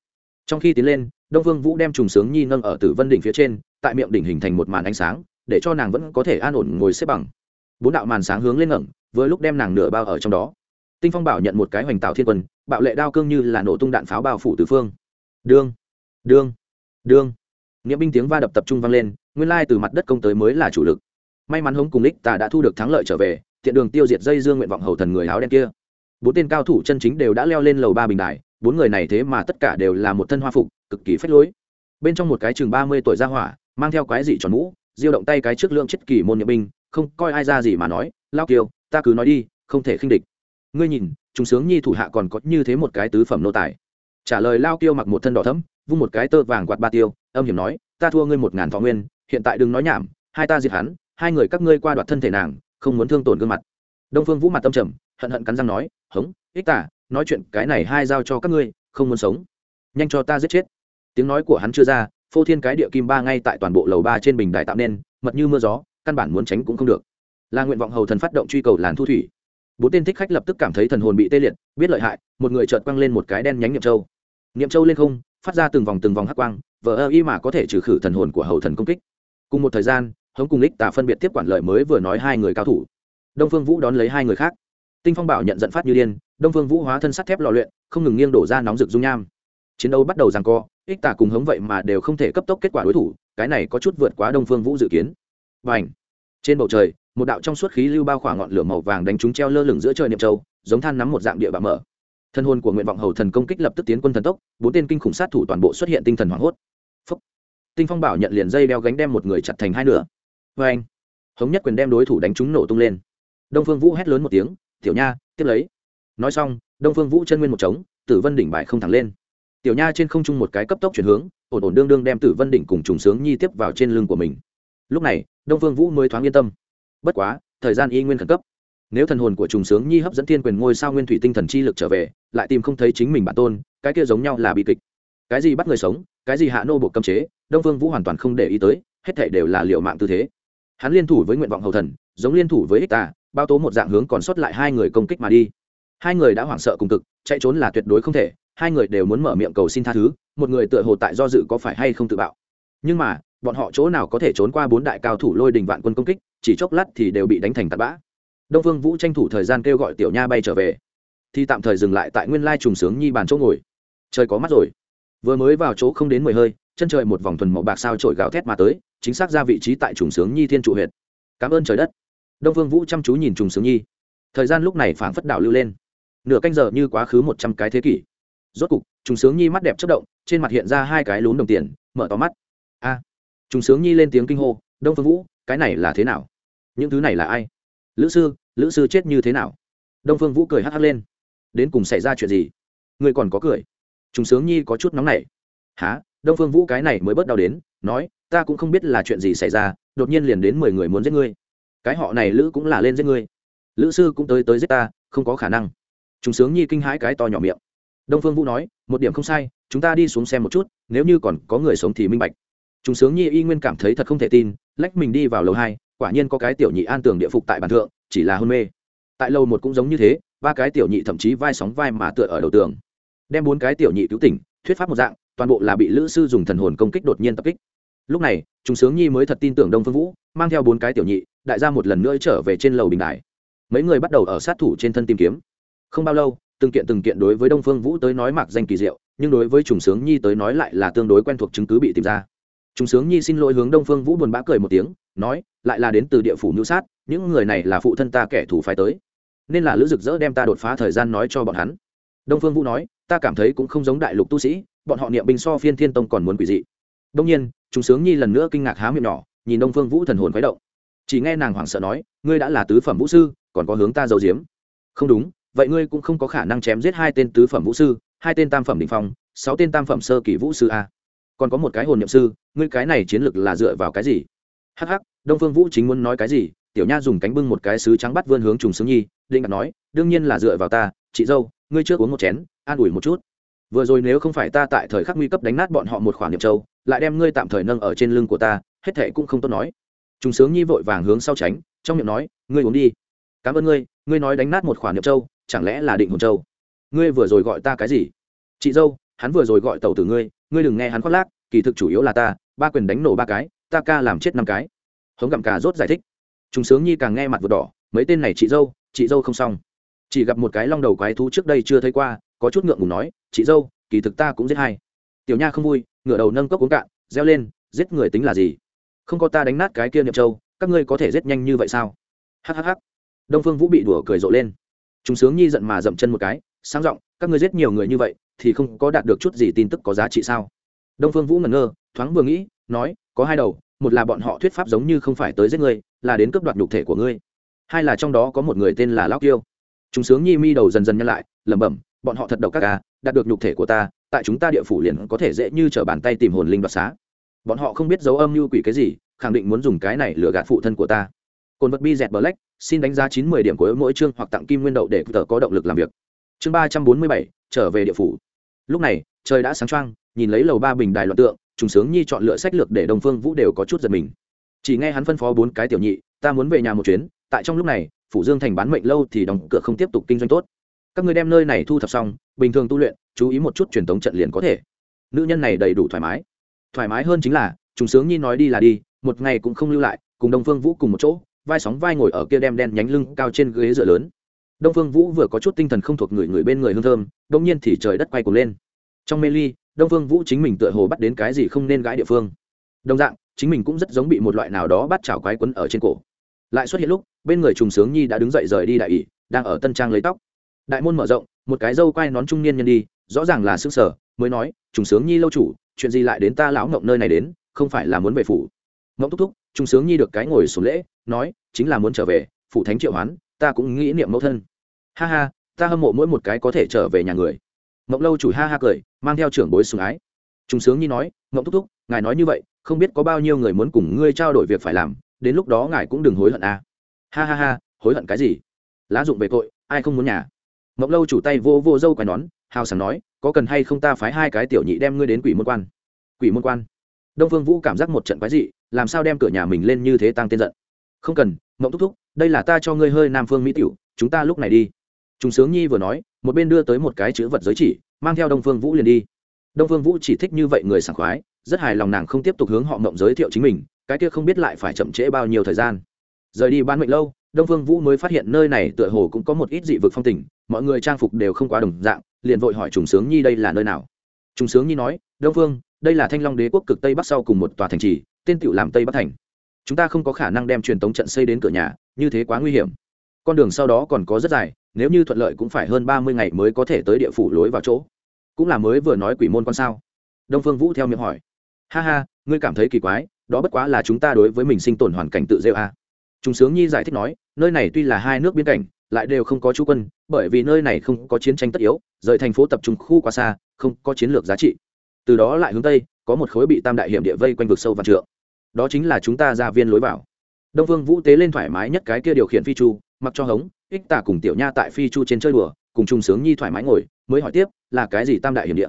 Speaker 1: Trong khi tiến lên, đông phương vũ đem trùng sướng nhi nâng ở tử vân đỉnh phía trên, tại miệng đỉnh hình thành một màn ánh sáng, để cho nàng vẫn có thể an ổn ngồi xếp bằng. Bốn đạo màn sáng hướng lên ngẩng, vừa lúc đem nàng nửa bao ở trong đó tinh phong bảo nhận một cái hoành tạo thiên quân, bạo lệ đao cương như là nổ tung đạn pháo bao phủ tứ phương. Đương đương đương. Nghĩa binh tiếng va đập tập trung vang lên, nguyên lai từ mặt đất công tới mới là chủ lực. May mắn hống cùng lích ta đã thu được thắng lợi trở về, thiện đường tiêu diệt dây dương nguyện vọng hầu thần người áo đen kia. Bốn tên cao thủ chân chính đều đã leo lên lầu ba bình đài, bốn người này thế mà tất cả đều là một thân hoa phục, cực kỳ phách lối. Bên trong một cái chừng ba mươi tuổi ra hỏa, mang theo cái gì tròn mũ, diêu động tay cái trước lượng chết kỳ môn nhiệm binh, không coi ai ra gì mà nói lao kiều, ta cứ nói đi, không thể khinh địch ngươi nhìn, chúng sướng nhi thủ hạ còn có như thế một cái tứ phẩm nô tài. Trả lời lao kiêu mặc một thân đỏ thấm vung một cái tơ vàng quạt ba tiêu, âm hiểm nói, ta thua ngươi một ngàn thọ nguyên, hiện tại đừng nói nhảm, hai ta diệt hắn, hai người các ngươi qua đoạt thân thể nàng, không muốn thương tổn gương mặt. Đông phương vũ mặt tâm trầm, hận hận cắn răng nói, hống, ích tả, nói chuyện cái này hai giao cho các ngươi, không muốn sống. Nhanh cho ta giết chết. Tiếng nói của hắn chưa ra, phô thiên cái địa kim ba ngay tại toàn bộ lầu ba trên bình đài tạo nên, mật như mưa gió, căn bản muốn tránh cũng không được. Là nguyện vọng hầu thần phát động truy cầu làn thu thủy bốn tên thích khách lập tức cảm thấy thần hồn bị tê liệt, biết lợi hại, một người chợt quăng lên một cái đen nhánh niệm châu. Niệm châu lên không, phát ra từng vòng từng vòng hắc quang, vờ ơ y mà có thể trừ khử thần hồn của hầu thần công kích. Cùng một thời gian, hống cùng lích tà phân biệt tiếp quản lợi mới vừa nói hai người cao thủ. Đông phương vũ đón lấy hai người khác. Tinh phong bảo nhận dẫn phát như điên, đông phương vũ hóa thân sắt thép lò luyện, không ngừng nghiêng đổ ra nóng rực dung nham. Chiến đấu bắt đầu rằng co, ích tà cùng hống vậy mà đều không thể cấp tốc kết quả đối thủ, cái này có chút vượt quá đông phương vũ dự kiến. Và ảnh trên bầu trời, một đạo trong suốt khí lưu bao khoảng ngọn lửa màu vàng đánh trúng treo lơ lửng giữa trời niệm châu, giống than nắm một dạng địa bạo mở. Thân hồn của nguyện vọng hầu thần công kích lập tức tiến quân thần tốc, bốn tên kinh khủng sát thủ toàn bộ xuất hiện tinh thần hoảng hốt. Phúc. tinh phong bảo nhận liền dây đeo gánh đem một người chặt thành hai nửa. Vê anh, hống nhất quyền đem đối thủ đánh trúng nổ tung lên. Đông phương vũ hét lớn một tiếng, tiểu nha, tiếp lấy. Nói xong, đông phương vũ chân nguyên một trống, tử vân đỉnh bài không thẳng lên. Tiểu nha trên không trung một cái cấp tốc chuyển hướng, ổn ổn đương đương đem tử vân đỉnh cùng trùng sướng nhi tiếp vào trên lưng của mình. Lúc này đông phương vũ mới thoáng yên tâm. Bất quá, thời gian y nguyên khẩn cấp. Nếu thần hồn của trùng sướng nhi hấp dẫn thiên quyền ngôi sao nguyên thủy tinh thần chi lực trở về, lại tìm không thấy chính mình bản tôn, cái kia giống nhau là bi kịch. Cái gì bắt người sống, cái gì hạ nô bộ cấm chế, đông phương vũ hoàn toàn không để ý tới, hết thể đều là liệu mạng tư thế. Hắn liên thủ với nguyện vọng hầu thần, giống liên thủ với ích tà, bao tố một dạng hướng còn sót lại hai người công kích mà đi. Hai người đã hoảng sợ cùng cực, chạy trốn là tuyệt đối không thể, hai người đều muốn mở miệng cầu xin tha thứ, một người tựa hồ tại do dự có phải hay không tự bạo. Nhưng mà bọn họ chỗ nào có thể trốn qua bốn đại cao thủ lôi đình vạn quân công kích, chỉ chốc lát thì đều bị đánh thành tạt bã. Đông phương vũ tranh thủ thời gian kêu gọi tiểu nha bay trở về. Thì tạm thời dừng lại tại nguyên lai trùng sướng nhi bàn chỗ ngồi. Trời có mắt rồi. Vừa mới vào chỗ không đến mười hơi, chân trời một vòng thuần màu bạc sao trổi gào thét mà tới, chính xác ra vị trí tại trùng sướng nhi thiên trụ huyệt. Cảm ơn trời đất. Đông phương vũ chăm chú nhìn trùng sướng nhi. Thời gian lúc này phảng phất đảo lưu lên. Nửa canh giờ như quá khứ một trăm cái thế kỷ. Rốt cục, trùng sướng nhi mắt đẹp chất động, trên mặt hiện ra hai cái lún đồng tiền, mở to mắt. A trùng sướng nhi lên tiếng kinh hô, đông phương vũ, cái này là thế nào? Những thứ này là ai? Lữ sư lữ sư chết như thế nào? Đông phương vũ cười hắc hắc lên. Đến cùng xảy ra chuyện gì? Người còn có cười. Trùng sướng nhi có chút nóng nảy. Há đông phương vũ cái này mới bớt đau đến, nói, ta cũng không biết là chuyện gì xảy ra, đột nhiên liền đến mười người muốn giết ngươi. Cái họ này lữ cũng là lên giết ngươi. Lữ sư cũng tới tới giết ta, không có khả năng. Trùng sướng nhi kinh hãi cái to nhỏ miệng. Đông phương vũ nói, một điểm không sai, chúng ta đi xuống xem một chút, nếu như còn có người sống thì minh bạch trùng sướng nhi y nguyên cảm thấy thật không thể tin, lách mình đi vào lầu hai, quả nhiên có cái tiểu nhị an tường địa phục tại bàn thượng, chỉ là hôn mê. Tại lầu một cũng giống như thế, ba cái tiểu nhị thậm chí vai sóng vai mà tựa ở đầu tường. Đem bốn cái tiểu nhị cứu tỉnh, thuyết pháp một dạng, toàn bộ là bị lữ sư dùng thần hồn công kích đột nhiên tập kích. Lúc này chúng sướng nhi mới thật tin tưởng đông phương vũ, mang theo bốn cái tiểu nhị, đại gia một lần nữa trở về trên lầu bình đài mấy người bắt đầu ở sát thủ trên thân tìm kiếm. Không bao lâu, từng kiện từng kiện đối với đông phương vũ tới nói mạc danh kỳ diệu, nhưng đối với trùng sướng nhi tới nói lại là tương đối quen thuộc chứng cứ bị tìm ra trùng sướng nhi xin lỗi hướng đông phương vũ buồn bã cười một tiếng, nói, lại là đến từ địa phủ nhu sát, những người này là phụ thân ta kẻ thù phái tới. Nên là lữ dực dỡ đem ta đột phá thời gian nói cho bọn hắn. Đông phương vũ nói, ta cảm thấy cũng không giống đại lục tu sĩ, bọn họ niệm binh so phiên thiên tông còn muốn quỷ dị. Đông nhiên, Trung sướng nhi lần nữa kinh ngạc há miệng nhỏ, nhìn đông phương vũ thần hồn khuấy động. Chỉ nghe nàng hoảng sợ nói, ngươi đã là tứ phẩm vũ sư, còn có hướng ta giấu diếm không đúng, vậy ngươi cũng không có khả năng chém giết hai tên tứ phẩm vũ sư, hai tên tam phẩm đỉnh phong, sáu tên tam phẩm sơ kỳ vũ sư a còn có một cái hồn nhậm sư, ngươi cái này chiến lược là dựa vào cái gì? Hh đông phương vũ chính muốn nói cái gì? Tiểu nha dùng cánh bưng một cái sứ trắng bắt vươn hướng trùng sướng nhi, định đặt nói, đương nhiên là dựa vào ta, chị dâu, ngươi trước uống một chén, an ủi một chút. Vừa rồi nếu không phải ta tại thời khắc nguy cấp đánh nát bọn họ một khoản niệm châu, lại đem ngươi tạm thời nâng ở trên lưng của ta, hết thệ cũng không tốt nói. Trùng sướng nhi vội vàng hướng sau tránh, trong miệng nói, ngươi uống đi. Cảm ơn ngươi ngươi nói đánh nát một khoản niệm châu, chẳng lẽ là định hồn châu? Ngươi vừa rồi gọi ta cái gì? Chị dâu, hắn vừa rồi gọi tàu từ ngươi ngươi đừng nghe hắn khoác lác, kỳ thực chủ yếu là ta, ba quyền đánh nổ ba cái, ta ca làm chết năm cái. Hống gặm cà rốt giải thích. Chúng sướng nhi càng nghe mặt vừa đỏ, mấy tên này chị dâu chị dâu không xong. Chỉ gặp một cái long đầu quái thú trước đây chưa thấy qua, có chút ngượng ngùng nói, chị dâu, kỳ thực ta cũng giết hai. Tiểu nha không vui ngựa đầu nâng cốc uống cạn, reo lên, giết người tính là gì? Không có ta đánh nát cái kia niệm châu, các ngươi có thể giết nhanh như vậy sao? Hhh đông phương vũ bị đùa cười rộ lên chúng sướng nhi giận mà dậm chân một cái, sáng giọng, các ngươi giết nhiều người như vậy, thì không có đạt được chút gì tin tức có giá trị sao? Đông phương vũ ngẩn ngơ, thoáng vừa nghĩ, nói, có hai đầu, một là bọn họ thuyết pháp giống như không phải tới giết ngươi, là đến cướp đoạt nhục thể của ngươi. Hai là trong đó có một người tên là lão kiêu. Chúng sướng nhi mi đầu dần dần nhăn lại, lẩm bẩm, bọn họ thật độc các ca à, đạt được nhục thể của ta, tại chúng ta địa phủ liền có thể dễ như t bàn tay tìm hồn linh đoạt xá. Bọn họ không biết dấu âm như quỷ cái gì, khẳng định muốn dùng cái này lừa gạt phụ thân của ta cồn vật bi dẹt black, xin đánh giá chín mươi điểm của mỗi chương hoặc tặng kim nguyên đậu để tờ có động lực làm việc. Chương ba trăm bốn mươi bảy, trở về địa phủ. Lúc này, trời đã sáng trăng nhìn lấy lầu ba bình đài loạn tượng, trùng sướng nhi chọn lựa sách lược để đồng phương vũ đều có chút giật mình. Chỉ nghe hắn phân phó bốn cái tiểu nhị, ta muốn về nhà một chuyến, tại trong lúc này, phủ dương thành bán mệnh lâu thì đóng cửa không tiếp tục kinh doanh tốt. Các người đem nơi này thu thập xong, bình thường tu luyện, chú ý một chút truyền thống trận liền có thể. Nữ nhân này đầy đủ thoải mái. Thoải mái hơn chính là, trùng sướng nhi nói đi là đi, một ngày cũng không lưu lại, cùng đông phương vũ cùng một chỗ vai sóng vai ngồi ở kia đem đen nhánh lưng cao trên ghế dựa lớn. Đông phương vũ vừa có chút tinh thần không thuộc người người bên người hương thơm đông nhiên thì trời đất quay cuồng lên. Trong mê ly, đông phương vũ chính mình tựa hồ bắt đến cái gì không nên gãi địa phương. Đồng dạng, chính mình cũng rất giống bị một loại nào đó bắt chảo quái quấn ở trên cổ. Lại xuất hiện lúc, bên người trùng sướng nhi đã đứng dậy rời đi đại ỷ, đang ở tân trang lấy tóc. Đại môn mở rộng, một cái dâu quai nón trung niên nhân đi, rõ ràng là xương sở, mới nói, trùng sướng nhi lâu chủ, chuyện gì lại đến ta lão ngộng nơi này đến, không phải là muốn về phủ. Ngộng thúc thúc Trung sướng nhi được cái ngồi xuống lễ, nói, chính là muốn trở về phụ thánh triệu hoán, ta cũng nghĩ niệm mẫu thân. Ha ha, ta hâm mộ mỗi một cái có thể trở về nhà người. Mộng lâu chủ ha ha cười, mang theo trưởng bối sùng ái. Trung sướng nhi nói, mộng thúc thúc, ngài nói như vậy, không biết có bao nhiêu người muốn cùng ngươi trao đổi việc phải làm, đến lúc đó ngài cũng đừng hối hận à. ha ha ha, hối hận cái gì? Lá dụng về tội, ai không muốn nhà? Mộng lâu chủ tay vô vô dâu quài nón, hào sảng nói, có cần hay không ta phái hai cái tiểu nhị đem ngươi đến quỷ môn quan? Quỷ môn quan? Đông phương vũ cảm giác một trận quái dị làm sao đem cửa nhà mình lên như thế tăng tên giận? Không cần, mộng thúc thúc, đây là ta cho ngươi hơi nam phương mỹ tiểu, chúng ta lúc này đi. Chúng sướng nhi vừa nói, một bên đưa tới một cái chữ vật giới chỉ, mang theo đông phương vũ liền đi. Đông phương vũ chỉ thích như vậy người sảng khoái, rất hài lòng nàng không tiếp tục hướng họ mộng giới thiệu chính mình, cái kia không biết lại phải chậm trễ bao nhiêu thời gian. Rời đi ban mệnh lâu, đông phương vũ mới phát hiện nơi này tựa hồ cũng có một ít dị vực phong tình, mọi người trang phục đều không quá đồng dạng, liền vội hỏi trùng sướng nhi đây là nơi nào. Trùng sướng nhi nói, đông phương, đây là thanh long đế quốc cực tây bắc sau cùng một tòa thành trì tên tựu làm tây bắc thành. Chúng ta không có khả năng đem truyền tống trận xây đến cửa nhà, như thế quá nguy hiểm. Con đường sau đó còn có rất dài, nếu như thuận lợi cũng phải hơn ba mươi ngày mới có thể tới địa phủ lối vào chỗ. Cũng là mới vừa nói quỷ môn con sao? Đông phương vũ theo miệng hỏi. Ha ha, ngươi cảm thấy kỳ quái, đó bất quá là chúng ta đối với mình sinh tồn hoàn cảnh tự rêu a à. chúng sướng nhi giải thích nói, nơi này tuy là hai nước biên cảnh, lại đều không có chú quân, bởi vì nơi này không có chiến tranh tất yếu, rời thành phố tập trung khu quá xa, không có chiến lược giá trị. Từ đó lại hướng tây, có một khối bị tam đại hiểm địa vây quanh vực sâu và trượng đó chính là chúng ta ra viên lối vào. Đông vương vũ tế lên thoải mái nhất cái kia điều khiển phi chu, mặc cho hống, ích tả cùng tiểu nha tại phi chu trên chơi đùa, cùng trung sướng nhi thoải mái ngồi, mới hỏi tiếp, là cái gì tam đại hiểm địa?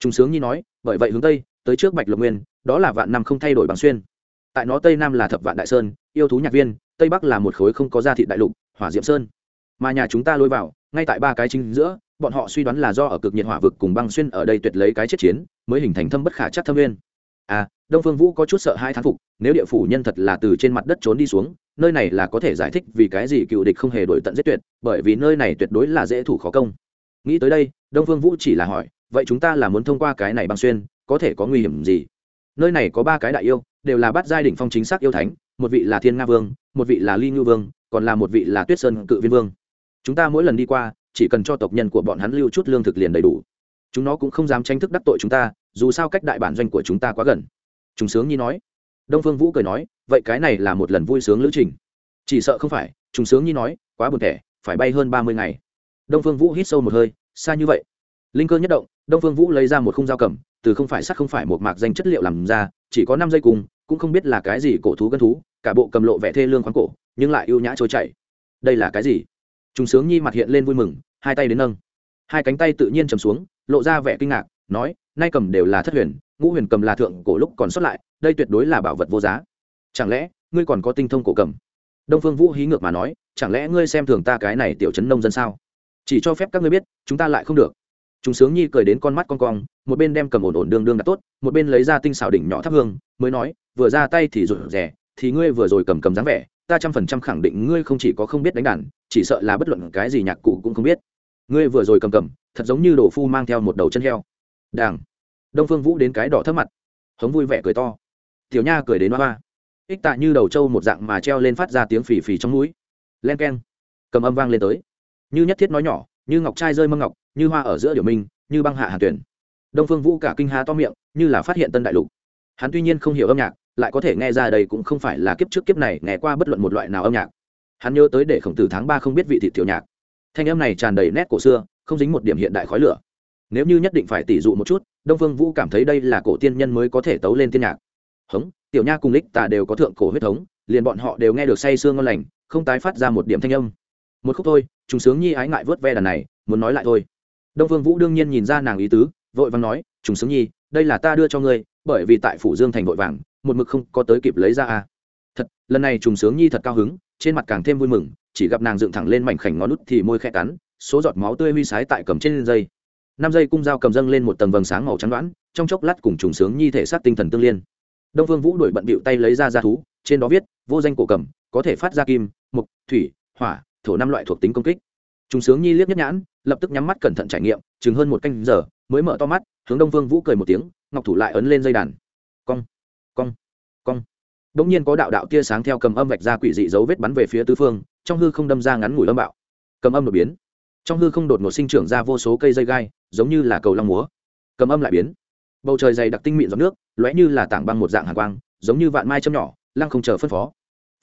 Speaker 1: Trung sướng nhi nói, bởi vậy hướng tây, tới trước bạch lộc nguyên, đó là vạn năm không thay đổi bằng xuyên. Tại nó tây nam là thập vạn đại sơn, yêu thú nhạc viên, tây bắc là một khối không có gia thị đại lục, hỏa diệm sơn. Mà nhà chúng ta lôi vào, ngay tại ba cái chính giữa, bọn họ suy đoán là do ở cực nhiệt hỏa vực cùng băng xuyên ở đây tuyệt lấy cái chết chiến, mới hình thành thâm bất khả chắc thâm nguyên à đông phương vũ có chút sợ hai thán phục, nếu địa phủ nhân thật là từ trên mặt đất trốn đi xuống, nơi này là có thể giải thích vì cái gì cựu địch không hề đổi tận giết tuyệt, bởi vì nơi này tuyệt đối là dễ thủ khó công. Nghĩ tới đây, đông phương vũ chỉ là hỏi, vậy chúng ta là muốn thông qua cái này băng xuyên, có thể có nguy hiểm gì? Nơi này có ba cái đại yêu, đều là bát giai đỉnh phong chính xác yêu thánh, một vị là thiên nga vương, một vị là ly ngư vương, còn là một vị là tuyết sơn cự viên vương. Chúng ta mỗi lần đi qua, chỉ cần cho tộc nhân của bọn hắn lưu chút lương thực liền đầy đủ. Chúng nó cũng không dám tranh thức đắc tội chúng ta dù sao cách đại bản doanh của chúng ta quá gần. Chúng sướng nhi nói. Đông phương vũ cười nói, vậy cái này là một lần vui sướng lữ trình. Chỉ sợ không phải chúng sướng nhi nói, quá buồn thẻ, phải bay hơn ba mươi ngày. Đông phương vũ hít sâu một hơi, xa như vậy. Linh cơ nhất động, đông phương vũ lấy ra một khung dao cầm, từ không phải sắt không phải một mạc danh chất liệu làm ra, chỉ có năm giây cùng, cũng không biết là cái gì cổ thú gân thú, cả bộ cầm lộ vẻ thê lương khoáng cổ, nhưng lại ưu nhã trôi chảy. Đây là cái gì? Chúng sướng nhi mặt hiện lên vui mừng, hai tay đến nâng. Hai cánh tay tự nhiên chầm xuống, lộ ra vẻ kinh ngạc, nói nay cầm đều là thất huyền, ngũ huyền cầm là thượng cổ lúc còn xuất lại, đây tuyệt đối là bảo vật vô giá. Chẳng lẽ, ngươi còn có tinh thông cổ cầm? Đông phương vũ hí ngược mà nói, chẳng lẽ ngươi xem thường ta cái này tiểu chấn nông dân sao? Chỉ cho phép các ngươi biết, chúng ta lại không được. Chúng sướng nhi cười đến con mắt con cong, một bên đem cầm ổn ổn đương đương đặt tốt, một bên lấy ra tinh xảo đỉnh nhỏ thắp hương, mới nói, vừa ra tay thì rụt rè, thì ngươi vừa rồi cầm cầm dáng vẻ, ta trăm phần trăm khẳng định ngươi không chỉ có không biết đánh đàn, chỉ sợ là bất luận cái gì nhạc cụ cũng không biết. Ngươi vừa rồi cầm cầm, thật giống như đồ phu mang theo một đầu chân heo đảng đông phương vũ đến cái đỏ thấp mặt. Hống vui vẻ cười to. Tiểu nha cười đến hoa hoa. Ích tạ như đầu trâu một dạng mà treo lên phát ra tiếng phì phì trong mũi. Len k e n cầm âm vang lên tới. Như nhất thiết nói nhỏ, như ngọc trai rơi mâm ngọc, như hoa ở giữa điều minh, như băng hạ hàn tuyển. Đông phương vũ cả kinh há to miệng, như là phát hiện tân đại lục. Hắn tuy nhiên không hiểu âm nhạc, lại có thể nghe ra đây cũng không phải là kiếp trước kiếp này nghe qua bất luận một loại nào âm nhạc. Hắn nhớ tới để khổng tử tháng ba không biết vị thị tiểu nhạc. Thanh âm này tràn đầy nét cổ xưa, không dính một điểm hiện đại khói lửa nếu như nhất định phải tỷ dụ một chút, đông phương vũ cảm thấy đây là cổ tiên nhân mới có thể tấu lên tiên nhạc. Hống, tiểu nha cùng lích tà đều có thượng cổ huyết thống, liền bọn họ đều nghe được say sương ngon lành, không tái phát ra một điểm thanh âm. Một khúc thôi chúng sướng nhi ái ngại vớt ve đàn này, muốn nói lại thôi. Đông phương vũ đương nhiên nhìn ra nàng ý tứ, vội vàng nói chúng sướng nhi, đây là ta đưa cho ngươi, bởi vì tại phủ dương thành vội vàng, một mực không có tới kịp lấy ra à. thật, lần này trùng sướng nhi thật cao hứng, trên mặt càng thêm vui mừng, chỉ gặp nàng dựng thẳng lên mảnh khảnh ngón nút thì môi khẽ cắn, số giọt máu tươi huy sái tại cầm trên dây năm dây cung dao cầm dâng lên một tầng vầng sáng màu trắng đoán, trong chốc lát cùng trùng sướng nhi thể sát tinh thần tương liên. Đông vương vũ đuổi bận bịu tay lấy ra ra thú, trên đó viết, vô danh cổ cầm, có thể phát ra kim, mục, thủy, hỏa, thổ năm loại thuộc tính công kích. Trùng sướng nhi liếc nhất nhãn, lập tức nhắm mắt cẩn thận trải nghiệm, chừng hơn một canh giờ, mới mở to mắt, hướng đông vương vũ cười một tiếng, ngọc thủ lại ấn lên dây đàn. Cong cong cong. Đống nhiên có đạo đạo tia sáng theo cầm âm vạch ra quỷ dị dấu vết bắn về phía tứ phương, trong hư không đâm ra ngắn ngủi âm bạo. Cầm âm đột biến. Trong hư không đột ngột sinh trưởng ra vô số cây dây gai giống như là cầu long múa. Cầm âm lại biến. Bầu trời dày đặc tinh mịn giọt nước, lóe như là tảng băng một dạng hàng quang, giống như vạn mai châm nhỏ, lăng không chờ phân phó.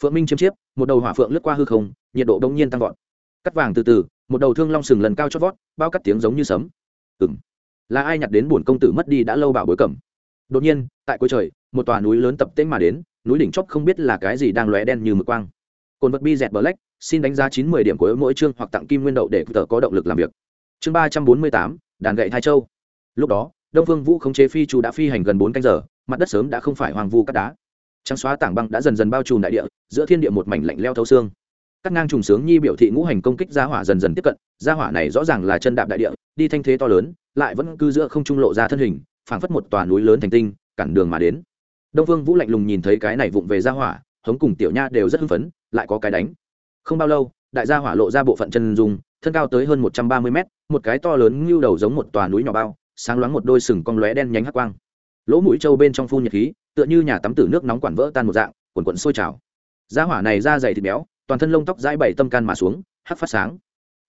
Speaker 1: Phượng minh chiêm chiếp, một đầu hỏa phượng lướt qua hư không, nhiệt độ đông nhiên tăng vọt. Cắt vàng từ từ, một đầu thương long sừng lần cao chót vót, bao cắt tiếng giống như sấm. Ừng là ai nhặt đến bổn công tử mất đi đã lâu bảo bối cẩm đột nhiên, tại cuối trời, một tòa núi lớn tập tễnh mà đến, núi đỉnh chóp không biết là cái gì đang lóe đen như mực quang. Cồn vật bi dẹt black xin đánh giá chín mươi điểm của mỗi chương hoặc tặng kim nguyên đậu để tờ có động lực làm việc. Chương ba trăm bốn mươi tám đàn gậy thai châu. Lúc đó, đông phương vũ khống chế phi chu đã phi hành gần bốn canh giờ, mặt đất sớm đã không phải hoàng vu cắt đá. Trắng xóa tảng băng đã dần dần bao trùm đại địa, giữa thiên địa một mảnh lạnh leo thấu xương. Các ngang trùng sướng nhi biểu thị ngũ hành công kích gia hỏa dần dần tiếp cận, gia hỏa này rõ ràng là chân đạp đại địa, đi thanh thế to lớn, lại vẫn cư giữa không trung lộ ra thân hình, phảng phất một tòa núi lớn thành tinh, cản đường mà đến. Đông phương vũ lạnh lùng nhìn thấy cái này vụng về gia hỏa, hống cùng tiểu nha đều rất hưng phấn, lại có cái đánh. Không bao lâu, đại gia hỏa lộ ra bộ phận chân dùng thân cao tới hơn một trăm ba mươi mét, một cái to lớn như đầu giống một tòa núi nhỏ bao, sáng loáng một đôi sừng cong lóe đen nhánh hắc quang. Lỗ mũi trâu bên trong phun nhiệt khí, tựa như nhà tắm tử nước nóng quản vỡ tan một dạng, quần quần sôi trào. Gia hỏa này da dày thịt béo, toàn thân lông tóc dãi bảy tâm can mà xuống, hắc phát sáng.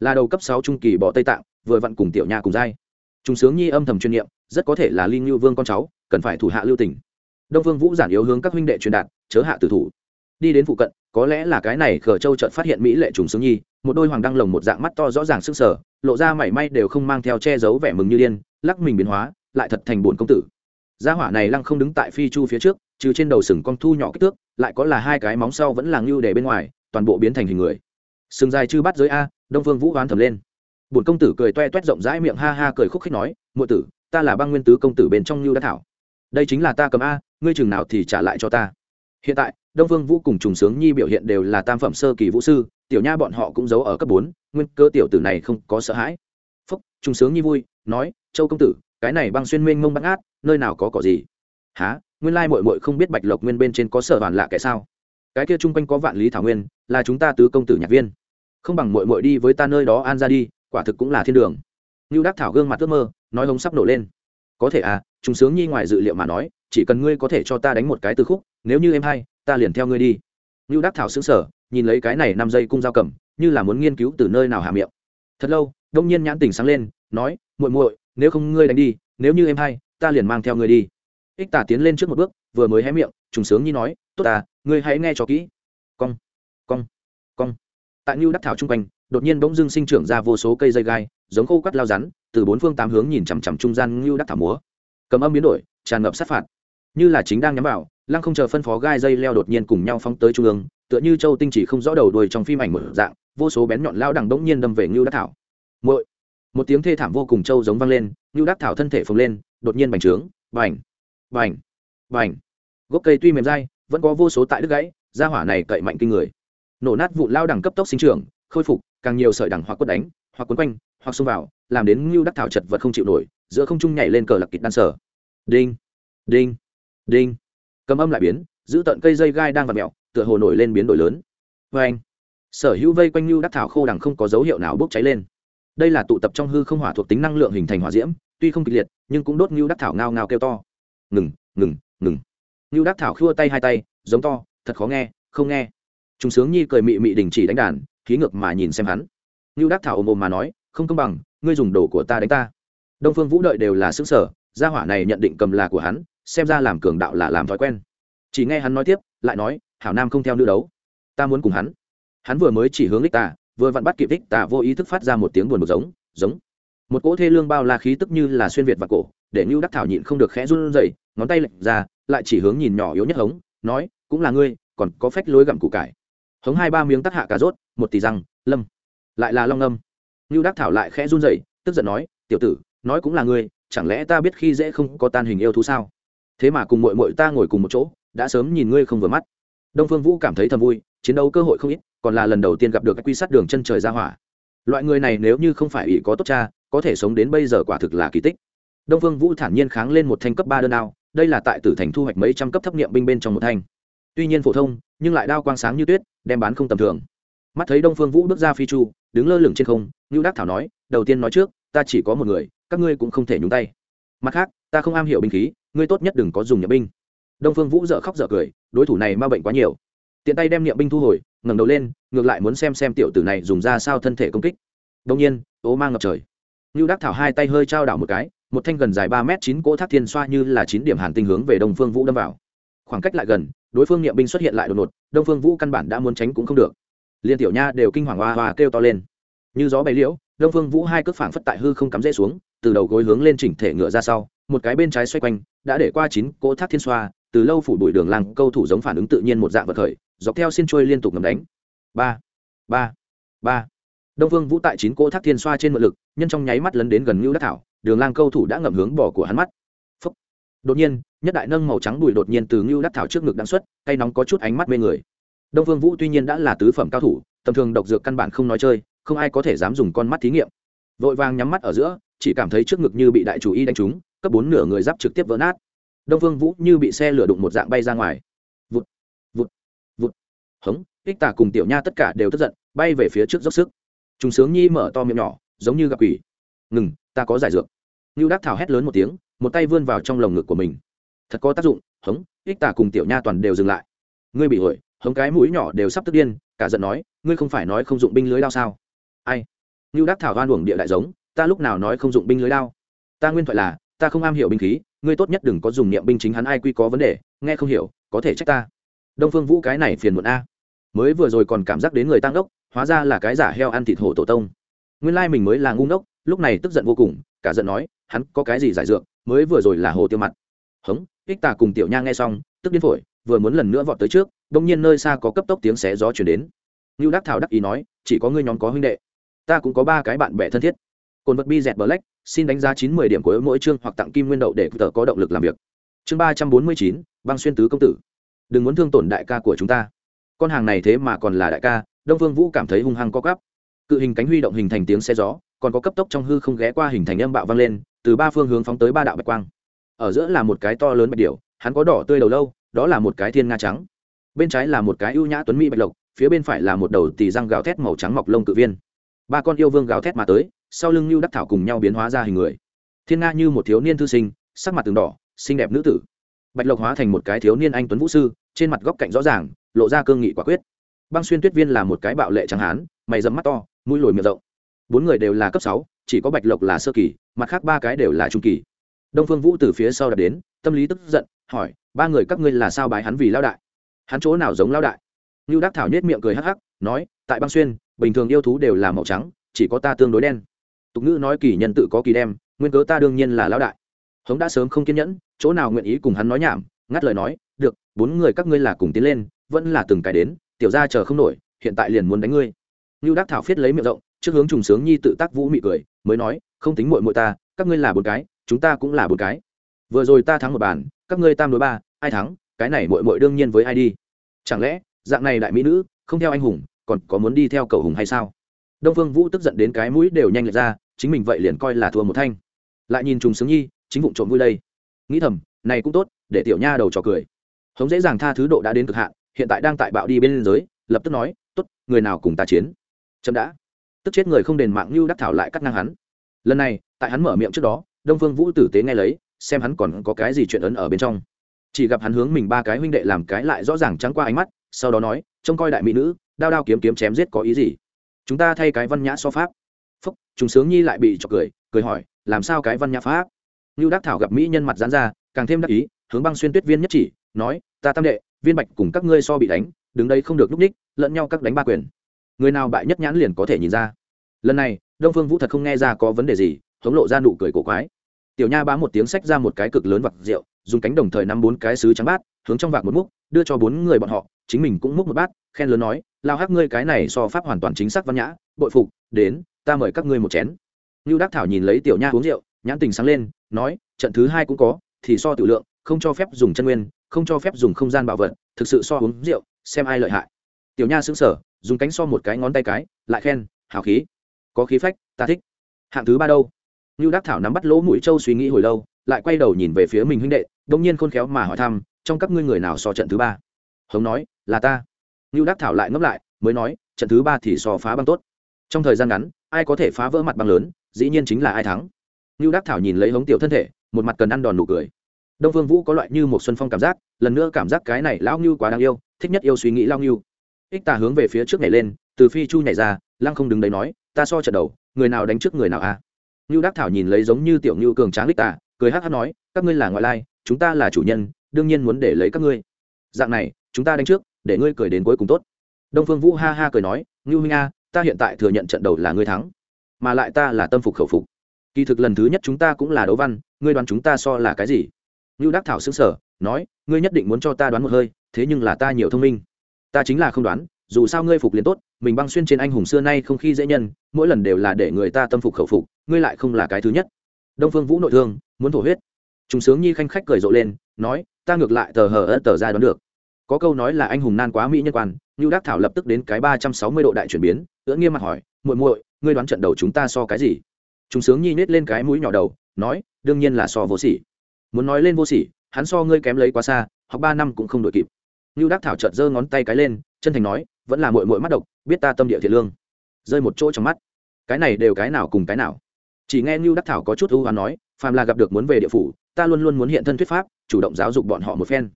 Speaker 1: Là đầu cấp sáu trung kỳ bỏ tây tạng, vừa vặn cùng tiểu nha cùng dai chúng sướng nhi âm thầm chuyên nghiệm rất có thể là linh lưu vương con cháu, cần phải thủ hạ lưu tỉnh đông vương vũ giản yếu hướng các huynh đệ truyền đạt, chớ hạ tử thủ đi đến phụ cận, có lẽ là cái này khở châu chợt phát hiện mỹ lệ trùng sướng nhi, một đôi hoàng đăng lồng một dạng mắt to rõ ràng sức sở lộ ra mảy may đều không mang theo che giấu vẻ mừng như điên, lắc mình biến hóa, lại thật thành buồn công tử. Gia hỏa này lăng không đứng tại phi chu phía trước, trừ trên đầu sừng con thu nhỏ kích thước, lại có là hai cái móng sau vẫn là ngưu để bên ngoài, toàn bộ biến thành hình người. Sừng dài chư bắt giới a, đông vương vũ hoán thầm lên. Bổn công tử cười toe toét rộng rãi miệng ha ha cười khúc khích nói, muội tử, ta là băng nguyên tứ công tử bên trong ngưu đã thảo. Đây chính là ta cầm a, ngươi chừng nào thì trả lại cho ta hiện tại, đông vương vũ cùng trùng sướng nhi biểu hiện đều là tam phẩm sơ kỳ vũ sư, tiểu nha bọn họ cũng giấu ở cấp bốn, nguyên cơ tiểu tử này không có sợ hãi. Phúc, trùng sướng nhi vui, nói, châu công tử, cái này băng xuyên mênh mông băng át nơi nào có cỏ gì? Há nguyên lai mội mội không biết bạch lộc nguyên bên trên có sở hoàn lạ kẻ sao? Cái kia chung quanh có vạn lý thảo nguyên, là chúng ta tứ công tử nhạc viên. Không bằng mội mội đi với ta nơi đó an ra đi, quả thực cũng là thiên đường. Như đắc thảo gương mặt ước mơ, nói hống sắp nổ lên. Có thể à chúng sướng nhi ngoài dự liệu mà nói, chỉ cần ngươi có thể cho ta đánh một cái từ khúc nếu như em hay ta liền theo ngươi đi. Lưu đắc thảo xứng sở nhìn lấy cái này năm giây cung dao cầm, như là muốn nghiên cứu từ nơi nào hạ miệng. Thật lâu, đông nhiên nhãn tình sáng lên, nói, muội muội, nếu không ngươi đánh đi, nếu như em hay ta liền mang theo ngươi đi. Ích tả tiến lên trước một bước, vừa mới hé miệng, trùng sướng nhi nói, tốt à ngươi hãy nghe cho kỹ. Cong cong cong. Tại Lưu đắc thảo chung quanh, đột nhiên bỗng dưng sinh trưởng ra vô số cây dây gai, giống khô quắt lao rắn, từ bốn phương tám hướng nhìn chằm chằm trung gian Lưu đắc thảo múa. Cầm âm biến đổi, tràn ngập sát phạt. Như là chính đang nhắm vào lăng không chờ phân phó gai dây leo đột nhiên cùng nhau phóng tới trung ương, tựa như châu tinh chỉ không rõ đầu đuôi trong phim ảnh một dạng, vô số bén nhọn lao đằng đống nhiên đâm về ngưu đắc thảo. Muội, một tiếng thê thảm vô cùng châu giống vang lên, ngưu đắc thảo thân thể phồng lên, đột nhiên bành trướng, bành bành bành. Gốc cây tuy mềm dai, vẫn có vô số tại đứt gãy, gia hỏa này cậy mạnh kinh người. Nổ nát vụ lao đẳng cấp tốc sinh trưởng, khôi phục, càng nhiều sợi đẳng hoặc quất đánh, hoặc quấn quanh, hoặc xông vào, làm đến ngưu đắc thảo chật vật không chịu nổi, giữa không trung nhảy lên cờ lạc kịch đan sở. Đinh đinh đinh cầm âm lại biến, giữ tận cây dây gai đang vặt mẹo tựa hồ nổi lên biến đổi lớn. Vê anh, sở hữu vây quanh ngưu đắc thảo khô đằng không có dấu hiệu nào bốc cháy lên. Đây là tụ tập trong hư không hỏa thuộc tính năng lượng hình thành hỏa diễm, tuy không kịch liệt, nhưng cũng đốt ngưu đắc thảo ngao ngao kêu to. Ngừng ngừng ngừng. Ngưu đắc thảo khua tay hai tay, giống to, thật khó nghe, không nghe. Chúng sướng nhi cười mị mị đình chỉ đánh đàn, khí ngược mà nhìn xem hắn. Ngưu đắc thảo ồm ồm mà nói, không công bằng, ngươi dùng đồ của ta đánh ta. Đông phương vũ đợi đều là xứng sở gia hỏa này nhận định cầm là của hắn xem ra làm cường đạo là làm thói quen. Chỉ nghe hắn nói tiếp, lại nói, hảo nam không theo nữ đấu. Ta muốn cùng hắn. Hắn vừa mới chỉ hướng lích tà vừa vặn bắt kịp lích tà vô ý thức phát ra một tiếng buồn một giống giống. Một cỗ thê lương bao la khí tức như là xuyên việt và cổ, để ngưu đắc thảo nhịn không được khẽ run rẩy, ngón tay lệch ra, lại chỉ hướng nhìn nhỏ yếu nhất hống, nói, cũng là ngươi, còn có phách lối gặm củ cải. Hống hai ba miếng tắc hạ cà rốt, một tỷ răng, lâm. Lại là long âm. Ngưu đắc thảo lại khẽ run rẩy, tức giận nói, tiểu tử, nói cũng là ngươi, chẳng lẽ ta biết khi dễ không có tan hình yêu thú sao? Thế mà cùng mội mội ta ngồi cùng một chỗ, đã sớm nhìn ngươi không vừa mắt. Đông phương vũ cảm thấy thầm vui, chiến đấu cơ hội không ít, còn là lần đầu tiên gặp được các quy sát đường chân trời ra hỏa. Loại người này nếu như không phải ỷ có tốt cha, có thể sống đến bây giờ quả thực là kỳ tích. Đông phương vũ thản nhiên kháng lên một thanh cấp ba đơn đao, đây là tại tử thành thu hoạch mấy trăm cấp thấp nghiệm binh bên trong một thanh. Tuy nhiên phổ thông, nhưng lại đao quang sáng như tuyết, đem bán không tầm thường. Mắt thấy đông phương vũ bước ra phi chu, đứng lơ lửng trên không, ngưu đắc thảo nói, đầu tiên nói trước, ta chỉ có một người, các ngươi cũng không thể nhúng tay. Mặt khác, ta không am hiểu binh khí ngươi tốt nhất đừng có dùng nhập binh. Đông phương vũ dợ khóc dợ cười, đối thủ này ma bệnh quá nhiều. Tiện tay đem niệm binh thu hồi, ngẩng đầu lên, ngược lại muốn xem xem tiểu tử này dùng ra sao thân thể công kích. Đông nhiên ố mang ngập trời. Như đắc thảo hai tay hơi trao đảo một cái, một thanh gần dài ba m chín cỗ thác thiên xoa như là chín điểm hàn tinh hướng về đông phương vũ đâm vào. Khoảng cách lại gần, đối phương niệm binh xuất hiện lại đột ngột, đông phương vũ căn bản đã muốn tránh cũng không được. Liên tiểu nha đều kinh hoàng hoa hoa kêu to lên. Như gió bay liễu, đông phương vũ hai cước phảng phất tại hư không cắm rễ xuống, từ đầu gối hướng lên chỉnh thể ngựa ra sau, một cái bên trái xoay quanh đã để qua chín cỗ thác thiên xoa, từ lâu phủ bụi đường làng câu thủ giống phản ứng tự nhiên một dạng vật khởi, dọc theo xin trôi liên tục ngầm đánh. Ba ba ba. Đông vương vũ tại chín cỗ thác thiên xoa trên mượn lực, nhân trong nháy mắt lấn đến gần ngưu đắc thảo, đường lang câu thủ đã ngậm hướng bỏ của hắn mắt. Phúc. đột nhiên, nhất đại nâng màu trắng bụi đột nhiên từ ngưu đắc thảo trước ngực đang xuất tay nóng có chút ánh mắt mê người. Đông vương vũ tuy nhiên đã là tứ phẩm cao thủ, tầm thường độc dược căn bản không nói chơi, không ai có thể dám dùng con mắt thí nghiệm. Vội vàng nhắm mắt ở giữa, chỉ cảm thấy trước ngực như bị đại chủ y đánh trúng cấp bốn nửa người giáp trực tiếp vỡ nát. Đông phương vũ như bị xe lửa đụng một dạng bay ra ngoài. Vụt vụt vụt. Hống ích tà cùng tiểu nha tất cả đều tức giận, bay về phía trước dốc sức. Chúng sướng nhi mở to miệng nhỏ, giống như gặp quỷ. Ngừng, ta có giải dược. Ngưu đắc thảo hét lớn một tiếng, một tay vươn vào trong lồng ngực của mình. Thật có tác dụng, hống ích tà cùng tiểu nha toàn đều dừng lại. Ngươi bị hội hống cái mũi nhỏ đều sắp tức điên, cả giận nói, ngươi không phải nói không dụng binh lưới đao sao? Ai? Ngưu đắc thảo hoan uổng địa đại giống, ta lúc nào nói không dụng binh lưới đao? Ta nguyên thoại là ta không am hiểu binh khí, ngươi tốt nhất đừng có dùng niệm binh chính hắn ai quy có vấn đề, nghe không hiểu, có thể trách ta. Đông phương vũ cái này phiền muộn a. Mới vừa rồi còn cảm giác đến người tăng đốc, hóa ra là cái giả heo ăn thịt hổ tổ tông. Nguyên lai mình mới là ngu ngốc, lúc này tức giận vô cùng, cả giận nói, hắn có cái gì giải dượng mới vừa rồi là hồ tiêu mặt. Hống ích tà cùng tiểu nha nghe xong, tức điên phổi, vừa muốn lần nữa vọt tới trước, đông nhiên nơi xa có cấp tốc tiếng xé gió chuyển đến. Ngưu đắc thảo đắc ý nói, chỉ có ngươi nhóm có huynh đệ, ta cũng có ba cái bạn bè thân thiết cồn vật bi dẹt bờ lách xin đánh giá chín mươi điểm của mỗi chương hoặc tặng kim nguyên đậu để tờ có động lực làm việc. Chương ba trăm bốn mươi chín, băng xuyên tứ công tử. Đừng muốn thương tổn đại ca của chúng ta. Con hàng này thế mà còn là đại ca, đông phương vũ cảm thấy hung hăng co cắp cự hình cánh huy động hình thành tiếng xe gió, còn có cấp tốc trong hư không ghé qua hình thành âm bạo vang lên, từ ba phương hướng phóng tới ba đạo bạch quang. Ở giữa là một cái to lớn bạch điểu, hắn có đỏ tươi đầu lâu, đó là một cái thiên nga trắng. Bên trái là một cái ưu nhã tuấn mỹ bạch lộc, phía bên phải là một đầu tỳ răng gào thét màu trắng mọc lông cự viên ba con yêu vương gào thét mà tới, sau lưng lưu đắc thảo cùng nhau biến hóa ra hình người. Thiên nga như một thiếu niên thư sinh, sắc mặt từng đỏ, xinh đẹp nữ tử. Bạch lộc hóa thành một cái thiếu niên anh tuấn vũ sư, trên mặt góc cạnh rõ ràng, lộ ra cương nghị quả quyết. Băng xuyên tuyết viên là một cái bạo lệ chẳng hán, mày dầm mắt to, mũi lồi miệng rộng. Bốn người đều là cấp sáu, chỉ có bạch lộc là sơ kỳ, mặt khác ba cái đều là trung kỳ. Đông phương vũ từ phía sau đã đến, tâm lý tức giận, hỏi, ba người các ngươi là sao bái hắn vì lao đại? Hắn chỗ nào giống lao đại? Như đắc thảo nhết miệng cười hắc hắc, nói, tại băng xuyên bình thường yêu thú đều là màu trắng, chỉ có ta tương đối đen. Tục ngữ nói kỳ nhân tự có kỳ đem, nguyên cớ ta đương nhiên là lão đại. Hống đã sớm không kiên nhẫn, chỗ nào nguyện ý cùng hắn nói nhảm, ngắt lời nói, được, bốn người các ngươi là cùng tiến lên, vẫn là từng cái đến, tiểu ra chờ không nổi, hiện tại liền muốn đánh ngươi. Như đắc thảo phiết lấy miệng rộng, trước hướng trùng sướng nhi tự tác vũ mị cười, mới nói, không tính mội mội ta, các ngươi là bốn cái, chúng ta cũng là bốn cái. Vừa rồi ta thắng một bàn, các ngươi tam đối ba, ai thắng, cái này mội mội đương nhiên với ai đi. Chẳng lẽ, dạng này đại mỹ nữ, không theo anh hùng còn có muốn đi theo cầu hùng hay sao? Đông phương vũ tức giận đến cái mũi đều nhanh lệch ra, chính mình vậy liền coi là thua một thanh. Lại nhìn trùng sướng nhi, chính vụ trộm vui đây. Nghĩ thầm, này cũng tốt, để tiểu nha đầu trò cười. Hống dễ dàng tha thứ độ đã đến cực hạn, hiện tại đang tại bạo đi bên liên giới, lập tức nói, tốt, người nào cùng ta chiến? Chậm đã. Tức chết người không đền mạng như đắc thảo lại cắt ngang hắn. Lần này, tại hắn mở miệng trước đó, đông phương vũ tử tế nghe lấy, xem hắn còn có cái gì chuyện ấn ở bên trong. Chỉ gặp hắn hướng mình ba cái huynh đệ làm cái lại rõ ràng trắng qua ánh mắt, sau đó nói, trông coi đại mỹ nữ đao đao kiếm kiếm chém giết có ý gì? Chúng ta thay cái văn nhã so pháp. Phúc chúng sướng nhi lại bị trọc cười cười hỏi, làm sao cái văn nhã pháp? Như đắc thảo gặp mỹ nhân mặt dán ra, càng thêm đắc ý, hướng băng xuyên tuyết viên nhất chỉ, nói, ta tam đệ, viên bạch cùng các ngươi so bị đánh, đứng đây không được núp ních lẫn nhau các đánh ba quyền. Người nào bại nhất nhãn liền có thể nhìn ra. Lần này, đông phương vũ thật không nghe ra có vấn đề gì, hống lộ ra nụ cười cổ quái. Tiểu nha bá một tiếng sách ra một cái cực lớn vặt rượu, dùng cánh đồng thời nắm bốn cái sứ trắng bát, hướng trong vạc một múc, đưa cho bốn người bọn họ chính mình cũng múc một bát khen lớn nói lao hắc ngươi cái này so pháp hoàn toàn chính xác văn nhã bội phục đến ta mời các ngươi một chén Nưu Đắc Thảo nhìn lấy Tiểu Nha uống rượu, nhãn tình sáng lên, nói, trận thứ hai cũng có, thì so tiểu lượng, không cho phép dùng chân nguyên, không cho phép dùng không gian bảo vật, thực sự so uống rượu, xem ai lợi hại. Tiểu Nha sững sờ, dùng cánh so một cái ngón tay cái, lại khen, hào khí, có khí phách, ta thích. Hạng thứ ba đâu? Nưu Đắc Thảo nắm bắt lỗ mũi châu suy nghĩ hồi lâu, lại quay đầu nhìn về phía mình huynh đệ, đột nhiên khôn khéo mà hỏi thăm, trong các ngươi người nào so trận thứ ba? Hống nói, là ta. Nưu Đắc Thảo lại ngấp lại, mới nói, trận thứ ba thì so phá băng tốt. Trong thời gian ngắn, ai có thể phá vỡ mặt băng lớn, dĩ nhiên chính là ai thắng Nưu Đắc Thảo nhìn lấy hống tiểu thân thể, một mặt cần ăn đòn nụ cười. Đông Phương Vũ có loại như một xuân phong cảm giác, lần nữa cảm giác cái này lão Nưu quá đáng yêu, thích nhất yêu suy nghĩ lao Nưu. Ích Tà hướng về phía trước nhảy lên, từ phi chu nhảy ra, lăng không đứng đấy nói, ta so trận đầu, người nào đánh trước người nào a? À? Đắc Thảo nhìn lấy giống như tiểu Nưu cường tráng Ích Tà, cười hắc hắc nói, các ngươi là ngoại lai, chúng ta là chủ nhân, đương nhiên muốn để lấy các ngươi. Dạng này, chúng ta đánh trước, để ngươi cười đến cuối cùng tốt. Đông Phương Vũ ha ha cười nói, ngưu huynh a, ta hiện tại thừa nhận trận đầu là ngươi thắng, mà lại ta là tâm phục khẩu phục. Kỳ thực lần thứ nhất chúng ta cũng là đấu văn ngươi đoán chúng ta so là cái gì? Ngưu đắc thảo xứng sở nói ngươi nhất định muốn cho ta đoán một hơi thế nhưng là ta nhiều thông minh. Ta chính là không đoán dù sao ngươi phục liền tốt mình băng xuyên trên anh hùng xưa nay không khi dễ nhân mỗi lần đều là để người ta tâm phục khẩu phục ngươi lại không là cái thứ nhất. Đông phương vũ nội thương muốn thổ huyết. Chúng sướng nhi khanh khách cười rộ lên nói ta ngược lại tờ hờ ớt tờ ra đoán được có câu nói là anh hùng nan quá mỹ nhân quan như đắc thảo lập tức đến cái ba trăm sáu mươi độ đại chuyển biến, ưỡn nghiêm mặt hỏi, muội muội, ngươi đoán trận đầu chúng ta so cái gì? Chúng sướng nhi nết lên cái mũi nhỏ đầu, nói, đương nhiên là so vô sỉ. Muốn nói lên vô sỉ, hắn so ngươi kém lấy quá xa, học ba năm cũng không đổi kịp. Như đắc thảo chợt giơ ngón tay cái lên, chân thành nói, vẫn là muội muội mắt độc, biết ta tâm địa thiện lương. Rơi một chỗ trong mắt. Cái này đều cái nào cùng cái nào. Chỉ nghe như đắc thảo có chút ưu hoán nói phàm là gặp được muốn về địa phủ, ta luôn luôn muốn hiện thân thuyết pháp, chủ động giáo dục bọn họ một phen.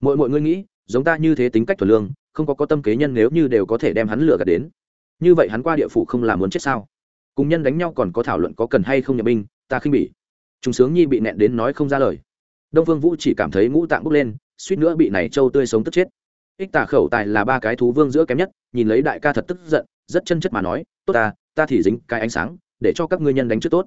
Speaker 1: Mỗi mỗi ngươi nghĩ giống ta như thế tính cách thuần lương, không có có tâm kế nhân nếu như đều có thể đem hắn lừa gạt đến. Như vậy hắn qua địa phủ không làm muốn chết sao? Cùng nhân đánh nhau còn có thảo luận có cần hay không nhập binh, ta khinh bỉ. Chúng sướng nhi bị nẹn đến nói không ra lời. Đông phương vũ chỉ cảm thấy ngũ tạng bốc lên, suýt nữa bị này trâu tươi sống tức chết. Ích tả khẩu tài là ba cái thú vương giữa kém nhất, nhìn lấy đại ca thật tức giận, rất chân chất mà nói, tốt ta ta thì dính cái ánh sáng, để cho các ngươi nhân đánh trước tốt.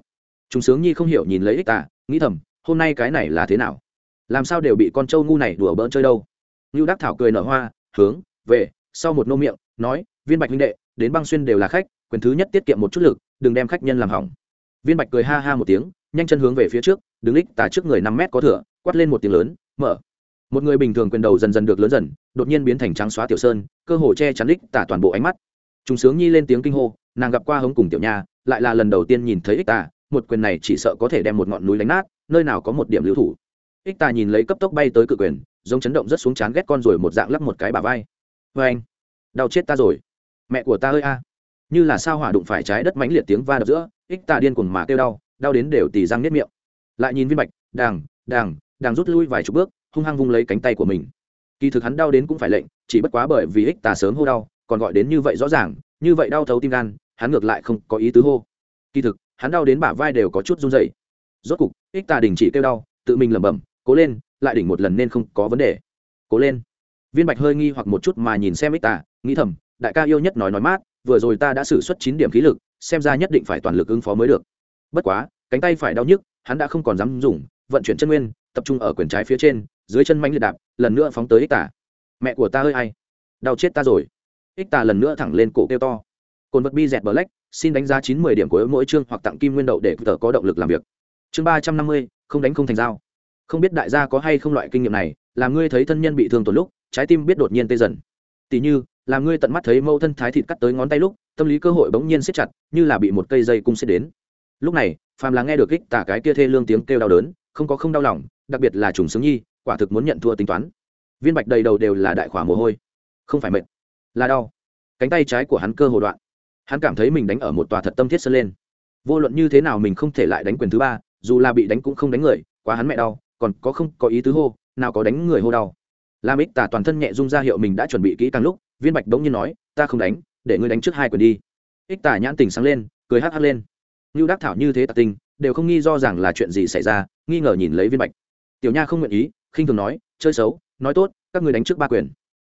Speaker 1: Chúng sướng nhi không hiểu nhìn lấy ích tả nghĩ thầm, hôm nay cái này là thế nào? Làm sao đều bị con trâu ngu này đùa bỡn chơi đâu? Ngưu đắc thảo cười nở hoa, hướng, về, sau một nô miệng, nói, viên bạch huynh đệ, đến băng xuyên đều là khách, quyền thứ nhất tiết kiệm một chút lực, đừng đem khách nhân làm hỏng. Viên bạch cười ha ha một tiếng, nhanh chân hướng về phía trước, đứng lích tà trước người năm mét có thửa, quát lên một tiếng lớn, mở. Một người bình thường quyền đầu dần dần được lớn dần, đột nhiên biến thành trắng xóa tiểu sơn, cơ hồ che chắn lích tả toàn bộ ánh mắt. Chúng sướng nhi lên tiếng kinh hô, nàng gặp qua hống cùng tiểu nha, lại là lần đầu tiên nhìn thấy ích tà, một quyền này chỉ sợ có thể đem một ngọn núi đánh nát, nơi nào có một điểm lưu thủ. Ích tà nhìn lấy cấp tốc bay tới cự quyền giống chấn động rất xuống chán ghét con rồi một dạng lắc một cái bà vai. Vê anh, đau chết ta rồi. Mẹ của ta ơi a. Như là sao hỏa đụng phải trái đất mãnh liệt tiếng va đập giữa, ích tà điên cuồng mà kêu đau đau đến đều tì răng nếp miệng. Lại nhìn viên bạch đàng đàng đàng rút lui vài chục bước, hung hăng vung lấy cánh tay của mình. Kỳ thực hắn đau đến cũng phải lệnh, chỉ bất quá bởi vì ích tà sớm hô đau, còn gọi đến như vậy rõ ràng, như vậy đau thấu tim gan, hắn ngược lại không có ý tứ hô. Kỳ thực, hắn đau đến bả vai đều có chút run dày rốt cục, ích tà đình chỉ kêu đau, tự mình lẩm bẩm, cố lên lại đỉnh một lần nên không có vấn đề. Cố lên. Viên bạch hơi nghi hoặc một chút mà nhìn xem ích tà nghĩ thầm đại ca yêu nhất nói nói mát vừa rồi ta đã xử suất chín điểm khí lực xem ra nhất định phải toàn lực ứng phó mới được. Bất quá cánh tay phải đau nhức hắn đã không còn dám dùng vận chuyển chân nguyên tập trung ở quyền trái phía trên dưới chân manh liệt đạp lần nữa phóng tới ích tả mẹ của ta ơi ai? Đau chết ta rồi. Ích tà lần nữa thẳng lên cổ kêu to. Cồn vật bi dẹt lách, xin đánh giá chín mươi điểm của mỗi chương hoặc tặng kim nguyên đậu để tờ có động lực làm việc. Chương ba trăm năm mươi không đánh không thành dao không biết đại gia có hay không loại kinh nghiệm này, làm ngươi thấy thân nhân bị thương tổn lúc, trái tim biết đột nhiên tê dần. Tỉ như, làm ngươi tận mắt thấy mâu thân thái thịt cắt tới ngón tay lúc, tâm lý cơ hội bỗng nhiên siết chặt, như là bị một cây dây cung xếp đến. Lúc này, phàm là nghe được kích tả cái kia thê lương tiếng kêu đau đớn, không có không đau lòng, đặc biệt là trùng sướng nhi, quả thực muốn nhận thua tính toán. Viên bạch đầy đầu đều là đại khỏa mồ hôi. Không phải mệt, là đau. Cánh tay trái của hắn cơ hồ đoạn. Hắn cảm thấy mình đánh ở một tòa thật tâm thiết sơn lên. Vô luận như thế nào mình không thể lại đánh quyền thứ ba, dù là bị đánh cũng không đánh người, quá hắn mẹ đau còn có không có ý tứ hô, nào có đánh người hô đau. Lam ích tả toàn thân nhẹ dung ra hiệu mình đã chuẩn bị kỹ càng lúc, viên bạch bỗng nhiên nói, ta không đánh, để ngươi đánh trước hai quyền đi. Ích tả nhãn tình sáng lên, cười hắc hắc lên. Như đắc thảo như thế tạc tình, đều không nghi do rằng là chuyện gì xảy ra, nghi ngờ nhìn lấy viên bạch. Tiểu nha không nguyện ý, khinh thường nói, chơi xấu, nói tốt, các ngươi đánh trước ba quyền.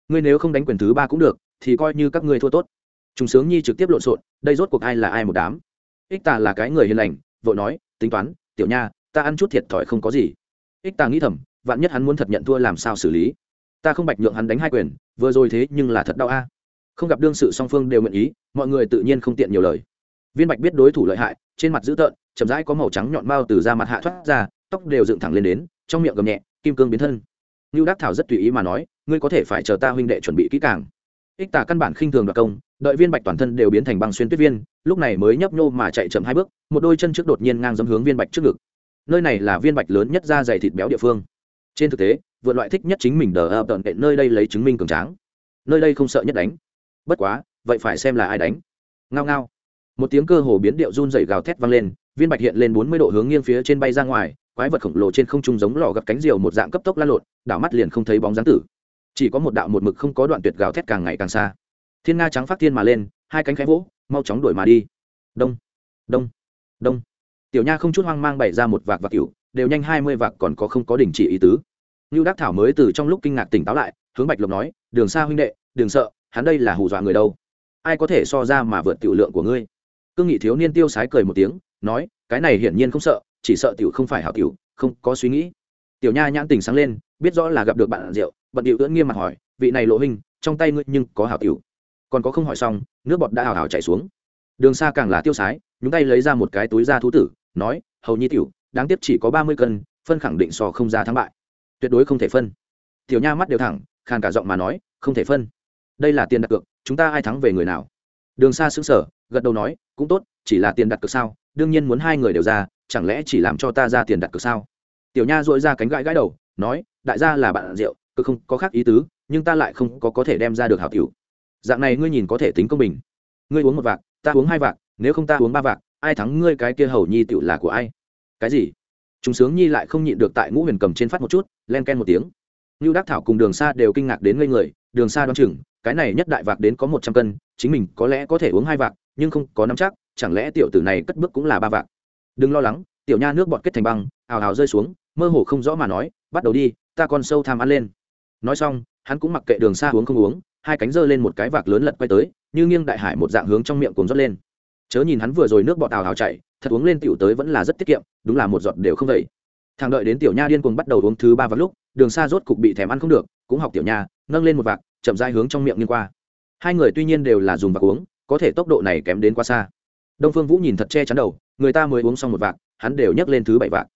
Speaker 1: Ngươi nếu không đánh quyền thứ ba cũng được, thì coi như các ngươi thua tốt. Chúng sướng nhi trực tiếp lộn xộn, đây rốt cuộc ai là ai một đám? Ích tà là cái người hiền lành, vội nói, tính toán, tiểu nha, ta ăn chút thiệt thòi không có gì ích ta nghĩ thầm vạn nhất hắn muốn thật nhận thua làm sao xử lý ta không bạch nhượng hắn đánh hai quyền vừa rồi thế nhưng là thật đau a không gặp đương sự song phương đều nguyện ý mọi người tự nhiên không tiện nhiều lời viên bạch biết đối thủ lợi hại trên mặt dữ tợn chậm rãi có màu trắng nhọn bao từ da mặt hạ thoát ra tóc đều dựng thẳng lên đến trong miệng gầm nhẹ kim cương biến thân Nưu Đắc Thảo rất tùy ý mà nói, ngươi có thể phải chờ ta huynh đệ chuẩn bị kỹ càng. Ích Tả căn bản khinh thường đoạt công, đợi viên bạch toàn thân đều biến thành băng xuyên tuyết viên, lúc này mới nhấp nhô mà chạy chậm hai bước, một đôi chân trước đột nhiên ngang dẫm hướng viên bạch trước ngực. Nơi này là viên bạch lớn nhất da dày thịt béo địa phương. Trên thực tế, vượt loại thích nhất chính mình đờ ập tận nơi đây lấy chứng minh cường tráng. Nơi đây không sợ nhất đánh. Bất quá, vậy phải xem là ai đánh. Ngao ngao. Một tiếng cơ hồ biến điệu run rẩy gào thét vang lên, viên bạch hiện lên bốn mươi độ hướng nghiêng phía trên bay ra ngoài, quái vật khổng lồ trên không trung giống lò gặp cánh diều một dạng cấp tốc lan lộn đảo mắt liền không thấy bóng dáng tử chỉ có một đạo một mực không có đoạn tuyệt gào thét càng ngày càng xa thiên nga trắng phát thiên mà lên hai cánh khẽ vỗ mau chóng đuổi mà đi đông đông đông tiểu nha không chút hoang mang bày ra một vạc vạc cựu đều nhanh hai mươi vạc còn có không có đình chỉ ý tứ. Như đắc thảo mới từ trong lúc kinh ngạc tỉnh táo lại, hướng bạch lộc nói, đường xa huynh đệ, đừng sợ, hắn đây là hù dọa người đâu. Ai có thể so ra mà vượt tiểu lượng của ngươi? Cương nghị thiếu niên tiêu sái cười một tiếng, nói, cái này hiển nhiên không sợ, chỉ sợ tiểu không phải hảo tiểu, không có suy nghĩ. Tiểu nha nhãn tình sáng lên, biết rõ là gặp được bạn rượu, bận điệu ưỡn nghiêm mặt hỏi, vị này lộ hình trong tay ngươi nhưng có hảo tiểu? Còn có không hỏi xong, nước bọt đã hào hào chảy xuống. Đường xa càng là tiêu sái, nhúng tay lấy ra một cái túi da thú tử nói, hầu nhi tiểu, đáng tiếc chỉ có ba mươi cân, phân khẳng định so không ra thắng bại. Tuyệt đối không thể phân. Tiểu nha mắt đều thẳng, khàn cả giọng mà nói, không thể phân. Đây là tiền đặt cược, chúng ta ai thắng về người nào? Đường xa xứng sở gật đầu nói, cũng tốt, chỉ là tiền đặt cược sao? Đương nhiên muốn hai người đều ra, chẳng lẽ chỉ làm cho ta ra tiền đặt cược sao? Tiểu nha dội ra cánh gãi gãi đầu, nói, đại gia là bạn rượu, cứ không có khác ý tứ, nhưng ta lại không có có thể đem ra được hảo tiểu. Dạng này ngươi nhìn có thể tính công bình. Ngươi uống một vạc, ta uống hai vạc, nếu không ta uống ba vạc ai thắng ngươi cái kia hầu nhi tiểu là của ai? Cái gì? Chúng sướng nhi lại không nhịn được tại ngũ huyền cầm trên phát một chút, len ken một tiếng. Như đắc thảo cùng đường xa đều kinh ngạc đến ngây người, đường xa đoán chừng, cái này nhất đại vạc đến có một trăm cân, chính mình có lẽ có thể uống hai vạc, nhưng không có nắm chắc, chẳng lẽ tiểu tử này cất bước cũng là ba vạc? Đừng lo lắng, tiểu nha nước bọt kết thành băng, ào ào rơi xuống, mơ hồ không rõ mà nói, bắt đầu đi, ta còn sâu tham ăn lên. Nói xong, hắn cũng mặc kệ đường xa uống không uống, hai cánh giơ lên một cái vạc lớn lật quay tới, như nghiêng đại hải một dạng hướng trong miệng cuồng rót lên chớ nhìn hắn vừa rồi nước bọt ào ào chảy, thật uống lên tiểu tới vẫn là rất tiết kiệm đúng là một giọt đều không vậy. Thằng đợi đến tiểu nha điên cuồng bắt đầu uống thứ ba vào lúc đường xa rốt cục bị thèm ăn không được cũng học tiểu nha nâng lên một vạc chậm dai hướng trong miệng nghiêng qua. Hai người tuy nhiên đều là dùng vạc uống có thể tốc độ này kém đến quá xa. Đông phương vũ nhìn thật che chắn đầu người ta mới uống xong một vạc hắn đều nhấc lên thứ bảy vạc.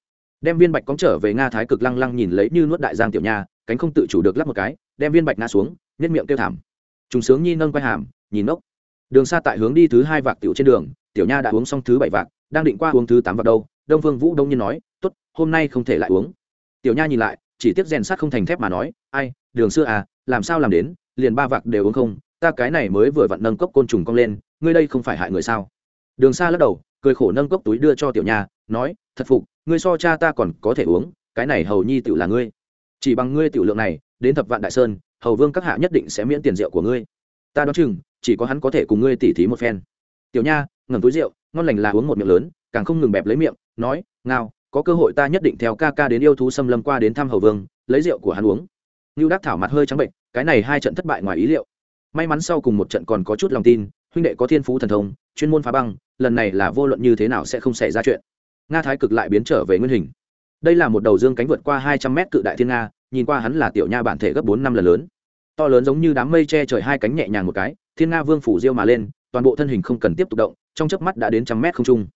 Speaker 1: Đem viên bạch cóng trở về nga thái cực lăng lăng nhìn lấy như nuốt đại giang tiểu nha cánh không tự chủ được lắp một cái đem viên bạch ngã xuống nhất miệng kêu thảm. Trùng sướng nhi nâng quay hàm nhìn ngốc đường xa tại hướng đi thứ hai vạc tiểu trên đường, tiểu nha đã uống xong thứ bảy vạc, đang định qua uống thứ tám vạc đâu, đông Vương vũ đông nhiên nói, tốt, hôm nay không thể lại uống. Tiểu nha nhìn lại, chỉ tiếc rèn sắt không thành thép mà nói, ai, đường xưa à làm sao làm đến, liền ba vạc đều uống không, ta cái này mới vừa vặn nâng cốc côn trùng cong lên, ngươi đây không phải hại người sao? Đường xa lắc đầu, cười khổ nâng cốc túi đưa cho tiểu nha, nói, thật phục, ngươi so cha ta còn có thể uống, cái này hầu nhi tiểu là ngươi. Chỉ bằng ngươi tiểu lượng này, đến thập vạn đại sơn, hầu vương các hạ nhất định sẽ miễn tiền rượu của ngươi. Ta đoán chừng chỉ có hắn có thể cùng ngươi tỉ thí một phen. Tiểu nha ngầm túi rượu, ngon lành là uống một miệng lớn, càng không ngừng bẹp lấy miệng, nói, ngao, có cơ hội ta nhất định theo ca ca đến yêu thú xâm lâm qua đến thăm hầu vương, lấy rượu của hắn uống. Như đắc thảo mặt hơi trắng bệnh, cái này hai trận thất bại ngoài ý liệu. May mắn sau cùng một trận còn có chút lòng tin, huynh đệ có thiên phú thần thông, chuyên môn phá băng, lần này là vô luận như thế nào sẽ không xảy ra chuyện. Nga thái cực lại biến trở về nguyên hình. Đây là một đầu dương cánh vượt qua hai trăm mét cự đại thiên nga, nhìn qua hắn là tiểu nha bản thể gấp bốn năm lần lớn. To lớn giống như đám mây che trời hai cánh nhẹ nhàng một cái thiên nga vương phủ diêu mà lên, toàn bộ thân hình không cần tiếp tục động, trong chớp mắt đã đến trăm mét không trung.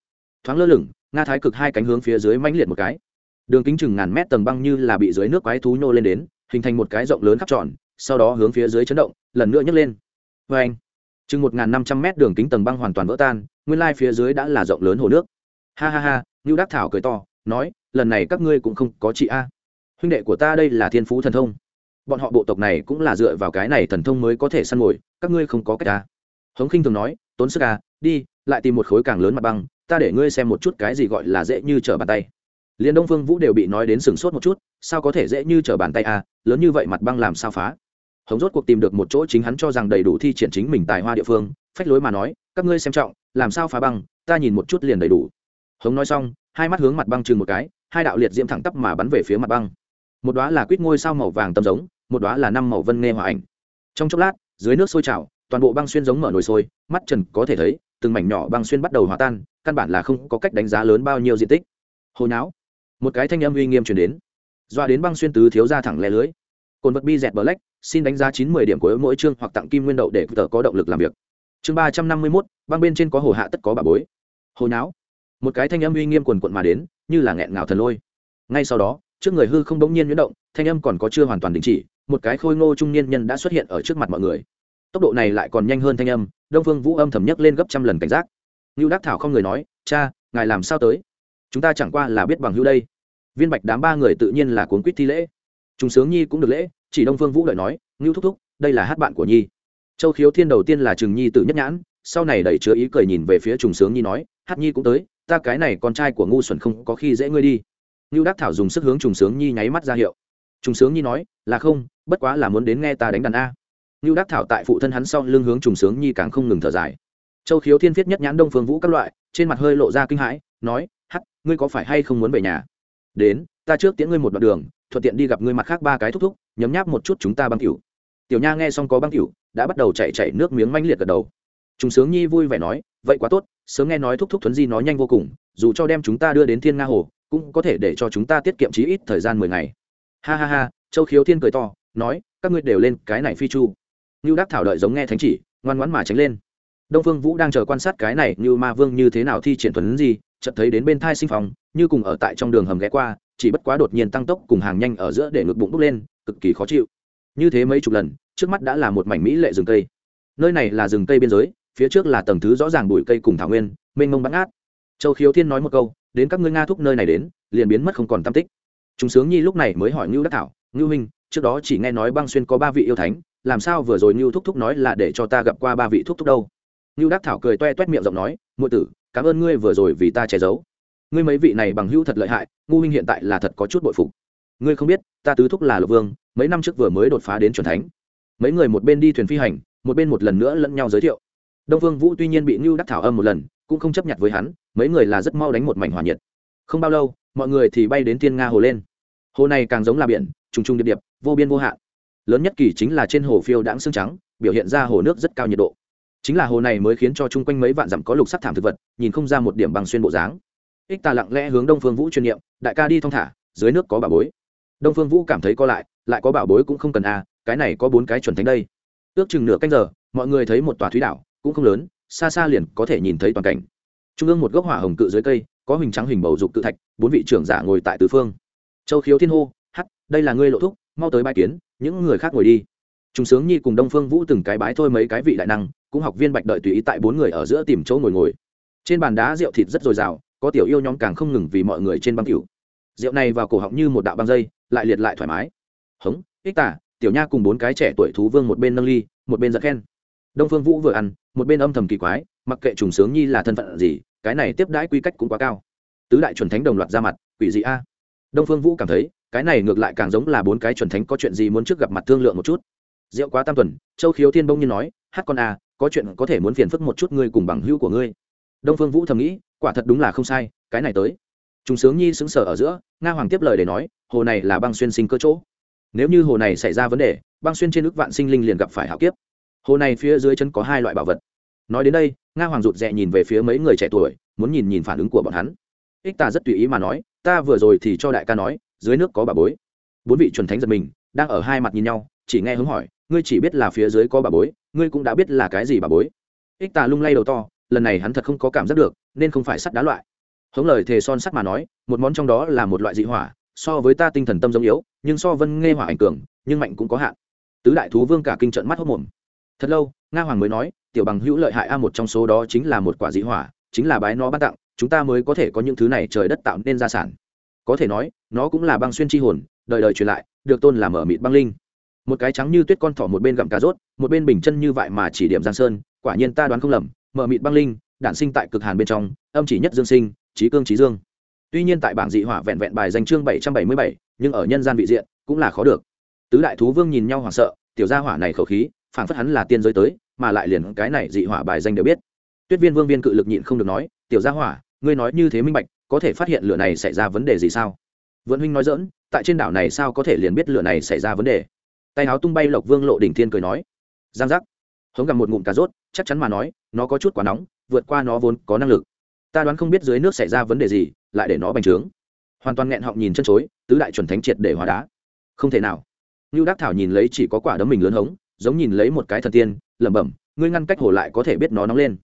Speaker 1: Thoáng lơ lửng, nga thái cực hai cánh hướng phía dưới mãnh liệt một cái. Đường kính chừng ngàn mét tầng băng như là bị dưới nước quái thú nhô lên đến, hình thành một cái rộng lớn khắp tròn, sau đó hướng phía dưới chấn động, lần nữa nhấc lên. Vê anh chừng một ngàn năm trăm mét đường kính tầng băng hoàn toàn vỡ tan, nguyên lai phía dưới đã là rộng lớn hồ nước. Ha ha ha, ngưu đắc thảo cười to, nói, lần này các ngươi cũng không có chị a. Huynh đệ của ta đây là thiên phú thần thông bọn họ bộ tộc này cũng là dựa vào cái này thần thông mới có thể săn mồi, các ngươi không có cách ta. Hống khinh thường nói, tốn sức à đi, lại tìm một khối càng lớn mặt băng, ta để ngươi xem một chút cái gì gọi là dễ như trở bàn tay. Liền đông phương vũ đều bị nói đến sừng sốt một chút, sao có thể dễ như trở bàn tay à lớn như vậy mặt băng làm sao phá? Hống rốt cuộc tìm được một chỗ chính hắn cho rằng đầy đủ thi triển chính mình tài hoa địa phương, phách lối mà nói, các ngươi xem trọng, làm sao phá băng, ta nhìn một chút liền đầy đủ. Hống nói xong, hai mắt hướng mặt băng chừng một cái, hai đạo liệt diễm thẳng tắp mà bắn về phía mặt băng một đóa là quýt ngôi sao màu vàng tầm giống, một đóa là năm màu vân nghe hòa ảnh. Trong chốc lát, dưới nước sôi trào, toàn bộ băng xuyên giống mở nồi sôi, mắt trần có thể thấy, từng mảnh nhỏ băng xuyên bắt đầu hòa tan, căn bản là không có cách đánh giá lớn bao nhiêu diện tích. Hồi não một cái thanh âm uy nghiêm truyền đến. Doa đến băng xuyên tứ thiếu ra thẳng lè lưới. Cồn vật bi dẹt bờ lách, xin đánh giá chín mươi điểm của mỗi chương hoặc tặng kim nguyên đậu để tờ có động lực làm việc. Chương ba trăm năm mươi mốt, băng bên trên có hồ hạ tất có bà bối. Hồi não một cái thanh âm uy nghiêm quần quận mà đến, như là nghẹn ngào thần lôi. Ngay sau đó trước người hư không bỗng nhiên nhuyễn động, thanh âm còn có chưa hoàn toàn đình chỉ, một cái khôi ngô trung niên nhân đã xuất hiện ở trước mặt mọi người. Tốc độ này lại còn nhanh hơn thanh âm, đông phương vũ âm thầm nhấc lên gấp trăm lần cảnh giác. Ngưu đắc thảo không người nói, cha, ngài làm sao tới? Chúng ta chẳng qua là biết bằng hữu đây. Viên bạch đám ba người tự nhiên là cuốn quýt thi lễ. Chúng sướng nhi cũng được lễ, chỉ đông phương vũ đợi nói, ngưu thúc thúc, đây là hát bạn của nhi. Châu khiếu thiên đầu tiên là trừng nhi tự nhất nhãn, sau này đẩy chứa ý cười nhìn về phía trùng sướng nhi nói, hát nhi cũng tới, ta cái này con trai của ngu xuẩn không có khi dễ ngươi đi ngưu đắc thảo dùng sức hướng trùng sướng nhi nháy mắt ra hiệu. Trùng sướng nhi nói là không bất quá là muốn đến nghe ta đánh đàn a. Ngưu đắc thảo tại phụ thân hắn sau lưng hướng trùng sướng nhi càng không ngừng thở dài. Châu khiếu thiên viết nhất nhãn đông phương vũ các loại trên mặt hơi lộ ra kinh hãi nói hắc, ngươi có phải hay không muốn về nhà? Đến ta trước tiễn ngươi một đoạn đường thuận tiện đi gặp ngươi mặt khác ba cái thúc thúc nhấm nháp một chút chúng ta băng cửu tiểu nha nghe xong có băng cửu đã bắt đầu chạy chạy nước miếng manh liệt gật đầu. Trùng sướng nhi vui vẻ nói vậy quá tốt sớm nghe nói thúc thúc thuấn di nói nhanh vô cùng dù cho đem chúng ta đưa đến thiên nga hồ cũng có thể để cho chúng ta tiết kiệm chí ít thời gian mười ngày. Ha ha ha, châu khiếu thiên cười to, nói, các ngươi đều lên cái này phi chu. Như đắc thảo đợi giống nghe thánh chỉ, ngoan ngoãn mà tránh lên. Đông phương vũ đang chờ quan sát cái này như ma vương như thế nào thi triển thuấn gì chợt thấy đến bên thai sinh phòng, như cùng ở tại trong đường hầm ghé qua, chỉ bất quá đột nhiên tăng tốc cùng hàng nhanh ở giữa để ngực bụng bốc lên, cực kỳ khó chịu. Như thế mấy chục lần, trước mắt đã là một mảnh mỹ lệ rừng cây. Nơi này là rừng cây biên giới, phía trước là tầng thứ rõ ràng bụi cây cùng thảo nguyên, mênh mông bắn át châu khiếu thiên nói một câu đến các ngươi nga thúc nơi này đến, liền biến mất không còn tam tích. Chúng sướng nhi lúc này mới hỏi ngưu đắc thảo, ngưu minh trước đó chỉ nghe nói băng xuyên có ba vị yêu thánh, làm sao vừa rồi ngưu thúc thúc nói là để cho ta gặp qua ba vị thúc thúc đâu? Ngưu đắc thảo cười toe toét miệng giọng nói, muội tử, cảm ơn ngươi vừa rồi vì ta che giấu. Ngươi mấy vị này bằng hữu thật lợi hại ngu huynh hiện tại là thật có chút bội phục. Ngươi không biết, ta tứ thúc là lục vương, mấy năm trước vừa mới đột phá đến c thánh. Mấy người một bên đi thuyền phi hành, một bên một lần nữa lẫn nhau giới thiệu đông vương vũ tuy nhiên bị ngưu đắc thảo âm một lần, cũng không chấp nhận với hắn, mấy người là rất mau đánh một mảnh hòa nhiệt. Không bao lâu, mọi người thì bay đến thiên nga hồ lên. Hồ này càng giống là biển, trùng trùng điệp điệp, vô biên vô hạn. Lớn nhất kỳ chính là trên hồ phiêu đãng xương trắng, biểu hiện ra hồ nước rất cao nhiệt độ. Chính là hồ này mới khiến cho chung quanh mấy vạn dặm có lục sắc thảm thực vật, nhìn không ra một điểm bằng xuyên bộ dáng. Ích ta lặng lẽ hướng đông phương vũ chuyên niệm, đại ca đi thong thả, dưới nước có bảo bối. Đông phương vũ cảm thấy có lại lại có bảo bối cũng không cần a cái này có bốn cái chuẩn thánh đây. Ước chừng nửa canh giờ, mọi người thấy một tòa thúy đảo cũng không lớn, xa xa liền có thể nhìn thấy toàn cảnh. Trung ương một gốc hỏa hồng cự dưới cây, có hình trắng hình bầu dục cự thạch, bốn vị trưởng giả ngồi tại tứ phương. Châu khiếu thiên hô, hắc, đây là ngươi lộ thúc, mau tới bãi kiến, những người khác ngồi đi. Chúng sướng nhi cùng đông phương vũ từng cái bái thôi mấy cái vị đại năng, cũng học viên bạch đợi tùy ý tại bốn người ở giữa tìm chỗ ngồi ngồi. Trên bàn đá rượu thịt rất dồi dào, có tiểu yêu nhóm càng không ngừng vì mọi người trên băng cửu rượu này vào cổ họng như một đạo băng dây, lại liệt lại thoải mái. Hống, ích tả, tiểu nha cùng bốn cái trẻ tuổi thú vương một bên nâng ly, một bên giật khen đông phương vũ vừa ăn, một bên âm thầm kỳ quái, mặc kệ trùng sướng nhi là thân phận gì, cái này tiếp đãi quy cách cũng quá cao. Tứ đại chuẩn thánh đồng loạt ra mặt, quỷ gì a. Đông phương vũ cảm thấy, cái này ngược lại càng giống là bốn cái chuẩn thánh có chuyện gì muốn trước gặp mặt thương lượng một chút. Rượu quá tam tuần, châu khiếu thiên bông như nói, hát con a, có chuyện có thể muốn phiền phức một chút ngươi cùng bằng hữu của ngươi. Đông phương vũ thầm nghĩ, quả thật đúng là không sai, cái này tới. Chúng sướng nhi xứng sở ở giữa, nga hoàng tiếp lời để nói, hồ này là băng xuyên sinh cơ chỗ. Nếu như hồ này xảy ra vấn đề, băng xuyên trên ước vạn sinh linh liền gặp phải hạo kiếp hồ này phía dưới chân có hai loại bảo vật. Nói đến đây, nga hoàng rụt rè nhìn về phía mấy người trẻ tuổi, muốn nhìn nhìn phản ứng của bọn hắn. Ích ta rất tùy ý mà nói, ta vừa rồi thì cho đại ca nói, dưới nước có bà bối. Bốn vị chuẩn thánh giật mình, đang ở hai mặt nhìn nhau, chỉ nghe hướng hỏi, ngươi chỉ biết là phía dưới có bà bối, ngươi cũng đã biết là cái gì bà bối? Ích ta lung lay đầu to, lần này hắn thật không có cảm giác được, nên không phải sắt đá loại. Hống lời thề son sắt mà nói, một món trong đó là một loại dị hỏa, so với ta tinh thần tâm giống yếu, nhưng so vân nghe hỏa ảnh cường, nhưng mạnh cũng có hạn. Tứ đại thú vương cả kinh trận mắt hốc mồm thật lâu, nga hoàng mới nói, tiểu bằng hữu lợi hại a, một trong số đó chính là một quả dị hỏa, chính là bái nó ban tặng, chúng ta mới có thể có những thứ này trời đất tạo nên gia sản. Có thể nói, nó cũng là băng xuyên chi hồn, đời đời truyền lại, được tôn làm ở mịt băng linh. Một cái trắng như tuyết con thỏ một bên gặm cà rốt, một bên bình chân như vậy mà chỉ điểm giang sơn, quả nhiên ta đoán không lầm, mở mịt băng linh, đản sinh tại cực hàn bên trong, âm chỉ nhất dương sinh trí cương trí dương. Tuy nhiên tại bảng dị hỏa vẹn vẹn bài danh chương bảy trăm bảy mươi bảy, nhưng ở nhân gian vị diện, cũng là khó được. Tứ đại thú vương nhìn nhau hoảng sợ, tiểu gia hỏa này khẩu khí phản phất hắn là tiên giới tới, mà lại liền cái này dị hỏa bài danh đều biết. Tuyết viên vương viên cự lực nhịn không được nói, tiểu gia hỏa, ngươi nói như thế minh bạch, có thể phát hiện lửa này xảy ra vấn đề gì sao? Vượn huynh nói dỡn tại trên đảo này sao có thể liền biết lửa này xảy ra vấn đề? Tay áo tung bay lộc vương lộ đỉnh thiên cười nói, giang giác. Hống gặp một ngụm cà rốt, chắc chắn mà nói, nó có chút quá nóng, vượt qua nó vốn có năng lực. Ta đoán không biết dưới nước xảy ra vấn đề gì, lại để nó bành trướng. Hoàn toàn nghẹn họng nhìn chân chối, tứ đại chuẩn thánh triệt để hóa đá. Không thể nào. Như đắc thảo nhìn lấy chỉ có quả đấm mình lớn hống giống nhìn lấy một cái thần tiên, lẩm bẩm, ngươi ngăn cách hồ lại có thể biết nó nóng lên.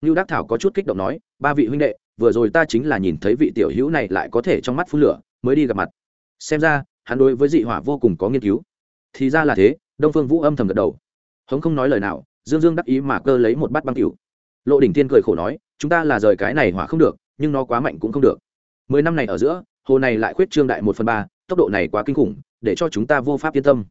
Speaker 1: Như đắc thảo có chút kích động nói, ba vị huynh đệ, vừa rồi ta chính là nhìn thấy vị tiểu hữu này lại có thể trong mắt phun lửa, mới đi gặp mặt. Xem ra, hắn đối với dị hỏa vô cùng có nghiên cứu. Thì ra là thế, đông phương vũ âm thầm gật đầu. Hống không nói lời nào, dương dương đắc ý mà cơ lấy một bát băng cửu lộ đỉnh tiên cười khổ nói, chúng ta là rời cái này hỏa không được, nhưng nó quá mạnh cũng không được. Mười năm này ở giữa, hồ này lại khuyết trương đại một phần ba, tốc độ này quá kinh khủng, để cho chúng ta vô pháp yên tâm.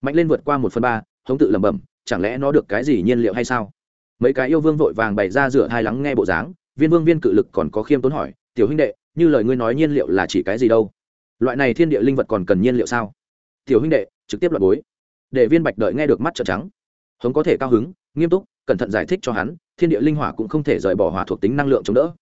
Speaker 1: Mạnh lên vượt qua một phần ba hống tự lẩm bẩm, chẳng lẽ nó được cái gì nhiên liệu hay sao? Mấy cái yêu vương vội vàng bày ra rửa hai lắng nghe bộ dáng, viên vương viên cự lực còn có khiêm tốn hỏi, tiểu huynh đệ, như lời ngươi nói nhiên liệu là chỉ cái gì đâu? Loại này thiên địa linh vật còn cần nhiên liệu sao? Tiểu huynh đệ, trực tiếp loại bối. Để viên bạch đợi nghe được mắt trợn trắng. Hống có thể cao hứng, nghiêm túc, cẩn thận giải thích cho hắn, thiên địa linh hỏa cũng không thể rời bỏ hỏa thuộc tính năng lượng chống đỡ.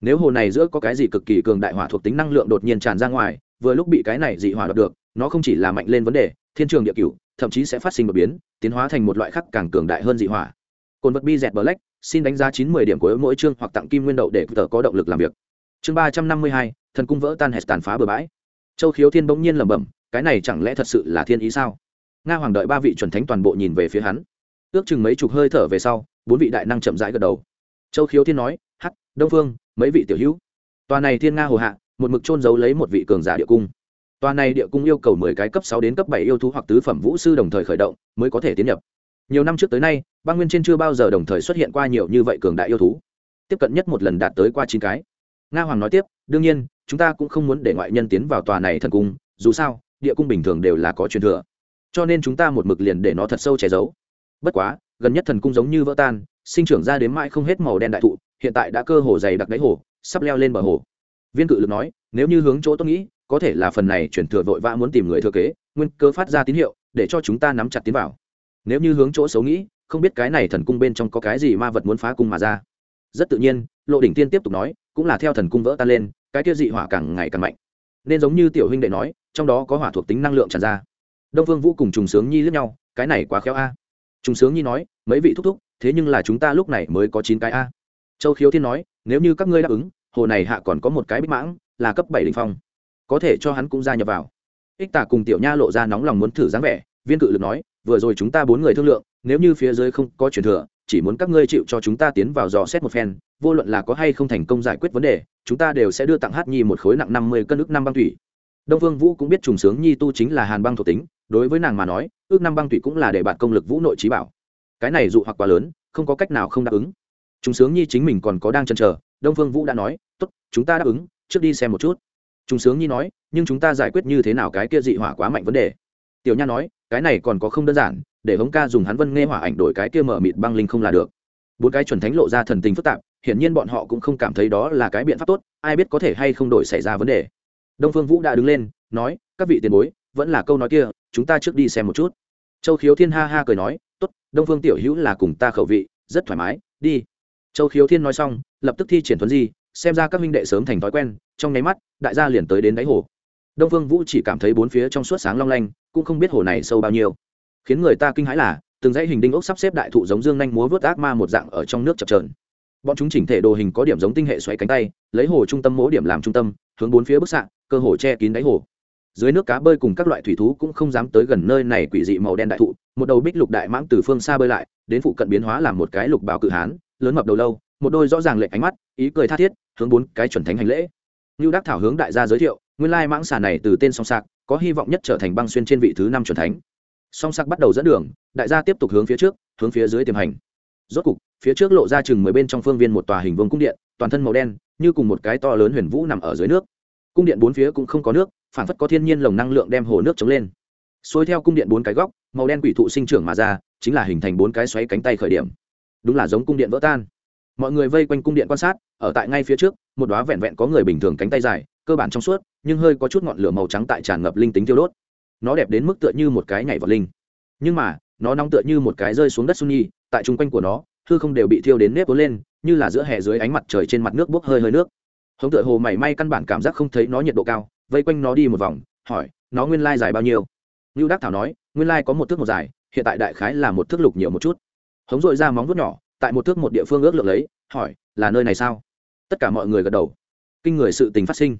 Speaker 1: Nếu hồ này giữa có cái gì cực kỳ cường đại hỏa thuộc tính năng lượng đột nhiên tràn ra ngoài, vừa lúc bị cái này dị hỏa đọc được, nó không chỉ là mạnh lên vấn đề, thiên trường địa cửu thậm chí sẽ phát sinh đột biến, tiến hóa thành một loại khắc càng cường đại hơn dị hỏa. Cồn vật bi dẹt black, xin đánh giá chín mươi điểm của mỗi chương hoặc tặng kim nguyên đậu để tờ có động lực làm việc. Chương ba trăm năm mươi hai, thần cung vỡ tan hệt tàn phá bừa bãi. Châu khiếu thiên bỗng nhiên lẩm bẩm, cái này chẳng lẽ thật sự là thiên ý sao? Nga hoàng đợi ba vị chuẩn thánh toàn bộ nhìn về phía hắn. Ước chừng mấy chục hơi thở về sau, bốn vị đại năng chậm rãi gật đầu. Châu khiếu thiên nói, hắc, đông phương, mấy vị tiểu hữu? Tòa này thiên nga hồ hạ, một mực trôn giấu lấy một vị cường giả địa cung tòa này địa cung yêu cầu mười cái cấp sáu đến cấp bảy yêu thú hoặc tứ phẩm vũ sư đồng thời khởi động, mới có thể tiến nhập. Nhiều năm trước tới nay, băng nguyên trên chưa bao giờ đồng thời xuất hiện qua nhiều như vậy cường đại yêu thú. Tiếp cận nhất một lần đạt tới qua chín cái. Nga hoàng nói tiếp, đương nhiên, chúng ta cũng không muốn để ngoại nhân tiến vào tòa này thần cung, dù sao, địa cung bình thường đều là có truyền thừa. Cho nên chúng ta một mực liền để nó thật sâu che giấu. Bất quá, gần nhất thần cung giống như vỡ tan, sinh trưởng ra đến mãi không hết màu đen đại thụ, hiện tại đã cơ hồ dày đặc đáy hồ, sắp leo lên bờ hồ. Viên cự lực nói, nếu như hướng chỗ tôi nghĩ có thể là phần này chuyển thừa vội vã muốn tìm người thừa kế, nguyên cơ phát ra tín hiệu, để cho chúng ta nắm chặt tiến vào. Nếu như hướng chỗ xấu nghĩ, không biết cái này thần cung bên trong có cái gì ma vật muốn phá cung mà ra. Rất tự nhiên, lộ đỉnh tiên tiếp tục nói, cũng là theo thần cung vỡ tan lên, cái kia dị hỏa càng ngày càng mạnh. Nên giống như tiểu huynh đệ nói, trong đó có hỏa thuộc tính năng lượng tràn ra. Đông phương vũ cùng trùng sướng nhi lướt nhau, cái này quá khéo a. Trùng sướng nhi nói, mấy vị thúc thúc, thế nhưng là chúng ta lúc này mới có chín cái a. Châu khiếu thiên nói, nếu như các ngươi đáp ứng, hồ này hạ còn có một cái bích mãng, là cấp bảy đ ỉ n h phong có thể cho hắn cũng gia nhập vào. Ích tà cùng tiểu nha lộ ra nóng lòng muốn thử dáng vẻ, viên cự lực nói, vừa rồi chúng ta bốn người thương lượng, nếu như phía dưới không có truyền thừa, chỉ muốn các ngươi chịu cho chúng ta tiến vào dò xét một phen, vô luận là có hay không thành công giải quyết vấn đề, chúng ta đều sẽ đưa tặng hát nhi một khối nặng năm mươi cân ước năm băng thủy. Đông vương vũ cũng biết trùng sướng nhi tu chính là hàn băng thuộc tính, đối với nàng mà nói, ước năm băng thủy cũng là để bạn công lực vũ nội trí bảo. Cái này dụ hoặc quá lớn, không có cách nào không đáp ứng. Trùng sướng nhi chính mình còn có đang chăn chờ, đông phương vũ đã nói, tốt, chúng ta đáp ứng, trước đi xem một chút chúng sướng nhi nói, nhưng chúng ta giải quyết như thế nào cái kia dị hỏa quá mạnh vấn đề? Tiểu nha nói, cái này còn có không đơn giản, để hống ca dùng hắn vân nghe hỏa ảnh đổi cái kia mở mịt băng linh không là được. Bốn cái chuẩn thánh lộ ra thần tình phức tạp, hiển nhiên bọn họ cũng không cảm thấy đó là cái biện pháp tốt, ai biết có thể hay không đổi xảy ra vấn đề. Đông phương vũ đã đứng lên, nói, các vị tiền bối, vẫn là câu nói kia, chúng ta trước đi xem một chút. Châu khiếu thiên ha ha cười nói, tốt, đông phương tiểu hữu là cùng ta khẩu vị, rất thoải mái, đi. Châu khiếu thiên nói xong, lập tức thi triển thuấn di xem ra các minh đệ sớm thành thói quen, trong nháy mắt, đại gia liền tới đến đáy hồ. Đông phương vũ chỉ cảm thấy bốn phía trong suốt sáng long lanh, cũng không biết hồ này sâu bao nhiêu. Khiến người ta kinh hãi là, từng dãy hình đinh ốc sắp xếp đại thụ giống dương nhanh múa vớt ác ma một dạng ở trong nước chập trờn bọn chúng chỉnh thể đồ hình có điểm giống tinh hệ xoáy cánh tay, lấy hồ trung tâm mỗi điểm làm trung tâm, hướng bốn phía bức xạ, cơ hồ che kín đáy hồ. Dưới nước cá bơi cùng các loại thủy thú cũng không dám tới gần nơi này quỷ dị màu đen đại thụ, một đầu bích lục đại mãng từ phương xa bơi lại, đến phụ cận biến hóa làm một cái lục bào cự hán, lớn mập đầu lâu một đôi rõ ràng lệ ánh mắt, ý cười tha thiết, hướng bốn cái chuẩn thánh hành lễ. Như đắc thảo hướng đại gia giới thiệu, nguyên lai mãng xà này từ tên song sạc, có hy vọng nhất trở thành băng xuyên trên vị thứ năm chuẩn thánh. Song sạc bắt đầu dẫn đường, đại gia tiếp tục hướng phía trước, hướng phía dưới tiềm hành. Rốt cục, phía trước lộ ra chừng mười bên trong phương viên một tòa hình vương cung điện, toàn thân màu đen, như cùng một cái to lớn huyền vũ nằm ở dưới nước. Cung điện bốn phía cũng không có nước phản phất có thiên nhiên lồng năng lượng đem hồ nước chống lên. Xuôi theo cung điện bốn cái góc, màu đen quỷ thụ sinh trưởng mà ra, chính là hình thành bốn cái xoáy cánh tay khởi điểm. Đúng là giống cung điện vỡ tan mọi người vây quanh cung điện quan sát, ở tại ngay phía trước, một đoá vẹn vẹn có người bình thường cánh tay dài, cơ bản trong suốt, nhưng hơi có chút ngọn lửa màu trắng tại tràn ngập linh tính tiêu đốt. Nó đẹp đến mức tựa như một cái nhảy vào linh. Nhưng mà, nó nóng tựa như một cái rơi xuống đất sunni tại chung quanh của nó thư không đều bị thiêu đến nếp vốn lên, như là giữa hè dưới ánh mặt trời trên mặt nước bốc hơi hơi nước. Hống tựa hồ mảy may căn bản cảm giác không thấy nó nhiệt độ cao, vây quanh nó đi một vòng, hỏi, nó nguyên lai dài bao nhiêu? Như đắc thảo nói, nguyên lai có một thước một dài, hiện tại đại khái là một thước lục nhiều một chút. Hống dội ra móng vuốt nhỏ tại một thước một địa phương ước lượng lấy, hỏi, là nơi này sao? Tất cả mọi người gật đầu. Kinh người sự tình phát sinh.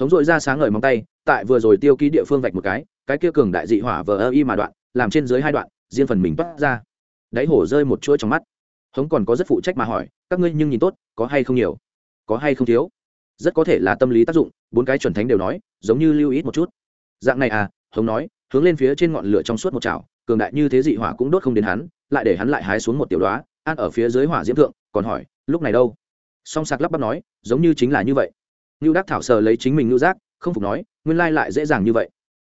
Speaker 1: Hống dội ra sáng ngời móng tay, tại vừa rồi tiêu ký địa phương vạch một cái cái kia cường đại dị hỏa vờ ơ y mà đoạn, làm trên dưới hai đoạn, riêng phần mình toát ra. Đáy hổ rơi một chuỗi trong mắt. Hống còn có rất phụ trách mà hỏi, các ngươi nhưng nhìn tốt, có hay không nhiều? Có hay không thiếu? Rất có thể là tâm lý tác dụng, bốn cái chuẩn thánh đều nói, giống như lưu ít một chút. Dạng này à hống nói, hướng lên phía trên ngọn lửa trong suốt một chảo, cường đại như thế dị hỏa cũng đốt không đến hắn, lại để hắn lại hái xuống một tiểu đoá an ở phía dưới hỏa diễm thượng, còn hỏi, lúc này đâu? Song sạc lắp bắp nói, giống như chính là như vậy. Ngưu đắc thảo sờ lấy chính mình ngưu giác, không phục nói, nguyên lai lại dễ dàng như vậy.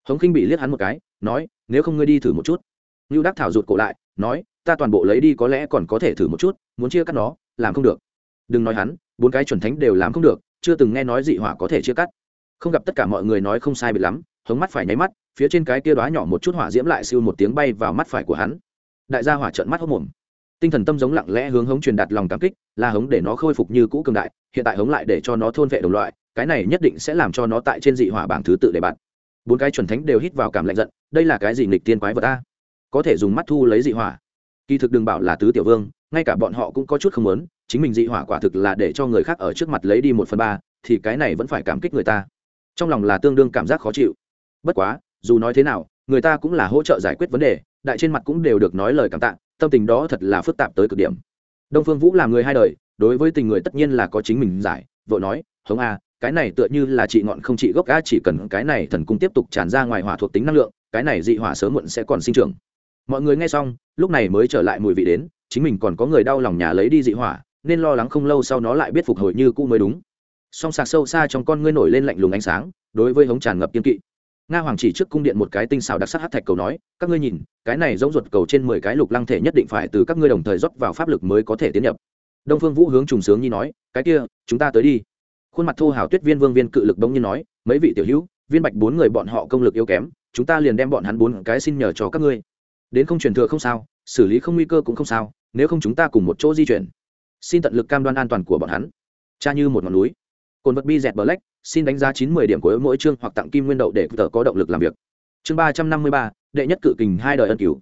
Speaker 1: Hống khinh bị liếc hắn một cái, nói, nếu không ngươi đi thử một chút. Ngưu đắc thảo rụt cổ lại, nói, ta toàn bộ lấy đi có lẽ còn có thể thử một chút, muốn chia cắt nó, làm không được. Đừng nói hắn, bốn cái chuẩn thánh đều làm không được, chưa từng nghe nói dị hỏa có thể chia cắt. Không gặp tất cả mọi người nói không sai bị lắm, hống mắt phải nháy mắt, phía trên cái kia đóa nhỏ một chút hỏa diễm lại siêu một tiếng bay vào mắt phải của hắn. Đại gia hỏa trợn mắt hốc mồm tinh thần tâm giống lặng lẽ hướng hống truyền đạt lòng cảm kích, là hống để nó khôi phục như cũ cường đại, hiện tại hống lại để cho nó thôn vệ đồng loại, cái này nhất định sẽ làm cho nó tại trên dị hỏa bảng thứ tự để bạn. Bốn cái chuẩn thánh đều hít vào cảm lạnh giận, đây là cái gì nghịch tiên quái vật ta có thể dùng mắt thu lấy dị hỏa. Kỳ thực đừng bảo là tứ tiểu vương, ngay cả bọn họ cũng có chút không muốn, chính mình dị hỏa quả thực là để cho người khác ở trước mặt lấy đi một phần ba, thì cái này vẫn phải cảm kích người ta. Trong lòng là tương đương cảm giác khó chịu. Bất quá, dù nói thế nào, người ta cũng là hỗ trợ giải quyết vấn đề, đại trên mặt cũng đều được nói lời cảm tạ tâm tình đó thật là phức tạp tới cực điểm. Đông phương vũ là người hai đời, đối với tình người tất nhiên là có chính mình giải, vội nói, hống a, cái này tựa như là chị ngọn không chị gốc a, chỉ cần cái này thần cung tiếp tục tràn ra ngoài hỏa thuộc tính năng lượng, cái này dị hỏa sớm muộn sẽ còn sinh trưởng. Mọi người nghe xong, lúc này mới trở lại mùi vị đến, chính mình còn có người đau lòng nhà lấy đi dị hỏa, nên lo lắng không lâu sau nó lại biết phục hồi như cũ mới đúng. Song sạc sâu xa trong con ngươi nổi lên lạnh lùng ánh sáng, đối với hống tràn ngập kiên kỵ nga hoàng chỉ trước cung điện một cái tinh xảo đặc sắc hát thạch cầu nói, các ngươi nhìn, cái này giống ruột cầu trên mười cái lục lăng thể nhất định phải từ các ngươi đồng thời rót vào pháp lực mới có thể tiến nhập. Đông phương vũ hướng trùng sướng nhi nói, cái kia, chúng ta tới đi. Khuôn mặt thô hào tuyết viên vương viên cự lực đông như nói, mấy vị tiểu hữu, viên bạch bốn người bọn họ công lực yếu kém, chúng ta liền đem bọn hắn bốn cái xin nhờ cho các ngươi. Đến không truyền thừa không sao, xử lý không nguy cơ cũng không sao, nếu không chúng ta cùng một chỗ di chuyển. Xin tận lực cam đoan an toàn của bọn hắn. Cha như một ngọn núi. Cồn vật bi dẹt bờ lách xin đánh giá chín mươi điểm của mỗi chương hoặc tặng kim nguyên đậu để tờ có động lực làm việc. Chương ba trăm năm mươi ba, đệ nhất cự kình hai đời ân cứu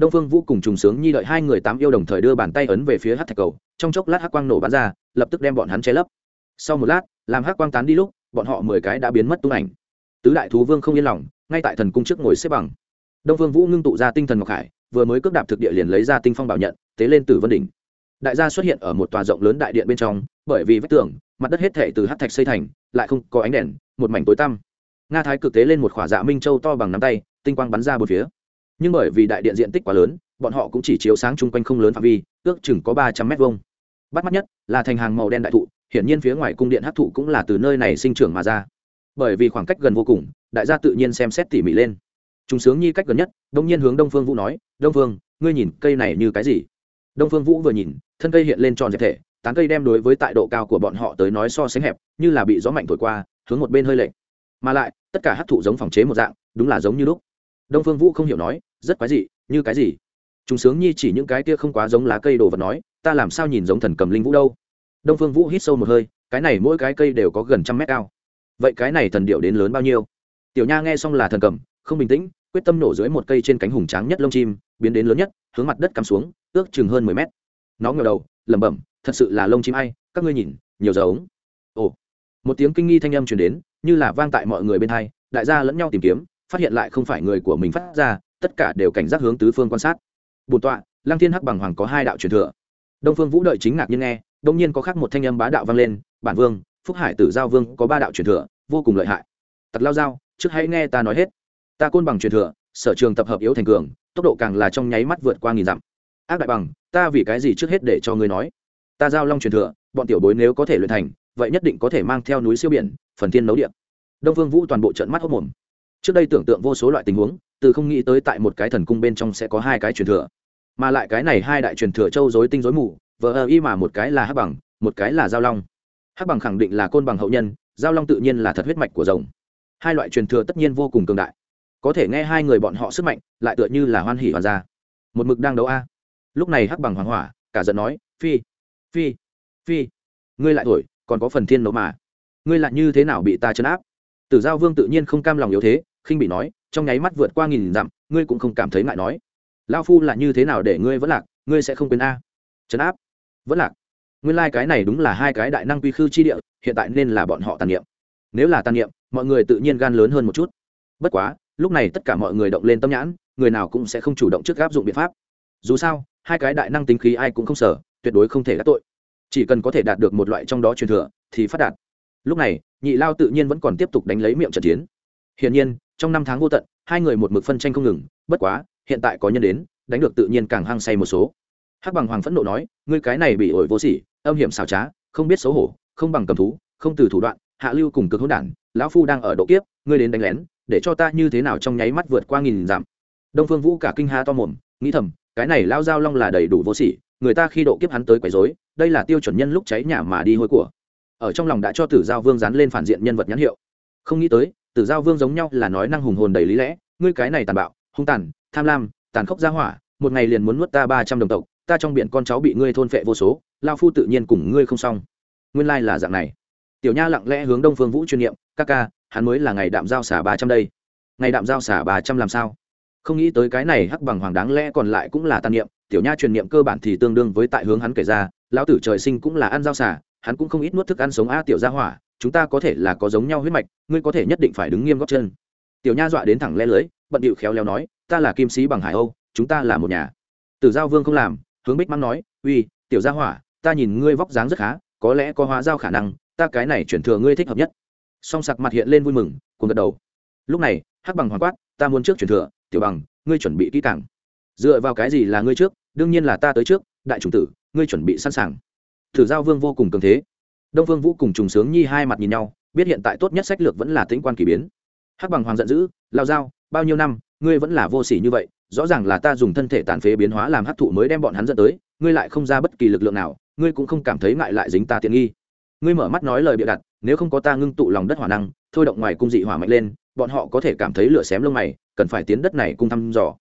Speaker 1: đông phương vũ cùng trùng sướng nhi đợi hai người tám yêu đồng thời đưa bàn tay ấn về phía hát thạch cầu. Trong chốc lát hát quang nổ bắn ra, lập tức đem bọn hắn che lấp. Sau một lát, làm hát quang tán đi lúc, bọn họ mười cái đã biến mất tung ảnh. Tứ đại thú vương không yên lòng, ngay tại thần cung trước ngồi xếp bằng. Đông phương vũ ngưng tụ ra tinh thần ngọc hải, vừa mới cước đạp thực địa liền lấy ra tinh phong bảo nhận, tế lên tử vân đỉnh đại gia xuất hiện ở một tòa rộng lớn đại điện bên trong, bởi vì vách tường, mặt đất hết thể từ hát thạch xây thành, lại không có ánh đèn, một mảnh tối tăm. Nga thái cực tế lên một khỏa dạ minh châu to bằng nắm tay, tinh quang bắn ra bốn phía. Nhưng bởi vì đại điện diện tích quá lớn, bọn họ cũng chỉ chiếu sáng chung quanh không lớn phạm vi, ước chừng có ba trăm mét vuông. Bắt mắt nhất là thành hàng màu đen đại thụ, hiển nhiên phía ngoài cung điện hát thụ cũng là từ nơi này sinh trưởng mà ra. Bởi vì khoảng cách gần vô cùng, đại gia tự nhiên xem xét tỉ mỉ lên. Chúng sướng nhi cách gần nhất, đông nhiên hướng đông phương vũ nói, đông phương, ngươi nhìn cây này như cái gì? Đông phương vũ vừa nhìn thân cây hiện lên tròn dẹp thể, tán cây đem đối với tại độ cao của bọn họ tới nói so sánh hẹp, như là bị gió mạnh thổi qua, hướng một bên hơi lệch. Mà lại, tất cả hát thụ giống phòng chế một dạng, đúng là giống như lúc. Đông phương vũ không hiểu nói, rất quái dị, như cái gì? Chúng sướng nhi chỉ những cái kia không quá giống lá cây đồ vật nói, ta làm sao nhìn giống thần cầm linh vũ đâu? Đông phương vũ hít sâu một hơi, cái này mỗi cái cây đều có gần trăm mét cao. Vậy cái này thần điệu đến lớn bao nhiêu? Tiểu nha nghe xong là thần cầm, không bình tĩnh, quyết tâm nổ dưới một cây trên cánh hùng tráng nhất lông chim, biến đến lớn nhất, hướng mặt đất cắm xuống, ước chừng hơn mười mét nó ngờ đầu, lẩm bẩm, thật sự là lông chim ai, các ngươi nhìn, nhiều giống ồ. Một tiếng kinh nghi thanh âm truyền đến, như là vang tại mọi người bên hai, đại gia lẫn nhau tìm kiếm, phát hiện lại không phải người của mình phát ra, tất cả đều cảnh giác hướng tứ phương quan sát. Bổn tọa, lăng thiên hắc bằng hoàng có hai đạo truyền thừa. Đông phương vũ đợi chính ngạc nhiên nghe, đông nhiên có khác một thanh âm bá đạo vang lên, bản vương, phúc hải tử giao vương có ba đạo truyền thừa, vô cùng lợi hại. Tặc lao giao, trước hãy nghe ta nói hết. Ta côn bằng truyền thừa, sở trường tập hợp yếu thành cường, tốc độ càng là trong nháy mắt vượt qua nghìn dặm ác đại bằng, ta vì cái gì trước hết để cho ngươi nói? Ta giao long truyền thừa, bọn tiểu bối nếu có thể luyện thành, vậy nhất định có thể mang theo núi siêu biển, phần thiên nấu điện đông phương vũ toàn bộ trận mắt hốc mồm. Trước đây tưởng tượng vô số loại tình huống, từ không nghĩ tới tại một cái thần cung bên trong sẽ có hai cái truyền thừa. Mà lại cái này hai đại truyền thừa châu dối tinh dối mù, vờ ơ y mà một cái là hắc bằng, một cái là giao long. Hắc bằng khẳng định là côn bằng hậu nhân, giao long tự nhiên là thật huyết mạch của rồng. Hai loại truyền thừa tất nhiên vô cùng cường đại. Có thể nghe hai người bọn họ sức mạnh, lại tựa như là hoan hỉ hoàn gia. Một mực đang đấu a lúc này hắc bằng hoàng hỏa, cả giận nói, phi phi phi, ngươi lại thổi còn có phần thiên nấu mà. Ngươi lại như thế nào bị ta chấn áp? Tử giao vương tự nhiên không cam lòng yếu thế, khinh bị nói, trong nháy mắt vượt qua nghìn dặm, ngươi cũng không cảm thấy ngại nói. Lao phu là như thế nào để ngươi vẫn lạc, ngươi sẽ không quên a? Chấn áp? Vẫn lạc? Nguyên lai、like、cái này đúng là hai cái đại năng quy khư chi địa, hiện tại nên là bọn họ tàn niệm. Nếu là tàn niệm, mọi người tự nhiên gan lớn hơn một chút. Bất quá, lúc này tất cả mọi người động lên tâm nhãn, người nào cũng sẽ không chủ động trước áp dụng biện pháp. Dù sao hai cái đại năng tính khí ai cũng không sở tuyệt đối không thể đắc tội. Chỉ cần có thể đạt được một loại trong đó truyền thừa, thì phát đạt. Lúc này, nhị lao tự nhiên vẫn còn tiếp tục đánh lấy miệng trận chiến. Hiển nhiên, trong năm tháng vô tận, hai người một mực phân tranh không ngừng, bất quá, hiện tại có nhân đến, đánh được tự nhiên càng hăng say một số. Hắc bằng hoàng phẫn nộ nói, ngươi cái này bị ổi vô sỉ, âm hiểm xảo trá, không biết xấu hổ, không bằng cầm thú, không từ thủ đoạn, hạ lưu cùng cực hỗn đản, lão phu đang ở độ kiếp, ngươi đến đánh lén, để cho ta như thế nào trong nháy mắt vượt qua nghìn dặm. Đông phương vũ cả kinh ha to mồm, nghĩ thầm cái này lao giao long là đầy đủ vô sỉ, người ta khi độ kiếp hắn tới quấy rối, đây là tiêu chuẩn nhân lúc cháy nhà mà đi hôi của. Ở trong lòng đã cho tử giao vương dán lên phản diện nhân vật nhãn hiệu. Không nghĩ tới, tử giao vương giống nhau là nói năng hùng hồn đầy lý lẽ, ngươi cái này tàn bạo, hung tàn, tham lam, tàn khốc ra hỏa, một ngày liền muốn nuốt ta ba trăm đồng tộc, ta trong biển con cháu bị ngươi thôn phệ vô số, lao phu tự nhiên cùng ngươi không xong. Nguyên lai là dạng này. Tiểu nha lặng lẽ hướng đông phương vũ chuyên niệm, ca ca, hắn mới là ngày đạm giao xả ba trăm đây. Ngày đạm giao xả ba trăm làm sao? Không nghĩ tới cái này hắc bằng hoàng đáng lẽ còn lại cũng là tàn niệm, tiểu nha truyền niệm cơ bản thì tương đương với tại hướng hắn kể ra, lão tử trời sinh cũng là ăn giao xả hắn cũng không ít nuốt thức ăn sống a tiểu gia hỏa, chúng ta có thể là có giống nhau huyết mạch, ngươi có thể nhất định phải đứng nghiêm góc chân. Tiểu nha dọa đến thẳng le lưới, bận điệu khéo léo nói, ta là kim sĩ bằng hải âu, chúng ta là một nhà. Tử giao vương không làm, hướng bích mắng nói, uy, tiểu gia hỏa, ta nhìn ngươi vóc dáng rất khá, có lẽ có hóa giao khả năng, ta cái này chuyển thừa ngươi thích hợp nhất. Song sặc mặt hiện lên vui mừng cùng gật đầu. Lúc này, hắc bằng Hoàng quát, ta muốn trước chuyển thừa tiểu bằng, ngươi chuẩn bị kỹ càng. Dựa vào cái gì là ngươi trước, đương nhiên là ta tới trước, đại chủng tử, ngươi chuẩn bị sẵn sàng. Thử giao vương vô cùng cường thế. Đông vương vũ cùng trùng sướng nhi hai mặt nhìn nhau, biết hiện tại tốt nhất sách lược vẫn là tĩnh quan kỳ biến. Hắc bằng hoàng giận dữ lao dao bao nhiêu năm, ngươi vẫn là vô sỉ như vậy, rõ ràng là ta dùng thân thể tàn phế biến hóa làm hắc thụ mới đem bọn hắn dẫn tới, ngươi lại không ra bất kỳ lực lượng nào, ngươi cũng không cảm thấy ngại lại dính ta tiện nghi. Ngươi mở mắt nói lời bịa đặt, nếu không có ta ngưng tụ lòng đất hỏa năng, thôi động ngoài cung dị hỏa mạnh lên bọn họ có thể cảm thấy lửa xém lông mày, cần phải tiến đất này cung thăm dò.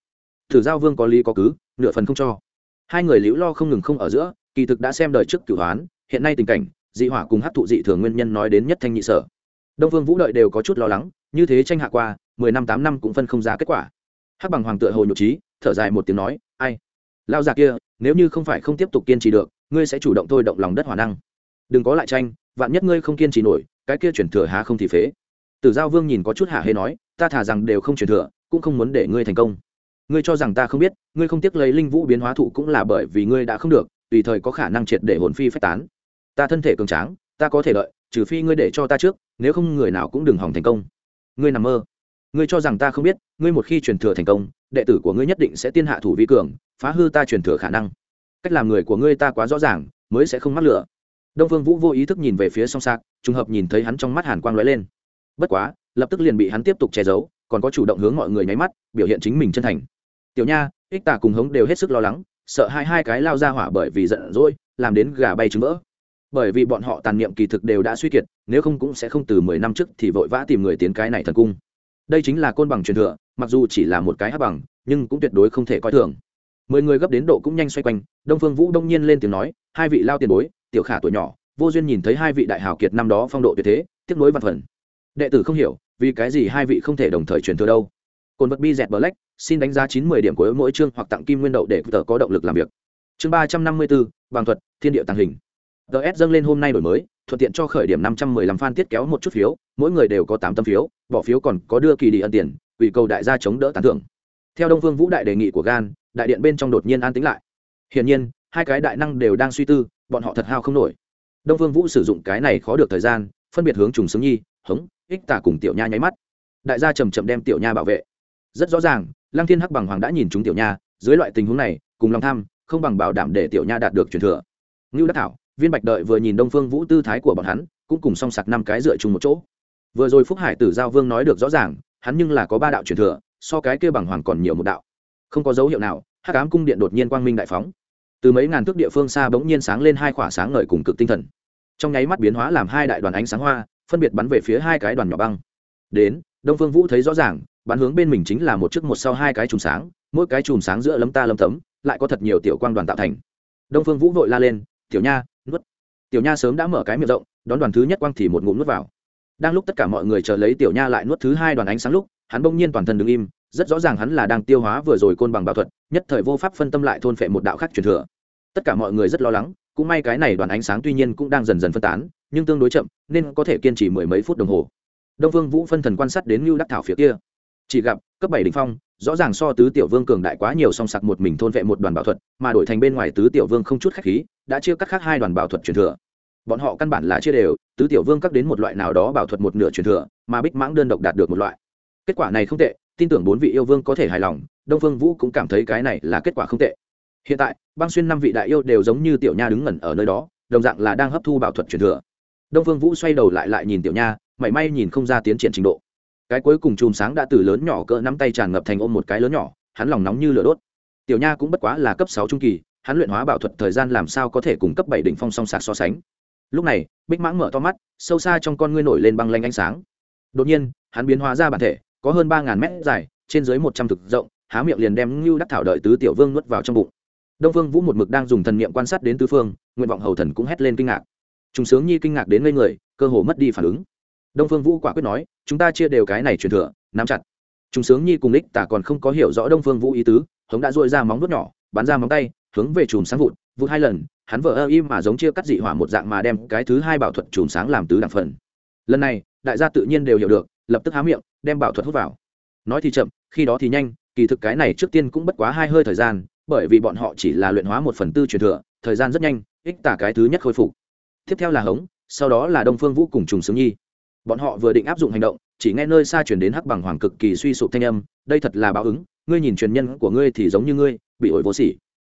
Speaker 1: Thử giao vương có lý có cứ, nửa phần không cho. Hai người liễu lo không ngừng không ở giữa, kỳ thực đã xem đời trước cửu hoán, hiện nay tình cảnh, dị hỏa cùng hấp thụ dị thường nguyên nhân nói đến nhất thanh nhị sở. Đông vương vũ đợi đều có chút lo lắng, như thế tranh hạ qua, mười năm tám năm cũng phân không ra kết quả. Hắc bằng hoàng tựa hồ nhục trí, thở dài một tiếng nói, ai? Lao già kia, nếu như không phải không tiếp tục kiên trì được, ngươi sẽ chủ động thôi động lòng đất hỏa năng. Đừng có lại tranh, vạn nhất ngươi không kiên trì nổi, cái kia chuyển thừa há không thì phế tử giao vương nhìn có chút hạ hê nói, ta thả rằng đều không truyền thừa, cũng không muốn để ngươi thành công. Ngươi cho rằng ta không biết, ngươi không tiếc lấy linh vũ biến hóa thụ cũng là bởi vì ngươi đã không được, tùy thời có khả năng triệt để hồn phi phách tán. Ta thân thể cường tráng, ta có thể đợi, trừ phi ngươi để cho ta trước, nếu không người nào cũng đừng hỏng thành công. Ngươi nằm mơ. Ngươi cho rằng ta không biết, ngươi một khi truyền thừa thành công, đệ tử của ngươi nhất định sẽ tiên hạ thủ vi cường, phá hư ta truyền thừa khả năng. Cách làm người của ngươi ta quá rõ ràng, mới sẽ không mắc lửa. Đông vương vũ vô ý thức nhìn về phía song sạc, trùng hợp nhìn thấy hắn trong mắt hàn quang lóe lên bất quá, lập tức liền bị hắn tiếp tục che giấu, còn có chủ động hướng mọi người nháy mắt, biểu hiện chính mình chân thành. Tiểu nha, ích tà cùng hống đều hết sức lo lắng, sợ hai hai cái lao ra hỏa bởi vì giận dỗi, làm đến gà bay trứng vỡ. Bởi vì bọn họ tàn niệm kỳ thực đều đã suy kiệt, nếu không cũng sẽ không từ mười năm trước thì vội vã tìm người tiến cái này thần cung. Đây chính là côn bằng truyền thừa, mặc dù chỉ là một cái hấp bằng, nhưng cũng tuyệt đối không thể coi thường. Mười người gấp đến độ cũng nhanh xoay quanh, đông phương vũ đông nhiên lên tiếng nói, hai vị lao tiền bối, tiểu khả tuổi nhỏ, vô duyên nhìn thấy hai vị đại hào kiệt năm đó phong độ tuyệt thế, tiếc nối văn phần đệ tử không hiểu, vì cái gì hai vị không thể đồng thời truyền thừa đâu? Cồn vật bi dẹt black, xin đánh giá chín mươi điểm của mỗi chương hoặc tặng kim nguyên đậu để tờ có động lực làm việc. Chương ba trăm năm mươi bốn bằng thuật, thiên địa tàng hình. Ts dâng lên hôm nay đổi mới, thuận tiện cho khởi điểm năm trăm mười lăm fan tiết kéo một chút phiếu, mỗi người đều có tám tấm phiếu, bỏ phiếu còn có đưa kỳ đi ân tiền ủy cầu đại gia chống đỡ tán thưởng. Theo đông vương vũ đại đề nghị của gan, đại điện bên trong đột nhiên an tĩnh lại. Hiển nhiên, hai cái đại năng đều đang suy tư, bọn họ thật hao không nổi. Đông vương vũ sử dụng cái này khó được thời gian, phân biệt hướng trùng xứng nhi, hống ích tả cùng tiểu nha nháy mắt. Đại gia chầm chậm đem tiểu nha bảo vệ. Rất rõ ràng, lăng thiên hắc bằng hoàng đã nhìn chúng tiểu nha, dưới loại tình huống này, cùng lòng tham, không bằng bảo đảm để tiểu nha đạt được truyền thừa. Ngưu đắc thảo, viên bạch đợi vừa nhìn đông phương vũ tư thái của bọn hắn, cũng cùng song sặc năm cái dựa chung một chỗ. Vừa rồi phúc hải tử giao vương nói được rõ ràng, hắn nhưng là có ba đạo truyền thừa, so cái kia bằng hoàng còn nhiều một đạo. Không có dấu hiệu nào, hắc ám cung điện đột nhiên quang minh đại phóng. Từ mấy ngàn thước địa phương xa bỗng nhiên sáng lên hai khỏa sáng ngời cùng cực tinh thần. Trong nháy mắt biến hóa làm hai đại đoàn ánh sáng hoa phân biệt bắn về phía hai cái đoàn nhỏ băng. Đến, đông phương vũ thấy rõ ràng, bắn hướng bên mình chính là một chiếc một sau hai cái chùm sáng, mỗi cái chùm sáng giữa lấm ta lấm tấm, lại có thật nhiều tiểu quang đoàn tạo thành. Đông phương vũ vội la lên, tiểu nha, nuốt. Tiểu nha sớm đã mở cái miệng rộng, đón đoàn thứ nhất quang thì một ngụm nuốt vào. Đang lúc tất cả mọi người chờ lấy tiểu nha lại nuốt thứ hai đoàn ánh sáng lúc, hắn bỗng nhiên toàn thân đứng im, rất rõ ràng hắn là đang tiêu hóa vừa rồi côn bằng bảo thuật, nhất thời vô pháp phân tâm lại thôn phệ một đạo khác truyền thừa. Tất cả mọi người rất lo lắng, cũng may cái này đoàn ánh sáng tuy nhiên cũng đang dần dần phân tán nhưng tương đối chậm, nên có thể kiên trì mười mấy phút đồng hồ. Đông vương vũ phân thần quan sát đến lưu đắc thảo phía kia. Chỉ gặp, cấp bảy đỉnh phong, rõ ràng so tứ tiểu vương cường đại quá nhiều song sặc một mình thôn vệ một đoàn bảo thuật, mà đổi thành bên ngoài tứ tiểu vương không chút khách khí, đã chia cắt khác hai đoàn bảo thuật truyền thừa. Bọn họ căn bản là chia đều, tứ tiểu vương cắt đến một loại nào đó bảo thuật một nửa truyền thừa, mà bích mãng đơn độc đạt được một loại. Kết quả này không tệ, tin tưởng bốn vị yêu vương có thể hài lòng, đông phương vũ cũng cảm thấy cái này là kết quả không tệ. Hiện tại, băng xuyên năm vị đại yêu đều giống như tiểu nha đứng ngẩn ở nơi đó, đồng dạng là đang hấp thu bảo thuật truyền thừa đông phương vũ xoay đầu lại lại nhìn tiểu nha, mảy may nhìn không ra tiến triển trình độ. Cái cuối cùng chùm sáng đã từ lớn nhỏ cỡ nắm tay tràn ngập thành ôm một cái lớn nhỏ, hắn lòng nóng như lửa đốt. Tiểu nha cũng bất quá là cấp sáu trung kỳ, hắn luyện hóa bảo thuật thời gian làm sao có thể cùng cấp bảy đỉnh phong song sạc so sánh. Lúc này, bích mãng mở to mắt, sâu xa trong con ngươi nổi lên băng lanh ánh sáng. Đột nhiên, hắn biến hóa ra bản thể, có hơn ba ngàn mét dài, trên dưới một trăm thực rộng, há miệng liền đem ngưu đắc thảo đợi tứ tiểu vương nuốt vào trong bụng. Đông phương vũ một mực đang dùng thần niệm quan sát đến tứ phương, nguyện vọng hầu thần cũng hét lên kinh ngạc chúng sướng nhi kinh ngạc đến ngây người, cơ hồ mất đi phản ứng. Đông phương vũ quả quyết nói, chúng ta chia đều cái này truyền thừa, nắm chặt. Chúng sướng nhi cùng đích tả còn không có hiểu rõ đông phương vũ ý tứ, hống đã dội ra móng vuốt nhỏ, bắn ra móng tay, hướng về chùm sáng vụt vụt hai lần, hắn vợ ơ im mà giống chia cắt dị hỏa một dạng mà đem cái thứ hai bảo thuật chùm sáng làm tứ đẳng phần. Lần này, đại gia tự nhiên đều hiểu được, lập tức há miệng, đem bảo thuật hút vào. Nói thì chậm, khi đó thì nhanh, kỳ thực cái này trước tiên cũng bất quá hai hơi thời gian, bởi vì bọn họ chỉ là luyện hóa một phần tư truyền thừa, thời gian rất nhanh ích tả cái thứ nhất khôi phục tiếp theo là hống, sau đó là đông phương vũ cùng trùng sướng nhi. Bọn họ vừa định áp dụng hành động, chỉ nghe nơi xa chuyển đến hắc bằng hoàng cực kỳ suy sụp thanh âm, đây thật là báo ứng, ngươi nhìn truyền nhân của ngươi thì giống như ngươi, bị ổi vô sỉ.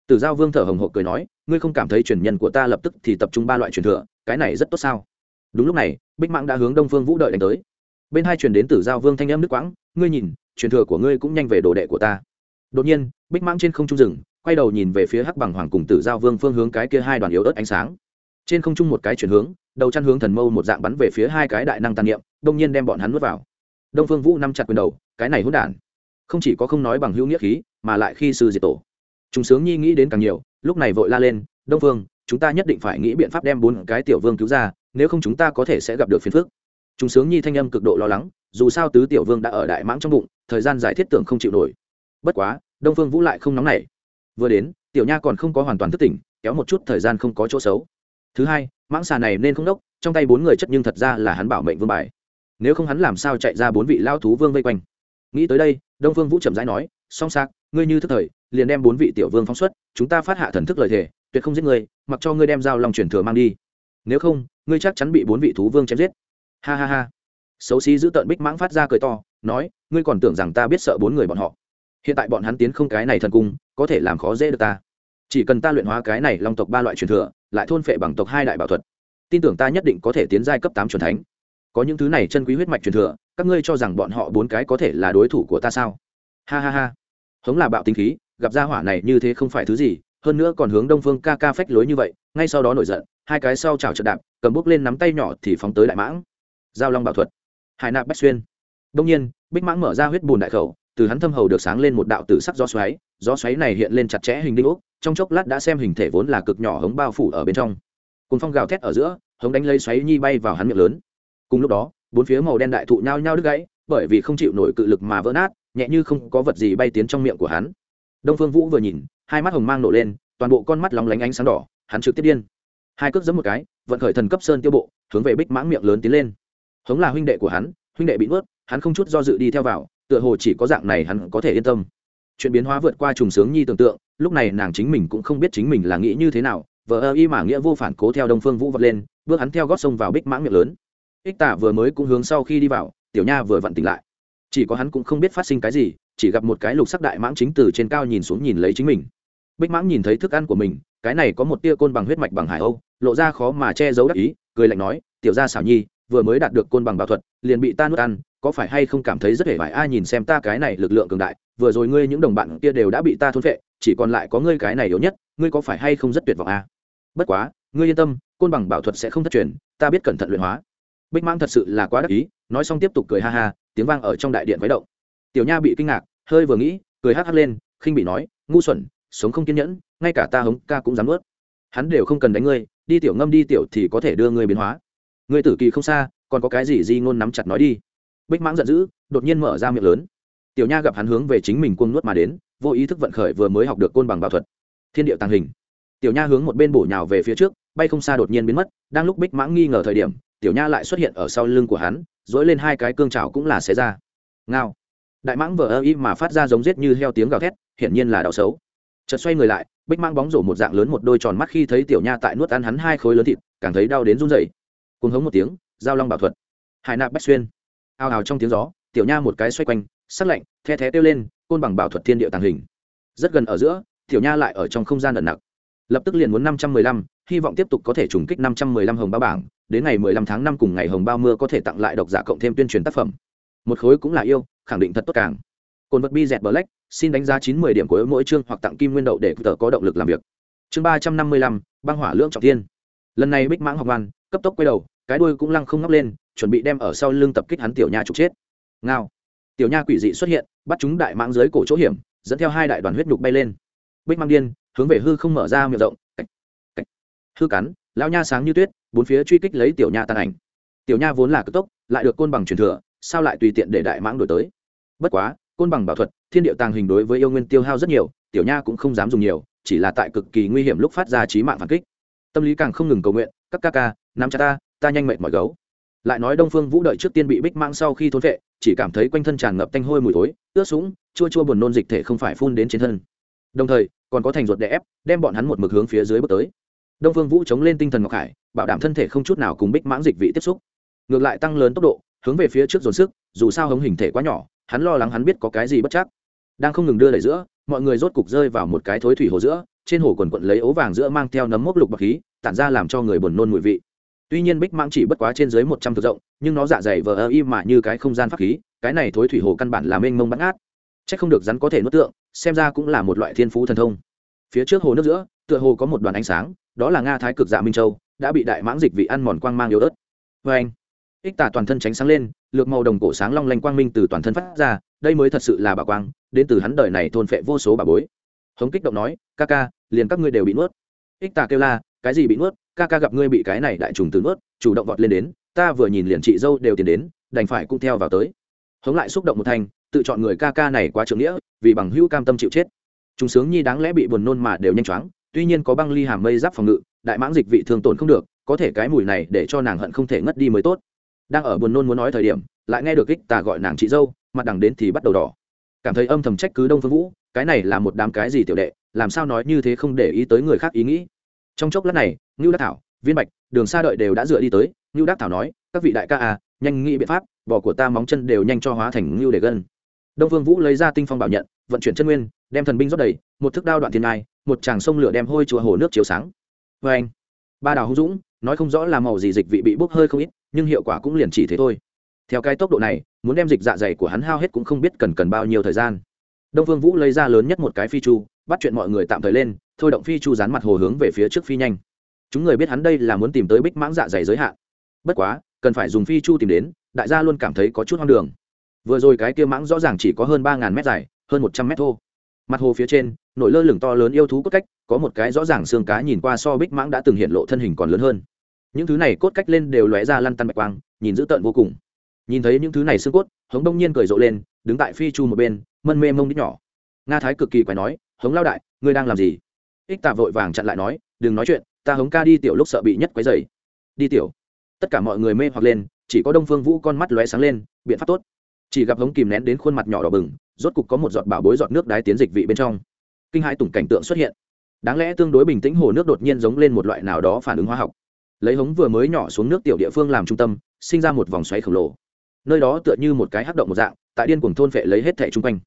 Speaker 1: Tử giao vương thở hồng hộc cười nói, ngươi không cảm thấy truyền nhân của ta lập tức thì tập trung ba loại truyền thừa, cái này rất tốt sao? Đúng lúc này, bích mạng đã hướng đông phương vũ đợi đánh tới. Bên hai truyền đến tử giao vương thanh âm nước quãng, ngươi nhìn, truyền thừa của ngươi cũng nhanh về đồ đệ của ta. Đột nhiên, bích mạng trên không trung rừng, quay đầu nhìn về phía hắc bằng hoàng cùng tử giao vương phương hướng cái kia hai đoàn yếu ớt ánh sáng trên không trung một cái chuyển hướng, đầu chăn hướng thần mâu một dạng bắn về phía hai cái đại năng tàn niệm, đông nhiên đem bọn hắn nuốt vào. Đông phương vũ nắm chặt quyền đầu, cái này hỗn đản. Không chỉ có không nói bằng hữu nghĩa khí, mà lại khi sư diệt tổ. Chúng sướng nhi nghĩ đến càng nhiều, lúc này vội la lên, đông phương, chúng ta nhất định phải nghĩ biện pháp đem bốn cái tiểu vương cứu ra, nếu không chúng ta có thể sẽ gặp được phiền phức. Chúng sướng nhi thanh âm cực độ lo lắng, dù sao tứ tiểu vương đã ở đại mãng trong bụng, thời gian giải thiết tưởng không chịu nổi. Bất quá, đông phương vũ lại không nóng nảy. Vừa đến, tiểu nha còn không có hoàn toàn thức tỉnh, kéo một chút thời gian không có chỗ xấu thứ hai, mãng xà này nên không đốc, trong tay bốn người chất nhưng thật ra là hắn bảo mệnh vương bài. Nếu không hắn làm sao chạy ra bốn vị lao thú vương vây quanh? Nghĩ tới đây, đông phương vũ chậm rãi nói, song sạc, ngươi như thức thời, liền đem bốn vị tiểu vương phóng xuất, chúng ta phát hạ thần thức lời thề, tuyệt không giết ngươi, mặc cho ngươi đem dao lòng truyền thừa mang đi. Nếu không, ngươi chắc chắn bị bốn vị thú vương chém giết. Ha ha ha. Xấu xí giữ tợn bích mãng phát ra cười to, nói, ngươi còn tưởng rằng ta biết sợ bốn người bọn họ. Hiện tại bọn hắn tiến không cái này thần cung, có thể làm khó dễ được ta. Chỉ cần ta luyện hóa cái này long tộc ba loại truyền thừa lại thôn phệ bằng tộc hai đại bảo thuật. Tin tưởng ta nhất định có thể tiến giai cấp tám truyền thánh. Có những thứ này chân quý huyết mạch truyền thừa, các ngươi cho rằng bọn họ bốn cái có thể là đối thủ của ta sao? Ha ha ha. Hống là bạo tính khí, gặp gia hỏa này như thế không phải thứ gì, hơn nữa còn hướng đông phương ca ca phách lối như vậy, ngay sau đó nổi giận, hai cái sau chào trận đạp, cầm bốc lên nắm tay nhỏ thì phóng tới đại mãng. Giao long bảo thuật. Hải nạp bách xuyên. Đông nhiên, bích mãng mở ra huyết bùn đại khẩu, từ hắn thâm hầu được sáng lên một đạo tử sắc gió xoáy gió xoáy này hiện lên chặt chẽ hình đinh ốc trong chốc lát đã xem hình thể vốn là cực nhỏ hống bao phủ ở bên trong. Cùng phong gào thét ở giữa, hống đánh lấy xoáy nhi bay vào hắn miệng lớn. Cùng lúc đó, bốn phía màu đen đại thụ nhao nhao đứt gãy, bởi vì không chịu nổi cự lực mà vỡ nát, nhẹ như không có vật gì bay tiến trong miệng của hắn. Đông phương vũ vừa nhìn, hai mắt hồng mang nổ lên, toàn bộ con mắt lóng lánh ánh sáng đỏ, hắn trực tiếp điên. Hai cước giấm một cái, vận khởi thần cấp sơn tiêu bộ, hướng về bích mãng miệng lớn tiến lên. Hống là huynh đệ của hắn, huynh đệ bị nuốt, hắn không chút do dự đi theo vào, tựa hồ chỉ có dạng này hắn có thể yên tâm chuyện biến hóa vượt qua trùng sướng nhi tưởng tượng, lúc này nàng chính mình cũng không biết chính mình là nghĩ như thế nào vợ ơ y mà nghĩa vô phản cố theo đông phương vũ vật lên, bước hắn theo gót sông vào bích mãng miệng lớn. Ích tả vừa mới cũng hướng sau khi đi vào, tiểu nha vừa vặn tỉnh lại. Chỉ có hắn cũng không biết phát sinh cái gì, chỉ gặp một cái lục sắc đại mãng chính từ trên cao nhìn xuống nhìn lấy chính mình. Bích mãng nhìn thấy thức ăn của mình, cái này có một tia côn bằng huyết mạch bằng hải âu, lộ ra khó mà che giấu đắc ý, cười lạnh nói, tiểu gia xảo nhi, vừa mới đạt được côn bằng bảo thuật, liền bị ta nuốt ăn, có phải hay không cảm thấy rất hề vải ai nhìn xem ta cái này lực lượng cường đại vừa rồi ngươi những đồng bạn kia đều đã bị ta thôn phệ, chỉ còn lại có ngươi cái này yếu nhất, ngươi có phải hay không rất tuyệt vọng à? bất quá, ngươi yên tâm, côn bằng bảo thuật sẽ không thất truyền, ta biết cẩn thận luyện hóa. Bích mãng thật sự là quá đắc ý, nói xong tiếp tục cười ha ha, tiếng vang ở trong đại điện khuấy động. Tiểu nha bị kinh ngạc, hơi vừa nghĩ, cười hắc hắc lên, khinh bị nói, ngu xuẩn, sống không kiên nhẫn, ngay cả ta hống ca cũng dám nuốt. Hắn đều không cần đánh ngươi, đi tiểu ngâm đi tiểu thì có thể đưa ngươi biến hóa. Ngươi tử kỳ không xa, còn có cái gì di ngôn nắm chặt nói đi? Bích mãng giận dữ, đột nhiên mở ra miệng lớn tiểu nha gặp hắn hướng về chính mình cuồng nuốt mà đến, vô ý thức vận khởi vừa mới học được côn bằng bảo thuật. Thiên điệu tàng hình. Tiểu nha hướng một bên bổ nhào về phía trước, bay không xa đột nhiên biến mất, đang lúc bích mãng nghi ngờ thời điểm, tiểu nha lại xuất hiện ở sau lưng của hắn, dỗi lên hai cái cương trào cũng là xé ra. Ngao. Đại mãng vờ ơ y mà phát ra giống rết như heo tiếng gào thét, hiển nhiên là đau xấu. Chợt xoay người lại, bích mang bóng rổ một dạng lớn một đôi tròn mắt khi thấy tiểu nha tại nuốt ăn hắn hai khối lớn thịt, càng thấy đau đến run rẩy. Cùng hống một tiếng, giao long bảo thuật. Hải nạp bách xuyên. Ao ào trong tiếng gió, tiểu nha một cái xoay quanh sắc lạnh, the thé kêu lên, côn bằng bảo thuật thiên địa tàng hình. Rất gần ở giữa, tiểu nha lại ở trong không gian ẩn nặc. Lập tức liền muốn năm trăm mười lăm, hy vọng tiếp tục có thể trùng kích năm trăm mười lăm hồng bao bảng, đến ngày mười lăm tháng năm cùng ngày hồng bao mưa có thể tặng lại độc giả cộng thêm tuyên truyền tác phẩm. Một khối cũng là yêu, khẳng định thật tốt càng. Cồn vật bi dẹt black, xin đánh giá chín mươi điểm của mỗi chương hoặc tặng kim nguyên đậu để tờ có động lực làm việc. Chương ba trăm năm mươi lăm, băng hỏa lưỡng trọng thiên. Lần này bích mãng học ngoan cấp tốc quay đầu, cái đuôi cũng lăng không ngóc lên, chuẩn bị đem ở sau lưng tập kích hắn tiểu nha trục chết. Ngao tiểu nha quỷ dị xuất hiện bắt chúng đại mãng dưới cổ chỗ hiểm dẫn theo hai đại đoàn huyết nhục bay lên. Bích mang điên hướng về hư không mở ra miệng rộng cách, cách. hư cắn lão nha sáng như tuyết bốn phía truy kích lấy tiểu nha tàn ảnh. Tiểu nha vốn là cực tốc lại được côn bằng truyền thừa sao lại tùy tiện để đại mãng đổi tới? Bất quá côn bằng bảo thuật thiên điệu tàng hình đối với yêu nguyên tiêu hao rất nhiều tiểu nha cũng không dám dùng nhiều chỉ là tại cực kỳ nguy hiểm lúc phát ra trí mạng phản kích. Tâm lý càng không ngừng cầu nguyện các ca ca nắm chặt ta ta nhanh mệt mỏi gấu. Lại nói đông phương vũ đợi trước tiên bị bích mang sau khi thốn vệ chỉ cảm thấy quanh thân tràn ngập tanh hôi mùi thối, ướt sũng, chua chua buồn nôn dịch thể không phải phun đến trên thân. Đồng thời, còn có thành ruột đè ép, đem bọn hắn một mực hướng phía dưới bước tới. Đông phương vũ chống lên tinh thần ngọc hải, bảo đảm thân thể không chút nào cùng bích mãng dịch vị tiếp xúc. Ngược lại tăng lớn tốc độ, hướng về phía trước dồn sức, dù sao hống hình thể quá nhỏ, hắn lo lắng hắn biết có cái gì bất chắc. Đang không ngừng đưa đẩy giữa, mọi người rốt cục rơi vào một cái thối thủy hồ giữa, trên hồ quần quận lấy ố vàng giữa mang theo nấm mốc lục bọc khí, tản ra làm cho người buồn nôn mùi vị tuy nhiên bích mãng chỉ bất quá trên dưới một trăm thước rộng, nhưng nó dạ dày vờ ơ y mà như cái không gian pháp khí, cái này thối thủy hồ căn bản là mênh mông bắn át c h ắ c không được rắn có thể nuốt tượng, xem ra cũng là một loại thiên phú thần thông. Phía trước hồ nước giữa, tựa hồ có một đoàn ánh sáng, đó là nga thái cực dạ minh châu, đã bị đại mãng dịch vị ăn mòn quang mang yếu ớt. Vê anh, ích tả toàn thân tránh sáng lên, lược màu đồng cổ sáng long lanh quang minh từ toàn thân phát ra, đây mới thật sự là bà quang, đến từ hắn đời này thôn phệ vô số bà bối. Hống kích động nói, ca ca, liền các ngươi đều bị nuốt. Ích tà kêu la cái gì bị nuốt, ca ca gặp ngươi bị cái này đại trùng từ nuốt, chủ động vọt lên đến, ta vừa nhìn liền chị dâu đều tiến đến, đành phải cũng theo vào tới. Hống lại xúc động một thanh, tự chọn người ca ca này quá trưởng nghĩa, vì bằng hữu cam tâm chịu chết. Chúng sướng nhi đáng lẽ bị buồn nôn mà đều nhanh chóng, tuy nhiên có băng ly hàm mây giáp phòng ngự, đại mãng dịch vị thường tổn không được, có thể cái mùi này để cho nàng hận không thể ngất đi mới tốt. Đang ở buồn nôn muốn nói thời điểm, lại nghe được kích tà gọi nàng chị dâu, mặt đằng đến thì bắt đầu đỏ. Cảm thấy âm thầm trách cứ đông phương vũ, cái này là một đám cái gì tiểu đệ, làm sao nói như thế không để ý tới người khác ý nghĩ trong chốc lát này, ngưu đắc thảo, viên bạch, đường xa đợi đều đã dựa đi tới. Ngưu đắc thảo nói, các vị đại ca à nhanh nghĩ biện pháp, bò của ta móng chân đều nhanh cho hóa thành ngưu để gân. Đông vương vũ lấy ra tinh phong bảo nhận, vận chuyển chân nguyên, đem thần binh rót đầy, một thức đao đoạn thiên ai một tràng sông lửa đem hôi chùa hồ nước chiếu sáng. Vê anh, ba đào hung dũng, nói không rõ là màu gì dịch vị bị bốc hơi không ít, nhưng hiệu quả cũng liền chỉ thế thôi. Theo cái tốc độ này, muốn đem dịch dạ dày của hắn hao hết cũng không biết cần cần bao nhiêu thời gian. Đông vương vũ lấy ra lớn nhất một cái phi chu, bắt chuyện mọi người tạm thời lên thôi động phi chu dán mặt hồ hướng về phía trước phi nhanh. Chúng người biết hắn đây là muốn tìm tới bích mãng dạ dày giới hạn. Bất quá, cần phải dùng phi chu tìm đến, đại gia luôn cảm thấy có chút hoang đường. Vừa rồi cái kia mãng rõ ràng chỉ có hơn ba ngàn mét dài, hơn một trăm mét thô. Mặt hồ phía trên, nổi lơ lửng to lớn yêu thú cốt cách, có một cái rõ ràng xương cá nhìn qua so bích mãng đã từng hiện lộ thân hình còn lớn hơn. Những thứ này cốt cách lên đều lóe ra lăn tăn bạch quang, nhìn dữ tợn vô cùng. Nhìn thấy những thứ này xương cốt, hống đông nhiên cười rộ lên, đứng tại phi chu một bên, mân mê mông đít nhỏ. Nga thái cực kỳ quái nói, hống lao đại, ngươi đang làm gì? Ích tạ vội vàng chặn lại nói, đừng nói chuyện, ta hống ca đi tiểu lúc sợ bị nhất quấy dày đi tiểu. Tất cả mọi người mê hoặc lên, chỉ có đông phương vũ con mắt lóe sáng lên, biện pháp tốt. Chỉ gặp hống kìm nén đến khuôn mặt nhỏ đỏ bừng, rốt cục có một giọt bảo bối giọt nước đái tiến dịch vị bên trong. Kinh hãi tủng cảnh tượng xuất hiện. Đáng lẽ tương đối bình tĩnh hồ nước đột nhiên giống lên một loại nào đó phản ứng hóa học. Lấy hống vừa mới nhỏ xuống nước tiểu địa phương làm trung tâm, sinh ra một vòng xoáy khổng lồ. Nơi đó tựa như một cái hắc động một dạng, tại điên cuồng thôn phệ lấy hết thẻ chung quanh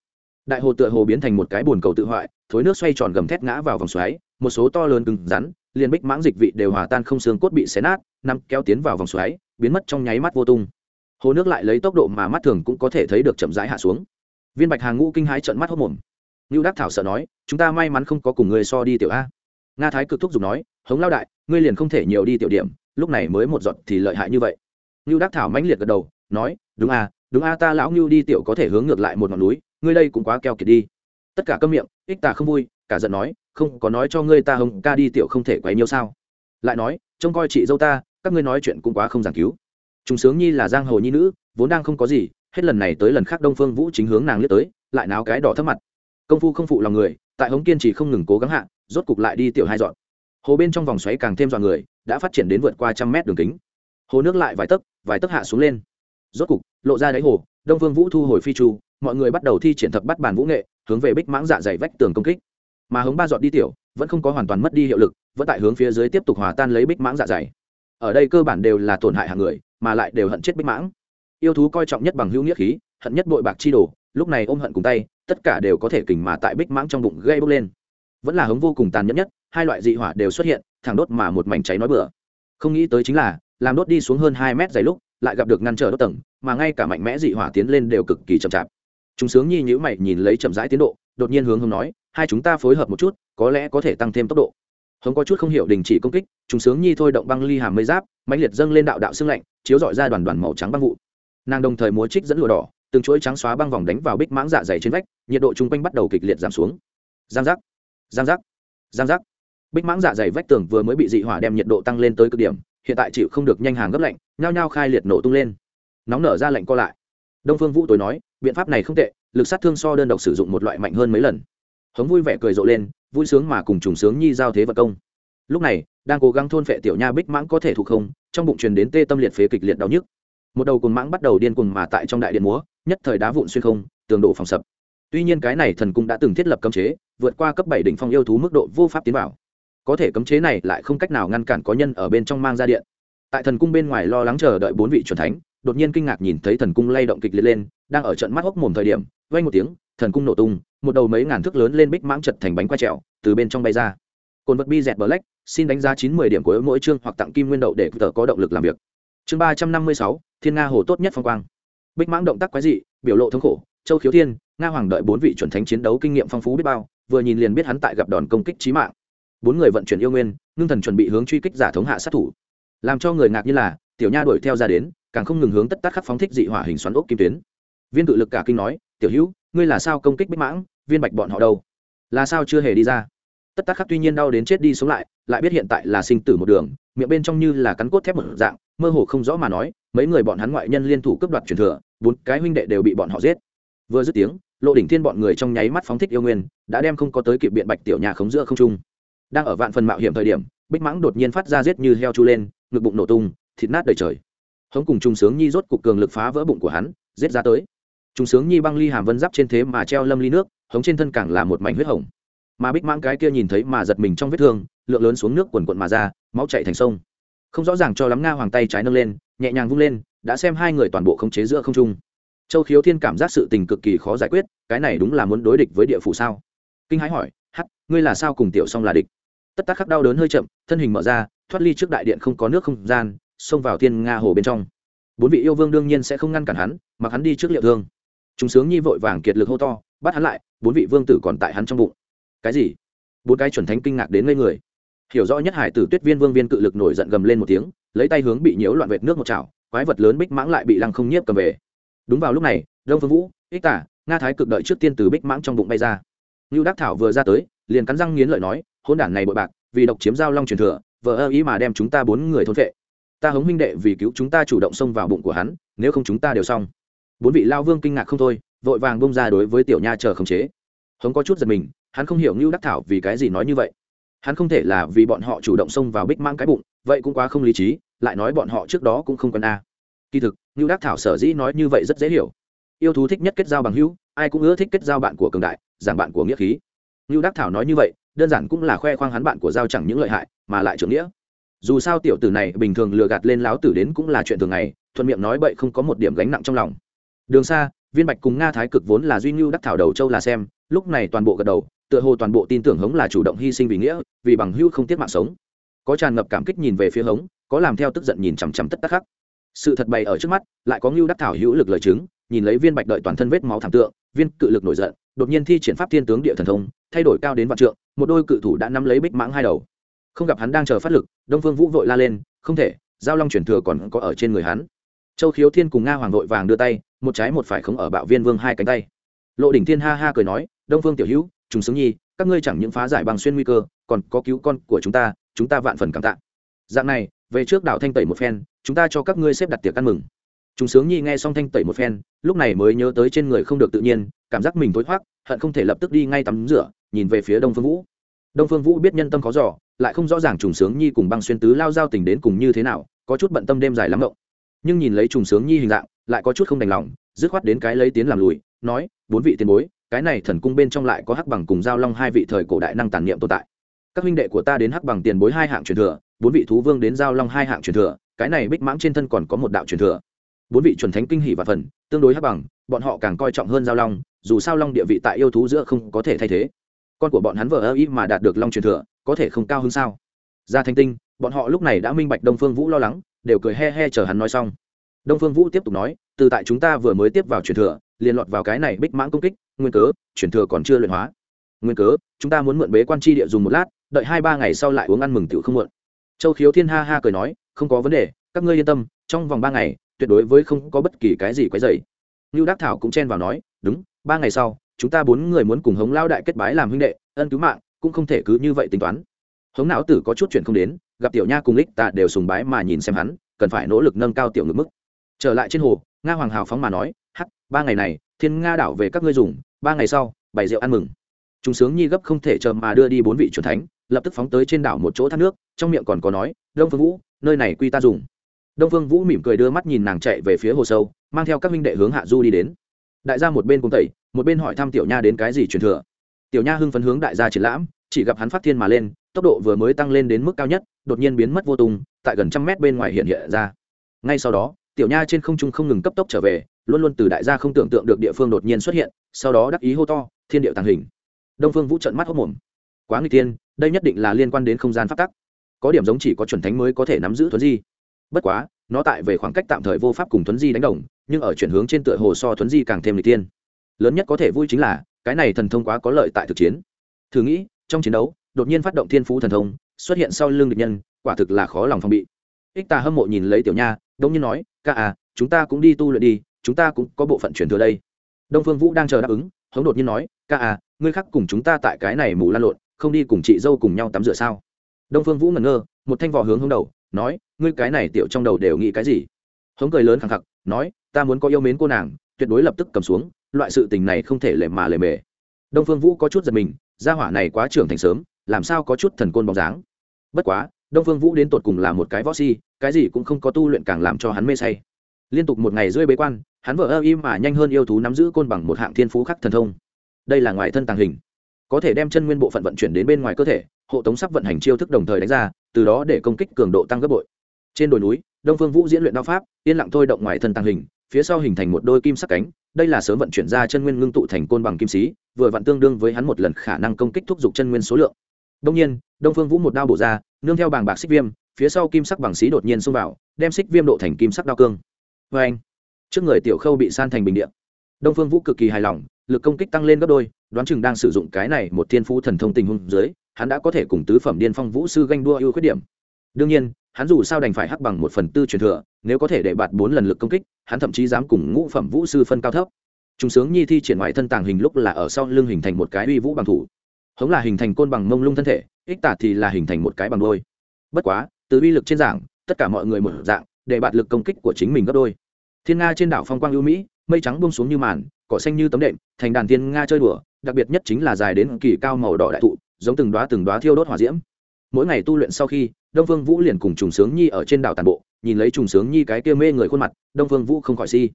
Speaker 1: đại hồ tựa hồ biến thành một cái bồn cầu tự hoại, thối nước xoay tròn gầm thét ngã vào vòng xoáy, một số to lớn cứng rắn, liền bích mãng dịch vị đều hòa tan không xương cốt bị xé nát, nằm kéo tiến vào vòng xoáy, biến mất trong nháy mắt vô tung. Hồ nước lại lấy tốc độ mà mắt thường cũng có thể thấy được chậm rãi hạ xuống. Viên bạch hàng ngũ kinh hãi trận mắt hốc mồm. Ngưu đắc thảo sợ nói, chúng ta may mắn không có cùng người so đi tiểu a. Nga thái cực thúc giục nói, hống lao đại, ngươi liền không thể nhiều đi tiểu điểm, lúc này mới một giọt thì lợi hại như vậy. Ngưu đắc thảo mãnh liệt gật đầu, nói, đúng a đúng a, ta lão ngưu đi tiểu có thể hướng ngược lại một ngọn núi ngươi đây cũng quá keo kiệt đi. Tất cả câm miệng, ích tà không vui, cả giận nói, không, có nói cho ngươi ta hồng ca đi tiểu không thể quấy nhiêu sao? Lại nói, trông coi chị dâu ta, các ngươi nói chuyện cũng quá không giảng cứu. Chúng sướng nhi là giang hồ nhi nữ, vốn đang không có gì, hết lần này tới lần khác đông phương vũ chính hướng nàng liếc tới, lại náo cái đỏ thấp mặt. Công phu không phụ lòng người, tại hống kiên trì không ngừng cố gắng hạ, rốt cục lại đi tiểu hai dọn. Hồ bên trong vòng xoáy càng thêm dọn người, đã phát triển đến vượt qua trăm mét đường kính. Hồ nước lại vài tấc vài tấc hạ xuống lên. Rốt cục, lộ ra đáy hồ đông Vương vũ thu hồi phi chu, mọi người bắt đầu thi triển thập bắt bàn vũ nghệ, hướng về bích mãng dạ dày vách tường công kích. Mà hướng ba dọn đi tiểu, vẫn không có hoàn toàn mất đi hiệu lực, vẫn tại hướng phía dưới tiếp tục hòa tan lấy bích mãng dạ dày. Ở đây cơ bản đều là tổn hại hàng người, mà lại đều hận chết bích mãng. Yêu thú coi trọng nhất bằng hữu nghĩa khí, hận nhất bội bạc chi đồ, lúc này ôm hận cùng tay, tất cả đều có thể kình mà tại bích mãng trong bụng gây bốc lên. Vẫn là hống vô cùng tàn nhẫn nhất, hai loại dị hỏa đều xuất hiện, thẳng đốt mà một mảnh cháy nói bừa. Không nghĩ tới chính là, làm đốt đi xuống hơn hai mét dày lúc lại gặp được ngăn trở đốt tầng, mà ngay cả mạnh mẽ dị hỏa tiến lên đều cực kỳ chậm chạp. Chúng sướng nhi nhữ mày nhìn lấy chậm rãi tiến độ, đột nhiên hướng hồng nói, hai chúng ta phối hợp một chút, có lẽ có thể tăng thêm tốc độ. Hồng có chút không hiểu đình chỉ công kích, chúng sướng nhi thôi động băng ly hàm mây giáp, mãnh liệt dâng lên đạo đạo xương lạnh, chiếu dọi ra đoàn đoàn màu trắng băng vụ. Nàng đồng thời múa trích dẫn lụa đỏ, từng chuỗi trắng xóa băng vòng đánh vào bích mãng dạ dày trên vách, nhiệt độ chung quanh bắt đầu kịch liệt giảm xuống. Giang giác giang giác giang giác. Bích mãng dạ dày vách tường vừa mới bị dị hỏa đem nhiệt độ tăng lên tới cực điểm hiện tại chịu không được nhanh hàng gấp lạnh, nhao nhao khai liệt nổ tung lên. Nóng nở ra lạnh co lại. Đông phương vũ tối nói, biện pháp này không tệ, lực sát thương so đơn độc sử dụng một loại mạnh hơn mấy lần. Hống vui vẻ cười rộ lên, vui sướng mà cùng trùng sướng nhi giao thế vật công. Lúc này, đang cố gắng thôn phệ tiểu nha bích mãng có thể thuộc không, trong bụng truyền đến tê tâm liệt phế kịch liệt đau nhức. Một đầu cùng mãng bắt đầu điên cuồng mà tại trong đại điện múa, nhất thời đá vụn xuyên không, tường đổ phòng sập. Tuy nhiên cái này thần cung đã từng thiết lập cấm chế, vượt qua cấp bảy đỉnh phong yêu thú mức độ vô pháp tiến vào có thể cấm chế này lại không cách nào ngăn cản có nhân ở bên trong mang ra điện. Tại thần cung bên ngoài lo lắng chờ đợi bốn vị c thánh, đột nhiên kinh ngạc nhìn thấy thần cung lay động kịch liệt lên, đang ở trận mắt hốc mồm thời điểm vay một tiếng, thần cung nổ tung, một đầu mấy ngàn thước lớn lên bích mãng chật thành bánh quay trèo, từ bên trong bay ra. Cồn vật bi dẹt bờ lách xin đánh giá chín mười điểm của mỗi chương hoặc tặng kim nguyên đậu để tờ có động lực làm việc. Chương ba trăm năm mươi sáu, thiên nga hồ tốt nhất phong quang. Bích mãng động tác quái dị, biểu lộ thống khổ, châu khiếu thiên, nga hoàng đợi bốn vị chuẩn thánh chiến đấu kinh nghiệm phong phú biết bao, vừa nhìn liền biết hắn tại gặp đòn công kích trí mạng bốn người vận chuyển yêu nguyên, ngưng thần chuẩn bị hướng truy kích giả thống hạ sát thủ. Làm cho người ngạc như là, tiểu nha đuổi theo ra đến, càng không ngừng hướng tất tát khắc phóng thích dị hỏa hình xoắn ốc kim tuyến. Viên tự lực cả kinh nói, tiểu hữu, ngươi là sao công kích bích mãng, viên bạch bọn họ đâu? Là sao chưa hề đi ra? Tất tát khắc tuy nhiên đau đến chết đi sống lại lại biết hiện tại là sinh tử một đường, miệng bên trong như là cắn cốt thép một dạng, mơ hồ không rõ mà nói, mấy người bọn hắn ngoại nhân liên thủ cướp đoạt truyền thừa, bốn cái huynh đệ đều bị bọn họ giết. Vừa dứt tiếng, lộ đỉnh thiên bọn người trong nháy mắt phóng thích yêu nguyên, đã đem không có tới kịp biện bạch tiểu nhà khống giữa không trung đang ở vạn phần mạo hiểm thời điểm, bích mãng đột nhiên phát ra giết như heo chu lên, ngực bụng nổ tung, thịt nát đầy trời. Hống cùng trung sướng nhi rốt cục cường lực phá vỡ bụng của hắn, giết ra tới. Trung sướng nhi băng ly hàm vân giáp trên thế mà treo lâm ly nước, hống trên thân càng là một mảnh huyết hồng. Mà bích mãng cái kia nhìn thấy mà giật mình trong vết thương, lượng lớn xuống nước quần quận mà ra, máu chạy thành sông. Không rõ ràng cho lắm nga hoàng tay trái nâng lên, nhẹ nhàng vung lên, đã xem hai người toàn bộ khống chế giữa không trung. Châu khiếu thiên cảm giác sự tình cực kỳ khó giải quyết, cái này đúng là muốn đối địch với địa phủ sao? Kinh hãi hỏi, hắc, ngươi là sao cùng tiểu song là địch? Tất tắc khắc đau đớn hơi chậm, thân hình mở ra, thoát ly trước đại điện không có nước không gian, xông vào thiên nga hồ bên trong. Bốn vị yêu vương đương nhiên sẽ không ngăn cản hắn, mặc hắn đi trước liệu thương. Chúng sướng nhi vội vàng kiệt lực hô to, bắt hắn lại, bốn vị vương tử còn tại hắn trong bụng. Cái gì? Bốn cái chuẩn thánh kinh ngạc đến ngây người. Hiểu rõ nhất hải tử tuyết viên vương viên cự lực nổi giận gầm lên một tiếng, lấy tay hướng bị nhiễu loạn vệt nước một chảo, quái vật lớn bích mãng lại bị lăng không nhiếp cầm về. Đúng vào lúc này, đông phương vũ, ích tả, nga thái cực đợi trước tiên từ bích mãng trong bụng bay ra. Như đắc thảo vừa ra tới, liền cắn răng nghiến lợi nói hôn đản này bội bạc, vì độc chiếm giao long truyền thừa vợ ơ ý mà đem chúng ta bốn người thôn vệ ta hống huynh đệ vì cứu chúng ta chủ động xông vào bụng của hắn, nếu không chúng ta đều xong. Bốn vị lao vương kinh ngạc không thôi, vội vàng bông ra đối với tiểu nha chờ khống chế. Hống có chút giật mình, hắn không hiểu ngưu đắc thảo vì cái gì nói như vậy. Hắn không thể là vì bọn họ chủ động xông vào bích mang cái bụng, vậy cũng quá không lý trí, lại nói bọn họ trước đó cũng không cần a. Kỳ thực, ngưu đắc thảo sở dĩ nói như vậy rất dễ hiểu. Yêu thú thích nhất kết giao bằng hữu, ai cũng ưa thích kết giao bạn của cường đại, giảng bạn của nghĩa khí. Ngưu đắc thảo nói như vậy đơn giản cũng là khoe khoang hắn bạn của giao chẳng những lợi hại, mà lại trưởng nghĩa. Dù sao tiểu tử này bình thường lừa gạt lên láo tử đến cũng là chuyện thường ngày, thuận miệng nói bậy không có một điểm gánh nặng trong lòng. Đường xa, viên bạch cùng nga thái cực vốn là duy ngưu đắc thảo đầu châu là xem, lúc này toàn bộ gật đầu, tựa hồ toàn bộ tin tưởng hống là chủ động hy sinh vì nghĩa, vì bằng hữu không tiết mạng sống. Có tràn ngập cảm kích nhìn về phía hống, có làm theo tức giận nhìn chằm chằm tất tắc khắc. Sự thật bày ở trước mắt, lại có ngưu đắc thảo hữu lực lời chứng nhìn lấy viên bạch đợi toàn thân vết máu thảm tượng, viên cự lực nổi giận, đột nhiên thi triển pháp thiên tướng địa thần thông, thay đổi cao đến vạn trượng, một đôi cự thủ đã nắm lấy bích mãng hai đầu. Không gặp hắn đang chờ phát lực, đông phương vũ vội la lên, không thể, giao long chuyển thừa còn có ở trên người hắn. Châu khiếu thiên cùng nga hoàng vội vàng đưa tay, một trái một phải không ở bạo viên vương hai cánh tay. Lộ đỉnh thiên ha ha cười nói, đông phương tiểu hữu chúng xứng nhi, các ngươi chẳng những phá giải bằng xuyên nguy cơ, còn có cứu con của chúng ta chúng ta vạn phần cảm tạ. Dạng này, về trước đảo thanh tẩy một phen, chúng ta cho các ngươi xếp đặt tiệc ăn mừng chúng sướng nhi nghe xong thanh tẩy một phen, lúc này mới nhớ tới trên người không được tự nhiên, cảm giác mình thối thoát hận không thể lập tức đi ngay tắm rửa, nhìn về phía đông phương vũ. Đông phương vũ biết nhân tâm khó giỏ lại không rõ ràng trùng sướng nhi cùng băng xuyên tứ lao giao tình đến cùng như thế nào, có chút bận tâm đêm dài lắm động nhưng nhìn lấy trùng sướng nhi hình dạng, lại có chút không đành lòng, dứt khoát đến cái lấy tiến làm lùi, nói, bốn vị tiền bối, cái này thần cung bên trong lại có hắc bằng cùng giao long hai vị thời cổ đại năng tàn niệm tồn tại. Các huynh đệ của ta đến hắc bằng tiền bối hai hạng truyền thừa, bốn vị thú vương đến giao long hai hạng truyền thừa, cái này bích mãng trên thân còn có một đạo truyền thừa bốn vị chuẩn thánh kinh hỷ và phần, tương đối hấp bằng, bọn họ càng coi trọng hơn giao long, dù sao long địa vị tại yêu thú giữa không có thể thay thế. Con của bọn hắn vợ ơ ý mà đạt được long truyền thừa, có thể không cao hơn sao? Ra thanh tinh, bọn họ lúc này đã minh bạch đông phương vũ lo lắng, đều cười he he chờ hắn nói xong. Đông phương vũ tiếp tục nói, từ tại chúng ta vừa mới tiếp vào truyền thừa, liền lọt vào cái này bích mãng công kích, nguyên cớ, truyền thừa còn chưa luyện hóa. Nguyên cớ, chúng ta muốn mượn bế quan tri địa dùng một lát, đợi hai ba ngày sau lại uống ăn mừng tiểu không muộn. Châu khiếu thiên ha ha cười nói, không có vấn đề, các ngươi yên tâm, trong vòng ba ngày tuyệt đối với không có bất kỳ cái gì quấy dày như đắc thảo cũng chen vào nói, đúng, ba ngày sau, chúng ta bốn người muốn cùng hống lao đại kết bái làm huynh đệ, ân cứu mạng, cũng không thể cứ như vậy tính toán. Hống não tử có chút chuyện không đến, gặp tiểu nha cùng lích tạ đều sùng bái mà nhìn xem hắn, cần phải nỗ lực nâng cao tiểu ngực mức. Trở lại trên hồ, nga hoàng hào phóng mà nói, hắc, ba ngày này, thiên nga đảo về các ngươi dùng, ba ngày sau, bày rượu ăn mừng. Chúng sướng nhi gấp không thể chờ mà đưa đi bốn vị c thánh, lập tức phóng tới trên đảo một chỗ thác nước, trong miệng còn có nói, đông phương vũ, nơi này quy ta dùng đông phương vũ mỉm cười đưa mắt nhìn nàng chạy về phía hồ sâu, mang theo các minh đệ hướng hạ du đi đến. Đại gia một bên cùng tẩy, một bên hỏi thăm tiểu nha đến cái gì truyền thừa. Tiểu nha hưng phấn hướng đại gia triển lãm, chỉ gặp hắn phát thiên mà lên, tốc độ vừa mới tăng lên đến mức cao nhất, đột nhiên biến mất vô tung, tại gần trăm mét bên ngoài hiện hiện ra. Ngay sau đó, tiểu nha trên không trung không ngừng cấp tốc trở về, luôn luôn từ đại gia không tưởng tượng được địa phương đột nhiên xuất hiện, sau đó đắc ý hô to, thiên điệu tàng hình. Đông phương vũ trận mắt hốc mồm quá nguy tiên, đây nhất định là liên quan đến không gian phát tắc. Có điểm giống chỉ có chuẩn thánh mới có thể nắm giữ thuấn di bất quá, nó tại về khoảng cách tạm thời vô pháp cùng thuấn di đánh đồng, nhưng ở chuyển hướng trên tựa hồ so thuấn di càng thêm lịch tiên. Lớn nhất có thể vui chính là, cái này thần thông quá có lợi tại thực chiến. Thử nghĩ, trong chiến đấu, đột nhiên phát động thiên phú thần thông, xuất hiện sau lưng địch nhân, quả thực là khó lòng phòng bị. Ích ta hâm mộ nhìn lấy tiểu nha đông nhiên nói, ca à chúng ta cũng đi tu luyện đi, chúng ta cũng có bộ phận chuyển thừa đây. Đông phương vũ đang chờ đáp ứng, hống đột nhiên nói, ca à ngươi khác cùng chúng ta tại cái này mù lan lộn, không đi cùng chị dâu cùng nhau tắm rửa sao? Đông phương vũ ngẩn ngơ, một thanh vò hướng hướng đầu nói, ngươi cái này tiểu trong đầu đều nghĩ cái gì? Hống cười lớn khẳng khặc, nói, ta muốn có yêu mến cô nàng, tuyệt đối lập tức cầm xuống, loại sự tình này không thể lệ mà lệ mề. Đông phương vũ có chút giật mình, gia hỏa này quá trưởng thành sớm, làm sao có chút thần côn bóng dáng. Bất quá, đông phương vũ đến tột cùng là một cái võ si, cái gì cũng không có tu luyện càng làm cho hắn mê say. Liên tục một ngày rơi bế quan, hắn vợ ơ im mà nhanh hơn yêu thú nắm giữ côn bằng một hạng thiên phú khắc thần thông. Đây là ngoài thân tàng hình. Có thể đem chân nguyên bộ phận vận chuyển đến bên ngoài cơ thể, hộ tống sắp vận hành chiêu thức đồng thời đánh ra từ đó để công kích cường độ tăng gấp bội. Trên đồi núi, đông phương vũ diễn luyện đao pháp, yên lặng thôi động ngoài thân tăng hình, phía sau hình thành một đôi kim sắc cánh, đây là sớm vận chuyển ra chân nguyên ngưng tụ thành côn bằng kim sĩ, vừa vặn tương đương với hắn một lần khả năng công kích thúc giục chân nguyên số lượng. Đông nhiên, đông phương vũ một đao bổ ra, nương theo bàng bạc xích viêm, phía sau kim sắc bằng xí đột nhiên xông vào, đem xích viêm độ thành kim sắc đao cương. Vê anh trước người tiểu khâu bị san thành bình điện đông phương vũ cực kỳ hài lòng, lực công kích tăng lên gấp đôi, đoán chừng đang sử dụng cái này một thiên phú thần thông tình huống dưới hắn đã có thể cùng tứ phẩm điên phong vũ sư ganh đua ưu khuyết điểm. Đương nhiên, hắn dù sao đành phải hắc bằng một phần tư truyền thừa, nếu có thể để bạt bốn lần lực công kích, hắn thậm chí dám cùng ngũ phẩm vũ sư phân cao thấp. Chúng sướng nhi thi triển ngoại thân tàng hình lúc là ở sau lưng hình thành một cái uy vũ bằng thủ. Hống là hình thành côn bằng mông lung thân thể, ích tả thì là hình thành một cái bằng đôi bất quá, từ uy lực trên giảng tất cả mọi người một dạng, để bạt lực công kích của chính mình gấp đôi. Thiên nga trên đảo phong quang ưu mỹ, mây trắng buông xuống như màn, cỏ xanh như tấm đệm, thành đàn thiên nga chơi đùa, đặc biệt nhất chính là dài đến kỳ cao màu đỏ đại thụ giống từng đoá từng đoá thiêu đốt hỏa diễm. Mỗi ngày tu luyện sau khi, đông phương vũ liền cùng trùng sướng nhi ở trên đảo tàn bộ, nhìn lấy trùng sướng nhi cái kia mê người khuôn mặt, đông phương vũ không khỏi si.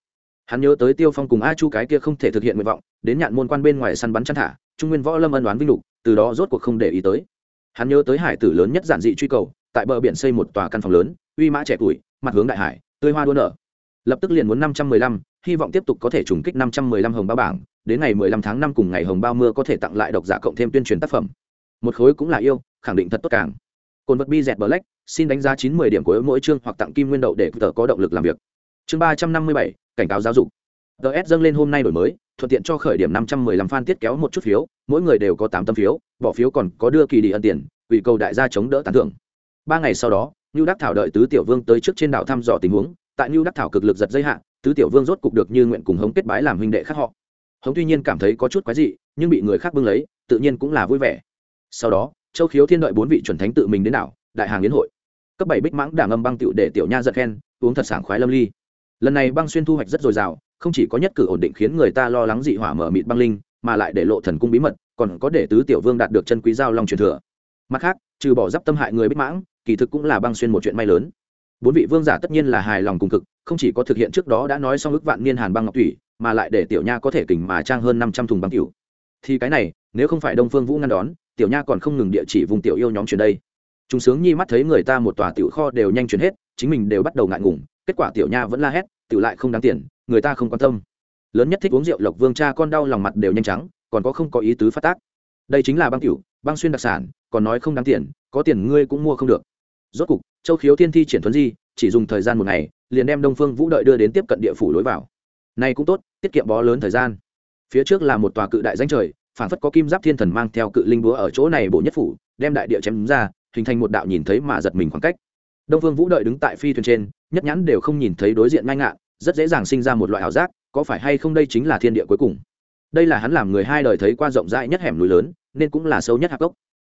Speaker 1: Hắn nhớ tới tiêu phong cùng a chu cái kia không thể thực hiện nguyện vọng, đến nhạn môn quan bên ngoài săn bắn chăn thả, trung nguyên võ lâm ân đoán vinh lục, từ đó rốt cuộc không để ý tới. Hắn nhớ tới hải tử lớn nhất giản dị truy cầu, tại bờ biển xây một tòa căn phòng lớn, uy mã trẻ tuổi, mặt hướng đại hải, tươi hoa đua nở. Lập tức liền muốn năm trăm mười lăm, hy vọng tiếp tục có thể trùng kích năm trăm mười lăm hồng bao bảng, đến ngày mười lăm tháng năm cùng ngày hồng bao mưa có thể tặng lại độc giả cộng thêm tuyên truyền tác phẩm một khối cũng là yêu khẳng định thật tốt càng cồn vật bi dẹt black xin đánh giá chín mươi điểm của mỗi chương hoặc tặng kim nguyên đậu để tờ có động lực làm việc chương ba trăm năm mươi bảy cảnh cáo giáo dục ts dâng lên hôm nay đổi mới thuận tiện cho khởi điểm năm trăm mười lăm fan tiết kéo một chút phiếu mỗi người đều có tám tấm phiếu bỏ phiếu còn có đưa kỳ đi ân tiền ủy cầu đại gia chống đỡ tán thưởng ba ngày sau đó Nưu Đắc Thảo đợi tứ tiểu vương tới trước trên đảo thăm dò tình huống, tại Nưu Đắc Thảo cực lực giật dây hạ, tứ tiểu vương rốt cục được như nguyện cùng hống kết bái làm huynh đệ khác họ. Hống tuy nhiên cảm thấy có chút quái dị, nhưng bị người khác bưng lấy, tự nhiên cũng là vui vẻ. Sau đó, Châu Khiếu Thiên đợi bốn vị chuẩn thánh tự mình đến đảo, đại hàng yến hội. Cấp bảy bích mãng đảng âm băng tựu để tiểu nha giật khen, uống thật sảng khoái lâm ly. Lần này băng xuyên thu hoạch rất dồi dào, không chỉ có nhất cử ổn định khiến người ta lo lắng dị hỏa mở mịt băng linh, mà lại để lộ thần cung bí mật, còn có để tứ tiểu vương đạt được chân quý giao long truyền thừa. Mặt khác, trừ bỏ giáp tâm hại người bích mãng, kỳ thực cũng là băng xuyên một chuyện may lớn bốn vị vương giả tất nhiên là hài lòng cùng cực không chỉ có thực hiện trước đó đã nói xong ước vạn niên hàn băng ngọc thủy mà lại để tiểu nha có thể kình mà trang hơn năm trăm thùng băng cửu thì cái này nếu không phải đông phương vũ ngăn đón tiểu nha còn không ngừng địa chỉ vùng tiểu yêu nhóm chuyển đây. Chúng sướng nhi mắt thấy người ta một tòa tiểu kho đều nhanh chuyển hết chính mình đều bắt đầu ngại ngùng kết quả tiểu nha vẫn la hét tiểu lại không đáng tiền người ta không quan tâm. Lớn nhất thích uống rượu lộc vương cha con đau lòng mặt đều nhanh trắng còn có không có ý tứ phát tác. Đây chính là băng tiểu, băng xuyên đặc sản còn nói không đáng tiền có tiền ngươi cũng mua không được. Rốt cục châu khiếu thiên thi triển thuấn di chỉ dùng thời gian một ngày liền đem đông phương vũ đợi đưa đến tiếp cận địa phủ lối vào. Này cũng tốt tiết kiệm bó lớn thời gian. Phía trước là một tòa cự đại danh trời phản phất có kim giáp thiên thần mang theo cự linh búa ở chỗ này bổ nhất phủ, đem đại địa chém ra, hình thành một đạo nhìn thấy mà giật mình khoảng cách. Đông phương vũ đợi đứng tại phi thuyền trên, nhất nhãn đều không nhìn thấy đối diện ngai ngạn, rất dễ dàng sinh ra một loại ảo giác, có phải hay không đây chính là thiên địa cuối cùng. Đây là hắn làm người hai đời thấy qua rộng rãi nhất hẻm núi lớn, nên cũng là sâu nhất hạp gốc.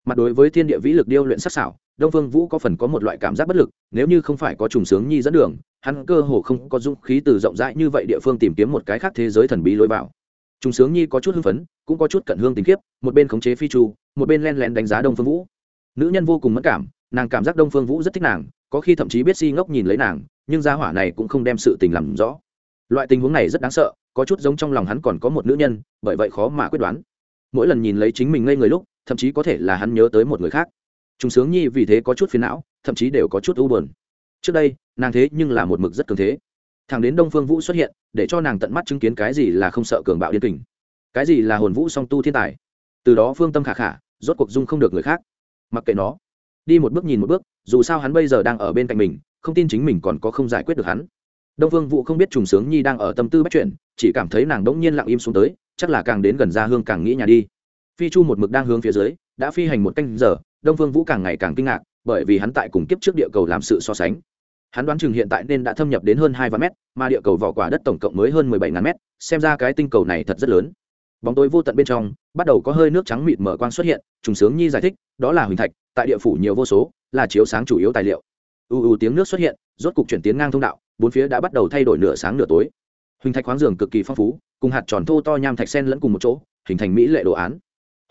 Speaker 1: Mặt đối với thiên địa vĩ lực điêu luyện sắc sảo, đông phương vũ có phần có một loại cảm giác bất lực, nếu như không phải có trùng sướng nhi dẫn đường, hắn cơ hồ không có dũng khí từ rộng rãi như vậy địa phương tìm kiếm một cái khác thế giới thần bí lối vào trùng sướng nhi có chút hưng phấn cũng có chút cận hương tình kiếp một bên khống chế phi trù, một bên len lén đánh giá đông phương vũ. Nữ nhân vô cùng mẫn cảm nàng cảm giác đông phương vũ rất thích nàng có khi thậm chí biết si ngốc nhìn lấy nàng nhưng gia hỏa này cũng không đem sự tình làm rõ. Loại tình huống này rất đáng sợ có chút giống trong lòng hắn còn có một nữ nhân bởi vậy khó mà quyết đoán. Mỗi lần nhìn lấy chính mình ngây người lúc thậm chí có thể là hắn nhớ tới một người khác. Trung sướng nhi vì thế có chút phiền não thậm chí đều có chút u buồn. Trước đây nàng thế nhưng là một mực rất cường thế thằng đến đông phương vũ xuất hiện, để cho nàng tận mắt chứng kiến cái gì là không sợ cường bạo điên kình, cái gì là hồn vũ song tu thiên tài. Từ đó phương tâm khả khả, rốt cuộc dung không được người khác. Mặc kệ nó, đi một bước nhìn một bước, dù sao hắn bây giờ đang ở bên cạnh mình, không tin chính mình còn có không giải quyết được hắn. Đông phương vũ không biết trùng sướng nhi đang ở tâm tư bắt chuyện chỉ cảm thấy nàng đỗng nhiên lặng im xuống tới, chắc là càng đến gần ra hương càng nghĩ nhà đi. Phi chu một mực đang hướng phía dưới, đã phi hành một canh giờ, đông phương vũ càng ngày càng kinh ngạc, bởi vì hắn tại cùng kiếp trước địa cầu làm sự so sánh hắn đoán chừng hiện tại nên đã thâm nhập đến hơn hai vạn mét, mà địa cầu vỏ quả đất tổng cộng mới hơn mười bảy ngàn mét, xem ra cái tinh cầu này thật rất lớn. Bóng tối vô tận bên trong, bắt đầu có hơi nước trắng mịt mở quang xuất hiện, trùng sướng nhi giải thích, đó là huỳnh thạch, tại địa phủ nhiều vô số, là chiếu sáng chủ yếu tài liệu. U u tiếng nước xuất hiện, rốt cục chuyển tiến ngang thông đạo, bốn phía đã bắt đầu thay đổi nửa sáng nửa tối. Huỳnh thạch khoáng dường cực kỳ phong phú, cùng hạt tròn thô to nham thạch sen lẫn cùng một chỗ, hình thành mỹ lệ đồ án.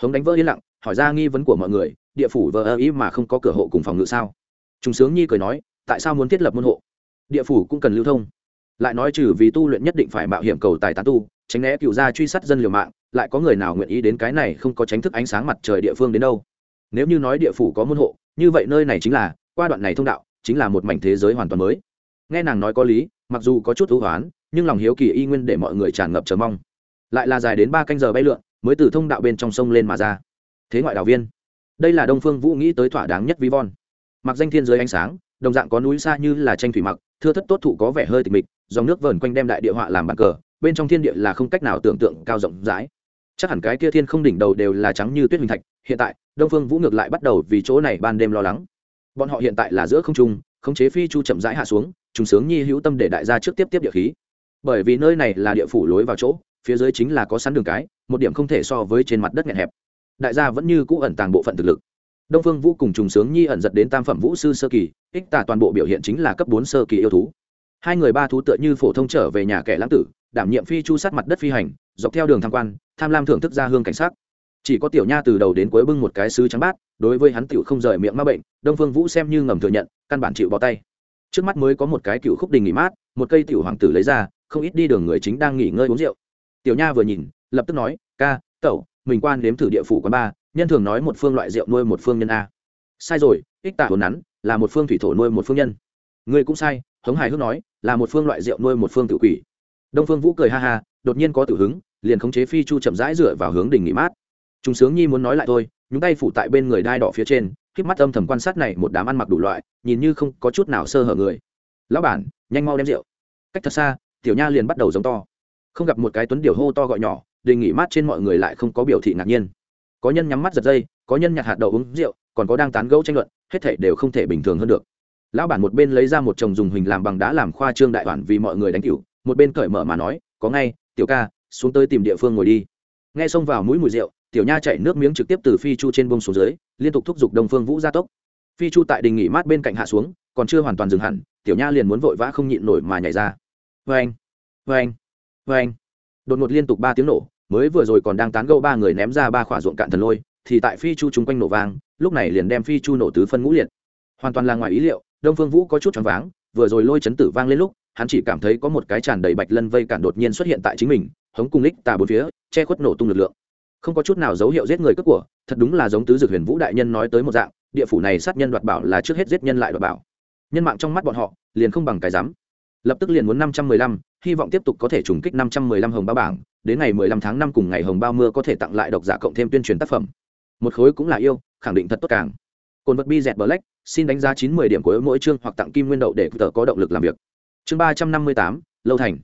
Speaker 1: Hống đánh vỡ yên lặng, hỏi ra nghi vấn của mọi người, địa phủ vờ ơ ý mà không có cửa hộ cùng phòng ngự sao? Trùng sướng nhi cười nói tại sao muốn thiết lập môn hộ? Địa phủ cũng cần lưu thông. Lại nói trừ vì tu luyện nhất định phải mạo hiểm cầu tài tán tu, tránh né cựu gia truy sát dân liều mạng, lại có người nào nguyện ý đến cái này không có tránh thức ánh sáng mặt trời địa phương đến đâu? Nếu như nói địa phủ có môn hộ, như vậy nơi này chính là, qua đoạn này thông đạo, chính là một mảnh thế giới hoàn toàn mới. Nghe nàng nói có lý, mặc dù có chút thú hoán, nhưng lòng hiếu kỳ y nguyên để mọi người tràn ngập chờ mong. Lại là dài đến ba canh giờ bay lượn, mới từ thông đạo bên trong sông lên mà ra. Thế ngoại đạo viên. Đây là đông phương vũ nghĩ tới thỏa đáng nhất ví von mặc danh thiên giới ánh sáng đồng dạng có núi xa như là tranh thủy mặc, thưa thất tốt thụ có vẻ hơi tịch mịch, dòng nước vờn quanh đem đại địa họa làm bàn cờ, bên trong thiên địa là không cách nào tưởng tượng cao rộng rãi. Chắc hẳn cái kia thiên không đỉnh đầu đều là trắng như tuyết huỳnh thạch, hiện tại, đông phương vũ ngược lại bắt đầu vì chỗ này ban đêm lo lắng. Bọn họ hiện tại là giữa không trung, khống chế phi chu chậm rãi hạ xuống, trùng sướng nhi hữu tâm để đại gia trước tiếp tiếp địa khí. Bởi vì nơi này là địa phủ lối vào chỗ, phía dưới chính là có sẵn đường cái, một điểm không thể so với trên mặt đất nghẹn hẹp. Đại gia vẫn như cũ ẩn tàng bộ phận thực lực đông phương vũ cùng trùng sướng nhi ẩn giật đến tam phẩm vũ sư sơ kỳ, ích tả toàn bộ biểu hiện chính là cấp bốn sơ kỳ yêu thú. Hai người ba thú tựa như phổ thông trở về nhà kẻ lãng tử, đảm nhiệm phi chu sát mặt đất phi hành, dọc theo đường tham quan, tham lam thưởng thức ra hương cảnh sát chỉ có tiểu nha từ đầu đến cuối bưng một cái sứ trắng bát, đối với hắn tiểu không rời miệng ma bệnh, đông phương vũ xem như ngầm thừa nhận, căn bản chịu bỏ tay. Trước mắt mới có một cái cựu khúc đình nghỉ mát, một cây tiểu hoàng tử lấy ra, không ít đi đường người chính đang nghỉ ngơi uống rượu. Tiểu nha vừa nhìn, lập tức nói, ca, tẩu, mình quan đếm thử địa phủ quán ba nhân thường nói một phương loại rượu nuôi một phương nhân a. Sai rồi, ích tả hồn nắn là một phương thủy thổ nuôi một phương nhân. Ngươi cũng sai, hống hài hước nói là một phương loại rượu nuôi một phương tự quỷ. Đông phương vũ cười ha ha, đột nhiên có tự hứng, liền khống chế phi chu chậm rãi dựa vào hướng đỉnh nghỉ mát. Chúng sướng nhi muốn nói lại thôi, nhúng tay phủ tại bên người đai đỏ phía trên khiếp mắt âm thầm quan sát này một đám ăn mặc đủ loại, nhìn như không có chút nào sơ hở người. Lão bản, nhanh mau đem rượu. Cách thật xa, tiểu nha liền bắt đầu giống to. Không gặp một cái tuấn điều hô to gọi nhỏ đề nghỉ mát trên mọi người lại không có biểu thị ngạc nhiên có nhân nhắm mắt giật dây, có nhân nhặt hạt đậu uống rượu, còn có đang tán gẫu tranh luận, hết thể đều không thể bình thường hơn được. Lão bản một bên lấy ra một chồng dùng hình làm bằng đá làm khoa trương đại bản vì mọi người đánh cửu, một bên cởi mở mà nói, có ngay, tiểu ca, xuống tới tìm địa phương ngồi đi. Nghe xông vào mũi mùi rượu, tiểu nha chạy nước miếng trực tiếp từ phi chu trên bông xuống dưới, liên tục thúc giục đông phương vũ gia tốc. Phi chu tại đình nghỉ mát bên cạnh hạ xuống, còn chưa hoàn toàn dừng hẳn, tiểu nha liền muốn vội vã không nhịn nổi mà nhảy ra. Vê anh vê anh vê anh đột ngột liên tục ba tiếng nổ mới vừa rồi còn đang tán gẫu ba người ném ra ba khỏa ruộng cạn thần lôi, thì tại phi chu chung quanh nổ vang, lúc này liền đem phi chu nổ tứ phân ngũ liệt. Hoàn toàn là ngoài ý liệu, đông phương vũ có chút choáng váng, vừa rồi lôi chấn tử vang lên lúc, hắn chỉ cảm thấy có một cái tràn đầy bạch lân vây cản đột nhiên xuất hiện tại chính mình, hống cung lích tà bốn phía, che khuất nổ tung lực lượng. Không có chút nào dấu hiệu giết người cướp của, thật đúng là giống tứ dược huyền vũ đại nhân nói tới một dạng, địa phủ này sát nhân đoạt bảo là trước hết giết nhân lại đoạt bảo. Nhân mạng trong mắt bọn họ, liền không bằng cái rắm lập tức liền muốn năm trăm mười lăm, hy vọng tiếp tục có thể trùng kích năm trăm mười lăm hồng ba bảng đến ngày mười lăm tháng năm cùng ngày hồng bao mưa có thể tặng lại độc giả cộng thêm tuyên truyền tác phẩm. Một khối cũng là yêu, khẳng định thật tốt càng. Côn vật bi dẹt black, xin đánh giá chín mười điểm của mỗi chương hoặc tặng kim nguyên đậu để tự có động lực làm việc. Chương ba trăm năm mươi tám, lâu thành.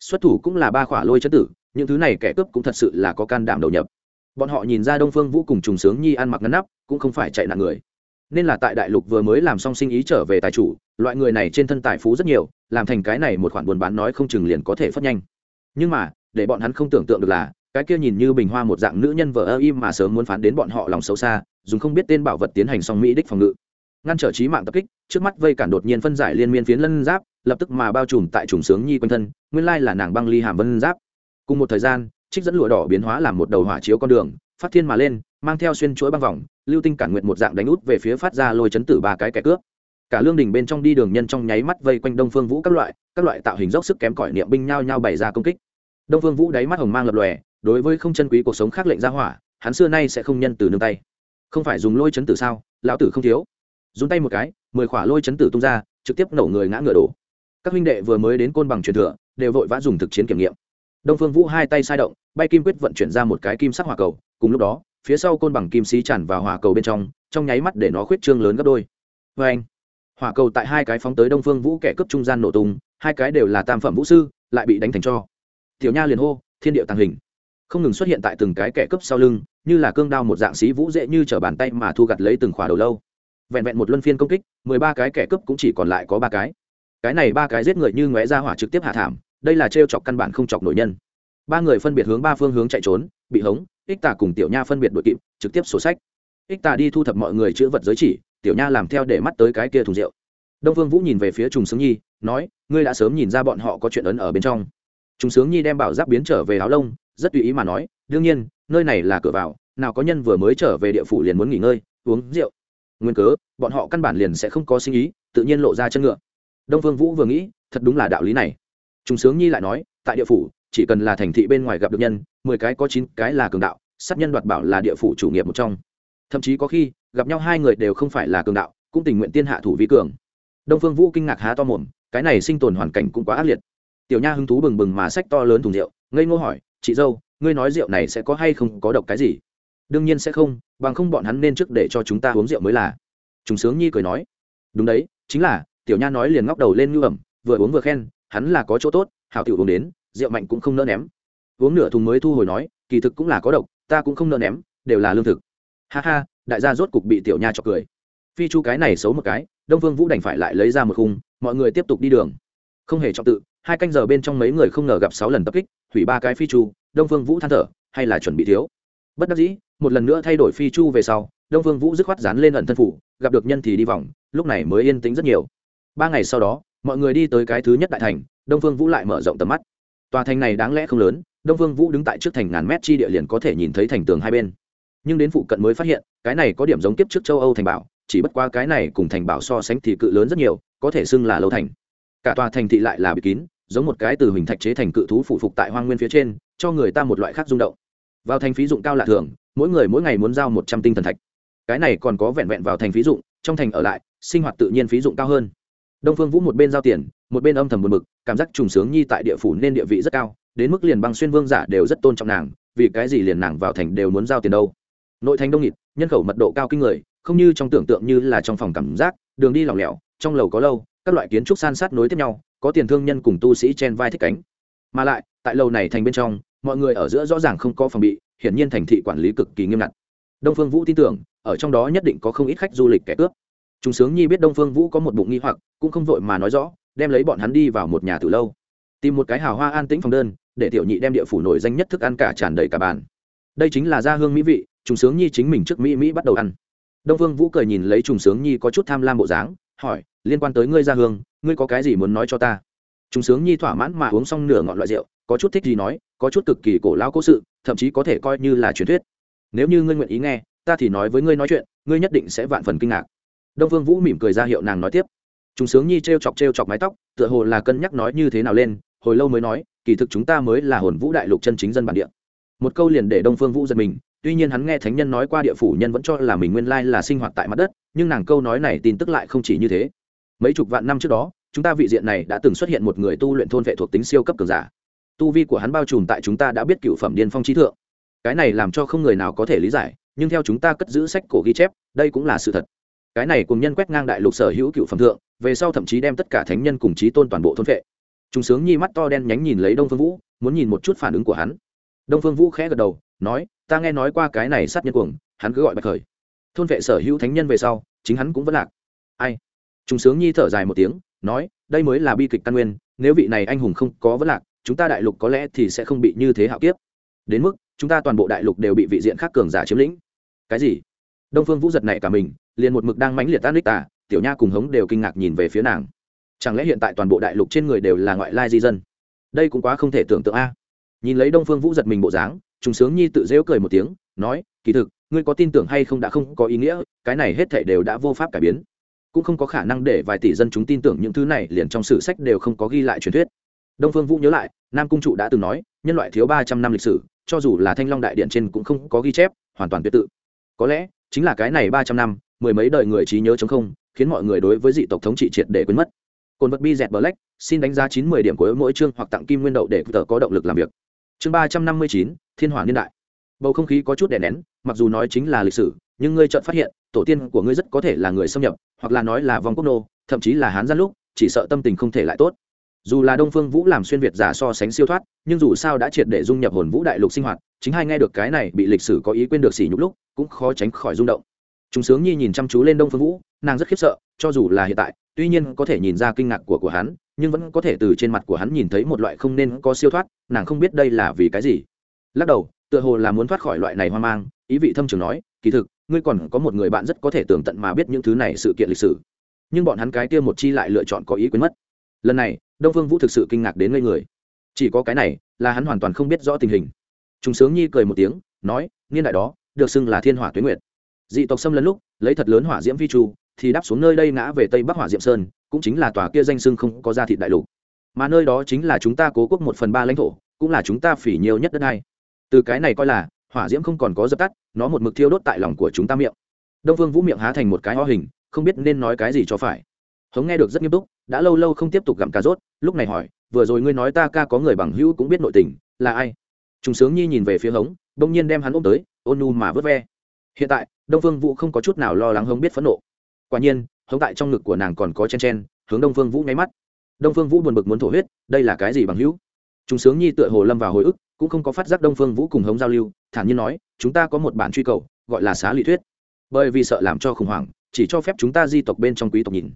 Speaker 1: Xuất thủ cũng là ba khỏa lôi chất tử, những thứ này kẻ cướp cũng thật sự là có can đảm đầu nhập. Bọn họ nhìn ra đông phương vũ cùng trùng sướng nhi ăn mặc ngăn nắp, cũng không phải chạy nạn người. Nên là tại đại lục vừa mới làm xong sinh ý trở về tài chủ, loại người này trên thân tài phú rất nhiều, làm thành cái này một khoản buôn bán nói không chừng liền có thể phát nhanh. Nhưng mà để bọn hắn không tưởng tượng được là, cái kia nhìn như bình hoa một dạng nữ nhân vợ ơ im mà sớm muốn phán đến bọn họ lòng xấu xa, dùng không biết tên bảo vật tiến hành song mỹ đích phòng ngự. Ngăn trở trí mạng tập kích, trước mắt vây cản đột nhiên phân giải liên miên phiến lân giáp, lập tức mà bao trùm tại trùng sướng nhi quanh thân, nguyên lai là nàng băng ly hàm vân giáp. Cùng một thời gian, trích dẫn lụa đỏ biến hóa làm một đầu hỏa chiếu con đường, phát thiên mà lên, mang theo xuyên chuỗi băng vòng, lưu tinh cản nguyện một dạng đánh út về phía phát ra lôi chấn tử ba cái kẻ cướp. Cả lương đình bên trong đi đường nhân trong nháy mắt vây quanh đông phương vũ các loại các loại tạo hình dốc sức kém cỏi niệm binh nhao nhao bày ra công kích đông phương vũ đáy mắt hồng mang lập lòe, đối với không chân quý cuộc sống khác lệnh ra hỏa, hắn xưa nay sẽ không nhân từ nương tay. Không phải dùng lôi chấn tử sao? Lão tử không thiếu. Dùng tay một cái, mười khỏa lôi chấn tử tung ra, trực tiếp nổ người ngã ngựa đổ. Các huynh đệ vừa mới đến côn bằng truyền thừa, đều vội vã dùng thực chiến kiểm nghiệm. Đông phương vũ hai tay sai động, bay kim quyết vận chuyển ra một cái kim sắc hỏa cầu, cùng lúc đó, phía sau côn bằng kim xí tràn vào hỏa cầu bên trong trong nháy mắt để nó khuyết trương lớn gấp đôi. Vê anh hỏa cầu tại hai cái phóng tới đông phương vũ kẻ cướp trung gian nổ tung, hai cái đều là tam phẩm vũ sư, lại bị đánh thành cho tiểu nha liền hô, thiên điệu tàng hình. Không ngừng xuất hiện tại từng cái kẻ cướp sau lưng, như là cương đao một dạng sĩ vũ dễ như t bàn tay mà thu gặt lấy từng khỏa đầu lâu. Vẹn vẹn một luân phiên công kích, mười ba cái kẻ cướp cũng chỉ còn lại có ba cái. Cái này ba cái giết người như ngóe ra hỏa trực tiếp hạ thảm, đây là trêu chọc căn bản không chọc nổi nhân. Ba người phân biệt hướng ba phương hướng chạy trốn, bị hống, ích tà cùng tiểu nha phân biệt đội kịp, trực tiếp sổ sách. Ích tà đi thu thập mọi người chữ vật giới chỉ, tiểu nha làm theo để mắt tới cái kia thùng rượu. Đông vương vũ nhìn về phía trùng sướng nhi, nói, ngươi đã sớm nhìn ra bọn họ có chuyện ấn ở bên trong trùng sướng nhi đem bảo giáp biến trở về áo lông, rất tùy ý mà nói, đương nhiên, nơi này là cửa vào, nào có nhân vừa mới trở về địa phủ liền muốn nghỉ ngơi, uống rượu. Nguyên cớ, bọn họ căn bản liền sẽ không có sinh ý, tự nhiên lộ ra chân ngựa. Đông phương vũ vừa nghĩ, thật đúng là đạo lý này. Trùng sướng nhi lại nói, tại địa phủ, chỉ cần là thành thị bên ngoài gặp được nhân, mười cái có chín cái là cường đạo, sát nhân đoạt bảo là địa phủ chủ nghiệp một trong. Thậm chí có khi, gặp nhau hai người đều không phải là cường đạo, cũng tình nguyện tiên hạ thủ vi cường. Đông phương vũ kinh ngạc há to mồm, cái này sinh tồn hoàn cảnh cũng quá ác liệt tiểu nha hứng thú bừng bừng mà sách to lớn thùng rượu, ngây ngô hỏi, chị dâu, ngươi nói rượu này sẽ có hay không, có độc cái gì? Đương nhiên sẽ không, bằng không bọn hắn nên trước để cho chúng ta uống rượu mới là. Chúng sướng nhi cười nói, đúng đấy, chính là, tiểu nha nói liền ngóc đầu lên ngư ẩm, vừa uống vừa khen, hắn là có chỗ tốt, hảo tiểu uống đến, rượu mạnh cũng không nỡ ném. Uống nửa thùng mới thu hồi nói, kỳ thực cũng là có độc, ta cũng không nỡ ném, đều là lương thực. Ha ha, đại gia rốt cục bị tiểu nha chọc cười. Phi chu cái này xấu một cái, đông vương vũ đành phải lại lấy ra một khung, mọi người tiếp tục đi đường. Không hề trọng tự hai canh giờ bên trong mấy người không ngờ gặp sáu lần tập kích, hủy ba cái phi chu, đông vương vũ than thở, hay là chuẩn bị thiếu? Bất đắc dĩ, một lần nữa thay đổi phi chu về sau, đông vương vũ dứt khoát dán lên ẩn thân phủ, gặp được nhân thì đi vòng, lúc này mới yên tĩnh rất nhiều. Ba ngày sau đó, mọi người đi tới cái thứ nhất đại thành, đông vương vũ lại mở rộng tầm mắt. Tòa thành này đáng lẽ không lớn, đông vương vũ đứng tại trước thành ngàn mét chi địa liền có thể nhìn thấy thành tường hai bên. Nhưng đến phụ cận mới phát hiện, cái này có điểm giống kiếp trước châu âu thành bảo, chỉ bất qua cái này cùng thành bảo so sánh thì cự lớn rất nhiều, có thể xưng là lâu thành. Cả tòa thành thị lại là bị kín giống một cái từ hình thạch chế thành cự thú phụ phục tại hoang nguyên phía trên, cho người ta một loại khác rung động. Vào thành phí dụng cao lạ thường, mỗi người mỗi ngày muốn giao một trăm tinh thần thạch. Cái này còn có vẹn vẹn vào thành phí dụng, trong thành ở lại, sinh hoạt tự nhiên phí dụng cao hơn. Đông phương vũ một bên giao tiền, một bên âm thầm buồn bực, cảm giác trùng sướng nhi tại địa phủ nên địa vị rất cao, đến mức liền băng xuyên vương giả đều rất tôn trọng nàng, vì cái gì liền nàng vào thành đều muốn giao tiền đâu. Nội thành đông nghịt, nhân khẩu mật độ cao kinh người, không như trong tưởng tượng như là trong phòng cảm giác, đường đi lỏng lẻo, trong lầu có lâu, các loại kiến trúc san sát nối tiếp nhau có tiền thương nhân cùng tu sĩ chen vai thích cánh. Mà lại, tại lầu này thành bên trong, mọi người ở giữa rõ ràng không có phòng bị, hiển nhiên thành thị quản lý cực kỳ nghiêm ngặt. Đông phương vũ tin tưởng, ở trong đó nhất định có không ít khách du lịch kẻ cướp. Chúng sướng nhi biết đông phương vũ có một bụng nghi hoặc, cũng không vội mà nói rõ, đem lấy bọn hắn đi vào một nhà từ lâu. Tìm một cái hào hoa an tĩnh phòng đơn, để tiểu nhị đem địa phủ nổi danh nhất thức ăn cả tràn đầy cả bàn. Đây chính là gia hương mỹ vị trùng sướng nhi chính mình trước mỹ mỹ bắt đầu ăn. Đông phương vũ cười nhìn lấy trùng sướng nhi có chút tham lam bộ dáng, hỏi, liên quan tới ngươi gia hương ngươi có cái gì muốn nói cho ta? Chúng sướng nhi thỏa mãn mà uống xong nửa ngọn loại rượu, có chút thích gì nói, có chút cực kỳ cổ lao cố sự, thậm chí có thể coi như là truyền thuyết. Nếu như ngươi nguyện ý nghe, ta thì nói với ngươi nói chuyện, ngươi nhất định sẽ vạn phần kinh ngạc. Đông phương vũ mỉm cười ra hiệu nàng nói tiếp. Chúng sướng nhi t r e o chọc t r e o chọc mái tóc, tựa hồ là cân nhắc nói như thế nào lên, hồi lâu mới nói, kỳ thực chúng ta mới là hồn vũ đại lục chân chính dân bản địa. Một câu liền để đông phương vũ giật mình, tuy nhiên hắn nghe thánh nhân nói qua địa phủ nhân vẫn cho là mình nguyên lai là sinh hoạt tại mặt đất, nhưng nàng câu nói này tin tức lại không chỉ như thế mấy chục vạn năm trước đó, chúng ta vị diện này đã từng xuất hiện một người tu luyện thôn vệ thuộc tính siêu cấp cường giả. Tu vi của hắn bao trùm tại chúng ta đã biết cựu phẩm điên phong trí thượng. Cái này làm cho không người nào có thể lý giải, nhưng theo chúng ta cất giữ sách cổ ghi chép, đây cũng là sự thật. Cái này cùng nhân quét ngang đại lục sở hữu cựu phẩm thượng, về sau thậm chí đem tất cả thánh nhân cùng trí tôn toàn bộ thôn vệ. Chúng sướng nhi mắt to đen nhánh nhìn lấy đông phương vũ, muốn nhìn một chút phản ứng của hắn. Đông phương vũ khẽ gật đầu, nói, ta nghe nói qua cái này sát nhân cuồng, hắn cứ gọi bạch khởi. Thôn vệ sở hữu thánh nhân về sau, chính hắn cũng vẫn lạc. Ai? Trung sướng nhi thở dài một tiếng, nói, đây mới là bi kịch căn nguyên, nếu vị này anh hùng không có vấn lạc, chúng ta đại lục có lẽ thì sẽ không bị như thế hạo kiếp. Đến mức, chúng ta toàn bộ đại lục đều bị vị diện khác cường giả chiếm lĩnh. Cái gì? Đông phương vũ giật nảy cả mình, liền một mực đang mãnh liệt tán tiểu nha cùng hống đều kinh ngạc nhìn về phía nàng. Chẳng lẽ hiện tại toàn bộ đại lục trên người đều là ngoại lai di dân? Đây cũng quá không thể tưởng tượng a. Nhìn lấy đông phương vũ giật mình bộ dáng trùng sướng nhi tự giễu cười một tiếng, nói, kỳ thực, ngươi có tin tưởng hay không đã không có ý nghĩa, cái này hết thảy đều đã vô pháp cải biến cũng không có khả năng để vài tỷ dân chúng tin tưởng những thứ này liền trong sử sách đều không có ghi lại truyền thuyết. Đông phương vũ nhớ lại, nam cung trụ đã từng nói, nhân loại thiếu ba trăm năm lịch sử, cho dù là thanh long đại điện trên cũng không có ghi chép, hoàn toàn tuyệt tự. Có lẽ, chính là cái này ba trăm năm, mười mấy đời người trí nhớ chống không, khiến mọi người đối với dị tộc thống trị triệt để quên mất. Cồn vật bi dẹt black, xin đánh giá chín mươi điểm của mỗi chương hoặc tặng kim nguyên đậu để tờ có động lực làm việc. Chương ba trăm năm mươi chín, thiên hỏa niên đại. Bầu không khí có chút đè nén, mặc dù nói chính là lịch sử, nhưng ngươi chợt phát hiện, tổ tiên của ngươi rất có thể là người xâm nhập hoặc là nói là vòng quốc nô, thậm chí là hán gian lúc, chỉ sợ tâm tình không thể lại tốt. Dù là đông phương vũ làm xuyên việt giả so sánh siêu thoát, nhưng dù sao đã triệt để dung nhập hồn vũ đại lục sinh hoạt, chính hai nghe được cái này bị lịch sử có ý quên được xỉ nhục lúc, cũng khó tránh khỏi rung động. Chúng sướng nhi nhìn chăm chú lên đông phương vũ, nàng rất khiếp sợ, cho dù là hiện tại, tuy nhiên có thể nhìn ra kinh ngạc của của hắn, nhưng vẫn có thể từ trên mặt của hắn nhìn thấy một loại không nên có siêu thoát, nàng không biết đây là vì cái gì. Lắc đầu, tựa hồ là muốn thoát khỏi loại này hoang mang, ý vị thâm trường nói, kỳ thực ngươi còn có một người bạn rất có thể tường tận mà biết những thứ này sự kiện lịch sử. Nhưng bọn hắn cái kia một chi lại lựa chọn có ý quên mất. Lần này, đông phương vũ thực sự kinh ngạc đến ngây người. Chỉ có cái này, là hắn hoàn toàn không biết rõ tình hình. Chúng sướng nhi cười một tiếng, nói, niên đại đó, được xưng là thiên hỏa tuyến nguyệt. Dị tộc xâm lấn lúc, lấy thật lớn hỏa diễm phi chu thì đáp xuống nơi đây ngã về tây bắc hỏa diệm sơn, cũng chính là tòa kia danh xưng không có ra thị đại lục. Mà nơi đó chính là chúng ta cố quốc một phần ba lãnh thổ, cũng là chúng ta phỉ nhiều nhất đất này. Từ cái này coi là hỏa diễm không còn có dập tắt, nó một mực thiêu đốt tại lòng của chúng ta miệng. Đông vương vũ miệng há thành một cái ho hình, không biết nên nói cái gì cho phải. Hống nghe được rất nghiêm túc, đã lâu lâu không tiếp tục gặm cà rốt, lúc này hỏi, vừa rồi ngươi nói ta ca có người bằng hữu cũng biết nội tình, là ai? Chúng sướng nhi nhìn về phía hống, bỗng nhiên đem hắn ôm tới, ôn nu mà vớt ve. Hiện tại, đông phương vũ không có chút nào lo lắng hống biết phẫn nộ. Quả nhiên, hống tại trong ngực của nàng còn có chen chen, hướng đông phương vũ nháy mắt. Đông phương vũ buồn bực muốn thổ huyết, đây là cái gì bằng hữu? Chúng sướng nhi tựa hồ lâm vào hồi ức, cũng không có phát giác đông phương vũ cùng hống giao lưu thản nhiên nói, chúng ta có một bản truy cầu, gọi là xá lý thuyết. Bởi vì sợ làm cho khủng hoảng, chỉ cho phép chúng ta di tộc bên trong quý tộc nhìn.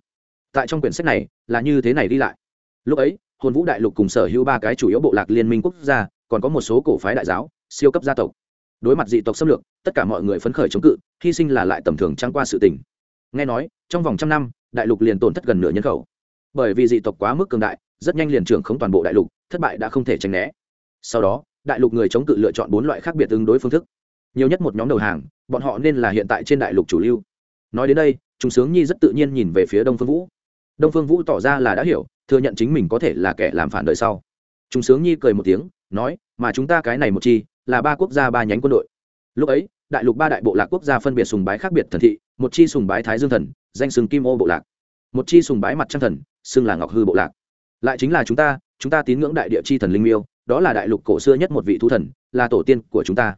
Speaker 1: Tại trong quyển sách này, là như thế này đi lại. Lúc ấy, hồn vũ đại lục cùng sở hữu ba cái chủ yếu bộ lạc liên minh quốc gia, còn có một số cổ phái đại giáo, siêu cấp gia tộc. Đối mặt dị tộc xâm lược, tất cả mọi người phấn khởi chống cự, hy sinh là lại tầm thường trăng qua sự tình. Nghe nói, trong vòng trăm năm, đại lục liền tổn thất gần nửa nhân khẩu. Bởi vì dị tộc quá mức cường đại, rất nhanh liền trưởng không toàn bộ đại lục, thất bại đã không thể tránh né. Sau đó đại lục người chống cự lựa chọn bốn loại khác biệt ứng đối phương thức. Nhiều nhất một nhóm đầu hàng, bọn họ nên là hiện tại trên đại lục chủ lưu. Nói đến đây, Trung sướng nhi rất tự nhiên nhìn về phía đông phương vũ. Đông phương vũ tỏ ra là đã hiểu, thừa nhận chính mình có thể là kẻ làm phản đời sau. Trung sướng nhi cười một tiếng, nói, mà chúng ta cái này một chi, là ba quốc gia ba nhánh quân đội. Lúc ấy, đại lục ba đại bộ lạc quốc gia phân biệt sùng bái khác biệt thần thị, một chi sùng bái thái dương thần, danh sừng kim ô bộ lạc. Một chi sùng bái mặt trăng thần, xưng là ngọc hư bộ lạc. Lại chính là chúng ta chúng ta tín ngưỡng đại địa chi thần linh miêu đó là đại lục cổ xưa nhất một vị thú thần, là tổ tiên của chúng ta.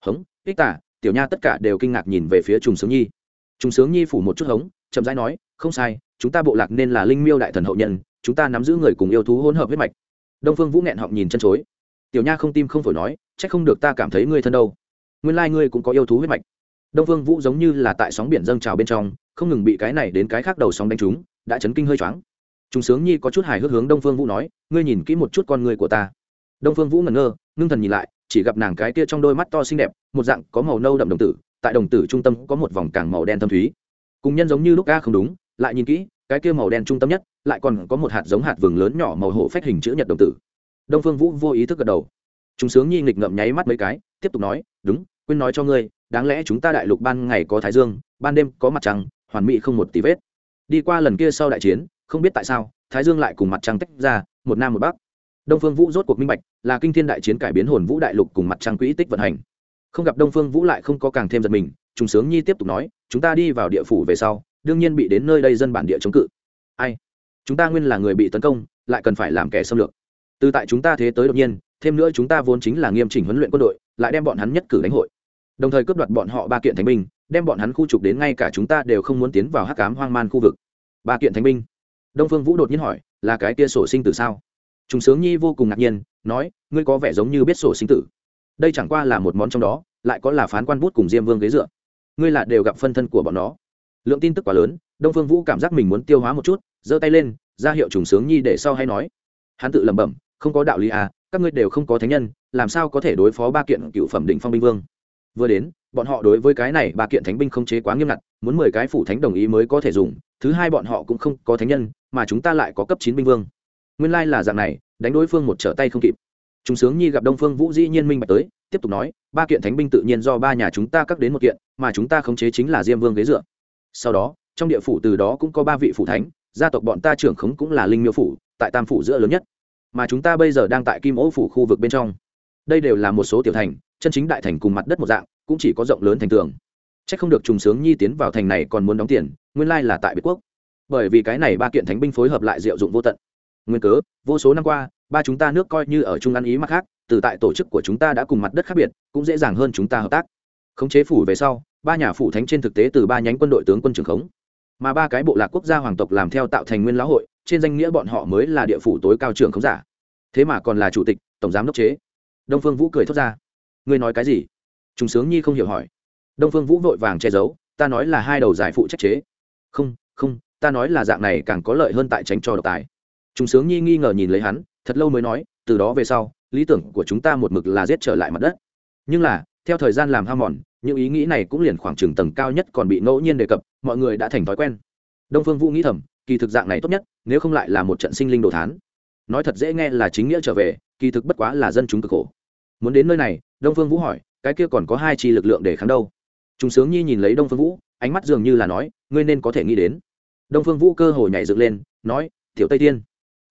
Speaker 1: Hống ích tả, tiểu nha tất cả đều kinh ngạc nhìn về phía trùng sướng nhi. Trùng sướng nhi phủ một chút hống, chậm rãi nói, không sai, chúng ta bộ lạc nên là linh miêu đại thần hậu nhân, chúng ta nắm giữ người cùng yêu thú hỗn hợp huyết mạch. Đông phương vũ nghẹn họng nhìn chân chối. Tiểu nha không tim không phổi nói c h ắ c không được ta cảm thấy ngươi thân đâu. Nguyên lai、like、ngươi cũng có yêu thú huyết mạch. Đông phương vũ giống như là tại sóng biển dâng trào bên trong, không ngừng bị cái này đến cái khác đầu sóng đánh trúng, đã chấn kinh hơi choáng. Chúng sướng nhi có chút hài hước hướng đông phương vũ nói, ngươi nhìn kỹ một chút con người của ta đông phương vũ ngẩn ngơ, ngưng thần nhìn lại, chỉ gặp nàng cái kia trong đôi mắt to xinh đẹp, một dạng có màu nâu đậm đồng tử, tại đồng tử trung tâm có một vòng càng màu đen thâm thúy. Cùng nhân giống như lúc ca không đúng, lại nhìn kỹ, cái kia màu đen trung tâm nhất, lại còn có một hạt giống hạt vừng lớn nhỏ màu hổ phách hình chữ nhật đồng tử. Đông phương vũ vô ý thức gật đầu. Chúng sướng nhi nghịch ngậm nháy mắt mấy cái, tiếp tục nói, đúng, quên nói cho ngươi, đáng lẽ chúng ta đại lục ban ngày có thái dương, ban đêm có mặt trăng, hoàn mỹ không một tí vết. Đi qua lần kia sau đại chiến, không biết tại sao, thái dương lại cùng mặt trăng tách ra, một nam một bắc đông phương vũ rốt cuộc minh bạch, là kinh thiên đại chiến cải biến hồn vũ đại lục cùng mặt trăng quỹ tích vận hành. Không gặp đông phương vũ lại không có càng thêm giật mình, trùng sướng nhi tiếp tục nói, chúng ta đi vào địa phủ về sau, đương nhiên bị đến nơi đây dân bản địa chống cự. Ai? Chúng ta nguyên là người bị tấn công, lại cần phải làm kẻ xâm lược. Từ tại chúng ta thế tới đột nhiên, thêm nữa chúng ta vốn chính là nghiêm chỉnh huấn luyện quân đội, lại đem bọn hắn nhất cử đánh hội. Đồng thời cướp đoạt bọn họ ba kiện thánh binh, đem bọn hắn khu trục đến ngay cả chúng ta đều không muốn tiến vào hắc cám hoang man khu vực. Ba kiện thánh binh? Đông phương vũ đột nhiên hỏi, là cái tia sổ sinh từ sao? Chúng sướng nhi vô cùng ngạc nhiên, nói, ngươi có vẻ giống như biết sổ sinh tử. Đây chẳng qua là một món trong đó, lại có là phán quan bút cùng diêm vương ghế dựa. Ngươi là đều gặp phân thân của bọn nó. Lượng tin tức quá lớn, đông phương vũ cảm giác mình muốn tiêu hóa một chút, giơ tay lên, ra hiệu trùng sướng nhi để sau hay nói, hắn tự lẩm bẩm, không có đạo lý à các ngươi đều không có thánh nhân, làm sao có thể đối phó ba kiện cựu phẩm định phong binh vương? Vừa đến, bọn họ đối với cái này ba kiện thánh binh không chế quá nghiêm ngặt, muốn mười cái phủ thánh đồng ý mới có thể dùng, thứ hai bọn họ cũng không có thánh nhân, mà chúng ta lại có cấp chín binh vương nguyên lai là dạng này, đánh đối phương một trở tay không kịp. Chúng sướng nhi gặp đông phương vũ dĩ nhiên minh bạch tới, tiếp tục nói, ba kiện thánh binh tự nhiên do ba nhà chúng ta cắt đến một kiện, mà chúng ta khống chế chính là diêm vương ghế dựa. Sau đó, trong địa phủ từ đó cũng có ba vị phủ thánh, gia tộc bọn ta trưởng khống cũng là linh miêu phủ, tại tam phủ giữa lớn nhất. Mà chúng ta bây giờ đang tại kim ố phủ khu vực bên trong. Đây đều là một số tiểu thành, chân chính đại thành cùng mặt đất một dạng, cũng chỉ có rộng lớn thành tường. C h ắ c không được trùng sướng nhi tiến vào thành này còn muốn đóng tiền, nguyên lai là tại biệt quốc. Bởi vì cái này ba kiện thánh binh phối hợp lại diệu dụng vô tận nguyên cớ, vô số năm qua, ba chúng ta nước coi như ở chung ăn ý mặt khác, từ tại tổ chức của chúng ta đã cùng mặt đất khác biệt, cũng dễ dàng hơn chúng ta hợp tác. Khống chế phủ về sau, ba nhà phủ thánh trên thực tế từ ba nhánh quân đội tướng quân trưởng khống. Mà ba cái bộ lạc quốc gia hoàng tộc làm theo tạo thành nguyên lão hội, trên danh nghĩa bọn họ mới là địa phủ tối cao trưởng khống giả. Thế mà còn là chủ tịch, tổng giám đốc chế. Đông phương vũ cười thốt ra. Ngươi nói cái gì? Chúng sướng nhi không hiểu hỏi. Đông phương vũ vội vàng che giấu, ta nói là hai đầu giải phụ trách chế. Không không, ta nói là dạng này càng có lợi hơn tại tránh cho độc tài chúng sướng nhi nghi ngờ nhìn lấy hắn, thật lâu mới nói, từ đó về sau, lý tưởng của chúng ta một mực là giết trở lại mặt đất. Nhưng là, theo thời gian làm ham mòn, những ý nghĩ này cũng liền khoảng trừng tầng cao nhất còn bị ngẫu nhiên đề cập, mọi người đã thành thói quen. Đông phương vũ nghĩ thầm, kỳ thực dạng này tốt nhất, nếu không lại là một trận sinh linh đồ thán. Nói thật dễ nghe là chính nghĩa trở về, kỳ thực bất quá là dân chúng cực khổ. Muốn đến nơi này, đông phương vũ hỏi, cái kia còn có hai chi lực lượng để kháng đâu? Chúng sướng nhi nhìn lấy đông phương vũ, ánh mắt dường như là nói, ngươi nên có thể nghĩ đến. Đông phương vũ cơ hồ nhảy dựng lên, nói, tiểu tây tiên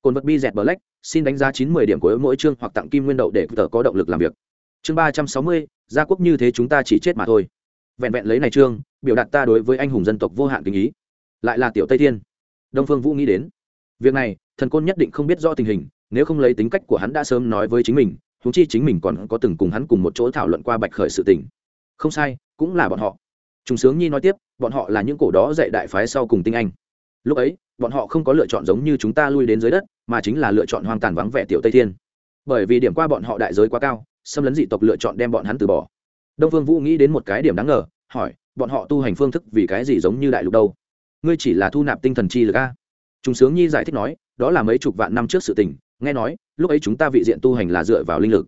Speaker 1: cồn vật bi dẹt black, xin đánh giá chín mươi điểm của mỗi chương hoặc tặng kim nguyên đậu để tờ có động lực làm việc. Chương ba trăm sáu mươi, gia quốc như thế chúng ta chỉ chết mà thôi. Vẹn vẹn lấy này chương, biểu đạt ta đối với anh hùng dân tộc vô hạn tình ý. Lại là tiểu tây thiên. Đông phương vũ nghĩ đến, việc này, thần côn nhất định không biết rõ tình hình, nếu không lấy tính cách của hắn đã sớm nói với chính mình thú chi chính mình còn có từng cùng hắn cùng một chỗ thảo luận qua bạch khởi sự tình. Không sai, cũng là bọn họ. Trùng sướng nhi nói tiếp, bọn họ là những cổ đó dạy đại phái sau cùng tinh anh. Lúc ấy bọn họ không có lựa chọn giống như chúng ta lui đến dưới đất, mà chính là lựa chọn hoang tàn vắng vẻ tiểu tây thiên. Bởi vì điểm qua bọn họ đại giới quá cao, xâm lấn dị tộc lựa chọn đem bọn hắn từ bỏ. Đông phương vũ nghĩ đến một cái điểm đáng ngờ, hỏi, bọn họ tu hành phương thức vì cái gì giống như đại lục đâu? Ngươi chỉ là thu nạp tinh thần chi lực a? Chúng sướng nhi giải thích nói, đó là mấy chục vạn năm trước sự tình, nghe nói, lúc ấy chúng ta vị diện tu hành là dựa vào linh lực.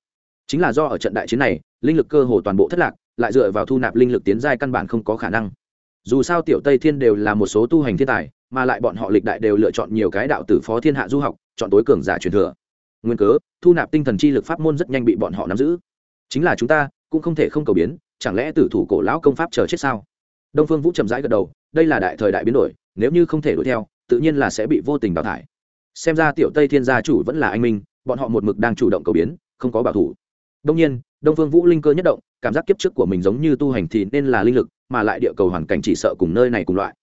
Speaker 1: Chính là do ở trận đại chiến này, linh lực cơ hồ toàn bộ thất lạc, lại dựa vào thu nạp linh lực tiến giai căn bản không có khả năng. Dù sao tiểu tây thiên đều là một số tu hành thiên tài mà lại bọn họ lịch đại đều lựa chọn nhiều cái đạo tử phó thiên hạ du học, chọn tối cường giả truyền thừa. Nguyên cớ, thu nạp tinh thần chi lực pháp môn rất nhanh bị bọn họ nắm giữ. Chính là chúng ta, cũng không thể không cầu biến, chẳng lẽ tử thủ cổ lão công pháp chờ chết sao? Đông phương vũ chậm rãi gật đầu, đây là đại thời đại biến đổi, nếu như không thể đuổi theo, tự nhiên là sẽ bị vô tình đào thải. Xem ra tiểu tây thiên gia chủ vẫn là anh minh, bọn họ một mực đang chủ động cầu biến, không có bảo thủ. Đông nhiên, đông phương vũ linh cơ nhất động, cảm giác kiếp trước của mình giống như tu hành thì nên là linh lực, mà lại địa cầu hoàn cảnh chỉ sợ cùng nơi này cùng loại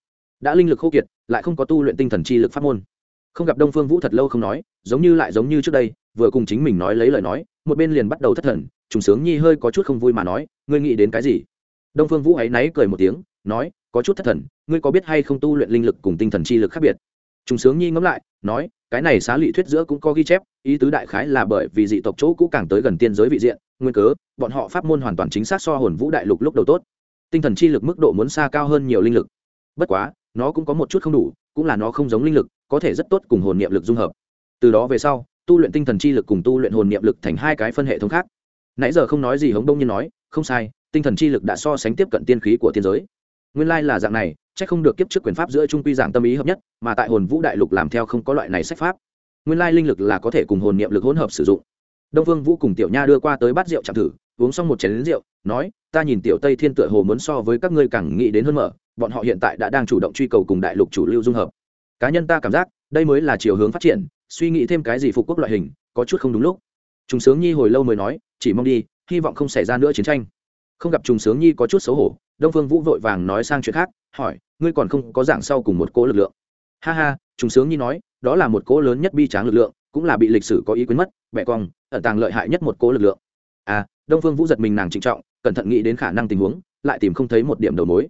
Speaker 1: đã linh lực khô kiệt, lại không có tu luyện tinh thần chi lực pháp môn. Không gặp đông phương vũ thật lâu không nói, giống như lại giống như trước đây, vừa cùng chính mình nói lấy lời nói, một bên liền bắt đầu thất thần, trùng sướng nhi hơi có chút không vui mà nói, ngươi nghĩ đến cái gì? Đông phương vũ ấy náy cười một tiếng, nói, có chút thất thần, ngươi có biết hay không tu luyện linh lực cùng tinh thần chi lực khác biệt? Trùng sướng nhi ngẫm lại, nói, cái này xá lị thuyết giữa cũng có ghi chép, ý tứ đại khái là bởi vì dị tộc chỗ cũ càng tới gần tiên giới vị diện, nguyên cớ, bọn họ pháp môn hoàn toàn chính xác so hồn vũ đại lục lúc đầu tốt. Tinh thần chi lực mức độ muốn xa cao hơn nhiều linh lực. Bất quá nó cũng có một chút không đủ, cũng là nó không giống linh lực, có thể rất tốt cùng hồn niệm lực dung hợp. Từ đó về sau, tu luyện tinh thần chi lực cùng tu luyện hồn niệm lực thành hai cái phân hệ thống khác. Nãy giờ không nói gì hống đông nhiên nói, không sai, tinh thần chi lực đã so sánh tiếp cận tiên khí của tiên giới. Nguyên lai là dạng này c h ắ c không được kiếp trước quyền pháp giữa trung quy giảng tâm ý hợp nhất, mà tại hồn vũ đại lục làm theo không có loại này sách pháp. Nguyên lai linh lực là có thể cùng hồn niệm lực hỗn hợp sử dụng. Đông vương vũ cùng tiểu nha đưa qua tới bát rượu chạm thử, uống xong một chén lính rượu, nói, ta nhìn tiểu tây thiên tựa hồ muốn so với các ngươi càng nghĩ đến hơn mở bọn họ hiện tại đã đang chủ động truy cầu cùng đại lục chủ lưu dung hợp. Cá nhân ta cảm giác, đây mới là chiều hướng phát triển, suy nghĩ thêm cái gì phục quốc loại hình, có chút không đúng lúc. Trùng sướng nhi hồi lâu mới nói, chỉ mong đi, hy vọng không xảy ra nữa chiến tranh. Không gặp trùng sướng nhi có chút xấu hổ, đông phương vũ vội vàng nói sang chuyện khác, hỏi, ngươi còn không có dạng sau cùng một cỗ lực lượng. Ha ha, trùng sướng nhi nói, đó là một cỗ lớn nhất bi tráng lực lượng, cũng là bị lịch sử có ý quyến mất bẹ cong ở tàng lợi hại nhất một cỗ lực lượng. À đông phương vũ giật mình nàng trịnh trọng, cẩn thận nghĩ đến khả năng tình huống, lại tìm không thấy một điểm đầu mối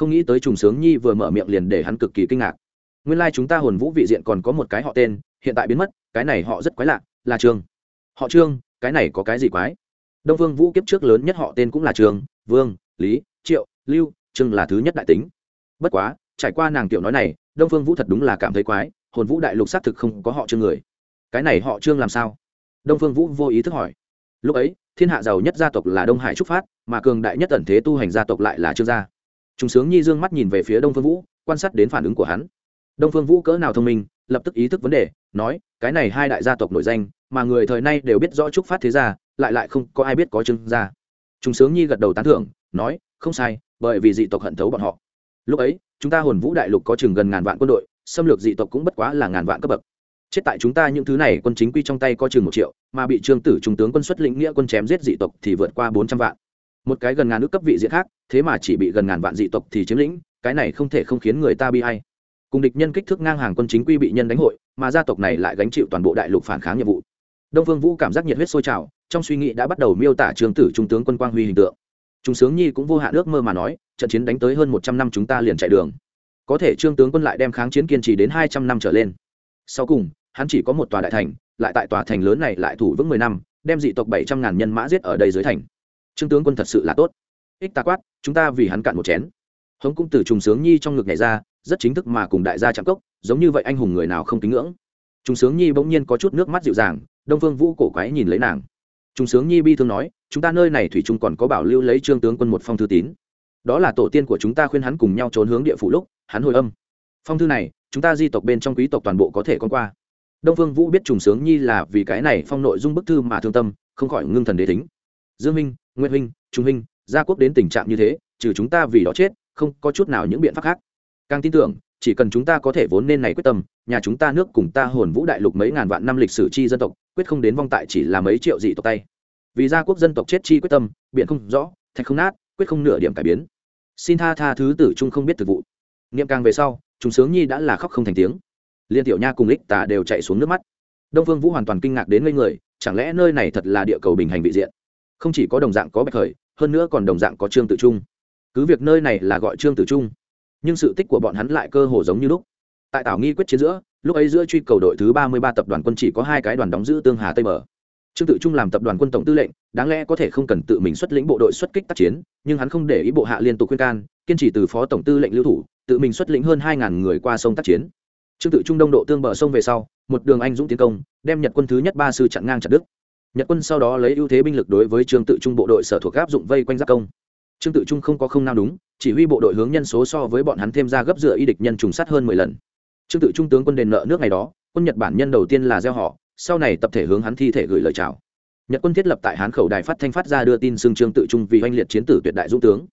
Speaker 1: không nghĩ tới trùng sướng nhi vừa mở miệng liền để hắn cực kỳ kinh ngạc. Nguyên lai chúng ta hồn vũ vị diện còn có một cái họ tên, hiện tại biến mất, cái này họ rất quái lạ, là trương. Họ trương, cái này có cái gì quái? Đông vương vũ kiếp trước lớn nhất họ tên cũng là trương, vương, lý, triệu, lưu, trương là thứ nhất đại tính. Bất quá, trải qua nàng tiểu nói này, đông vương vũ thật đúng là cảm thấy quái, hồn vũ đại lục xác thực không có họ trương người. Cái này họ trương làm sao? Đông vương vũ vô ý thức hỏi. Lúc ấy, thiên hạ giàu nhất gia tộc là đông hải trúc phát, mà cường đại nhất ẩn thế tu hành gia tộc lại là trương gia. Trùng sướng nhi dương mắt nhìn về phía đông phương vũ, quan sát đến phản ứng của hắn. Đông phương vũ cỡ nào thông minh, lập tức ý thức vấn đề, nói, cái này hai đại gia tộc nổi danh, mà người thời nay đều biết rõ trúc phát thế gia, lại lại không có ai biết có trương gia. Trùng sướng nhi gật đầu tán thưởng, nói, không sai, bởi vì dị tộc hận thấu bọn họ. Lúc ấy, chúng ta hồn vũ đại lục có chừng gần ngàn vạn quân đội, xâm lược dị tộc cũng bất quá là ngàn vạn cấp bậc. Chết tại chúng ta những thứ này, quân chính quy trong tay có chừng một triệu, mà bị trương tử trung tướng quân xuất lĩnh nghĩa quân chém giết dị tộc thì vượt qua bốn trăm vạn một cái gần ngàn nước cấp vị diện khác, thế mà chỉ bị gần ngàn vạn dị tộc thì chiếm lĩnh, cái này không thể không khiến người ta bi hay cùng địch nhân kích thước ngang hàng quân chính quy bị nhân đánh hội, mà gia tộc này lại gánh chịu toàn bộ đại lục phản kháng nhiệm vụ. Đông phương vũ cảm giác nhiệt huyết sôi trào, trong suy nghĩ đã bắt đầu miêu tả trường tử trung tướng quân quang huy hình tượng. Chúng sướng nhi cũng vô hạn ước mơ mà nói, trận chiến đánh tới hơn một trăm năm chúng ta liền chạy đường. Có thể trương tướng quân lại đem kháng chiến kiên trì đến hai trăm năm trở lên. Sau cùng, hắn chỉ có một tòa đại thành, lại tại tòa thành lớn này lại thủ vững mười năm, đem dị tộc bảy trăm ngàn nhân mã giết ở đây dưới thành trương tướng quân thật sự là tốt. Ích ta quát, chúng ta vì hắn cạn một chén. Hống cũng từ trùng sướng nhi trong ngực nhảy ra, rất chính thức mà cùng đại gia chạm cốc, giống như vậy anh hùng người nào không kính ngưỡng. Trùng sướng nhi bỗng nhiên có chút nước mắt dịu dàng, đông phương vũ cổ quái nhìn lấy nàng. Trùng sướng nhi bi thương nói, chúng ta nơi này thủy trung còn có bảo lưu lấy trương tướng quân một phong thư tín. Đó là tổ tiên của chúng ta khuyên hắn cùng nhau trốn hướng địa phủ lúc, hắn hồi âm. Phong thư này, chúng ta di tộc bên trong quý tộc toàn bộ có thể con qua. Đông phương vũ biết trùng sướng nhi là vì cái này phong nội dung bức thư mà thương tâm, không khỏi ngưng thần đế tính dương minh nguyễn minh trung minh gia quốc đến tình trạng như thế, trừ chúng ta vì đó chết, không có chút nào những biện pháp khác. Càng tin tưởng, chỉ cần chúng ta có thể vốn nên này quyết tâm, nhà chúng ta nước cùng ta hồn vũ đại lục mấy ngàn vạn năm lịch sử chi dân tộc, quyết không đến vong tại chỉ là mấy triệu dị tộc tay. Vì gia quốc dân tộc chết chi quyết tâm biện không rõ, thạch không nát, quyết không nửa điểm cải biến. Xin tha tha thứ tử trung không biết thực vụ. Niệm càng về sau chúng sướng nhi đã là khóc không thành tiếng. Liên tiểu nha cùng lích tà đều chạy xuống nước mắt. Đông phương vũ hoàn toàn kinh ngạc đến ngây người, chẳng lẽ nơi này thật là địa cầu bình hành vị diện? Không chỉ có đồng dạng có bạch khởi, hơn nữa còn đồng dạng có trương tự trung. Cứ việc nơi này là gọi trương tử trung, nhưng sự tích của bọn hắn lại cơ hồ giống như lúc. Tại tảo nghi quyết chiến giữa, lúc ấy giữa truy cầu đội thứ ba mươi ba tập đoàn quân chỉ có hai cái đoàn đóng giữ tương hà tây bờ. Trương tự trung làm tập đoàn quân tổng tư lệnh, đáng lẽ có thể không cần tự mình xuất lĩnh bộ đội xuất kích tác chiến, nhưng hắn không để ý bộ hạ liên tục khuyên can, kiên trì từ phó tổng tư lệnh lưu thủ, tự mình xuất lĩnh hơn hai ngàn người qua sông tác chiến. Trương tự trung đông độ tương bờ sông về sau, một đường anh dũng tiến công, đem nhật quân thứ nhất ba sư chặn ngang chặt đức nhật quân sau đó lấy ưu thế binh lực đối với trương tự trung bộ đội sở thuộc áp dụng vây quanh giáp công. Trương tự trung không có không nào đúng, chỉ huy bộ đội hướng nhân số so với bọn hắn thêm ra gấp dựa y địch nhân trùng sát hơn mười lần. Trương tự trung tướng quân đền nợ nước ngày đó, quân nhật bản nhân đầu tiên là gieo họ, sau này tập thể hướng hắn thi thể gửi lời chào. Nhật quân thiết lập tại hán khẩu đài phát thanh phát ra đưa tin xưng trương tự trung vì oanh liệt chiến tử tuyệt đại dũng tướng.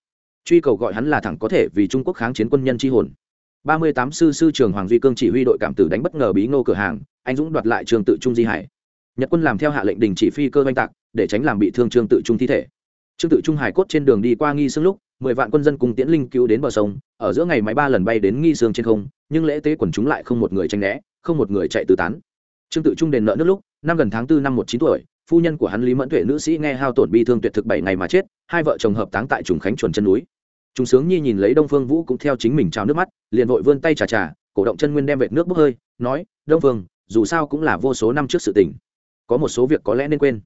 Speaker 1: Truy cầu gọi hắn là thẳng có thể vì trung quốc kháng chiến quân nhân tri hồn. Ba mươi tám sư sư trường hoàng duy cương chỉ huy đội cảm tử đánh bất ngờ bí ngô cửa hàng, anh dũng đoạt lại trường tự trung di hải nhật quân làm theo hạ lệnh đình chỉ phi cơ oanh tạc, để tránh làm bị thương trương tự trung thi thể. Trương tự trung hải cốt trên đường đi qua nghi sương lúc, mười vạn quân dân cùng tiễn linh cứu đến bờ sông, ở giữa ngày máy ba lần bay đến nghi sương trên không, nhưng lễ tế quần chúng lại không một người tranh né, không một người chạy tứ tán. Trương tự trung đền nợ nước lúc, năm gần tháng tư năm một chín tuổi, phu nhân của hắn lý mẫn tuệ nữ sĩ nghe hao tổn bi thương tuyệt thực bảy ngày mà chết, hai vợ chồng hợp táng tại trùng khánh chuẩn chân núi. Trung sướng nhi nhìn lấy đông phương vũ cũng theo chính mình trào nước mắt, liền vội vươn tay trà trà, cổ động chân nguyên đem vệt nước bốc hơi, nói, đông phương, dù sao cũng là vô số năm trước sự tình có một số việc có lẽ nên quên.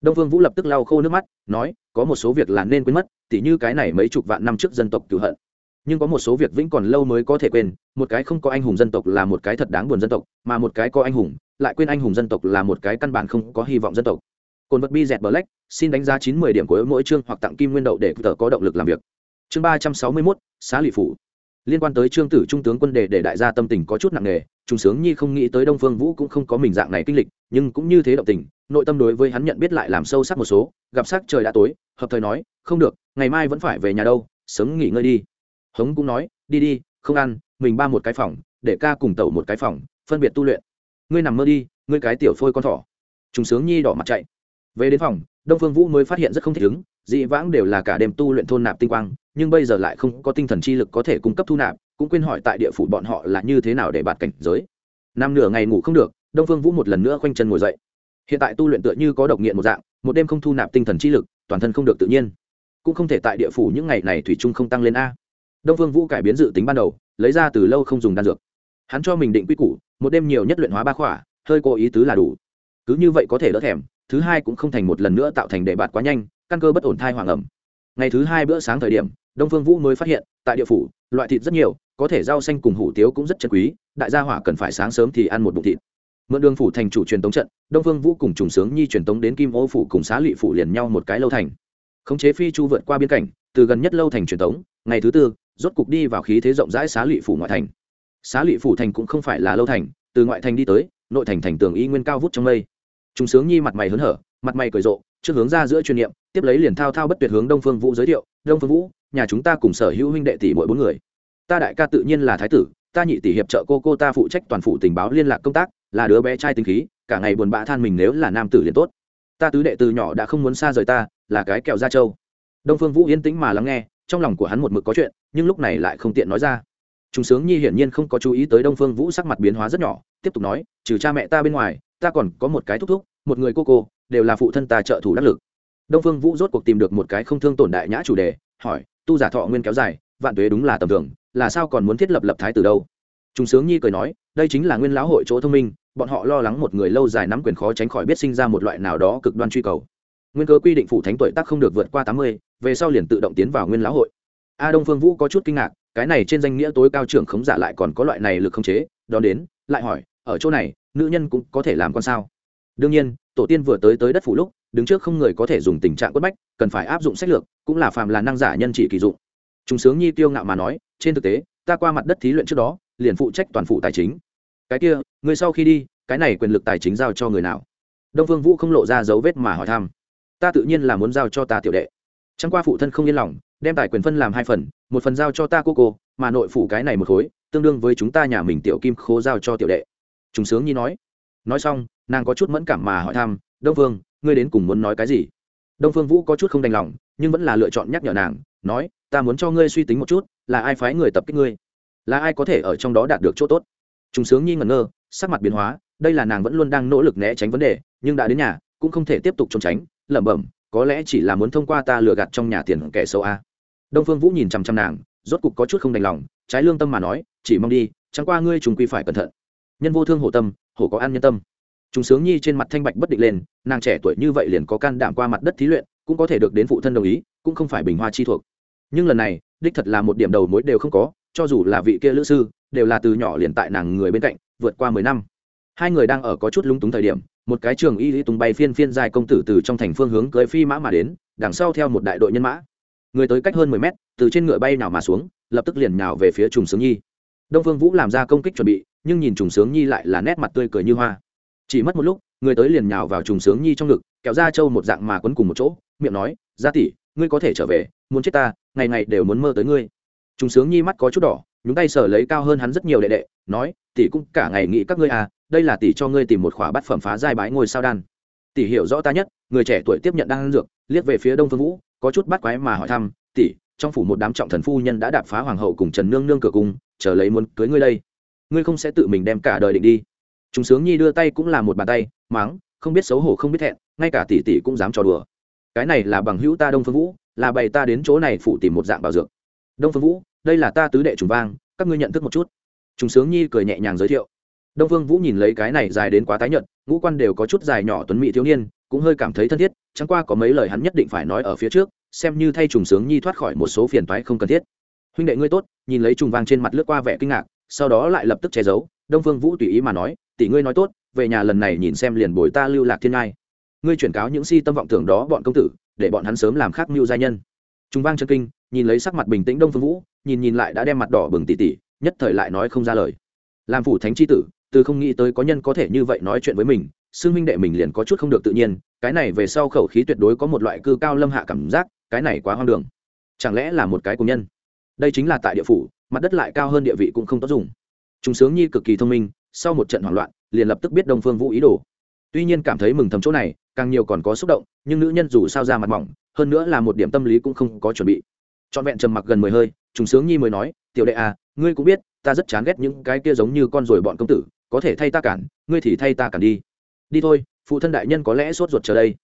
Speaker 1: Đông phương vũ lập tức lau khô nước mắt, nói, có một số việc là nên quên mất, tỉ như cái này mấy chục vạn năm trước dân tộc cửu hận. Nhưng có một số việc vĩnh còn lâu mới có thể quên, một cái không có anh hùng dân tộc là một cái thật đáng buồn dân tộc, mà một cái có anh hùng, lại quên anh hùng dân tộc là một cái căn bản không có hy vọng dân tộc. Cồn vật bi dẹt black, xin đánh giá chín mươi điểm của mỗi chương hoặc tặng kim nguyên đậu để tờ có động lực làm việc. Chương ba trăm sáu mươi mốt, xá lị phủ liên quan tới trương tử trung tướng quân đề để đại gia tâm tình có chút nặng nề, trung sướng nhi không nghĩ tới đông phương vũ cũng không có mình dạng này kinh lịch, nhưng cũng như thế động tình, nội tâm đối với hắn nhận biết lại làm sâu sắc một số, gặp sắc trời đã tối, hợp thời nói, không được, ngày mai vẫn phải về nhà đâu, sớm nghỉ ngơi đi. Hống cũng nói, đi đi, không ăn, mình ba một cái phòng, để ca cùng tẩu một cái phòng, phân biệt tu luyện. Ngươi nằm mơ đi, ngươi cái tiểu phôi con thỏ. Trung sướng nhi đỏ mặt chạy. Về đến phòng, đông phương vũ mới phát hiện rất không thích ứng dị vãng đều là cả đêm tu luyện thôn nạp tinh quang, nhưng bây giờ lại không có tinh thần chi lực có thể cung cấp thu nạp, cũng quên hỏi tại địa phủ bọn họ là như thế nào để bạt cảnh giới. Năm nửa ngày ngủ không được, đông phương vũ một lần nữa khoanh chân ngồi dậy. Hiện tại tu luyện tựa như có độc nghiện một dạng, một đêm không thu nạp tinh thần chi lực, toàn thân không được tự nhiên. Cũng không thể tại địa phủ những ngày này thủy chung không tăng lên a. Đông phương vũ cải biến dự tính ban đầu, lấy ra từ lâu không dùng đan dược. Hắn cho mình định quy củ, một đêm nhiều nhất luyện hóa ba khỏa, hơi cố ý tứ là đủ. Cứ như vậy có thể đỡ thèm, thứ hai cũng không thành một lần nữa tạo thành đề bạt quá nhanh căn cơ bất ổn thai hoàng ẩm. Ngày thứ hai bữa sáng thời điểm, đông phương vũ mới phát hiện, tại địa phủ, loại thịt rất nhiều, có thể rau xanh cùng hủ tiếu cũng rất chân quý, đại gia hỏa cần phải sáng sớm thì ăn một bụng thịt. Mượn đường phủ thành chủ truyền tống trận, đông phương vũ cùng trùng sướng nhi truyền tống đến kim ô phủ cùng xá lụy phủ liền nhau một cái lâu thành. Khống chế phi chu vượt qua biên cảnh, từ gần nhất lâu thành truyền tống, ngày thứ tư, rốt cục đi vào khí thế rộng rãi xá lụy phủ ngoại thành. Xá lụy phủ thành cũng không phải là lâu thành, từ ngoại thành đi tới, nội thành thành tường y nguyên cao vút trong mây trùng sướng nhi mặt mày hớn hở, mặt mày cười rộ, trước hướng ra giữa chuyên niệm, tiếp lấy liền thao thao bất tuyệt hướng đông phương vũ giới thiệu, đông phương vũ, nhà chúng ta cùng sở hữu huynh đệ tỷ muội bốn người. Ta đại ca tự nhiên là thái tử, ta nhị tỷ hiệp trợ cô cô ta phụ trách toàn phụ tình báo liên lạc công tác, là đứa bé trai tính khí, cả ngày buồn bã than mình nếu là nam tử liền tốt. Ta tứ đệ từ nhỏ đã không muốn xa rời ta, là cái kẹo da trâu. Đông phương vũ yên tĩnh mà lắng nghe, trong lòng của hắn một mực có chuyện, nhưng lúc này lại không tiện nói ra. Trung sướng nhi hiển nhiên không có chú ý tới đông phương vũ sắc mặt biến hóa rất nhỏ, tiếp tục nói, trừ cha mẹ ta bên ngoài ta còn có một cái thúc thúc, một người cô cô, đều là phụ thân ta trợ thủ đắc lực. Đông phương vũ rốt cuộc tìm được một cái không thương tổn đại nhã chủ đề, hỏi, tu giả thọ nguyên kéo dài, vạn tuế đúng là tầm thường, là sao còn muốn thiết lập lập thái từ đâu? Chúng sướng nhi cười nói, đây chính là nguyên lão hội chỗ thông minh, bọn họ lo lắng một người lâu dài nắm quyền khó tránh khỏi biết sinh ra một loại nào đó cực đoan truy cầu. Nguyên cơ quy định phủ thánh tuổi tác không được vượt qua tám mươi, về sau liền tự động tiến vào nguyên lão hội. A đông phương vũ có chút kinh ngạc, cái này trên danh nghĩa tối cao trưởng khống giả lại còn có loại này lực khống chế, đón đến, lại hỏi ở chỗ này, nữ nhân cũng có thể làm con sao. Đương nhiên, tổ tiên vừa tới tới đất phủ lúc, đứng trước không người có thể dùng tình trạng quất bách, cần phải áp dụng sách lược, cũng là phàm là năng giả nhân chỉ kỳ dụng. Chúng sướng nhi tiêu ngạo mà nói, trên thực tế, ta qua mặt đất thí luyện trước đó, liền phụ trách toàn phụ tài chính. Cái kia, người sau khi đi, cái này quyền lực tài chính giao cho người nào? Đông phương vũ không lộ ra dấu vết mà hỏi thăm. Ta tự nhiên là muốn giao cho ta tiểu đệ. Chẳng qua phụ thân không yên lòng, đem tài quyền phân làm hai phần, một phần giao cho ta cô cô, mà nội phủ cái này một khối, tương đương với chúng ta nhà mình tiểu kim khố giao cho tiểu đệ chúng sướng nhi nói. Nói xong, nàng có chút mẫn cảm mà hỏi thăm, đông phương, ngươi đến cùng muốn nói cái gì? Đông phương vũ có chút không đành lòng, nhưng vẫn là lựa chọn nhắc nhở nàng, nói, ta muốn cho ngươi suy tính một chút, là ai phái người tập kích ngươi? Là ai có thể ở trong đó đạt được chỗ tốt? Chúng sướng nhi ngẩn ngơ, sắc mặt biến hóa, đây là nàng vẫn luôn đang nỗ lực né tránh vấn đề, nhưng đã đến nhà, cũng không thể tiếp tục trốn tránh, lẩm bẩm, có lẽ chỉ là muốn thông qua ta lừa gạt trong nhà tiền kẻ xấu a. Đông phương vũ nhìn chằm chằm nàng, rốt cục có chút không đành lòng, trái lương tâm mà nói, chỉ mong đi, chẳng qua ngươi trùng quy phải cẩn thận nhân vô thương hổ tâm, hổ có ăn nhân tâm. Chúng sướng nhi trên mặt thanh bạch bất định lên, nàng trẻ tuổi như vậy liền có can đảm qua mặt đất thí luyện, cũng có thể được đến phụ thân đồng ý, cũng không phải bình hoa chi thuộc. Nhưng lần này, đích thật là một điểm đầu mối đều không có, cho dù là vị kia lữ sư, đều là từ nhỏ liền tại nàng người bên cạnh, vượt qua mười năm. Hai người đang ở có chút lúng túng thời điểm, một cái trường y lý tung bay phiên phiên dài công tử từ trong thành phương hướng cưới phi mã mà đến, đằng sau theo một đại đội nhân mã. Người tới cách hơn mười mét, từ trên ngựa bay nào mà xuống, lập tức liền nhào về phía trùng sướng nhi đông phương vũ làm ra công kích chuẩn bị, nhưng nhìn trùng sướng nhi lại là nét mặt tươi cười như hoa. Chỉ mất một lúc, người tới liền nhào vào trùng sướng nhi trong ngực, kéo ra châu một dạng mà quấn cùng một chỗ, miệng nói, gia tỷ, ngươi có thể trở về, muốn chết ta, ngày ngày đều muốn mơ tới ngươi. Trùng sướng nhi mắt có chút đỏ, nhúng tay sở lấy cao hơn hắn rất nhiều đệ đệ, nói, tỷ cũng cả ngày nghĩ các ngươi à đây là tỷ cho ngươi tìm một khỏa bát phẩm phá giai bái ngôi sao đan. Tỷ hiểu rõ ta nhất, người trẻ tuổi tiếp nhận đang dược, liếc về phía đông phương vũ, có chút bắt quái mà hỏi thăm, tỷ, trong phủ một đám trọng thần phu nhân đã đạp phá hoàng hậu cùng trần nương nương cửa cung chờ lấy muốn cưới ngươi đây. Ngươi không sẽ tự mình đem cả đời định đi. Chúng sướng nhi đưa tay cũng là một bàn tay, mắng, không biết xấu hổ không biết thẹn, ngay cả tỷ tỷ cũng dám trò đùa. Cái này là bằng hữu ta đông phương vũ, là bày ta đến chỗ này phụ tìm một dạng bảo dược. Đông phương vũ, đây là ta tứ đệ trùng vang, các ngươi nhận thức một chút. Chúng sướng nhi cười nhẹ nhàng giới thiệu. Đông phương vũ nhìn lấy cái này dài đến quá tái nhợt, ngũ quan đều có chút dài nhỏ tuấn mỹ thiếu niên, cũng hơi cảm thấy thân thiết, chẳng qua có mấy lời hắn nhất định phải nói ở phía trước, xem như thay trùng sướng nhi thoát khỏi một số phiền toái không cần thiết huynh đệ ngươi tốt. Nhìn lấy trùng vang trên mặt lướt qua vẻ kinh ngạc, sau đó lại lập tức che giấu, đông phương vũ tùy ý mà nói, tỷ ngươi nói tốt, về nhà lần này nhìn xem liền bồi ta lưu lạc thiên ngai. Ngươi chuyển cáo những si tâm vọng tưởng đó bọn công tử, để bọn hắn sớm làm khác mưu gia nhân. Trùng vang chân kinh, nhìn lấy sắc mặt bình tĩnh đông phương vũ, nhìn nhìn lại đã đem mặt đỏ bừng tỉ tỉ, nhất thời lại nói không ra lời. Làm phủ thánh c h i tử, từ không nghĩ tới có nhân có thể như vậy nói chuyện với mình, xưng minh đệ mình liền có chút không được tự nhiên, cái này về sau khẩu khí tuyệt đối có một loại cư cao lâm hạ cảm giác, cái này quá hoang đường. Chẳng lẽ là một cái cùng nhân? Đây chính là tại địa phủ, mặt đất lại cao hơn địa vị cũng không tốt dùng. Chúng sướng nhi cực kỳ thông minh, sau một trận hoảng loạn, liền lập tức biết đông phương vũ ý đồ. Tuy nhiên cảm thấy mừng thầm chỗ này, càng nhiều còn có xúc động, nhưng nữ nhân dù sao ra mặt mỏng, hơn nữa là một điểm tâm lý cũng không có chuẩn bị. Trọn vẹn trầm mặc gần mười hơi chúng sướng nhi mới nói, tiểu đệ à ngươi cũng biết, ta rất chán ghét những cái kia giống như con ruồi bọn công tử, có thể thay ta cản, ngươi thì thay ta cản đi. Đi thôi, phụ thân đại nhân có lẽ sốt ruột chờ đây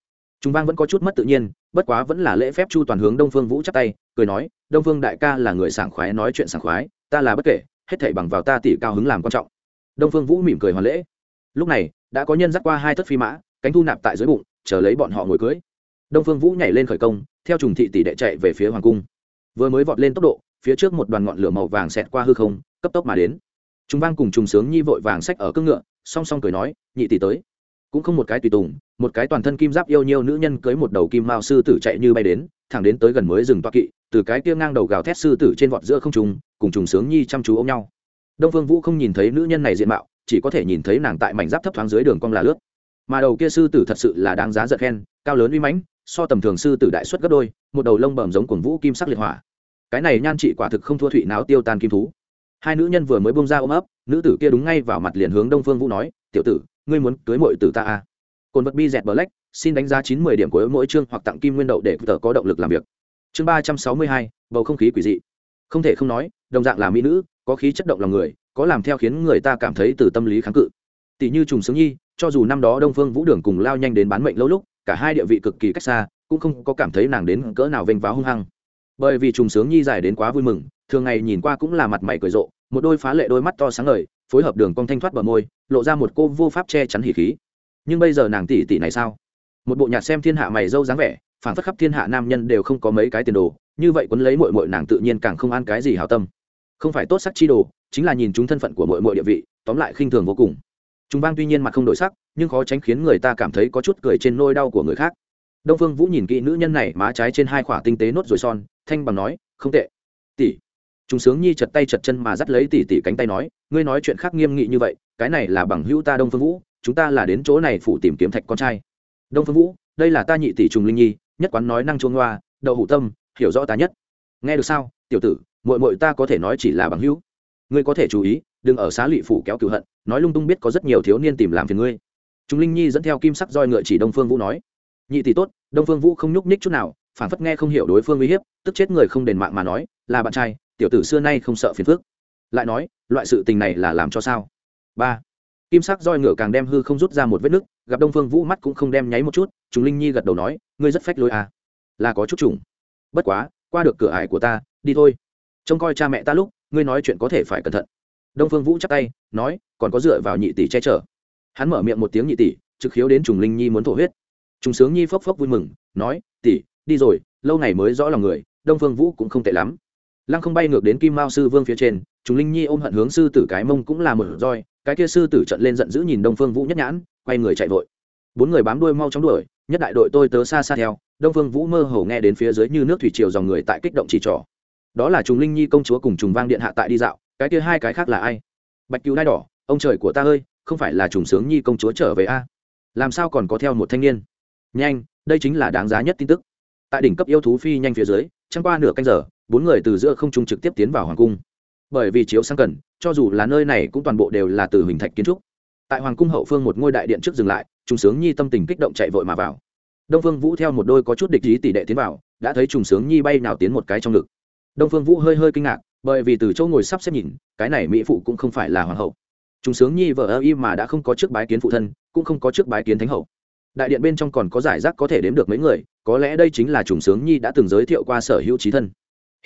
Speaker 1: chúng vang vẫn có chút mất tự nhiên, bất quá vẫn là lễ phép chu toàn hướng đông phương vũ chắp tay, cười nói, đông phương đại ca là người sảng khoái nói chuyện sảng khoái, ta là bất kể, hết thảy bằng vào ta tỷ cao hứng làm quan trọng. Đông phương vũ mỉm cười hoàn lễ. Lúc này, đã có nhân dắt qua hai thất phi mã, cánh thu nạp tại dưới bụng, chờ lấy bọn họ ngồi cưới. Đông phương vũ nhảy lên khởi công, theo trùng thị tỷ đệ chạy về phía hoàng cung. Vừa mới vọt lên tốc độ, phía trước một đoàn ngọn lửa màu vàng xẹt qua hư không, cấp tốc mà đến. Chúng vang cùng trùng sướng nhi vội vàng sách ở cương ngựa, song song cười nói, nhị tỷ tới cũng không một cái tùy tùng, một cái toàn thân kim giáp yêu nhiêu nữ nhân cưới một đầu kim mao sư tử chạy như bay đến, thẳng đến tới gần mới dừng toa kỵ, từ cái kia ngang đầu gào thét sư tử trên vọt giữa không trùng cùng trùng sướng nhi chăm chú ôm nhau. Đông vương vũ không nhìn thấy nữ nhân này diện mạo, chỉ có thể nhìn thấy nàng tại mảnh giáp thấp thoáng dưới đường cong là lướt. Mà đầu kia sư tử thật sự là đáng giá giật khen, cao lớn uy mãnh, so tầm thường sư tử đại xuất gấp đôi, một đầu lông bẩm giống cuồng vũ kim sắc liệt hỏa. Cái này nhan trị quả thực không thua thụy náo tiêu tan kim thú. Hai nữ nhân vừa mới bông ra ôm ấp, nữ tử kia đúng ngay vào mặt liền hướng đông phương vũ nói, tiểu tử ngươi muốn cưới mội từ ta à. cồn vật bi dẹt bờ lách xin đánh giá chín mươi điểm của mỗi chương hoặc tặng kim nguyên đậu để tờ có động lực làm việc. Chương ba trăm sáu mươi hai, bầu không khí quỷ dị. Không thể không nói, đồng dạng là mỹ nữ, có khí chất động lòng người, có làm theo khiến người ta cảm thấy từ tâm lý kháng cự. Tỷ như trùng sướng nhi, cho dù năm đó đông phương vũ đường cùng lao nhanh đến bán mệnh lâu lúc, cả hai địa vị cực kỳ cách xa, cũng không có cảm thấy nàng đến cỡ nào vênh váo hung hăng. Bởi vì trùng sướng nhi dài đến quá vui mừng, thường ngày nhìn qua cũng là mặt mày cười rộ một đôi phá lệ đôi mắt to sáng ngời, phối hợp đường cong thanh thoát bờ môi, lộ ra một cô vô pháp che chắn hỉ khí. Nhưng bây giờ nàng tỷ tỷ này sao? Một bộ nhạt xem thiên hạ mày dâu dáng vẻ phản phất khắp thiên hạ nam nhân đều không có mấy cái tiền đồ, như vậy quấn lấy mội mội nàng tự nhiên càng không ăn cái gì hào tâm. Không phải tốt sắc chi đồ, chính là nhìn chúng thân phận của mội mội địa vị, tóm lại khinh thường vô cùng. Chúng vang tuy nhiên mặt không đổi sắc, nhưng khó tránh khiến người ta cảm thấy có chút cười trên nôi đau của người khác. Đông phương vũ nhìn kỹ nữ nhân này má trái trên hai khỏa tinh tế nốt rồi son, thanh bằng nói, không tệ. Tỷ chúng sướng nhi chật tay chật chân mà dắt lấy tỉ tỷ cánh tay nói, ngươi nói chuyện khác nghiêm nghị như vậy, cái này là bằng hữu ta đông phương vũ, chúng ta là đến chỗ này phủ tìm kiếm thạch con trai. Đông phương vũ, đây là ta nhị tỷ trùng linh nhi, nhất quán nói năng chuông hoa đậu hủ tâm, hiểu rõ ta nhất. Nghe được sao, tiểu tử, muội muội ta có thể nói chỉ là bằng hữu. Ngươi có thể chú ý, đừng ở xá lụy phủ kéo cựu hận, nói lung tung biết có rất nhiều thiếu niên tìm làm phiền ngươi. Chúng linh nhi dẫn theo kim sắc roi ngựa chỉ đông phương vũ nói, nhị tỷ tốt, đông phương vũ không nhúc nhích chút nào phản phất nghe không hiểu đối phương uy hiếp, tức chết người không đền mạng mà nói, là bạn trai tiểu tử xưa nay không sợ phiền phức. Lại nói, loại sự tình này là làm cho sao? Ba, kim sắc roi ngựa càng đem hư không rút ra một vết nứt, gặp đông phương vũ mắt cũng không đem nháy một chút chúng linh nhi gật đầu nói, ngươi rất phách lối à? Là có chút trùng. Bất quá, qua được cửa ải của ta, đi thôi. Trông coi cha mẹ ta lúc, ngươi nói chuyện có thể phải cẩn thận. Đông phương vũ chắp tay, nói, còn có dựa vào nhị tỷ che chở. Hắn mở miệng một tiếng nhị tỷ, trực khiếu đến trùng linh nhi muốn thổ huyết. Trùng sướng nhi phốc phốc vui mừng, nói, tỷ, đi rồi, lâu ngày mới rõ lòng người, đông phương vũ cũng không tệ lắm lăng không bay ngược đến kim mao sư vương phía trên, trùng linh nhi ôm hận hướng sư tử cái mông cũng là một roi, cái kia sư tử trận lên giận dữ nhìn đông phương vũ nhất nhãn, quay người chạy vội. Bốn người bám đuôi mau chóng đuổi, nhất đại đội tôi tớ xa xa theo, đông phương vũ mơ hồ nghe đến phía dưới như nước thủy triều dòng người tại kích động chỉ trỏ. Đó là trùng linh nhi công chúa cùng trùng vang điện hạ tại đi dạo, cái kia hai cái khác là ai? Bạch cứu đai đỏ, ông trời của ta ơi, không phải là trùng sướng nhi công chúa trở về a? Làm sao còn có theo một thanh niên? Nhanh, đây chính là đáng giá nhất tin tức. Tại đỉnh cấp yêu thú phi nhanh phía dưới, chẳng qua nửa canh giờ bốn người từ giữa không trung trực tiếp tiến vào hoàng cung. Bởi vì chiếu sáng cần, cho dù là nơi này cũng toàn bộ đều là từ hình thạch kiến trúc. Tại hoàng cung hậu phương một ngôi đại điện trước dừng lại, trùng sướng nhi tâm tình kích động chạy vội mà vào. Đông phương vũ theo một đôi có chút địch ý tỷ đệ tiến vào, đã thấy trùng sướng nhi bay nào tiến một cái trong ngực. Đông phương vũ hơi hơi kinh ngạc, bởi vì từ chỗ ngồi sắp xếp nhìn, cái này mỹ phụ cũng không phải là hoàng hậu. Trùng sướng nhi vợ ơ y mà đã không có trước bái kiến phụ thân, cũng không có trước bái kiến thánh hậu. Đại điện bên trong còn có giải rác có thể đếm được mấy người, có lẽ đây chính là trùng sướng nhi đã từng giới thiệu qua sở hữu trí thân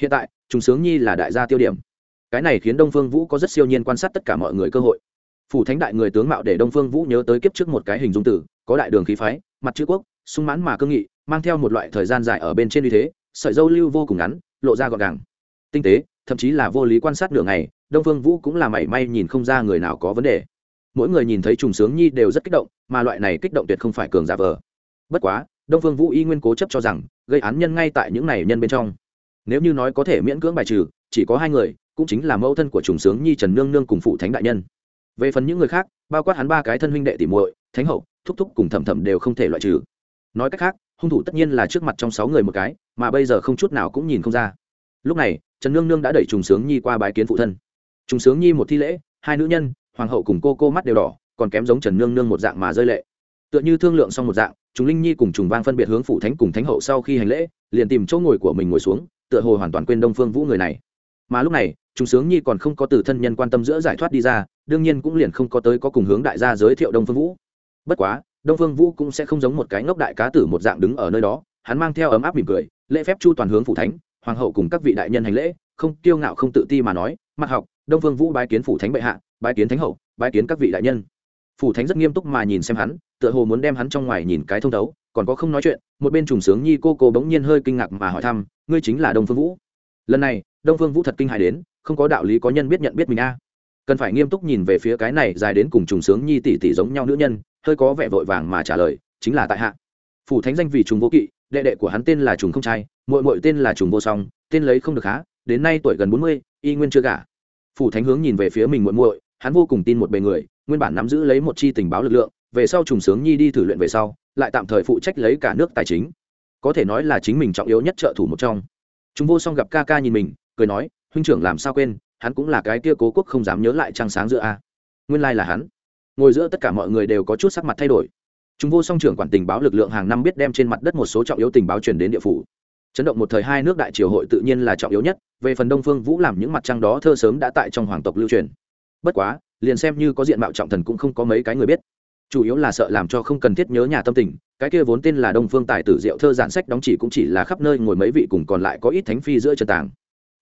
Speaker 1: hiện tại, trùng sướng nhi là đại gia tiêu điểm. Cái này khiến đông phương vũ có rất siêu nhiên quan sát tất cả mọi người cơ hội. Phủ thánh đại người tướng mạo để đông phương vũ nhớ tới kiếp trước một cái hình dung tử, có đại đường khí phái, mặt chữ quốc, sung mãn mà cương nghị, mang theo một loại thời gian dài ở bên trên uy thế, sợi dâu lưu vô cùng ngắn, lộ ra gọn gàng. Tinh tế, thậm chí là vô lý quan sát nửa ngày, đông phương vũ cũng là mảy may nhìn không ra người nào có vấn đề. Mỗi người nhìn thấy trùng sướng nhi đều rất kích động, mà loại này kích động tuyệt không phải cường giả vờ. Bất quá, đông phương vũ y nguyên cố chấp cho rằng, gây án nhân ngay tại những này nhân bên trong nếu như nói có thể miễn cưỡng bài trừ, chỉ có hai người, cũng chính là mẫu thân của trùng sướng nhi trần nương nương cùng phụ thánh đại nhân. Về phần những người khác, bao quát hắn ba cái thân huynh đệ tỷ muội, thánh hậu, thúc thúc cùng thẩm thẩm đều không thể loại trừ. Nói cách khác, hung thủ tất nhiên là trước mặt trong sáu người một cái, mà bây giờ không chút nào cũng nhìn không ra. Lúc này, trần nương nương đã đẩy trùng sướng nhi qua bái kiến phụ thân. Trùng sướng nhi một thi lễ, hai nữ nhân, hoàng hậu cùng cô cô mắt đều đỏ, còn kém giống trần nương nương một dạng mà rơi lệ. Tựa như thương lượng xong một dạng chúng linh nhi cùng trùng vang phân biệt hướng phụ thánh cùng thánh hậu sau khi hành lễ, liền tìm chỗ ngồi của mình ngồi xuống tựa hồ hoàn toàn quên đông phương vũ người này. Mà lúc này chúng sướng nhi còn không có từ thân nhân quan tâm giữa giải thoát đi ra, đương nhiên cũng liền không có tới có cùng hướng đại gia giới thiệu đông phương vũ. Bất quá, đông phương vũ cũng sẽ không giống một cái ngốc đại cá tử một dạng đứng ở nơi đó, hắn mang theo ấm áp mỉm cười, lễ phép chu toàn hướng phủ thánh, hoàng hậu cùng các vị đại nhân hành lễ, không kiêu ngạo không tự ti mà nói mặt học, đông phương vũ bái kiến phủ thánh bệ hạ, bái kiến thánh hậu, bái kiến các vị đại nhân. Phủ thánh rất nghiêm túc mà nhìn xem hắn, tựa hồ muốn đem hắn trong ngoài nhìn cái thông thấu còn có không nói chuyện, một bên trùng sướng nhi cô cô bỗng nhiên hơi kinh ngạc mà hỏi thăm, ngươi chính là đông phương vũ? Lần này, đông phương vũ thật kinh hài đến, không có đạo lý có nhân biết nhận biết mình a. À. Cần phải nghiêm túc nhìn về phía cái này dài đến cùng trùng sướng nhi tỷ tỷ giống nhau nữ nhân, hơi có vẻ vội vàng mà trả lời, chính là tại hạ. Phủ thánh danh vì trùng vô kỵ, đệ đệ của hắn tên là trùng không trai, muội muội tên là trùng vô song, tên lấy không được há đến nay tuổi gần bốn mươi, y nguyên chưa gả. Phủ thánh hướng nhìn về phía mình muội muội, hắn vô cùng tin một bề người, nguyên bản nắm giữ lấy một chi tình báo lực lượng về sau trùng sướng nhi đi thử luyện về sau, lại tạm thời phụ trách lấy cả nước tài chính. Có thể nói là chính mình trọng yếu nhất trợ thủ một trong. Chúng vô song gặp ca ca nhìn mình, cười nói, huynh trưởng làm sao quên, hắn cũng là cái kia cố quốc không dám nhớ lại trăng sáng giữa a. Nguyên lai là hắn. Ngồi giữa tất cả mọi người đều có chút sắc mặt thay đổi. Chúng vô song trưởng quản tình báo lực lượng hàng năm biết đem trên mặt đất một số trọng yếu tình báo truyền đến địa phủ. Chấn động một thời hai nước đại triều hội tự nhiên là trọng yếu nhất, về phần đông phương vũ làm những mặt trăng đó thơ sớm đã tại trong hoàng tộc lưu truyền. Bất quá, liền xem như có diện mạo trọng thần cũng không có mấy cái người biết chủ yếu là sợ làm cho không cần thiết nhớ nhà tâm tình, cái kia vốn tên là đông phương tài tử diệu thơ giản sách đóng chỉ cũng chỉ là khắp nơi ngồi mấy vị cùng còn lại có ít thánh phi giữa chân tàng.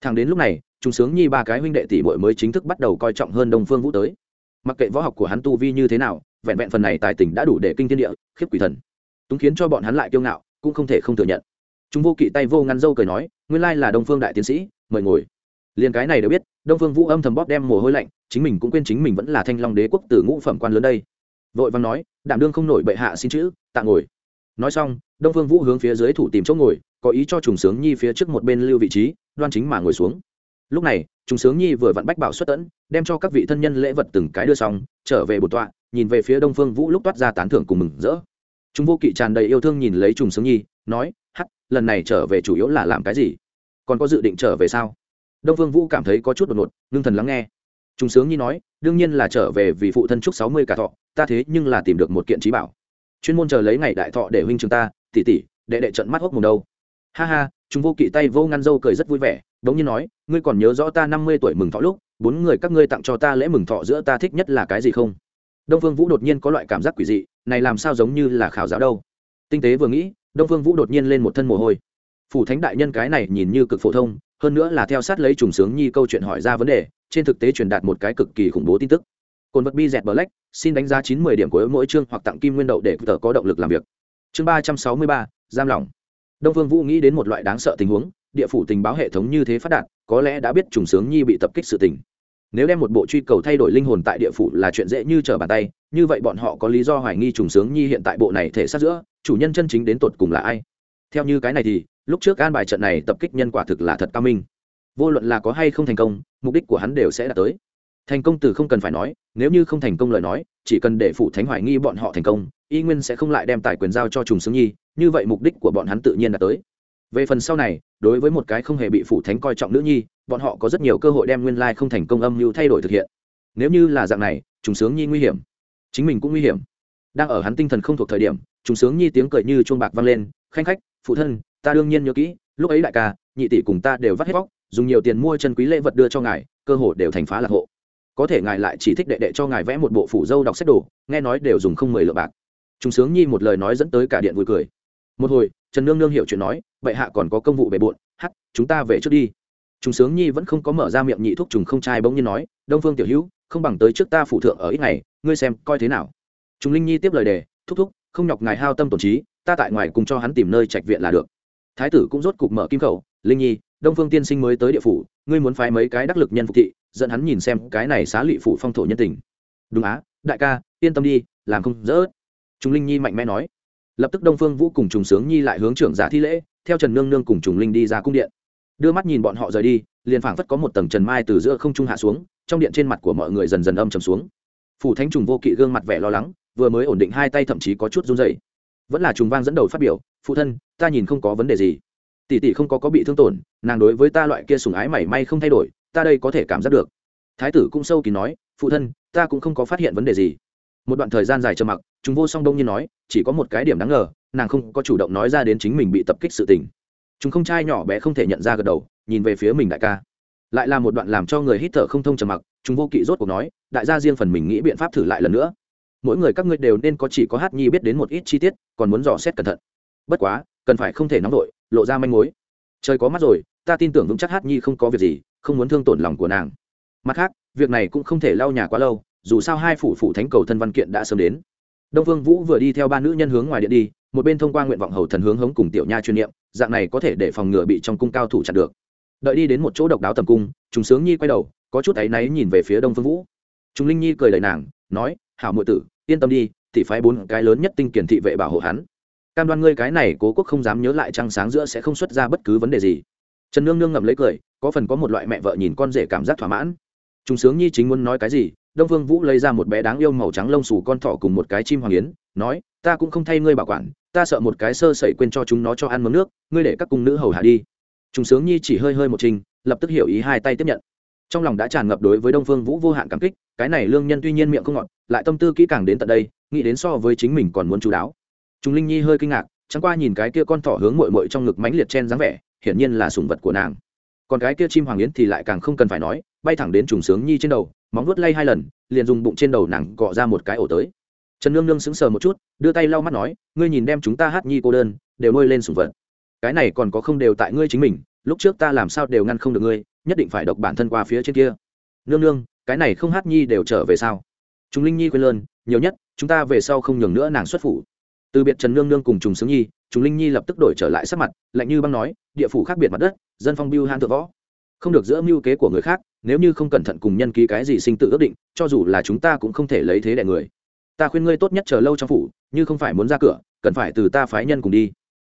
Speaker 1: Thằng đến lúc này, chúng sướng nhi ba cái huynh đệ tỷ bội mới chính thức bắt đầu coi trọng hơn đông phương vũ tới. Mặc kệ võ học của hắn tu vi như thế nào, vẹn vẹn phần này tài tình đã đủ để kinh thiên địa, khiếp quỷ thần. Túng khiến cho bọn hắn lại kiêu ngạo, cũng không thể không thừa nhận. Chúng vô kỵ tay vô ngăn dâu cười nói, nguyên lai là đông phương đại tiến sĩ, mời ngồi. Liền cái này đều biết, đông phương vũ âm thầm bóp đem mồ hôi lạnh, chính mình cũng quên chính mình vẫn là thanh long đế quốc từ ngũ phẩm quan lớn đây vội vàng nói, đảm đương không nổi bệ hạ xin chữ, tạ ngồi. Nói xong, đông phương vũ hướng phía dưới thủ tìm chỗ ngồi, có ý cho trùng sướng nhi phía trước một bên lưu vị trí, đoan chính mà ngồi xuống. Lúc này, trùng sướng nhi vừa vặn bách bảo xuất tẫn, đem cho các vị thân nhân lễ vật từng cái đưa xong, trở về bột tọa, nhìn về phía đông phương vũ lúc toát ra tán thưởng cùng mừng rỡ. Chúng vô kỵ tràn đầy yêu thương nhìn lấy trùng sướng nhi, nói hắt lần này trở về chủ yếu là làm cái gì? Còn có dự định trở về sao? Đông phương vũ cảm thấy có chút đột ngột, ngưng thần lắng nghe. Trùng sướng nhi nói, đương nhiên là trở về vì phụ thân chúc sáu mươi cả thọ ta thế nhưng là tìm được một kiện trí bảo. Chuyên môn chờ lấy ngày đại thọ để huynh trường ta tỉ tỉ đệ đệ trận mắt hốc mùng đâu. Ha ha, chúng vô kỵ tay vô ngăn dâu cười rất vui vẻ, đống như nói, ngươi còn nhớ rõ ta năm mươi tuổi mừng thọ lúc, bốn người các ngươi tặng cho ta lễ mừng thọ giữa ta thích nhất là cái gì không? Đông phương vũ đột nhiên có loại cảm giác quỷ dị, này làm sao giống như là khảo giáo đâu. Tinh tế vừa nghĩ, đông phương vũ đột nhiên lên một thân mồ hôi. Phủ thánh đại nhân cái này nhìn như cực phổ thông, hơn nữa là theo sát lấy trùng sướng nhi câu chuyện hỏi ra vấn đề, trên thực tế truyền đạt một cái cực kỳ khủng bố tin tức cồn vật bi dẹt black, xin đánh giá chín mươi điểm của mỗi chương hoặc tặng kim nguyên đậu để tờ có động lực làm việc. Chương ba trăm sáu mươi ba, giam lỏng. Đông vương vũ nghĩ đến một loại đáng sợ tình huống, địa phủ tình báo hệ thống như thế phát đạt, có lẽ đã biết trùng sướng nhi bị tập kích sự tình. Nếu đem một bộ truy cầu thay đổi linh hồn tại địa phủ là chuyện dễ như trở bàn tay, như vậy bọn họ có lý do hoài nghi trùng sướng nhi hiện tại bộ này thể sát giữa, chủ nhân chân chính đến tột cùng là ai. Theo như cái này thì, lúc trước an bài trận này tập kích nhân quả thực là thật cao minh. Vô luận là có hay không thành công, mục đích của hắn đều sẽ đạt tới thành công từ không cần phải nói, nếu như không thành công lời nói, chỉ cần để phủ thánh hoài nghi bọn họ thành công, y nguyên sẽ không lại đem tài quyền giao cho trùng sướng nhi, như vậy mục đích của bọn hắn tự nhiên đạt tới. Về phần sau này, đối với một cái không hề bị phủ thánh coi trọng nữ nhi, bọn họ có rất nhiều cơ hội đem nguyên lai không thành công âm mưu thay đổi thực hiện. Nếu như là dạng này, trùng sướng nhi nguy hiểm. Chính mình cũng nguy hiểm. Đang ở hắn tinh thần không thuộc thời điểm, trùng sướng nhi tiếng cười như chuông bạc vang lên, khanh khách, phụ thân, ta đương nhiên nhớ kỹ, lúc ấy đại ca, nhị tỷ cùng ta đều vắt hết bóc, dùng nhiều tiền mua chân quý lễ vật đưa cho ngài, cơ hội đều thành phá lạc hộ có thể ngài lại chỉ thích đệ đệ cho ngài vẽ một bộ phủ dâu đọc sách đồ, nghe nói đều dùng không mười lượng bạc. Chúng sướng nhi một lời nói dẫn tới cả điện vui cười. Một hồi, trần nương nương hiểu chuyện nói, bệ hạ còn có công vụ bề bộn, hắc, chúng ta về trước đi. Chúng sướng nhi vẫn không có mở ra miệng nhị thúc trùng không trai bỗng nhiên nói, đông phương tiểu hữu, không bằng tới trước ta phụ thượng ở ít ngày, ngươi xem coi thế nào. Chúng linh nhi tiếp lời đề, thúc thúc, không nhọc ngài hao tâm tổn trí, ta tại ngoài cùng cho hắn tìm nơi trạch viện là được. Thái tử cũng rốt cục mở kim khẩu, linh nhi, đông phương tiên sinh mới tới địa phủ, ngươi muốn phái mấy cái đắc lực nhân phục thị dẫn hắn nhìn xem cái này xá lị phủ phong thổ nhân tình. Đúng á, đại ca, yên tâm đi, làm không dỡ chúng linh nhi mạnh mẽ nói. Lập tức đông phương vũ cùng trùng sướng nhi lại hướng trưởng giả thi lễ, theo trần nương nương cùng trùng linh đi ra cung điện. Đưa mắt nhìn bọn họ rời đi, liền phảng phất có một tầng trần mai từ giữa không trung hạ xuống, trong điện trên mặt của mọi người dần dần âm trầm xuống. Phủ thánh trùng vô kỵ gương mặt vẻ lo lắng, vừa mới ổn định hai tay thậm chí có chút run dày vẫn là trùng vang dẫn đầu phát biểu, phụ thân, ta nhìn không có vấn đề gì. Tỷ tỷ không có có bị thương tổn, nàng đối với ta loại kia sùng ái mảy may không thay đổi ta đây có thể cảm giác được. Thái tử cũng sâu kỳ nói, phụ thân, ta cũng không có phát hiện vấn đề gì. Một đoạn thời gian dài trầm mặc, chúng vô song đông nhiên nói, chỉ có một cái điểm đáng ngờ, nàng không có chủ động nói ra đến chính mình bị tập kích sự tình. Chúng không trai nhỏ bé không thể nhận ra gật đầu, nhìn về phía mình đại ca. Lại là một đoạn làm cho người hít thở không thông trầm mặc, chúng vô kỵ rốt cuộc nói, đại gia riêng phần mình nghĩ biện pháp thử lại lần nữa. Mỗi người các ngươi đều nên có chỉ có hát nhi biết đến một ít chi tiết, còn muốn dò xét cẩn thận. Bất quá, cần phải không thể nóng vội, lộ ra manh mối. Trời có mắt rồi, ta tin tưởng vững chắc hát nhi không có việc gì không muốn thương tổn lòng của nàng. Mặt khác, việc này cũng không thể lau nhà quá lâu, dù sao hai phủ phủ thánh cầu thân văn kiện đã sớm đến. Đông vương vũ vừa đi theo ba nữ nhân hướng ngoài điện đi, một bên thông qua nguyện vọng hầu thần hướng hống cùng tiểu nha chuyên niệm, dạng này có thể để phòng ngừa bị trong cung cao thủ chặn được. Đợi đi đến một chỗ độc đáo tầm cung chúng sướng nhi quay đầu, có chút áy náy nhìn về phía đông phương vũ. Chúng linh nhi cười lời nàng, nói, hảo muội tử, yên tâm đi thị phái bốn cái lớn nhất tinh kiển thị vệ bảo hộ hắn. Cam đoan ngươi cái này cố quốc không dám nhớ lại trăng sáng giữa sẽ không xuất ra bất cứ vấn đề gì trần nương nương ngậm lấy cười, có phần có một loại mẹ vợ nhìn con rể cảm giác thỏa mãn. Chúng sướng nhi chính muốn nói cái gì, đông phương vũ lấy ra một bé đáng yêu màu trắng lông xù con thỏ cùng một cái chim hoàng yến, nói, ta cũng không thay ngươi bảo quản, ta sợ một cái sơ sẩy quên cho chúng nó cho ăn mớm nước, ngươi để các cung nữ hầu hạ đi. Chúng sướng nhi chỉ hơi hơi một trình, lập tức hiểu ý hai tay tiếp nhận. Trong lòng đã tràn ngập đối với đông phương vũ vô hạn cảm kích, cái này lương nhân tuy nhiên miệng không ngọt, lại tâm tư kỹ càng đến tận đây, nghĩ đến so với chính mình còn muốn chú đáo. Chúng linh nhi hơi kinh ngạc, chẳng qua nhìn cái kia con thỏ hướng mội mội trong ngực mánh liệt chen dáng vẻ hiển nhiên là sủng vật của nàng. Còn cái kia chim hoàng yến thì lại càng không cần phải nói, bay thẳng đến trùng sướng nhi trên đầu, móng vuốt lay hai lần, liền dùng bụng trên đầu nàng gọ ra một cái ổ tới. Trần nương nương sững sờ một chút, đưa tay lau mắt nói, ngươi nhìn đem chúng ta hát nhi cô đơn, đều nuôi lên sủng vật. Cái này còn có không đều tại ngươi chính mình, lúc trước ta làm sao đều ngăn không được ngươi, nhất định phải độc bản thân qua phía trên kia. Nương nương, cái này không hát nhi đều trở về sao? Chúng linh nhi quên lơn nhiều nhất, chúng ta về sau không nhường nữa nàng xuất phủ. Từ biệt trần nương nương cùng trùng sướng nhi chúng linh nhi lập tức đổi trở lại sắc mặt, lạnh như băng nói, địa phủ khác biệt mặt đất, dân phong biêu han tự võ. Không được giữa mưu kế của người khác, nếu như không cẩn thận cùng nhân ký cái gì sinh tự ước định, cho dù là chúng ta cũng không thể lấy thế đại người. Ta khuyên ngươi tốt nhất chờ lâu trong phủ, như không phải muốn ra cửa, cần phải từ ta phái nhân cùng đi.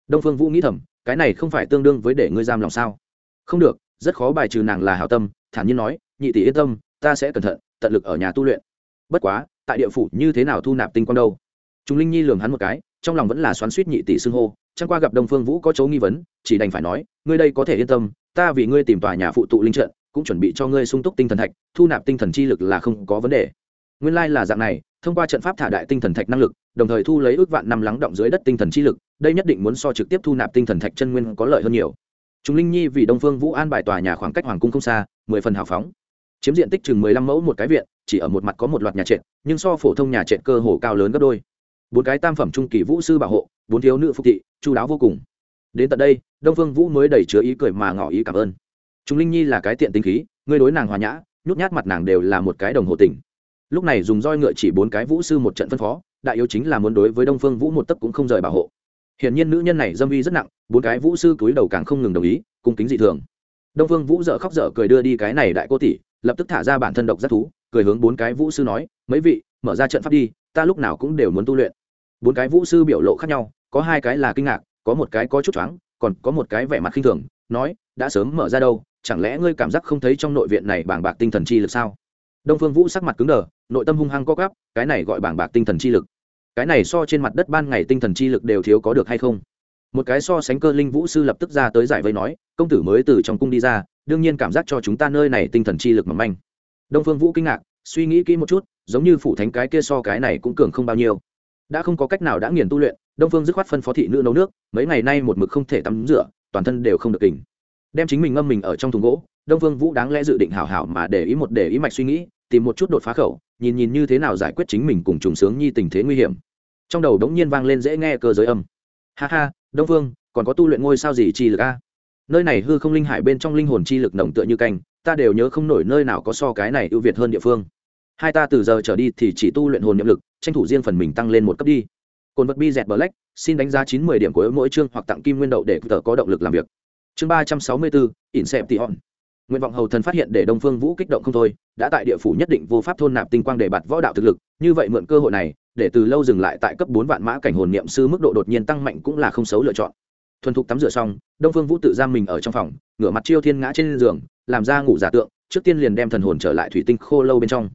Speaker 1: Đông phương vũ nghĩ thầm, cái này không phải tương đương với để ngươi giam lòng sao? Không được, rất khó bài trừ nàng là hảo tâm. Thản nhiên nói, nhị tỷ yên tâm, ta sẽ cẩn thận, tận lực ở nhà tu luyện. Bất quá, tại địa phủ như thế nào thu nạp tinh quang đâu? Chúng linh nhi lường hắn một cái trong lòng vẫn là xoắn suýt nhị tỷ xưng hô, chẳng qua gặp đông phương vũ có chấu nghi vấn, chỉ đành phải nói, ngươi đây có thể yên tâm, ta vì ngươi tìm tòa nhà phụ tụ linh trận, cũng chuẩn bị cho ngươi sung túc tinh thần thạch, thu nạp tinh thần chi lực là không có vấn đề. Nguyên lai là dạng này, thông qua trận pháp thả đại tinh thần thạch năng lực, đồng thời thu lấy ước vạn năm lắng động dưới đất tinh thần chi lực, đây nhất định muốn so trực tiếp thu nạp tinh thần thạch chân nguyên có lợi hơn nhiều. Chúng linh nhi vì đông phương vũ an bài tòa nhà khoảng cách hoàng cung không xa, mười phần hào phóng. Chiếm diện tích chừng mười lăm mẫu một cái viện, chỉ ở một mặt có một loạt nhà trệt, nhưng so phổ thông nhà trệt cơ hồ cao lớn gấp đôi bốn cái tam phẩm trung kỳ vũ sư bảo hộ, bốn thiếu nữ phục thị, chu đáo vô cùng. Đến tận đây, đông phương vũ mới đầy chứa ý cười mà ngỏ ý cảm ơn. Chúng linh nhi là cái tiện tinh khí, ngươi đối nàng hòa nhã, nhút nhát mặt nàng đều là một cái đồng hồ tình. Lúc này dùng roi ngựa chỉ bốn cái vũ sư một trận phân phó, đại yếu chính là muốn đối với đông phương vũ một tấc cũng không rời bảo hộ. Hiển nhiên nữ nhân này dâm uy rất nặng, bốn cái vũ sư cúi đầu càng không ngừng đồng ý, cung kính dị thường. Đông phương vũ dợ khóc dở cười đưa đi cái này đại cô tỷ, lập tức thả ra bản thân độc giác thú, cười hướng bốn cái vũ sư nói, mấy vị, mở ra trận pháp đi, ta lúc nào cũng đều muốn tu luyện bốn cái vũ sư biểu lộ khác nhau, có hai cái là kinh ngạc, có một cái có chút choáng, còn có một cái vẻ mặt khinh thường, nói, đã sớm mở ra đâu, chẳng lẽ ngươi cảm giác không thấy trong nội viện này bảng bạc tinh thần chi lực sao? Đông phương vũ sắc mặt cứng đờ, nội tâm hung hăng co gắp cái này gọi bảng bạc tinh thần chi lực? Cái này so trên mặt đất ban ngày tinh thần chi lực đều thiếu có được hay không? Một cái so sánh cơ linh vũ sư lập tức ra tới giải vây nói, công tử mới từ trong cung đi ra, đương nhiên cảm giác cho chúng ta nơi này tinh thần chi lực mầm manh. Đông phương vũ kinh ngạc, suy nghĩ kỹ một chút, giống như phủ thánh cái kia so cái này cũng cường không bao nhiêu đã không có cách nào đã nghiền tu luyện, đông phương dứt khoát phân phó thị nữ nấu nước, mấy ngày nay một mực không thể tắm rửa, toàn thân đều không được kình. Đem chính mình ngâm mình ở trong thùng gỗ, đông phương vũ đáng lẽ dự định hảo hảo mà để ý một để ý mạch suy nghĩ, tìm một chút đột phá khẩu, nhìn nhìn như thế nào giải quyết chính mình cùng trùng sướng nhi tình thế nguy hiểm. Trong đầu đống nhiên vang lên dễ nghe cơ giới âm. Ha ha, đông phương, còn có tu luyện ngôi sao gì chi lực a? Nơi này hư không linh hải bên trong linh hồn chi lực nồng tựa như canh ta đều nhớ không nổi nơi nào có so cái này ưu việt hơn địa phương. Hai ta từ giờ trở đi thì chỉ tu luyện hồn nhiệm lực tranh thủ riêng phần mình tăng lên một cấp đi. Cồn vật bi dẹt black, xin đánh giá chín mươi điểm của mỗi chương hoặc tặng kim nguyên đậu để tờ có động lực làm việc. Chương ba trăm sáu mươi bốn, ỉn xẹp tị hòn. Nguyện vọng hầu thần phát hiện để đông phương vũ kích động không thôi, đã tại địa phủ nhất định vô pháp thôn nạp tinh quang để bạt võ đạo thực lực, như vậy mượn cơ hội này, để từ lâu dừng lại tại cấp bốn vạn mã cảnh hồn niệm sư mức độ đột nhiên tăng mạnh cũng là không xấu lựa chọn. Thuần thục tắm rửa xong, đông phương vũ tự giam mình ở trong phòng, ngửa mặt chiêu thiên ngã trên giường, làm ra ngủ giả tượng, trước tiên liền đem thần hồn trở lại thủy tinh khô lâu bên trong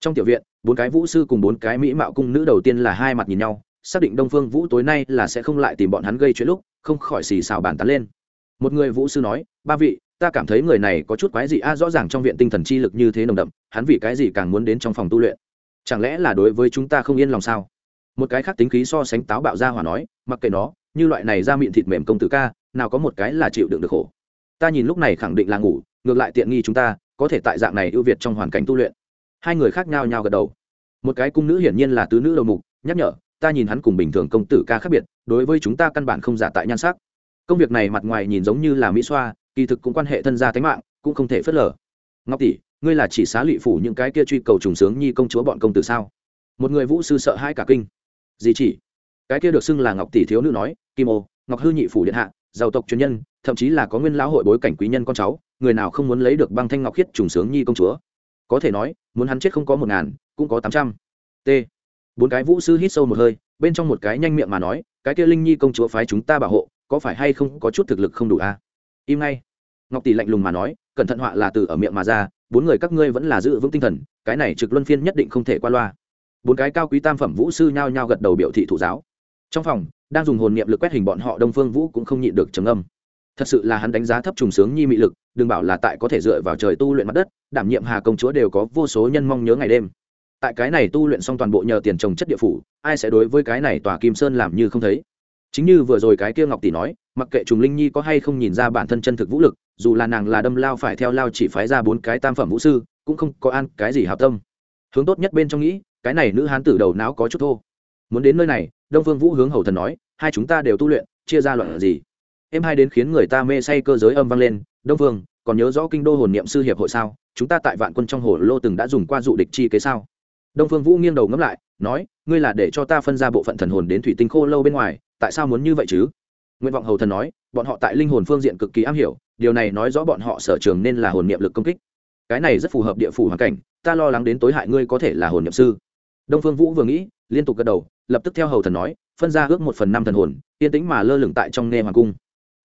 Speaker 1: trong tiểu viện, bốn cái vũ sư cùng bốn cái mỹ mạo cung nữ đầu tiên là hai mặt nhìn nhau, xác định đông phương vũ tối nay là sẽ không lại tìm bọn hắn gây chuyện lúc, không khỏi xì xào bàn tán lên. Một người vũ sư nói, ba vị, ta cảm thấy người này có chút quái gì a, rõ ràng trong viện tinh thần chi lực như thế nồng đậm, hắn vì cái gì càng muốn đến trong phòng tu luyện? Chẳng lẽ là đối với chúng ta không yên lòng sao? Một cái khác tính khí so sánh táo bạo ra hỏa nói, mặc kệ nó, như loại này ra miệng thịt mềm công tử ca, nào có một cái là chịu đựng được khổ. Ta nhìn lúc này khẳng định là ngủ, ngược lại tiện nghi chúng ta, có thể tại dạng này ưu việt trong hoàn cảnh tu luyện hai người khác nhau nhau gật đầu. Một cái cung nữ hiển nhiên là tứ nữ đầu mục, nhắc nhở, ta nhìn hắn cùng bình thường công tử ca khác biệt, đối với chúng ta căn bản không giả tại nhan sắc. Công việc này mặt ngoài nhìn giống như là mỹ xoa, kỳ thực cũng quan hệ thân gia tánh mạng, cũng không thể phớt lờ. Ngọc tỷ, ngươi là chỉ xá lụy phủ những cái kia truy cầu trùng sướng nhi công chúa bọn công tử sao? Một người vũ sư sợ hai cả kinh. Gì chỉ. Cái kia được xưng là ngọc tỷ thiếu nữ nói, kim ô, ngọc hư nhị phủ điện hạ, giàu tộc chuyên nhân, thậm chí là có nguyên lão hội bối cảnh quý nhân con cháu, người nào không muốn lấy được băng thanh ngọc khiết trùng sướng nhi công chúa? Có thể nói, muốn hắn chết không có một ngàn, cũng có tám trăm. T. Bốn cái vũ sư hít sâu một hơi, bên trong một cái nhanh miệng mà nói, cái kia linh nhi công chúa phái chúng ta bảo hộ, có phải hay không có chút thực lực không đủ a à? im ngay. Ngọc tỷ lạnh lùng mà nói, cẩn thận họa là từ ở miệng mà ra, bốn người các ngươi vẫn là giữ vững tinh thần, cái này trực luân phiên nhất định không thể qua loa. Bốn cái cao quý tam phẩm vũ sư nhao nhao gật đầu biểu thị thủ giáo. Trong phòng, đang dùng hồn niệm lực quét hình bọn họ, đông phương vũ cũng không nhịn được trầm âm thật sự là hắn đánh giá thấp trùng sướng nhi mị lực, đừng bảo là tại có thể dựa vào trời tu luyện mặt đất, đảm nhiệm hà công chúa đều có vô số nhân mong nhớ ngày đêm. Tại cái này tu luyện xong toàn bộ nhờ tiền trồng chất địa phủ, ai sẽ đối với cái này tòa kim sơn làm như không thấy? Chính như vừa rồi cái kia ngọc tỷ nói, mặc kệ trùng linh nhi có hay không nhìn ra bản thân chân thực vũ lực, dù là nàng là đâm lao phải theo lao chỉ phái ra bốn cái tam phẩm vũ sư, cũng không có ăn cái gì hào tâm. Hướng tốt nhất bên trong nghĩ, cái này nữ hán tử đầu não có chút thô. Muốn đến nơi này, đông phương vũ hướng hầu thần nói, hai chúng ta đều tu luyện, chia ra loạn gì? Em hai đến khiến người ta mê say cơ giới âm vang lên đông Vương, còn nhớ rõ kinh đô hồn niệm sư hiệp hội sao? Chúng ta tại vạn quân trong hồ lô từng đã dùng qua dụ địch chi kế sao? Đông phương vũ nghiêng đầu ngẫm lại nói ngươi là để cho ta phân ra bộ phận thần hồn đến thủy tinh khô lâu bên ngoài tại sao muốn như vậy chứ? Nguyện vọng hầu thần nói bọn họ tại linh hồn phương diện cực kỳ am hiểu điều này nói rõ bọn họ sở trường nên là hồn niệm lực công kích. Cái này rất phù hợp địa phủ hoàn cảnh ta lo lắng đến tối hại ngươi có thể là hồn niệm sư. Đông phương vũ vừa nghĩ liên tục gật đầu lập tức theo hầu thần nói phân ra ước một phần năm thần hồn yên tĩnh mà lơ lửng tại trong nghe hoàng cung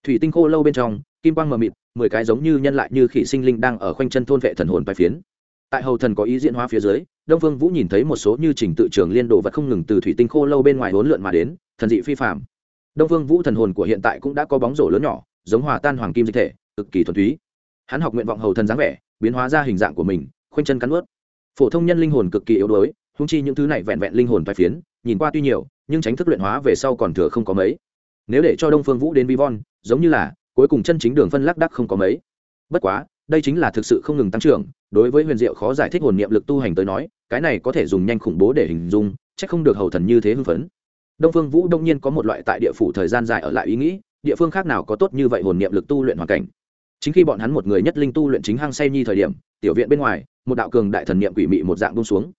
Speaker 1: thủy tinh khô lâu bên trong, kim quang mờ mịt, mười cái giống như nhân lại như khỉ sinh linh đang ở khoanh chân thôn vệ thần hồn bài phiến. Tại hầu thần có ý diễn hóa phía dưới, đông phương vũ nhìn thấy một số như trình tự trường liên đồ vật không ngừng từ thủy tinh khô lâu bên ngoài hỗn lượn mà đến, thần dị phi phạm đông phương vũ thần hồn của hiện tại cũng đã có bóng rổ lớn nhỏ, giống hòa tan hoàng kim dịch thể, cực kỳ thuần túy. Hắn học nguyện vọng hầu thần dáng vẻ, biến hóa ra hình dạng của mình, khoanh chân cắn ướt phổ thông nhân linh hồn cực kỳ yếu đuối húng chi những thứ này vẹn vẹn linh hồn vai phiến, nhìn qua tuy nhiều, nhưng tránh thức luyện hóa về sau còn thừa không có mấy. Nếu để cho đông phương vũ đến vi von giống như là, cuối cùng chân chính đường phân lắc đắc không có mấy. Bất quá, đây chính là thực sự không ngừng tăng trưởng, đối với huyền diệu khó giải thích hồn niệm lực tu hành tới nói, cái này có thể dùng nhanh khủng bố để hình dung, chắc không được hầu thần như thế hưng phấn. Đông phương vũ đông nhiên có một loại tại địa phủ thời gian dài ở lại ý nghĩ, địa phương khác nào có tốt như vậy hồn niệm lực tu luyện hoàn cảnh. Chính khi bọn hắn một người nhất linh tu luyện chính hăng say nhi thời điểm, tiểu viện bên ngoài, một đạo cường đại thần niệm quỷ mị một dạng bông xuống.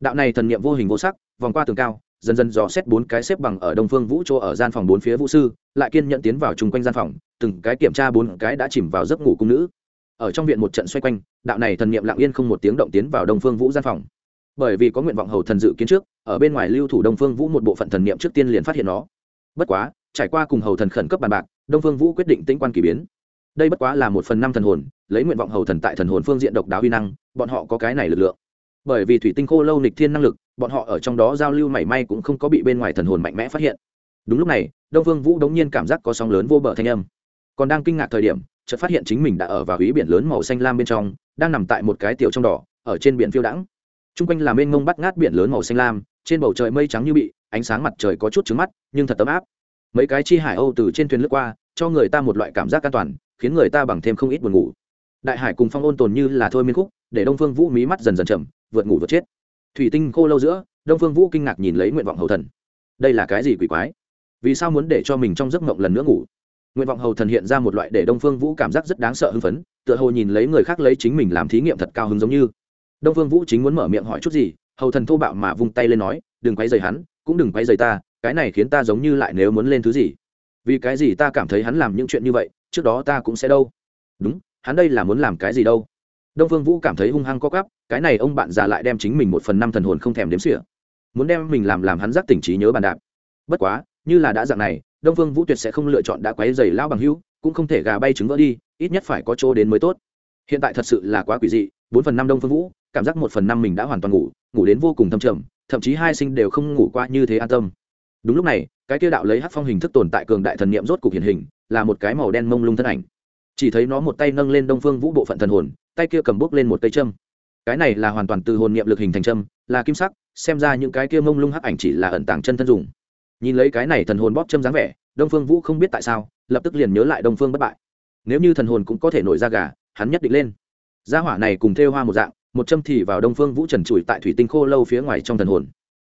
Speaker 1: Đạo này thần niệm vô hình vô sắc, vòng qua tường cao dần dần dò xét bốn cái xếp bằng ở đông phương vũ chỗ ở gian phòng bốn phía vũ sư, lại kiên nhận tiến vào chung quanh gian phòng, từng cái kiểm tra bốn cái đã chìm vào giấc ngủ cung nữ. Ở trong viện một trận xoay quanh, đạo này thần niệm lặng yên không một tiếng động tiến vào đông phương vũ gian phòng. Bởi vì có nguyện vọng hầu thần dự kiến trước, ở bên ngoài lưu thủ đông phương vũ một bộ phận thần niệm trước tiên liền phát hiện nó. Bất quá, trải qua cùng hầu thần khẩn cấp bàn bạc, đông phương vũ quyết định tĩnh quan kỳ biến. Đây bất quá là một phần năm thần hồn, lấy nguyện vọng hầu thần tại thần hồn phương diện độc đáo uy năng, bọn họ có cái này lực lượng. Bởi vì thủy tinh khô lâu nịch thiên năng lực bọn họ ở trong đó giao lưu mảy may cũng không có bị bên ngoài thần hồn mạnh mẽ phát hiện. Đúng lúc này, đông Vương vũ đống nhiên cảm giác có sóng lớn vô bờ thanh âm. Còn đang kinh ngạc thời điểm, chợt phát hiện chính mình đã ở vào ý biển lớn màu xanh lam bên trong, đang nằm tại một cái tiểu trong đỏ, ở trên biển phiêu đãng. Chung quanh là mênh mông bắt ngát biển lớn màu xanh lam, trên bầu trời mây trắng như bị, ánh sáng mặt trời có chút trứng mắt, nhưng thật tấm áp. Mấy cái chi hải âu từ trên thuyền lướt qua, cho người ta một loại cảm giác an toàn, khiến người ta bằng thêm không ít buồn ngủ. Đại hải cùng phong ôn tồn như là thôi miên khúc, để đông phương vũ mí mắt dần dần chậm vượt ngủ vượt chết thủy tinh khô lâu giữa, đông phương vũ kinh ngạc nhìn lấy nguyện vọng hầu thần. Đây là cái gì quỷ quái? Vì sao muốn để cho mình trong giấc mộng lần nữa ngủ? Nguyện vọng hầu thần hiện ra một loại để đông phương vũ cảm giác rất đáng sợ hưng phấn, tựa hồ nhìn lấy người khác lấy chính mình làm thí nghiệm thật cao hứng giống như. Đông phương vũ chính muốn mở miệng hỏi chút gì, hầu thần thô bạo mà vung tay lên nói, đừng quay dày hắn, cũng đừng quay dày ta, cái này khiến ta giống như lại nếu muốn lên thứ gì. Vì cái gì ta cảm thấy hắn làm những chuyện như vậy, trước đó ta cũng sẽ đâu. Đúng, hắn đây là muốn làm cái gì đâu? Đông phương vũ cảm thấy hung hăng co cắp cái này ông bạn già lại đem chính mình một phần năm thần hồn không thèm đếm xỉa. Muốn đem mình làm làm hắn giác tỉnh trí nhớ bàn đạp. Bất quá, như là đã dạng này, đông phương vũ tuyệt sẽ không lựa chọn đã quấy dày lao bằng hữu, cũng không thể gà bay trứng vỡ đi, ít nhất phải có chỗ đến mới tốt. Hiện tại thật sự là quá quỷ dị, bốn phần năm đông phương vũ, cảm giác một phần năm mình đã hoàn toàn ngủ ngủ đến vô cùng thâm trầm, thậm chí hai sinh đều không ngủ qua như thế an tâm. Đúng lúc này, cái kia đạo lấy hát phong hình thức tồn tại cường đại thần niệm rốt cục hiện hình, là một cái màu đen mông lung thân ảnh chỉ thấy nó một tay nâng lên đông phương vũ bộ phận thần hồn, tay kia cầm bốc lên một cây châm. Cái này là hoàn toàn từ hồn niệm lực hình thành châm, là kim sắc, xem ra những cái kia mông lung hắc ảnh chỉ là ẩn tàng chân thân dùng. Nhìn lấy cái này thần hồn bóp châm dáng vẻ, đông phương vũ không biết tại sao, lập tức liền nhớ lại đông phương bất bại. Nếu như thần hồn cũng có thể nổi ra gà, hắn nhất định lên. Gia hỏa này cùng thêu hoa một dạng, một châm thì vào đông phương vũ trần trụi tại thủy tinh khô lâu phía ngoài trong thần hồn.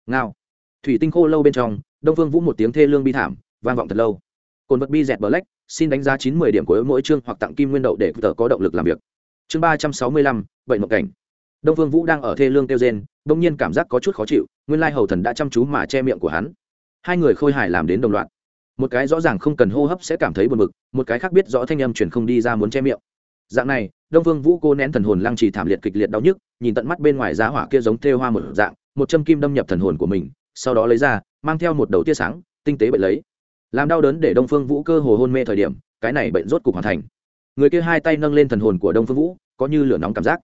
Speaker 1: Ngao. Thủy tinh khô lâu bên trong, đông phương vũ một tiếng thê lương bi thảm, vang vọng thật lâu. Cồn vật bi dẹt bờ lách xin đánh giá chín mươi điểm của mỗi chương hoặc tặng kim nguyên đậu để tờ có động lực làm việc. Chương ba trăm sáu mươi lăm, bệnh mộng cảnh. Đông phương vũ đang ở thê lương tiêu gen bỗng nhiên cảm giác có chút khó chịu, nguyên lai hầu thần đã chăm chú mà che miệng của hắn. Hai người khôi hài làm đến đồng loạt. Một cái rõ ràng không cần hô hấp sẽ cảm thấy buồn bực, một cái khác biết rõ thanh âm chuyển không đi ra muốn che miệng. Dạng này, đông phương vũ cô nén thần hồn lăng trì thảm liệt kịch liệt đau nhức, nhìn tận mắt bên ngoài giá hỏa kia giống thêu hoa một dạng, một châm kim đâm nhập thần hồn của mình, sau đó lấy ra, mang theo một đầu tia sáng, tinh tế bệnh lấy làm đau đớn để đông phương vũ cơ hồ hôn mê thời điểm, cái này bệnh rốt cục hoàn thành. Người kia hai tay nâng lên thần hồn của đông phương vũ, có như lửa nóng cảm giác.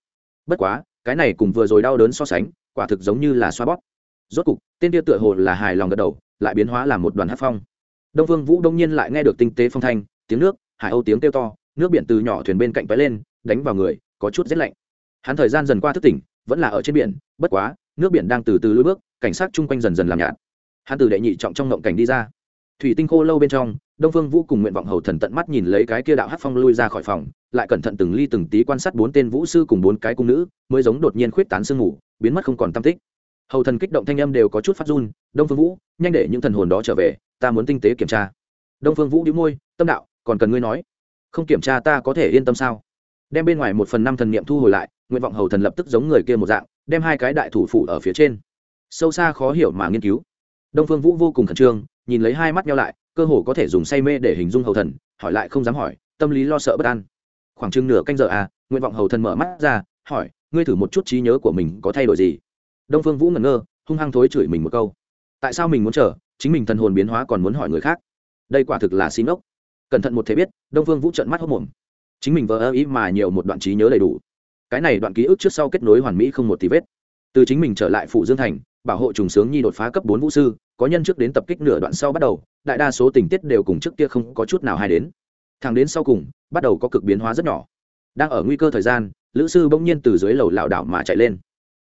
Speaker 1: Bất quá, cái này cùng vừa rồi đau đớn so sánh, quả thực giống như là xoa bóp. Rốt cục, tên kia tựa hồ là hài lòng gật đầu, lại biến hóa làm một đoàn hát phong. Đông phương vũ đông nhiên lại nghe được tinh tế phong thanh, tiếng nước, hải âu tiếng kêu to, nước biển từ nhỏ thuyền bên cạnh vẽ lên, đánh vào người, có chút rét lạnh. Hắn thời gian dần qua thức tỉnh, vẫn là ở trên biển, bất quá, nước biển đang từ từ lưỡi bước, cảnh sát chung quanh dần dần làm nhạt. Hắn từ đệ nhị trọng trong ngộng cảnh đi ra thủy tinh khô lâu bên trong, đông phương vũ cùng nguyện vọng hầu thần tận mắt nhìn lấy cái kia đạo hát phong lui ra khỏi phòng, lại cẩn thận từng ly từng tí quan sát bốn tên vũ sư cùng bốn cái cung nữ, mới giống đột nhiên khuyết tán sương ngủ biến mất không còn tam tích. Hầu thần kích động thanh âm đều có chút phát run, đông phương vũ, nhanh để những thần hồn đó trở về, ta muốn tinh tế kiểm tra. Đông phương vũ đĩu môi, tâm đạo, còn cần ngươi nói. Không kiểm tra ta có thể yên tâm sao? Đem bên ngoài một phần năm thần niệm thu hồi lại, nguyện vọng hầu thần lập tức giống người kia một dạng, đem hai cái đại thủ phủ ở phía trên. Sâu xa khó hiểu mà nghiên cứu. Đông phương vũ vô cùng khẩn trương nhìn lấy hai mắt nhau lại, cơ hồ có thể dùng say mê để hình dung hầu thần, hỏi lại không dám hỏi, tâm lý lo sợ bất an. Khoảng chừng nửa canh giờ à nguyện vọng hầu thần mở mắt ra, hỏi, ngươi thử một chút trí nhớ của mình có thay đổi gì? Đông phương vũ ngẩn ngơ, hung hăng thối chửi mình một câu. Tại sao mình muốn chờ, chính mình thần hồn biến hóa còn muốn hỏi người khác? Đây quả thực là xin ốc cẩn thận một thể biết, đông phương vũ trận mắt hốc mồm. Chính mình vờ ơ ý mà nhiều một đoạn trí nhớ đầy đủ. Cái này đoạn ký ức trước sau kết nối hoàn mỹ không một tí vết. Từ chính mình trở lại phủ dương thành bảo hộ trùng sướng nhi đột phá cấp bốn vũ sư, có nhân trước đến tập kích nửa đoạn sau bắt đầu, đại đa số tình tiết đều cùng trước kia không có chút nào hay đến. Thẳng đến sau cùng, bắt đầu có cực biến hóa rất nhỏ. Đang ở nguy cơ thời gian, lữ sư bỗng nhiên từ dưới lầu lảo đảo mà chạy lên.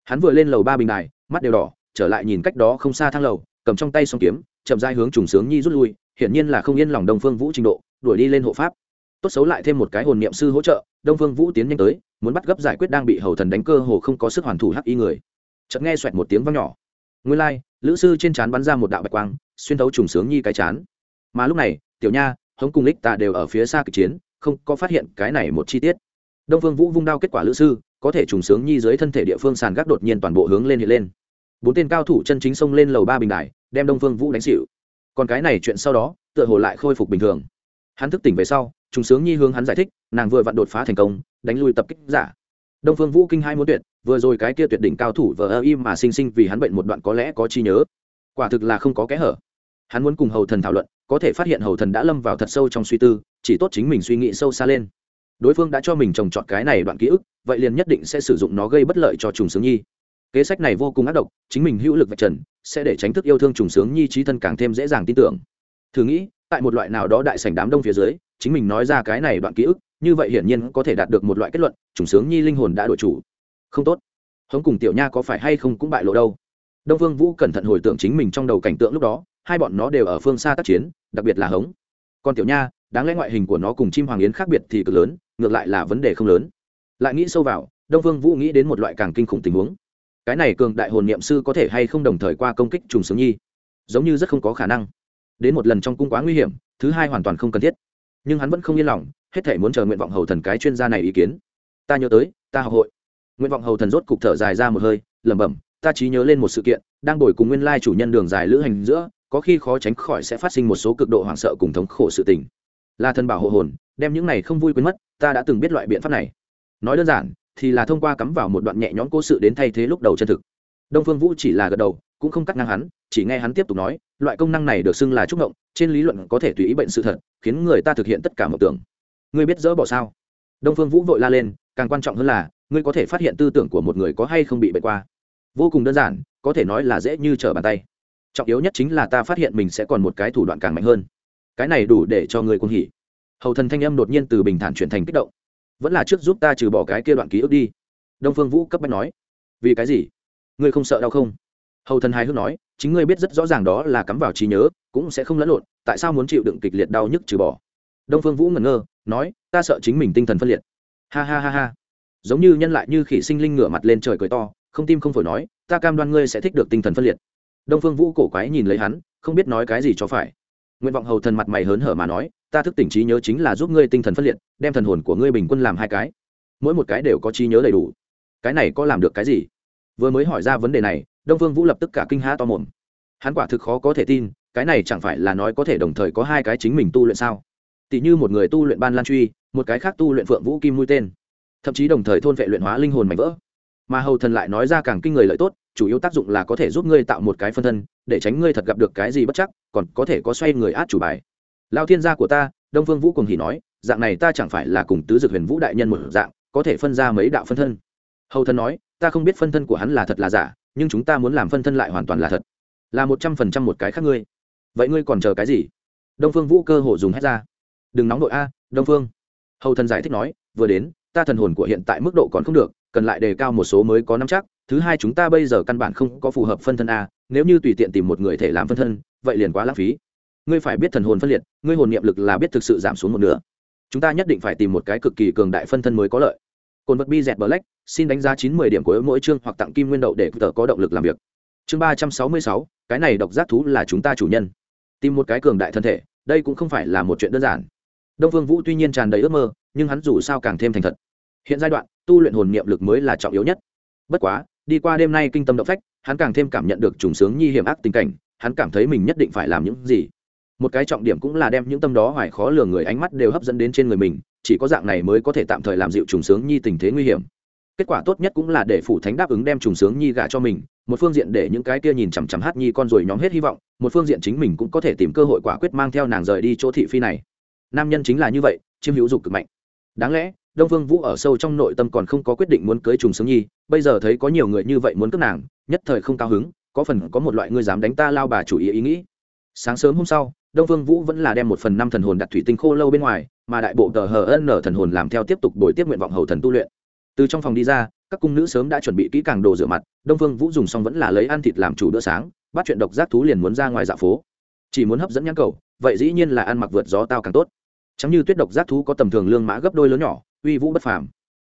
Speaker 1: Hắn vừa lên lầu ba bình đài, mắt đều đỏ, trở lại nhìn cách đó không xa thang lầu, cầm trong tay song kiếm, chậm dai hướng trùng sướng nhi rút lui, hiển nhiên là không yên lòng đông phương vũ trình độ, đuổi đi lên hộ pháp. Tốt xấu lại thêm một cái hồn niệm sư hỗ trợ, đông phương vũ tiến nhanh tới, muốn bắt gấp giải quyết đang bị hầu thần đánh cơ hồ không có sức hoàn thủ hắc y người. Chợt nghe xoẹt một tiếng vang nhỏ nguyên lai, lữ sư trên trán bắn ra một đạo bạch quang, xuyên thấu trùng sướng nhi cái chán mà lúc này, tiểu nha, hống cùng lích tạ đều ở phía xa kịch chiến, không có phát hiện cái này một chi tiết. Đông phương vũ vung đao kết quả lữ sư, có thể trùng sướng nhi dưới thân thể địa phương sàn gác đột nhiên toàn bộ hướng lên hiện lên. Bốn tên cao thủ chân chính xông lên lầu ba bình đài, đem đông phương vũ đánh xịu còn cái này chuyện sau đó, tựa hồ lại khôi phục bình thường. Hắn thức tỉnh về sau, trùng sướng nhi hướng hắn giải thích, nàng vừa vặn đột phá thành công, đánh lui tập kích giả đông phương vũ kinh hai muốn tuyệt, vừa rồi cái kia tuyệt đỉnh cao thủ vờ ơ im mà sinh sinh vì hắn bệnh một đoạn có lẽ có chi nhớ. Quả thực là không có kẽ hở. Hắn muốn cùng hầu thần thảo luận, có thể phát hiện hầu thần đã lâm vào thật sâu trong suy tư, chỉ tốt chính mình suy nghĩ sâu xa lên. Đối phương đã cho mình trồng trọt cái này đoạn ký ức, vậy liền nhất định sẽ sử dụng nó gây bất lợi cho trùng sướng nhi. Kế sách này vô cùng ác độc, chính mình hữu lực vạch trần, sẽ để tránh thức yêu thương trùng sướng nhi trí thân càng thêm dễ dàng tin tưởng. Thử nghĩ, tại một loại nào đó đại sảnh đám đông phía dưới, chính mình nói ra cái này đoạn ký ức như vậy hiển nhiên có thể đạt được một loại kết luận trùng sướng nhi linh hồn đã đổi chủ. Không tốt. Hống cùng tiểu nha có phải hay không cũng bại lộ đâu. Đông vương vũ cẩn thận hồi tưởng chính mình trong đầu cảnh tượng lúc đó, hai bọn nó đều ở phương xa tác chiến, đặc biệt là hống. Còn tiểu nha, đáng lẽ ngoại hình của nó cùng chim hoàng yến khác biệt thì cực lớn, ngược lại là vấn đề không lớn. Lại nghĩ sâu vào, đông vương vũ nghĩ đến một loại càng kinh khủng tình huống. Cái này cường đại hồn niệm sư có thể hay không đồng thời qua công kích trùng sướng nhi? Giống như rất không có khả năng. Đến một lần trong cung quá nguy hiểm, thứ hai hoàn toàn không cần thiết. Nhưng hắn vẫn không yên lòng hết thể muốn chờ nguyện vọng hầu thần cái chuyên gia này ý kiến. Ta nhớ tới, ta học hội. Nguyện vọng hầu thần rốt cục thở dài ra một hơi, lẩm bẩm, ta trí nhớ lên một sự kiện, đang đổi cùng nguyên lai chủ nhân đường dài lữ hành giữa, có khi khó tránh khỏi sẽ phát sinh một số cực độ hoảng sợ cùng thống khổ sự tình. Là thần bảo hộ hồn, đem những này không vui quên mất, ta đã từng biết loại biện pháp này. Nói đơn giản, thì là thông qua cắm vào một đoạn nhẹ nhõm cố sự đến thay thế lúc đầu chân thực. Đông phương vũ chỉ là gật đầu, cũng không cắt ngang hắn, chỉ nghe hắn tiếp tục nói, loại công năng này được xưng là trúc ngộng, trên lý luận có thể tùy ý bệnh sự thật, khiến người ta thực hiện tất cả mộng tưởng ngươi biết dỡ bỏ sao? Đông phương vũ vội la lên, càng quan trọng hơn là, ngươi có thể phát hiện tư tưởng của một người có hay không bị bệnh qua. Vô cùng đơn giản, có thể nói là dễ như trở bàn tay. Trọng yếu nhất chính là ta phát hiện mình sẽ còn một cái thủ đoạn càng mạnh hơn. Cái này đủ để cho ngươi cuồng hỉ. Hầu thần thanh âm đột nhiên từ bình thản chuyển thành kích động. Vẫn là trước giúp ta trừ bỏ cái kia đoạn ký ức đi. Đông phương vũ cấp bách nói. Vì cái gì? Ngươi không sợ đau không? Hầu thần hài hước nói, chính ngươi biết rất rõ ràng đó là cắm vào trí nhớ, cũng sẽ không lẫn lộn, tại sao muốn chịu đựng kịch liệt đau nhức trừ bỏ? Đông phương vũ ngẩn ngơ nói, ta sợ chính mình tinh thần phân liệt. Ha ha ha ha. Giống như nhân lại như khỉ sinh linh ngửa mặt lên trời cười to, không tim không phổi nói, ta cam đoan ngươi sẽ thích được tinh thần phân liệt. Đông phương vũ cổ quái nhìn lấy hắn, không biết nói cái gì cho phải. Nguyện vọng hầu thần mặt mày hớn hở mà nói, ta thức tỉnh trí nhớ chính là giúp ngươi tinh thần phân liệt, đem thần hồn của ngươi bình quân làm hai cái. Mỗi một cái đều có trí nhớ đầy đủ. Cái này có làm được cái gì? Vừa mới hỏi ra vấn đề này, đông phương vũ lập tức cả kinh há to mồm. Hắn quả thực khó có thể tin, cái này chẳng phải là nói có thể đồng thời có hai cái chính mình tu luyện sao? Tỷ như một người tu luyện ban lan truy, một cái khác tu luyện phượng vũ kim mũi tên. Thậm chí đồng thời thôn vệ luyện hóa linh hồn mạnh vỡ. Mà hầu thần lại nói ra càng kinh người lợi tốt, chủ yếu tác dụng là có thể giúp ngươi tạo một cái phân thân, để tránh ngươi thật gặp được cái gì bất chắc, còn có thể có xoay người át chủ bài. Lao thiên gia của ta, đông phương vũ cùng hỉ nói, dạng này ta chẳng phải là cùng tứ dược huyền vũ đại nhân một dạng, có thể phân ra mấy đạo phân thân. Hầu thần nói, ta không biết phân thân của hắn là thật là giả, nhưng chúng ta muốn làm phân thân lại hoàn toàn là thật. Là một trăm phần trăm một cái khác ngươi. Vậy ngươi còn chờ cái gì? Đông phương vũ cơ hồ dùng hết ra đừng nóng đội a, đông phương. Hầu thần giải thích nói, vừa đến, ta thần hồn của hiện tại mức độ còn không được, cần lại đề cao một số mới có năm chắc. Thứ hai chúng ta bây giờ căn bản không có phù hợp phân thân a, nếu như tùy tiện tìm một người thể làm phân thân, vậy liền quá lãng phí. Ngươi phải biết thần hồn phân liệt, ngươi hồn niệm lực là biết thực sự giảm xuống một nửa. Chúng ta nhất định phải tìm một cái cực kỳ cường đại phân thân mới có lợi. Cồn vật bi dẹt black xin đánh giá chín mươi điểm của mỗi chương hoặc tặng kim nguyên đậu để tờ có động lực làm việc. Chương ba trăm sáu mươi sáu, cái này độc giác thú là chúng ta chủ nhân. Tìm một cái cường đại thân thể, đây cũng không phải là một chuyện đơn giản đông phương vũ tuy nhiên tràn đầy ước mơ, nhưng hắn dù sao càng thêm thành thật. Hiện giai đoạn, tu luyện hồn niệm lực mới là trọng yếu nhất. Bất quá, đi qua đêm nay kinh tâm động phách, hắn càng thêm cảm nhận được trùng sướng nhi hiểm ác tình cảnh, hắn cảm thấy mình nhất định phải làm những gì. Một cái trọng điểm cũng là đem những tâm đó hoài khó lường người ánh mắt đều hấp dẫn đến trên người mình, chỉ có dạng này mới có thể tạm thời làm dịu trùng sướng nhi tình thế nguy hiểm. Kết quả tốt nhất cũng là để phủ thánh đáp ứng đem trùng sướng nhi gả cho mình, một phương diện để những cái kia nhìn chằm chằm hát nhi con rồi nhóm hết hy vọng, một phương diện chính mình cũng có thể tìm cơ hội quả quyết mang theo nàng rời đi chỗ thị phi này nam nhân chính là như vậy chiếm hữu dục cực mạnh. Đáng lẽ, đông vương vũ ở sâu trong nội tâm còn không có quyết định muốn cưới trùng sướng nhi, bây giờ thấy có nhiều người như vậy muốn cướp nàng, nhất thời không cao hứng, có phần có một loại ngươi dám đánh ta lao bà chủ ý ý nghĩ. Sáng sớm hôm sau, đông vương vũ vẫn là đem một phần năm thần hồn đặt thủy tinh khô lâu bên ngoài, mà đại bộ tờ hờ ân nở thần hồn làm theo tiếp tục đổi tiếp nguyện vọng hầu thần tu luyện. Từ trong phòng đi ra, các cung nữ sớm đã chuẩn bị kỹ càng đồ rửa mặt, đông vương vũ dùng xong vẫn là lấy ăn thịt làm chủ bữa sáng, bắt chuyện độc giác thú liền muốn ra ngoài dạ phố. Chỉ muốn hấp dẫn nhãn cầu, vậy dĩ nhiên là ăn mặc vượt gió tao càng tốt chẳng như tuyết độc giác thú có tầm thường lương mã gấp đôi lớn nhỏ, uy vũ bất phàm.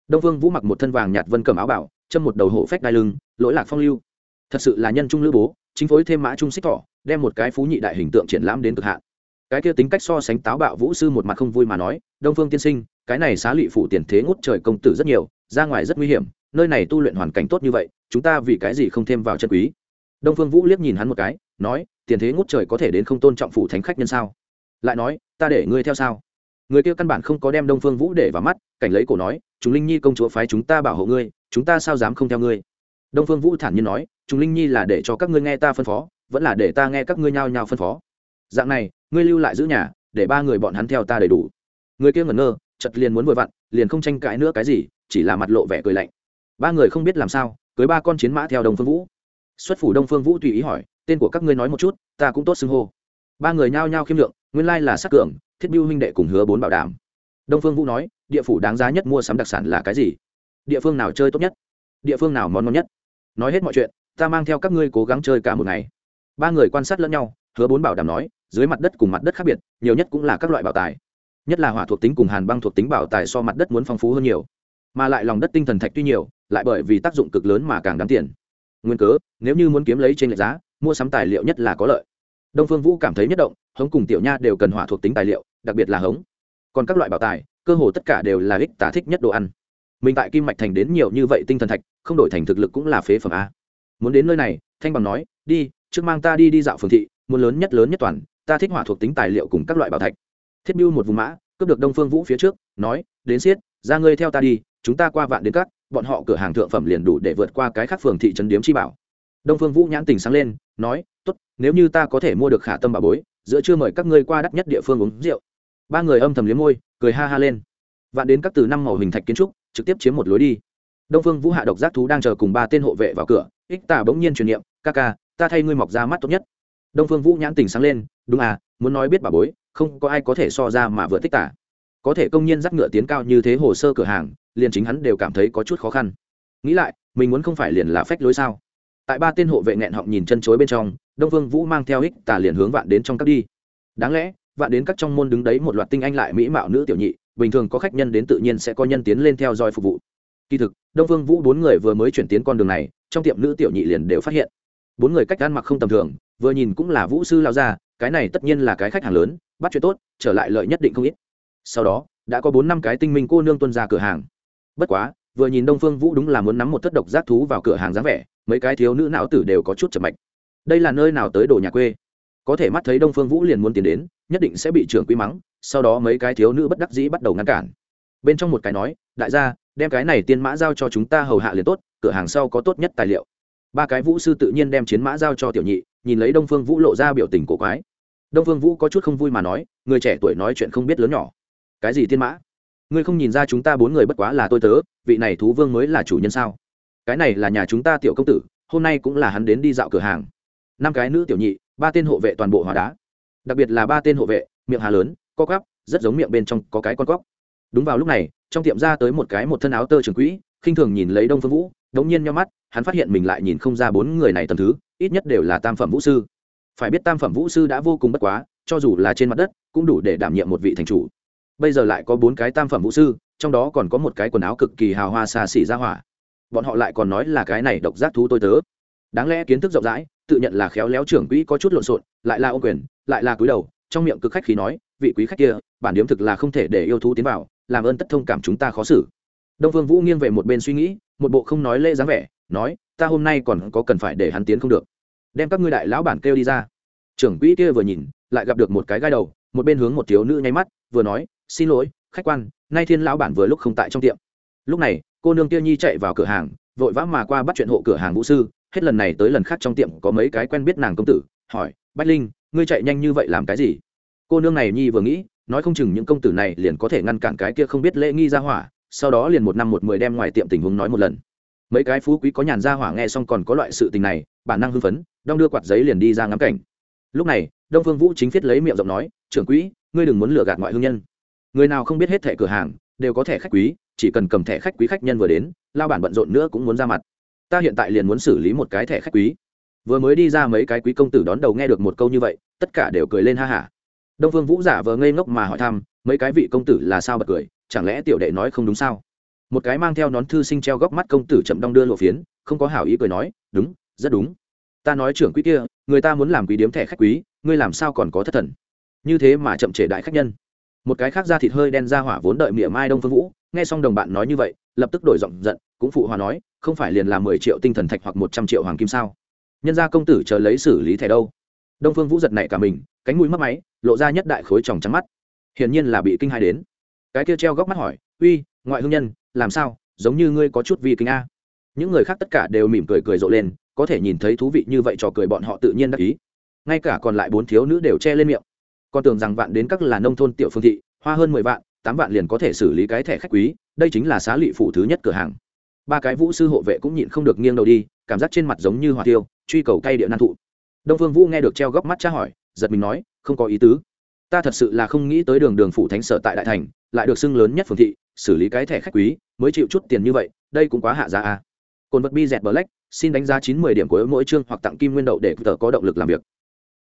Speaker 1: Đông vương vũ mặc một thân vàng nhạt vân cầm áo bảo, châm một đầu hộ phách đai lưng, lỗi lạc phong lưu. Thật sự là nhân trung lữ bố, chính phối thêm mã trung xích thỏ đem một cái phú nhị đại hình tượng triển lãm đến cực hạn. Cái kia tính cách so sánh táo bạo vũ sư một mặt không vui mà nói, đông phương tiên sinh, cái này xá lụy phụ tiền thế ngút trời công tử rất nhiều, ra ngoài rất nguy hiểm, nơi này tu luyện hoàn cảnh tốt như vậy, chúng ta vì cái gì không thêm vào chân quý? Đông phương vũ liếc nhìn hắn một cái, nói, tiền thế ngút trời có thể đến không tôn trọng phụ thánh khách nhân sao? Lại nói, ta để ngươi theo sao? Người kia căn bản không có đem đông phương vũ để vào mắt, cảnh lấy cổ nói chúng linh nhi công chúa phái chúng ta bảo hộ ngươi, chúng ta sao dám không theo ngươi? Đông phương vũ thản nhiên nói chúng linh nhi là để cho các ngươi nghe ta phân phó, vẫn là để ta nghe các ngươi nhao nhao phân phó. Dạng này, ngươi lưu lại giữ nhà, để ba người bọn hắn theo ta đầy đủ. Người kia ngẩn ngơ chật liền muốn vội vặn, liền không tranh cãi nữa cái gì, chỉ là mặt lộ vẻ cười lạnh. Ba người không biết làm sao, cưới ba con chiến mã theo đông phương vũ. Xuất phủ đông phương vũ tùy ý hỏi, tên của các ngươi nói một chút, ta cũng tốt xưng hô. Ba người nhao nhao khiêm lượng, nguyên lai là sắc cường thiết biêu huynh đệ cùng hứa bốn bảo đảm. Đông phương vũ nói, địa phủ đáng giá nhất mua sắm đặc sản là cái gì? Địa phương nào chơi tốt nhất? Địa phương nào món ngon nhất? Nói hết mọi chuyện, ta mang theo các ngươi cố gắng chơi cả một ngày. Ba người quan sát lẫn nhau, hứa bốn bảo đảm nói, dưới mặt đất cùng mặt đất khác biệt, nhiều nhất cũng là các loại bảo tài. Nhất là hỏa thuộc tính cùng hàn băng thuộc tính bảo tài so mặt đất muốn phong phú hơn nhiều. Mà lại lòng đất tinh thần thạch tuy nhiều, lại bởi vì tác dụng cực lớn mà càng đáng tiền. Nguyên cớ, nếu như muốn kiếm lấy trên lệch giá, mua sắm tài liệu nhất là có lợi đông phương vũ cảm thấy nhất động, hống cùng tiểu nha đều cần hỏa thuộc tính tài liệu, đặc biệt là hống. Còn các loại bảo tài, cơ hồ tất cả đều là ích tả thích nhất đồ ăn. Mình tại kim mạch thành đến nhiều như vậy tinh thần thạch, không đổi thành thực lực cũng là phế phẩm a. Muốn đến nơi này, thanh bằng nói, đi, trước mang ta đi đi dạo phường thị, muốn lớn nhất lớn nhất toàn, ta thích hỏa thuộc tính tài liệu cùng các loại bảo thạch. Thiết mưu một vùng mã, cướp được đông phương vũ phía trước, nói, đến siết ra ngươi theo ta đi, chúng ta qua vạn đến các bọn họ cửa hàng thượng phẩm liền đủ để vượt qua cái khác phường thị trấn điếm chi bảo đông phương vũ nhãn tình sáng lên, nói, tốt, nếu như ta có thể mua được khả tâm bà bối, giữa chưa mời các ngươi qua đắt nhất địa phương uống rượu. Ba người âm thầm liếm môi, cười ha ha lên. Vạn đến các từ năm màu hình thạch kiến trúc, trực tiếp chiếm một lối đi. Đông phương vũ hạ độc giác thú đang chờ cùng ba tên hộ vệ vào cửa, ích tả bỗng nhiên truyền niệm, ca ca, ta thay ngươi mọc ra mắt tốt nhất. Đông phương vũ nhãn tình sáng lên, đúng à muốn nói biết bà bối, không có ai có thể so ra mà vừa tích tả có thể công nhân dắt ngựa tiến cao như thế hồ sơ cửa hàng, liền chính hắn đều cảm thấy có chút khó khăn. Nghĩ lại, mình muốn không phải liền là phách lối sao? Tại ba tên hộ vệ nghẹn họng nhìn chân chối bên trong, đông phương vũ mang theo ích tà liền hướng vạn đến trong các đi. Đáng lẽ, vạn đến các trong môn đứng đấy một loạt tinh anh lại mỹ mạo nữ tiểu nhị, bình thường có khách nhân đến tự nhiên sẽ có nhân tiến lên theo dõi phục vụ. Kỳ thực, đông phương vũ bốn người vừa mới chuyển tiến con đường này, trong tiệm nữ tiểu nhị liền đều phát hiện. Bốn người cách ăn mặc không tầm thường, vừa nhìn cũng là vũ sư lao ra cái này tất nhiên là cái khách hàng lớn, bắt chuyện tốt, trở lại lợi nhất định không ít. Sau đó, đã có bốn năm cái tinh minh cô nương tuân ra cửa hàng. Bất quá, vừa nhìn đông phương vũ đúng là muốn nắm một thất độc giác thú vào cửa hàng giá vẻ mấy cái thiếu nữ não tử đều có chút chậm mạch. Đây là nơi nào tới đồ nhà quê? Có thể mắt thấy đông phương vũ liền muốn tiến đến, nhất định sẽ bị trưởng quý mắng, sau đó mấy cái thiếu nữ bất đắc dĩ bắt đầu ngăn cản. Bên trong một cái nói, đại gia, đem cái này tiên mã giao cho chúng ta hầu hạ liền tốt, cửa hàng sau có tốt nhất tài liệu. Ba cái vũ sư tự nhiên đem chiến mã giao cho tiểu nhị, nhìn lấy đông phương vũ lộ ra biểu tình cổ quái. Đông phương vũ có chút không vui mà nói, người trẻ tuổi nói chuyện không biết lớn nhỏ. Cái gì tiên mã? Ngươi không nhìn ra chúng ta bốn người bất quá là tôi tớ, vị này thú vương mới là chủ nhân sao? Cái này là nhà chúng ta tiểu công tử, hôm nay cũng là hắn đến đi dạo cửa hàng. Năm cái nữ tiểu nhị, ba tên hộ vệ toàn bộ hóa đá. Đặc biệt là ba tên hộ vệ, miệng hà lớn, co cắp rất giống miệng bên trong có cái con cóc đúng vào lúc này, trong tiệm ra tới một cái một thân áo tơ trường quỹ, khinh thường nhìn lấy đông phương vũ, đống nhiên nhau mắt, hắn phát hiện mình lại nhìn không ra bốn người này tầm thứ, ít nhất đều là tam phẩm vũ sư. Phải biết tam phẩm vũ sư đã vô cùng bất quá, cho dù là trên mặt đất, cũng đủ để đảm nhiệm một vị thành chủ. Bây giờ lại có bốn cái tam phẩm vũ sư, trong đó còn có một cái quần áo cực kỳ hào hoa xa xỉ ra hỏa bọn họ lại còn nói là cái này độc giác thú tôi tớ. Đáng lẽ kiến thức rộng rãi, tự nhận là khéo léo trưởng quỹ có chút lộn xộn, lại là ô quyền, lại là cúi đầu, trong miệng cực khách khí nói, vị quý khách kia, bản điếm thực là không thể để yêu thú tiến vào, làm ơn tất thông cảm chúng ta khó xử. Đông phương vũ nghiêng về một bên suy nghĩ, một bộ không nói lễ dáng vẻ, nói, ta hôm nay còn có cần phải để hắn tiến không được. Đem các ngươi đại lão bản kêu đi ra. Trưởng quỹ kia vừa nhìn, lại gặp được một cái gai đầu, một bên hướng một thiếu nữ nháy mắt, vừa nói, xin lỗi, khách quan, nay thiên lão bản vừa lúc không tại trong tiệm. Lúc này cô nương kia nhi chạy vào cửa hàng, vội vã mà qua bắt chuyện hộ cửa hàng vũ sư. Hết lần này tới lần khác trong tiệm có mấy cái quen biết nàng công tử, hỏi, bách linh, ngươi chạy nhanh như vậy làm cái gì? Cô nương này nhi vừa nghĩ, nói không chừng những công tử này liền có thể ngăn cản cái kia không biết lễ nghi ra hỏa, sau đó liền một năm một mười đem ngoài tiệm tình huống nói một lần. Mấy cái phú quý có nhàn ra hỏa nghe xong còn có loại sự tình này, bản năng hưng phấn, đong đưa quạt giấy liền đi ra ngắm cảnh. Lúc này, đông phương vũ chính thiết lấy miệng giọng nói, trưởng quỹ, ngươi đừng muốn lừa gạt ngoại hương nhân. Người nào không biết hết thẻ cửa hàng đều có thẻ khách quý, chỉ cần cầm thẻ khách quý khách nhân vừa đến, lao bản bận rộn nữa cũng muốn ra mặt. Ta hiện tại liền muốn xử lý một cái thẻ khách quý. Vừa mới đi ra mấy cái quý công tử đón đầu nghe được một câu như vậy, tất cả đều cười lên ha hả. Đông phương vũ giả vờ ngây ngốc mà hỏi thăm, mấy cái vị công tử là sao bật cười, chẳng lẽ tiểu đệ nói không đúng sao? Một cái mang theo nón thư sinh treo góc mắt công tử chậm đong đưa lộ phiến, không có hảo ý cười nói, đúng, rất đúng. Ta nói trưởng quý kia, người ta muốn làm quý điếm thẻ khách quý, ngươi làm sao còn có thất thần? Như thế mà chậm trễ đại khách nhân một cái khác da thịt hơi đen ra hỏa vốn đợi miệng mai đông phương vũ, nghe xong đồng bạn nói như vậy, lập tức đổi giọng giận, cũng phụ hòa nói, không phải liền là mười triệu tinh thần thạch hoặc một trăm triệu hoàng kim sao? Nhân gia công tử chờ lấy xử lý thẻ đâu? Đông phương vũ giật này cả mình, cánh mũi mất máy, lộ ra nhất đại khối tròng trắng mắt. Hiển nhiên là bị kinh hai đến. Cái kia treo góc mắt hỏi, uy, ngoại hương nhân, làm sao? Giống như ngươi có chút vi kinh a. Những người khác tất cả đều mỉm cười cười rộ lên, có thể nhìn thấy thú vị như vậy trò cười bọn họ tự nhiên đắc ý. Ngay cả còn lại bốn thiếu nữ đều che lên miệng còn tưởng rằng vạn đến các là nông thôn tiểu phương thị, hoa hơn mười vạn, tám vạn liền có thể xử lý cái thẻ khách quý, đây chính là xá lị phủ thứ nhất cửa hàng. Ba cái vũ sư hộ vệ cũng nhịn không được nghiêng đầu đi, cảm giác trên mặt giống như hỏa tiêu, truy cầu cay địa nan thụ. Đông phương vũ nghe được treo góc mắt tra hỏi, giật mình nói, không có ý tứ. Ta thật sự là không nghĩ tới đường đường phủ thánh sở tại đại thành, lại được xưng lớn nhất phường thị, xử lý cái thẻ khách quý, mới chịu chút tiền như vậy, đây cũng quá hạ giá à? cồn vật bi dẹt black, xin đánh giá chín mươi điểm của mỗi chương hoặc tặng kim nguyên đậu để tờ có động lực làm việc.